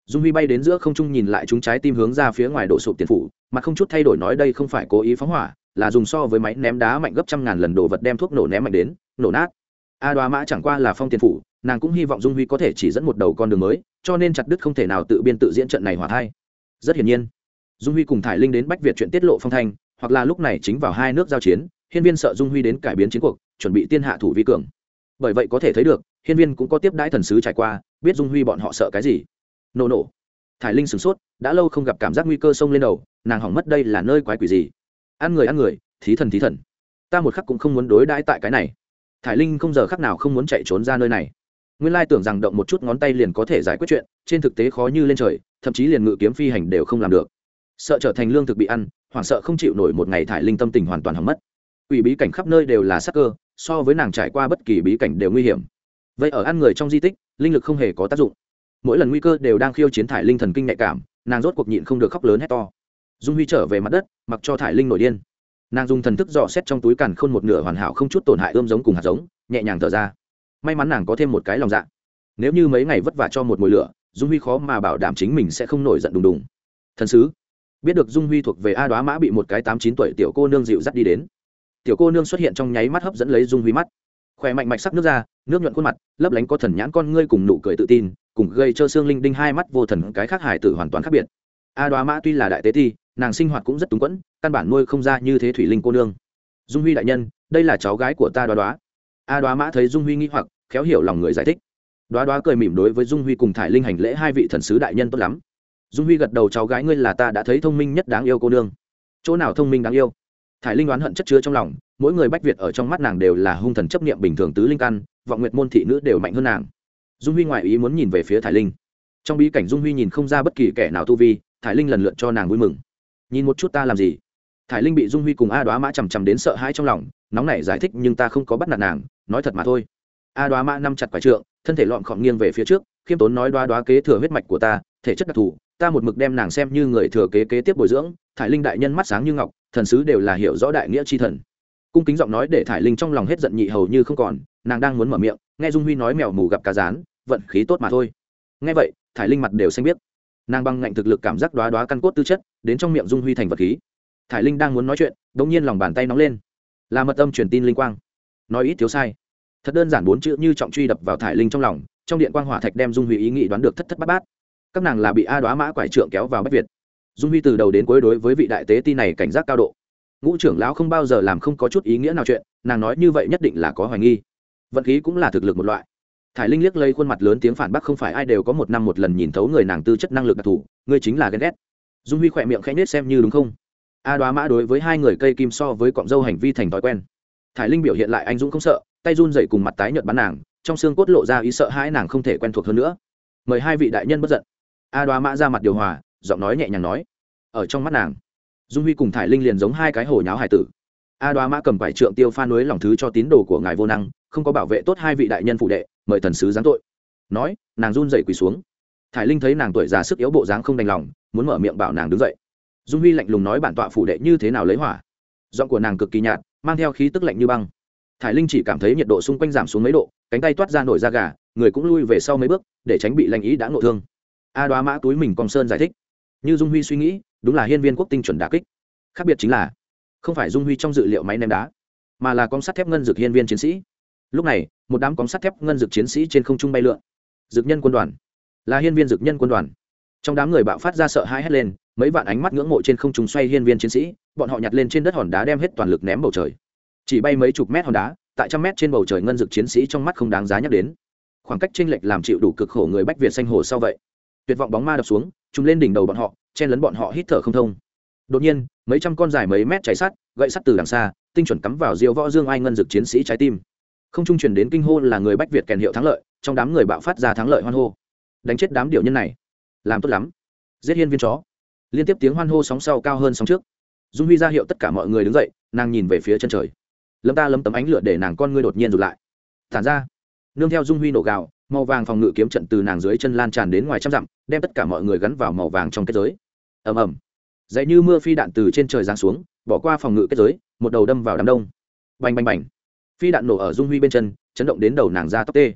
Dung huy bay đến giữa không trung nhìn lại chúng trái tim hướng ra phía ngoài đổ sụp tiền phủ mà không chút thay đổi nói đây không phải cố ý phóng hỏa, là dùng so với máy ném đá mạnh gấp trăm ngàn lần đồ vật đem thuốc nổ ném mạnh đến, nổ nát a đoá mã chẳng qua là phong tiền phủ, nàng cũng hy vọng dung huy có thể chỉ dẫn một đầu con đường mới, cho nên chặt đứt không thể nào tự biên tự diễn trận này hòa thai. Rất hiển nhiên, dung huy cùng thải linh đến bách việt chuyện tiết lộ phong thanh, hoặc là lúc này chính vào hai nước giao chiến, hiên viên sợ dung huy đến cải biến chiến cuộc, chuẩn bị tiên hạ thủ vi cường. Bởi vậy có thể thấy được, hiên viên cũng có tiếp đãi thần sứ trải qua, biết dung huy bọn họ sợ cái gì. Nổ nổ. Thải linh sửng sốt, đã lâu không gặp cảm giác nguy cơ sông lên đầu, nàng hỏng mất đây là nơi quái quỷ gì? Ăn người ăn người, thí thần thí thần. Ta một khắc cũng không muốn đối đãi tại cái này thải linh không giờ khắc nào không muốn chạy trốn ra nơi này. Nguyên lai tưởng rằng động một chút ngón tay liền có thể giải quyết chuyện, trên thực tế khó như lên trời, thậm chí liền ngự kiếm phi hành đều không làm được. Sợ trở thành lương thực bị ăn, hoảng sợ không chịu nổi một ngày thải linh tâm tình hoàn toàn hỏng mất. Ủy bí cảnh khắp nơi đều là sắc cơ, so với nàng trải qua bất kỳ bí cảnh đều nguy hiểm. Vậy ở ăn người trong di tích, linh lực không hề có tác dụng. Mỗi lần nguy cơ đều đang khiêu chiến thải linh thần kinh nhạy cảm, nàng rốt cuộc nhịn không được khóc lớn hét to. Dung huy trở về mặt đất, mặc cho thải linh nổi điên nàng dùng thần thức dò xét trong túi càn khôn một nửa hoàn hảo không chút tổn hại ươm giống cùng hạt giống, nhẹ nhàng thở ra. May mắn nàng có thêm một cái lòng dạ. Nếu như mấy ngày vất vả cho một mùi lửa, dung huy khó mà bảo đảm chính mình sẽ không nổi giận đùng đùng. Thần sứ, biết được dung huy thuộc về a đoá mã bị một cái tám chín tuổi tiểu cô nương dịu dắt đi đến. Tiểu cô nương xuất hiện trong nháy mắt hấp dẫn lấy dung huy mắt. Khỏe mạnh mạch sắc nước ra, nước nhuận khuôn mặt, lấp lánh có thần nhãn con ngươi cùng nụ cười tự tin, cùng gây cho xương linh đinh hai mắt vô thần cái khác hải tử hoàn toàn khác biệt. A đoá mã tuy là đại tế thi nàng sinh hoạt cũng rất túng quẫn, căn bản nuôi không ra như thế thủy linh cô nương. Dung huy đại nhân, đây là cháu gái của ta đoá đoá. A đoá mã thấy dung huy nghĩ hoặc, khéo hiểu lòng người giải thích. Đoá đoá cười mỉm đối với dung huy cùng thải linh hành lễ hai vị thần sứ đại nhân tốt lắm. Dung huy gật đầu, cháu gái ngươi là ta đã thấy thông minh nhất đáng yêu cô nương. Chỗ nào thông minh đáng yêu? Thải linh đoán hận chất chứa trong lòng, mỗi người bách việt ở trong mắt nàng đều là hung thần chấp niệm bình thường tứ linh căn, vọng nguyệt môn thị nữ đều mạnh hơn nàng. Dung huy ngoại ý muốn nhìn về phía thải linh. Trong bí cảnh dung huy nhìn không ra bất kỳ kẻ nào tu vi, thải linh lần lượt cho nàng vui mừng nhìn một chút ta làm gì? Thải linh bị dung huy cùng a đoá mã chằm chằm đến sợ hãi trong lòng, nóng nảy giải thích nhưng ta không có bắt nạt nàng, nói thật mà thôi. A đoá mã nằm chặt quả trượng, thân thể lọn khọn nghiêng về phía trước, khiêm tốn nói đoá đoá kế thừa huyết mạch của ta, thể chất đặc thù, ta một mực đem nàng xem như người thừa kế kế tiếp bồi dưỡng, thải linh đại nhân mắt sáng như ngọc, thần sứ đều là hiểu rõ đại nghĩa c h i thần. Cung kính giọng nói để thải linh trong lòng hết giận nhị hầu như không còn, nàng đang muốn mở miệng, nghe dung huy nói mèo mù gặp cá rán, vận khí tốt mà thôi. Nghe vậy, thải linh mặt đều xanh biết nàng băng ngạnh thực lực cảm giác đoá đoá căn cốt tư chất, đến trong miệng dung huy thành vật khí. Thải linh đang muốn nói chuyện đ ỗ n g nhiên lòng bàn tay nóng lên. Là mật âm truyền tin linh quang. Nói ít thiếu sai. Thật đơn giản bốn chữ như trọng truy đập vào thải linh trong lòng, trong điện quang hỏa thạch đem dung huy ý nghĩ đoán được thất thất bát bát. Các nàng là bị a đoá mã quải trượng kéo vào bách việt. Dung huy từ đầu đến cuối đối với vị đại tế ti này cảnh giác cao độ. Ngũ trưởng lão không bao giờ làm không có chút ý nghĩa nào chuyện, nàng nói như vậy nhất định là có hoài nghi. Vận khí cũng là thực lực một loại thải linh liếc lây khuôn mặt lớn tiếng phản bác không phải ai đều có một năm một lần nhìn thấu người nàng tư chất năng lực đặc thù, ngươi chính là ghen ghét. Dung huy khỏe miệng khẽ nết xem như đúng không? A đoá mã đối với hai người cây kim so với cọng dâu hành vi thành thói quen. Thải linh biểu hiện lại anh dũng không sợ, tay run dậy cùng mặt tái nhợt bắn nàng, trong xương cốt lộ ra ý sợ hãi nàng không thể quen thuộc hơn nữa. Mời hai vị đại nhân bất giận. A đoá mã ra mặt điều hòa, giọng nói nhẹ nhàng nói. Ở trong mắt nàng, dung huy cùng thải linh liền giống hai cái hồ nháo hải tử. A đoá mã cầm vải trượng tiêu pha núi lòng thứ cho tín đồ của ngài vô năng, không có bảo vệ tốt hai vị đại nhân phụ đệ mời thần sứ giáng tội. Nói, nàng run dậy quỳ xuống. Thải linh thấy nàng tuổi già sức yếu bộ dáng không đành lòng, muốn mở miệng bảo nàng đứng dậy. Dung huy lạnh lùng nói bản tọa phủ đệ như thế nào lấy hỏa? Giọng của nàng cực kỳ nhạt, mang theo khí tức lạnh như băng. Thải linh chỉ cảm thấy nhiệt độ xung quanh giảm xuống mấy độ, cánh tay toát ra nổi da gà, người cũng lui về sau mấy bước, để tránh bị lạnh ý đã nội thương. A đoá mã túi mình còn sơn giải thích. Như dung huy suy nghĩ, đúng là hiên viên quốc tinh chuẩn đà kích. Khác biệt chính là, không phải dung huy trong dự liệu máy ném đá, mà là con sắt thép ngân dược hiên viên chiến sĩ lúc này, một đám cóng sắt thép ngân dực chiến sĩ trên không trung bay lượn. Dực nhân quân đoàn. Là hiên viên dực nhân quân đoàn. Trong đám người bạo phát ra sợ hãi hét lên, mấy vạn ánh mắt ngưỡng mộ trên không trung xoay hiên viên chiến sĩ, bọn họ nhặt lên trên đất hòn đá đem hết toàn lực ném bầu trời. Chỉ bay mấy chục mét hòn đá, tại trăm mét trên bầu trời ngân dực chiến sĩ trong mắt không đáng giá nhắc đến. Khoảng cách chênh lệch làm chịu đủ cực khổ người bách việt xanh hồ sau vậy. Tuyệt vọng bóng ma đập xuống chúng lên đỉnh đầu bọn họ, chen lấn bọn họ hít thở không thông. Đột nhiên, mấy trăm con dài mấy mét cháy sắt, gậy sắt từ đằng xa, tinh chuẩn cắm vào diêu võ dương ai ngân dực chiến sĩ trái tim không trung truyền đến kinh hô là người bách việt kèn hiệu thắng lợi trong đám người bạo phát ra thắng lợi hoan hô đánh chết đám điệu nhân này làm tốt lắm giết hiên viên chó liên tiếp tiếng hoan hô sóng sau cao hơn sóng trước dung huy ra hiệu tất cả mọi người đứng dậy nàng nhìn về phía chân trời lâm ta lấm tấm ánh lửa để nàng con ngươi đột nhiên rụt lại thản ra nương theo dung huy nổ gạo màu vàng phòng ngự kiếm trận từ nàng dưới chân lan tràn đến ngoài trăm dặm đem tất cả mọi người gắn vào màu vàng trong kết giới ầm ầm dậy như mưa phi đạn từ trên trời giáng xuống bỏ qua phòng ngự kết giới một đầu đâm vào đám đông bành bành bành phi đạn nổ ở dung huy bên chân, chấn động đến đầu nàng ra tóc tê.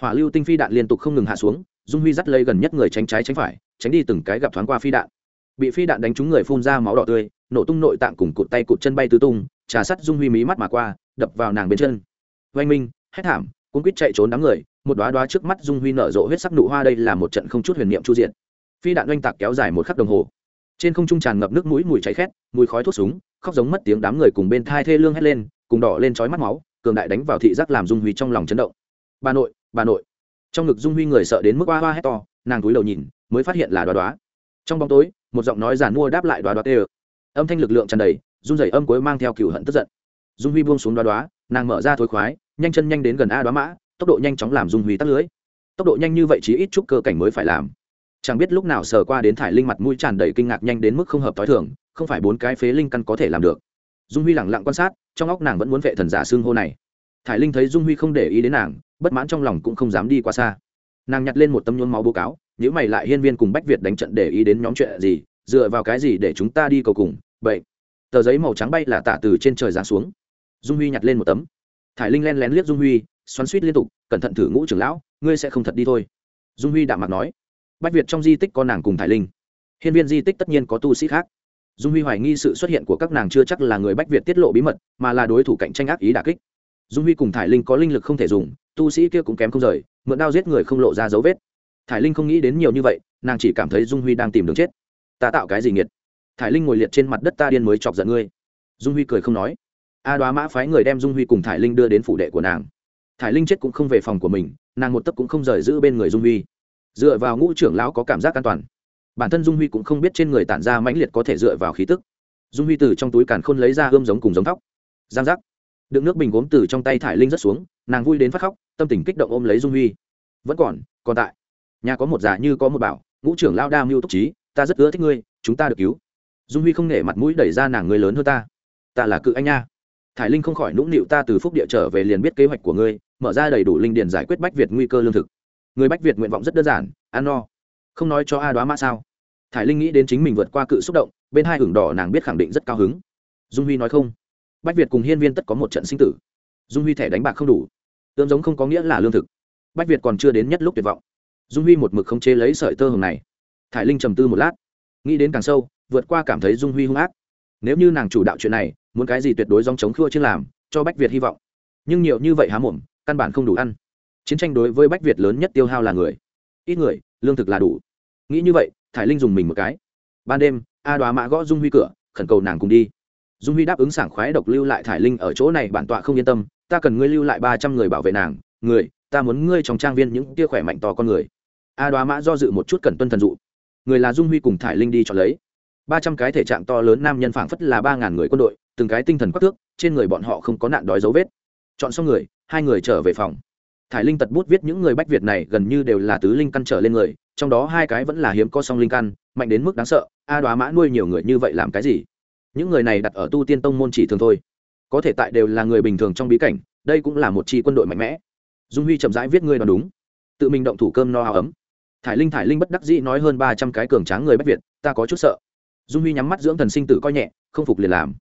Hỏa lưu tinh phi đạn liên tục không ngừng hạ xuống, dung huy dắt lây gần nhất người tránh trái tránh phải, tránh đi từng cái gặp thoáng qua phi đạn. Bị phi đạn đánh trúng người phun ra máu đỏ tươi, nổ tung nội tạng cùng cụt tay cụt chân bay tứ tung, trà sắt dung huy mí mắt mà qua, đập vào nàng bên chân. Oanh minh, hét thảm cũng quýt chạy trốn đám người, một đoá đoá trước mắt dung huy nở rộ huyết sắc nụ hoa đây là một trận không chút huyền niệm chu diện. Phi đạn oanh tạc kéo dài một khắc đồng hồ. Trên không trung tràn ngập nước mũi, mùi cháy khét, mùi khói thuốc súng, khóc giống mất tiếng đám người cùng bên thai thê lương hét lên, cùng đỏ lên trói mắt máu cường đại đánh vào thị giác làm dung huy trong lòng chấn động. Bà nội bà nội. Trong ngực dung huy người sợ đến mức hoa hoa hét to, nàng túi đầu nhìn, mới phát hiện là đoá đoá. Trong bóng tối, một giọng nói giàn mua đáp lại đoá đoá tê ơ âm thanh lực lượng tràn đầy, run rẩy âm cuối mang theo cựu hận tức giận. Dung huy buông xuống đoá đoá, nàng mở ra thối khoái, nhanh chân nhanh đến gần a đoá mã, tốc độ nhanh chóng làm dung huy tắt lưới. Tốc độ nhanh như vậy chỉ ít chút cơ cảnh mới phải làm. Chẳng biết lúc nào sờ qua đến thải linh mặt mũi tràn đầy kinh ngạc nhanh đến mức không hợp t h o i thường, không phải bốn cái phế linh căn có thể làm được dung huy lẳng lặng quan sát, trong óc nàng vẫn muốn vệ thần giả xương hô này. Thải linh thấy dung huy không để ý đến nàng, bất mãn trong lòng cũng không dám đi qua xa. Nàng nhặt lên một tấm nhuốm máu bố cáo nhữ mày lại hiên viên cùng bách việt đánh trận để ý đến nhóm chuyện gì, dựa vào cái gì để chúng ta đi cầu cùng, vậy. Tờ giấy màu trắng bay là tả từ trên trời giáng xuống. Dung huy nhặt lên một tấm. Thải linh len lén liếc dung huy, xoắn suýt liên tục, cẩn thận thử ngũ trưởng lão, ngươi sẽ không thật đi thôi. Dung huy đạm mặt nói. Bách việt trong di tích có nàng cùng thải linh. Hiên viên di tích tất nhiên có tu sĩ khác dung huy hoài nghi sự xuất hiện của các nàng chưa chắc là người bách việt tiết lộ bí mật, mà là đối thủ cạnh tranh ác ý đà kích. Dung huy cùng thải linh có linh lực không thể dùng, tu sĩ kia cũng kém không rời, mượn đao giết người không lộ ra dấu vết. Thải linh không nghĩ đến nhiều như vậy, nàng chỉ cảm thấy dung huy đang tìm đường chết. Ta tạo cái gì nghiệt? Thải linh ngồi liệt trên mặt đất ta điên mới chọc giận ngươi. Dung huy cười không nói. A đoá mã phái người đem dung huy cùng thải linh đưa đến phủ đệ của nàng. Thải linh chết cũng không về phòng của mình, nàng một tấc cũng không rời giữ bên người dung huy. Dựa vào ngũ trưởng lão có cảm giác an toàn bản thân dung huy cũng không biết trên người tản ra mãnh liệt có thể dựa vào khí tức. Dung huy từ trong túi càn khôn lấy ra ươm giống cùng giống thóc. Giang giác. Đựng nước bình gốm từ trong tay thải linh rất xuống, nàng vui đến phát khóc, tâm tình kích động ôm lấy dung huy. Vẫn còn còn tại. Nhà có một giả như có một bảo, ngũ trưởng lao đa mưu túc trí, ta rất ưa thích ngươi, chúng ta được cứu. Dung huy không nể mặt mũi đẩy ra nàng người lớn hơn ta. Ta là cự anh nha. Thải linh không khỏi nũng nịu ta từ phúc địa trở về liền biết kế hoạch của ngươi, mở ra đầy đủ linh điền giải quyết bách việt nguy cơ lương thực. Người bách việt nguyện vọng rất đơn giản, ăn no không nói cho a đoá mã sao? Thải linh nghĩ đến chính mình vượt qua cự xúc động, bên hai hưởng đỏ nàng biết khẳng định rất cao hứng. Dung huy nói không. Bách việt cùng hiên viên tất có một trận sinh tử. Dung huy thẻ đánh bạc không đủ. Ươm giống không có nghĩa là lương thực. Bách việt còn chưa đến nhất lúc tuyệt vọng. Dung huy một mực không chế lấy sợi tơ hồng này. Thải linh trầm tư một lát. Nghĩ đến càng sâu, vượt qua cảm thấy dung huy hung ác. Nếu như nàng chủ đạo chuyện này, muốn cái gì tuyệt đối dòng chống khua chưa làm, cho bách việt hy vọng. Nhưng nhiều như vậy há mồm, căn bản không đủ ăn. Chiến tranh đối với bách việt lớn nhất tiêu hao là người. Ít người lương thực là đủ. Nghĩ như vậy, thải linh dùng mình một cái. Ban đêm, a đoá mã gõ dung huy cửa, khẩn cầu nàng cùng đi. Dung huy đáp ứng sảng khoái độc lưu lại thải linh ở chỗ này, bản tọa không yên tâm, ta cần ngươi lưu lại ba trăm người bảo vệ nàng, người, ta muốn ngươi trong trang viên những tia khỏe mạnh to con người. A đoá mã do dự một chút cần tuân thần dụ. Người là dung huy cùng thải linh đi chọn lấy. Ba trăm cái thể trạng to lớn nam nhân phảng phất là ba ngàn người quân đội, từng cái tinh thần quắc thước, trên người bọn họ không có nạn đói dấu vết. Chọn xong người, hai người trở về phòng thải linh tật bút viết những người bách việt này gần như đều là tứ linh căn trở lên người, trong đó hai cái vẫn là hiếm có song linh căn, mạnh đến mức đáng sợ, a đoá mã nuôi nhiều người như vậy làm cái gì? Những người này đặt ở tu tiên tông môn chỉ thường thôi. Có thể tại đều là người bình thường trong bí cảnh, đây cũng là một chi quân đội mạnh mẽ. Dung huy chậm rãi viết ngươi đoán đúng. Tự mình động thủ cơm no áo ấm. Thải linh thải linh bất đắc dĩ nói hơn ba trăm cái cường tráng người bách việt, ta có chút sợ. Dung huy nhắm mắt dưỡng thần sinh tử coi nhẹ, không phục liền làm.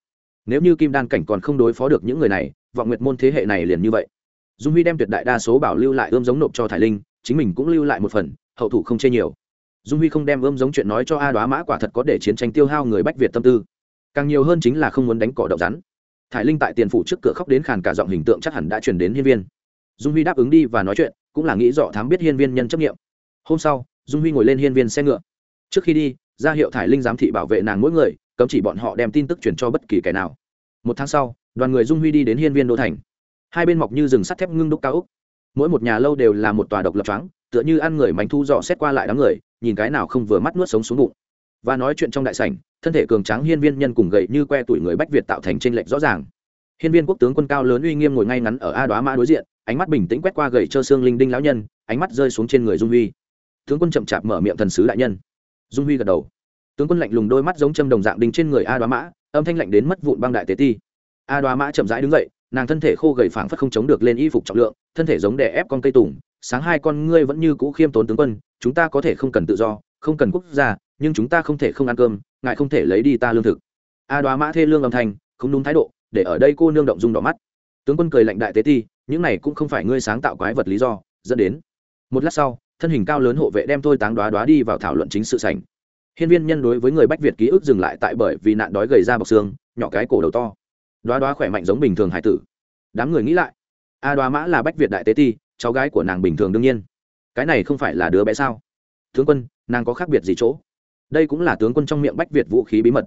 Nếu như kim đan cảnh còn không đối phó được những người này, vọng nguyệt môn thế hệ này liền như vậy dung huy đem tuyệt đại đa số bảo lưu lại ươm giống nộp cho thải linh, chính mình cũng lưu lại một phần, hậu thủ không chê nhiều. Dung huy không đem ươm giống chuyện nói cho a đoá mã quả thật có để chiến tranh tiêu hao người bách việt tâm tư. Càng nhiều hơn chính là không muốn đánh cỏ đậu rắn. Thải linh tại tiền phủ trước cửa khóc đến khàn cả giọng hình tượng chắc hẳn đã chuyển đến hiên viên. Dung huy đáp ứng đi và nói chuyện, cũng là nghĩ dọ thám biết hiên viên nhân chấp nghiệm hôm sau, dung huy ngồi lên hiên viên xe ngựa. Trước khi đi, ra hiệu thải linh giám thị bảo vệ nàng mỗi người, cấm chỉ bọn họ đem tin tức truyền cho bất kỳ kẻ nào. Một tháng sau, đoàn người dung huy đi đến hiên viên đô thành hai bên mọc như rừng sắt thép ngưng đúc cao úc mỗi một nhà lâu đều là một tòa độc lập trắng tựa như ăn người mảnh thu dọ xét qua lại đám người, nhìn cái nào không vừa mắt nuốt sống xuống bụng. Và nói chuyện trong đại sảnh, thân thể cường tráng hiên viên nhân cùng gậy như que tuổi người bách việt tạo thành tranh lệch rõ ràng. Hiên viên quốc tướng quân cao lớn uy nghiêm ngồi ngay ngắn ở a đoá mã đối diện, ánh mắt bình tĩnh quét qua gậy trơ xương linh đinh lão nhân, ánh mắt rơi xuống trên người dung huy. Tướng quân chậm chạp mở miệng thần sứ đại nhân. Dung huy gật đầu. Tướng quân lạnh lùng đôi mắt giống châm đồng dạng đinh trên người a đoá mã, âm thanh lạnh đến mất vụn băng đại tế ti. A đoá mã chậm rãi đứng dậy nàng thân thể khô gầy phảng phất không chống được lên y phục trọng lượng, thân thể giống đè ép con cây tùng, sáng hai con ngươi vẫn như cũ khiêm tốn tướng quân, chúng ta có thể không cần tự do, không cần quốc gia, nhưng chúng ta không thể không ăn cơm, ngài không thể lấy đi ta lương thực. A đoá mã thê lương âm thanh, không đúng thái độ, để ở đây cô nương động dung đỏ mắt. Tướng quân cười lạnh đại tế ti, những này cũng không phải ngươi sáng tạo quái vật lý do, dẫn đến. Một lát sau, thân hình cao lớn hộ vệ đem tôi táng đoá đoá đi vào thảo luận chính sự sảnh. Hiên viên nhân đối với người bách việt ký ức dừng lại tại bởi vì nạn đói gầy ra bọc xương, nhỏ cái cổ đầu to đoá đoá khỏe mạnh giống bình thường hải tử. Đám người nghĩ lại, a đoá mã là bách việt đại tế ti, cháu gái của nàng bình thường đương nhiên. Cái này không phải là đứa bé sao? Tướng quân, nàng có khác biệt gì chỗ? Đây cũng là tướng quân trong miệng bách việt vũ khí bí mật.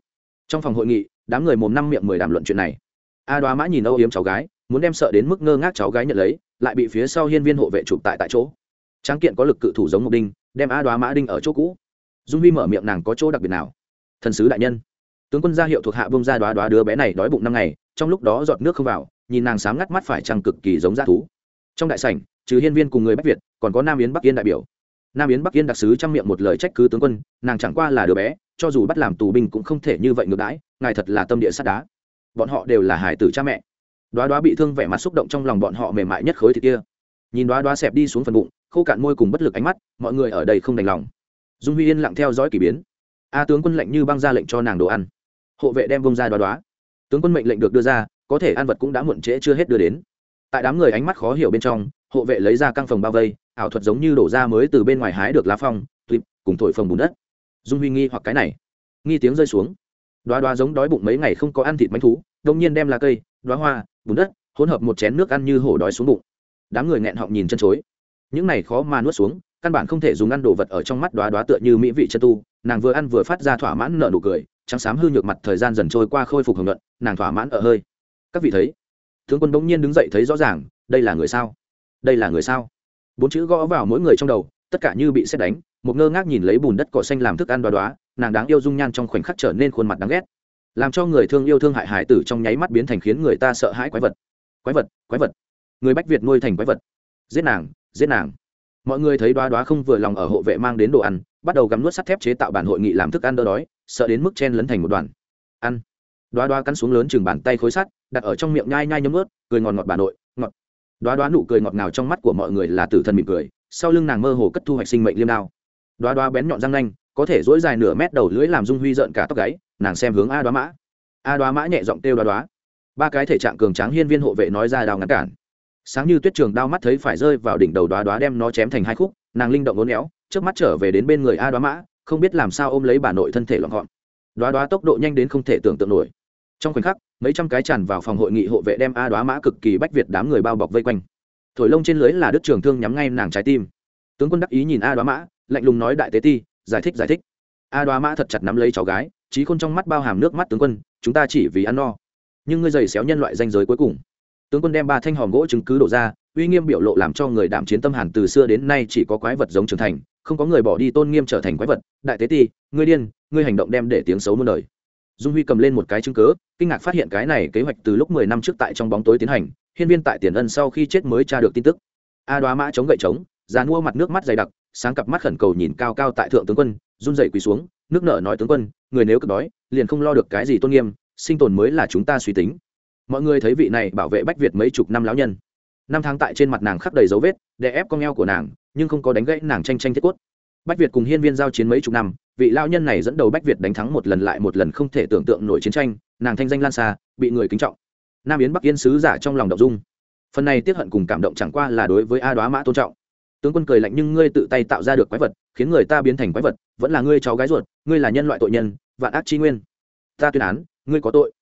Trong phòng hội nghị, đám người mồm năm miệng mười đàm luận chuyện này. A đoá mã nhìn âu yếm cháu gái, muốn đem sợ đến mức ngơ ngác cháu gái nhận lấy, lại bị phía sau hiên viên hộ vệ chụp tại tại chỗ. Tráng kiện có lực cự thủ giống một đinh, đem a đoá mã đinh ở chỗ cũ. Dung huy mở miệng nàng có chỗ đặc biệt nào? Thần sứ đại nhân. Tướng quân gia hiệu thuộc hạ bông ra đoá đoá đứa bé này đói bụng năm ngày trong lúc đó giọt nước không vào, nhìn nàng sám ngắt mắt phải trăng cực kỳ giống g thú. Trong đại sảnh, trừ hiên viên cùng người bách việt, còn có nam yến bắc yên đại biểu. Nam yến bắc yên đặc sứ trong miệng một lời trách cứ tướng quân, nàng chẳng qua là đứa bé, cho dù bắt làm tù binh cũng không thể như vậy ngược đãi, ngài thật là tâm địa sắt đá. Bọn họ đều là hải tử cha mẹ. Đoá đoá bị thương vẻ mặt xúc động trong lòng bọn họ mềm mại nhất khối thịt kia. Nhìn đoá đoá xẹp đi xuống phần bụng, khô cạn môi cùng bất lực ánh mắt, mọi người ở đây không đành lòng. Dung huy yên lặng theo dõi k ỳ biến. A tướng quân lệnh như băng ra lệnh cho nàng đồ ăn. Hộ vệ đem bông ra đoá đoá tướng quân mệnh lệnh được đưa ra, có thể ăn vật cũng đã muộn trễ chưa hết đưa đến. Tại đám người ánh mắt khó hiểu bên trong, hộ vệ lấy ra căng phòng bao vây, ảo thuật giống như đổ ra mới từ bên ngoài hái được lá phong tuyp cùng thổi phồng bùn đất. Dung huy nghi hoặc cái này. Nghi tiếng rơi xuống. Đoá đoá giống đói bụng mấy ngày không có ăn thịt mánh thú, đông nhiên đem lá cây, đoá hoa, bùn đất, hỗn hợp một chén nước ăn như hổ đói xuống bụng. Đám người nghẹn họng nhìn chân chối. Những này khó mà nuốt xuống, căn bản không thể dùng ăn đồ vật ở trong mắt đoá đoá tựa như mỹ vị chân tu, nàng vừa ăn vừa phát ra thỏa mãn nợ nụ cười trắng xám hư nhược mặt thời gian dần trôi qua khôi phục hồng luận, nàng thỏa mãn ở hơi. Các vị thấy, tướng quân bỗng nhiên đứng dậy thấy rõ ràng, đây là người sao? Đây là người sao? Bốn chữ gõ vào mỗi người trong đầu, tất cả như bị xét đánh, một ngơ ngác nhìn lấy bùn đất cỏ xanh làm thức ăn đoá đoá, nàng đáng yêu dung nhan trong khoảnh khắc trở nên khuôn mặt đáng ghét. Làm cho người thương yêu thương hại hải tử trong nháy mắt biến thành khiến người ta sợ hãi quái vật. Quái vật quái vật. Người bách việt nuôi thành quái vật. Giết nàng giết nàng. Mọi người thấy đoá đoá không vừa lòng ở hộ vệ mang đến đồ ăn, bắt đầu gắm nuốt sắt thép chế tạo bản hội nghị làm thức ăn đỡ đói sợ đến mức chen lấn thành một đoàn. Ăn. Đoá đoá cắn xuống lớn chừng bàn tay khối sắt, đặt ở trong miệng nhai nhai nhấm ướt, cười ngọt ngọt bà nội, ngọt. Đoá đoá nụ cười ngọt ngào trong mắt của mọi người là tử thần mỉm cười, sau lưng nàng mơ hồ cất thu hoạch sinh mệnh liêm đao. Đoá đoá bén nhọn răng nanh, có thể dỗi dài nửa mét đầu lưỡi làm dung huy rợn cả tóc gáy, nàng xem hướng a đoá mã. A đoá mã nhẹ giọng kêu đoá đoá. Ba cái thể trạng cường tráng hiên viên hộ vệ nói ra đào ngăn cản. Sáng như tuyết trường đao mắt thấy phải rơi vào đỉnh đầu đoá đoá đem nó chém thành hai khúc, nàng linh động ngốn éo trước mắt trở về đến bên người a đoá mã không biết làm sao ôm lấy bà nội thân thể loạn gọn. Đoá đoá tốc độ nhanh đến không thể tưởng tượng nổi. Trong khoảnh khắc, mấy trăm cái tràn vào phòng hội nghị hộ vệ đem a đoá mã cực kỳ bách việt đám người bao bọc vây quanh. Thổi lông trên lưới là đức trường thương nhắm ngay nàng trái tim. Tướng quân đắc ý nhìn a đoá mã, lạnh lùng nói đại tế ti, giải thích giải thích. A đoá mã thật chặt nắm lấy cháu gái trí khôn trong mắt bao hàm nước mắt tướng quân, chúng ta chỉ vì ăn no. Nhưng ngươi giày xéo nhân loại danh giới cuối cùng tướng quân đem ba thanh hòm gỗ chứng cứ đổ ra, uy nghiêm biểu lộ làm cho người đảm chiến tâm hàn từ xưa đến nay chỉ có quái vật giống trưởng thành, không có người bỏ đi tôn nghiêm trở thành quái vật. Đại tế ti, ngươi điên, ngươi hành động đem để tiếng xấu muôn đời. Dung huy cầm lên một cái chứng cớ kinh ngạc phát hiện cái này kế hoạch từ lúc mười năm trước tại trong bóng tối tiến hành, hiên viên tại tiền ân sau khi chết mới tra được tin tức. A đoá mã chống gậy trống dàn mua mặt nước mắt dày đặc, sáng cặp mắt khẩn cầu nhìn cao cao tại thượng tướng quân, run dậy quỳ xuống, nước nợ nói tướng quân, người nếu cực đói, liền không lo được cái gì tôn nghiêm, sinh tồn mới là chúng ta suy tính mọi người thấy vị này bảo vệ bách việt mấy chục năm lão nhân. Năm tháng tại trên mặt nàng khắc đầy dấu vết để ép con eo của nàng, nhưng không có đánh gãy nàng tranh tranh thiết quất bách việt cùng hiên viên giao chiến mấy chục năm, vị lao nhân này dẫn đầu bách việt đánh thắng một lần lại một lần không thể tưởng tượng nổi chiến tranh, nàng thanh danh lan xa, bị người kính trọng. Nam yến bắc yên sứ giả trong lòng động dung. Phần này tiếp hận cùng cảm động chẳng qua là đối với a đoá mã tôn trọng. Tướng quân cười lạnh nhưng ngươi tự tay tạo ra được quái vật, khiến người ta biến thành quái vật, vẫn là ngươi cháu gái ruột, ngươi là nhân loại tội nhân, vạn ác chi nguyên. Ta tuyên án, ngươi có tội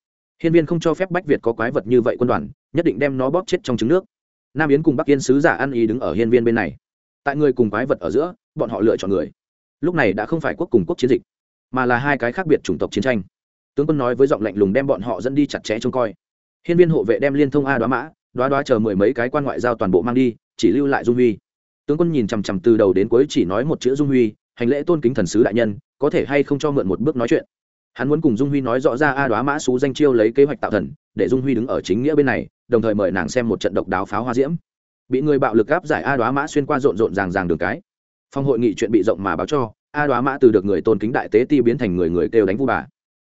hiên viên không cho phép bách việt có quái vật như vậy quân đoàn, nhất định đem nó bóp chết trong trứng nước. Nam yến cùng bắc yên sứ giả ăn ý đứng ở hiên viên bên này. Tại người cùng quái vật ở giữa, bọn họ lựa chọn người. Lúc này đã không phải quốc cùng quốc chiến dịch, mà là hai cái khác biệt chủng tộc chiến tranh. Tướng quân nói với giọng lạnh lùng đem bọn họ dẫn đi chặt chẽ trông coi. Hiên viên hộ vệ đem liên thông a đoá mã, đoá đoá chờ mười mấy cái quan ngoại giao toàn bộ mang đi, chỉ lưu lại dung huy. Tướng quân nhìn chằm chằm từ đầu đến cuối chỉ nói một chữ dung huy, hành lễ tôn kính thần sứ đại nhân, có thể hay không cho mượn một bước nói chuyện hắn muốn cùng dung huy nói rõ ra a đoá mã xú danh chiêu lấy kế hoạch tạo thần, để dung huy đứng ở chính nghĩa bên này, đồng thời mời nàng xem một trận độc đáo pháo hoa diễm. Bị người bạo lực gáp giải a đoá mã xuyên qua rộn rộn ràng ràng đường cái. Phòng hội nghị chuyện bị rộng mà báo cho, a đoá mã từ được người tôn kính đại tế ti biến thành người người kêu đánh vu bà.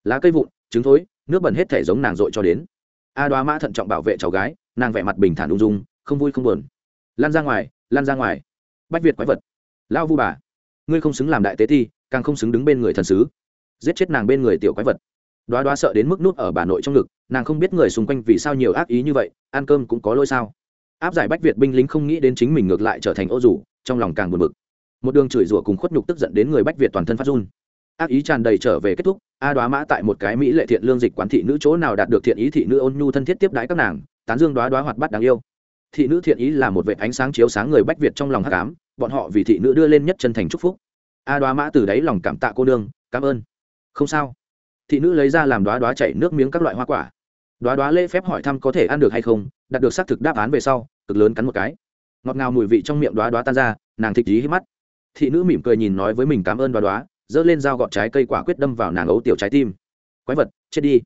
Lá cây vụn, trứng thối, nước bẩn hết thể giống nàng dội cho đến. A đoá mã thận trọng bảo vệ cháu gái, nàng vẻ mặt bình thản ung dung, không vui không buồn. Lan ra ngoài, lan ra ngoài. Bách việt quái vật. Lao vu bà, ngươi không xứng làm đại tế ti, càng không xứng đứng bên người thần sứ giết chết nàng bên người tiểu quái vật. Đoá đoá sợ đến mức nút ở bà nội trong ngực, nàng không biết người xung quanh vì sao nhiều ác ý như vậy, ăn cơm cũng có lỗi sao. Áp giải bách việt binh lính không nghĩ đến chính mình ngược lại trở thành ô rủ, trong lòng càng buồn bực. Một đường chửi rủa cùng khuất nhục tức giận đến người bách việt toàn thân phát run. Ác ý tràn đầy trở về kết thúc, a đoá mã tại một cái mỹ lệ thiện lương dịch quán thị nữ chỗ nào đạt được thiện ý thị nữ ôn nhu thân thiết tiếp đái các nàng, tán dương đoá đoá hoạt bát đáng yêu. Thị nữ thiện ý là một vệ ánh sáng chiếu sáng người bách việt trong lòng hắc ám, bọn họ vì thị nữ đưa lên nhất chân thành chúc phúc. A đoá mã từ đáy lòng cảm tạ cô nương, cảm ơn không sao. Thị nữ lấy ra làm đoá đoá chảy nước miếng các loại hoa quả. Đoá đoá lễ phép hỏi thăm có thể ăn được hay không, đạt được xác thực đáp án về sau, cực lớn cắn một cái. Ngọt ngào mùi vị trong miệng đoá đoá tan ra, nàng thích ý hít mắt. Thị nữ mỉm cười nhìn nói với mình cảm ơn đoá đoá giơ lên dao gọt trái cây quả quyết đâm vào nàng ấu tiểu trái tim. Quái vật, chết đi.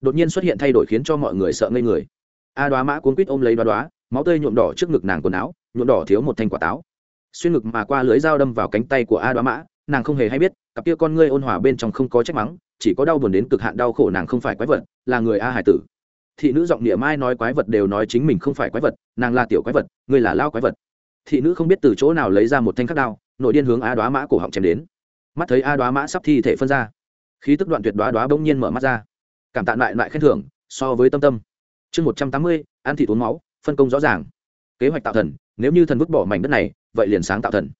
Đột nhiên xuất hiện thay đổi khiến cho mọi người sợ ngây người. A đoá mã cuốn quýt ôm lấy đoá đoá máu tươi nhuộm đỏ trước ngực nàng quần áo, nhuộm đỏ thiếu một thanh quả táo. Xuyên ngực mà qua lưới dao đâm vào cánh tay của a đoá mã, nàng không hề hay biết cặp kia con ngươi ôn hòa bên trong không có trách mắng, chỉ có đau buồn đến cực hạn đau khổ nàng không phải quái vật, là người a hải tử. Thị nữ giọng địa mai nói quái vật đều nói chính mình không phải quái vật, nàng là tiểu quái vật, ngươi là lao quái vật. Thị nữ không biết từ chỗ nào lấy ra một thanh khắc đao, nội điên hướng a đoá mã cổ họng chém đến. Mắt thấy a đoá mã sắp thi thể phân ra, khí tức đoạn tuyệt đoá đoá bỗng nhiên mở mắt ra. Cảm tạ lại lại khen thưởng, so với tâm tâm. Chương một trăm tám mươi, ăn thị tốn máu, phân công rõ ràng. Kế hoạch tạo thần, nếu như thần vứt bỏ mảnh đất này, vậy liền sáng tạo thần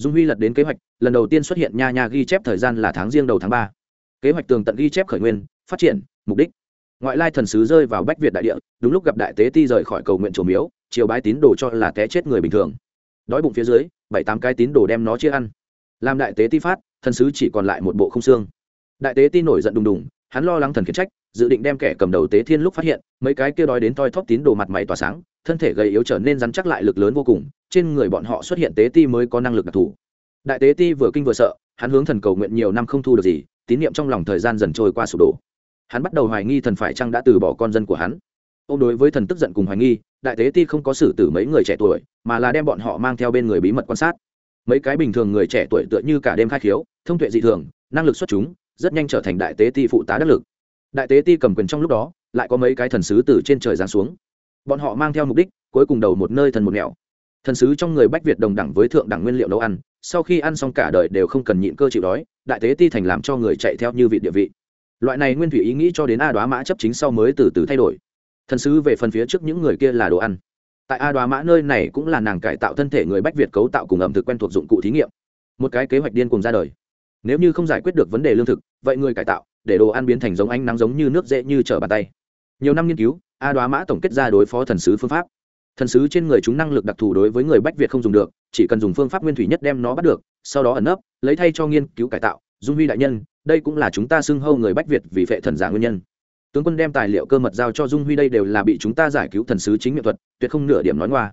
dung huy lật đến kế hoạch, lần đầu tiên xuất hiện nha nha ghi chép thời gian là tháng riêng đầu tháng ba. Kế hoạch tường tận ghi chép khởi nguyên, phát triển, mục đích. Ngoại lai thần sứ rơi vào bách việt đại địa, đúng lúc gặp đại tế ti rời khỏi cầu nguyện trổ miếu chiều bái tín đồ cho là té chết người bình thường. Đói bụng phía dưới, bảy tám cái tín đồ đem nó chia ăn. Làm đại tế ti phát, thần sứ chỉ còn lại một bộ không xương. Đại tế ti nổi giận đùng đùng, hắn lo lắng thần khiển trách dự định đem kẻ cầm đầu tế thiên lúc phát hiện, mấy cái kia đói đến toi thóp tín đồ mặt mày tỏa sáng, thân thể gầy yếu trở nên rắn chắc lại lực lớn vô cùng, trên người bọn họ xuất hiện tế ti mới có năng lực đặc thù. Đại tế ti vừa kinh vừa sợ, hắn hướng thần cầu nguyện nhiều năm không thu được gì, tín niệm trong lòng thời gian dần trôi qua sụp đổ. Hắn bắt đầu hoài nghi thần phải chăng đã từ bỏ con dân của hắn. Ô đối với thần tức giận cùng hoài nghi, đại tế ti không có xử tử mấy người trẻ tuổi, mà là đem bọn họ mang theo bên người bí mật quan sát. Mấy cái bình thường người trẻ tuổi tựa như cả đêm khai khiếu, thông tuệ dị thường, năng lực xuất chúng, rất nhanh trở thành đại tế ti phụ tá đắc lực đại tế ti cầm quyền trong lúc đó, lại có mấy cái thần sứ từ trên trời giáng xuống. Bọn họ mang theo mục đích, cuối cùng đầu một nơi thần một nẻo thần sứ trong người bách việt đồng đẳng với thượng đẳng nguyên liệu nấu ăn, sau khi ăn xong cả đời đều không cần nhịn cơ chịu đói, đại tế ti thành làm cho người chạy theo như vị địa vị. Loại này nguyên thủy ý nghĩ cho đến a đoá mã chấp chính sau mới từ từ thay đổi. Thần sứ về phần phía trước những người kia là đồ ăn. Tại a đoá mã nơi này cũng là nàng cải tạo thân thể người bách việt cấu tạo cùng ẩm thực quen thuộc dụng cụ thí nghiệm. Một cái kế hoạch điên cùng ra đời. Nếu như không giải quyết được vấn đề lương thực, vậy người cải tạo để đồ ăn biến thành giống ánh nắng giống như nước dễ như trở bàn tay. Nhiều năm nghiên cứu, a đoá mã tổng kết ra đối phó thần sứ phương pháp. Thần sứ trên người chúng năng lực đặc thù đối với người bách việt không dùng được, chỉ cần dùng phương pháp nguyên thủy nhất đem nó bắt được, sau đó ẩn nấp, lấy thay cho nghiên cứu cải tạo, dung huy đại nhân, đây cũng là chúng ta xưng hâu người bách việt vì phệ thần giả nguyên nhân. Tướng quân đem tài liệu cơ mật giao cho dung huy đây đều là bị chúng ta giải cứu thần sứ chính miệng thuật, tuyệt không nửa điểm nói ngoa.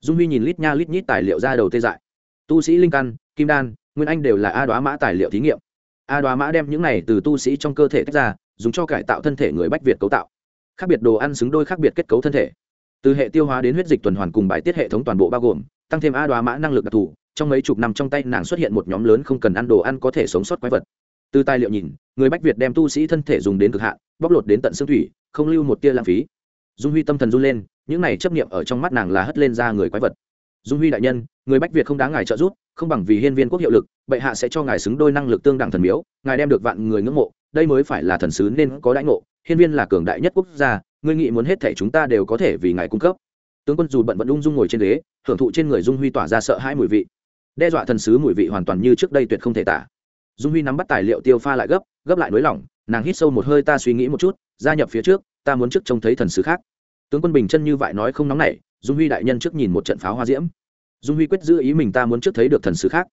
Dung huy nhìn lít nha lít nhít tài liệu ra đầu tê dại. Tu sĩ linh căn, kim đan, nguyên anh đều là a đoá mã tài liệu thí nghiệm a đoá mã đem những này từ tu sĩ trong cơ thể tách ra, dùng cho cải tạo thân thể người bách việt cấu tạo. Khác biệt đồ ăn xứng đôi khác biệt kết cấu thân thể. Từ hệ tiêu hóa đến huyết dịch tuần hoàn cùng bài tiết hệ thống toàn bộ bao gồm, tăng thêm a đoá mã năng lực đặc thù, trong mấy chục năm trong tay nàng xuất hiện một nhóm lớn không cần ăn đồ ăn có thể sống sót quái vật. Từ tài liệu nhìn, người bách việt đem tu sĩ thân thể dùng đến cực hạn, bóc lột đến tận xương thủy, không lưu một tia lãng phí. Dung huy tâm thần run lên, những này chấp nghiệm ở trong mắt nàng là hất lên ra người quái vật. Dung huy đại nhân, người bách việt không đáng ngài trợ giúp không bằng vì hiên viên quốc hiệu lực, bệ hạ sẽ cho ngài xứng đôi năng lực tương đẳng thần miếu, ngài đem được vạn người ngưỡng mộ, đây mới phải là thần sứ nên có đãi ngộ, hiên viên là cường đại nhất quốc gia, ngươi nghĩ muốn hết thể chúng ta đều có thể vì ngài cung cấp. Tướng quân dù bận vẫn ung dung ngồi trên ghế, hưởng thụ trên người dung huy tỏa ra sợ hãi mùi vị. Đe dọa thần sứ mùi vị hoàn toàn như trước đây tuyệt không thể tả. Dung huy nắm bắt tài liệu tiêu pha lại gấp gấp lại nới lỏng nàng hít sâu một hơi ta suy nghĩ một chút, gia nhập phía trước, ta muốn trước trông thấy thần sứ khác. Tướng quân bình chân như vậy nói không nóng nảy, dung huy đại nhân trước nhìn một trận pháo hoa diễm dung huy quyết giữ ý mình ta muốn trước thấy được thần sứ khác.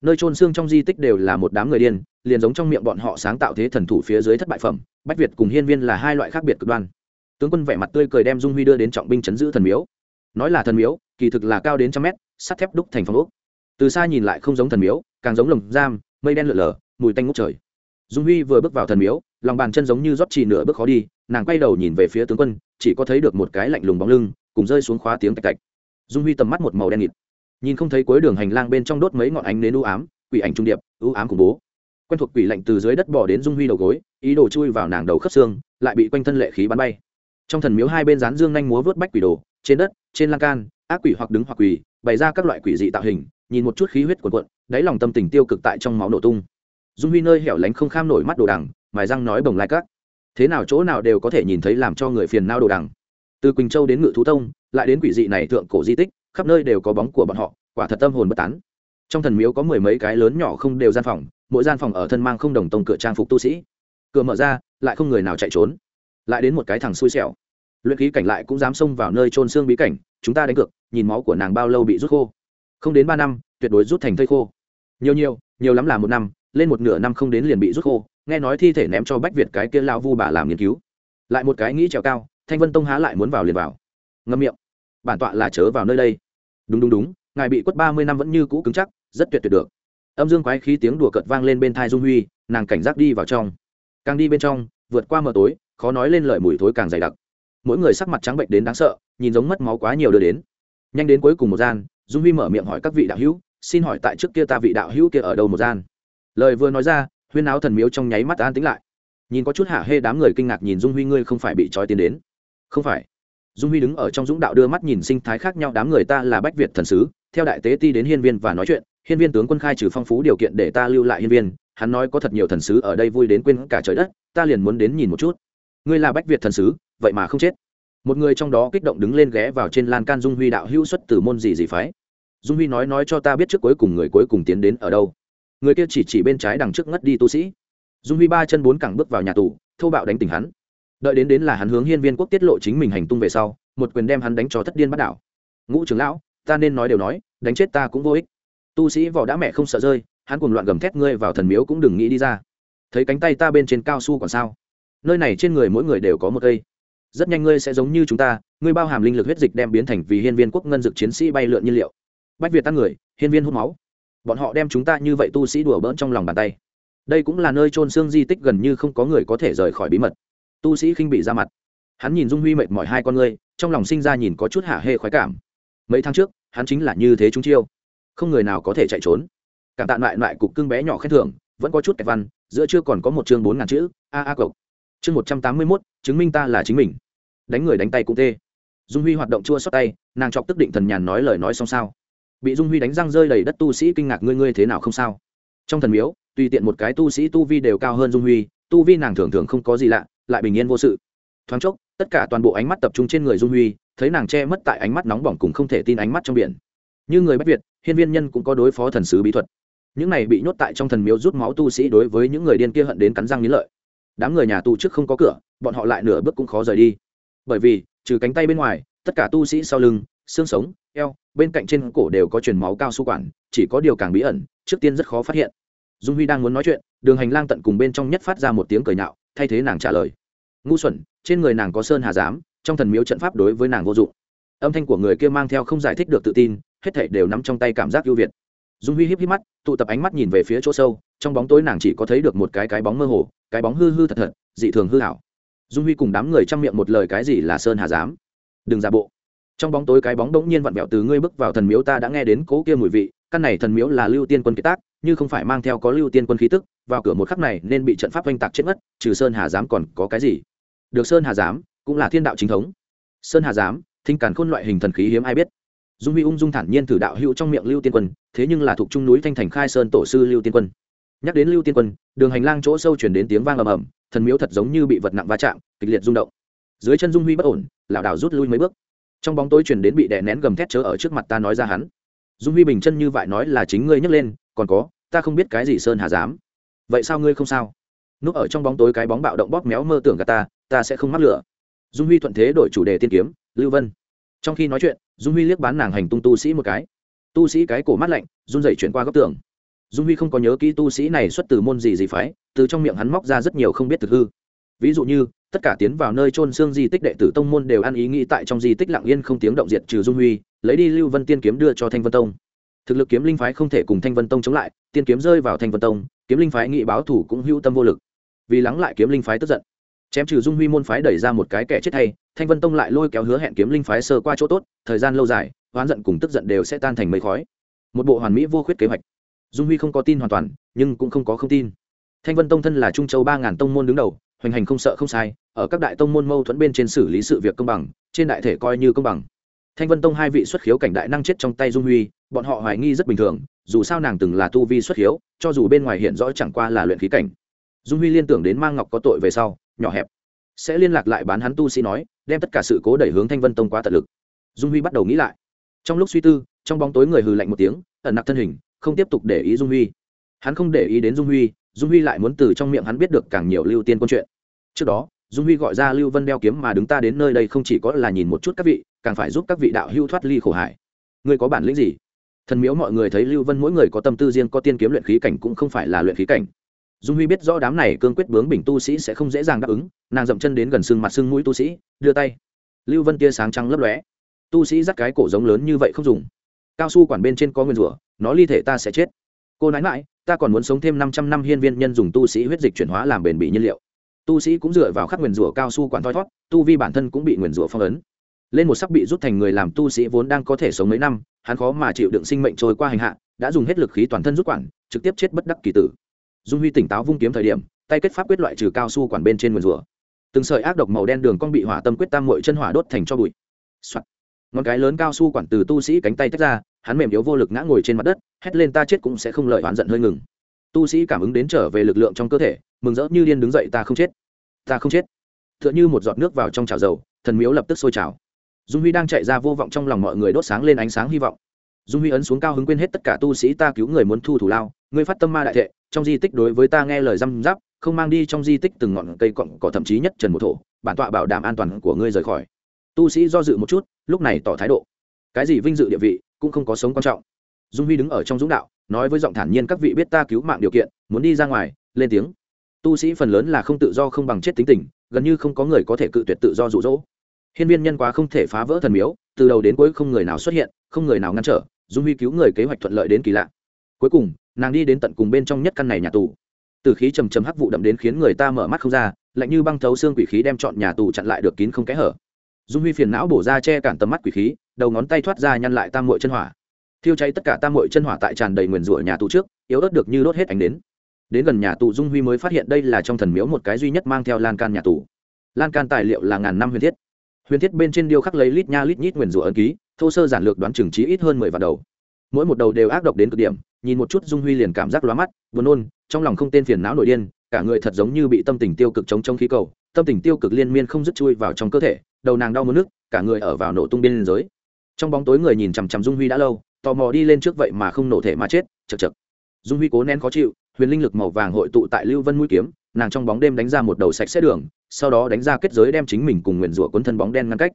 Nơi trôn xương trong di tích đều là một đám người điên, liền giống trong miệng bọn họ sáng tạo thế thần thủ phía dưới thất bại phẩm, bách việt cùng hiên viên là hai loại khác biệt cực đoan. Tướng quân vẻ mặt tươi cười đem dung huy đưa đến trọng binh chấn giữ thần miếu. Nói là thần miếu, kỳ thực là cao đến trăm mét, sắt thép đúc thành phong ốc. Từ xa nhìn lại không giống thần miếu, càng giống lồng giam, mây đen lượn lờ mùi tanh ngút trời. Dung huy vừa bước vào thần miếu, lòng bàn chân giống như rót trì nửa bước khó đi, nàng quay đầu nhìn về phía tướng quân, chỉ có thấy được một cái lạnh lùng bóng lưng, cùng rơi xuống khóa tiếng tạch tạch. Dung huy tầm mắt một màu đen nghịt nhìn không thấy cuối đường hành lang bên trong đốt mấy ngọn ánh nến u ám, quỷ ảnh trung điệp, u ám khủng bố. Quen thuộc quỷ lạnh từ dưới đất bỏ đến dung huy đầu gối, ý đồ chui vào nàng đầu khớp xương, lại bị quanh thân lệ khí bắn bay. Trong thần miếu hai bên dán dương nhanh múa vớt bách quỷ đồ, trên đất, trên lan can, ác quỷ hoặc đứng hoặc quỷ bày ra các loại quỷ dị tạo hình, nhìn một chút khí huyết cuộn cuộn, đáy lòng tâm tình tiêu cực tại trong máu nổ tung. Dung huy nơi hẻo lánh không kham nổi mắt đồ đằng, mài răng nói bồng lai các. Thế nào chỗ nào đều có thể nhìn thấy làm cho người phiền nao đồ đằng. Từ quỳnh châu đến ngự thú tông, lại đến quỷ dị này thượng cổ di tích khắp nơi đều có bóng của bọn họ, quả thật tâm hồn bất tán. Trong thần miếu có mười mấy cái lớn nhỏ không đều gian phòng, mỗi gian phòng ở thân mang không đồng tông cửa trang phục tu sĩ. Cửa mở ra, lại không người nào chạy trốn. Lại đến một cái thằng xui xẻo. Luyện khí cảnh lại cũng dám xông vào nơi trôn xương bí cảnh, chúng ta đánh cược, nhìn máu của nàng bao lâu bị rút khô. Không đến ba năm, tuyệt đối rút thành thây khô. Nhiều nhiều nhiều lắm là một năm, lên một nửa năm không đến liền bị rút khô, nghe nói thi thể ném cho bách việt cái kia lao vu bà làm nghiên cứu. Lại một cái nghĩ trèo cao, thanh vân tông há lại muốn vào liền vào. Ngâm miệng. Bản tọa là chớ vào nơi đây đúng đúng đúng, ngài bị quất ba mươi năm vẫn như cũ cứng chắc, rất tuyệt tuyệt được. Âm dương quái khí tiếng đùa cợt vang lên bên thai dung huy, nàng cảnh giác đi vào trong. Càng đi bên trong, vượt qua mờ tối, khó nói lên lời mùi thối càng dày đặc. Mỗi người sắc mặt trắng bệnh đến đáng sợ, nhìn giống mất máu quá nhiều đưa đến. Nhanh đến cuối cùng một gian, dung huy mở miệng hỏi các vị đạo hữu, xin hỏi tại trước kia ta vị đạo hữu kia ở đâu một gian? Lời vừa nói ra, huyên áo thần miếu trong nháy mắt an tính lại. Nhìn có chút hạ hê đám người kinh ngạc nhìn dung huy, ngươi không phải bị trói tiến đến. Không phải dung huy đứng ở trong dũng đạo đưa mắt nhìn sinh thái khác nhau đám người ta là bách việt thần sứ, theo đại tế ti đến hiên viên và nói chuyện, hiên viên tướng quân khai trừ phong phú điều kiện để ta lưu lại hiên viên, hắn nói có thật nhiều thần sứ ở đây vui đến quên cả trời đất, ta liền muốn đến nhìn một chút. Ngươi là bách việt thần sứ, vậy mà không chết. Một người trong đó kích động đứng lên ghé vào trên lan can dung huy đạo hữu xuất từ môn gì gì phái. Dung huy nói nói cho ta biết trước cuối cùng người cuối cùng tiến đến ở đâu. Người kia chỉ chỉ bên trái đằng trước ngất đi tu sĩ. Dung huy ba chân bốn cẳng bước vào nhà tù, thô bạo đánh tỉnh hắn đợi đến đến là hắn hướng hiên viên quốc tiết lộ chính mình hành tung về sau, một quyền đem hắn đánh cho thất điên bắt đảo. Ngũ trưởng lão, ta nên nói đều nói, đánh chết ta cũng vô ích. Tu sĩ vỏ đã mẹ không sợ rơi, hắn cùng loạn gầm thét ngươi vào thần miếu cũng đừng nghĩ đi ra. Thấy cánh tay ta bên trên cao su còn sao? Nơi này trên người mỗi người đều có một cây. Rất nhanh ngươi sẽ giống như chúng ta, ngươi bao hàm linh lực huyết dịch đem biến thành vì hiên viên quốc ngân dực chiến sĩ bay lượn nhiên liệu. Bách việt tăng người, hiên viên hút máu. Bọn họ đem chúng ta như vậy tu sĩ đùa bỡn trong lòng bàn tay. Đây cũng là nơi trôn xương di tích gần như không có người có thể rời khỏi bí mật tu sĩ khinh bị ra mặt. Hắn nhìn dung huy mệt mỏi hai con ngươi, trong lòng sinh ra nhìn có chút hạ hê khoái cảm. Mấy tháng trước, hắn chính là như thế chúng chiêu. Không người nào có thể chạy trốn. Cảm tạ loại loại cục cưng bé nhỏ khen thưởng, vẫn có chút kẹt văn, giữa chưa còn có một chương bốn ngàn chữ, a a cộc. Chương một trăm tám mươi mốt, chứng minh ta là chính mình. Đánh người đánh tay cũng tê. Dung huy hoạt động chua xót tay, nàng chọc tức định thần nhàn nói lời nói xong sao. Bị dung huy đánh răng rơi đầy đất tu sĩ kinh ngạc ngươi ngươi thế nào không sao. Trong thần miếu, tùy tiện một cái tu sĩ tu vi đều cao hơn dung huy, tu vi nàng thường thường không có gì lạ lại bình yên vô sự. Thoáng chốc, tất cả toàn bộ ánh mắt tập trung trên người dung huy, thấy nàng che mất tại ánh mắt nóng bỏng cùng không thể tin ánh mắt trong biển. Như người bách việt, hiên viên nhân cũng có đối phó thần sứ bí thuật. Những này bị nhốt tại trong thần miếu rút máu tu sĩ đối với những người điên kia hận đến cắn răng nghĩ lợi. Đám người nhà tù trước không có cửa, bọn họ lại nửa bước cũng khó rời đi. Bởi vì, trừ cánh tay bên ngoài, tất cả tu sĩ sau lưng, xương sống, eo, bên cạnh trên cổ đều có truyền máu cao su quản, chỉ có điều càng bí ẩn, trước tiên rất khó phát hiện. Dung huy đang muốn nói chuyện, đường hành lang tận cùng bên trong nhất phát ra một tiếng cười nhạo thay thế nàng trả lời. Ngu xuẩn, trên người nàng có sơn hà giám, trong thần miếu trận pháp đối với nàng vô dụng. Âm thanh của người kia mang theo không giải thích được tự tin, hết thảy đều nắm trong tay cảm giác ưu việt. Dung huy híp híp mắt, tụ tập ánh mắt nhìn về phía chỗ sâu, trong bóng tối nàng chỉ có thấy được một cái cái bóng mơ hồ, cái bóng hư hư thật thật, dị thường hư hảo dung huy cùng đám người chăm miệng một lời cái gì là sơn hà giám? Đừng ra bộ. Trong bóng tối cái bóng đống nhiên vặn vẹo từ ngươi bước vào thần miếu ta đã nghe đến cố kia mùi vị, căn này thần miếu là lưu tiên quân kiệt tác, như không phải mang theo có lưu tiên quân khí tức vào cửa một khắc này nên bị trận pháp oanh tạc chết mất, trừ sơn hà giám còn có cái gì? Được sơn hà giám, cũng là thiên đạo chính thống. Sơn hà giám, thinh càn khôn loại hình thần khí hiếm ai biết. Dung huy ung dung thản nhiên thử đạo hữu trong miệng lưu tiên quân, thế nhưng là thuộc trung núi thanh thành khai sơn tổ sư lưu tiên quân. Nhắc đến lưu tiên quân, đường hành lang chỗ sâu chuyển đến tiếng vang ầm ầm, thần miếu thật giống như bị vật nặng va chạm, kịch liệt rung động. Dưới chân dung huy bất ổn, lảo đảo rút lui mấy bước. Trong bóng tối chuyển đến bị đè nén gầm thét chớ ở trước mặt ta nói ra hắn. Dung huy bình chân như vậy nói là chính ngươi nhấc lên, còn có, ta không biết cái gì sơn hà dám vậy sao ngươi không sao? Núp ở trong bóng tối cái bóng bạo động bóp méo mơ tưởng cả ta ta sẽ không mắc lửa. Dung huy thuận thế đổi chủ đề tiên kiếm, lưu vân. Trong khi nói chuyện, dung huy liếc bán nàng hành tung tu sĩ một cái. Tu sĩ cái cổ mắt lạnh, run dậy chuyển qua góc tường. Dung huy không có nhớ kỹ tu sĩ này xuất từ môn gì gì phái, từ trong miệng hắn móc ra rất nhiều không biết thực hư. Ví dụ như, tất cả tiến vào nơi trôn xương di tích đệ tử tông môn đều ăn ý nghĩ tại trong di tích lặng yên không tiếng động diệt trừ dung huy, lấy đi lưu vân tiên kiếm đưa cho thanh vân tông thực lực kiếm linh phái không thể cùng thanh vân tông chống lại, tiên kiếm rơi vào thanh vân tông, kiếm linh phái nghị báo thủ cũng hữu tâm vô lực. Vì lắng lại kiếm linh phái tức giận, chém trừ dung huy môn phái đẩy ra một cái kẻ chết hay, thanh vân tông lại lôi kéo hứa hẹn kiếm linh phái sơ qua chỗ tốt, thời gian lâu dài, oán giận cùng tức giận đều sẽ tan thành mây khói. Một bộ hoàn mỹ vô khuyết kế hoạch. Dung huy không có tin hoàn toàn, nhưng cũng không có không tin. Thanh vân tông thân là trung châu ba ngàn tông môn đứng đầu, hoành hành không sợ không sai, ở các đại tông môn mâu thuẫn bên trên xử lý sự việc công bằng, trên đại thể coi như công bằng thanh vân tông hai vị xuất khiếu cảnh đại năng chết trong tay dung huy, bọn họ hoài nghi rất bình thường, dù sao nàng từng là tu vi xuất khiếu, cho dù bên ngoài hiện rõ chẳng qua là luyện khí cảnh. Dung huy liên tưởng đến mang ngọc có tội về sau, nhỏ hẹp, sẽ liên lạc lại bán hắn tu sĩ nói, đem tất cả sự cố đẩy hướng thanh vân tông quá tận lực. Dung huy bắt đầu nghĩ lại. Trong lúc suy tư, trong bóng tối người hừ lạnh một tiếng, ẩn nặc thân hình, không tiếp tục để ý dung huy. Hắn không để ý đến dung huy dung huy lại muốn từ trong miệng hắn biết được càng nhiều lưu tiên quân chuyện. Trước đó, dung huy gọi ra lưu vân đeo kiếm mà đứng ta đến nơi đây không chỉ có là nhìn một chút các vị càng phải giúp các vị đạo hưu thoát ly khổ hải ngươi có bản lĩnh gì? Thần miếu mọi người thấy lưu vân mỗi người có tâm tư riêng, có tiên kiếm luyện khí cảnh cũng không phải là luyện khí cảnh. Dung huy biết rõ đám này cương quyết bướng bình tu sĩ sẽ không dễ dàng đáp ứng, nàng dậm chân đến gần xương mặt xương mũi tu sĩ, đưa tay. Lưu vân tia sáng trắng lấp lóe. Tu sĩ dắt cái cổ giống lớn như vậy không dùng. Cao su quản bên trên có nguyên rủa, nó ly thể ta sẽ chết. Cô nói mãi, ta còn muốn sống thêm năm trăm năm hiên viên nhân dùng tu sĩ huyết dịch chuyển hóa làm bền bỉ nhiên liệu. Tu sĩ cũng dựa vào khắc nguyên rủa cao su quản thoi thoát tu vi bản thân cũng bị nguyên rủa phong ấn lên một sắc bị rút thành người làm tu sĩ vốn đang có thể sống mấy năm, hắn khó mà chịu đựng sinh mệnh trôi qua hành hạ, đã dùng hết lực khí toàn thân rút quản, trực tiếp chết bất đắc kỳ tử. Dung huy tỉnh táo vung kiếm thời điểm, tay kết pháp quyết loại trừ cao su quản bên trên nguồn rùa. từng sợi ác độc màu đen đường con bị hỏa tâm quyết tam mội chân hỏa đốt thành cho bụi、Soạn. ngón cái lớn cao su quản từ tu sĩ cánh tay tách ra, hắn mềm yếu vô lực ngã ngồi trên mặt đất, hét lên ta chết cũng sẽ không lợi oán giận hơi ngừng. Tu sĩ cảm ứng đến trở về lực lượng trong cơ thể, mừng rỡ như điên đứng dậy, ta không chết. Ta không chết. T h ư ợ n h ư một giọt nước vào trong chảo dầu, thần miếu lập tức sôi trào dung huy đang chạy ra vô vọng trong lòng mọi người đốt sáng lên ánh sáng hy vọng. Dung huy ấn xuống cao hứng quên hết tất cả tu sĩ ta cứu người muốn thu thủ lao, ngươi phát tâm ma đại thệ, trong di tích đối với ta nghe lời răm giáp không mang đi trong di tích từng ngọn cây cọn cỏ thậm chí nhất trần một thổ, bản tọa bảo đảm an toàn của ngươi rời khỏi. Tu sĩ do dự một chút, lúc này tỏ thái độ. Cái gì vinh dự địa vị, cũng không có sống quan trọng. Dung huy đứng ở trong dũng đạo, nói với giọng thản nhiên, các vị biết ta cứu mạng điều kiện, muốn đi ra ngoài, lên tiếng. Tu sĩ phần lớn là không tự do không bằng chết tính tình, gần như không có người có thể cự tuyệt tự do rụ rỗ hiên viên nhân quá không thể phá vỡ thần miếu, từ đầu đến cuối không người nào xuất hiện, không người nào ngăn trở, dung huy cứu người kế hoạch thuận lợi đến kỳ lạ. Cuối cùng, nàng đi đến tận cùng bên trong nhất căn này nhà tù. Từ khí trầm trầm hắc vụ đậm đến khiến người ta mở mắt không ra, lạnh như băng thấu xương quỷ khí đem chọn nhà tù chặn lại được kín không kẽ hở. Dung huy phiền não bổ ra che cản tầm mắt quỷ khí, đầu ngón tay thoát ra nhăn lại tam mội chân hỏa. Thiêu cháy tất cả tam mội chân hỏa tại tràn đầy nguyền rủa nhà tù trước, yếu ớt được như đốt hết ánh đến đến gần nhà tù dung huy mới phát hiện đây là trong thần miếu một cái duy nhất mang theo lan can nhà tù. Lan can tài liệu là ngàn năm huyền thiết huyền thiết bên trên điêu khắc lấy lít nha lít nhít nguyền rủa ấn ký, thô sơ giản lược đoán trừng trí ít hơn mười vạn đầu. Mỗi một đầu đều ác độc đến cực điểm, nhìn một chút dung huy liền cảm giác lóa mắt, buồn nôn, trong lòng không tên phiền não nội điên, cả người thật giống như bị tâm tình tiêu cực chống trong khí cầu, tâm tình tiêu cực liên miên không dứt chui vào trong cơ thể, đầu nàng đau mất nước, cả người ở vào nổ tung biên giới. Trong bóng tối người nhìn chằm chằm dung huy đã lâu, tò mò đi lên trước vậy mà không nổ thể mà chết chật chật dung huy cố nén khó chịu, huyền linh lực màu vàng hội tụ tại lưu vân mũi kiếm nàng trong bóng đêm đánh ra một đầu sạch sẽ đường, sau đó đánh ra kết giới đem chính mình cùng nguyền rủa cuốn thân bóng đen ngăn cách.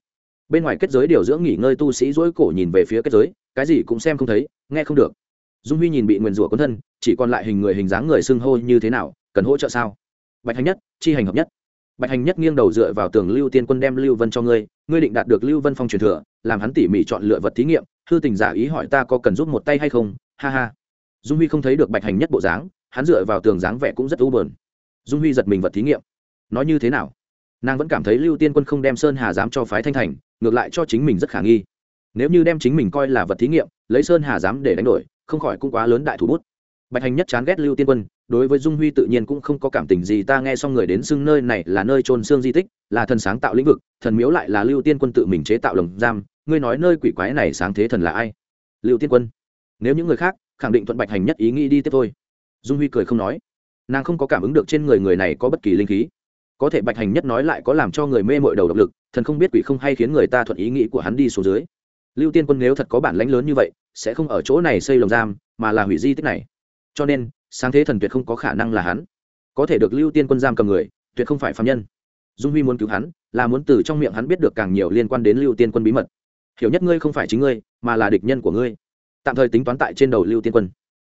Bên ngoài kết giới điều dưỡng nghỉ ngơi tu sĩ dỗi cổ nhìn về phía kết giới, cái gì cũng xem không thấy, nghe không được. Dung huy nhìn bị nguyền rủa cuốn thân, chỉ còn lại hình người hình dáng người xưng hô như thế nào, cần hỗ trợ sao? Bạch hành nhất, chi hành hợp nhất. Bạch hành nhất nghiêng đầu dựa vào tường lưu tiên quân đem lưu vân cho ngươi ngươi định đạt được lưu vân phong truyền thừa, làm hắn tỉ mỉ chọn lựa vật thí nghiệm, hư tình giả ý hỏi ta có cần giúp một tay hay không? Ha ha. Dung huy không thấy được bạch hành nhất bộ dáng, hắn dựa vào tường dáng vẻ cũng rất u bờn dung huy giật mình vật thí nghiệm. Nói như thế nào? Nàng vẫn cảm thấy lưu tiên quân không đem sơn hà dám cho phái thanh thành, ngược lại cho chính mình rất khả nghi. Nếu như đem chính mình coi là vật thí nghiệm, lấy sơn hà dám để đánh đổi, không khỏi cũng quá lớn đại thủ bút. Bạch hành nhất chán ghét lưu tiên quân, đối với dung huy tự nhiên cũng không có cảm tình gì, ta nghe xong người đến xưng nơi này là nơi trôn xương di tích, là thần sáng tạo lĩnh vực, thần miếu lại là lưu tiên quân tự mình chế tạo lồng giam, ngươi nói nơi quỷ quái này sáng thế thần là ai? Lưu tiên quân. Nếu những người khác, khẳng định thuận bạch hành nhất ý nghĩ đi tiếp thôi. Dung huy cười không nói nàng không có cảm ứng được trên người người này có bất kỳ linh khí. Có thể bạch hành nhất nói lại có làm cho người mê mội đầu độc lực, thần không biết quỷ không hay khiến người ta thuận ý nghĩ của hắn đi xuống dưới. Lưu tiên quân nếu thật có bản lãnh lớn như vậy, sẽ không ở chỗ này xây lồng giam, mà là hủy di tích này. Cho nên, sáng thế thần tuyệt không có khả năng là hắn. Có thể được lưu tiên quân giam cầm người, tuyệt không phải phạm nhân. Dung huy muốn cứu hắn, là muốn từ trong miệng hắn biết được càng nhiều liên quan đến lưu tiên quân bí mật. Hiểu nhất ngươi không phải chính ngươi, mà là địch nhân của ngươi. Tạm thời tính toán tại trên đầu lưu tiên quân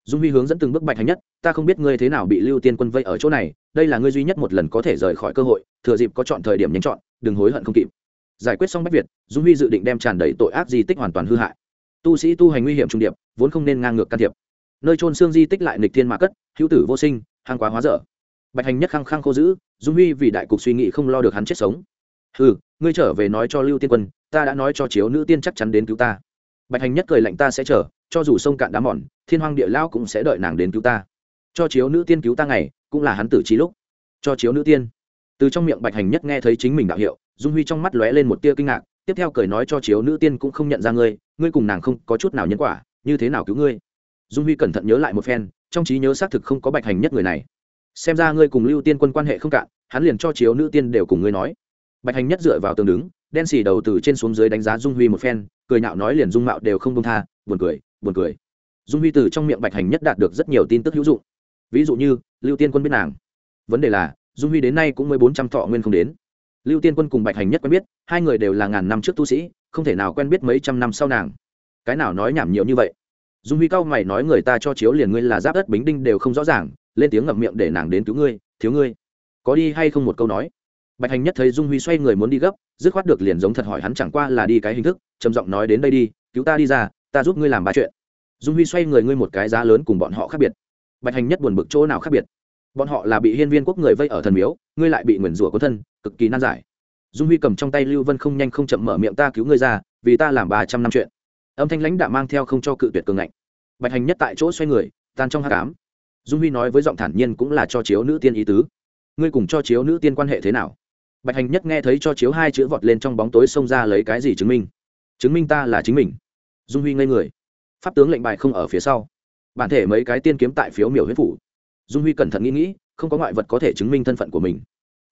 dung huy hướng dẫn từng bước bạch hành nhất, ta không biết ngươi thế nào bị lưu tiên quân vây ở chỗ này, đây là ngươi duy nhất một lần có thể rời khỏi cơ hội, thừa dịp có chọn thời điểm nhanh chọn, đừng hối hận không kịp. Giải quyết xong bách việt, dung huy dự định đem tràn đầy tội ác di tích hoàn toàn hư hại. Tu sĩ tu hành nguy hiểm trung điệp, vốn không nên ngang ngược can thiệp. Nơi trôn xương di tích lại nịch thiên mã cất, hữu tử vô sinh hàng quá hóa dở. Bạch hành nhất khăng khăng khô giữ, dung huy vì đại cục suy nghĩ không lo được hắn chết sống. Ừ ngươi trở về nói cho lưu tiên quân, ta đã nói cho chiếu nữ tiên chắc chắn đến cứu ta. Bạch hành nhất cười lạnh, ta sẽ chờ cho dù sông cạn đá mòn, thiên hoang địa lao cũng sẽ đợi nàng đến cứu ta. Cho chiếu nữ tiên cứu ta ngày, cũng là hắn tử trí lúc. Cho chiếu nữ tiên. Từ trong miệng bạch hành nhất nghe thấy chính mình đạo hiệu, dung huy trong mắt lóe lên một tia kinh ngạc, tiếp theo cười nói cho chiếu nữ tiên cũng không nhận ra ngươi ngươi cùng nàng không có chút nào nhân quả, như thế nào cứu ngươi? Dung huy cẩn thận nhớ lại một phen, trong trí nhớ xác thực không có bạch hành nhất người này. Xem ra ngươi cùng lưu tiên quân quan hệ không cạn, hắn liền cho chiếu nữ tiên đều cùng ngươi nói. Bạch hành nhất dựa vào tường đứng, đen xì đầu từ trên xuống dưới đánh giá dung huy một phen, cười nhạo nói liền dung mạo đều không công tha, buồn cười buồn cười. Dung huy từ trong miệng bạch hành nhất đạt được rất nhiều tin tức hữu dụng. Ví dụ như, lưu tiên quân biết nàng. Vấn đề là, dung huy đến nay cũng mới bốn trăm thọ nguyên không đến. Lưu tiên quân cùng bạch hành nhất quen biết, hai người đều là ngàn năm trước tu sĩ, không thể nào quen biết mấy trăm năm sau nàng. Cái nào nói nhảm nhiều như vậy? Dung huy cao mày nói người ta cho chiếu liền ngươi là giáp đất bính đinh đều không rõ ràng, lên tiếng ngậm miệng để nàng đến cứu ngươi, thiếu ngươi. Có đi hay không một câu nói? Bạch hành nhất thấy dung huy xoay người muốn đi gấp, dứt khoát được liền giống thật hỏi hắn chẳng qua là đi cái hình thức, trầm giọng nói đến đây đi, cứu ta đi ra ta giúp ngươi làm ba chuyện. Dung huy xoay người ngươi một cái giá lớn cùng bọn họ khác biệt. Bạch hành nhất buồn bực chỗ nào khác biệt? Bọn họ là bị hiên viên quốc người vây ở thần miếu, ngươi lại bị nguyền rủa có thân, cực kỳ nan giải. Dung huy cầm trong tay lưu vân không nhanh không chậm mở miệng ta cứu ngươi ra, vì ta làm ba trăm năm chuyện. Âm thanh lãnh đạo mang theo không cho cự tuyệt cường ngạnh. Bạch hành nhất tại chỗ xoay người, tan trong h tám dung huy nói với giọng thản nhiên cũng là cho chiếu nữ tiên ý tứ. Ngươi cùng cho chiếu nữ tiên quan hệ thế nào? Bạch hành nhất nghe thấy cho chiếu hai chữ vọt lên trong bóng tối xông ra lấy cái gì chứng minh? Chứng minh ta là chính mình dung huy ngây người. Pháp tướng lệnh bài không ở phía sau. Bản thể mấy cái tiên kiếm tại phiếu miểu huyết phủ. Dung huy cẩn thận nghĩ nghĩ, không có ngoại vật có thể chứng minh thân phận của mình.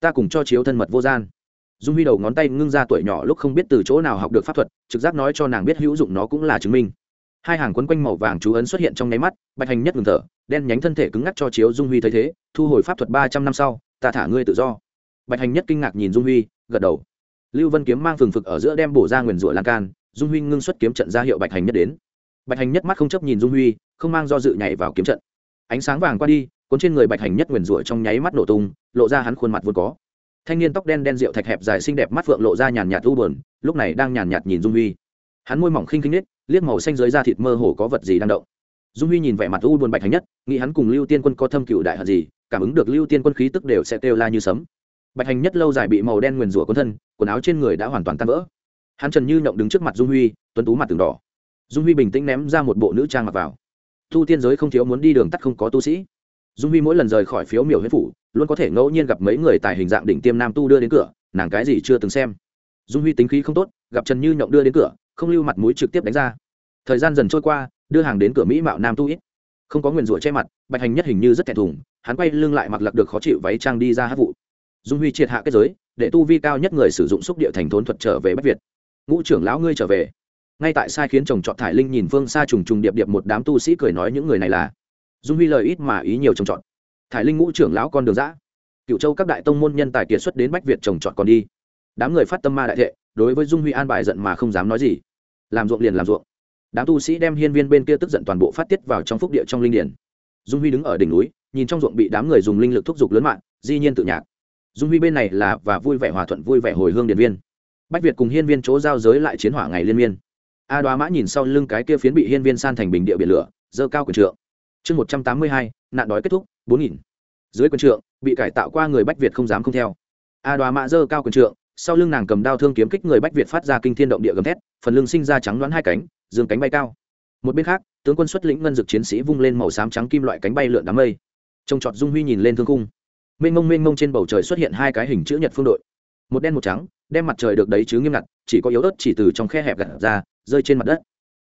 Ta cùng cho chiếu thân mật vô gian. Dung huy đầu ngón tay ngưng ra tuổi nhỏ lúc không biết từ chỗ nào học được pháp thuật, trực giác nói cho nàng biết hữu dụng nó cũng là chứng minh. Hai hàng quấn quanh màu vàng chú ấn xuất hiện trong nháy mắt, bạch hành nhất ngừng thở, đen nhánh thân thể cứng ngắc cho chiếu dung huy thấy thế, thu hồi pháp thuật ba trăm năm sau, ta thả ngươi tự do. Bạch hành nhất kinh ngạc nhìn dung huy, gật đầu. Lưu vân kiếm mang phừng phực ở giữa đem bổ ra nguyền rủa lan can dung huy ngưng xuất kiếm trận ra hiệu bạch hành nhất đến. Bạch hành nhất mắt không chấp nhìn dung huy, không mang do dự nhảy vào kiếm trận. Ánh sáng vàng qua đi, cuốn trên người bạch hành nhất nguyền rủa trong nháy mắt nổ tung, lộ ra hắn khuôn mặt vốn có. Thanh niên tóc đen đen rượu thạch hẹp dài xinh đẹp mắt phượng lộ ra nhàn nhạt u buồn, lúc này đang nhàn nhạt nhìn dung huy. Hắn môi mỏng khinh khinh nết, liếc màu xanh dưới da thịt mơ hồ có vật gì đang động. Dung huy nhìn vẻ mặt u buồn bạch hành nhất, nghĩ hắn cùng lưu tiên quân có thâm cựu đại hận gì, cảm ứng được lưu tiên quân khí tức đều sẽ kêu la như sấm. Bạch hành nhất lâu dài bị màu đen nguyền rủa cuốn thân, quần áo trên người đã hoàn toàn tan vỡ hắn trần như nhộng đứng trước mặt dung huy, tuấn tú mặt từng đỏ. Dung huy bình tĩnh ném ra một bộ nữ trang mặc vào. Tu tiên giới không thiếu muốn đi đường tắt không có tu sĩ. Dung huy mỗi lần rời khỏi phiếu miểu huyết phủ, luôn có thể ngẫu nhiên gặp mấy người tại hình dạng đỉnh tiêm nam tu đưa đến cửa, nàng cái gì chưa từng xem. Dung huy tính khí không tốt, gặp trần như nhộng đưa đến cửa, không lưu mặt mũi trực tiếp đánh ra. Thời gian dần trôi qua, đưa hàng đến cửa mỹ mạo nam tu ít. Không có nguyền rủa che mặt, bạch hành nhất hình như rất thẹn thùng, hắn quay lưng lại mặc lặc được khó chịu váy trang đi ra hát vụ. Dung huy triệt hạ kết giới, để tu vi cao nhất người sử dụng xúc địa thành thốn thuật trở về bách việt ngũ trưởng lão ngươi trở về. Ngay tại sai khiến chồng chọn thải linh nhìn phương xa trùng trùng điệp điệp một đám tu sĩ cười nói những người này là dung huy lời ít mà ý nhiều trồng trọt thải linh ngũ trưởng lão con đường giã cựu châu các đại tông môn nhân tài kiệt xuất đến bách việt trồng trọt còn đi. Đám người phát tâm ma đại thệ, đối với dung huy an bài giận mà không dám nói gì. Làm ruộng liền làm ruộng. Đám tu sĩ đem hiên viên bên kia tức giận toàn bộ phát tiết vào trong phúc địa trong linh điển. Dung huy đứng ở đỉnh núi, nhìn trong ruộng bị đám người dùng linh lực thúc giục lớn mạng di nhiên tự nhạc. Dung huy bên này là và vui vẻ hòa thuận, vui vẻ hồi hương điện viên bách việt cùng hiên viên chỗ giao giới lại chiến hỏa ngày liên miên. A đoá mã nhìn sau lưng cái kia phiến bị hiên viên san thành bình địa biển lửa dơ cao quyền trượng. Chương một trăm tám mươi hai, nạn đói kết thúc, bốn nghìn. Dưới quyền trượng, bị cải tạo qua người bách việt không dám không theo. A đoá mã dơ cao quyền trượng, sau lưng nàng cầm đao thương kiếm kích người bách việt phát ra kinh thiên động địa gầm thét, phần lưng sinh ra trắng đoán hai cánh, dương cánh bay cao. Một bên khác, tướng quân xuất lĩnh ngân dực chiến sĩ vung lên màu xám trắng kim loại cánh bay lượn đám mây. Trông trọt dung huy nhìn lên thương cung mênh mông mênh mông trên bầu trời xuất hiện hai cái hình chữ nhật phương đội. Một đen một trắng đem mặt trời được đấy chứ nghiêm ngặt, chỉ có yếu ớt chỉ từ trong khe hẹp gặt ra, rơi trên mặt đất.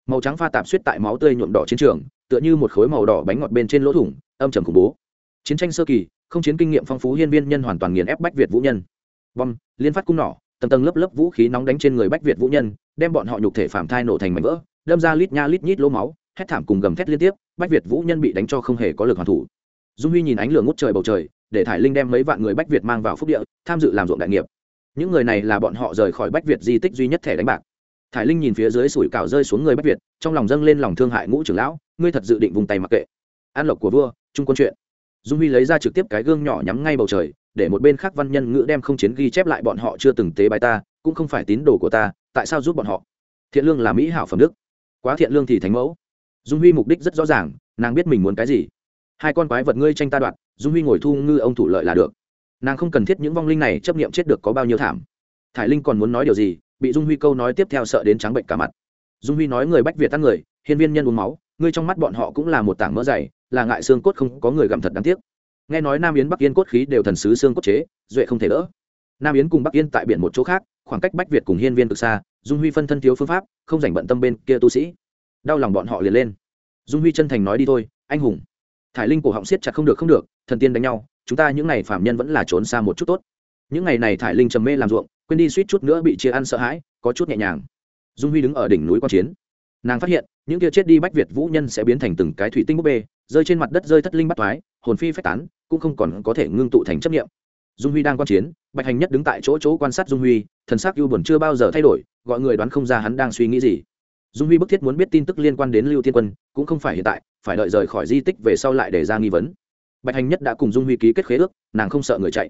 Màu trắng pha tạp suýt tại máu tươi nhuộm đỏ chiến trường, tựa như một khối màu đỏ bánh ngọt bên trên lỗ thủng, âm trầm khủng bố. Chiến tranh sơ kỳ, không chiến kinh nghiệm phong phú hiên viên nhân hoàn toàn nghiền ép bách việt vũ nhân. Bom, liên phát cung nỏ, tầng tầng lớp lớp vũ khí nóng đánh trên người bách việt vũ nhân, đem bọn họ nhục thể phạm thai nổ thành mảnh vỡ, đâm ra lít nha lít nhít lỗ máu, hét thảm cùng gầm thét liên tiếp, bách việt vũ nhân bị đánh cho không hề có lực hoàn thủ. Dung huy nhìn ánh lửa ngút trời bầu trời, để thải linh đem mấy vạn người bách việt mang vào phúc địa, tham dự làm ruộng đại nghiệp những người này là bọn họ rời khỏi bách việt di tích duy nhất thẻ đánh bạc. Thải linh nhìn phía dưới sủi cảo rơi xuống người bách việt, trong lòng dâng lên lòng thương hại ngũ trưởng lão, ngươi thật dự định vùng tay mặc kệ. An lộc của vua, trung quân chuyện. Dung huy lấy ra trực tiếp cái gương nhỏ nhắm ngay bầu trời, để một bên khác văn nhân ngữ đem không chiến ghi chép lại bọn họ chưa từng tế bài ta, cũng không phải tín đồ của ta, tại sao giúp bọn họ? Thiện lương là mỹ hảo phẩm đức. Quá thiện lương thì thánh mẫu. Dung huy mục đích rất rõ ràng, nàng biết mình muốn cái gì. Hai con quái vật ngươi tranh ta đoạt, dung huy ngồi thu ngư ông thủ lợi là được nàng không cần thiết những vong linh này chấp nghiệm chết được có bao nhiêu thảm. Thải linh còn muốn nói điều gì, bị dung huy câu nói tiếp theo sợ đến trắng bệnh cả mặt. Dung huy nói người bách việt tăng người, hiên viên nhân uống máu, ngươi trong mắt bọn họ cũng là một tảng mỡ dày, là ngại xương cốt không có người gặm thật đáng tiếc. Nghe nói nam yến bắc yên cốt khí đều thần sứ xương cốt chế, duệ không thể đỡ. Nam yến cùng bắc yên tại biển một chỗ khác, khoảng cách bách việt cùng hiên viên cực xa, dung huy phân thân thiếu phương pháp, không dành bận tâm bên kia tu sĩ. Đau lòng bọn họ liền lên. Dung huy chân thành nói đi thôi, anh hùng thải linh cổ họng siết chặt không được không được, thần tiên đánh nhau, chúng ta những ngày phạm nhân vẫn là trốn xa một chút tốt. Những ngày này thải linh trầm mê làm ruộng, quên đi suýt chút nữa bị chia ăn sợ hãi, có chút nhẹ nhàng. Dung huy đứng ở đỉnh núi quan chiến. Nàng phát hiện, những kia chết đi bách việt vũ nhân sẽ biến thành từng cái thủy tinh búp bê, rơi trên mặt đất rơi thất linh bắt thoái hồn phi phách tán, cũng không còn có thể ngưng tụ thành chấp nghiệm dung huy đang quan chiến, bạch hành nhất đứng tại chỗ chỗ quan sát dung huy, thần sắc ưu buồn chưa bao giờ thay đổi, gọi người đoán không ra hắn đang suy nghĩ gì dung huy bức thiết muốn biết tin tức liên quan đến lưu thiên quân, cũng không phải hiện tại, phải đợi rời khỏi di tích về sau lại để ra nghi vấn. Bạch hành nhất đã cùng dung huy ký kết khế ước, nàng không sợ người chạy.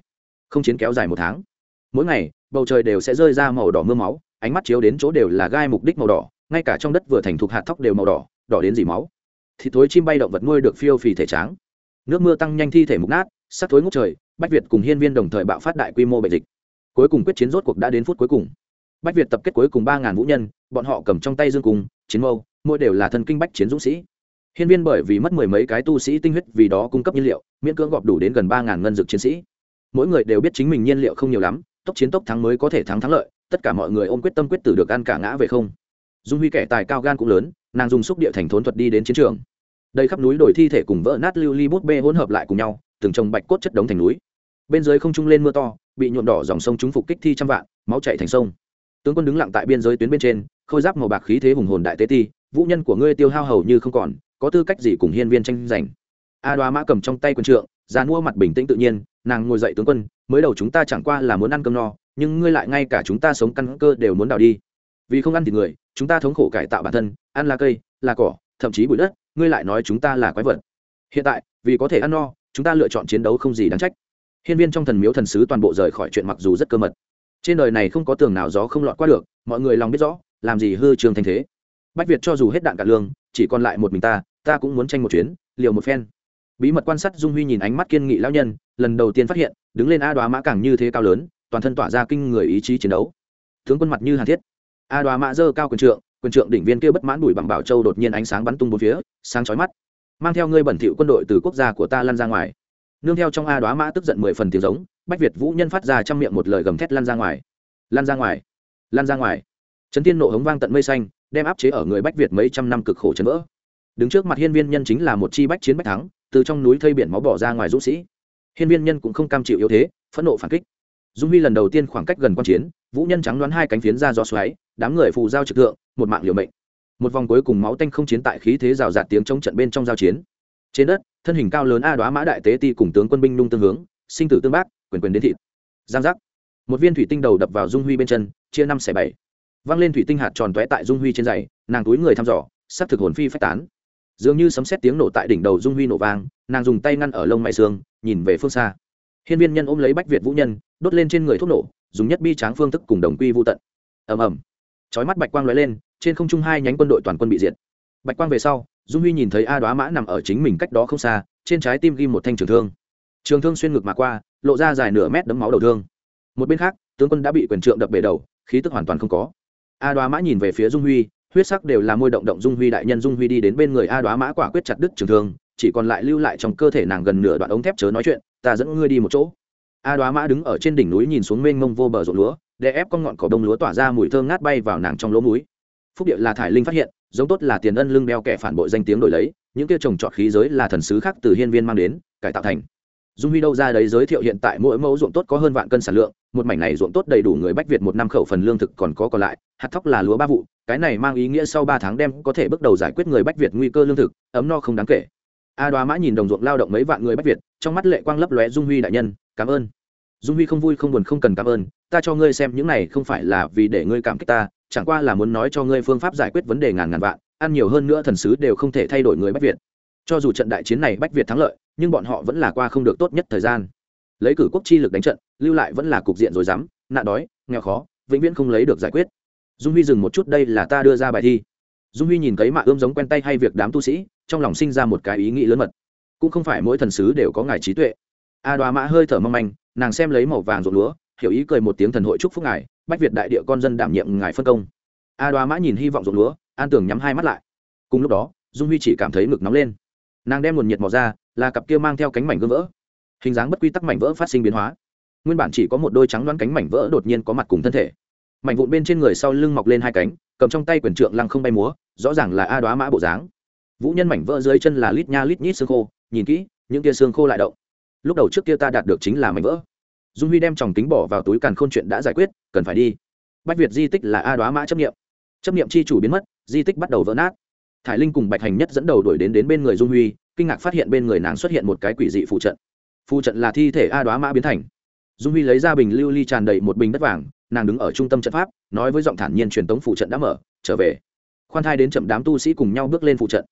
Không chiến kéo dài một tháng. Mỗi ngày, bầu trời đều sẽ rơi ra màu đỏ mưa máu, ánh mắt chiếu đến chỗ đều là gai mục đích màu đỏ, ngay cả trong đất vừa thành thục hạt thóc đều màu đỏ đỏ đến dỉ máu. Thịt thối chim bay động vật nuôi được phiêu phì thể tráng. Nước mưa tăng nhanh thi thể mục nát, sắc thối ngút trời, bách việt cùng hiên viên đồng thời bạo phát đại quy mô bệnh dịch. Cuối cùng quyết chiến rốt cuộc đã đến phút cuối cùng. Bách việt tập kết cuối cùng ba ngàn vũ nhân bọn họ cầm trong tay dương cung, chiến mâu, mỗi đều là thân kinh bách chiến dũng sĩ. Hiên viên bởi vì mất mười mấy cái tu sĩ tinh huyết vì đó cung cấp nhiên liệu, miễn cưỡng gọp đủ đến gần ba ngàn ngân dược chiến sĩ. Mỗi người đều biết chính mình nhiên liệu không nhiều lắm, tốc chiến tốc thắng mới có thể thắng thắng lợi, tất cả mọi người ôm quyết tâm quyết tử được ăn cả ngã về không. Dung huy kẻ tài cao gan cũng lớn, nàng dùng xúc địa thành thốn thuật đi đến chiến trường. Đây khắp núi đồi thi thể cùng vỡ nát lưu ly bút bê hỗn hợp lại cùng nhau, từng trồng bạch cốt chất đống thành núi. Bên dưới không trung lên mưa to, bị nhuộm đỏ dòng sông chúng phục kích thi trăm vạn, máu chạy thành sông. Tướng quân đứng lặng tại biên giới tuyến bên trên khôi giáp màu bạc khí thế hùng hồn đại tế ti, vũ nhân của ngươi tiêu hao hầu như không còn, có tư cách gì cùng hiên viên tranh giành? A đoá mã cầm trong tay quân trượng ra mua mặt bình tĩnh tự nhiên, nàng ngồi dậy tướng quân, mới đầu chúng ta chẳng qua là muốn ăn cơm no, nhưng ngươi lại ngay cả chúng ta sống căn cơ đều muốn đào đi. Vì không ăn thịt người, chúng ta thống khổ cải tạo bản thân, ăn lá cây là cỏ, thậm chí bụi đất, ngươi lại nói chúng ta là quái vật. Hiện tại, vì có thể ăn no, chúng ta lựa chọn chiến đấu không gì đáng trách. Hiên viên trong thần miếu thần sứ toàn bộ rời khỏi chuyện mặc dù rất cơ mật. Trên đời này không có tường nào gió không lọt qua được, mọi người lòng biết rõ làm gì hư trường thành thế? Bách việt cho dù hết đạn cả lương, chỉ còn lại một mình ta ta cũng muốn tranh một chuyến, liều một phen. Bí mật quan sát dung huy nhìn ánh mắt kiên nghị lão nhân, lần đầu tiên phát hiện, đứng lên a đoá mã càng như thế cao lớn, toàn thân tỏa ra kinh người ý chí chiến đấu. Tướng quân mặt như hàn thiết. A đoá mã dơ cao quyền trượng quyền trượng đỉnh viên kia bất mãn bùi bằng bảo châu đột nhiên ánh sáng bắn tung bốn phía, sáng chói mắt. Mang theo ngươi bẩn thỉu quân đội từ quốc gia của ta lăn ra ngoài. Nương theo trong a đoá mã tức giận mười phần tiếng giống, bách việt vũ nhân phát ra trong miệng một lời gầm thét lăn ra ngoài. Lăn ra ngoài. Lăn ra ngoài trấn thiên nộ hống vang tận mây xanh, đem áp chế ở người bách việt mấy trăm năm cực khổ chấn vỡ. Đứng trước mặt hiên viên nhân chính là một chi bách chiến bách thắng, từ trong núi thây biển máu bỏ ra ngoài dũng sĩ. Hiên viên nhân cũng không cam chịu yếu thế, phẫn nộ phản kích. Dung huy lần đầu tiên khoảng cách gần quan chiến, vũ nhân trắng đoán hai cánh phiến ra gió xoáy, đám người phù giao trực thượng, một mạng liều mệnh. Một vòng cuối cùng máu tanh không chiến tại khí thế rào rạt tiếng trong trận bên trong giao chiến. Trên đất, thân hình cao lớn a đoá mã đại tế ti cùng tướng quân binh nung tương hướng, sinh tử tương bác, quyền quyền đến thịt. Giang giác. Một viên thủy tinh đầu đập vào dung huy bên chân, chia năm xẻ bảy văng lên thủy tinh hạt tròn tóe tại dung huy trên giày, nàng túi người thăm dò sắp thực hồn phi phách tán. Dường như sấm xét tiếng nổ tại đỉnh đầu dung huy nổ vang, nàng dùng tay ngăn ở lông mày xương, nhìn về phương xa. Hiên viên nhân ôm lấy bách việt vũ nhân, đốt lên trên người thuốc nổ, dùng nhất bi tráng phương thức cùng đồng quy vô tận. Ầm ầm. Chói mắt bạch quang lóe lên, trên không trung hai nhánh quân đội toàn quân bị diệt. Bạch quang về sau, dung huy nhìn thấy a đoá mã nằm ở chính mình cách đó không xa, trên trái tim ghi một thanh trường thương. Trường thương xuyên ngực mà qua, lộ ra dài nửa mét đấm máu đầu thương. Một bên khác, tướng quân đã bị quyền trượng đập bể đầu, khí tức hoàn toàn không có a đoá mã nhìn về phía dung huy, huyết sắc đều là môi động động dung huy đại nhân dung huy đi đến bên người a đoá mã quả quyết chặt đứt trường thương, chỉ còn lại lưu lại trong cơ thể nàng gần nửa đoạn ống thép chớ nói chuyện, ta dẫn ngươi đi một chỗ. A đoá mã đứng ở trên đỉnh núi nhìn xuống mênh mông vô bờ ruộng lúa, để ép con ngọn cỏ đông lúa tỏa ra mùi thơm ngát bay vào nàng trong lỗ núi phúc địa là thải linh phát hiện, giống tốt là tiền ân lưng đeo kẻ phản bội danh tiếng đổi lấy, những kia trồng trọt khí giới là thần sứ khác từ hiên viên mang đến, cải tạo thành dung huy đâu ra đấy giới thiệu hiện tại mỗi mẫu ruộng tốt có hơn vạn cân sản lượng, một mảnh này ruộng tốt đầy đủ người bách việt một năm khẩu phần lương thực còn có còn lại, hạt thóc là lúa ba vụ, cái này mang ý nghĩa sau ba tháng đem có thể bước đầu giải quyết người bách việt nguy cơ lương thực, ấm no không đáng kể. A đoá mã nhìn đồng ruộng lao động mấy vạn người bách việt, trong mắt lệ quang lấp lóe dung huy đại nhân, cảm ơn. Dung huy không vui không buồn không cần cảm ơn, ta cho ngươi xem những này không phải là vì để ngươi cảm kích ta, chẳng qua là muốn nói cho ngươi phương pháp giải quyết vấn đề ngàn ngàn vạn, ăn nhiều hơn nữa thần sứ đều không thể thay đổi người bách việt. Cho dù trận đại chiến này bách việt thắng lợi nhưng bọn họ vẫn là qua không được tốt nhất thời gian. Lấy cử quốc chi lực đánh trận, lưu lại vẫn là cục diện rồi dám nạn đói, nghèo khó, vĩnh viễn không lấy được giải quyết. Dung huy dừng một chút, đây là ta đưa ra bài thi. Dung huy nhìn thấy mạ ươm giống quen tay hay việc đám tu sĩ, trong lòng sinh ra một cái ý nghĩ lớn mật. Cũng không phải mỗi thần sứ đều có ngài trí tuệ. A đoá mã hơi thở mong manh, nàng xem lấy màu vàng ruộng lúa, hiểu ý cười một tiếng thần hội chúc phúc ngài, bách việt đại địa con dân đảm nhiệm ngài phân công. A đoá mã nhìn hy vọng ruộng lúa, an tường nhắm hai mắt lại. Cùng lúc đó, dung huy chỉ cảm thấy ngực nóng lên. Nàng đem nguồn nhiệt mò ra là cặp kia mang theo cánh mảnh gương vỡ. Hình dáng bất quy tắc mảnh vỡ phát sinh biến hóa. Nguyên bản chỉ có một đôi trắng đoán cánh mảnh vỡ đột nhiên có mặt cùng thân thể. Mảnh vụn bên trên người sau lưng mọc lên hai cánh, cầm trong tay quyền trượng lăng không bay múa, rõ ràng là a đoá mã bộ dáng. Vũ nhân mảnh vỡ dưới chân là lít nha lít nhít xương khô, nhìn kỹ, những kia xương khô lại động. Lúc đầu trước kia ta đạt được chính là mảnh vỡ. Dung huy đem tròng kính bỏ vào túi càn khôn chuyện đã giải quyết, cần phải đi. Bách việt di tích là a đoá mã chấp nghiệm chấp nghiệm chi chủ biến mất, di tích bắt đầu vỡ nát. Thải linh cùng bạch hành nhất dẫn đầu đuổi đến đến bên người dung huy kinh ngạc phát hiện bên người nàng xuất hiện một cái quỷ dị phụ trận. Phụ trận là thi thể a đoá mã biến thành. Dung huy lấy ra bình lưu ly tràn đầy một bình đất vàng, nàng đứng ở trung tâm trận pháp, nói với giọng thản nhiên truyền tống phụ trận đã mở, trở về. Khoan thai đến chậm đám tu sĩ cùng nhau bước lên phụ trận.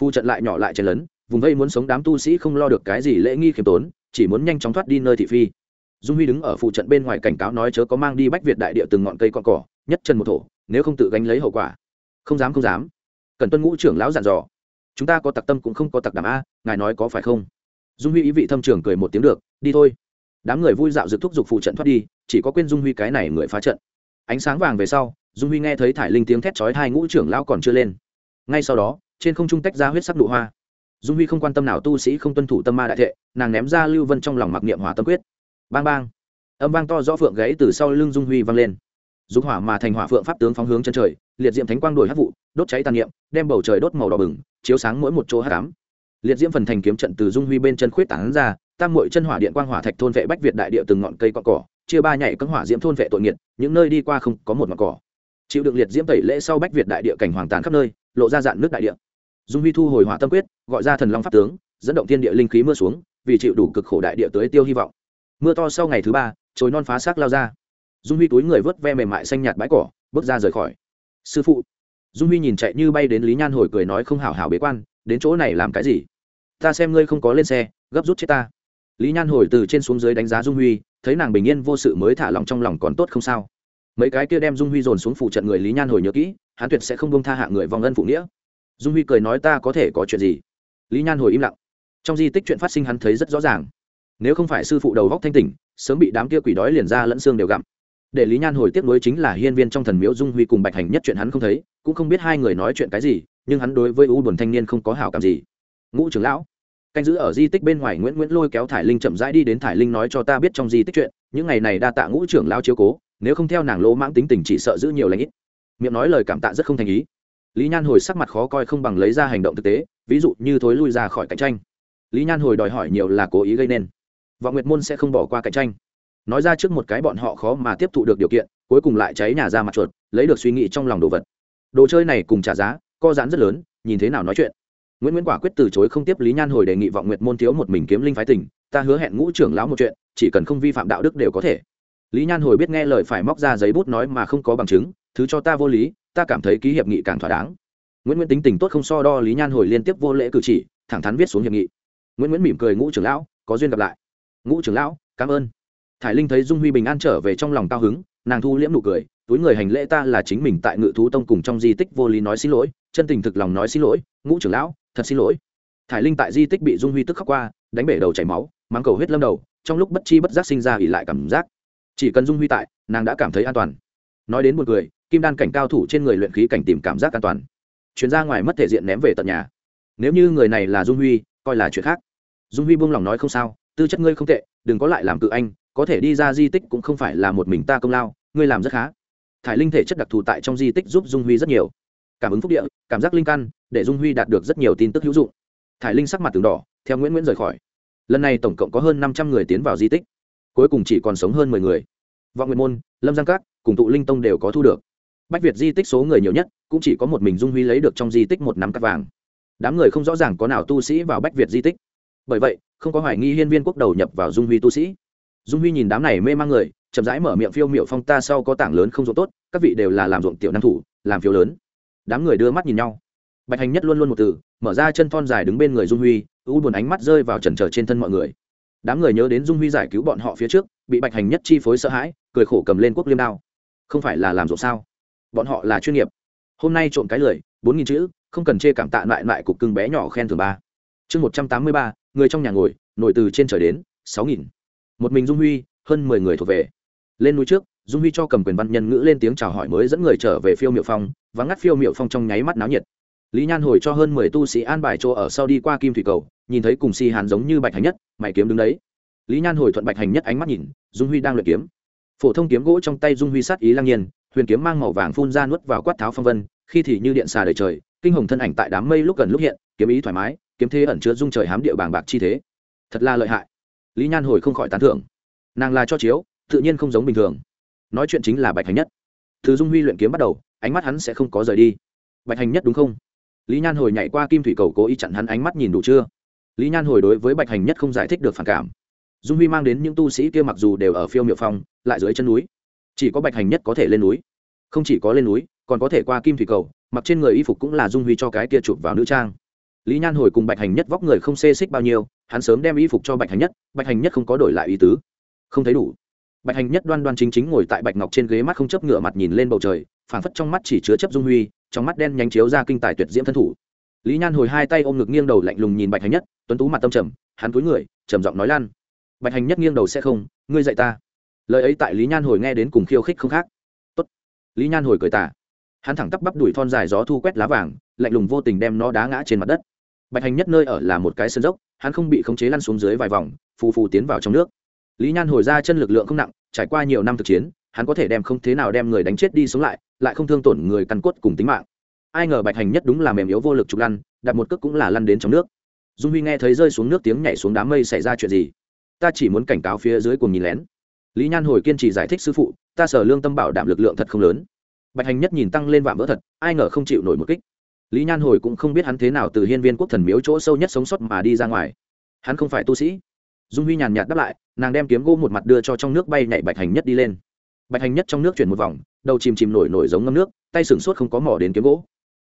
Phụ trận lại nhỏ lại chen lấn vùng vây muốn sống đám tu sĩ không lo được cái gì lễ nghi khiêm tốn, chỉ muốn nhanh chóng thoát đi nơi thị phi. Dung huy đứng ở phụ trận bên ngoài cảnh cáo nói chớ có mang đi bách việt đại địa từng ngọn cây con cỏ, nhất chân một thổ, nếu không tự gánh lấy hậu quả. Không dám không dám. Cần tuân ngũ trưởng lão dặn dò chúng ta có tặc tâm cũng không có tặc đảm a, ngài nói có phải không? Dung huy ý vị thâm trưởng cười một tiếng được, đi thôi. Đám người vui dạo dực thúc giục phụ trận thoát đi, chỉ có quên dung huy cái này người phá trận. Ánh sáng vàng về sau, dung huy nghe thấy thải linh tiếng thét chói hai ngũ trưởng lão còn chưa lên. Ngay sau đó, trên không trung tách ra huyết sắc nụ hoa. Dung huy không quan tâm nào tu sĩ không tuân thủ tâm ma đại thệ, nàng ném ra lưu vân trong lòng mặc niệm hỏa tâm quyết. Bang bang. Âm vang to rõ phượng gãy từ sau lưng dung huy vang lên. Dục hỏa mà thành hỏa phượng pháp tướng phóng hướng chân trời, liệt diệm thánh quang đổi hát vụ đốt cháy tàn niệm, đem bầu trời đốt màu đỏ bừng, chiếu sáng mỗi một chỗ hát cám liệt diễm phần thành kiếm trận từ dung huy bên chân khuyết tảng ra, tam mội chân hỏa điện quang hỏa thạch thôn vệ bách việt đại địa từng ngọn cây cọn cỏ chia ba nhảy cấm hỏa diễm thôn vệ tội nghiệt, những nơi đi qua không có một ngọn cỏ. Chịu được liệt diễm tẩy lễ sau bách việt đại địa cảnh hoàng tàn khắp nơi, lộ ra dạn nước đại địa. Dung huy thu hồi hỏa tâm quyết, gọi ra thần long pháp tướng, dẫn động thiên địa linh khí mưa xuống, vì chịu đủ cực khổ đại địa tới tiêu hy vọng. Mưa to sau ngày thứ ba, chồi non phá xác lao ra. Dung huy túi người vớt ve mềm mại xanh nhạt bãi cỏ, bước ra rời khỏi. Sư phụ dung huy nhìn chạy như bay đến lý nhan hồi cười nói không hảo hảo bế quan, đến chỗ này làm cái gì? Ta xem ngươi không có lên xe, gấp rút chết ta. Lý nhan hồi từ trên xuống dưới đánh giá dung huy, thấy nàng bình yên vô sự mới thả lòng trong lòng còn tốt không sao. Mấy cái kia đem dung huy dồn xuống phụ trận người lý nhan hồi nhớ kỹ, hắn tuyệt sẽ không bông tha hạ người vòng ân phụ nghĩa. Dung huy cười nói ta có thể có chuyện gì? Lý nhan hồi im lặng. Trong di tích chuyện phát sinh hắn thấy rất rõ ràng. Nếu không phải sư phụ đầu góc thanh tỉnh, sớm bị đám kia quỷ đói liền ra lẫn xương đều gặm để lý nhan hồi tiếp nối chính là hiên viên trong thần miếu dung huy cùng bạch hành nhất chuyện hắn không thấy, cũng không biết hai người nói chuyện cái gì, nhưng hắn đối với u buồn thanh niên không có hảo cảm gì. Ngũ trưởng lão, canh giữ ở di tích bên ngoài nguyễn nguyễn lôi kéo thải linh chậm rãi đi đến thải linh nói cho ta biết trong di tích chuyện, những ngày này đa tạ ngũ trưởng lao chiếu cố, nếu không theo nàng lỗ mãng tính tình chỉ sợ giữ nhiều lãnh ít. Miệng nói lời cảm tạ rất không thành ý. Lý nhan hồi sắc mặt khó coi không bằng lấy ra hành động thực tế, ví dụ như thối lui ra khỏi cạnh tranh. Lý nhan hồi đòi hỏi nhiều là cố ý gây nên. Vọng nguyệt môn sẽ không bỏ qua cạnh tranh nói ra trước một cái bọn họ khó mà tiếp thụ được điều kiện, cuối cùng lại cháy nhà ra mặt chuột, lấy được suy nghĩ trong lòng đồ vật. Đồ chơi này cùng trả giá, co giãn rất lớn, nhìn thế nào nói chuyện. Nguyễn nguyễn quả quyết từ chối không tiếp lý nhan hồi đề nghị vọng nguyệt môn thiếu một mình kiếm linh phái tình, ta hứa hẹn ngũ trưởng lão một chuyện, chỉ cần không vi phạm đạo đức đều có thể. Lý nhan hồi biết nghe lời phải móc ra giấy bút nói mà không có bằng chứng, thứ cho ta vô lý, ta cảm thấy ký hiệp nghị càng thỏa đáng. Nguyễn nguyễn tính tình tốt không so đo, lý nhan hồi liên tiếp vô lễ cử chỉ, thẳng thắn viết xuống hiệp nghị. Nguyễn nguyễn mỉm cười ngũ trưởng lão, có duyên gặp lại. Ngũ trưởng lão, cảm ơn thải linh thấy dung huy bình an trở về trong lòng cao hứng, nàng thu liễm nụ cười, túi người hành lễ ta là chính mình tại ngự thú tông cùng trong di tích vô lý nói xin lỗi, chân tình thực lòng nói xin lỗi, ngũ trưởng lão, thật xin lỗi. Thải linh tại di tích bị dung huy tức khắc qua, đánh bể đầu chảy máu mang cầu huyết lâm đầu, trong lúc bất chi bất giác sinh ra ỉ lại cảm giác. Chỉ cần dung huy tại, nàng đã cảm thấy an toàn. Nói đến một người kim đan cảnh cao thủ trên người luyện khí cảnh tìm cảm giác an toàn. Chuyến ra ngoài mất thể diện ném về tận nhà. Nếu như người này là dung huy, coi là chuyện khác. Dung huy buông lòng nói không sao, tư chất ngươi không tệ, đừng có lại làm cự anh có thể đi ra di tích cũng không phải là một mình ta công lao ngươi làm rất khá. Thải linh thể chất đặc thù tại trong di tích giúp dung huy rất nhiều. Cảm ứng phúc địa cảm giác linh căn để dung huy đạt được rất nhiều tin tức hữu dụng. Thải linh sắc mặt từng đỏ theo nguyễn nguyễn rời khỏi. Lần này tổng cộng có hơn năm trăm người tiến vào di tích. Cuối cùng chỉ còn sống hơn mười người. Vọng nguyện môn lâm giang cát, cùng tụ linh tông đều có thu được. Bách việt di tích số người nhiều nhất cũng chỉ có một mình dung huy lấy được trong di tích một nắm cắt vàng. Đám người không rõ ràng có nào tu sĩ vào bách việt di tích. Bởi vậy không có hoài nghi hiên viên quốc đầu nhập vào dung huy tu sĩ dung huy nhìn đám này mê mang người, chậm rãi mở miệng phiêu miệu phong, ta sau có tảng lớn không ruộng tốt, các vị đều là làm ruộng tiểu năng thủ, làm phiếu lớn. Đám người đưa mắt nhìn nhau. Bạch hành nhất luôn luôn một từ, mở ra chân thon dài đứng bên người dung huy, u buồn ánh mắt rơi vào trần trở trên thân mọi người. Đám người nhớ đến dung huy giải cứu bọn họ phía trước, bị bạch hành nhất chi phối sợ hãi, cười khổ cầm lên quốc liêm đao. Không phải là làm ruộng sao? Bọn họ là chuyên nghiệp. Hôm nay trộm cái lười, bốn nghìn chữ, không cần chê cảm tạ lại lại cục cưng bé nhỏ khen thường ba. Chương một trăm tám mươi ba, người trong nhà ngồi, nổi từ trên trời đến, sáu nghìn một mình dung huy, hơn mười người thuộc về. Lên núi trước, dung huy cho cầm quyền văn nhân ngữ lên tiếng chào hỏi mới dẫn người trở về phiêu miệu phong, vắng ngắt phiêu miệu phong trong nháy mắt náo nhiệt. Lý nhan hồi cho hơn mười tu sĩ an bài chỗ ở sau đi qua kim thủy cầu, nhìn thấy cùng si hàn giống như bạch hành nhất, mày kiếm đứng đấy. Lý nhan hồi thuận bạch hành nhất ánh mắt nhìn, dung huy đang luyện kiếm. Phổ thông kiếm gỗ trong tay dung huy sát ý lang nhiên, huyền kiếm mang màu vàng phun ra nuốt vào quát tháo phong vân, khi thì như điện xà đời trời, kinh hồng thân ảnh tại đám mây lúc gần lúc hiện, kiếm ý thoải mái, kiếm thế ẩn chứa dung trời hám địa bàng bạc chi thế. Thật là lợi hại lý nhan hồi không khỏi tán thưởng. Nàng là cho chiếu, tự nhiên không giống bình thường. Nói chuyện chính là bạch hành nhất. Từ dung huy luyện kiếm bắt đầu, ánh mắt hắn sẽ không có rời đi. Bạch hành nhất đúng không? Lý nhan hồi nhảy qua kim thủy cầu cố ý chặn hắn ánh mắt nhìn đủ chưa? Lý nhan hồi đối với bạch hành nhất không giải thích được phản cảm. Dung huy mang đến những tu sĩ kia mặc dù đều ở phiêu miệu phong, lại dưới chân núi. Chỉ có bạch hành nhất có thể lên núi. Không chỉ có lên núi, còn có thể qua kim thủy cầu, mặc trên người y phục cũng là dung huy cho cái kia chụp vào nữ trang lý nhan hồi cùng bạch hành nhất vóc người không xê xích bao nhiêu, hắn sớm đem y phục cho bạch hành nhất, bạch hành nhất không có đổi lại ý tứ. Không thấy đủ. Bạch hành nhất đoan đoan chính chính ngồi tại bạch ngọc trên ghế mắt không chấp ngửa mặt nhìn lên bầu trời, phảng phất trong mắt chỉ chứa chấp dung huy, trong mắt đen nhanh chiếu ra kinh tài tuyệt diễm thân thủ. Lý nhan hồi hai tay ôm ngực nghiêng đầu lạnh lùng nhìn bạch hành nhất, tuấn tú mặt tâm trầm, hắn cúi người, trầm giọng nói lan. Bạch hành nhất nghiêng đầu sẽ không, ngươi dạy ta. Lời ấy tại lý nhan hồi nghe đến cùng khiêu khích không khác. Tốt. lý nhan hồi cười tả hắn thẳng tắp bắp đuổi thon dài gió thu quét lá vàng, lạnh lùng vô tình đem nó đá ngã trên mặt đất bạch hành nhất nơi ở là một cái sân dốc, hắn không bị khống chế lăn xuống dưới vài vòng, phù phù tiến vào trong nước. Lý nhan hồi ra chân lực lượng không nặng, trải qua nhiều năm thực chiến, hắn có thể đem không thế nào đem người đánh chết đi sống lại lại không thương tổn người căn cốt cùng tính mạng. Ai ngờ bạch hành nhất đúng là mềm yếu vô lực trục lăn đặt một cước cũng là lăn đến trong nước. Dung huy nghe thấy rơi xuống nước tiếng nhảy xuống đám mây xảy ra chuyện gì? Ta chỉ muốn cảnh cáo phía dưới cùng nhìn lén. Lý nhan hồi kiên trì giải thích sư phụ, ta sở lương tâm bảo đảm lực lượng thật không lớn. Bạch hành nhất nhìn tăng lên vạm vỡ thật, ai ngờ không chịu nổi một kích lý nhan hồi cũng không biết hắn thế nào từ hiên viên quốc thần miếu chỗ sâu nhất sống sót mà đi ra ngoài. Hắn không phải tu sĩ. Dung huy nhàn nhạt đáp lại, nàng đem kiếm gỗ một mặt đưa cho trong nước bay nhảy bạch hành nhất đi lên. Bạch hành nhất trong nước chuyển một vòng, đầu chìm chìm nổi nổi giống ngâm nước, tay sừng sốt không có mỏ đến kiếm gỗ.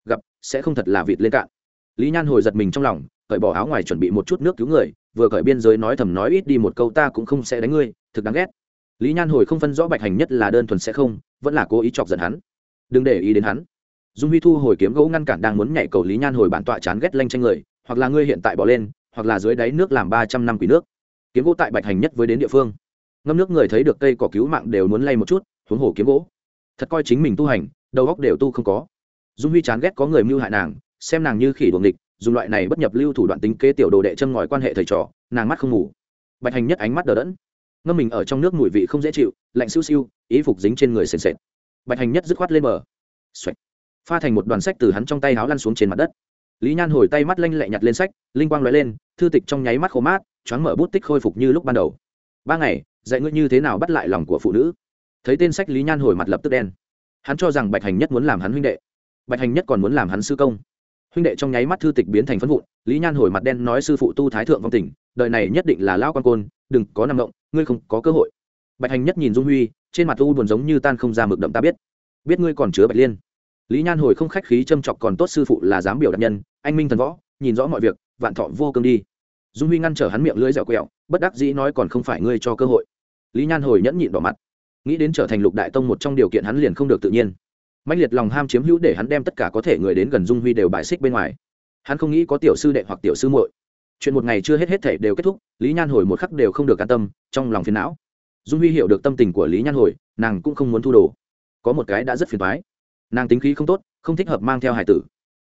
Gặp, sẽ không thật là vịt lên cạn. Lý nhan hồi giật mình trong lòng, cởi bỏ áo ngoài chuẩn bị một chút nước cứu người, vừa cởi biên giới nói thầm nói ít đi một câu ta cũng không sẽ đánh ngươi, thực đáng ghét. Lý nhan hồi không phân rõ bạch hành nhất là đơn thuần sẽ không, vẫn là cố ý chọc giận hắn. Đừng để ý đến hắn dung huy thu hồi kiếm gỗ ngăn cản đang muốn nhảy cầu lý nhan hồi bản tọa chán ghét lanh tranh người, hoặc là ngươi hiện tại bỏ lên, hoặc là dưới đáy nước làm ba trăm năm quỷ nước. Kiếm gỗ tại bạch hành nhất với đến địa phương. Ngâm nước người thấy được cây cỏ cứu mạng đều muốn lay một chút, huống hồ kiếm gỗ. Thật coi chính mình tu hành, đầu góc đều tu không có. Dung huy chán ghét có người mưu hại nàng, xem nàng như khỉ đuồng địch dùng loại này bất nhập lưu thủ đoạn tính kế tiểu đồ đệ châm ngòi quan hệ thầy trò, nàng mắt không ngủ. Bạch hành nhất ánh mắt đờ đẫn. Ngâm mình ở trong nước mùi vị không dễ chịu, lạnh siêu siêu, ý phục dính trên người sền sệt. Bạch hành nhất dứt khoát lên bờ. Xoạch pha thành một đoàn sách từ hắn trong tay háo lăn xuống trên mặt đất. Lý nhan hồi tay mắt lanh lẹ nhặt lên sách, linh quang l ó e lên, thư tịch trong nháy mắt khô mát, choáng mở bút tích khôi phục như lúc ban đầu. Ba ngày, dạy ngươi như thế nào bắt lại lòng của phụ nữ? Thấy tên sách lý nhan hồi mặt lập tức đen. Hắn cho rằng bạch hành nhất muốn làm hắn huynh đệ. Bạch hành nhất còn muốn làm hắn sư công. Huynh đệ trong nháy mắt thư tịch biến thành phân vụn, lý nhan hồi mặt đen nói sư phụ tu thái thượng vong tình, đời này nhất định là lao quan côn, đừng có nằm động, ngươi không có cơ hội. Bạch hành nhất nhìn dung huy, trên mặt u buồn giống như tan không ra mực đậm ta biết. Biết ngươi còn chứa bạch liên lý nhan hồi không khách khí châm chọc còn tốt sư phụ là dám biểu đặc nhân, anh minh thần võ, nhìn rõ mọi việc, vạn thọ vô cương đi. Dung huy ngăn trở hắn miệng lưỡi dẻo quẹo, bất đắc dĩ nói còn không phải ngươi cho cơ hội. Lý nhan hồi nhẫn nhịn đỏ mặt. Nghĩ đến trở thành lục đại tông một trong điều kiện hắn liền không được tự nhiên. Mạnh liệt lòng ham chiếm hữu để hắn đem tất cả có thể người đến gần dung huy đều bài xích bên ngoài. Hắn không nghĩ có tiểu sư đệ hoặc tiểu sư muội. Chuyện một ngày chưa hết hết thể đều kết thúc, lý nhan hồi một khắc đều không được an tâm, trong lòng phiền não. Dung huy hiểu được tâm tình của lý nhan hồi, nàng cũng không muốn thu đồ. Có một cái đã rất phiền thoái nàng tính khí không tốt, không thích hợp mang theo hải tử.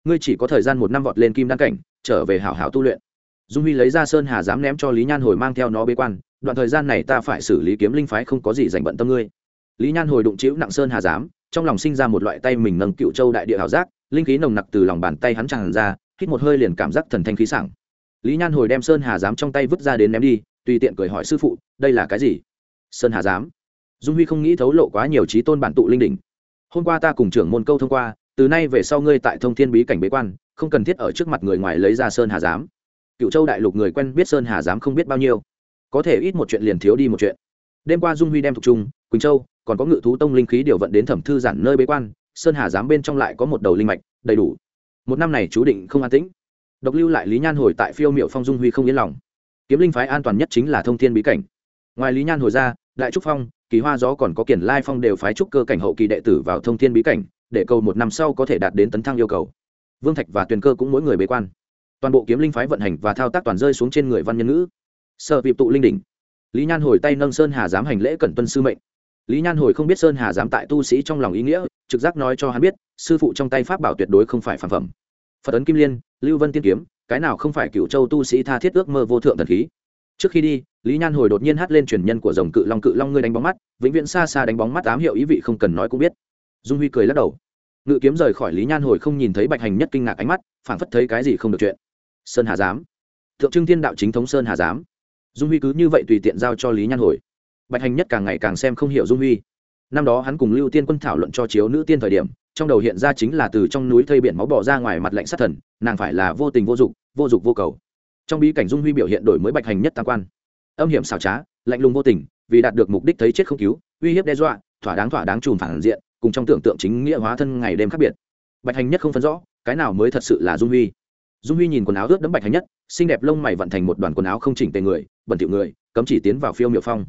Ngươi chỉ có thời gian một năm vọt lên kim đăng cảnh, trở về hảo hảo tu luyện. Dung huy lấy ra sơn hà dám ném cho lý nhan hồi mang theo nó bế quan, đoạn thời gian này ta phải xử lý kiếm linh phái không có gì dành bận tâm ngươi. Lý nhan hồi đụng chịu nặng sơn hà giám trong lòng sinh ra một loại tay mình nâng cựu châu đại địa hảo giác, linh khí nồng nặc từ lòng bàn tay hắn tràn ra, hít một hơi liền cảm giác thần thanh khí sảng. Lý nhan hồi đem sơn hà giám trong tay vứt ra đến ném đi, tùy tiện cười hỏi sư phụ, đây là cái gì? Sơn hà giám dung huy không nghĩ thấu lộ quá nhiều trí tôn bản tụ linh đỉnh hôm qua ta cùng trưởng môn câu thông qua, từ nay về sau ngươi tại thông thiên bí cảnh bế quan, không cần thiết ở trước mặt người ngoài lấy ra sơn hà giám. Cựu châu đại lục người quen biết sơn hà giám không biết bao nhiêu. Có thể ít một chuyện liền thiếu đi một chuyện. Đêm qua dung huy đem thuộc trung, quỳnh châu, còn có ngự thú tông linh khí điều vận đến thẩm thư giản nơi bế quan, sơn hà giám bên trong lại có một đầu linh mạch, đầy đủ. Một năm này chú định không an tĩnh. Độc lưu lại lý nhan hồi tại phiêu miệu phong dung huy không yên lòng. Kiếm linh phái an toàn nhất chính là thông thiên bí cảnh. Ngoài lý nhan hồi ra, đại trúc phong kỳ hoa gió còn có kiền lai phong đều phái trúc cơ cảnh hậu kỳ đệ tử vào thông thiên bí cảnh, để cầu một năm sau có thể đạt đến tấn thăng yêu cầu. Vương thạch và tuyền cơ cũng mỗi người bế quan. Toàn bộ kiếm linh phái vận hành và thao tác toàn rơi xuống trên người văn nhân ngữ. Sợ vịp tụ linh đỉnh. Lý nhan hồi tay nâng sơn hà giám hành lễ cẩn tuân sư mệnh. Lý nhan hồi không biết sơn hà giám tại tu sĩ trong lòng ý nghĩa, trực giác nói cho hắn biết, sư phụ trong tay pháp bảo tuyệt đối không phải phản phẩm. Phật ấn kim liên, lưu vân tiên kiếm, cái nào không phải cựu châu tu sĩ tha thiết ước mơ vô thượng thần khí? Trước khi đi, lý nhan hồi đột nhiên hát lên truyền nhân của dòng cự long cự long ngươi đánh bóng mắt, vĩnh viễn xa xa đánh bóng mắt ám hiệu ý vị không cần nói cũng biết. Dung huy cười lắc đầu. Ngự kiếm rời khỏi lý nhan hồi không nhìn thấy bạch hành nhất kinh ngạc ánh mắt, phảng phất thấy cái gì không được chuyện. Sơn hà giám. Thượng trưng thiên đạo chính thống sơn hà giám. Dung huy cứ như vậy tùy tiện giao cho lý nhan hồi. Bạch hành nhất càng ngày càng xem không hiểu dung huy. Năm đó hắn cùng lưu tiên quân thảo luận cho chiếu nữ tiên thời điểm, trong đầu hiện ra chính là từ trong núi thây biển máu bỏ ra ngoài mặt lạnh sát thần, nàng phải là vô tình vô dụng vô dụng vô cầu trong bí cảnh dung huy biểu hiện đổi mới bạch hành nhất tam quan. Âm hiểm xảo trá, lạnh lùng vô tình, vì đạt được mục đích thấy chết không cứu, uy hiếp đe dọa, thỏa đáng thỏa đáng trùm phản diện, cùng trong tưởng tượng chính nghĩa hóa thân ngày đêm khác biệt. Bạch hành nhất không phân rõ, cái nào mới thật sự là dung huy. Dung huy nhìn quần áo ướt đẫm bạch hành nhất, xinh đẹp lông mày vận thành một đoàn quần áo không chỉnh tề người, bẩn thỉu người, cấm chỉ tiến vào phiêu miệu phong.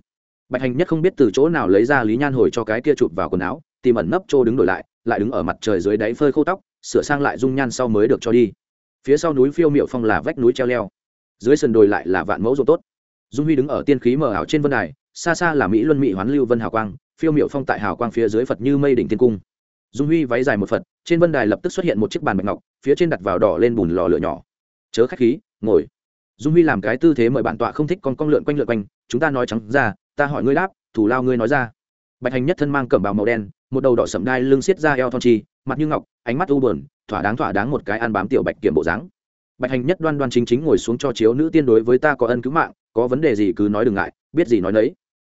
Bạch hành nhất không biết từ chỗ nào lấy ra lý nhan hồi cho cái kia chụp vào quần áo, tìm ẩn nấp trô đứng đổi lại lại đứng ở mặt trời dưới đáy phơi khô tóc, sửa sang lại dung nhan sau mới được cho đi. Phía sau núi phiêu miệu phong là vách núi treo leo dưới sườn đồi lại là vạn mẫu ruộng tốt. Dung huy đứng ở tiên khí mờ ảo trên vân đài, xa xa là mỹ luân mỹ hoán lưu vân hào quang, phiêu miệu phong tại hào quang phía dưới phật như mây đỉnh tiên cung. Dung huy váy dài một phật, trên vân đài lập tức xuất hiện một chiếc bàn bạch ngọc, phía trên đặt vào đỏ lên bùn lò lửa nhỏ. Chớ khách khí, ngồi. Dung huy làm cái tư thế mời bản tọa không thích con con lượn quanh lượn quanh, chúng ta nói trắng ra, ta hỏi ngươi đáp, thủ lao ngươi nói ra. Bạch hành nhất thân mang cẩm bào màu đen, một đầu đỏ sậm đai lưng xiết ra eo thon chi, mặt như ngọc, ánh mắt u buồn, thỏa đáng thỏa đáng một cái ăn bám tiểu bạch kiểm bộ dáng bạch hành nhất đoan đoan chính chính ngồi xuống cho chiếu nữ tiên đối với ta có ân cứu mạng, có vấn đề gì cứ nói đừng ngại, biết gì nói nấy.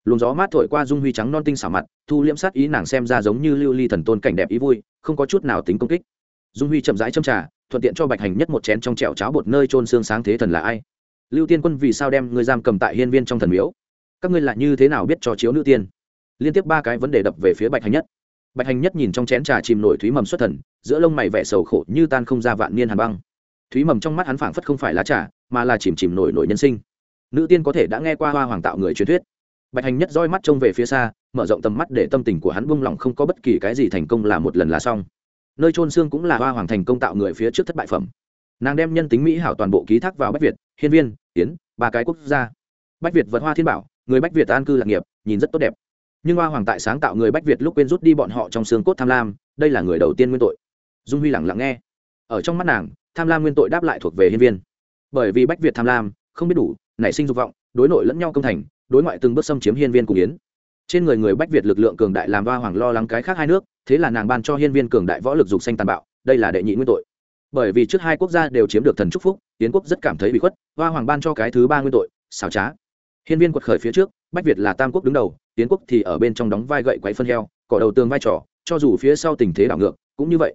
Luồng gió mát thổi qua dung huy trắng non tinh xảo mặt, thu liễm sát ý nàng xem ra giống như lưu ly thần tôn cảnh đẹp ý vui, không có chút nào tính công kích. Dung huy chậm rãi châm trà, thuận tiện cho bạch hành nhất một chén trong trẹo cháo bột nơi trôn xương sáng thế thần là ai? Lưu tiên quân vì sao đem người giam cầm tại hiên viên trong thần miếu? Các ngươi lại như thế nào biết cho chiếu nữ tiên? Liên tiếp ba cái vấn đề đập về phía bạch hành nhất. Bạch hành nhất nhìn trong chén trà chìm nổi thúy mầm xuất thần, giữa lông mày vẻ sầu khổ như tan không ra vạn niên hàn băng thúy mầm trong mắt hắn phảng phất không phải lá trà, mà là chìm chìm nổi nổi nhân sinh. Nữ tiên có thể đã nghe qua hoa hoàng tạo người truyền thuyết. Bạch hành nhất roi mắt trông về phía xa, mở rộng tầm mắt để tâm tình của hắn buông lỏng không có bất kỳ cái gì thành công là một lần là xong. Nơi trôn xương cũng là hoa hoàng thành công tạo người phía trước thất bại phẩm. Nàng đem nhân tính mỹ hảo toàn bộ ký thác vào bách việt, hiên viên tiến ba cái quốc gia. Bách việt vật hoa thiên bảo, người bách việt an cư lạc nghiệp, nhìn rất tốt đẹp. Nhưng hoa hoàng tại sáng tạo người bách việt lúc quên rút đi bọn họ trong xương cốt tham lam, đây là người đầu tiên nguyên tội. Dung huy lẳng lặng nghe. Ở trong mắt nàng tham lam nguyên tội đáp lại thuộc về hiên viên. Bởi vì bách việt tham lam, không biết đủ, nảy sinh dục vọng, đối nội lẫn nhau công thành, đối ngoại từng bước xâm chiếm hiên viên cùng yến. Trên người người bách việt lực lượng cường đại làm va hoàng lo lắng cái khác hai nước, thế là nàng ban cho hiên viên cường đại võ lực dục xanh tàn bạo, đây là đệ nhị nguyên tội. Bởi vì trước hai quốc gia đều chiếm được thần trúc phúc, yến quốc rất cảm thấy bị khuất va hoàng ban cho cái thứ ba nguyên tội, xảo trá. Hiên viên quật khởi phía trước, bách việt là tam quốc đứng đầu, yến quốc thì ở bên trong đóng vai gậy quấy phân heo, cỏ đầu tường vai trò, cho dù phía sau tình thế đảo ngược, cũng như vậy.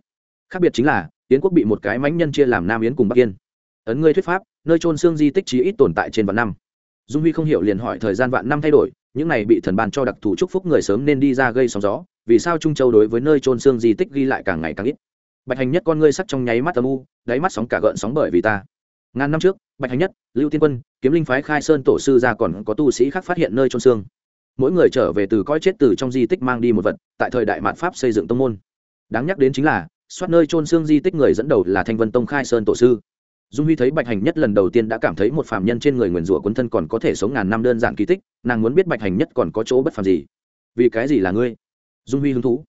Khác biệt chính là yến quốc bị một cái mãnh nhân chia làm nam yến cùng bắc yên. Ấn ngươi thuyết pháp, nơi trôn xương di tích chí ít tồn tại trên vạn năm. Dung huy không hiểu liền hỏi thời gian vạn năm thay đổi, những này bị thần ban cho đặc thù chúc phúc người sớm nên đi ra gây sóng gió, vì sao trung châu đối với nơi trôn xương di tích ghi lại càng ngày càng ít? Bạch hành nhất con ngươi sắc trong nháy mắt âm u, đáy mắt sóng cả gợn sóng bởi vì ta. Ngàn năm trước, bạch hành nhất, lưu tiên quân, kiếm linh phái khai sơn tổ sư ra còn có tu sĩ khác phát hiện nơi trôn xương. Mỗi người trở về từ coi chết từ trong di tích mang đi một vật, tại thời đại mạt pháp xây dựng tông môn. Đáng nhắc đến chính là soát nơi trôn xương di tích người dẫn đầu là thanh vân tông khai sơn tổ sư. Dung huy thấy bạch hành nhất lần đầu tiên đã cảm thấy một phàm nhân trên người nguyền rủa quân thân còn có thể sống ngàn năm đơn giản kỳ tích, nàng muốn biết bạch hành nhất còn có chỗ bất phàm gì. Vì cái gì là ngươi? Dung huy hứng thú.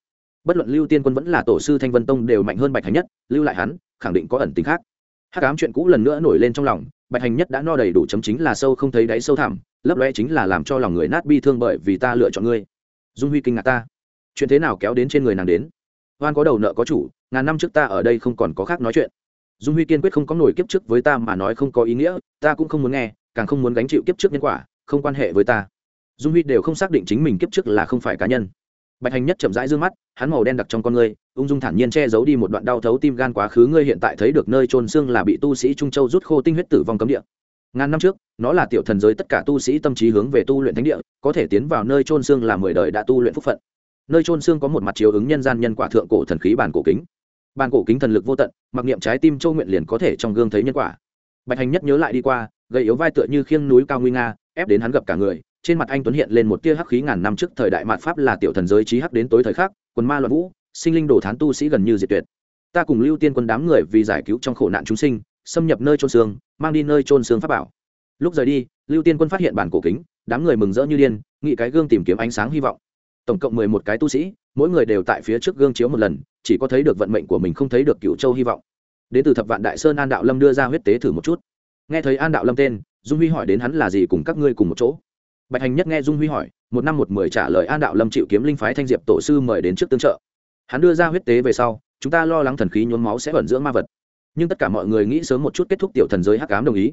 Bất luận lưu tiên quân vẫn là tổ sư thanh vân tông đều mạnh hơn bạch hành nhất, lưu lại hắn, khẳng định có ẩn tính khác. Hắc ám chuyện cũ lần nữa nổi lên trong lòng, bạch hành nhất đã no đầy đủ chấm chính là sâu không thấy đáy sâu thẳm, lấp loe chính là làm cho lòng người nát bi thương bởi vì ta lựa chọn ngươi. Dung huy kinh ngạc ta. Chuyện thế nào kéo đến trên người nàng đến? Oan có đầu nợ có chủ ngàn năm trước ta ở đây không còn có khác nói chuyện. Dung huy kiên quyết không có nổi kiếp trước với ta mà nói không có ý nghĩa, ta cũng không muốn nghe, càng không muốn gánh chịu kiếp trước nhân quả, không quan hệ với ta. Dung huy đều không xác định chính mình kiếp trước là không phải cá nhân. Bạch hành nhất chậm rãi d ư ơ n g mắt, hắn màu đen đặc trong con ngươi, ung dung thản nhiên che giấu đi một đoạn đau thấu tim gan quá khứ ngươi hiện tại thấy được nơi trôn xương là bị tu sĩ trung châu rút khô tinh huyết tử vong cấm địa. Ngàn năm trước, nó là tiểu thần giới tất cả tu sĩ tâm trí hướng về tu luyện thánh địa, có thể tiến vào nơi trôn xương là mười đời đã tu luyện phúc phận. Nơi trôn xương có một mặt chiếu ứng nhân gian nhân quả thượng cổ thần khí bản cổ kính bàn cổ kính thần lực vô tận, mặc niệm trái tim châu nguyện liền có thể trong gương thấy nhân quả. Bạch hành nhất nhớ lại đi qua, gầy yếu vai tựa như khiêng núi cao nguy nga, ép đến hắn gặp cả người, trên mặt anh tuấn hiện lên một tia hắc khí ngàn năm trước thời đại mạt pháp là tiểu thần giới trí hắc đến tối thời khắc, quần ma loạn vũ, sinh linh đồ thán tu sĩ gần như diệt tuyệt. Ta cùng lưu tiên quân đám người vì giải cứu trong khổ nạn chúng sinh, xâm nhập nơi trôn xương, mang đi nơi trôn xương pháp bảo. Lúc rời đi, lưu tiên quân phát hiện bản cổ kính, đám người mừng rỡ như điên nghị cái gương tìm kiếm ánh sáng hy vọng. Tổng cộng mười một cái tu sĩ, mỗi người đều tại phía trước gương chiếu một lần chỉ có thấy được vận mệnh của mình không thấy được cựu châu hy vọng. Đến từ thập vạn đại sơn an đạo lâm đưa ra huyết tế thử một chút. Nghe thấy an đạo lâm tên, dung huy hỏi đến hắn là gì cùng các ngươi cùng một chỗ. Bạch hành nhất nghe dung huy hỏi, một năm một mười trả lời an đạo lâm chịu kiếm linh phái thanh diệp tổ sư mời đến trước tương trợ. Hắn đưa ra huyết tế về sau, chúng ta lo lắng thần khí nhuốm máu sẽ bẩn dưỡng ma vật. Nhưng tất cả mọi người nghĩ sớm một chút kết thúc tiểu thần giới hắc ám đồng ý.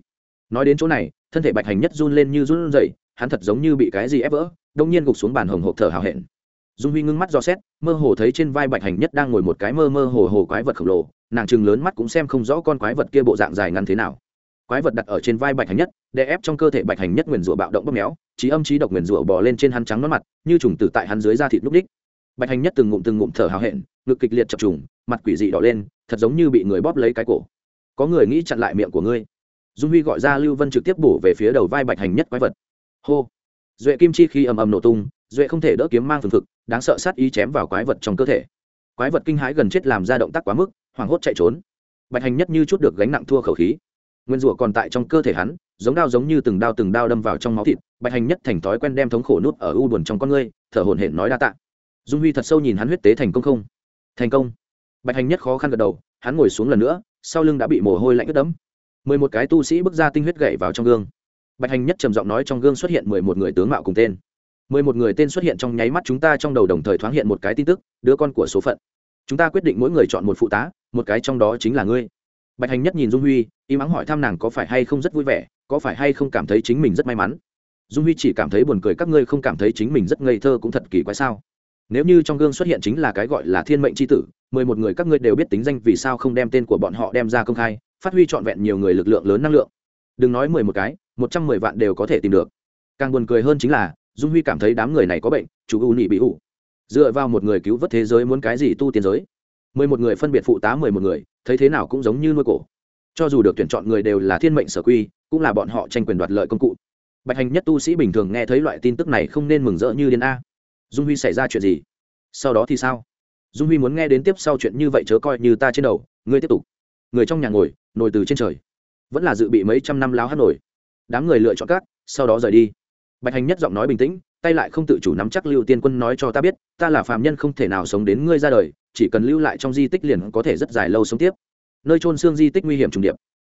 Nói đến chỗ này, thân thể bạch hành nhất run lên như run rẩy, hắn thật giống như bị cái gì ép vỡ, đông nhiên gục xuống bàn hồng hộp thở hào hẹn dung huy ngưng mắt do xét, mơ hồ thấy trên vai bạch hành nhất đang ngồi một cái mơ mơ hồ hồ quái vật khổng lồ, nàng chừng lớn mắt cũng xem không rõ con quái vật kia bộ dạng dài ngắn thế nào. Quái vật đặt ở trên vai bạch hành nhất, đè ép trong cơ thể bạch hành nhất nguyền rủa bạo động bóp méo, trí âm trí độc nguyền rủa bò lên trên hắn trắng nón mặt, như trùng tử tại hắn dưới da thịt lúc đích. Bạch hành nhất từng ngụm từng ngụm thở hào hẹn, ngực kịch liệt chập trùng, mặt quỷ dị đỏ lên, thật giống như bị người bóp lấy cái cổ. Có người nghĩ chặn lại miệng của ngươi? Dung huy gọi ra lưu vân trực tiếp bổ về phía đầu vai bạch hành nhất quái vật. Hô. Duệ kim chi khi ầm ầm nổ tung, duệ không thể đỡ kiếm mang phừng phực đáng sợ sát ý chém vào quái vật trong cơ thể. Quái vật kinh hãi gần chết làm ra động tác quá mức, hoảng hốt chạy trốn. Bạch hành nhất như chút được gánh nặng thua khẩu khí. Nguyên rủa còn tại trong cơ thể hắn, giống đao giống như từng đao từng đao đâm vào trong máu thịt, bạch hành nhất thành thói quen đem thống khổ nút ở u buồn trong con ngươi, thở hổn hển nói đa tạ. Dung huy thật sâu nhìn hắn huyết tế thành công không? Thành công. Bạch hành nhất khó khăn gật đầu, hắn ngồi xuống lần nữa, sau lưng đã bị mồ hôi lạnh ướt đẫm. Mười một cái tu sĩ bước ra tinh huyết gậy vào trong gương. Bạch hành nhất trầm giọng nói trong gương xuất hiện mười một người tướng mạo cùng tên mười một người tên xuất hiện trong nháy mắt chúng ta trong đầu đồng thời thoáng hiện một cái tin tức, đứa con của số phận. Chúng ta quyết định mỗi người chọn một phụ tá, một cái trong đó chính là ngươi. Bạch hành nhất nhìn dung huy im ắng hỏi thăm nàng có phải hay không rất vui vẻ, có phải hay không cảm thấy chính mình rất may mắn. Dung huy chỉ cảm thấy buồn cười, các ngươi không cảm thấy chính mình rất ngây thơ cũng thật kỳ quái sao? Nếu như trong gương xuất hiện chính là cái gọi là thiên mệnh c h i tử, mười một người các ngươi đều biết tính danh vì sao không đem tên của bọn họ đem ra công khai, phát huy trọn vẹn nhiều người lực lượng lớn năng lượng. Đừng nói mười một cái, một trăm mười vạn đều có thể tìm được. Càng buồn cười hơn chính là dung huy cảm thấy đám người này có bệnh, chủ u nị bị ủ dựa vào một người cứu vớt thế giới muốn cái gì tu tiên giới? Mười một người phân biệt phụ tá mười một người, thấy thế nào cũng giống như nuôi cổ. Cho dù được tuyển chọn người đều là thiên mệnh sở quy, cũng là bọn họ tranh quyền đoạt lợi công cụ. Bạch hành nhất tu sĩ bình thường nghe thấy loại tin tức này không nên mừng rỡ như điên a. Dung huy xảy ra chuyện gì? Sau đó thì sao? Dung huy muốn nghe đến tiếp sau chuyện như vậy chớ coi như ta trên đầu, ngươi tiếp tục. Người trong nhà ngồi nổi từ trên trời. Vẫn là dự bị mấy trăm năm láo hát nổi. Đám người lựa chọn các, sau đó rời đi bạch hành nhất giọng nói bình tĩnh, tay lại không tự chủ nắm chắc lưu tiên quân nói cho ta biết, ta là phàm nhân không thể nào sống đến ngươi ra đời, chỉ cần lưu lại trong di tích liền có thể rất dài lâu sống tiếp. Nơi trôn xương di tích nguy hiểm trùng điệp.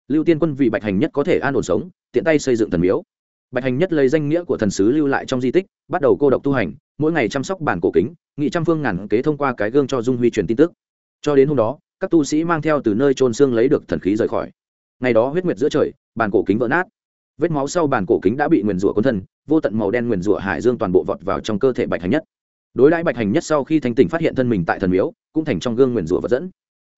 Lưu tiên quân vì bạch hành nhất có thể an ổn sống, tiện tay xây dựng thần miếu. Bạch hành nhất lấy danh nghĩa của thần sứ lưu lại trong di tích, bắt đầu cô độc tu hành, mỗi ngày chăm sóc bản cổ kính, nghị trăm phương ngàn kế thông qua cái gương cho dung huy truyền tin tức. Cho đến hôm đó, các tu sĩ mang theo từ nơi trôn xương lấy được thần khí rời khỏi. Ngày đó huyết nguyệt giữa trời, bản cổ kính vỡ nát vết máu sau bàn cổ kính đã bị nguyền rủa quân thân, vô tận màu đen nguyền rủa hải dương toàn bộ vọt vào trong cơ thể bạch hành nhất. Đối đãi bạch hành nhất sau khi thanh tỉnh phát hiện thân mình tại thần miếu, cũng thành trong gương nguyền rủa vật dẫn.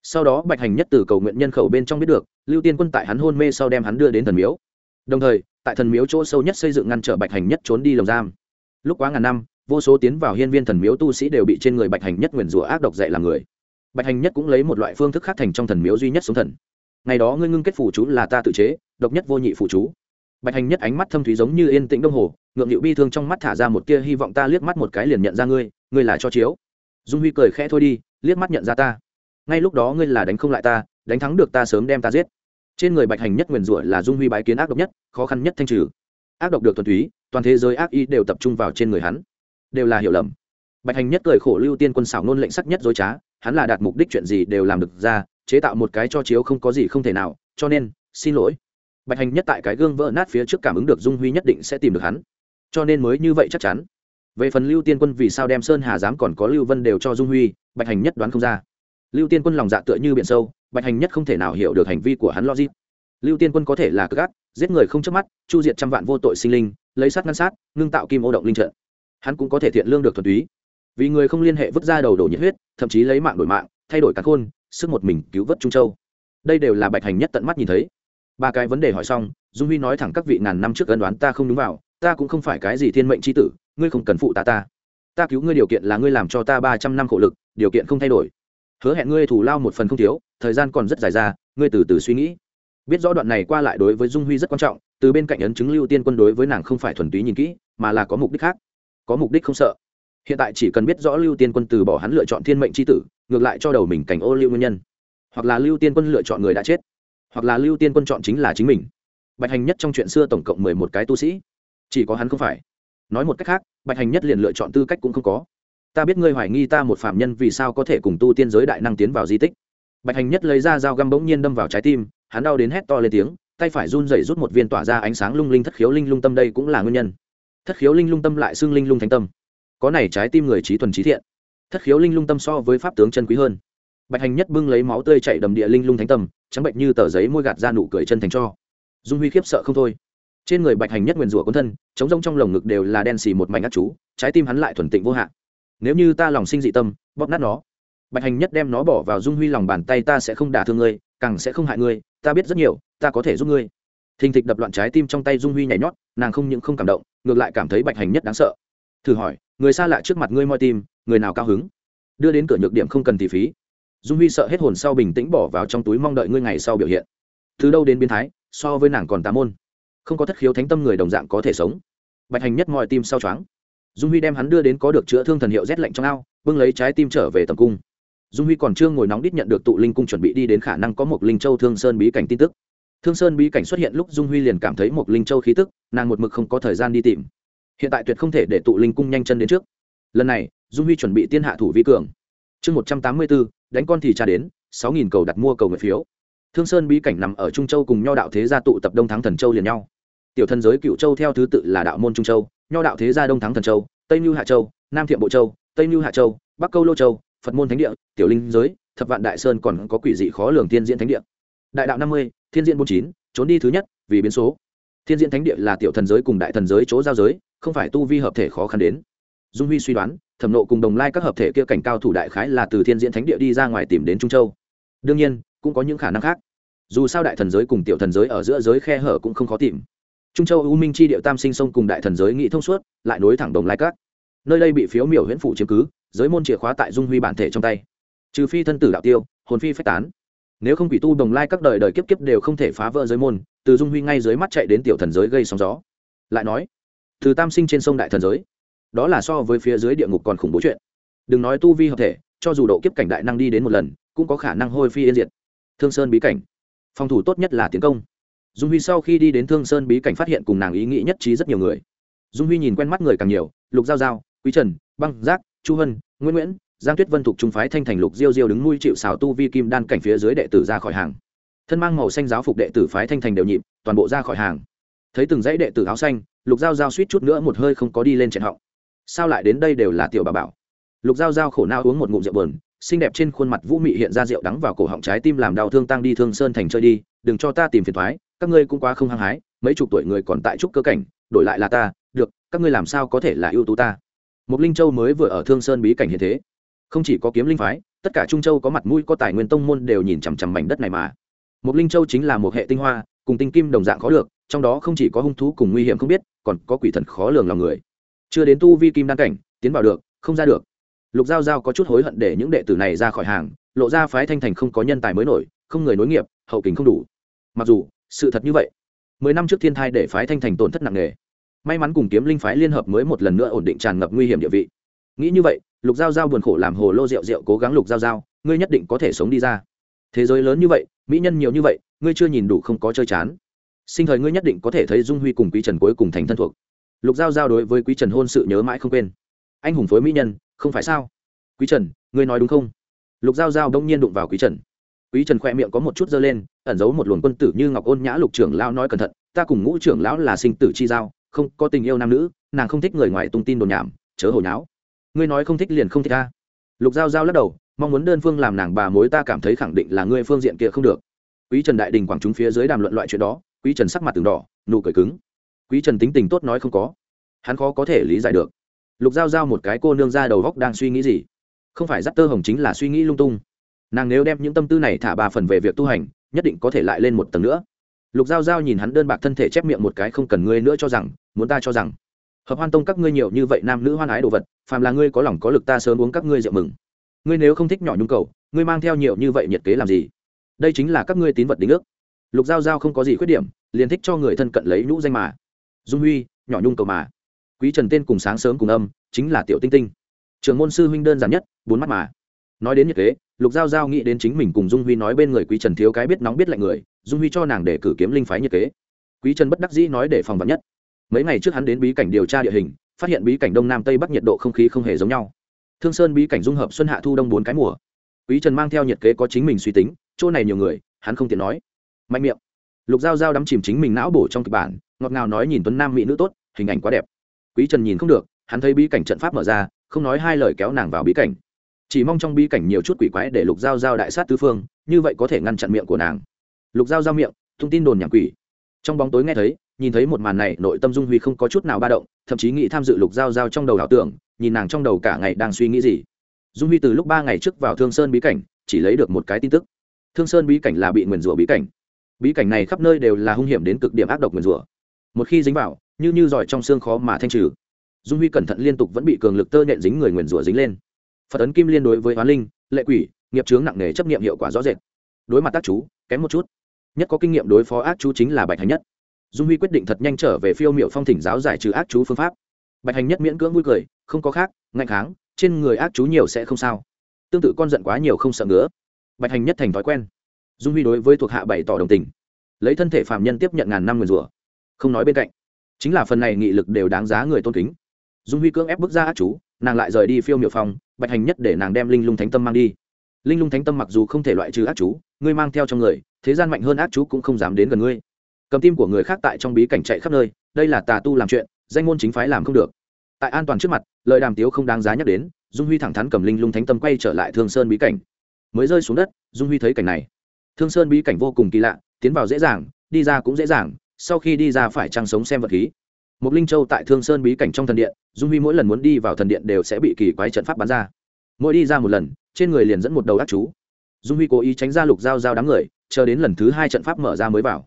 Sau đó bạch hành nhất từ cầu nguyện nhân khẩu bên trong biết được, lưu tiên quân tại hắn hôn mê sau đem hắn đưa đến thần miếu. Đồng thời, tại thần miếu chỗ sâu nhất xây dựng ngăn trở bạch hành nhất trốn đi lồng giam. Lúc quá ngàn năm, vô số tiến vào hiên viên thần miếu tu sĩ đều bị trên người bạch hành nhất nguyền rủa ác độc dạy làm người. Bạch hành nhất cũng lấy một loại phương thức khác thành trong thần miếu duy nhất sống thần. Ngày đó ngươi ngưng kết phủ chú là ta tự chế, độc nhất vô nhị phủ chú bạch hành nhất ánh mắt thâm thúy giống như yên tĩnh đông hồ, ngượng nghịu bi thương trong mắt thả ra một tia hy vọng ta liếc mắt một cái liền nhận ra ngươi ngươi là cho chiếu. Dung huy cười khẽ thôi đi, liếc mắt nhận ra ta. Ngay lúc đó ngươi là đánh không lại ta, đánh thắng được ta sớm đem ta giết. Trên người bạch hành nhất nguyền rủa là dung huy bái kiến ác độc nhất, khó khăn nhất thanh trừ. Ác độc được thuần túy, toàn thế giới ác y đều tập trung vào trên người hắn. Đều là hiểu lầm. Bạch hành nhất cười khổ lưu tiên quân xảo nôn lệnh sắc nhất dối trá, hắn là đạt mục đích chuyện gì đều làm được ra, chế tạo một cái cho chiếu không có gì không thể nào, cho nên, xin lỗi bạch hành nhất tại cái gương vỡ nát phía trước cảm ứng được dung huy nhất định sẽ tìm được hắn. Cho nên mới như vậy chắc chắn. Về phần lưu tiên quân vì sao đem sơn hà giám còn có lưu vân đều cho dung huy, bạch hành nhất đoán không ra. Lưu tiên quân lòng dạ tựa như biển sâu, bạch hành nhất không thể nào hiểu được hành vi của hắn logic. Lưu tiên quân có thể là cực gắt giết người không chớp mắt, chu diệt trăm vạn vô tội sinh linh, lấy sát ngăn sát, ngưng tạo kim ô động linh trận. Hắn cũng có thể thiện lương được thuần túy. Vì người không liên hệ vứt ra đầu đổ nhiệt huyết, thậm chí lấy mạng đổi mạng, thay đổi cắn khôn, sức một mình cứu vớt trung châu. Đây đều là bạch hành nhất tận mắt nhìn thấy ba cái vấn đề hỏi xong, dung huy nói thẳng các vị ngàn năm trước ân đoán ta không đúng vào, ta cũng không phải cái gì thiên mệnh c h i tử, ngươi không cần phụ ta ta. Ta cứu ngươi điều kiện là ngươi làm cho ta ba trăm năm khổ lực, điều kiện không thay đổi. Hứa hẹn ngươi thủ lao một phần không thiếu, thời gian còn rất dài ra, ngươi từ từ suy nghĩ. Biết rõ đoạn này qua lại đối với dung huy rất quan trọng, từ bên cạnh ấn chứng lưu tiên quân đối với nàng không phải thuần túy nhìn kỹ, mà là có mục đích khác. Có mục đích không sợ. Hiện tại chỉ cần biết rõ lưu tiên quân từ bỏ hắn lựa chọn thiên mệnh c h i tử, ngược lại cho đầu mình cảnh ô lưu nguyên nhân. Hoặc là lưu tiên quân lựa chọn người đã chết hoặc là lưu tiên quân chọn chính là chính mình. Bạch hành nhất trong chuyện xưa tổng cộng mười một cái tu sĩ. Chỉ có hắn không phải. Nói một cách khác, bạch hành nhất liền lựa chọn tư cách cũng không có. Ta biết ngươi hoài nghi ta một phạm nhân vì sao có thể cùng tu tiên giới đại năng tiến vào di tích. Bạch hành nhất lấy ra dao găm bỗng nhiên đâm vào trái tim, hắn đau đến hét to lên tiếng, tay phải run rẩy rút một viên tỏa ra ánh sáng lung linh thất khiếu linh lung tâm đây cũng là nguyên nhân. Thất khiếu linh lung tâm lại xưng linh lung thánh tâm. Có này trái tim người trí thuần trí thiện. Thất khiếu linh lung tâm so với pháp tướng chân quý hơn. Bạch hành nhất bưng lấy máu tươi chảy đầm địa linh lung thánh tâm trắng bệnh như tờ giấy môi gạt ra nụ cười chân thành cho. Dung huy khiếp sợ không thôi. Trên người bạch hành nhất nguyền rủa cuốn thân chống rông trong lồng ngực đều là đen xì một mảnh ác chú, trái tim hắn lại thuần tịnh vô hạn. Nếu như ta lòng sinh dị tâm, bóp nát nó, bạch hành nhất đem nó bỏ vào dung huy lòng bàn tay ta sẽ không đả thương ngươi, càng sẽ không hại ngươi, ta biết rất nhiều, ta có thể giúp ngươi. Thình thịch đập loạn trái tim trong tay dung huy nhảy nhót, nàng không những không cảm động, ngược lại cảm thấy bạch hành nhất đáng sợ. Thử hỏi, người xa lạ trước mặt ngươi moi tim, người nào cao hứng? Đưa đến cửa nhược điểm không cần tỷ phí dung huy sợ hết hồn sau bình tĩnh bỏ vào trong túi mong đợi ngươi ngày sau biểu hiện. Từ đâu đến biến thái, so với nàng còn tá môn. Không có thất khiếu thánh tâm người đồng dạng có thể sống. Bạch hành nhất mọi tim sau choáng. Dung huy đem hắn đưa đến có được chữa thương thần hiệu rét lạnh trong ao, bưng lấy trái tim trở về tầm cung. Dung huy còn chưa ngồi nóng đít nhận được tụ linh cung chuẩn bị đi đến khả năng có một linh châu thương sơn bí cảnh tin tức. Thương sơn bí cảnh xuất hiện lúc dung huy liền cảm thấy một linh châu khí tức, nàng một mực không có thời gian đi tìm. Hiện tại tuyệt không thể để tụ linh cung nhanh chân đến trước. Lần này, dung huy chuẩn bị tiên hạ thủ vi cường. Chương một trăm tám mươi bốn đánh con thì tra đến, sáu nghìn cầu đặt mua cầu nguyện phiếu. Thương sơn bí cảnh nằm ở trung châu cùng nho đạo thế gia tụ tập đông thắng thần châu liền nhau. Tiểu thần giới cựu châu theo thứ tự là đạo môn trung châu, nho đạo thế gia đông thắng thần châu, tây mưu hạ châu, nam thiệm bộ châu, tây mưu hạ châu, bắc câu lô châu, phật môn thánh địa, tiểu linh giới, thập vạn đại sơn còn có quỷ dị khó lường thiên diễn thánh địa. Đại đạo năm mươi, thiên diễn bốn chín, trốn đi thứ nhất, vì biến số. Thiên diễn thánh địa là tiểu thần giới cùng đại thần giới chỗ giao giới, không phải tu vi hợp thể khó khăn đến dung huy suy đoán, thẩm nộ cùng đồng lai các hợp thể kia cảnh cao thủ đại khái là từ thiên diễn thánh địa đi ra ngoài tìm đến trung châu. Đương nhiên, cũng có những khả năng khác. Dù sao đại thần giới cùng tiểu thần giới ở giữa giới khe hở cũng không khó tìm. Trung châu u minh chi điệu tam sinh sông cùng đại thần giới nghị thông suốt, lại nối thẳng đồng lai các. Nơi đây bị phiếu miểu huyễn phụ chiếm cứ, giới môn chìa khóa tại dung huy bản thể trong tay. Trừ phi thân tử đạo tiêu, hồn phi phách tán. Nếu không quỷ tu đồng lai các đời đời kiếp kiếp đều không thể phá vỡ giới môn, từ dung huy ngay dưới mắt chạy đến tiểu thần giới gây sóng gió. Lại nói, từ tam sinh trên sông đại thần giới đó là so với phía dưới địa ngục còn khủng bố chuyện. Đừng nói tu vi hợp thể, cho dù độ kiếp cảnh đại năng đi đến một lần, cũng có khả năng hôi phi yên diệt. Thương sơn bí cảnh. Phòng thủ tốt nhất là tiến công. Dung huy sau khi đi đến thương sơn bí cảnh phát hiện cùng nàng ý nghĩ nhất trí rất nhiều người. Dung huy nhìn quen mắt người càng nhiều, lục giao giao, quý trần, băng giác, chu hân, nguyễn nguyễn, giang tuyết vân thuộc trung phái thanh thành lục diêu diêu đứng nuôi chịu xào tu vi kim đan cảnh phía dưới đệ tử ra khỏi hàng. Thân mang màu xanh giáo phục đệ tử phái thanh thành đều nhịp, toàn bộ ra khỏi hàng. Thấy từng dãy đệ tử áo xanh, lục giao giao suýt chút nữa một hơi không có đi lên trận họng sao lại đến đây đều là tiểu bà bảo? Lục giao giao khổ nao uống một ngụm rượu bờn xinh đẹp trên khuôn mặt vũ mị hiện ra rượu đắng vào cổ họng trái tim làm đau thương tăng đi thương sơn thành chơi đi, đừng cho ta tìm phiền thoái, các ngươi cũng quá không hăng hái, mấy chục tuổi người còn tại trúc cơ cảnh, đổi lại là ta, được, các ngươi làm sao có thể là ưu tú ta? Một linh châu mới vừa ở thương sơn bí cảnh hiện thế, không chỉ có kiếm linh phái, tất cả trung châu có mặt mũi, có tài nguyên tông môn đều nhìn chằm chằm mảnh đất này mà. Một linh châu chính là một hệ tinh hoa, cùng tinh kim đồng dạng khó được, trong đó không chỉ có hung thú cùng nguy hiểm không biết, còn có quỷ thần khó lường lòng người chưa đến tu vi kim đan cảnh, tiến vào được, không ra được. Lục giao giao có chút hối hận để những đệ tử này ra khỏi hàng, lộ ra phái thanh thành không có nhân tài mới nổi, không người nối nghiệp, hậu kính không đủ. Mặc dù, sự thật như vậy, mười năm trước thiên thai để phái thanh thành tổn thất nặng nề. May mắn cùng kiếm linh phái liên hợp mới một lần nữa ổn định tràn ngập nguy hiểm địa vị. Nghĩ như vậy, lục giao giao buồn khổ làm hồ lô rượu rượu cố gắng lục giao giao, ngươi nhất định có thể sống đi ra. Thế giới lớn như vậy, mỹ nhân nhiều như vậy, ngươi chưa nhìn đủ không có chơi chán. Sinh thời ngươi nhất định có thể thấy dung huy cùng quý trần cuối cùng thành thân thuộc lục giao giao đối với quý trần hôn sự nhớ mãi không quên. Anh hùng phối mỹ nhân, không phải sao? Quý trần, ngươi nói đúng không? Lục giao giao đông nhiên đụng vào quý trần. Quý trần khoe miệng có một chút dơ lên, ẩn giấu một luồng quân tử như ngọc ôn nhã lục trưởng lão nói cẩn thận, ta cùng ngũ trưởng lão là sinh tử chi giao, không có tình yêu nam nữ, nàng không thích người ngoài tung tin đồn nhảm, chớ hồi nháo. Ngươi nói không thích liền không thích ta. Lục giao giao lắc đầu, mong muốn đơn phương làm nàng bà mối ta cảm thấy khẳng định là ngươi phương diện kia không được. Quý trần đại đình quảng chúng phía dưới đàm luận loại chuyện đó, quý trần sắc mặt từng đỏ, nụ cười cứng quý trần tính tình tốt nói không có. Hắn khó có thể lý giải được. Lục giao giao một cái cô nương ra đầu góc đang suy nghĩ gì? Không phải dắt tơ hồng chính là suy nghĩ lung tung. Nàng nếu đem những tâm tư này thả ba phần về việc tu hành, nhất định có thể lại lên một tầng nữa. Lục giao giao nhìn hắn đơn bạc thân thể chép miệng một cái không cần ngươi nữa cho rằng, muốn ta cho rằng. Hợp hoan tông các ngươi nhiều như vậy nam nữ hoan ái đồ vật, phàm là ngươi có lòng có lực ta sớm uống các ngươi rượu mừng. Ngươi nếu không thích nhỏ nhung cầu, ngươi mang theo nhiều như vậy nhiệt kế làm gì? Đây chính là các ngươi tín vật đính ước. Lục giao giao không có gì khuyết điểm, liền thích cho người thân cận lấy nhũ danh mà dung huy, nhỏ nhung cầu mà. Quý trần tên cùng sáng sớm cùng âm, chính là tiểu tinh tinh. Trường môn sư huynh đơn giản nhất, bốn mắt mà. Nói đến nhiệt kế, lục giao giao nghĩ đến chính mình cùng dung huy nói bên người quý trần thiếu cái biết nóng biết lạnh người, dung huy cho nàng để cử kiếm linh phái nhiệt kế. Quý trần bất đắc dĩ nói để phòng vật nhất. Mấy ngày trước hắn đến bí cảnh điều tra địa hình, phát hiện bí cảnh đông nam tây bắc nhiệt độ không khí không hề giống nhau. Thương sơn bí cảnh dung hợp xuân hạ thu đông bốn cái mùa. Quý trần mang theo nhiệt kế có chính mình suy tính, chỗ này nhiều người, hắn không tiện nói. Mạnh miệng lục giao giao đắm chìm chính mình não bổ trong kịch bản, ngọt ngào nói nhìn tuấn nam mỹ nữ tốt, hình ảnh quá đẹp. Quý trần nhìn không được, hắn thấy bí cảnh trận pháp mở ra, không nói hai lời kéo nàng vào bí cảnh. Chỉ mong trong bí cảnh nhiều chút quỷ quái để lục giao giao đại sát tứ phương, như vậy có thể ngăn chặn miệng của nàng. Lục giao giao miệng thông tin đồn nhảm quỷ. Trong bóng tối nghe thấy, nhìn thấy một màn này, nội tâm dung huy không có chút nào ba động, thậm chí nghĩ tham dự lục giao giao trong đầu ảo tưởng, nhìn nàng trong đầu cả ngày đang suy nghĩ gì. Dung huy từ lúc ba ngày trước vào thương sơn bí cảnh, chỉ lấy được một cái tin tức. Thương sơn bí cảnh là bị nguyền rủa bí cảnh bí cảnh này khắp nơi đều là hung hiểm đến cực điểm ác độc nguyền rủa. Một khi dính vào, như như giỏi trong xương khó mà thanh trừ. Dung huy cẩn thận liên tục vẫn bị cường lực tơ nhện dính người nguyền rủa dính lên. Phật ấn kim liên đối với hoán linh, lệ quỷ, nghiệp chướng nặng nề chấp nghiệm hiệu quả rõ rệt. Đối mặt tác chú, kém một chút. Nhất có kinh nghiệm đối phó ác chú chính là bạch hành nhất. Dung huy quyết định thật nhanh trở về phiêu m i ệ u phong thỉnh giáo giải trừ ác chú phương pháp. Bạch hành nhất miễn cưỡng vui cười, không có khác, ngạnh kháng, trên người ác chú nhiều sẽ không sao. Tương tự con giận quá nhiều không sợ ngứa. Bạch hành nhất thành thói quen dung huy đối với thuộc hạ bày tỏ đồng tình. Lấy thân thể phạm nhân tiếp nhận ngàn năm nguyền rủa. Không nói bên cạnh. Chính là phần này nghị lực đều đáng giá người tôn kính. Dung huy cưỡng ép bước ra ác chú, nàng lại rời đi phiêu miệu phong bạch hành nhất để nàng đem linh lung thánh tâm mang đi. Linh lung thánh tâm mặc dù không thể loại trừ ác chú, ngươi mang theo trong người, thế gian mạnh hơn ác chú cũng không dám đến gần ngươi. Cầm tim của người khác tại trong bí cảnh chạy khắp nơi, đây là tà tu làm chuyện, danh môn chính phái làm không được. Tại an toàn trước mặt, lời đàm tiếu không đáng giá nhắc đến, dung huy thẳng thắn cầm linh lung thánh tâm quay trở lại thương sơn bí cảnh. Mới rơi xuống đất, dung huy thấy cảnh này thương sơn bí cảnh vô cùng kỳ lạ, tiến vào dễ dàng, đi ra cũng dễ dàng, sau khi đi ra phải trăng sống xem vật khí. Một linh châu tại thương sơn bí cảnh trong thần điện, dung huy mỗi lần muốn đi vào thần điện đều sẽ bị kỳ quái trận pháp bắn ra. Mỗi đi ra một lần, trên người liền dẫn một đầu ác chú. Dung huy cố ý tránh ra lục giao giao đám người, chờ đến lần thứ hai trận pháp mở ra mới vào.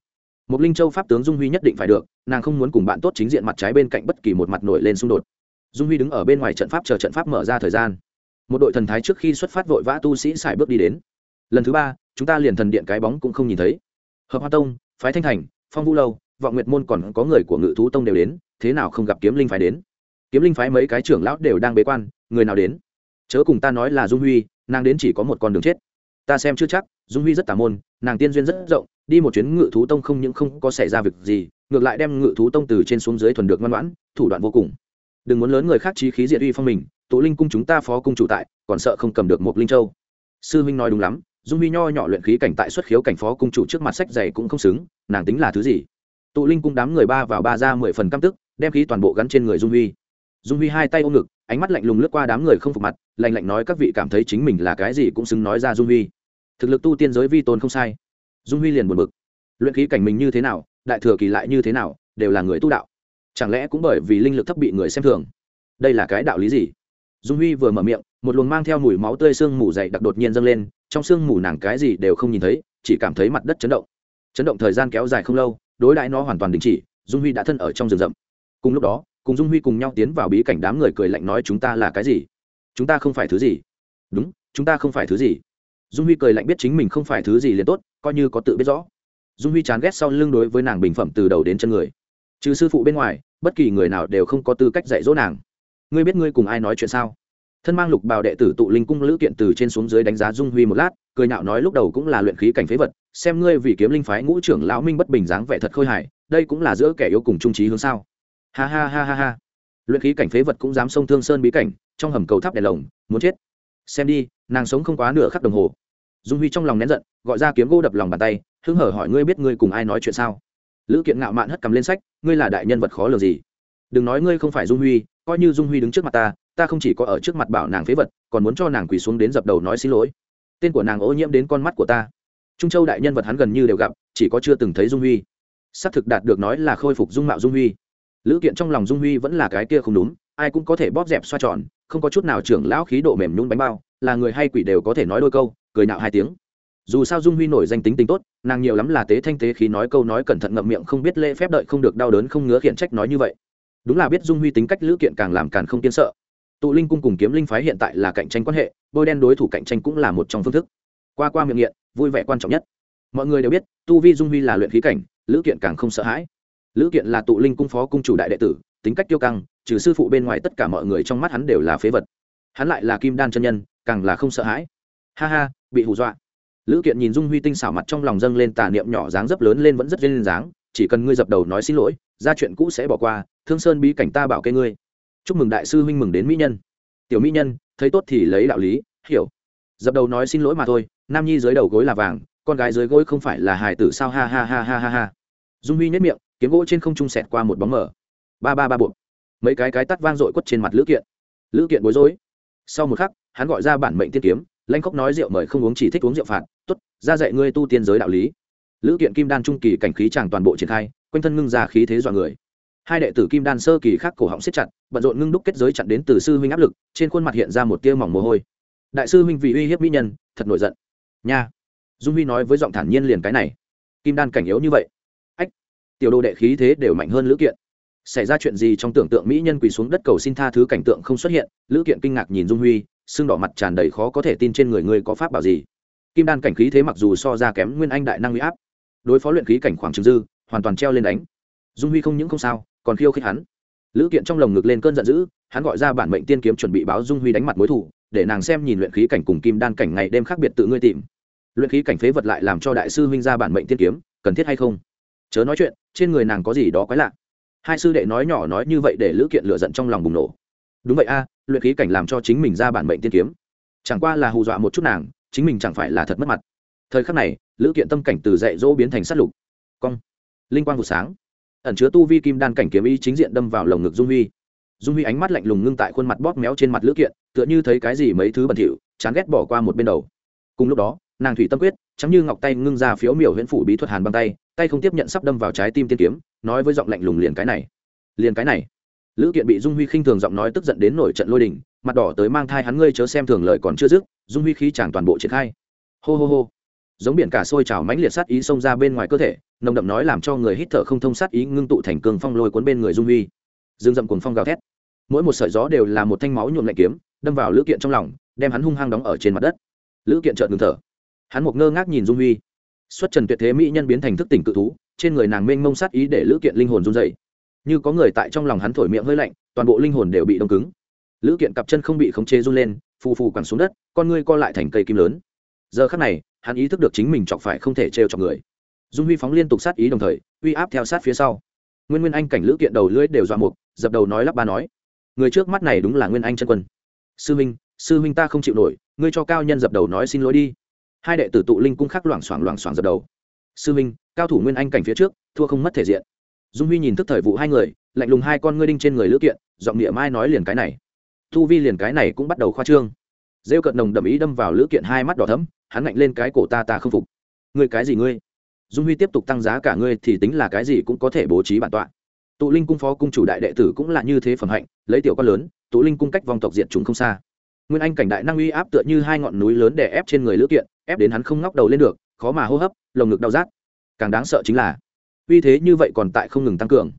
Một linh châu pháp tướng dung huy nhất định phải được, nàng không muốn cùng bạn tốt chính diện mặt trái bên cạnh bất kỳ một mặt nổi lên xung đột. Dung huy đứng ở bên ngoài trận pháp chờ trận pháp mở ra thời gian. Một đội thần thái trước khi xuất phát vội vã tu sĩ xài bước đi đến. Lần thứ ba chúng ta liền thần điện cái bóng cũng không nhìn thấy. Hợp hoa tông, phái thanh thành, phong vũ lâu, vọng nguyệt môn còn có người của ngự thú tông đều đến, thế nào không gặp kiếm linh phái đến? Kiếm linh phái mấy cái trưởng lão đều đang bế quan, người nào đến? Chớ cùng ta nói là dung huy, nàng đến chỉ có một con đường chết. Ta xem chưa chắc, dung huy rất tà môn, nàng tiên duyên rất rộng, đi một chuyến ngự thú tông không những không có xảy ra việc gì, ngược lại đem ngự thú tông từ trên xuống dưới thuần được ngoan ngoãn, thủ đoạn vô cùng. Đừng muốn lớn người khác trí khí diệt uy phong mình, tụ linh cung chúng ta phó cung chủ tại, còn sợ không cầm được một linh châu. Sư huynh nói đúng lắm dung huy nho nhỏ luyện khí cảnh tại xuất khiếu cảnh phó cung chủ trước mặt sách dày cũng không xứng, nàng tính là thứ gì? Tụ linh cung đám người ba vào ba ra mười phần căm tức, đem khí toàn bộ gắn trên người dung huy. Dung huy hai tay ôm ngực, ánh mắt lạnh lùng lướt qua đám người không phục mặt, lạnh lạnh nói các vị cảm thấy chính mình là cái gì cũng xứng nói ra dung huy. Thực lực tu tiên giới vi tôn không sai. Dung huy liền buồn bực. Luyện khí cảnh mình như thế nào, đại thừa kỳ lại như thế nào, đều là người tu đạo. Chẳng lẽ cũng bởi vì linh lực thấp bị người xem thường? Đây là cái đạo lý gì? Dung huy vừa mở miệng, một luồng mang theo mùi máu tươi sương mù dày đặc đột nhiên dâng lên trong sương mù nàng cái gì đều không nhìn thấy, chỉ cảm thấy mặt đất chấn động. Chấn động thời gian kéo dài không lâu, đối đãi nó hoàn toàn đình chỉ, dung huy đã thân ở trong rừng rậm. Cùng lúc đó, cùng dung huy cùng nhau tiến vào bí cảnh đám người cười lạnh nói chúng ta là cái gì? Chúng ta không phải thứ gì. Đúng, chúng ta không phải thứ gì. Dung huy cười lạnh biết chính mình không phải thứ gì liền tốt, coi như có tự biết rõ. Dung huy chán ghét sau lưng đối với nàng bình phẩm từ đầu đến chân người. Trừ sư phụ bên ngoài, bất kỳ người nào đều không có tư cách dạy dỗ nàng. Ngươi biết ngươi cùng ai nói chuyện sao? Thân mang lục bào đệ tử tụ linh cung lữ kiện từ trên xuống dưới đánh giá dung huy một lát, cười nhạo nói lúc đầu cũng là luyện khí cảnh phế vật, xem ngươi vì kiếm linh phái ngũ trưởng lão minh bất bình dáng vẻ thật khôi hài, đây cũng là giữa kẻ yếu cùng trung trí hướng sao. Ha ha ha ha ha. Luyện khí cảnh phế vật cũng dám xông thương sơn bí cảnh, trong hầm cầu tháp đèn lồng, muốn chết. Xem đi, nàng sống không quá nửa khắc đồng hồ. Dung huy trong lòng nén giận, gọi ra kiếm gỗ đập lòng bàn tay hứng hở hỏi ngươi biết ngươi cùng ai nói chuyện sao? Lữ kiện ngạo mạn hất cầm lên sách, ngươi là đại nhân vật khó lường gì? Đừng nói ngươi không phải dung huy, coi như dung huy đứng trước mặt ta ta không chỉ có ở trước mặt bảo nàng phế vật, còn muốn cho nàng quỳ xuống đến dập đầu nói xin lỗi. Tên của nàng ô nhiễm đến con mắt của ta. Trung châu đại nhân vật hắn gần như đều gặp, chỉ có chưa từng thấy dung huy. Xác thực đạt được nói là khôi phục dung mạo dung huy. Lữ kiện trong lòng dung huy vẫn là cái kia không đúng, ai cũng có thể bóp dẹp xoa tròn, không có chút nào trưởng lão khí độ mềm nhún bánh bao, là người hay quỷ đều có thể nói đôi câu, cười nạo hai tiếng. Dù sao dung huy nổi danh tính tính tốt, nàng nhiều lắm là tế thanh tế khí nói câu nói cẩn thận ngậm miệng không biết lễ phép đợi không được đau đớn không ngứa khiển trách nói như vậy. Đúng là biết dung huy tính cách lữ kiện càng làm càng không kiên sợ tụ linh cung cùng kiếm linh phái hiện tại là cạnh tranh quan hệ, bôi đen đối thủ cạnh tranh cũng là một trong phương thức. Qua qua miệng nghiện, vui vẻ quan trọng nhất. Mọi người đều biết, tu vi dung huy là luyện khí cảnh, lữ kiện càng không sợ hãi. Lữ kiện là tụ linh cung phó cung chủ đại đệ tử, tính cách tiêu căng, trừ sư phụ bên ngoài tất cả mọi người trong mắt hắn đều là phế vật. Hắn lại là kim đan chân nhân, càng là không sợ hãi. Ha ha, bị hù dọa. Lữ kiện nhìn dung huy tinh xảo mặt trong lòng dâng lên tà niệm nhỏ dáng dấp lớn lên vẫn rất lên dáng, chỉ cần ngươi dập đầu nói xin lỗi, ra chuyện cũ sẽ bỏ qua, thương sơn bí cảnh ta bảo kê ngươi chúc mừng đại sư huynh mừng đến mỹ nhân. Tiểu mỹ nhân, thấy tốt thì lấy đạo lý, hiểu. Dập đầu nói xin lỗi mà thôi, nam nhi dưới đầu gối là vàng, con gái dưới gối không phải là hài tử sao? Ha ha ha ha ha ha. Dung huy nhất miệng, kiếm gỗ trên không trung sẹt qua một bóng mở ba ba ba buộc. Mấy cái cái tắt vang dội quất trên mặt lữ kiện. Lữ kiện bối rối. Sau một khắc, hắn gọi ra bản mệnh tiên kiếm, lanh khóc nói rượu mời không uống chỉ thích uống rượu phạt. T ố t ra dạy ngươi tu tiên giới đạo lý. Lữ kiện kim đan trung kỳ cảnh khí tràng toàn bộ triển khai, quanh thân ngưng ra khí thế dọa người hai đệ tử kim đan sơ kỳ khác cổ họng siết chặt, bận rộn ngưng đúc kết giới chặn đến từ sư huynh áp lực, trên khuôn mặt hiện ra một tia mỏng mồ hôi. Đại sư huynh vì uy hiếp mỹ nhân, thật nổi giận. Nha. Dung huy nói với giọng thản nhiên liền cái này. Kim đan cảnh yếu như vậy. Ách. Tiểu đồ đệ khí thế đều mạnh hơn lữ kiện. Xảy ra chuyện gì trong tưởng tượng mỹ nhân quỳ xuống đất cầu xin tha thứ cảnh tượng không xuất hiện, lữ kiện kinh ngạc nhìn dung huy, xương đỏ mặt tràn đầy khó có thể tin trên người ngươi có pháp bảo gì. Kim đan cảnh khí thế mặc dù so ra kém nguyên anh đại năng huy áp, đối phó luyện khí cảnh khoảng trừng dư, hoàn toàn treo lên đánh. Dung huy không những không sao còn khiêu khích hắn. Lữ kiện trong lồng ngực lên cơn giận dữ, hắn gọi ra bản mệnh tiên kiếm chuẩn bị báo dung huy đánh mặt mối thủ, để nàng xem nhìn luyện khí cảnh cùng kim đan cảnh ngày đêm khác biệt tự ngươi tìm. Luyện khí cảnh phế vật lại làm cho đại sư huynh ra bản mệnh tiên kiếm, cần thiết hay không? Chớ nói chuyện, trên người nàng có gì đó quái lạ. Hai sư đệ nói nhỏ nói như vậy để lữ kiện lựa giận trong lòng bùng nổ. Đúng vậy a, luyện khí cảnh làm cho chính mình ra bản mệnh tiên kiếm. Chẳng qua là hù dọa một chút nàng, chính mình chẳng phải là thật mất mặt. Thời khắc này, lữ kiện tâm cảnh từ dạy dỗ biến thành sát lục. Cong. Linh quang vụ sáng ẩn chứa tu vi kim đan cảnh kiếm ý chính diện đâm vào lồng ngực dung huy. Dung huy ánh mắt lạnh lùng ngưng tại khuôn mặt bóp méo trên mặt lữ kiện, tựa như thấy cái gì mấy thứ bẩn thỉu, chán ghét bỏ qua một bên đầu. Cùng lúc đó, nàng thủy tâm quyết chắm như ngọc tay ngưng ra phiếu miểu huyễn phủ bí thuật hàn băng tay tay không tiếp nhận sắp đâm vào trái tim tiên kiếm, nói với giọng lạnh lùng liền cái này. Liền cái này. Lữ kiện bị dung huy khinh thường giọng nói tức giận đến nổi trận lôi đình, mặt đỏ tới mang thai hắn ngươi chớ xem thường lời còn chưa dứt, dung huy khí chàng toàn bộ triển khai. Hô hô hô giống biển cả sôi trào mãnh liệt sát ý xông ra bên ngoài cơ thể, nồng đậm nói làm cho người hít thở không thông sát ý ngưng tụ thành cường phong lôi cuốn bên người dung huy. Dương dậm cuồng phong gào thét. Mỗi một sợi gió đều là một thanh máu nhuộm lạnh kiếm, đâm vào lữ kiện trong lòng, đem hắn hung hăng đóng ở trên mặt đất. Lữ kiện trợn ngừng thở. Hắn một ngơ ngác nhìn dung huy. Xuất trần tuyệt thế mỹ nhân biến thành thức tỉnh cự thú, trên người nàng mênh mông sát ý để lữ kiện linh hồn run dày như có người tại trong lòng hắn thổi miệng hơi lạnh, toàn bộ linh hồn đều bị đông cứng. Lữ kiện cặp chân không bị khống chế run lên, phù phù quẳng xuống đất, con ngươi co lại thành cây kim lớn. Giờ khắc này hắn ý thức được chính mình chọc phải không thể trêu chọc người. Dung huy phóng liên tục sát ý đồng thời, uy áp theo sát phía sau. Nguyên nguyên anh cảnh lữ kiện đầu lưỡi đều dọa mục, dập đầu nói lắp ba nói. Người trước mắt này đúng là nguyên anh chân quân. Sư huynh sư huynh ta không chịu nổi, ngươi cho cao nhân dập đầu nói xin lỗi đi. Hai đệ tử tụ linh cung khắc loảng xoảng loảng xoảng dập đầu. Sư huynh cao thủ nguyên anh cảnh phía trước, thua không mất thể diện. Dung huy nhìn thức thời vụ hai người, lạnh lùng hai con ngươi đinh trên người lữ kiện, giọng địa mai nói liền cái này. Thu vi liền cái này cũng bắt đầu khoa trương. Rêu cận nồng đậm ý đâm vào lữ kiện hai mắt đỏ thấm hắn ngạnh lên cái cổ ta ta không phục. Ngươi cái gì ngươi? Dung huy tiếp tục tăng giá cả ngươi thì tính là cái gì cũng có thể bố trí bản tọa. Tụ linh cung phó cung chủ đại đệ tử cũng là như thế phẩm hạnh, lấy tiểu con lớn, tụ linh cung cách vòng tộc diệt chúng không xa. Nguyên anh cảnh đại năng uy áp tựa như hai ngọn núi lớn để ép trên người lữ kiện, ép đến hắn không ngóc đầu lên được, khó mà hô hấp, lồng ngực đau rát. Càng đáng sợ chính là, uy thế như vậy còn tại không ngừng tăng cường.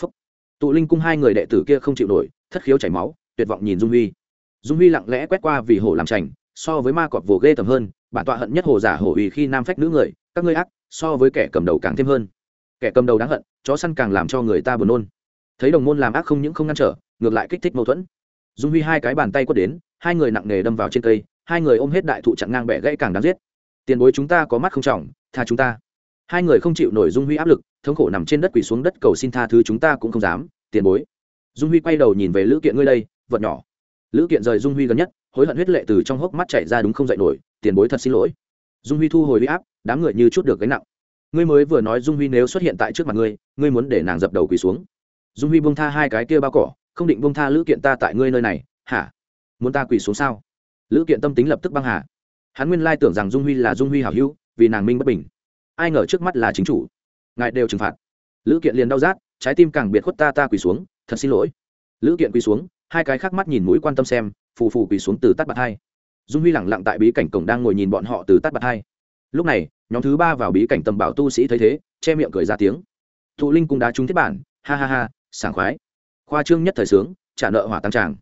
Phúc. tụ linh cung hai người đệ tử kia không chịu nổi, thất khiếu chảy máu, tuyệt vọng nhìn dung huy. Dung huy lặng lẽ quét qua vì hổ làm trành so với ma cọp vồ ghê tầm hơn bản tọa hận nhất hồ giả hổ uy khi nam phách nữ người, các ngươi ác, so với kẻ cầm đầu càng thêm hơn. Kẻ cầm đầu đáng hận, chó săn càng làm cho người ta buồn nôn. Thấy đồng môn làm ác không những không ngăn trở, ngược lại kích thích mâu thuẫn. Dung huy hai cái bàn tay quất đến, hai người nặng nề đâm vào trên cây, hai người ôm hết đại thụ chặn ngang bẻ gãy càng đáng giết. Tiền bối chúng ta có mắt không trọng, tha chúng ta. Hai người không chịu nổi dung huy áp lực, thống khổ nằm trên đất quỳ xuống đất cầu xin tha thứ chúng ta cũng không dám, tiền bối. Dung huy quay đầu nhìn về lữ kiện ngươi đây, vật nhỏ. Lữ kiện rời dung huy gần nhất, hối hận huyết lệ từ trong hốc mắt chảy ra đúng không dậy nổi tiền bối thật xin lỗi. Dung huy thu hồi huy áp, đám người như chút được gánh nặng. Ngươi mới vừa nói dung huy nếu xuất hiện tại trước mặt ngươi ngươi muốn để nàng dập đầu quỳ xuống. Dung huy bông tha hai cái kia bao cỏ, không định bông tha lữ kiện ta tại ngươi nơi này, hả? Muốn ta quỳ xuống sao? Lữ kiện tâm tính lập tức băng hà. Hắn nguyên lai tưởng rằng dung huy là dung huy hảo hữu, vì nàng minh bất bình. Ai ngờ trước mắt là chính chủ. Ngài đều trừng phạt. Lữ kiện liền đau rát, trái tim càng biệt khuất ta ta quỳ xuống, thật xin lỗi. Lữ kiện quỳ xuống, hai cái khác mắt nhìn mũi quan tâm xem, phù phù quỳ xuống từ tắt bạc hai dung huy lẳng lặng tại bí cảnh cổng đang ngồi nhìn bọn họ từ tắt bạt hai. Lúc này, nhóm thứ ba vào bí cảnh tầm bảo tu sĩ thấy thế, che miệng cười ra tiếng. Thụ linh cung đá trúng thiết bản, ha ha ha, sảng khoái. Khoa trương nhất thời sướng, trả nợ hỏa tăng tràng.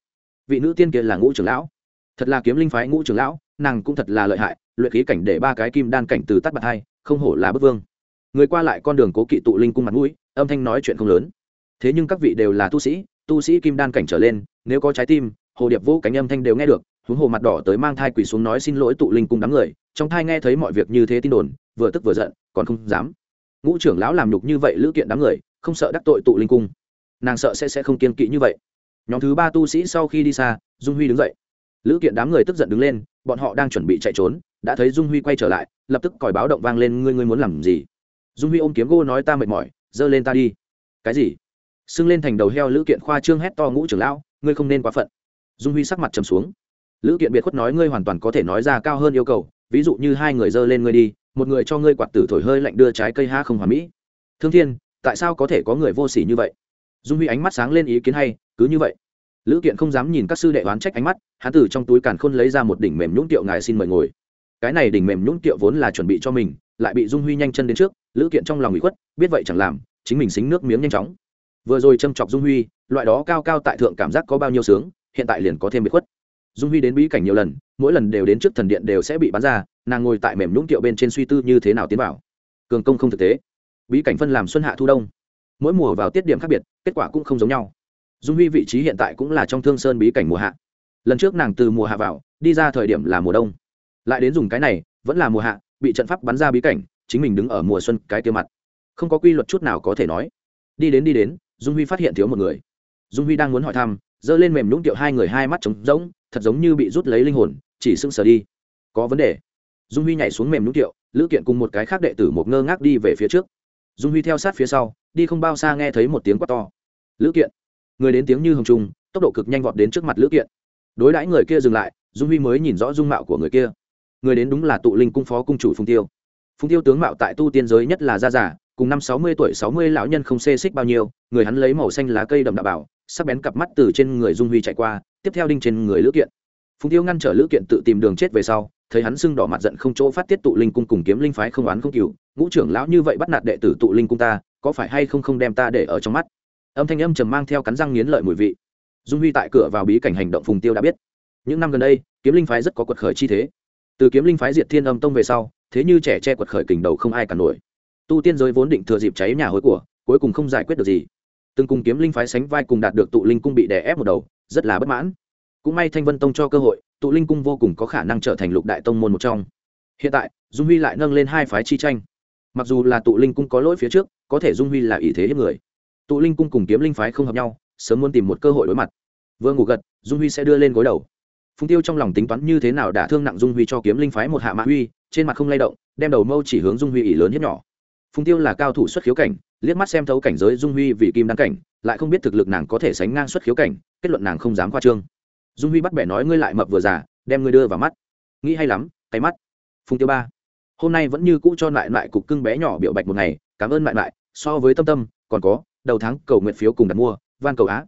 Vị nữ tiên kia là ngũ trưởng lão. Thật là kiếm linh phái ngũ trưởng lão, nàng cũng thật là lợi hại, luyện khí cảnh để ba cái kim đan cảnh từ tắt bạt hai, không hổ là bất vương. Người qua lại con đường cố kỵ tụ linh cung mặt mũi, âm thanh nói chuyện không lớn. Thế nhưng các vị đều là tu sĩ tu sĩ kim đan cảnh trở lên, nếu có trái tim, hồ điệp vô cánh âm thanh đều nghe được huống hồ mặt đỏ tới mang thai quỳ xuống nói xin lỗi tụ linh cung đám người, trong thai nghe thấy mọi việc như thế tin đồn, vừa tức vừa giận, còn không dám. Ngũ trưởng lão làm nhục như vậy lữ kiện đám người, không sợ đắc tội tụ linh cung. Nàng sợ sẽ sẽ không kiên kỵ như vậy. Nhóm thứ ba tu sĩ sau khi đi xa, dung huy đứng dậy. Lữ kiện đám người tức giận đứng lên, bọn họ đang chuẩn bị chạy trốn, đã thấy dung huy quay trở lại, lập tức còi báo động vang lên, ngươi ngươi muốn làm gì? Dung huy ôm kiếm gô nói, ta mệt mỏi giơ lên ta đi. Cái gì? Xưng lên thành đầu heo lữ kiện khoa trương hét to ngũ trưởng lão, ngươi không nên quá phận. Dung huy sắc mặt trầm xuống lữ kiện biệt khuất nói ngươi hoàn toàn có thể nói ra cao hơn yêu cầu, ví dụ như hai người dơ lên ngươi đi, một người cho ngươi quạt tử thổi hơi lạnh đưa trái cây ha không hòa mỹ. Thương thiên, tại sao có thể có người vô s ỉ như vậy? Dung huy ánh mắt sáng lên ý kiến hay, cứ như vậy. Lữ kiện không dám nhìn các sư đệ oán trách ánh mắt, hắn từ trong túi càn khôn lấy ra một đỉnh mềm nhũng tiệu ngài xin mời ngồi. Cái này đỉnh mềm nhũng tiệu vốn là chuẩn bị cho mình, lại bị dung huy nhanh chân đến trước, lữ kiện trong lòng bị khuất, biết vậy chẳng làm, chính mình xính nước miếng nhanh chóng. Vừa rồi châm chọc dung huy, loại đó cao cao tại thượng cảm giác có bao nhiêu sướng, hiện tại liền có thêm bị khuất dung huy đến bí cảnh nhiều lần, mỗi lần đều đến trước thần điện đều sẽ bị bắn ra, nàng ngồi tại mềm nhũng kiệu bên trên suy tư như thế nào tiến vào. Cường công không thực tế. Bí cảnh phân làm xuân hạ thu đông. Mỗi mùa vào tiết điểm khác biệt, kết quả cũng không giống nhau. Dung huy vị trí hiện tại cũng là trong thương sơn bí cảnh mùa hạ. Lần trước nàng từ mùa hạ vào, đi ra thời điểm là mùa đông. Lại đến dùng cái này, vẫn là mùa hạ, bị trận pháp bắn ra bí cảnh, chính mình đứng ở mùa xuân cái tiêu mặt. Không có quy luật chút nào có thể nói. Đi đến đi đến, dung huy phát hiện thiếu một người. Dung huy đang muốn hỏi thăm giơ lên mềm nhũng tiểu hai người hai mắt trống rỗng thật giống như bị rút lấy linh hồn chỉ sưng sờ đi. Có vấn đề. Dung huy nhảy xuống mềm nhũng tiểu, lữ kiện cùng một cái khác đệ tử một ngơ ngác đi về phía trước. Dung huy theo sát phía sau đi không bao xa nghe thấy một tiếng quát to. Lữ kiện. Người đến tiếng như hồng trung tốc độ cực nhanh vọt đến trước mặt lữ kiện. Đối đãi người kia dừng lại dung huy mới nhìn rõ dung mạo của người kia. Người đến đúng là tụ linh cung phó cung chủ phùng tiêu. Phùng tiêu tướng mạo tại tu tiên giới nhất là gia giả cùng năm sáu mươi tuổi sáu mươi lão nhân không xê xích bao nhiêu người hắn lấy màu xanh lá cây đậm đạo bảo sắc bén cặp mắt từ trên người dung huy chạy qua, tiếp theo đinh trên người lữ kiện. Phùng tiêu ngăn trở lữ kiện tự tìm đường chết về sau, thấy hắn sưng đỏ mặt giận không chỗ phát tiết tụ linh cung cùng kiếm linh phái không oán không cừu, ngũ trưởng lão như vậy bắt nạt đệ tử tụ linh cung ta, có phải hay không không đem ta để ở trong mắt? Âm thanh âm trầm mang theo cắn răng nghiến lợi mùi vị. Dung huy tại cửa vào bí cảnh hành động phùng tiêu đã biết. Những năm gần đây, kiếm linh phái rất có quật khởi chi thế. Từ kiếm linh phái diệt thiên âm tông về sau, thế như trẻ che quật khởi kình đầu không ai cả nổi. Tu tiên giới vốn định thừa dịp cháy nhà hối của, cuối cùng không giải quyết được gì từng cùng kiếm linh phái sánh vai cùng đạt được tụ linh cung bị đè ép một đầu, rất là bất mãn. Cũng may thanh vân tông cho cơ hội, tụ linh cung vô cùng có khả năng trở thành lục đại tông môn một trong. Hiện tại, dung huy lại nâng lên hai phái chi tranh. Mặc dù là tụ linh cung có lỗi phía trước, có thể dung huy là ý thế hiếp người. Tụ linh cung cùng kiếm linh phái không hợp nhau, sớm muốn tìm một cơ hội đối mặt. Vừa ngủ gật, dung huy sẽ đưa lên gối đầu. Phùng tiêu trong lòng tính toán như thế nào đã thương nặng dung huy cho kiếm linh phái một hạ mã huy trên mặt không lay động, đem đầu mâu chỉ hướng dung huy ỉ lớn hiếp nhỏ. Phùng tiêu là cao thủ xuất khiếu cảnh liếc mắt xem thấu cảnh giới dung huy vì kim đăng cảnh, lại không biết thực lực nàng có thể sánh ngang xuất khiếu cảnh, kết luận nàng không dám khoa trương. Dung huy bắt bẻ nói ngươi lại mập vừa già, đem ngươi đưa vào mắt. Nghĩ hay lắm cái mắt. Phùng tiêu ba. Hôm nay vẫn như cũ cho lại lại cục cưng bé nhỏ biểu bạch một ngày, cảm ơn lại lại, so với tâm tâm, còn có, đầu tháng cầu nguyện phiếu cùng đặt mua, van cầu á.